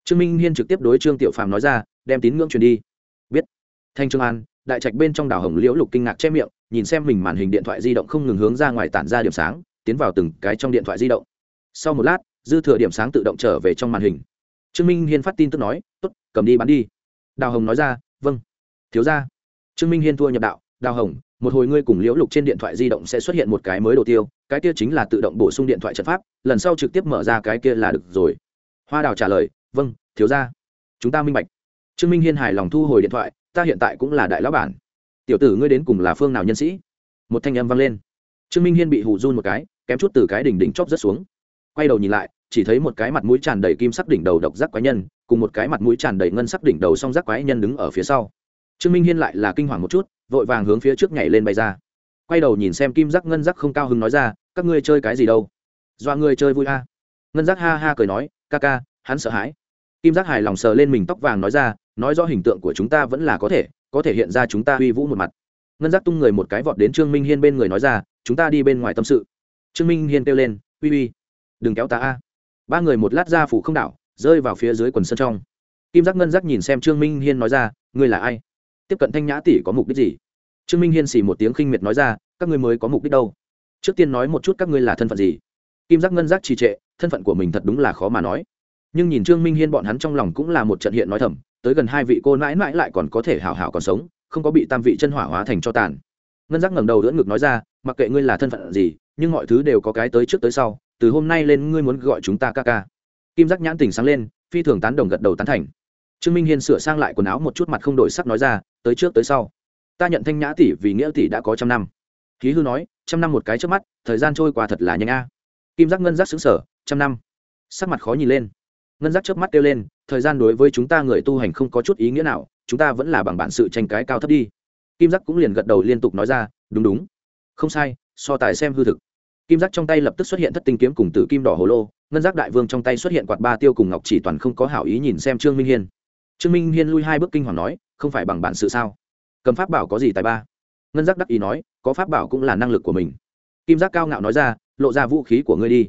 Trương minh hiên trực tiếp đối trương tiểu phàm nói ra, đem tín ngưỡng truyền đi. Biết. Thanh trương an, đại trạch bên trong đảo hồng liễu lục kinh ngạc che miệng, nhìn xem mình màn hình điện thoại di động không ngừng hướng ra ngoài tản ra điểm sáng, tiến vào từng cái trong điện thoại di động. Sau một lát, dư thừa điểm sáng tự động trở về trong màn hình. Trương minh hiên phát tin tức nói t ố t cầm đi bán đi. Đào hồng nói ra vâng. Thiếu ra trương minh hiên thua nhập đạo đào hồng, một hồi ngươi cùng liễu lục trên điện thoại di động sẽ xuất hiện một cái mới đồ tiêu, cái kia chính là tự động bổ sung điện thoại trận pháp, lần sau trực tiếp mở ra cái kia là được rồi. Hoa đào trả lời vâng thiếu ra chúng ta minh bạch. Trương minh hiên hài lòng thu hồi điện thoại, ta hiện tại cũng là đại lão bản. Tiểu tử ngươi đến cùng là phương nào nhân sĩ? Một thanh âm vang lên. Trương minh hiên bị hù run một cái, kém chút từ cái đỉnh đỉnh chóp rất xuống. Quay đầu nhìn lại, chỉ thấy một cái mặt mũi tràn đầy kim sắc đỉnh đầu độc giác quái nhân, cùng một cái mặt mũi tràn đầy ngân sắc đỉnh đầu song giác quái nhân đứng ở phía sau. Trương minh hiên lại là kinh hoàng một chút vội vàng hướng phía trước nhảy lên bay ra. Quay đầu nhìn xem kim giác ngân giác không cao hứng nói ra, các ngươi chơi cái gì đâu? Dọa ngươi chơi vui a. Ngân giác ha ha cười nói, ca ca, hắn sợ hãi. Kim giác hài lòng sờ lên mình tóc vàng nói ra, nói rõ hình tượng của chúng ta vẫn là có thể có thể hiện ra chúng ta uy vũ một mặt. Ngân giác tung người một cái vọt đến trương minh hiên bên người nói ra, chúng ta đi bên ngoài tâm sự. Trương minh hiên kêu lên, uy uy, đừng kéo ta a. Ba người một lát ra phủ không đảo, rơi vào phía dưới quần sân trong. Kim giác ngân giác nhìn xem trương minh hiên nói ra, ngươi là ai? Tiếp cận thanh nhã tỷ có mục đích gì? Trương minh hiên xì một tiếng khinh miệt nói ra, các ngươi mới có mục đích đâu. Trước tiên nói một chút các ngươi là thân phận gì. Kim giác ngân giác trì trệ, thân phận của mình thật đúng là khó mà nói. Nhưng nhìn trương minh hiên bọn hắn trong lòng cũng là một trận hiện nói thầm, tới gần hai vị cô mãi mãi lại còn có thể hảo hảo còn sống, không có bị tam vị chân hỏa hóa thành cho tàn. Ngân giác ngẩng đầu đỡ ngực nói ra, mặc kệ ngươi là thân phận gì, nhưng mọi thứ đều có cái tới trước tới sau, từ hôm nay lên ngươi muốn gọi chúng ta ca ca. Kim giác nhãn tỉnh sáng lên, phi thường tán đồng gật đầu tán thành. Trương minh hiên sửa sang lại quần áo một chút mặt không đổi sắc nói ra, tới trước tới sau ta nhận thanh nhã tỷ vì nghĩa tỷ đã có trăm năm. Khí hư nói, trăm năm một cái trước mắt, thời gian trôi qua thật là nhanh a. Kim giác ngân giác xứng sở trăm năm. Sắc mặt khó nhìn lên. Ngân giác chớp mắt kêu lên, thời gian đối với chúng ta người tu hành không có chút ý nghĩa nào, chúng ta vẫn là bằng bản sự tranh cái cao thấp đi. Kim giác cũng liền gật đầu liên tục nói ra, đúng đúng. Không sai, so tài xem hư thực. Kim giác trong tay lập tức xuất hiện thất tinh kiếm cùng tử kim đỏ hồ lô, ngân giác đại vương trong tay xuất hiện quạt ba tiêu cùng ngọc chỉ toàn không có hảo ý nhìn xem trương minh hiên. Trương minh hiên lui hai bước kinh hoàng nói, không phải bằng bản sự sao? Cầm pháp bảo có gì tài ba? Ngân giác đắc ý nói, có pháp bảo cũng là năng lực của mình. Kim giác cao ngạo nói ra, lộ ra vũ khí của ngươi đi.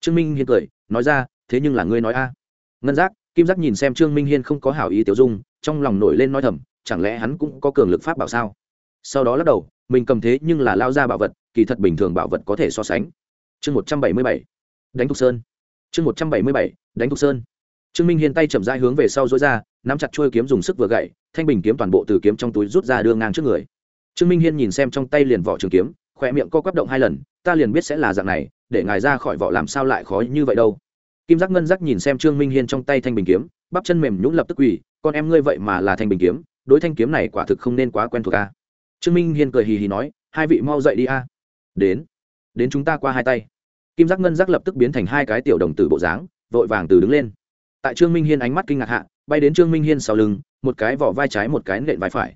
Trương minh hiên cười, nói ra, thế nhưng là ngươi nói a. Ngân giác, kim giác nhìn xem trương minh hiên không có hảo ý tiểu dung, trong lòng nổi lên nói thầm, chẳng lẽ hắn cũng có cường lực pháp bảo sao? Sau đó lắc đầu, mình cầm thế nhưng là lao ra bảo vật, kỳ thật bình thường bảo vật có thể so sánh. Chương một trăm bảy mươi bảy, đánh thục sơn. Chương một trăm bảy mươi bảy, đánh thục sơn trương minh hiên tay chậm rãi hướng về sau dối ra, nắm chặt trôi kiếm dùng sức vừa gậy, thanh bình kiếm toàn bộ từ kiếm trong túi rút ra đưa ngang trước người. Trương minh hiên nhìn xem trong tay liền vỏ trường kiếm khỏe miệng co quắp động hai lần, ta liền biết sẽ là dạng này, để ngài ra khỏi vỏ làm sao lại khó như vậy đâu. Kim giác ngân giác nhìn xem trương minh hiên trong tay thanh bình kiếm, bắp chân mềm nhũng lập tức quỳ, con em ngươi vậy mà là thanh bình kiếm, đối thanh kiếm này quả thực không nên quá quen thuộc a. Trương minh hiên cười hì hì nói, hai vị mau dậy đi a. Đến đến chúng ta qua hai tay. Kim giác ngân giác lập tức biến thành hai cái tiểu đồng tử bộ dáng, vội vàng từ đứng lên tại trương minh hiên ánh mắt kinh ngạc hạ, bay đến trương minh hiên sau lưng, một cái vỏ vai trái, một cái nện vai phải.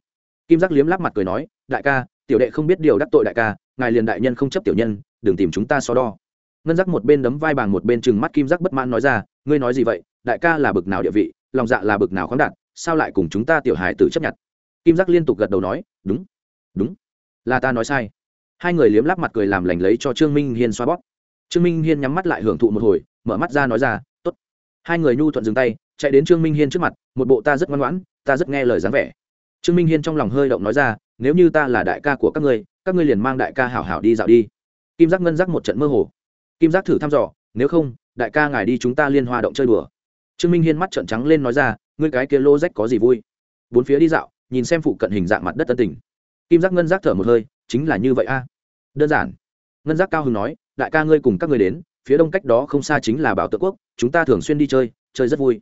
Kim giác liếm lắp mặt cười nói, đại ca, tiểu đệ không biết điều đắc tội đại ca, ngài liền đại nhân không chấp tiểu nhân, đừng tìm chúng ta so đo. Ngân giác một bên đấm vai bằng một bên chừng mắt kim giác bất mãn nói ra, ngươi nói gì vậy? Đại ca là bực nào địa vị, lòng dạ là bực nào khoáng đạt, sao lại cùng chúng ta tiểu hài tử chấp nhận? Kim giác liên tục gật đầu nói, đúng đúng, là ta nói sai. Hai người liếm lắp mặt cười làm lành lấy cho trương minh hiên xoa bóp. Trương minh hiên nhắm mắt lại hưởng thụ một hồi, mở mắt ra nói ra hai người nhu thuận dừng tay, chạy đến trương minh hiên trước mặt, một bộ ta rất ngoan ngoãn, ta rất nghe lời dáng vẻ. Trương minh hiên trong lòng hơi động nói ra, nếu như ta là đại ca của các ngươi các ngươi liền mang đại ca hảo hảo đi dạo đi. Kim giác ngân giác một trận mơ hồ. Kim giác thử thăm dò, nếu không, đại ca ngài đi chúng ta liên hoa động chơi đùa. Trương minh hiên mắt trợn trắng lên nói ra, ngươi cái kia lô rách có gì vui? Bốn phía đi dạo, nhìn xem phụ cận hình dạng mặt đất tân tình. Kim giác ngân giác thở một hơi, chính là như vậy a. Đơn giản. Ngân giác cao hưng nói, đại ca ngươi cùng các người đến phía đông cách đó không xa chính là bảo tự quốc, chúng ta thường xuyên đi chơi chơi rất vui.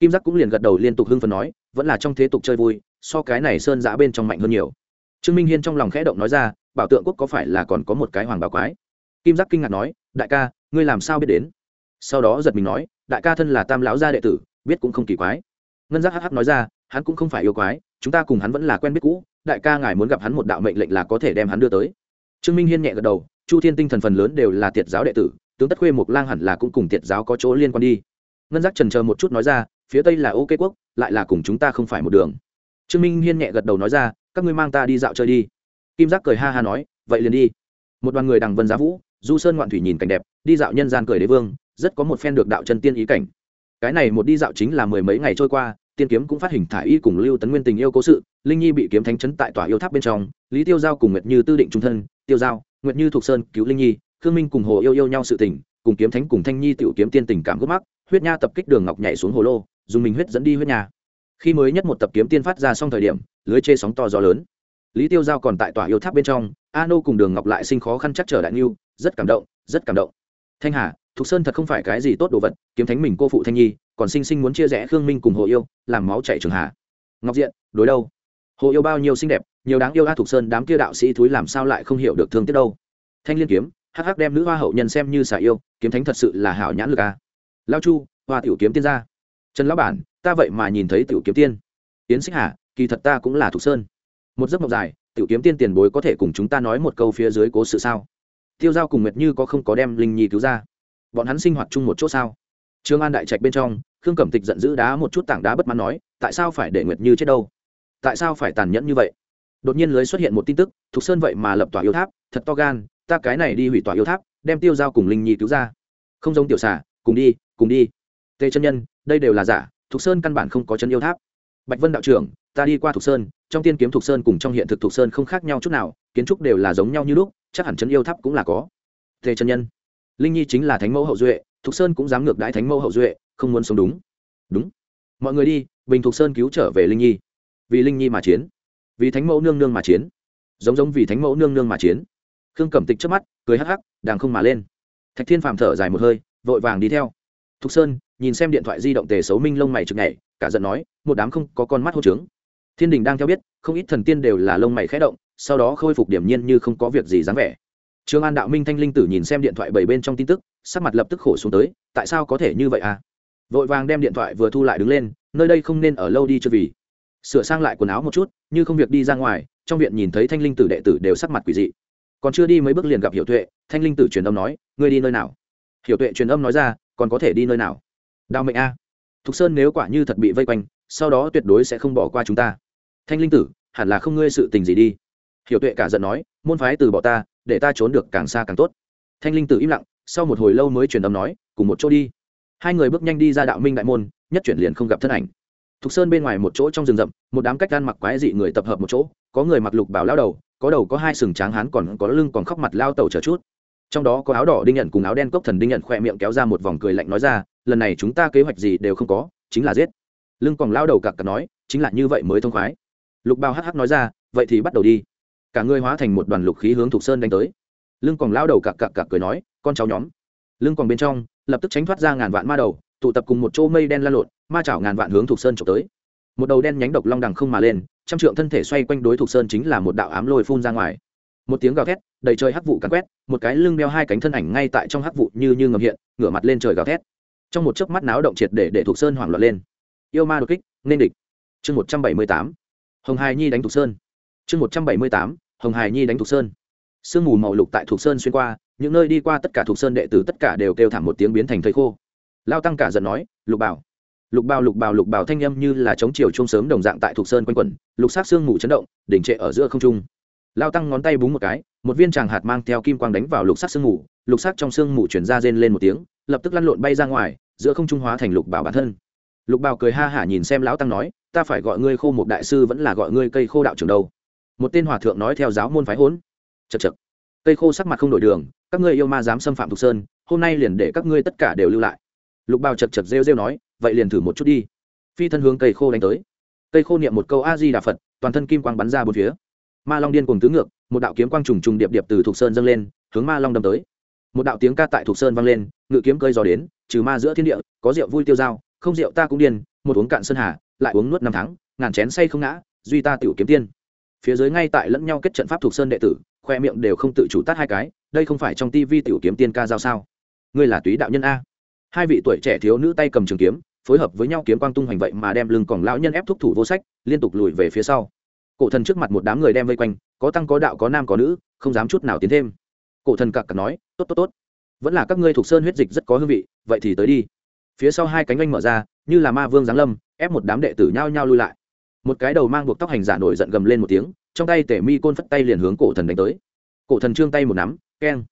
Kim giác cũng liền gật đầu liên tục hưng phần nói, vẫn là trong thế tục chơi vui, so cái này sơn giã bên trong mạnh hơn nhiều. Trương minh hiên trong lòng khẽ động nói ra, bảo tượng quốc có phải là còn có một cái hoàng bảo quái? Kim giác kinh ngạc nói, đại ca, ngươi làm sao biết đến? Sau đó giật mình nói, đại ca thân là tam lão gia đệ tử, biết cũng không kỳ quái. Ngân giác hh nói ra, hắn cũng không phải yêu quái, chúng ta cùng hắn vẫn là quen biết cũ, đại ca ngài muốn gặp hắn một đạo mệnh lệnh là có thể đem hắn đưa tới. Trương minh hiên nhẹ gật đầu, chu thiên tinh thần phần lớn đều là tiệt giáo đệ tử tướng tất khuê mục lang hẳn là cũng cùng tiệt giáo có chỗ liên quan đi. Ngân giác trần chờ một chút nói ra, phía tây là ok quốc, lại là cùng chúng ta không phải một đường. Trương minh hiên nhẹ gật đầu nói ra, các ngươi mang ta đi dạo chơi đi. Kim giác cười ha ha nói, vậy liền đi. Một đoàn người đằng vân giá vũ, du sơn ngoạn thủy nhìn cảnh đẹp, đi dạo nhân gian cười đế vương, rất có một phen được đạo chân tiên ý cảnh. Cái này một đi dạo chính là mười mấy ngày trôi qua, tiên kiếm cũng phát hình thả y cùng lưu tấn nguyên tình yêu cố sự, linh nhi bị kiếm thánh chấn tại tòa yêu tháp bên trong, lý tiêu giao cùng nguyệt như tư định trung thân, tiêu giao, nguyệt như thuộc sơn cứu linh nhi khương minh cùng hồ yêu yêu nhau sự tình, cùng kiếm thánh cùng thanh nhi tiểu kiếm tiên tình cảm gốc mắc, huyết nha tập kích đường ngọc nhảy xuống hồ lô, dùng mình huyết dẫn đi huyết nha. Khi mới nhất một tập kiếm tiên phát ra xong thời điểm, lưới chê sóng to gió lớn. Lý tiêu giao còn tại tòa yêu tháp bên trong, a nô cùng đường ngọc lại sinh khó khăn chắc trở đại niu rất cảm động, rất cảm động. Thanh hà, thục sơn thật không phải cái gì tốt đồ vật, kiếm thánh mình cô phụ thanh nhi, còn sinh sinh muốn chia rẽ khương minh cùng hồ yêu, làm máu chạy trường hà ngọc diện, đối đâu? Hồ yêu bao nhiêu xinh đẹp, nhiều đáng yêu a thục sơn đám kia đạo sĩ thúi làm sao lại không hiểu được thương tiếc đâu. Thanh liên kiếm hắc hắc đem nữ hoa hậu nhân xem như xả yêu, kiếm thánh thật sự là hảo nhãn lực a lao chu, hoa tiểu kiếm tiên gia trần lão bản, ta vậy mà nhìn thấy tiểu kiếm tiên. Yến xích hà, kỳ thật ta cũng là thục sơn. Một giấc mộng dài, tiểu kiếm tiên tiền bối có thể cùng chúng ta nói một câu phía dưới cố sự sao? Tiêu giao cùng nguyệt như có không có đem linh nhi cứu ra? Bọn hắn sinh hoạt chung một chỗ sao? Trương an đại trạch bên trong, khương cẩm tịch giận dữ đá một chút tảng đá bất mãn nói, tại sao phải để nguyệt như chết đâu? Tại sao phải tàn nhẫn như vậy? Đột nhiên lưới xuất hiện một tin tức, thục sơn vậy mà lập tòa yêu tháp, thật to gan ta cái này đi hủy tòa yêu tháp đem tiêu giao cùng linh nhi cứu ra. Không giống tiểu xà, cùng đi cùng đi. Tề chân nhân đây đều là giả thục sơn căn bản không có chân yêu tháp. Bạch vân đạo trưởng ta đi qua thục sơn trong tiên kiếm thục sơn cùng trong hiện thực thục sơn không khác nhau chút nào kiến trúc đều là giống nhau như lúc chắc hẳn chân yêu tháp cũng là có. Tề chân nhân linh nhi chính là thánh mẫu hậu duệ thục sơn cũng dám ngược đãi thánh mẫu hậu duệ không muốn sống đúng. Đúng. Mọi người đi bình thục sơn cứu trở về linh nhi. Vì linh nhi mà chiến. Vì thánh mẫu nương nương mà chiến. Giống giống vì thánh mẫu nương nương mà chiến khương cẩm tịch trước mắt, cười hắc hắc, đàng không mà lên. Thạch thiên phàm thở dài một hơi, vội vàng đi theo. Thục sơn, nhìn xem điện thoại di động tề xấu minh lông mày chực nhảy, cả giận nói, một đám không có con mắt hô trướng. Thiên đình đang theo biết, không ít thần tiên đều là lông mày khẽ động, sau đó khôi phục điểm nhiên như không có việc gì dáng vẻ. Trương an đạo minh thanh linh tử nhìn xem điện thoại bảy bên trong tin tức, sắc mặt lập tức khổ xuống tới, tại sao có thể như vậy à? Vội vàng đem điện thoại vừa thu lại đứng lên, nơi đây không nên ở lâu đi cho vì. Sửa sang lại quần áo một chút, như không việc đi ra ngoài, trong viện nhìn thấy thanh linh tử đệ tử đều sắc mặt quỷ dị còn chưa đi mấy bước liền gặp hiểu tuệ, thanh linh tử truyền âm nói, ngươi đi nơi nào? Hiểu tuệ truyền âm nói ra, còn có thể đi nơi nào? Đào mệnh a. Thục sơn nếu quả như thật bị vây quanh, sau đó tuyệt đối sẽ không bỏ qua chúng ta. Thanh linh tử, hẳn là không ngươi sự tình gì đi. Hiểu tuệ cả giận nói, môn phái từ bỏ ta, để ta trốn được càng xa càng tốt. Thanh linh tử im lặng, sau một hồi lâu mới truyền âm nói, cùng một chỗ đi. Hai người bước nhanh đi ra đạo minh đại môn, nhất chuyển liền không gặp thân ảnh. Thục sơn bên ngoài một chỗ trong rừng rậm, một đám cách gan mặc quái dị người tập hợp một chỗ, có người mặc lục bảo lao đầu có đầu có hai sừng tráng hán còn có lưng còn khóc mặt lao tàu chờ chút. Trong đó có áo đỏ đinh nhận cùng áo đen cốc thần đinh nhận khoe miệng kéo ra một vòng cười lạnh nói ra, lần này chúng ta kế hoạch gì đều không có, chính là giết. Lưng còn lao đầu cặc cặc nói, chính là như vậy mới thông khoái. Lục bao hh nói ra, vậy thì bắt đầu đi. Cả người hóa thành một đoàn lục khí hướng thục sơn đánh tới. Lưng còn lao đầu cặc cặc cặc cười nói, con cháu nhóm. Lưng còn bên trong, lập tức tránh thoát ra ngàn vạn ma đầu, tụ tập cùng một chỗ mây đen lan lộn, ma chảo ngàn vạn hướng thục sơn trộm tới. Một đầu đen nhánh độc long đằng không mà lên trăm trượng thân thể xoay quanh đối thục sơn chính là một đạo ám lôi phun ra ngoài. Một tiếng gào thét, đầy trời hắc vụ cắn quét, một cái lưng đeo hai cánh thân ảnh ngay tại trong hắc vụ như như ngầm hiện, ngửa mặt lên trời gào thét. Trong một chớp mắt náo động triệt để để thục sơn hoảng loạn lên. Yêu ma đột kích, nên địch. Chương một trăm bảy mươi tám, hồng hải nhi đánh thục sơn. Chương một trăm bảy mươi tám, hồng hải nhi đánh thục sơn. Sương mù màu lục tại thục sơn xuyên qua, những nơi đi qua tất cả thục sơn đệ tử tất cả đều kêu thảm một tiếng biến thành thầy khô. Lao tăng cả giận nói, lục bảo lục bào lục bào lục bào thanh â m như là chống chiều chung sớm đồng dạng tại thục sơn quanh quẩn, lục sát sương mù chấn động, đỉnh trệ ở giữa không trung. Lao tăng ngón tay búng một cái, một viên tràng hạt mang theo kim quang đánh vào lục sắc sương mù, lục sắc trong sương mù chuyển ra rên lên một tiếng, lập tức lăn lộn bay ra ngoài, giữa không trung hóa thành lục bảo bản thân. Lục bảo cười ha hả nhìn xem lão tăng nói, ta phải gọi ngươi khô một đại sư vẫn là gọi ngươi cây khô đạo trưởng đâu. Một tên hòa thượng nói theo giáo môn phái hỗn. Chật chật cây khô sắc mặt không đổi đường, các ngươi yêu ma dám xâm phạm thục sơn, hôm nay liền để các ngươi tất cả đều lưu lại. Lục bào chật chật rêu rêu nói vậy liền thử một chút đi. Phi thân hướng cây khô đánh tới. Cây khô niệm một câu a di đà phật, toàn thân kim quang bắn ra bốn phía. Ma long điên cùng tứ ngược, một đạo kiếm quang trùng trùng điệp điệp từ thục sơn dâng lên, hướng ma long đâm tới. Một đạo tiếng ca tại thục sơn vang lên, ngự kiếm cơi gió đến, trừ ma giữa thiên địa, có rượu vui tiêu dao, không rượu ta cũng điên, một uống cạn sơn hà, lại uống nuốt năm tháng, ngàn chén say không ngã, duy ta tiểu kiếm tiên. Phía dưới ngay tại lẫn nhau kết trận pháp thục sơn đệ tử, khoe miệng đều không tự chủ tát hai cái, đây không phải trong tivi tiểu kiếm tiên ca giao sao? Ngươi là túy đạo nhân a. Hai vị tuổi trẻ thiếu nữ tay cầm trường kiếm phối hợp với nhau kiếm quang tung hoành vậy mà đem lưng còng lão nhân ép thúc thủ vô sách, liên tục lùi về phía sau. Cổ thần trước mặt một đám người đem vây quanh, có tăng có đạo có nam có nữ, không dám chút nào tiến thêm. Cổ thần cặc cặc nói, tốt tốt tốt. Vẫn là các ngươi thuộc sơn huyết dịch rất có hương vị, vậy thì tới đi. Phía sau hai cánh anh mở ra, như là ma vương giáng lâm, ép một đám đệ tử nhao nhao lui lại. Một cái đầu mang buộc tóc hành giả nổi giận gầm lên một tiếng, trong tay tể mi côn phất tay liền hướng cổ thần đánh tới. Cổ thần trương tay một nắm, keng.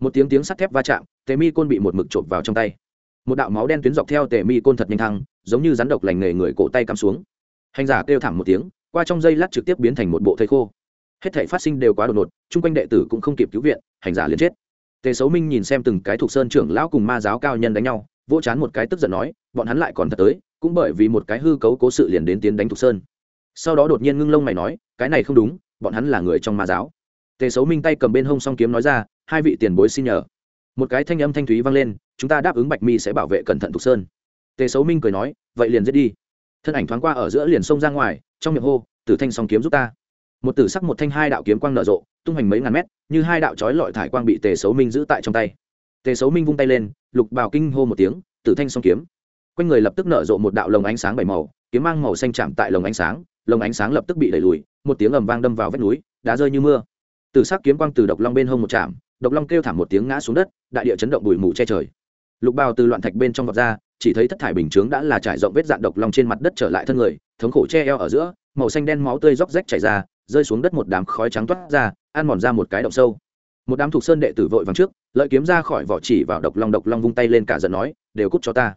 Một tiếng tiếng sắt thép va chạm, tể mi côn bị một mực trộm vào trong tay một đạo máu đen tuyến dọc theo tề mi côn thật nhanh thăng, giống như rắn độc lành nghề người cổ tay cắm xuống. Hành giả kêu thảm một tiếng, qua trong dây lát trực tiếp biến thành một bộ thây khô. Hết thảy phát sinh đều quá đột ngột, chung quanh đệ tử cũng không kịp cứu viện, hành giả liền chết. Tề xấu minh nhìn xem từng cái thuộc sơn trưởng lão cùng ma giáo cao nhân đánh nhau, vỗ chán một cái tức giận nói, bọn hắn lại còn thật tới, cũng bởi vì một cái hư cấu cố sự liền đến tiến đánh thuộc sơn. Sau đó đột nhiên ngưng lông mày nói, cái này không đúng, bọn hắn là người trong ma giáo. Tề xấu minh tay cầm bên hông song kiếm nói ra, hai vị tiền bối xin nhờ. Một cái thanh âm thanh thúy vang lên chúng ta đáp ứng bạch mi sẽ bảo vệ cẩn thận thục sơn tề xấu minh cười nói vậy liền giết đi thân ảnh thoáng qua ở giữa liền sông ra ngoài trong miệng hô tử thanh song kiếm giúp ta một tử sắc một thanh hai đạo kiếm quang nở rộ tung hoành mấy ngàn mét như hai đạo trói lọi thải quang bị tề xấu minh giữ tại trong tay tề xấu minh vung tay lên lục bào kinh hô một tiếng tử thanh song kiếm quanh người lập tức nở rộ một đạo lồng ánh sáng bảy màu kiếm mang màu xanh chạm tại lồng ánh sáng lồng ánh sáng lập tức bị đẩy lùi một tiếng ầm vang đâm vào vách núi đá rơi như mưa tử sắc kiếm quang từ độc long bên hông một chạm độc long kêu thảm một tiếng ngã xuống đất đại địa chấn động bụi mù che trời lục bào từ loạn thạch bên trong vọt ra, chỉ thấy thất thải bình chướng đã là trải rộng vết dạn độc long trên mặt đất trở lại thân người, thống khổ che eo ở giữa, màu xanh đen máu tươi róc rách chảy ra, rơi xuống đất một đám khói trắng toát ra, ăn mòn ra một cái động sâu. Một đám thuộc sơn đệ tử vội vàng trước, lợi kiếm ra khỏi vỏ chỉ vào độc long độc long vung tay lên cả giận nói, đều cút cho ta.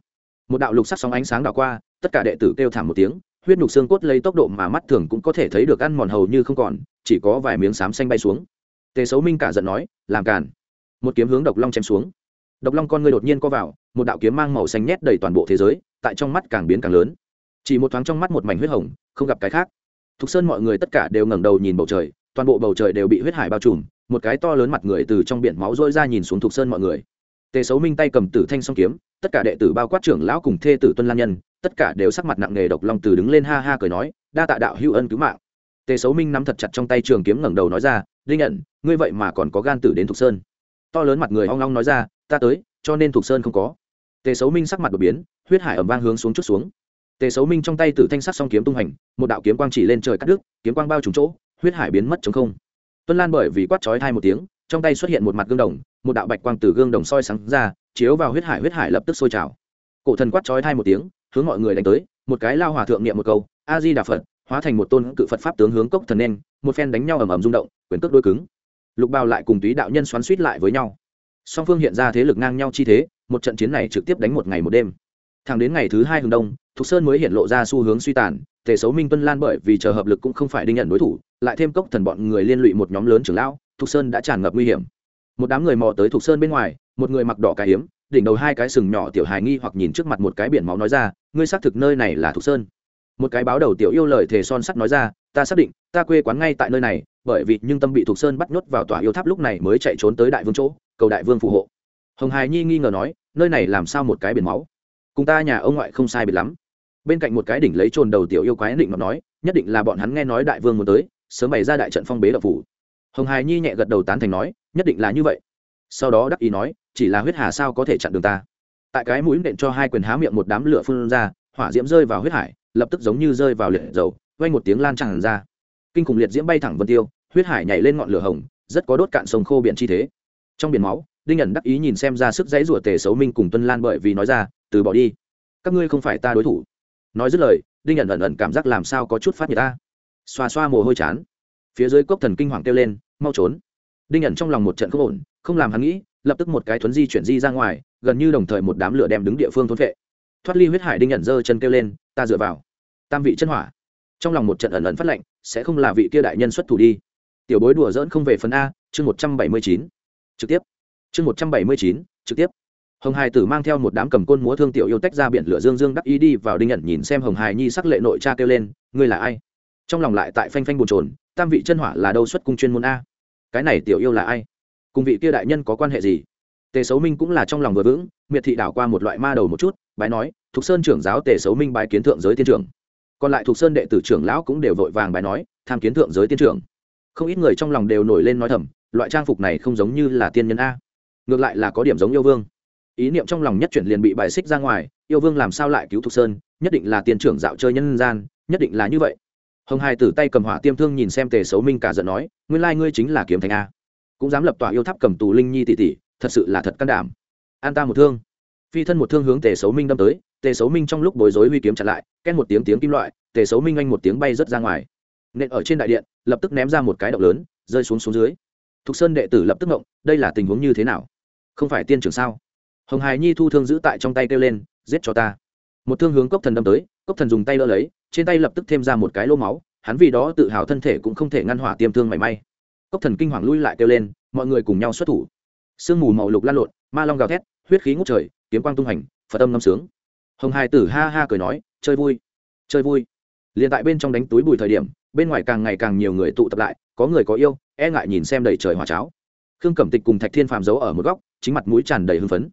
Một đạo lục sắc sóng ánh sáng đảo qua, tất cả đệ tử kêu thảm một tiếng, huyết nhục xương cốt lấy tốc độ mà mắt thường cũng có thể thấy được ăn mòn hầu như không còn, chỉ có vài miếng xám xanh bay xuống. Tề xấu minh cả giận nói, làm càn. Một kiếm hướng độc long chém xuống độc long con người đột nhiên co vào, một đạo kiếm mang màu xanh nhét đầy toàn bộ thế giới, tại trong mắt càng biến càng lớn. Chỉ một thoáng trong mắt một mảnh huyết hồng, không gặp cái khác. Thục sơn mọi người tất cả đều ngẩng đầu nhìn bầu trời, toàn bộ bầu trời đều bị huyết hải bao trùm, một cái to lớn mặt người từ trong biển máu rôi ra nhìn xuống thục sơn mọi người. Tề xấu minh tay cầm tử thanh song kiếm, tất cả đệ tử bao quát trưởng lão cùng thê tử tuân lan nhân, tất cả đều sắc mặt nặng nề độc long từ đứng lên ha ha cười nói, đa tạ đạo hữu ân cứu mạng. Tề xấu minh nắm thật chặt trong tay trường kiếm ngẩng đầu nói ra đinh nhận ngươi vậy mà còn có gan tử đến thục sơn. To lớn mặt người hoang long nói ra ta tới, cho nên thục sơn không có. Tề xấu minh sắc mặt đột biến, huyết hải ẩm vang hướng xuống chút xuống. Tề xấu minh trong tay tử thanh sắc song kiếm tung hành, một đạo kiếm quang chỉ lên trời cắt đứt, kiếm quang bao trùm chỗ, huyết hải biến mất chống không. Tuân lan bởi vì quát chói thai một tiếng, trong tay xuất hiện một mặt gương đồng, một đạo bạch quang từ gương đồng soi sáng ra, chiếu vào huyết hải huyết hải lập tức sôi trào. Cổ thần quát chói thai một tiếng, hướng mọi người đánh tới, một cái lao hòa thượng niệm một câu, a di đà phật hóa thành một tôn cự phật pháp tướng hướng cốc thần nên, một phen đánh nhau ầm ầm rung động, quyền cước đôi cứng. Lục bao lại cùng túy đạo nhân xoắn suýt lại với nhau song phương hiện ra thế lực ngang nhau chi thế, một trận chiến này trực tiếp đánh một ngày một đêm. Thẳng đến ngày thứ hai hướng đông, thục sơn mới hiện lộ ra xu hướng suy tàn, tề xấu minh tuân lan bởi vì chờ hợp lực cũng không phải đinh nhận đối thủ, lại thêm cốc thần bọn người liên lụy một nhóm lớn trưởng lão, thục sơn đã tràn ngập nguy hiểm. Một đám người mò tới thục sơn bên ngoài, một người mặc đỏ cái hiếm đỉnh đầu hai cái sừng nhỏ tiểu hài nghi hoặc nhìn trước mặt một cái biển máu nói ra, ngươi xác thực nơi này là thục sơn. Một cái báo đầu tiểu yêu lời thề son sắt nói ra, ta xác định, ta quê quán ngay tại nơi này, bởi vì nhưng tâm bị thục sơn bắt nhốt vào tòa yêu tháp lúc này mới chạy trốn tới đại vương chỗ cầu đại vương phù hộ. Hồng hài nhi nghi ngờ nói, nơi này làm sao một cái biển máu? Cùng ta nhà ông ngoại không sai biệt lắm. Bên cạnh một cái đỉnh lấy trồn đầu tiểu yêu quái định nói, nhất định là bọn hắn nghe nói đại vương muốn tới, sớm bày ra đại trận phong bế đập phủ. Hồng hài nhi nhẹ gật đầu tán thành nói, nhất định là như vậy. Sau đó đắc ý nói, chỉ là huyết hà sao có thể chặn đường ta? Tại cái mũi nện cho hai quyền há miệng một đám lửa phun ra, hỏa diễm rơi vào huyết hải, lập tức giống như rơi vào liệt dầu vay một tiếng lan tràn ra. Kinh khủng liệt diễm bay thẳng vân tiêu, huyết hải nhảy lên ngọn lửa hồng, rất có đốt cạn sông khô biển chi thế trong biển máu, đinh ẩn đắc ý nhìn xem ra sức dãy rủa tề xấu minh cùng tuân lan bởi vì nói ra, từ bỏ đi. Các ngươi không phải ta đối thủ. Nói dứt lời, đinh ẩn ẩn ẩn cảm giác làm sao có chút phát nhiệt ta. Xoa xoa mồ hôi chán. Phía dưới cốc thần kinh hoàng kêu lên, mau trốn. Đinh ẩn trong lòng một trận không ổn, không làm hắn nghĩ, lập tức một cái thuấn di chuyển di ra ngoài, gần như đồng thời một đám lửa đem đứng địa phương thốn vệ. Thoát ly huyết hải đinh ẩn giơ chân kêu lên, ta dựa vào. Tam vị chân hỏa. Trong lòng một trận ẩn ẩn phát lệnh, sẽ không là vị kia đại nhân xuất thủ đi. Tiểu bối đùa dỡn không về phần a, chương một trăm bảy mươi chín trực tiếp. Chương một trăm bảy mươi chín, trực tiếp. Hồng hải tử mang theo một đám cầm côn múa thương tiểu yêu tách ra biển lửa dương dương đắc ý đi vào đinh nhận nhìn xem hồng hải nhi sắc lệ nội cha kêu lên, ngươi là ai? Trong lòng lại tại phanh phanh bồn trồn tam vị chân hỏa là đâu xuất cung chuyên môn a? Cái này tiểu yêu là ai? Cùng vị kia đại nhân có quan hệ gì? Tề xấu minh cũng là trong lòng vừa vững, miệt thị đảo qua một loại ma đầu một chút, bái nói, thục sơn trưởng giáo tề xấu minh bái kiến thượng giới tiên trưởng. Còn lại thục sơn đệ tử trưởng lão cũng đều vội vàng bái nói, tham kiến thượng giới tiên trưởng không ít người trong lòng đều nổi lên nói thầm, loại trang phục này không giống như là tiên nhân a. Ngược lại là có điểm giống yêu vương. Ý niệm trong lòng nhất chuyển liền bị bài xích ra ngoài, yêu vương làm sao lại cứu thục sơn, nhất định là tiền trưởng dạo chơi nhân gian, nhất định là như vậy. Hồng hai tử tay cầm hỏa tiêm thương nhìn xem tề xấu minh cả giận nói, nguyên lai ngươi chính là kiếm thành a. Cũng dám lập tòa yêu tháp cầm tù linh nhi tỷ tỷ, thật sự là thật can đảm. An ta một thương. Phi thân một thương hướng tề xấu minh đâm tới, tề xấu minh trong lúc bối rối huy kiếm chặn lại ken một tiếng tiếng kim loại, tề xấu minh anh một tiếng bay rớt ra ngoài. Nện ở trên đại điện lập tức ném ra một cái động lớn, rơi xuống xuống dưới. Thục sơn đệ tử lập tức ngộng, đây là tình huống như thế nào? Không phải tiên trưởng sao? Hồng hải nhi thu thương giữ tại trong tay kêu lên, giết cho ta. Một thương hướng cốc thần đâm tới, cốc thần dùng tay đỡ lấy, trên tay lập tức thêm ra một cái lô máu, hắn vì đó tự hào thân thể cũng không thể ngăn hỏa tiêm thương mảy may. Cốc thần kinh hoàng lui lại kêu lên, mọi người cùng nhau xuất thủ. Sương mù màu lục lan lộn, ma long gào thét, huyết khí ngút trời, kiếm quang tung hành, phật âm ngâm sướng. Hồng Hải tử ha ha cười nói, chơi vui chơi vui. Liền tại bên trong đánh túi bùi thời điểm bên ngoài càng ngày càng nhiều người tụ tập lại, có người có yêu e ngại nhìn xem đầy trời hòa cháo. Khương cẩm tịch cùng thạch thiên phàm giấu ở một góc, chính mặt mũi tràn đầy hưng phấn.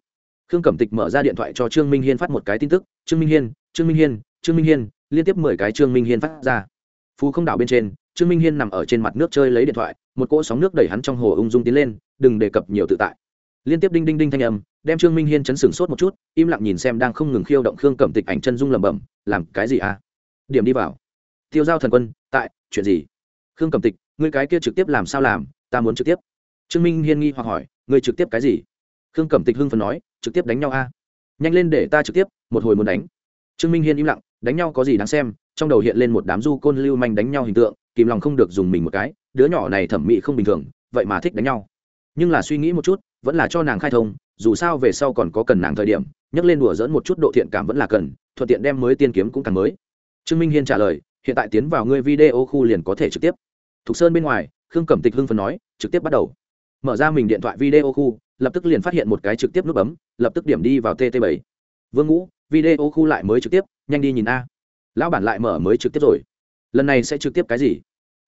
Khương cẩm tịch mở ra điện thoại cho trương minh hiên phát một cái tin tức, trương minh hiên, trương minh hiên, trương minh hiên, liên tiếp mười cái trương minh hiên phát ra. Phú không đảo bên trên, trương minh hiên nằm ở trên mặt nước chơi lấy điện thoại, một cỗ sóng nước đẩy hắn trong hồ ung dung tiến lên, đừng đề cập nhiều tự tại. Liên tiếp đinh đinh đinh thanh âm, đem trương minh hiên chấn sửng sốt một chút, im lặng nhìn xem đang không ngừng khiêu động khương cẩm tịch ảnh chân dung lẩm bẩm, làm cái gì à? Điểm đi vào tiêu giao thần quân, tại, chuyện gì? Khương cẩm tịch, ngươi cái kia trực tiếp làm sao làm? Ta muốn trực tiếp. Trương minh hiên nghi hoặc hỏi, ngươi trực tiếp cái gì? Khương cẩm tịch hưng phần nói, trực tiếp đánh nhau a. Nhanh lên để ta trực tiếp, một hồi muốn đánh. Trương minh hiên im lặng, đánh nhau có gì đáng xem? Trong đầu hiện lên một đám du côn lưu manh đánh nhau hình tượng, kìm lòng không được dùng mình một cái, đứa nhỏ này thẩm mỹ không bình thường, vậy mà thích đánh nhau. Nhưng là suy nghĩ một chút, vẫn là cho nàng khai thông, dù sao về sau còn có cần nàng thời điểm nhắc lên đùa dỡn một chút độ thiện cảm vẫn là cần, thuận tiện đem mới tiên kiếm cũng càng mới. Trương minh hiên trả lời hiện tại tiến vào ngươi video khu liền có thể trực tiếp. Thục sơn bên ngoài, khương cẩm tịch hưng phần nói, trực tiếp bắt đầu. Mở ra mình điện thoại video khu, lập tức liền phát hiện một cái trực tiếp nút bấm, lập tức điểm đi vào tt 7 vương ngũ, video khu lại mới trực tiếp, nhanh đi nhìn a. Lão bản lại mở mới trực tiếp rồi. Lần này sẽ trực tiếp cái gì?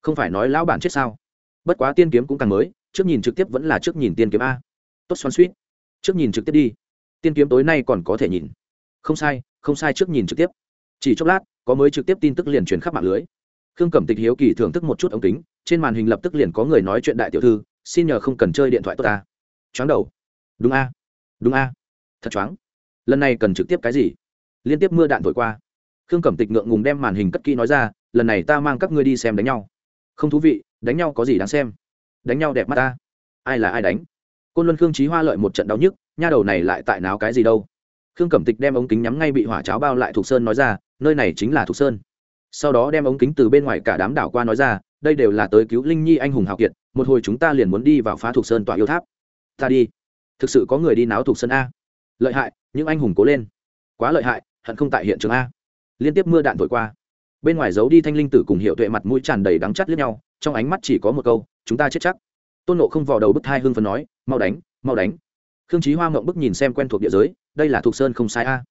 Không phải nói lão bản chết sao? Bất quá tiên kiếm cũng càng mới, trước nhìn trực tiếp vẫn là trước nhìn tiên kiếm a. Tốt xoắn suýt trước nhìn trực tiếp đi. Tiên kiếm tối nay còn có thể nhìn. Không sai không sai trước nhìn trực tiếp. Chỉ chốc lát có mới trực tiếp tin tức liền truyền khắp mạng lưới. Khương cẩm tịch hiếu kỳ thưởng thức một chút ống kính, trên màn hình lập tức liền có người nói chuyện đại tiểu thư, xin nhờ không cần chơi điện thoại tốt ta. Choáng đầu. Đúng a. Đúng a. Thật choáng. Lần này cần trực tiếp cái gì? Liên tiếp mưa đạn thổi qua. Khương cẩm tịch ngượng ngùng đem màn hình cất kỹ nói ra, lần này ta mang các ngươi đi xem đánh nhau. Không thú vị, đánh nhau có gì đáng xem? Đánh nhau đẹp mắt ta. Ai là ai đánh? Côn luân khương trí hoa lợi một trận đau nhức, nha đầu này lại tại náo cái gì đâu? Khương cẩm tịch đem ống kính nhắm ngay bị hỏa cháo bao lại thục sơn nói ra nơi này chính là thục sơn sau đó đem ống kính từ bên ngoài cả đám đảo qua nói ra đây đều là tới cứu linh nhi anh hùng hào kiệt một hồi chúng ta liền muốn đi vào phá thục sơn tọa yêu tháp ta đi thực sự có người đi náo thục sơn a lợi hại những anh hùng cố lên quá lợi hại hận không tại hiện trường a liên tiếp mưa đạn thổi qua bên ngoài giấu đi thanh linh tử cùng hiệu tuệ mặt mũi tràn đầy đắng chắt lướt nhau trong ánh mắt chỉ có một câu chúng ta chết chắc tôn nộ không vào đầu bức thai hưng phấn nói mau đánh mau đánh khương trí hoa ngộng bức nhìn xem quen thuộc địa giới đây là thục sơn không sai a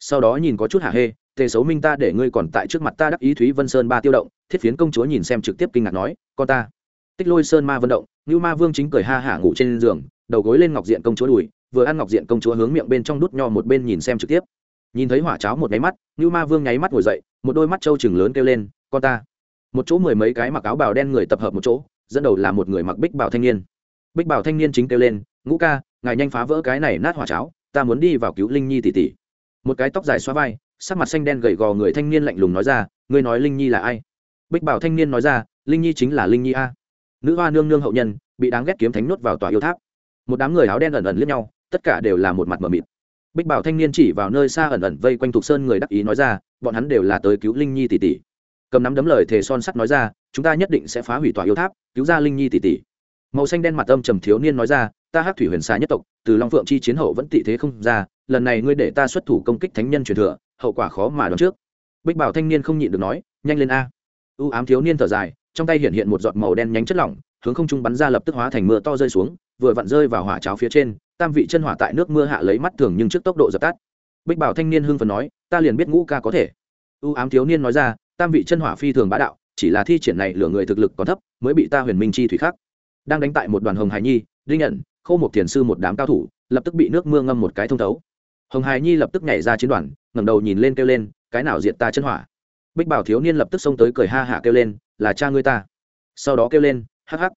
sau đó nhìn có chút hạ hê tề xấu minh ta để ngươi còn tại trước mặt ta đắc ý thúy vân sơn ba tiêu động, thiết phiến công chúa nhìn xem trực tiếp kinh ngạc nói, con ta. Tích lôi sơn ma vận động như ma vương chính cười ha hả ngủ trên giường, đầu gối lên ngọc diện công chúa đùi, vừa ăn ngọc diện công chúa hướng miệng bên trong đút nho một bên nhìn xem trực tiếp. Nhìn thấy hỏa cháo một nháy mắt như ma vương nháy mắt ngồi dậy, một đôi mắt trâu chừng lớn kêu lên, con ta. Một chỗ mười mấy cái mặc áo bào đen người tập hợp một chỗ, dẫn đầu là một người mặc bích bảo thanh niên. Bích bảo thanh niên chính kêu lên, ngũ ca, ngài nhanh phá vỡ cái này nát hỏa cháo, ta muốn đi vào cứu linh nhi tỷ tỷ. Một cái tóc dài xoa vai sắc mặt xanh đen gầy gò người thanh niên lạnh lùng nói ra, ngươi nói linh nhi là ai? Bích bảo thanh niên nói ra, linh nhi chính là linh nhi a. Nữ hoa nương nương hậu nhân, bị đáng ghét kiếm thánh nuốt vào tòa yêu tháp. Một đám người áo đen ẩn ẩn liếc nhau, tất cả đều là một mặt mờ mịt. Bích bảo thanh niên chỉ vào nơi xa ẩn ẩn vây quanh thục sơn người đắc ý nói ra, bọn hắn đều là tới cứu linh nhi tỷ tỷ. Cầm nắm đấm lời thề son sắt nói ra, chúng ta nhất định sẽ phá hủy tòa yêu tháp, cứu ra linh nhi tỷ tỷ. Màu xanh đen mặt âm trầm thiếu niên nói ra, ta hát thủy huyền xà nhất tộc, từ long phượng chi chiến hậu vẫn tị thế không ra, lần này ngươi để ta xuất thủ công kích thánh nhân truyền thừa hậu quả khó mà đoán trước. Bích bảo thanh niên không nhịn được nói, nhanh lên a. U ám thiếu niên thở dài, trong tay hiện hiện một giọt màu đen nhánh chất lỏng, hướng không trung bắn ra lập tức hóa thành mưa to rơi xuống, vừa vặn rơi vào hỏa cháo phía trên, tam vị chân hỏa tại nước mưa hạ lấy mắt thường nhưng trước tốc độ dập tắt. Bích bảo thanh niên hưng phần nói, ta liền biết ngũ ca có thể. U ám thiếu niên nói ra, tam vị chân hỏa phi thường bá đạo, chỉ là thi triển này lửa người thực lực còn thấp, mới bị ta huyền minh chi thủy khắc. Đang đánh tại một đoàn hồng hải nhi, đinh nhận khâu một thiền sư một đám cao thủ, lập tức bị nước mưa ngâm một cái thông thấu hồng hải nhi lập tức nhảy ra chiến đoàn, ngẩng đầu nhìn lên kêu lên, cái nào diệt ta chân hỏa? Bích bảo thiếu niên lập tức xông tới cười ha hạ kêu lên, là cha ngươi ta. Sau đó kêu lên, hắc hắc,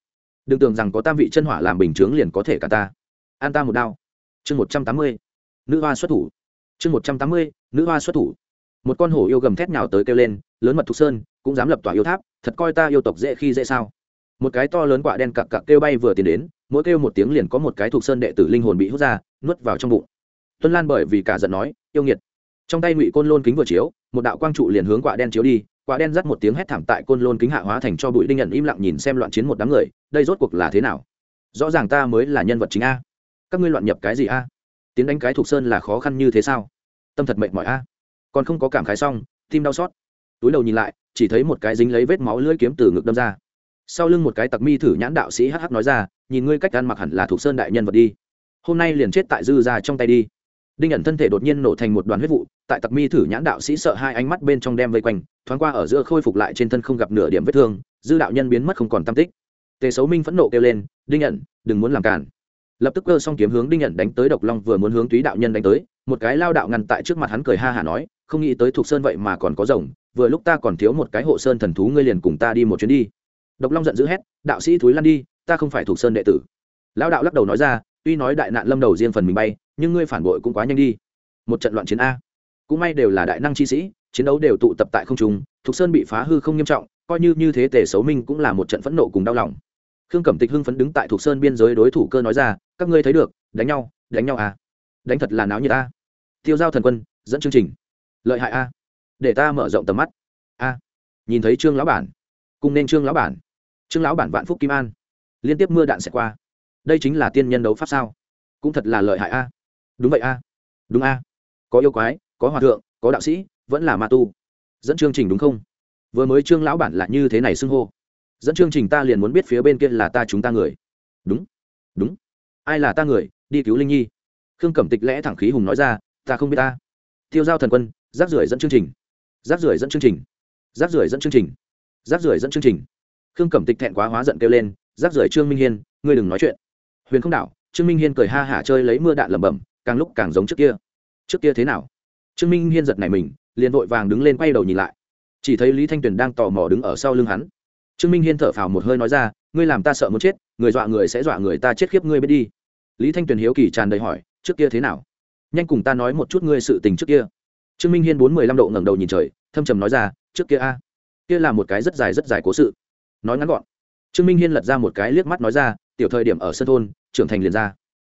đừng tưởng rằng có tam vị chân hỏa làm bình chướng liền có thể cả ta. An ta một đao. Chương một trăm tám mươi, nữ hoa xuất thủ. Chương một trăm tám mươi, nữ hoa xuất thủ. Một con hổ yêu gầm thét nhào tới kêu lên, lớn mật thục sơn, cũng dám lập tỏa yêu tháp, thật coi ta yêu tộc dễ khi dễ sao? Một cái to lớn quạ đen cặc cặc kêu bay vừa tiến đến, mỗi kêu một tiếng liền có một cái thuộc sơn đệ tử linh hồn bị hút ra, nuốt vào trong bụng tuân lan bởi vì cả giận nói, yêu nghiệt. Trong tay ngụy côn lôn kính vừa chiếu, một đạo quang trụ liền hướng quả đen chiếu đi, Quả đen dắt một tiếng hét thảm tại côn lôn kính hạ hóa thành cho bụi đinh nhận im lặng nhìn xem loạn chiến một đám người, đây rốt cuộc là thế nào? Rõ ràng ta mới là nhân vật chính a. Các ngươi loạn nhập cái gì a? Tiến đánh cái thuộc sơn là khó khăn như thế sao? Tâm thật mệt mỏi a. Còn không có cảm khái xong, tim đau xót. Túi đầu nhìn lại, chỉ thấy một cái dính lấy vết máu lưỡi kiếm từ ngực đâm ra. Sau lưng một cái tặc mi thử nhãn đạo sĩ hh nói ra, nhìn ngươi cách ăn mặc hẳn là thuộc sơn đại nhân vật đi. Hôm nay liền chết tại dư ra trong tay đi đinh ẩn thân thể đột nhiên nổ thành một đoàn huyết vụ, tại tặc mi thử nhãn đạo sĩ sợ hai ánh mắt bên trong đem vây quanh, thoáng qua ở giữa khôi phục lại trên thân không gặp nửa điểm vết thương, dư đạo nhân biến mất không còn tam tích. Tề xấu minh phẫn nộ kêu lên, đinh ẩn, đừng muốn làm cản. Lập tức cơ xong kiếm hướng đinh ẩn đánh tới độc long vừa muốn hướng túy đạo nhân đánh tới, một cái lao đạo ngăn tại trước mặt hắn cười ha hả nói, không nghĩ tới thuộc sơn vậy mà còn có rồng, vừa lúc ta còn thiếu một cái hộ sơn thần thú ngươi liền cùng ta đi một chuyến đi. Độc long giận dữ hét, đạo sĩ thúi lăn đi, ta không phải thuộc sơn đệ tử. Lão đạo lắc đầu nói ra, tuy nói đại nạn lâm đầu riêng phần mình bay nhưng ngươi phản bội cũng quá nhanh đi. Một trận loạn chiến a. Cũng may đều là đại năng chi sĩ, chiến đấu đều tụ tập tại không trung, thục sơn bị phá hư không nghiêm trọng, coi như như thế tề xấu minh cũng là một trận phẫn nộ cùng đau lòng. Khương cẩm tịch hưng phấn đứng tại thục sơn biên giới đối thủ cơ nói ra, các ngươi thấy được, đánh nhau đánh nhau à đánh thật là náo nhiệt a. Tiêu giao thần quân, dẫn chương trình. Lợi hại a. Để ta mở rộng tầm mắt. A. Nhìn thấy trương lão bản. Cùng nên trương lão bản. Trương lão bản vạn phúc kim an. Liên tiếp mưa đạn sẽ qua. Đây chính là tiên nhân đấu pháp sao? Cũng thật là lợi hại a đúng vậy a. Đúng a. Có yêu quái, có hòa thượng, có đạo sĩ, vẫn là ma tu. Dẫn chương trình đúng không? Vừa mới trương lão bản là như thế này xưng hô. Dẫn chương trình ta liền muốn biết phía bên kia là ta chúng ta người. Đúng. Đúng. Ai là ta người? Đi cứu linh nhi. Khương cẩm tịch lẽ thẳng khí hùng nói ra, ta không biết ta. Tiêu giao thần quân, rác rưởi dẫn chương trình. Rác rưởi dẫn chương trình. Rác rưởi dẫn chương trình. Rác rưởi dẫn chương trình. Khương cẩm tịch thẹn quá hóa giận kêu lên, rác rưởi trương minh hiên, ngươi đừng nói chuyện. Huyền không đảo trương minh hiên cười ha hả chơi lấy mưa đạn lẩm bẩm càng lúc càng giống trước kia. Trước kia thế nào? Trương minh hiên giật này mình, liền vội vàng đứng lên quay đầu nhìn lại. Chỉ thấy lý thanh tuyền đang tò mò đứng ở sau lưng hắn. Trương minh hiên thở phào một hơi nói ra, ngươi làm ta sợ muốn chết, người dọa người sẽ dọa người ta chết khiếp ngươi biết đi. Lý thanh tuyền hiếu kỳ tràn đầy hỏi, trước kia thế nào? Nhanh cùng ta nói một chút ngươi sự tình trước kia. Trương minh hiên bốn mươi lăm độ ngẩng đầu nhìn trời, thâm trầm nói ra, trước kia a, kia là một cái rất dài rất dài cố sự. Nói ngắn gọn, trương minh hiên lật ra một cái liếc mắt nói ra, tiểu thời điểm ở sân thôn, trưởng thành liền ra.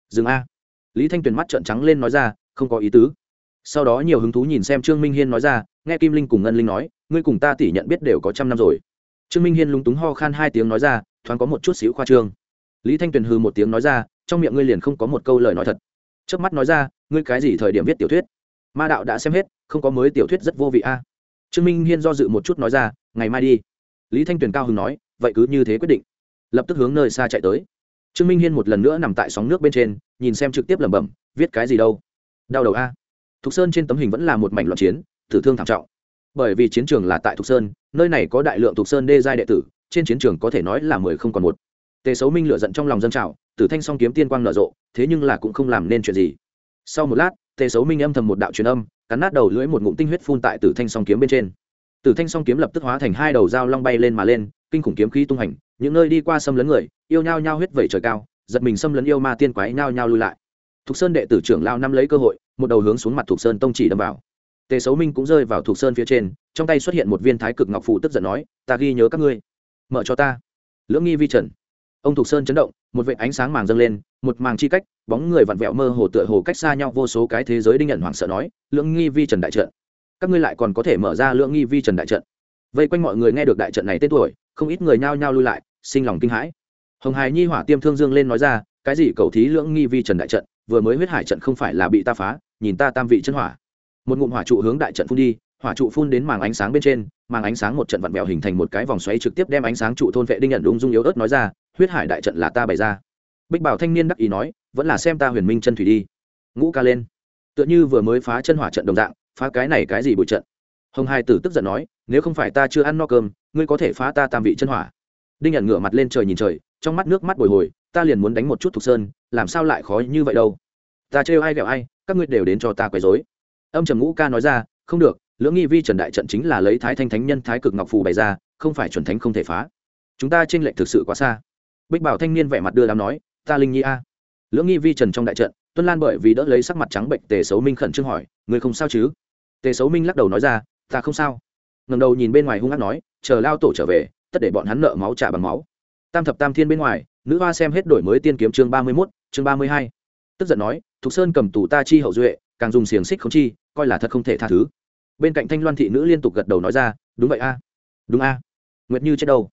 Dừng a lý thanh tuyền mắt trợn trắng lên nói ra, không có ý tứ. Sau đó nhiều hứng thú nhìn xem trương minh hiên nói ra, nghe kim linh cùng ngân linh nói, ngươi cùng ta tỷ nhận biết đều có trăm năm rồi. Trương minh hiên lúng túng ho khan hai tiếng nói ra, thoáng có một chút xíu khoa trương. Lý thanh tuyền hư một tiếng nói ra, trong miệng ngươi liền không có một câu lời nói thật. Trước mắt nói ra, ngươi cái gì thời điểm viết tiểu thuyết? Ma đạo đã xem hết, không có mới tiểu thuyết rất vô vị a. Trương minh hiên do dự một chút nói ra, ngày mai đi. Lý thanh tuyền cao hứng nói, vậy cứ như thế quyết định. Lập tức hướng nơi xa chạy tới trương minh hiên một lần nữa nằm tại sóng nước bên trên, nhìn xem trực tiếp lẩm bẩm, viết cái gì đâu? Đau đầu a. Thục sơn trên tấm hình vẫn là một mảnh loạn chiến tử thương thảm trọng. Bởi vì chiến trường là tại thục sơn, nơi này có đại lượng thục sơn đê giai đệ tử, trên chiến trường có thể nói là mười không còn một. Tề xấu minh lựa giận trong lòng dân trào, tử thanh song kiếm tiên quang nở rộ, thế nhưng là cũng không làm nên chuyện gì. Sau một lát, tề xấu minh âm thầm một đạo truyền âm, cắn nát đầu lưỡi một ngụm tinh huyết phun tại tử thanh song kiếm bên trên. Tử thanh song kiếm lập tức hóa thành hai đầu dao long bay lên mà lên, kinh khủng kiếm khí tung hành, những nơi đi qua xâm lấn người yêu nhao nhao huyết vẩy trời cao, giật mình xâm lấn yêu ma tiên quái nhao nhao lui lại. Thục sơn đệ tử trưởng lao năm lấy cơ hội, một đầu hướng xuống mặt thục sơn tông chỉ đâm vào. Tề xấu minh cũng rơi vào thục sơn phía trên, trong tay xuất hiện một viên thái cực ngọc phụ tức giận nói, ta ghi nhớ các ngươi. Mở cho ta. Lưỡng nghi vi trần. Ông thục sơn chấn động, một vệ ánh sáng màng dâng lên, một màng chi cách, bóng người vặn vẹo mơ hồ tựa hồ cách xa nhau vô số cái thế giới đinh nhận hoảng sợ nói, lưỡng nghi vi trần đại trận. Các ngươi lại còn có thể mở ra lưỡng nghi vi trần đại trận. Vây quanh mọi người nghe được đại trận này tên tuổi, không ít người nhao nhao lui lại, sinh lòng kinh hãi hồng hải nhi hỏa tiêm thương dương lên nói ra, cái gì cầu thí lưỡng nghi vi trần đại trận, vừa mới huyết hải trận không phải là bị ta phá, nhìn ta tam vị chân hỏa. Một ngụm hỏa trụ hướng đại trận phun đi, hỏa trụ phun đến màng ánh sáng bên trên, màng ánh sáng một trận vặn vẹo hình thành một cái vòng xoáy trực tiếp đem ánh sáng trụ thôn vệ đinh nhận ung dung yếu ớt nói ra, huyết hải đại trận là ta bày ra. Bích bảo thanh niên đắc ý nói, vẫn là xem ta huyền minh chân thủy đi. Ngũ ca lên. Tựa như vừa mới phá chân hỏa trận đồng dạng, phá cái này cái gì bụi trận? Hồng hai tử tức giận nói, nếu không phải ta chưa ăn no cơm, ngươi có thể phá ta tam vị chân hỏa. Đinh nhận ngửa mặt lên trời nhìn trời trong mắt nước mắt bồi hồi, ta liền muốn đánh một chút thục sơn, làm sao lại khó như vậy đâu? Ta trêu ai ghẹo ai, các ngươi đều đến cho ta quấy dối âm trầm ngũ ca nói ra, không được, lưỡng nghi vi trần đại trận chính là lấy thái thanh thánh nhân thái cực ngọc phù bày ra, không phải chuẩn thánh không thể phá. Chúng ta trên lệnh thực sự quá xa. Bích bảo thanh niên vẻ mặt đưa đám nói, ta linh nhi a. Lưỡng nghi vi trần trong đại trận, tuân lan bởi vì đỡ lấy sắc mặt trắng bệnh tề xấu minh khẩn trương hỏi người không sao chứ? Tề xấu minh lắc đầu nói ra, ta không sao. Ngầm đầu nhìn bên ngoài hung hát nói, chờ lao tổ trở về, tất để bọn hắn nợ máu trả bằng máu tam thập tam thiên bên ngoài, nữ hoa xem hết đổi mới tiên kiếm chương ba mươi mốt, chương ba mươi hai. Tức giận nói, thục sơn cầm tù ta chi hậu duệ, càng dùng xiềng xích không chi, coi là thật không thể tha thứ. Bên cạnh thanh loan thị nữ liên tục gật đầu nói ra, đúng vậy a, đúng a. Nguyệt như chết đâu?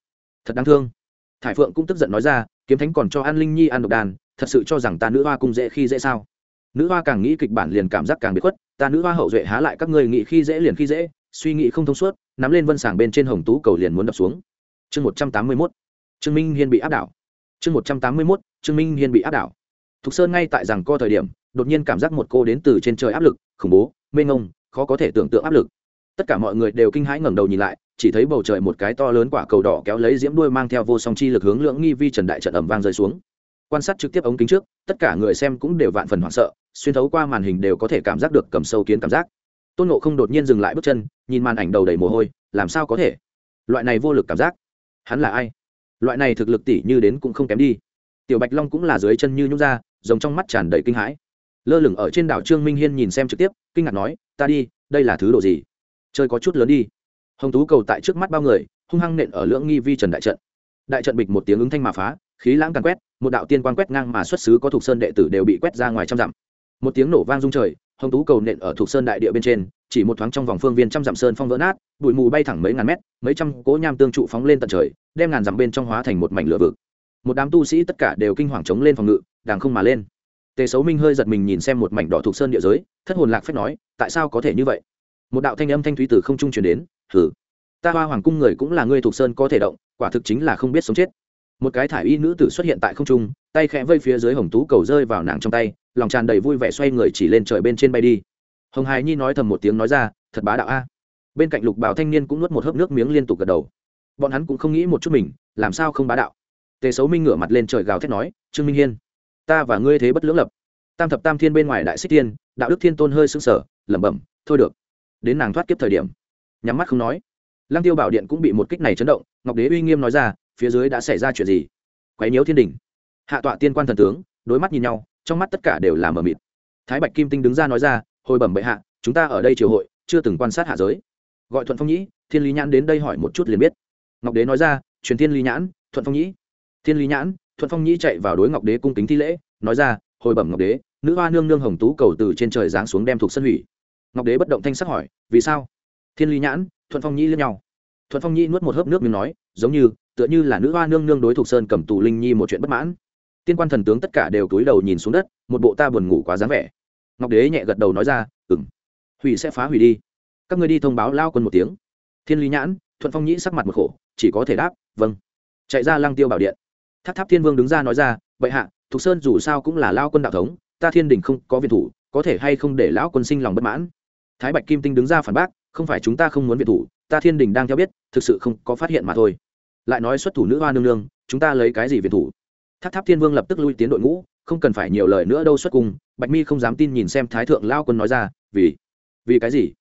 Thật đáng thương. Thải phượng cũng tức giận nói ra, kiếm thánh còn cho an linh nhi ăn độc đàn, thật sự cho rằng ta nữ hoa cung dễ khi dễ sao? Nữ hoa càng nghĩ kịch bản liền cảm giác càng bị khuất, ta nữ hoa hậu duệ há lại các người nghĩ khi dễ liền khi dễ, suy nghĩ không thông suốt, nắm lên vân sàng bên trên hồng tú cầu liền muốn đập xuống. Chương một trăm tám mươi mốt trương minh hiên bị áp đảo. Chương một trăm tám mươi mốt, trương minh hiên bị áp đảo. Thục sơn ngay tại rằng co thời điểm, đột nhiên cảm giác một cô đến từ trên trời áp lực, khủng bố, mê ngông, khó có thể tưởng tượng áp lực. Tất cả mọi người đều kinh hãi ngẩng đầu nhìn lại, chỉ thấy bầu trời một cái to lớn quả cầu đỏ kéo lấy diễm đuôi mang theo vô song chi lực hướng lưỡng nghi vi trần đại trận ẩm vang rơi xuống. Quan sát trực tiếp ống kính trước, tất cả người xem cũng đều vạn phần hoảng sợ, xuyên thấu qua màn hình đều có thể cảm giác được cầm sâu kiến cảm giác. Tôn nộ không đột nhiên dừng lại bước chân, nhìn màn ảnh đầu đầy mồ hôi, làm sao có thể? Loại này vô lực cảm giác. Hắn là ai? Loại này thực lực tỷ như đến cũng không kém đi. Tiểu bạch long cũng là dưới chân như nhúc ra giống trong mắt tràn đầy kinh hãi. Lơ lửng ở trên đảo trương minh hiên nhìn xem trực tiếp, kinh ngạc nói, ta đi, đây là thứ đồ gì? Chơi có chút lớn đi. Hồng tú cầu tại trước mắt bao người, hung hăng nện ở lưỡng nghi vi trần đại trận. Đại trận bịch một tiếng ứng thanh mà phá, khí lãng càng quét, một đạo tiên quan quét ngang mà xuất xứ có thuộc sơn đệ tử đều bị quét ra ngoài trăm dặm. Một tiếng nổ vang rung trời hồng tú cầu nện ở thuộc sơn đại địa bên trên chỉ một thoáng trong vòng phương viên trăm dặm sơn phong vỡ nát bụi mù bay thẳng mấy ngàn mét mấy trăm cỗ nham tương trụ phóng lên tận trời đem ngàn dặm bên trong hóa thành một mảnh lửa vực. Một đám tu sĩ tất cả đều kinh hoàng chống lên phòng ngự đàng không mà lên. Tề xấu minh hơi giật mình nhìn xem một mảnh đỏ thuộc sơn địa giới thất hồn lạc phép nói tại sao có thể như vậy? Một đạo thanh âm thanh thúy từ không trung truyền đến thử, ta hoa hoàng cung người cũng là người thuộc sơn có thể động quả thực chính là không biết sống chết. Một cái thải y nữ tử xuất hiện tại không trung tay khẽ vây phía dưới hồng tú cầu rơi vào nàng trong tay, lòng tràn đầy vui vẻ xoay người chỉ lên trời bên trên bay đi. Hồng hài nhi nói thầm một tiếng nói ra, thật bá đạo a. Bên cạnh lục bảo thanh niên cũng nuốt một hớp nước miếng liên tục gật đầu. Bọn hắn cũng không nghĩ một chút mình, làm sao không bá đạo? Tề xấu minh ngửa mặt lên trời gào thét nói, trương minh hiên, ta và ngươi thế bất lưỡng lập. Tam thập tam thiên bên ngoài đại xích tiên, đạo đức thiên tôn hơi sưng sở lẩm bẩm, thôi được, đến nàng thoát kiếp thời điểm. Nhắm mắt không nói. Lăng tiêu bảo điện cũng bị một kích này chấn động, ngọc đế uy nghiêm nói ra, phía dưới đã xảy ra chuyện gì? Quấy nhiễu thiên đình hạ tọa tiên quan thần tướng, đối mắt nhìn nhau, trong mắt tất cả đều là mờ mịt. Thái bạch kim tinh đứng ra nói ra, hồi bẩm bệ hạ, chúng ta ở đây triều hội, chưa từng quan sát hạ giới. Gọi thuận phong nhĩ, thiên lý nhãn đến đây hỏi một chút liền biết. Ngọc đế nói ra, truyền thiên lý nhãn, thuận phong nhĩ. Thiên lý nhãn, thuận phong nhĩ chạy vào đối ngọc đế cung kính thi lễ, nói ra, hồi bẩm ngọc đế, nữ hoa nương nương hồng tú cầu từ trên trời giáng xuống đem thuộc sân hủy. Ngọc đế bất động thanh sắc hỏi, vì sao? Thiên lý nhãn, thuận phong nhĩ lẫn nhau. Thuận phong nhĩ nuốt một hớp nước miếng nói, giống như, tựa như là nữ hoa nương nương đối thuộc sơn cầm tù linh nhi một chuyện bất mãn tiên quan thần tướng tất cả đều cúi đầu nhìn xuống đất, một bộ ta buồn ngủ quá dáng vẻ. Ngọc đế nhẹ gật đầu nói ra ừng hủy sẽ phá hủy đi. Các người đi thông báo lao quân một tiếng. Thiên lý nhãn, thuận phong nhĩ sắc mặt một khổ, chỉ có thể đáp vâng. Chạy ra lăng tiêu bảo điện. Tháp tháp thiên vương đứng ra nói ra, vậy hạ, thục sơn dù sao cũng là lao quân đạo thống, ta thiên đình không có viện thủ, có thể hay không để lão quân sinh lòng bất mãn? Thái bạch kim tinh đứng ra phản bác, không phải chúng ta không muốn viện thủ, ta thiên đình đang theo biết, thực sự không có phát hiện mà thôi. Lại nói xuất thủ nữ hoa nương nương, chúng ta lấy cái gì viện thủ? Tháp tháp thiên vương lập tức lui tiến đội ngũ, không cần phải nhiều lời nữa đâu xuất cùng bạch mi không dám tin nhìn xem thái thượng lao quân nói ra, vì vì cái gì?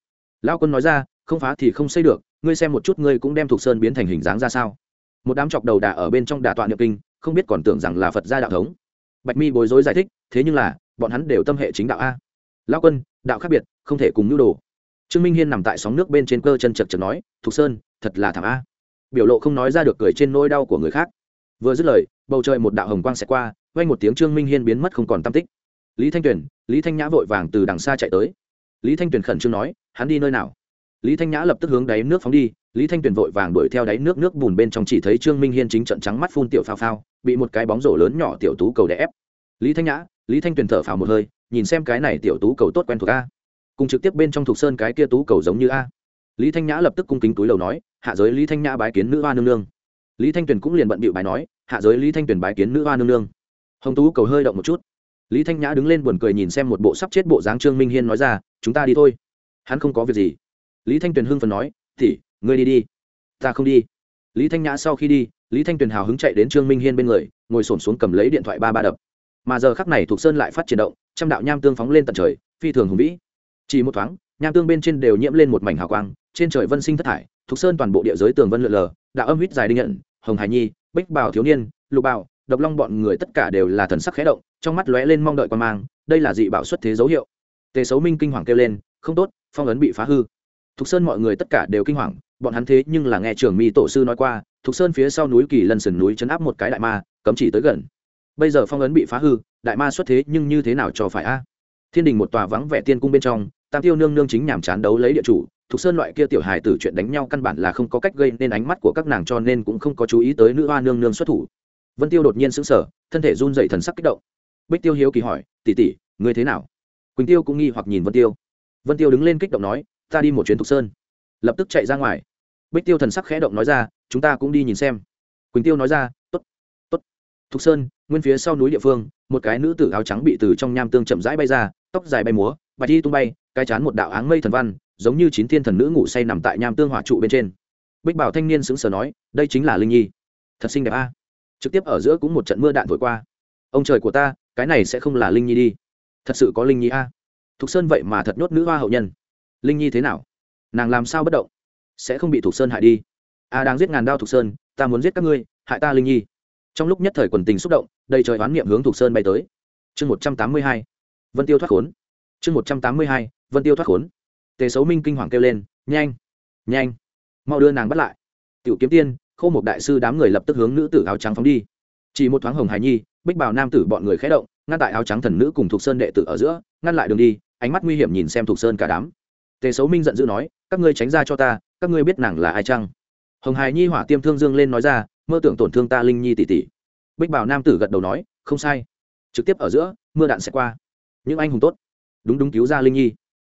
Lao quân nói ra, không phá thì không xây được, ngươi xem một chút ngươi cũng đem thuộc sơn biến thành hình dáng ra sao. Một đám chọc đầu đà ở bên trong đà tọa niệm kinh, không biết còn tưởng rằng là phật gia đạo thống. Bạch mi bối rối giải thích, thế nhưng là, bọn hắn đều tâm hệ chính đạo a. Lao quân, đạo khác biệt, không thể cùng nhu đồ. Trương minh hiên nằm tại sóng nước bên trên cơ chân chật chật nói thục sơn, thật là thảm a. Biểu lộ không nói ra được cười trên nỗi đau của người khác. Vừa dứt lời bầu trời một đạo hồng quang sẽ qua, quanh một tiếng trương minh hiên biến mất không còn tam tích. Lý thanh tuyền, lý thanh nhã vội vàng từ đằng xa chạy tới. Lý thanh tuyền khẩn trương nói, hắn đi nơi nào? Lý thanh nhã lập tức hướng đáy nước phóng đi, lý thanh tuyền vội vàng đuổi theo đáy nước nước bùn bên trong chỉ thấy trương minh hiên chính trận trắng mắt phun tiểu phao phao, bị một cái bóng rổ lớn nhỏ tiểu tú cầu đè ép. Lý thanh nhã, lý thanh tuyền thở phào một hơi, nhìn xem cái này tiểu tú cầu tốt quen thuộc a. Cùng trực tiếp bên trong thuộc sơn cái kia tú cầu giống như a. Lý thanh nhã lập tức cung kính túi lầu nói, hạ giới lý thanh nhã bái kiến nữ hoa nương nương. Lý thanh tuyền cũng liền bận bịu bài nói hạ giới lý thanh tuyền bái kiến nữ hoa nương nương. Hồng tú cầu hơi động một chút. Lý thanh nhã đứng lên buồn cười nhìn xem một bộ sắp chết bộ dáng trương minh hiên nói ra, chúng ta đi thôi. Hắn không có việc gì. Lý thanh tuyền hưng phần nói thì ngươi đi đi. Ta không đi. Lý thanh nhã sau khi đi, lý thanh tuyền hào hứng chạy đến trương minh hiên bên người, ngồi s ổ m xuống cầm lấy điện thoại ba ba đập. Mà giờ khắc này thuộc sơn lại phát triển động, trăm đạo nham tương phóng lên tận trời, phi thường hùng vĩ. Chỉ một thoáng, nham tương bên trên đều nhiễm lên một mảnh hào quang, trên trời vân sinh thất thải, thuộc sơn toàn bộ địa giới tường vân lượn lờ, đạo âm huýt dài đinh nhận, hồng hải nhi bích bào thiếu niên lục Bảo, độc long bọn người tất cả đều là thần sắc khẽ động trong mắt lóe lên mong đợi quan mang đây là dị bảo xuất thế dấu hiệu. Tề xấu minh kinh hoàng kêu lên không tốt phong ấn bị phá hư. Thục sơn mọi người tất cả đều kinh hoàng bọn hắn thế nhưng là nghe trưởng mi tổ sư nói qua thục sơn phía sau núi kỳ lân sườn núi chấn áp một cái đại ma cấm chỉ tới gần. Bây giờ phong ấn bị phá hư đại ma xuất thế nhưng như thế nào cho phải a? Thiên đình một tòa vắng vẻ tiên cung bên trong tam tiêu nương nương chính nhàm chán đấu lấy địa chủ thục sơn loại kia tiểu hài tử chuyện đánh nhau căn bản là không có cách gây nên ánh mắt của các nàng cho nên cũng không có chú ý tới nữ hoa nương nương xuất thủ. Vân tiêu đột nhiên sững sờ, thân thể run dậy thần sắc kích động. Bích tiêu hiếu kỳ hỏi tỉ tỉ ngươi thế nào? Quỳnh tiêu cũng nghi hoặc nhìn vân tiêu. Vân tiêu đứng lên kích động nói, ta đi một chuyến thục sơn. Lập tức chạy ra ngoài. Bích tiêu thần sắc khẽ động nói ra, chúng ta cũng đi nhìn xem. Quỳnh tiêu nói ra t ố t t ố t thục sơn, nguyên phía sau núi địa phương, một cái nữ tử áo trắng bị từ trong nham tương chậm rãi bay ra, tóc dài bay múa, bạch đi tung bay, cái chán một đạo áng mây thần văn giống như chín thiên thần nữ ngủ say nằm tại nham tương hỏa trụ bên trên. Bích bảo thanh niên sững sờ nói, đây chính là linh nhi. Thật xinh đẹp a. Trực tiếp ở giữa cũng một trận mưa đạn thổi qua. Ông trời của ta, cái này sẽ không là linh nhi đi. Thật sự có linh nhi a. Thục sơn vậy mà thật nhốt nữ hoa hậu nhân. Linh nhi thế nào? Nàng làm sao bất động? Sẽ không bị thục sơn hại đi. A đang giết ngàn đao thục sơn, ta muốn giết các ngươi, hại ta linh nhi. Trong lúc nhất thời quần tình xúc động, đầy trời oán niệm hướng thục sơn bay tới. Chương một trăm tám mươi hai, vân tiêu thoát khốn. Chương một trăm tám mươi hai, vân tiêu thoát khốn tề xấu minh kinh hoàng kêu lên, nhanh nhanh, mau đưa nàng bắt lại. Tiểu kiếm tiên, khâu một đại sư đám người lập tức hướng nữ tử áo trắng phóng đi. Chỉ một thoáng hồng hải nhi, bích bảo nam tử bọn người khé động, ngăn tại áo trắng thần nữ cùng thục sơn đệ tử ở giữa, ngăn lại đường đi, ánh mắt nguy hiểm nhìn xem thục sơn cả đám. Tề xấu minh giận dữ nói, các ngươi tránh ra cho ta, các ngươi biết nàng là ai chăng? Hồng hải nhi hỏa tiêm thương dương lên nói ra, mơ tưởng tổn thương ta linh nhi tỷ tỷ. Bích bảo nam tử gật đầu nói, không sai, trực tiếp ở giữa, mưa đạn sẽ qua. Những anh hùng tốt, đúng đúng cứu ra linh nhi.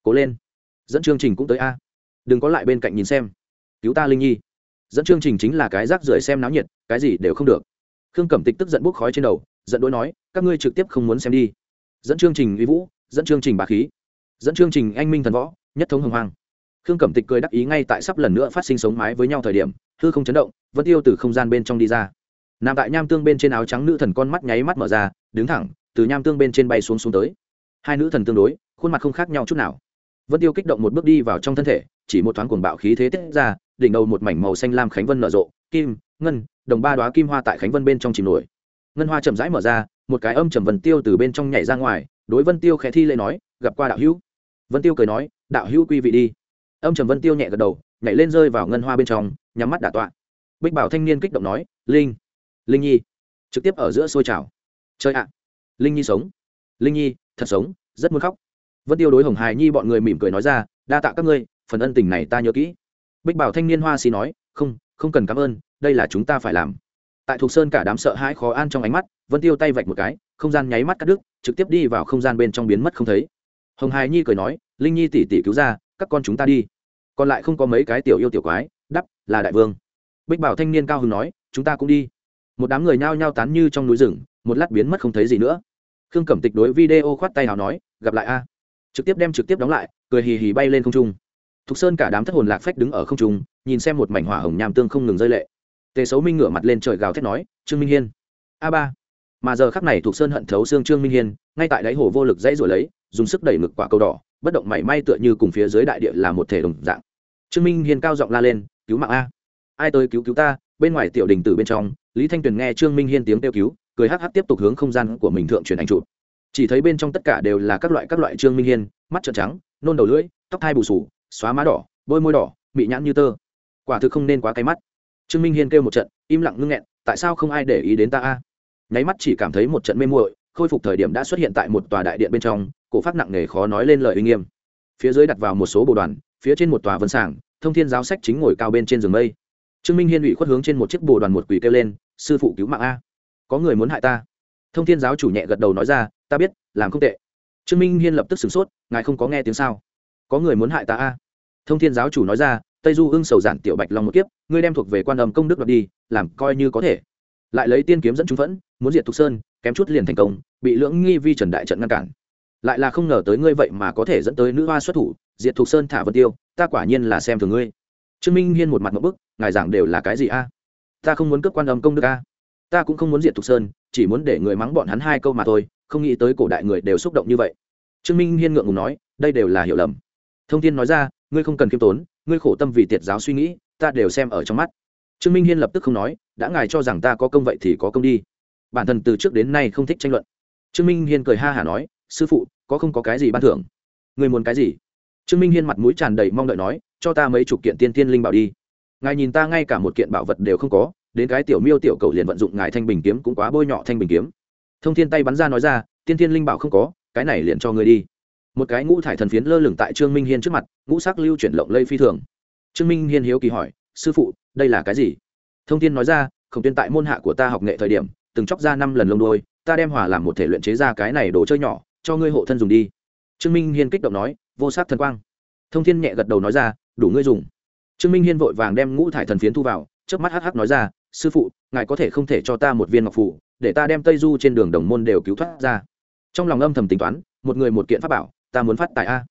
Cố lên dẫn chương trình cũng tới a. Đừng có lại bên cạnh nhìn xem. Cứu ta, linh nhi. Dẫn chương trình chính là cái rác rưởi xem náo nhiệt, cái gì đều không được. Khương cẩm tịch tức giận bốc khói trên đầu, giận đối nói, các ngươi trực tiếp không muốn xem đi. Dẫn chương trình uy vũ, dẫn chương trình bà khí. Dẫn chương trình anh minh thần võ, nhất thống hồng hoàng khương cẩm tịch cười đắc ý ngay tại sắp lần nữa phát sinh sống mái với nhau thời điểm, hư không chấn động vẫn tiêu từ không gian bên trong đi ra. Nằm tại nham tương bên trên áo trắng nữ thần con mắt nháy mắt mở ra, đứng thẳng, từ nham tương bên trên bay xuống xuống tới. Hai nữ thần tương đối, khuôn mặt không khác nhau chút nào vân tiêu kích động một bước đi vào trong thân thể, chỉ một thoáng cuồng bạo khí thế tiết ra, đỉnh đầu một mảnh màu xanh lam khánh vân nở rộ, kim, ngân, đồng ba đoá kim hoa tại khánh vân bên trong chìm nổi. Ngân hoa chậm rãi mở ra, một cái âm trầm vân tiêu từ bên trong nhảy ra ngoài, đối vân tiêu khẽ thi lễ nói, gặp qua đạo hữu. Vân tiêu cười nói, đạo hữu quy vị đi. Âm trầm vân tiêu nhẹ gật đầu, nhảy lên rơi vào ngân hoa bên trong, nhắm mắt đả tọa. Bích bảo thanh niên kích động nói, linh linh nhi. Trực tiếp ở giữa sôi trào. Chơi ạ, linh nhi sống, linh nhi thật sống, rất muốn khóc vân tiêu đối hồng hài nhi bọn người mỉm cười nói ra, đa tạ các ngươi, phần ân tình này ta nhớ kỹ. Bích bảo thanh niên hoa xì nói, không không cần cảm ơn, đây là chúng ta phải làm. Tại thục sơn cả đám sợ hãi khó an trong ánh mắt, vân tiêu tay vạch một cái, không gian nháy mắt cắt đứt, trực tiếp đi vào không gian bên trong biến mất không thấy. Hồng hài nhi cười nói, linh nhi tỉ tỉ cứu ra, các con chúng ta đi. Còn lại không có mấy cái tiểu yêu tiểu quái, đắp, là đại vương. Bích bảo thanh niên cao hưng nói, chúng ta cũng đi. Một đám người nhao nhao tán như trong núi rừng, một lát biến mất không thấy gì nữa. Khương cẩm tịch đối video khoát tay nào nói, gặp lại a trực tiếp đem trực tiếp đóng lại, cười hì hì bay lên không trung. Thục sơn cả đám thất hồn lạc phách đứng ở không trung, nhìn xem một mảnh hỏa hồng nham tương không ngừng rơi lệ. Tề xấu minh ngửa mặt lên trời gào thét nói, trương minh hiên, a ba. Mà giờ khắc này thục sơn hận thấu xương trương minh hiên, ngay tại đáy hồ vô lực dãy rồi lấy, dùng sức đẩy ngực quả cầu đỏ, bất động mảy may tựa như cùng phía dưới đại địa là một thể đồng dạng. Trương minh hiên cao giọng la lên, cứu mạng a. Ai tới cứu cứu ta? Bên ngoài tiểu đình tử bên trong, lý thanh tuyền nghe trương minh hiên tiếng kêu cứu, cười hắc hắc tiếp tục hướng không gian của mình thượng truyền ảnh chụp chỉ thấy bên trong tất cả đều là các loại các loại trương minh hiên, mắt trợn trắng, nôn đầu lưỡi, tóc thai bù sù xóa má đỏ bôi môi đỏ bị nhãn như tơ. Quả thực không nên quá cay mắt. Trương minh hiên kêu một trận, im lặng ngưng nghẹn, tại sao không ai để ý đến ta a? Nháy mắt chỉ cảm thấy một trận mê muội, khôi phục thời điểm đã xuất hiện tại một tòa đại điện bên trong, cổ phát nặng nề khó nói lên lời uy nghiêm. Phía dưới đặt vào một số bộ đoàn, phía trên một tòa vân sảng thông thiên giáo sách chính ngồi cao bên trên giường mây. Trương minh hiên ủy khuất hướng trên một chiếc bồ đoàn một quỷ kêu lên, sư phụ cứu mạng a, có người muốn hại ta thông thiên giáo chủ nhẹ gật đầu nói ra, ta biết, làm không tệ. Trương minh hiên lập tức sửng sốt, ngài không có nghe tiếng sao? Có người muốn hại ta a thông thiên giáo chủ nói ra, tây du ưng sầu giản tiểu bạch long một kiếp, ngươi đem thuộc về quan âm công đức đoạt đi, làm coi như có thể. Lại lấy tiên kiếm dẫn chúng phẫn, muốn diệt thục sơn, kém chút liền thành công, bị lưỡng nghi vi trần đại trận ngăn cản. Lại là không ngờ tới ngươi vậy mà có thể dẫn tới nữ hoa xuất thủ, diệt thục sơn thả vân tiêu, ta quả nhiên là xem thường ngươi. Trương minh hiên một mặt một bức, ngài giảng đều là cái gì a? Ta không muốn cướp quan âm công đức a ta cũng không muốn diệt thục sơn, chỉ muốn để người mắng bọn hắn hai câu mà thôi, không nghĩ tới cổ đại người đều xúc động như vậy. Trương minh hiên ngượng ngùng nói, đây đều là hiểu lầm. Thông tin nói ra, ngươi không cần k i ê m tốn, ngươi khổ tâm vì tiệt giáo suy nghĩ, ta đều xem ở trong mắt. Trương minh hiên lập tức không nói, đã ngài cho rằng ta có công vậy thì có công đi. Bản thân từ trước đến nay không thích tranh luận. Trương minh hiên cười ha hả nói, sư phụ, có không có cái gì ban thưởng? Người muốn cái gì? Trương minh hiên mặt mũi tràn đầy mong đợi nói, cho ta mấy chục kiện tiên tiên linh bảo đi. Ngài nhìn ta ngay cả một kiện bảo vật đều không có đến cái tiểu miêu tiểu cầu liền vận dụng ngài thanh bình kiếm cũng quá bôi nhọ thanh bình kiếm. Thông thiên tay bắn ra nói ra, tiên thiên linh bảo không có, cái này liền cho người đi. Một cái ngũ thải thần phiến lơ lửng tại trương minh hiên trước mặt, ngũ sắc lưu chuyển lộng lây phi thường. Trương minh hiên hiếu kỳ hỏi, sư phụ, đây là cái gì? Thông tin nói ra, khổng tiên tại môn hạ của ta học nghệ thời điểm, từng chóc ra năm lần lông đôi ta đem hòa làm một thể luyện chế ra cái này đồ chơi nhỏ, cho ngươi hộ thân dùng đi. Trương minh hiên kích động nói, vô sắc thần quang. Thông thiên nhẹ gật đầu nói ra, đủ ngươi dùng. Trương minh hiên vội vàng đem ngũ thải thần phiến thu vào trước mắt hh nói ra sư phụ, ngài có thể không thể cho ta một viên ngọc phủ, để ta đem tây du trên đường đồng môn đều cứu thoát ra. Trong lòng âm thầm tính toán, một người một kiện pháp bảo, ta muốn phát tài a.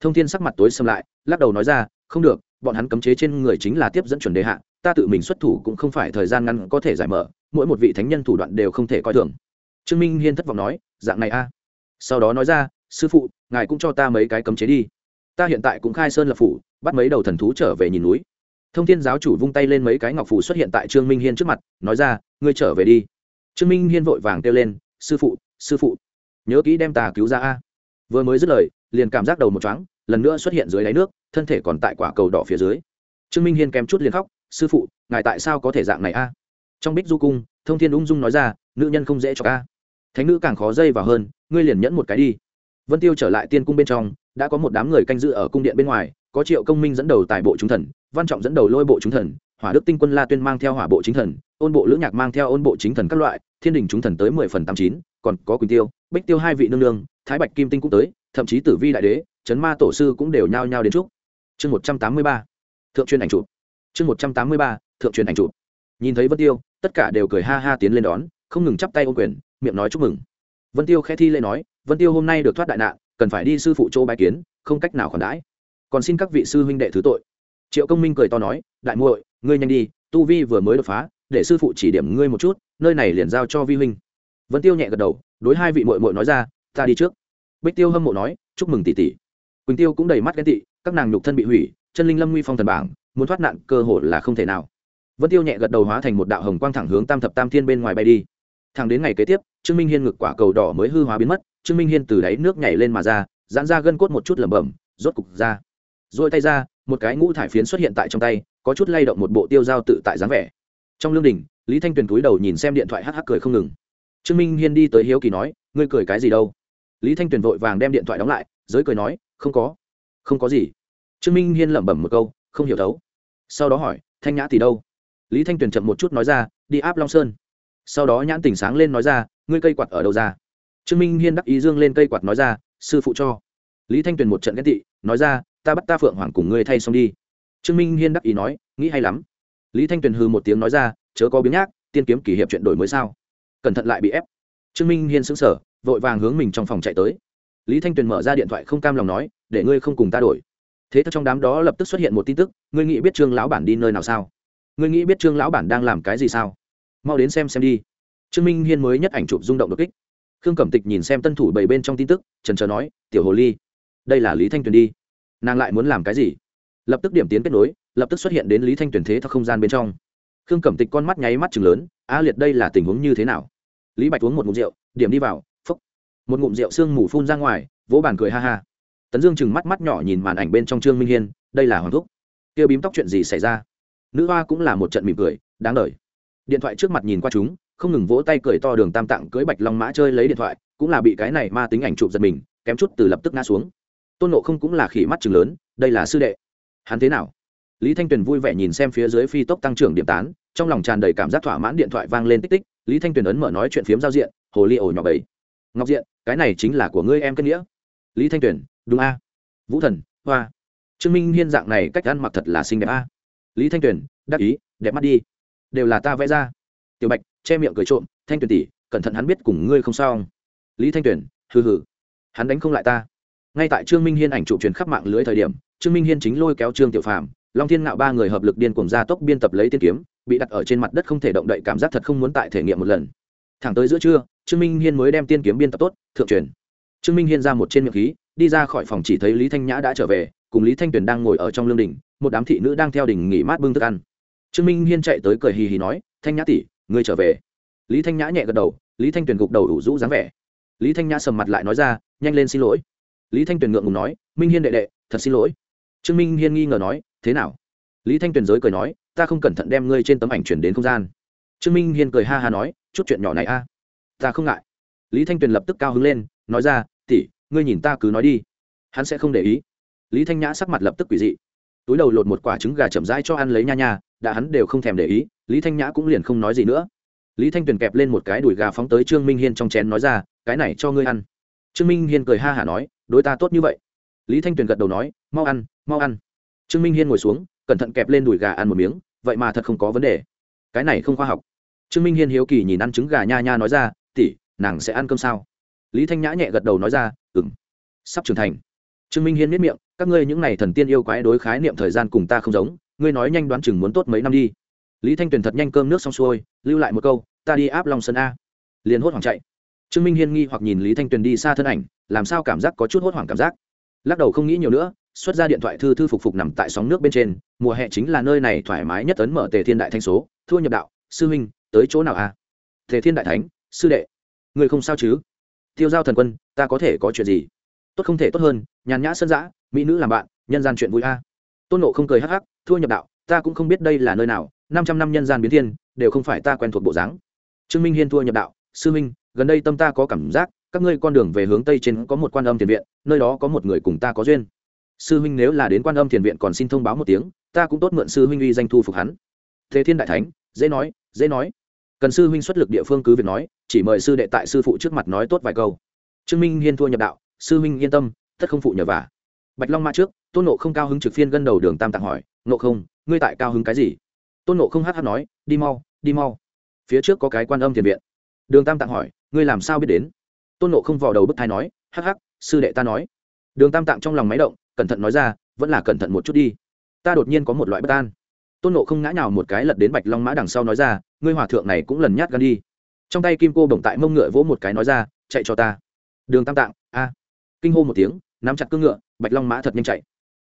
Thông thiên sắc mặt tối xâm lại, lắc đầu nói ra, không được, bọn hắn cấm chế trên người chính là tiếp dẫn chuẩn đề hạ, ta tự mình xuất thủ cũng không phải thời gian ngắn có thể giải mở, mỗi một vị thánh nhân thủ đoạn đều không thể coi thường. Trương minh hiên thất vọng nói, dạng này a. Sau đó nói ra, sư phụ, ngài cũng cho ta mấy cái cấm chế đi. Ta hiện tại cũng khai sơn lập phủ, bắt mấy đầu thần thú trở về nhìn núi thông thiên giáo chủ vung tay lên mấy cái ngọc phủ xuất hiện tại trương minh hiên trước mặt, nói ra, ngươi trở về đi. Trương minh hiên vội vàng kêu lên, sư phụ sư phụ, nhớ kỹ đem tà cứu ra a. Vừa mới dứt lời, liền cảm giác đầu một chóng lần nữa xuất hiện dưới đáy nước, thân thể còn tại quả cầu đỏ phía dưới. Trương minh hiên kèm chút liền khóc, sư phụ, ngài tại sao có thể dạng này a? Trong bích du cung, thông thiên ung dung nói ra, nữ nhân không dễ cho a. Thánh nữ càng khó dây vào hơn, ngươi liền nhẫn một cái đi vân tiêu trở lại tiên cung bên trong, đã có một đám người canh giữ ở cung điện bên ngoài, có triệu công minh dẫn đầu tài bộ chúng thần, văn trọng dẫn đầu lôi bộ chúng thần, hỏa đức tinh quân la tuyên mang theo hỏa bộ chính thần, ôn bộ lữ nhạc mang theo ôn bộ chính thần các loại, thiên đình chúng thần tới mười phần tám chín, còn có quỳnh tiêu, bích tiêu hai vị nương nương, thái bạch kim tinh cũng tới, thậm chí tử vi đại đế trấn ma tổ sư cũng đều nhao nhao đến chúc. Chương một trăm tám mươi ba, thượng truyền ảnh chụp. Chương một trăm tám mươi ba, thượng truyền ảnh chụp. Nhìn thấy vân tiêu, tất cả đều cười ha ha tiến lên đón, không ngừng chắp tay ôm quyền, miệng nói chúc mừng. Vân tiêu khẽ thi lễ nói vân tiêu hôm nay được thoát đại nạn, cần phải đi sư phụ chỗ bái kiến, không cách nào khoản đãi. Còn xin các vị sư huynh đệ thứ tội. Triệu công minh cười to nói, đại muội, ngươi nhanh đi, tu vi vừa mới đột phá, để sư phụ chỉ điểm ngươi một chút, nơi này liền giao cho vi huynh. Vân tiêu nhẹ gật đầu, đối hai vị muội muội nói ra, ta đi trước. Bích tiêu hâm mộ nói, chúc mừng tỷ tỷ. Quỳnh tiêu cũng đầy mắt ghen tị, các nàng nhục thân bị hủy, chân linh lâm nguy phong thần bảng, muốn thoát nạn cơ hội là không thể nào. Vân tiêu nhẹ gật đầu hóa thành một đạo hồng quang thẳng hướng tam thập tam thiên bên ngoài bay đi. Thẳng đến ngày kế tiếp, trương minh hiên ngực quả cầu đỏ mới hư hóa biến mất trương minh hiên từ đáy nước nhảy lên mà ra, giãn ra gân cốt một chút lẩm bẩm, rốt cục ra. Rồi tay ra, một cái ngũ thải phiến xuất hiện tại trong tay, có chút lay động một bộ tiêu dao tự tại dáng vẻ. Trong lương đình, lý thanh tuyền túi đầu nhìn xem điện thoại hắc hắc cười không ngừng. Trương minh hiên đi tới hiếu kỳ nói, ngươi cười cái gì đâu? Lý thanh tuyền vội vàng đem điện thoại đóng lại, giới cười nói, không có. Không có gì. Trương minh hiên lẩm bẩm một câu, không hiểu thấu. Sau đó hỏi, thanh nhã thì đâu? Lý thanh tuyền chậm một chút nói ra, đi áp long sơn. Sau đó nhãn tỉnh sáng lên nói ra, ngươi cây quạt ở đâu ra? Trương minh hiên đắc ý dương lên cây quạt nói ra, sư phụ cho. Lý thanh tuyền một trận ghét tị, nói ra, ta bắt ta phượng hoàng cùng ngươi thay xong đi. Trương minh hiên đắc ý nói, nghĩ hay lắm. Lý thanh tuyền hư một tiếng nói ra, chớ có biếng nhác, tiên kiếm kỷ hiệp chuyện đổi mới sao? Cẩn thận lại bị ép. Trương minh hiên xứng sở vội vàng hướng mình trong phòng chạy tới. Lý thanh tuyền mở ra điện thoại không cam lòng nói, để ngươi không cùng ta đổi. Thế trong đám đó lập tức xuất hiện một tin tức, ngươi nghĩ biết trương lão bản đi nơi nào sao? Ngươi nghĩ biết trương lão bản đang làm cái gì sao? Mau đến xem xem đi. Trương minh hiên mới nhất ảnh chụp rung động đột kích khương cẩm tịch nhìn xem tân thủ bảy bên trong tin tức, trần trờ nói, tiểu hồ ly, đây là lý thanh tuyền đi. Nàng lại muốn làm cái gì? Lập tức điểm tiến kết nối, lập tức xuất hiện đến lý thanh tuyền thế thật không gian bên trong. Khương cẩm tịch con mắt nháy mắt chừng lớn, a liệt đây là tình huống như thế nào? Lý bạch uống một ngụm rượu, điểm đi vào, phúc. Một ngụm rượu sương mù phun ra ngoài, vỗ bàn cười ha ha. Tấn dương chừng mắt mắt nhỏ nhìn màn ảnh bên trong trương minh hiên, đây là hoàng thúc. Kia bím tóc chuyện gì xảy ra? Nữ hoa cũng là một trận mỉm cười, đáng đời. Điện thoại trước mặt nhìn qua chúng không ngừng vỗ tay cười to đường tam tạng cưới bạch long mã chơi lấy điện thoại, cũng là bị cái này ma tính ảnh chụp giật mình, kém chút từ lập tức ngã xuống. Tôn nộ không cũng là khỉ mắt chừng lớn, đây là sư đệ. Hắn thế nào? Lý thanh tuyền vui vẻ nhìn xem phía dưới phi tốc tăng trưởng điểm tán, trong lòng tràn đầy cảm giác thỏa mãn điện thoại vang lên tích tích, lý thanh tuyền ấn mở nói chuyện phiếm giao diện, hồ ly ổ nhỏ bảy ngọc diện, cái này chính là của ngươi em kết nghĩa. Lý thanh tuyền, đúng a. Vũ thần, hoa. Trương minh hiên dạng này cách ăn mặc thật là xinh đẹp a. Lý thanh tuyền, đắc ý, đẹp mắt đi. Đều là ta vẽ ra tiểu bạch, che miệng cười trộm, thanh tuyền tỷ, cẩn thận hắn biết cùng ngươi không sao. Lý thanh tuyền, hừ hừ, hắn đánh không lại ta. Ngay tại trương minh hiên ảnh chụp truyền khắp mạng lưới thời điểm, trương minh hiên chính lôi kéo trương tiểu phàm, long thiên ngạo ba người hợp lực điên cùng gia tốc biên tập lấy tiên kiếm, bị đặt ở trên mặt đất không thể động đậy, cảm giác thật không muốn tại thể nghiệm một lần. Thẳng tới giữa trưa, trương minh hiên mới đem tiên kiếm biên tập tốt, thượng truyền. Trương minh hiên ra một trên miệng khí, đi ra khỏi phòng chỉ thấy lý thanh nhã đã trở về, cùng lý thanh tuyền đang ngồi ở trong lương đình, một đám thị nữ đang theo đình nghỉ mát bưng thức ăn. Trương minh hiên chạy tới cười hì hì nói, thanh nhã tỷ ngươi trở về. Lý thanh nhã nhẹ gật đầu, lý thanh tuyền gục đầu đủ rũ dáng vẻ. Lý thanh nhã sầm mặt lại nói ra, nhanh lên xin lỗi. Lý thanh tuyền ngượng ngùng nói, minh hiên đệ đệ, thật xin lỗi. Trương minh hiên nghi ngờ nói, thế nào? Lý thanh tuyền giới cười nói, ta không cẩn thận đem ngươi trên tấm ảnh chuyển đến không gian. Trương minh hiên cười ha ha nói, chút chuyện nhỏ này a, ta không ngại. Lý thanh tuyền lập tức cao hứng lên, nói ra tỉ ngươi nhìn ta cứ nói đi, hắn sẽ không để ý. Lý thanh nhã sắc mặt lập tức quỷ dị. Túi đầu lột một quả trứng gà chậm rãi cho ăn lấy nha nha đã hắn đều không thèm để ý, lý thanh nhã cũng liền không nói gì nữa. Lý thanh tuyền kẹp lên một cái đùi gà phóng tới trương minh hiên trong chén nói ra, cái này cho ngươi ăn. Trương minh hiên cười ha hả nói, đối ta tốt như vậy. Lý thanh tuyền gật đầu nói, mau ăn mau ăn. Trương minh hiên ngồi xuống, cẩn thận kẹp lên đùi gà ăn một miếng, vậy mà thật không có vấn đề. Cái này không khoa học. Trương minh hiên hiếu kỳ nhìn ăn trứng gà nha nha nói ra, tỷ, nàng sẽ ăn cơm sao? Lý thanh nhã nhẹ gật đầu nói ra ừng sắp trưởng thành. Trương minh hiên miết miệng, các ngươi những n à y thần tiên yêu quái đối khái niệm thời gian cùng ta không giống ngươi nói nhanh đoán chừng muốn tốt mấy năm đi. Lý thanh tuyền thật nhanh cơm nước xong xuôi, lưu lại một câu, ta đi áp long sơn a. Liền hốt hoảng chạy. Trương minh hiên nghi hoặc nhìn lý thanh tuyền đi xa thân ảnh, làm sao cảm giác có chút hốt hoảng cảm giác. Lắc đầu không nghĩ nhiều nữa, xuất ra điện thoại thư thư phục phục nằm tại sóng nước bên trên, mùa hè chính là nơi này thoải mái nhất ấn mở tề thiên đại thanh số, thua nhập đạo, sư huynh, tới chỗ nào a tề thiên đại thánh, sư đệ. Người không sao chứ? Tiêu giao thần quân, ta có thể có chuyện gì? Tốt không thể tốt hơn, nhàn nhã sân giã mỹ nữ làm bạn, nhân gian chuyện vui a. Tôn nộ không cười hắc hắc thua nhập đạo, ta cũng không biết đây là nơi nào, năm trăm năm nhân gian biến thiên, đều không phải ta quen thuộc bộ dáng. Trương minh hiên thua nhập đạo, sư minh, gần đây tâm ta có cảm giác, các ngươi con đường về hướng tây trên có một quan âm thiền viện, nơi đó có một người cùng ta có duyên. Sư huynh nếu là đến quan âm thiền viện còn xin thông báo một tiếng, ta cũng tốt mượn sư huynh uy danh thu phục hắn. Thế thiên đại thánh, dễ nói dễ nói. Cần sư huynh xuất lực địa phương cứ việc nói, chỉ mời sư đệ tại sư phụ trước mặt nói tốt vài câu. Trương minh hiên thua nhập đạo, sư huynh yên tâm, tất không phụ nhờ vả. Bạch long Ma trước tôn nộ không cao hứng trực phiên gân đầu đường tam tạng hỏi, nộ không, ngươi tại cao hứng cái gì? Tôn nộ không hát hát nói, đi mau đi mau. Phía trước có cái quan âm thiền viện. Đường tam tạng hỏi, ngươi làm sao biết đến? Tôn nộ không vào đầu bức thai nói, hắc hắc, sư đệ ta nói. Đường tam tạng trong lòng máy động, cẩn thận nói ra, vẫn là cẩn thận một chút đi. Ta đột nhiên có một loại bất an. Tôn nộ không ngã nào một cái lật đến bạch long mã đằng sau nói ra, ngươi hòa thượng này cũng lần nhát gan đi. Trong tay kim cô bồng tại mông ngựa vỗ một cái nói ra, chạy cho ta. Đường tam tạng, a. Kinh hô một tiếng, nắm chặt cương ngựa, bạch long mã thật nhanh chạy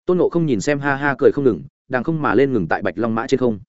tôn nộ không nhìn xem ha ha cười không ngừng, đang không mà lên ngừng tại bạch long mã trên không.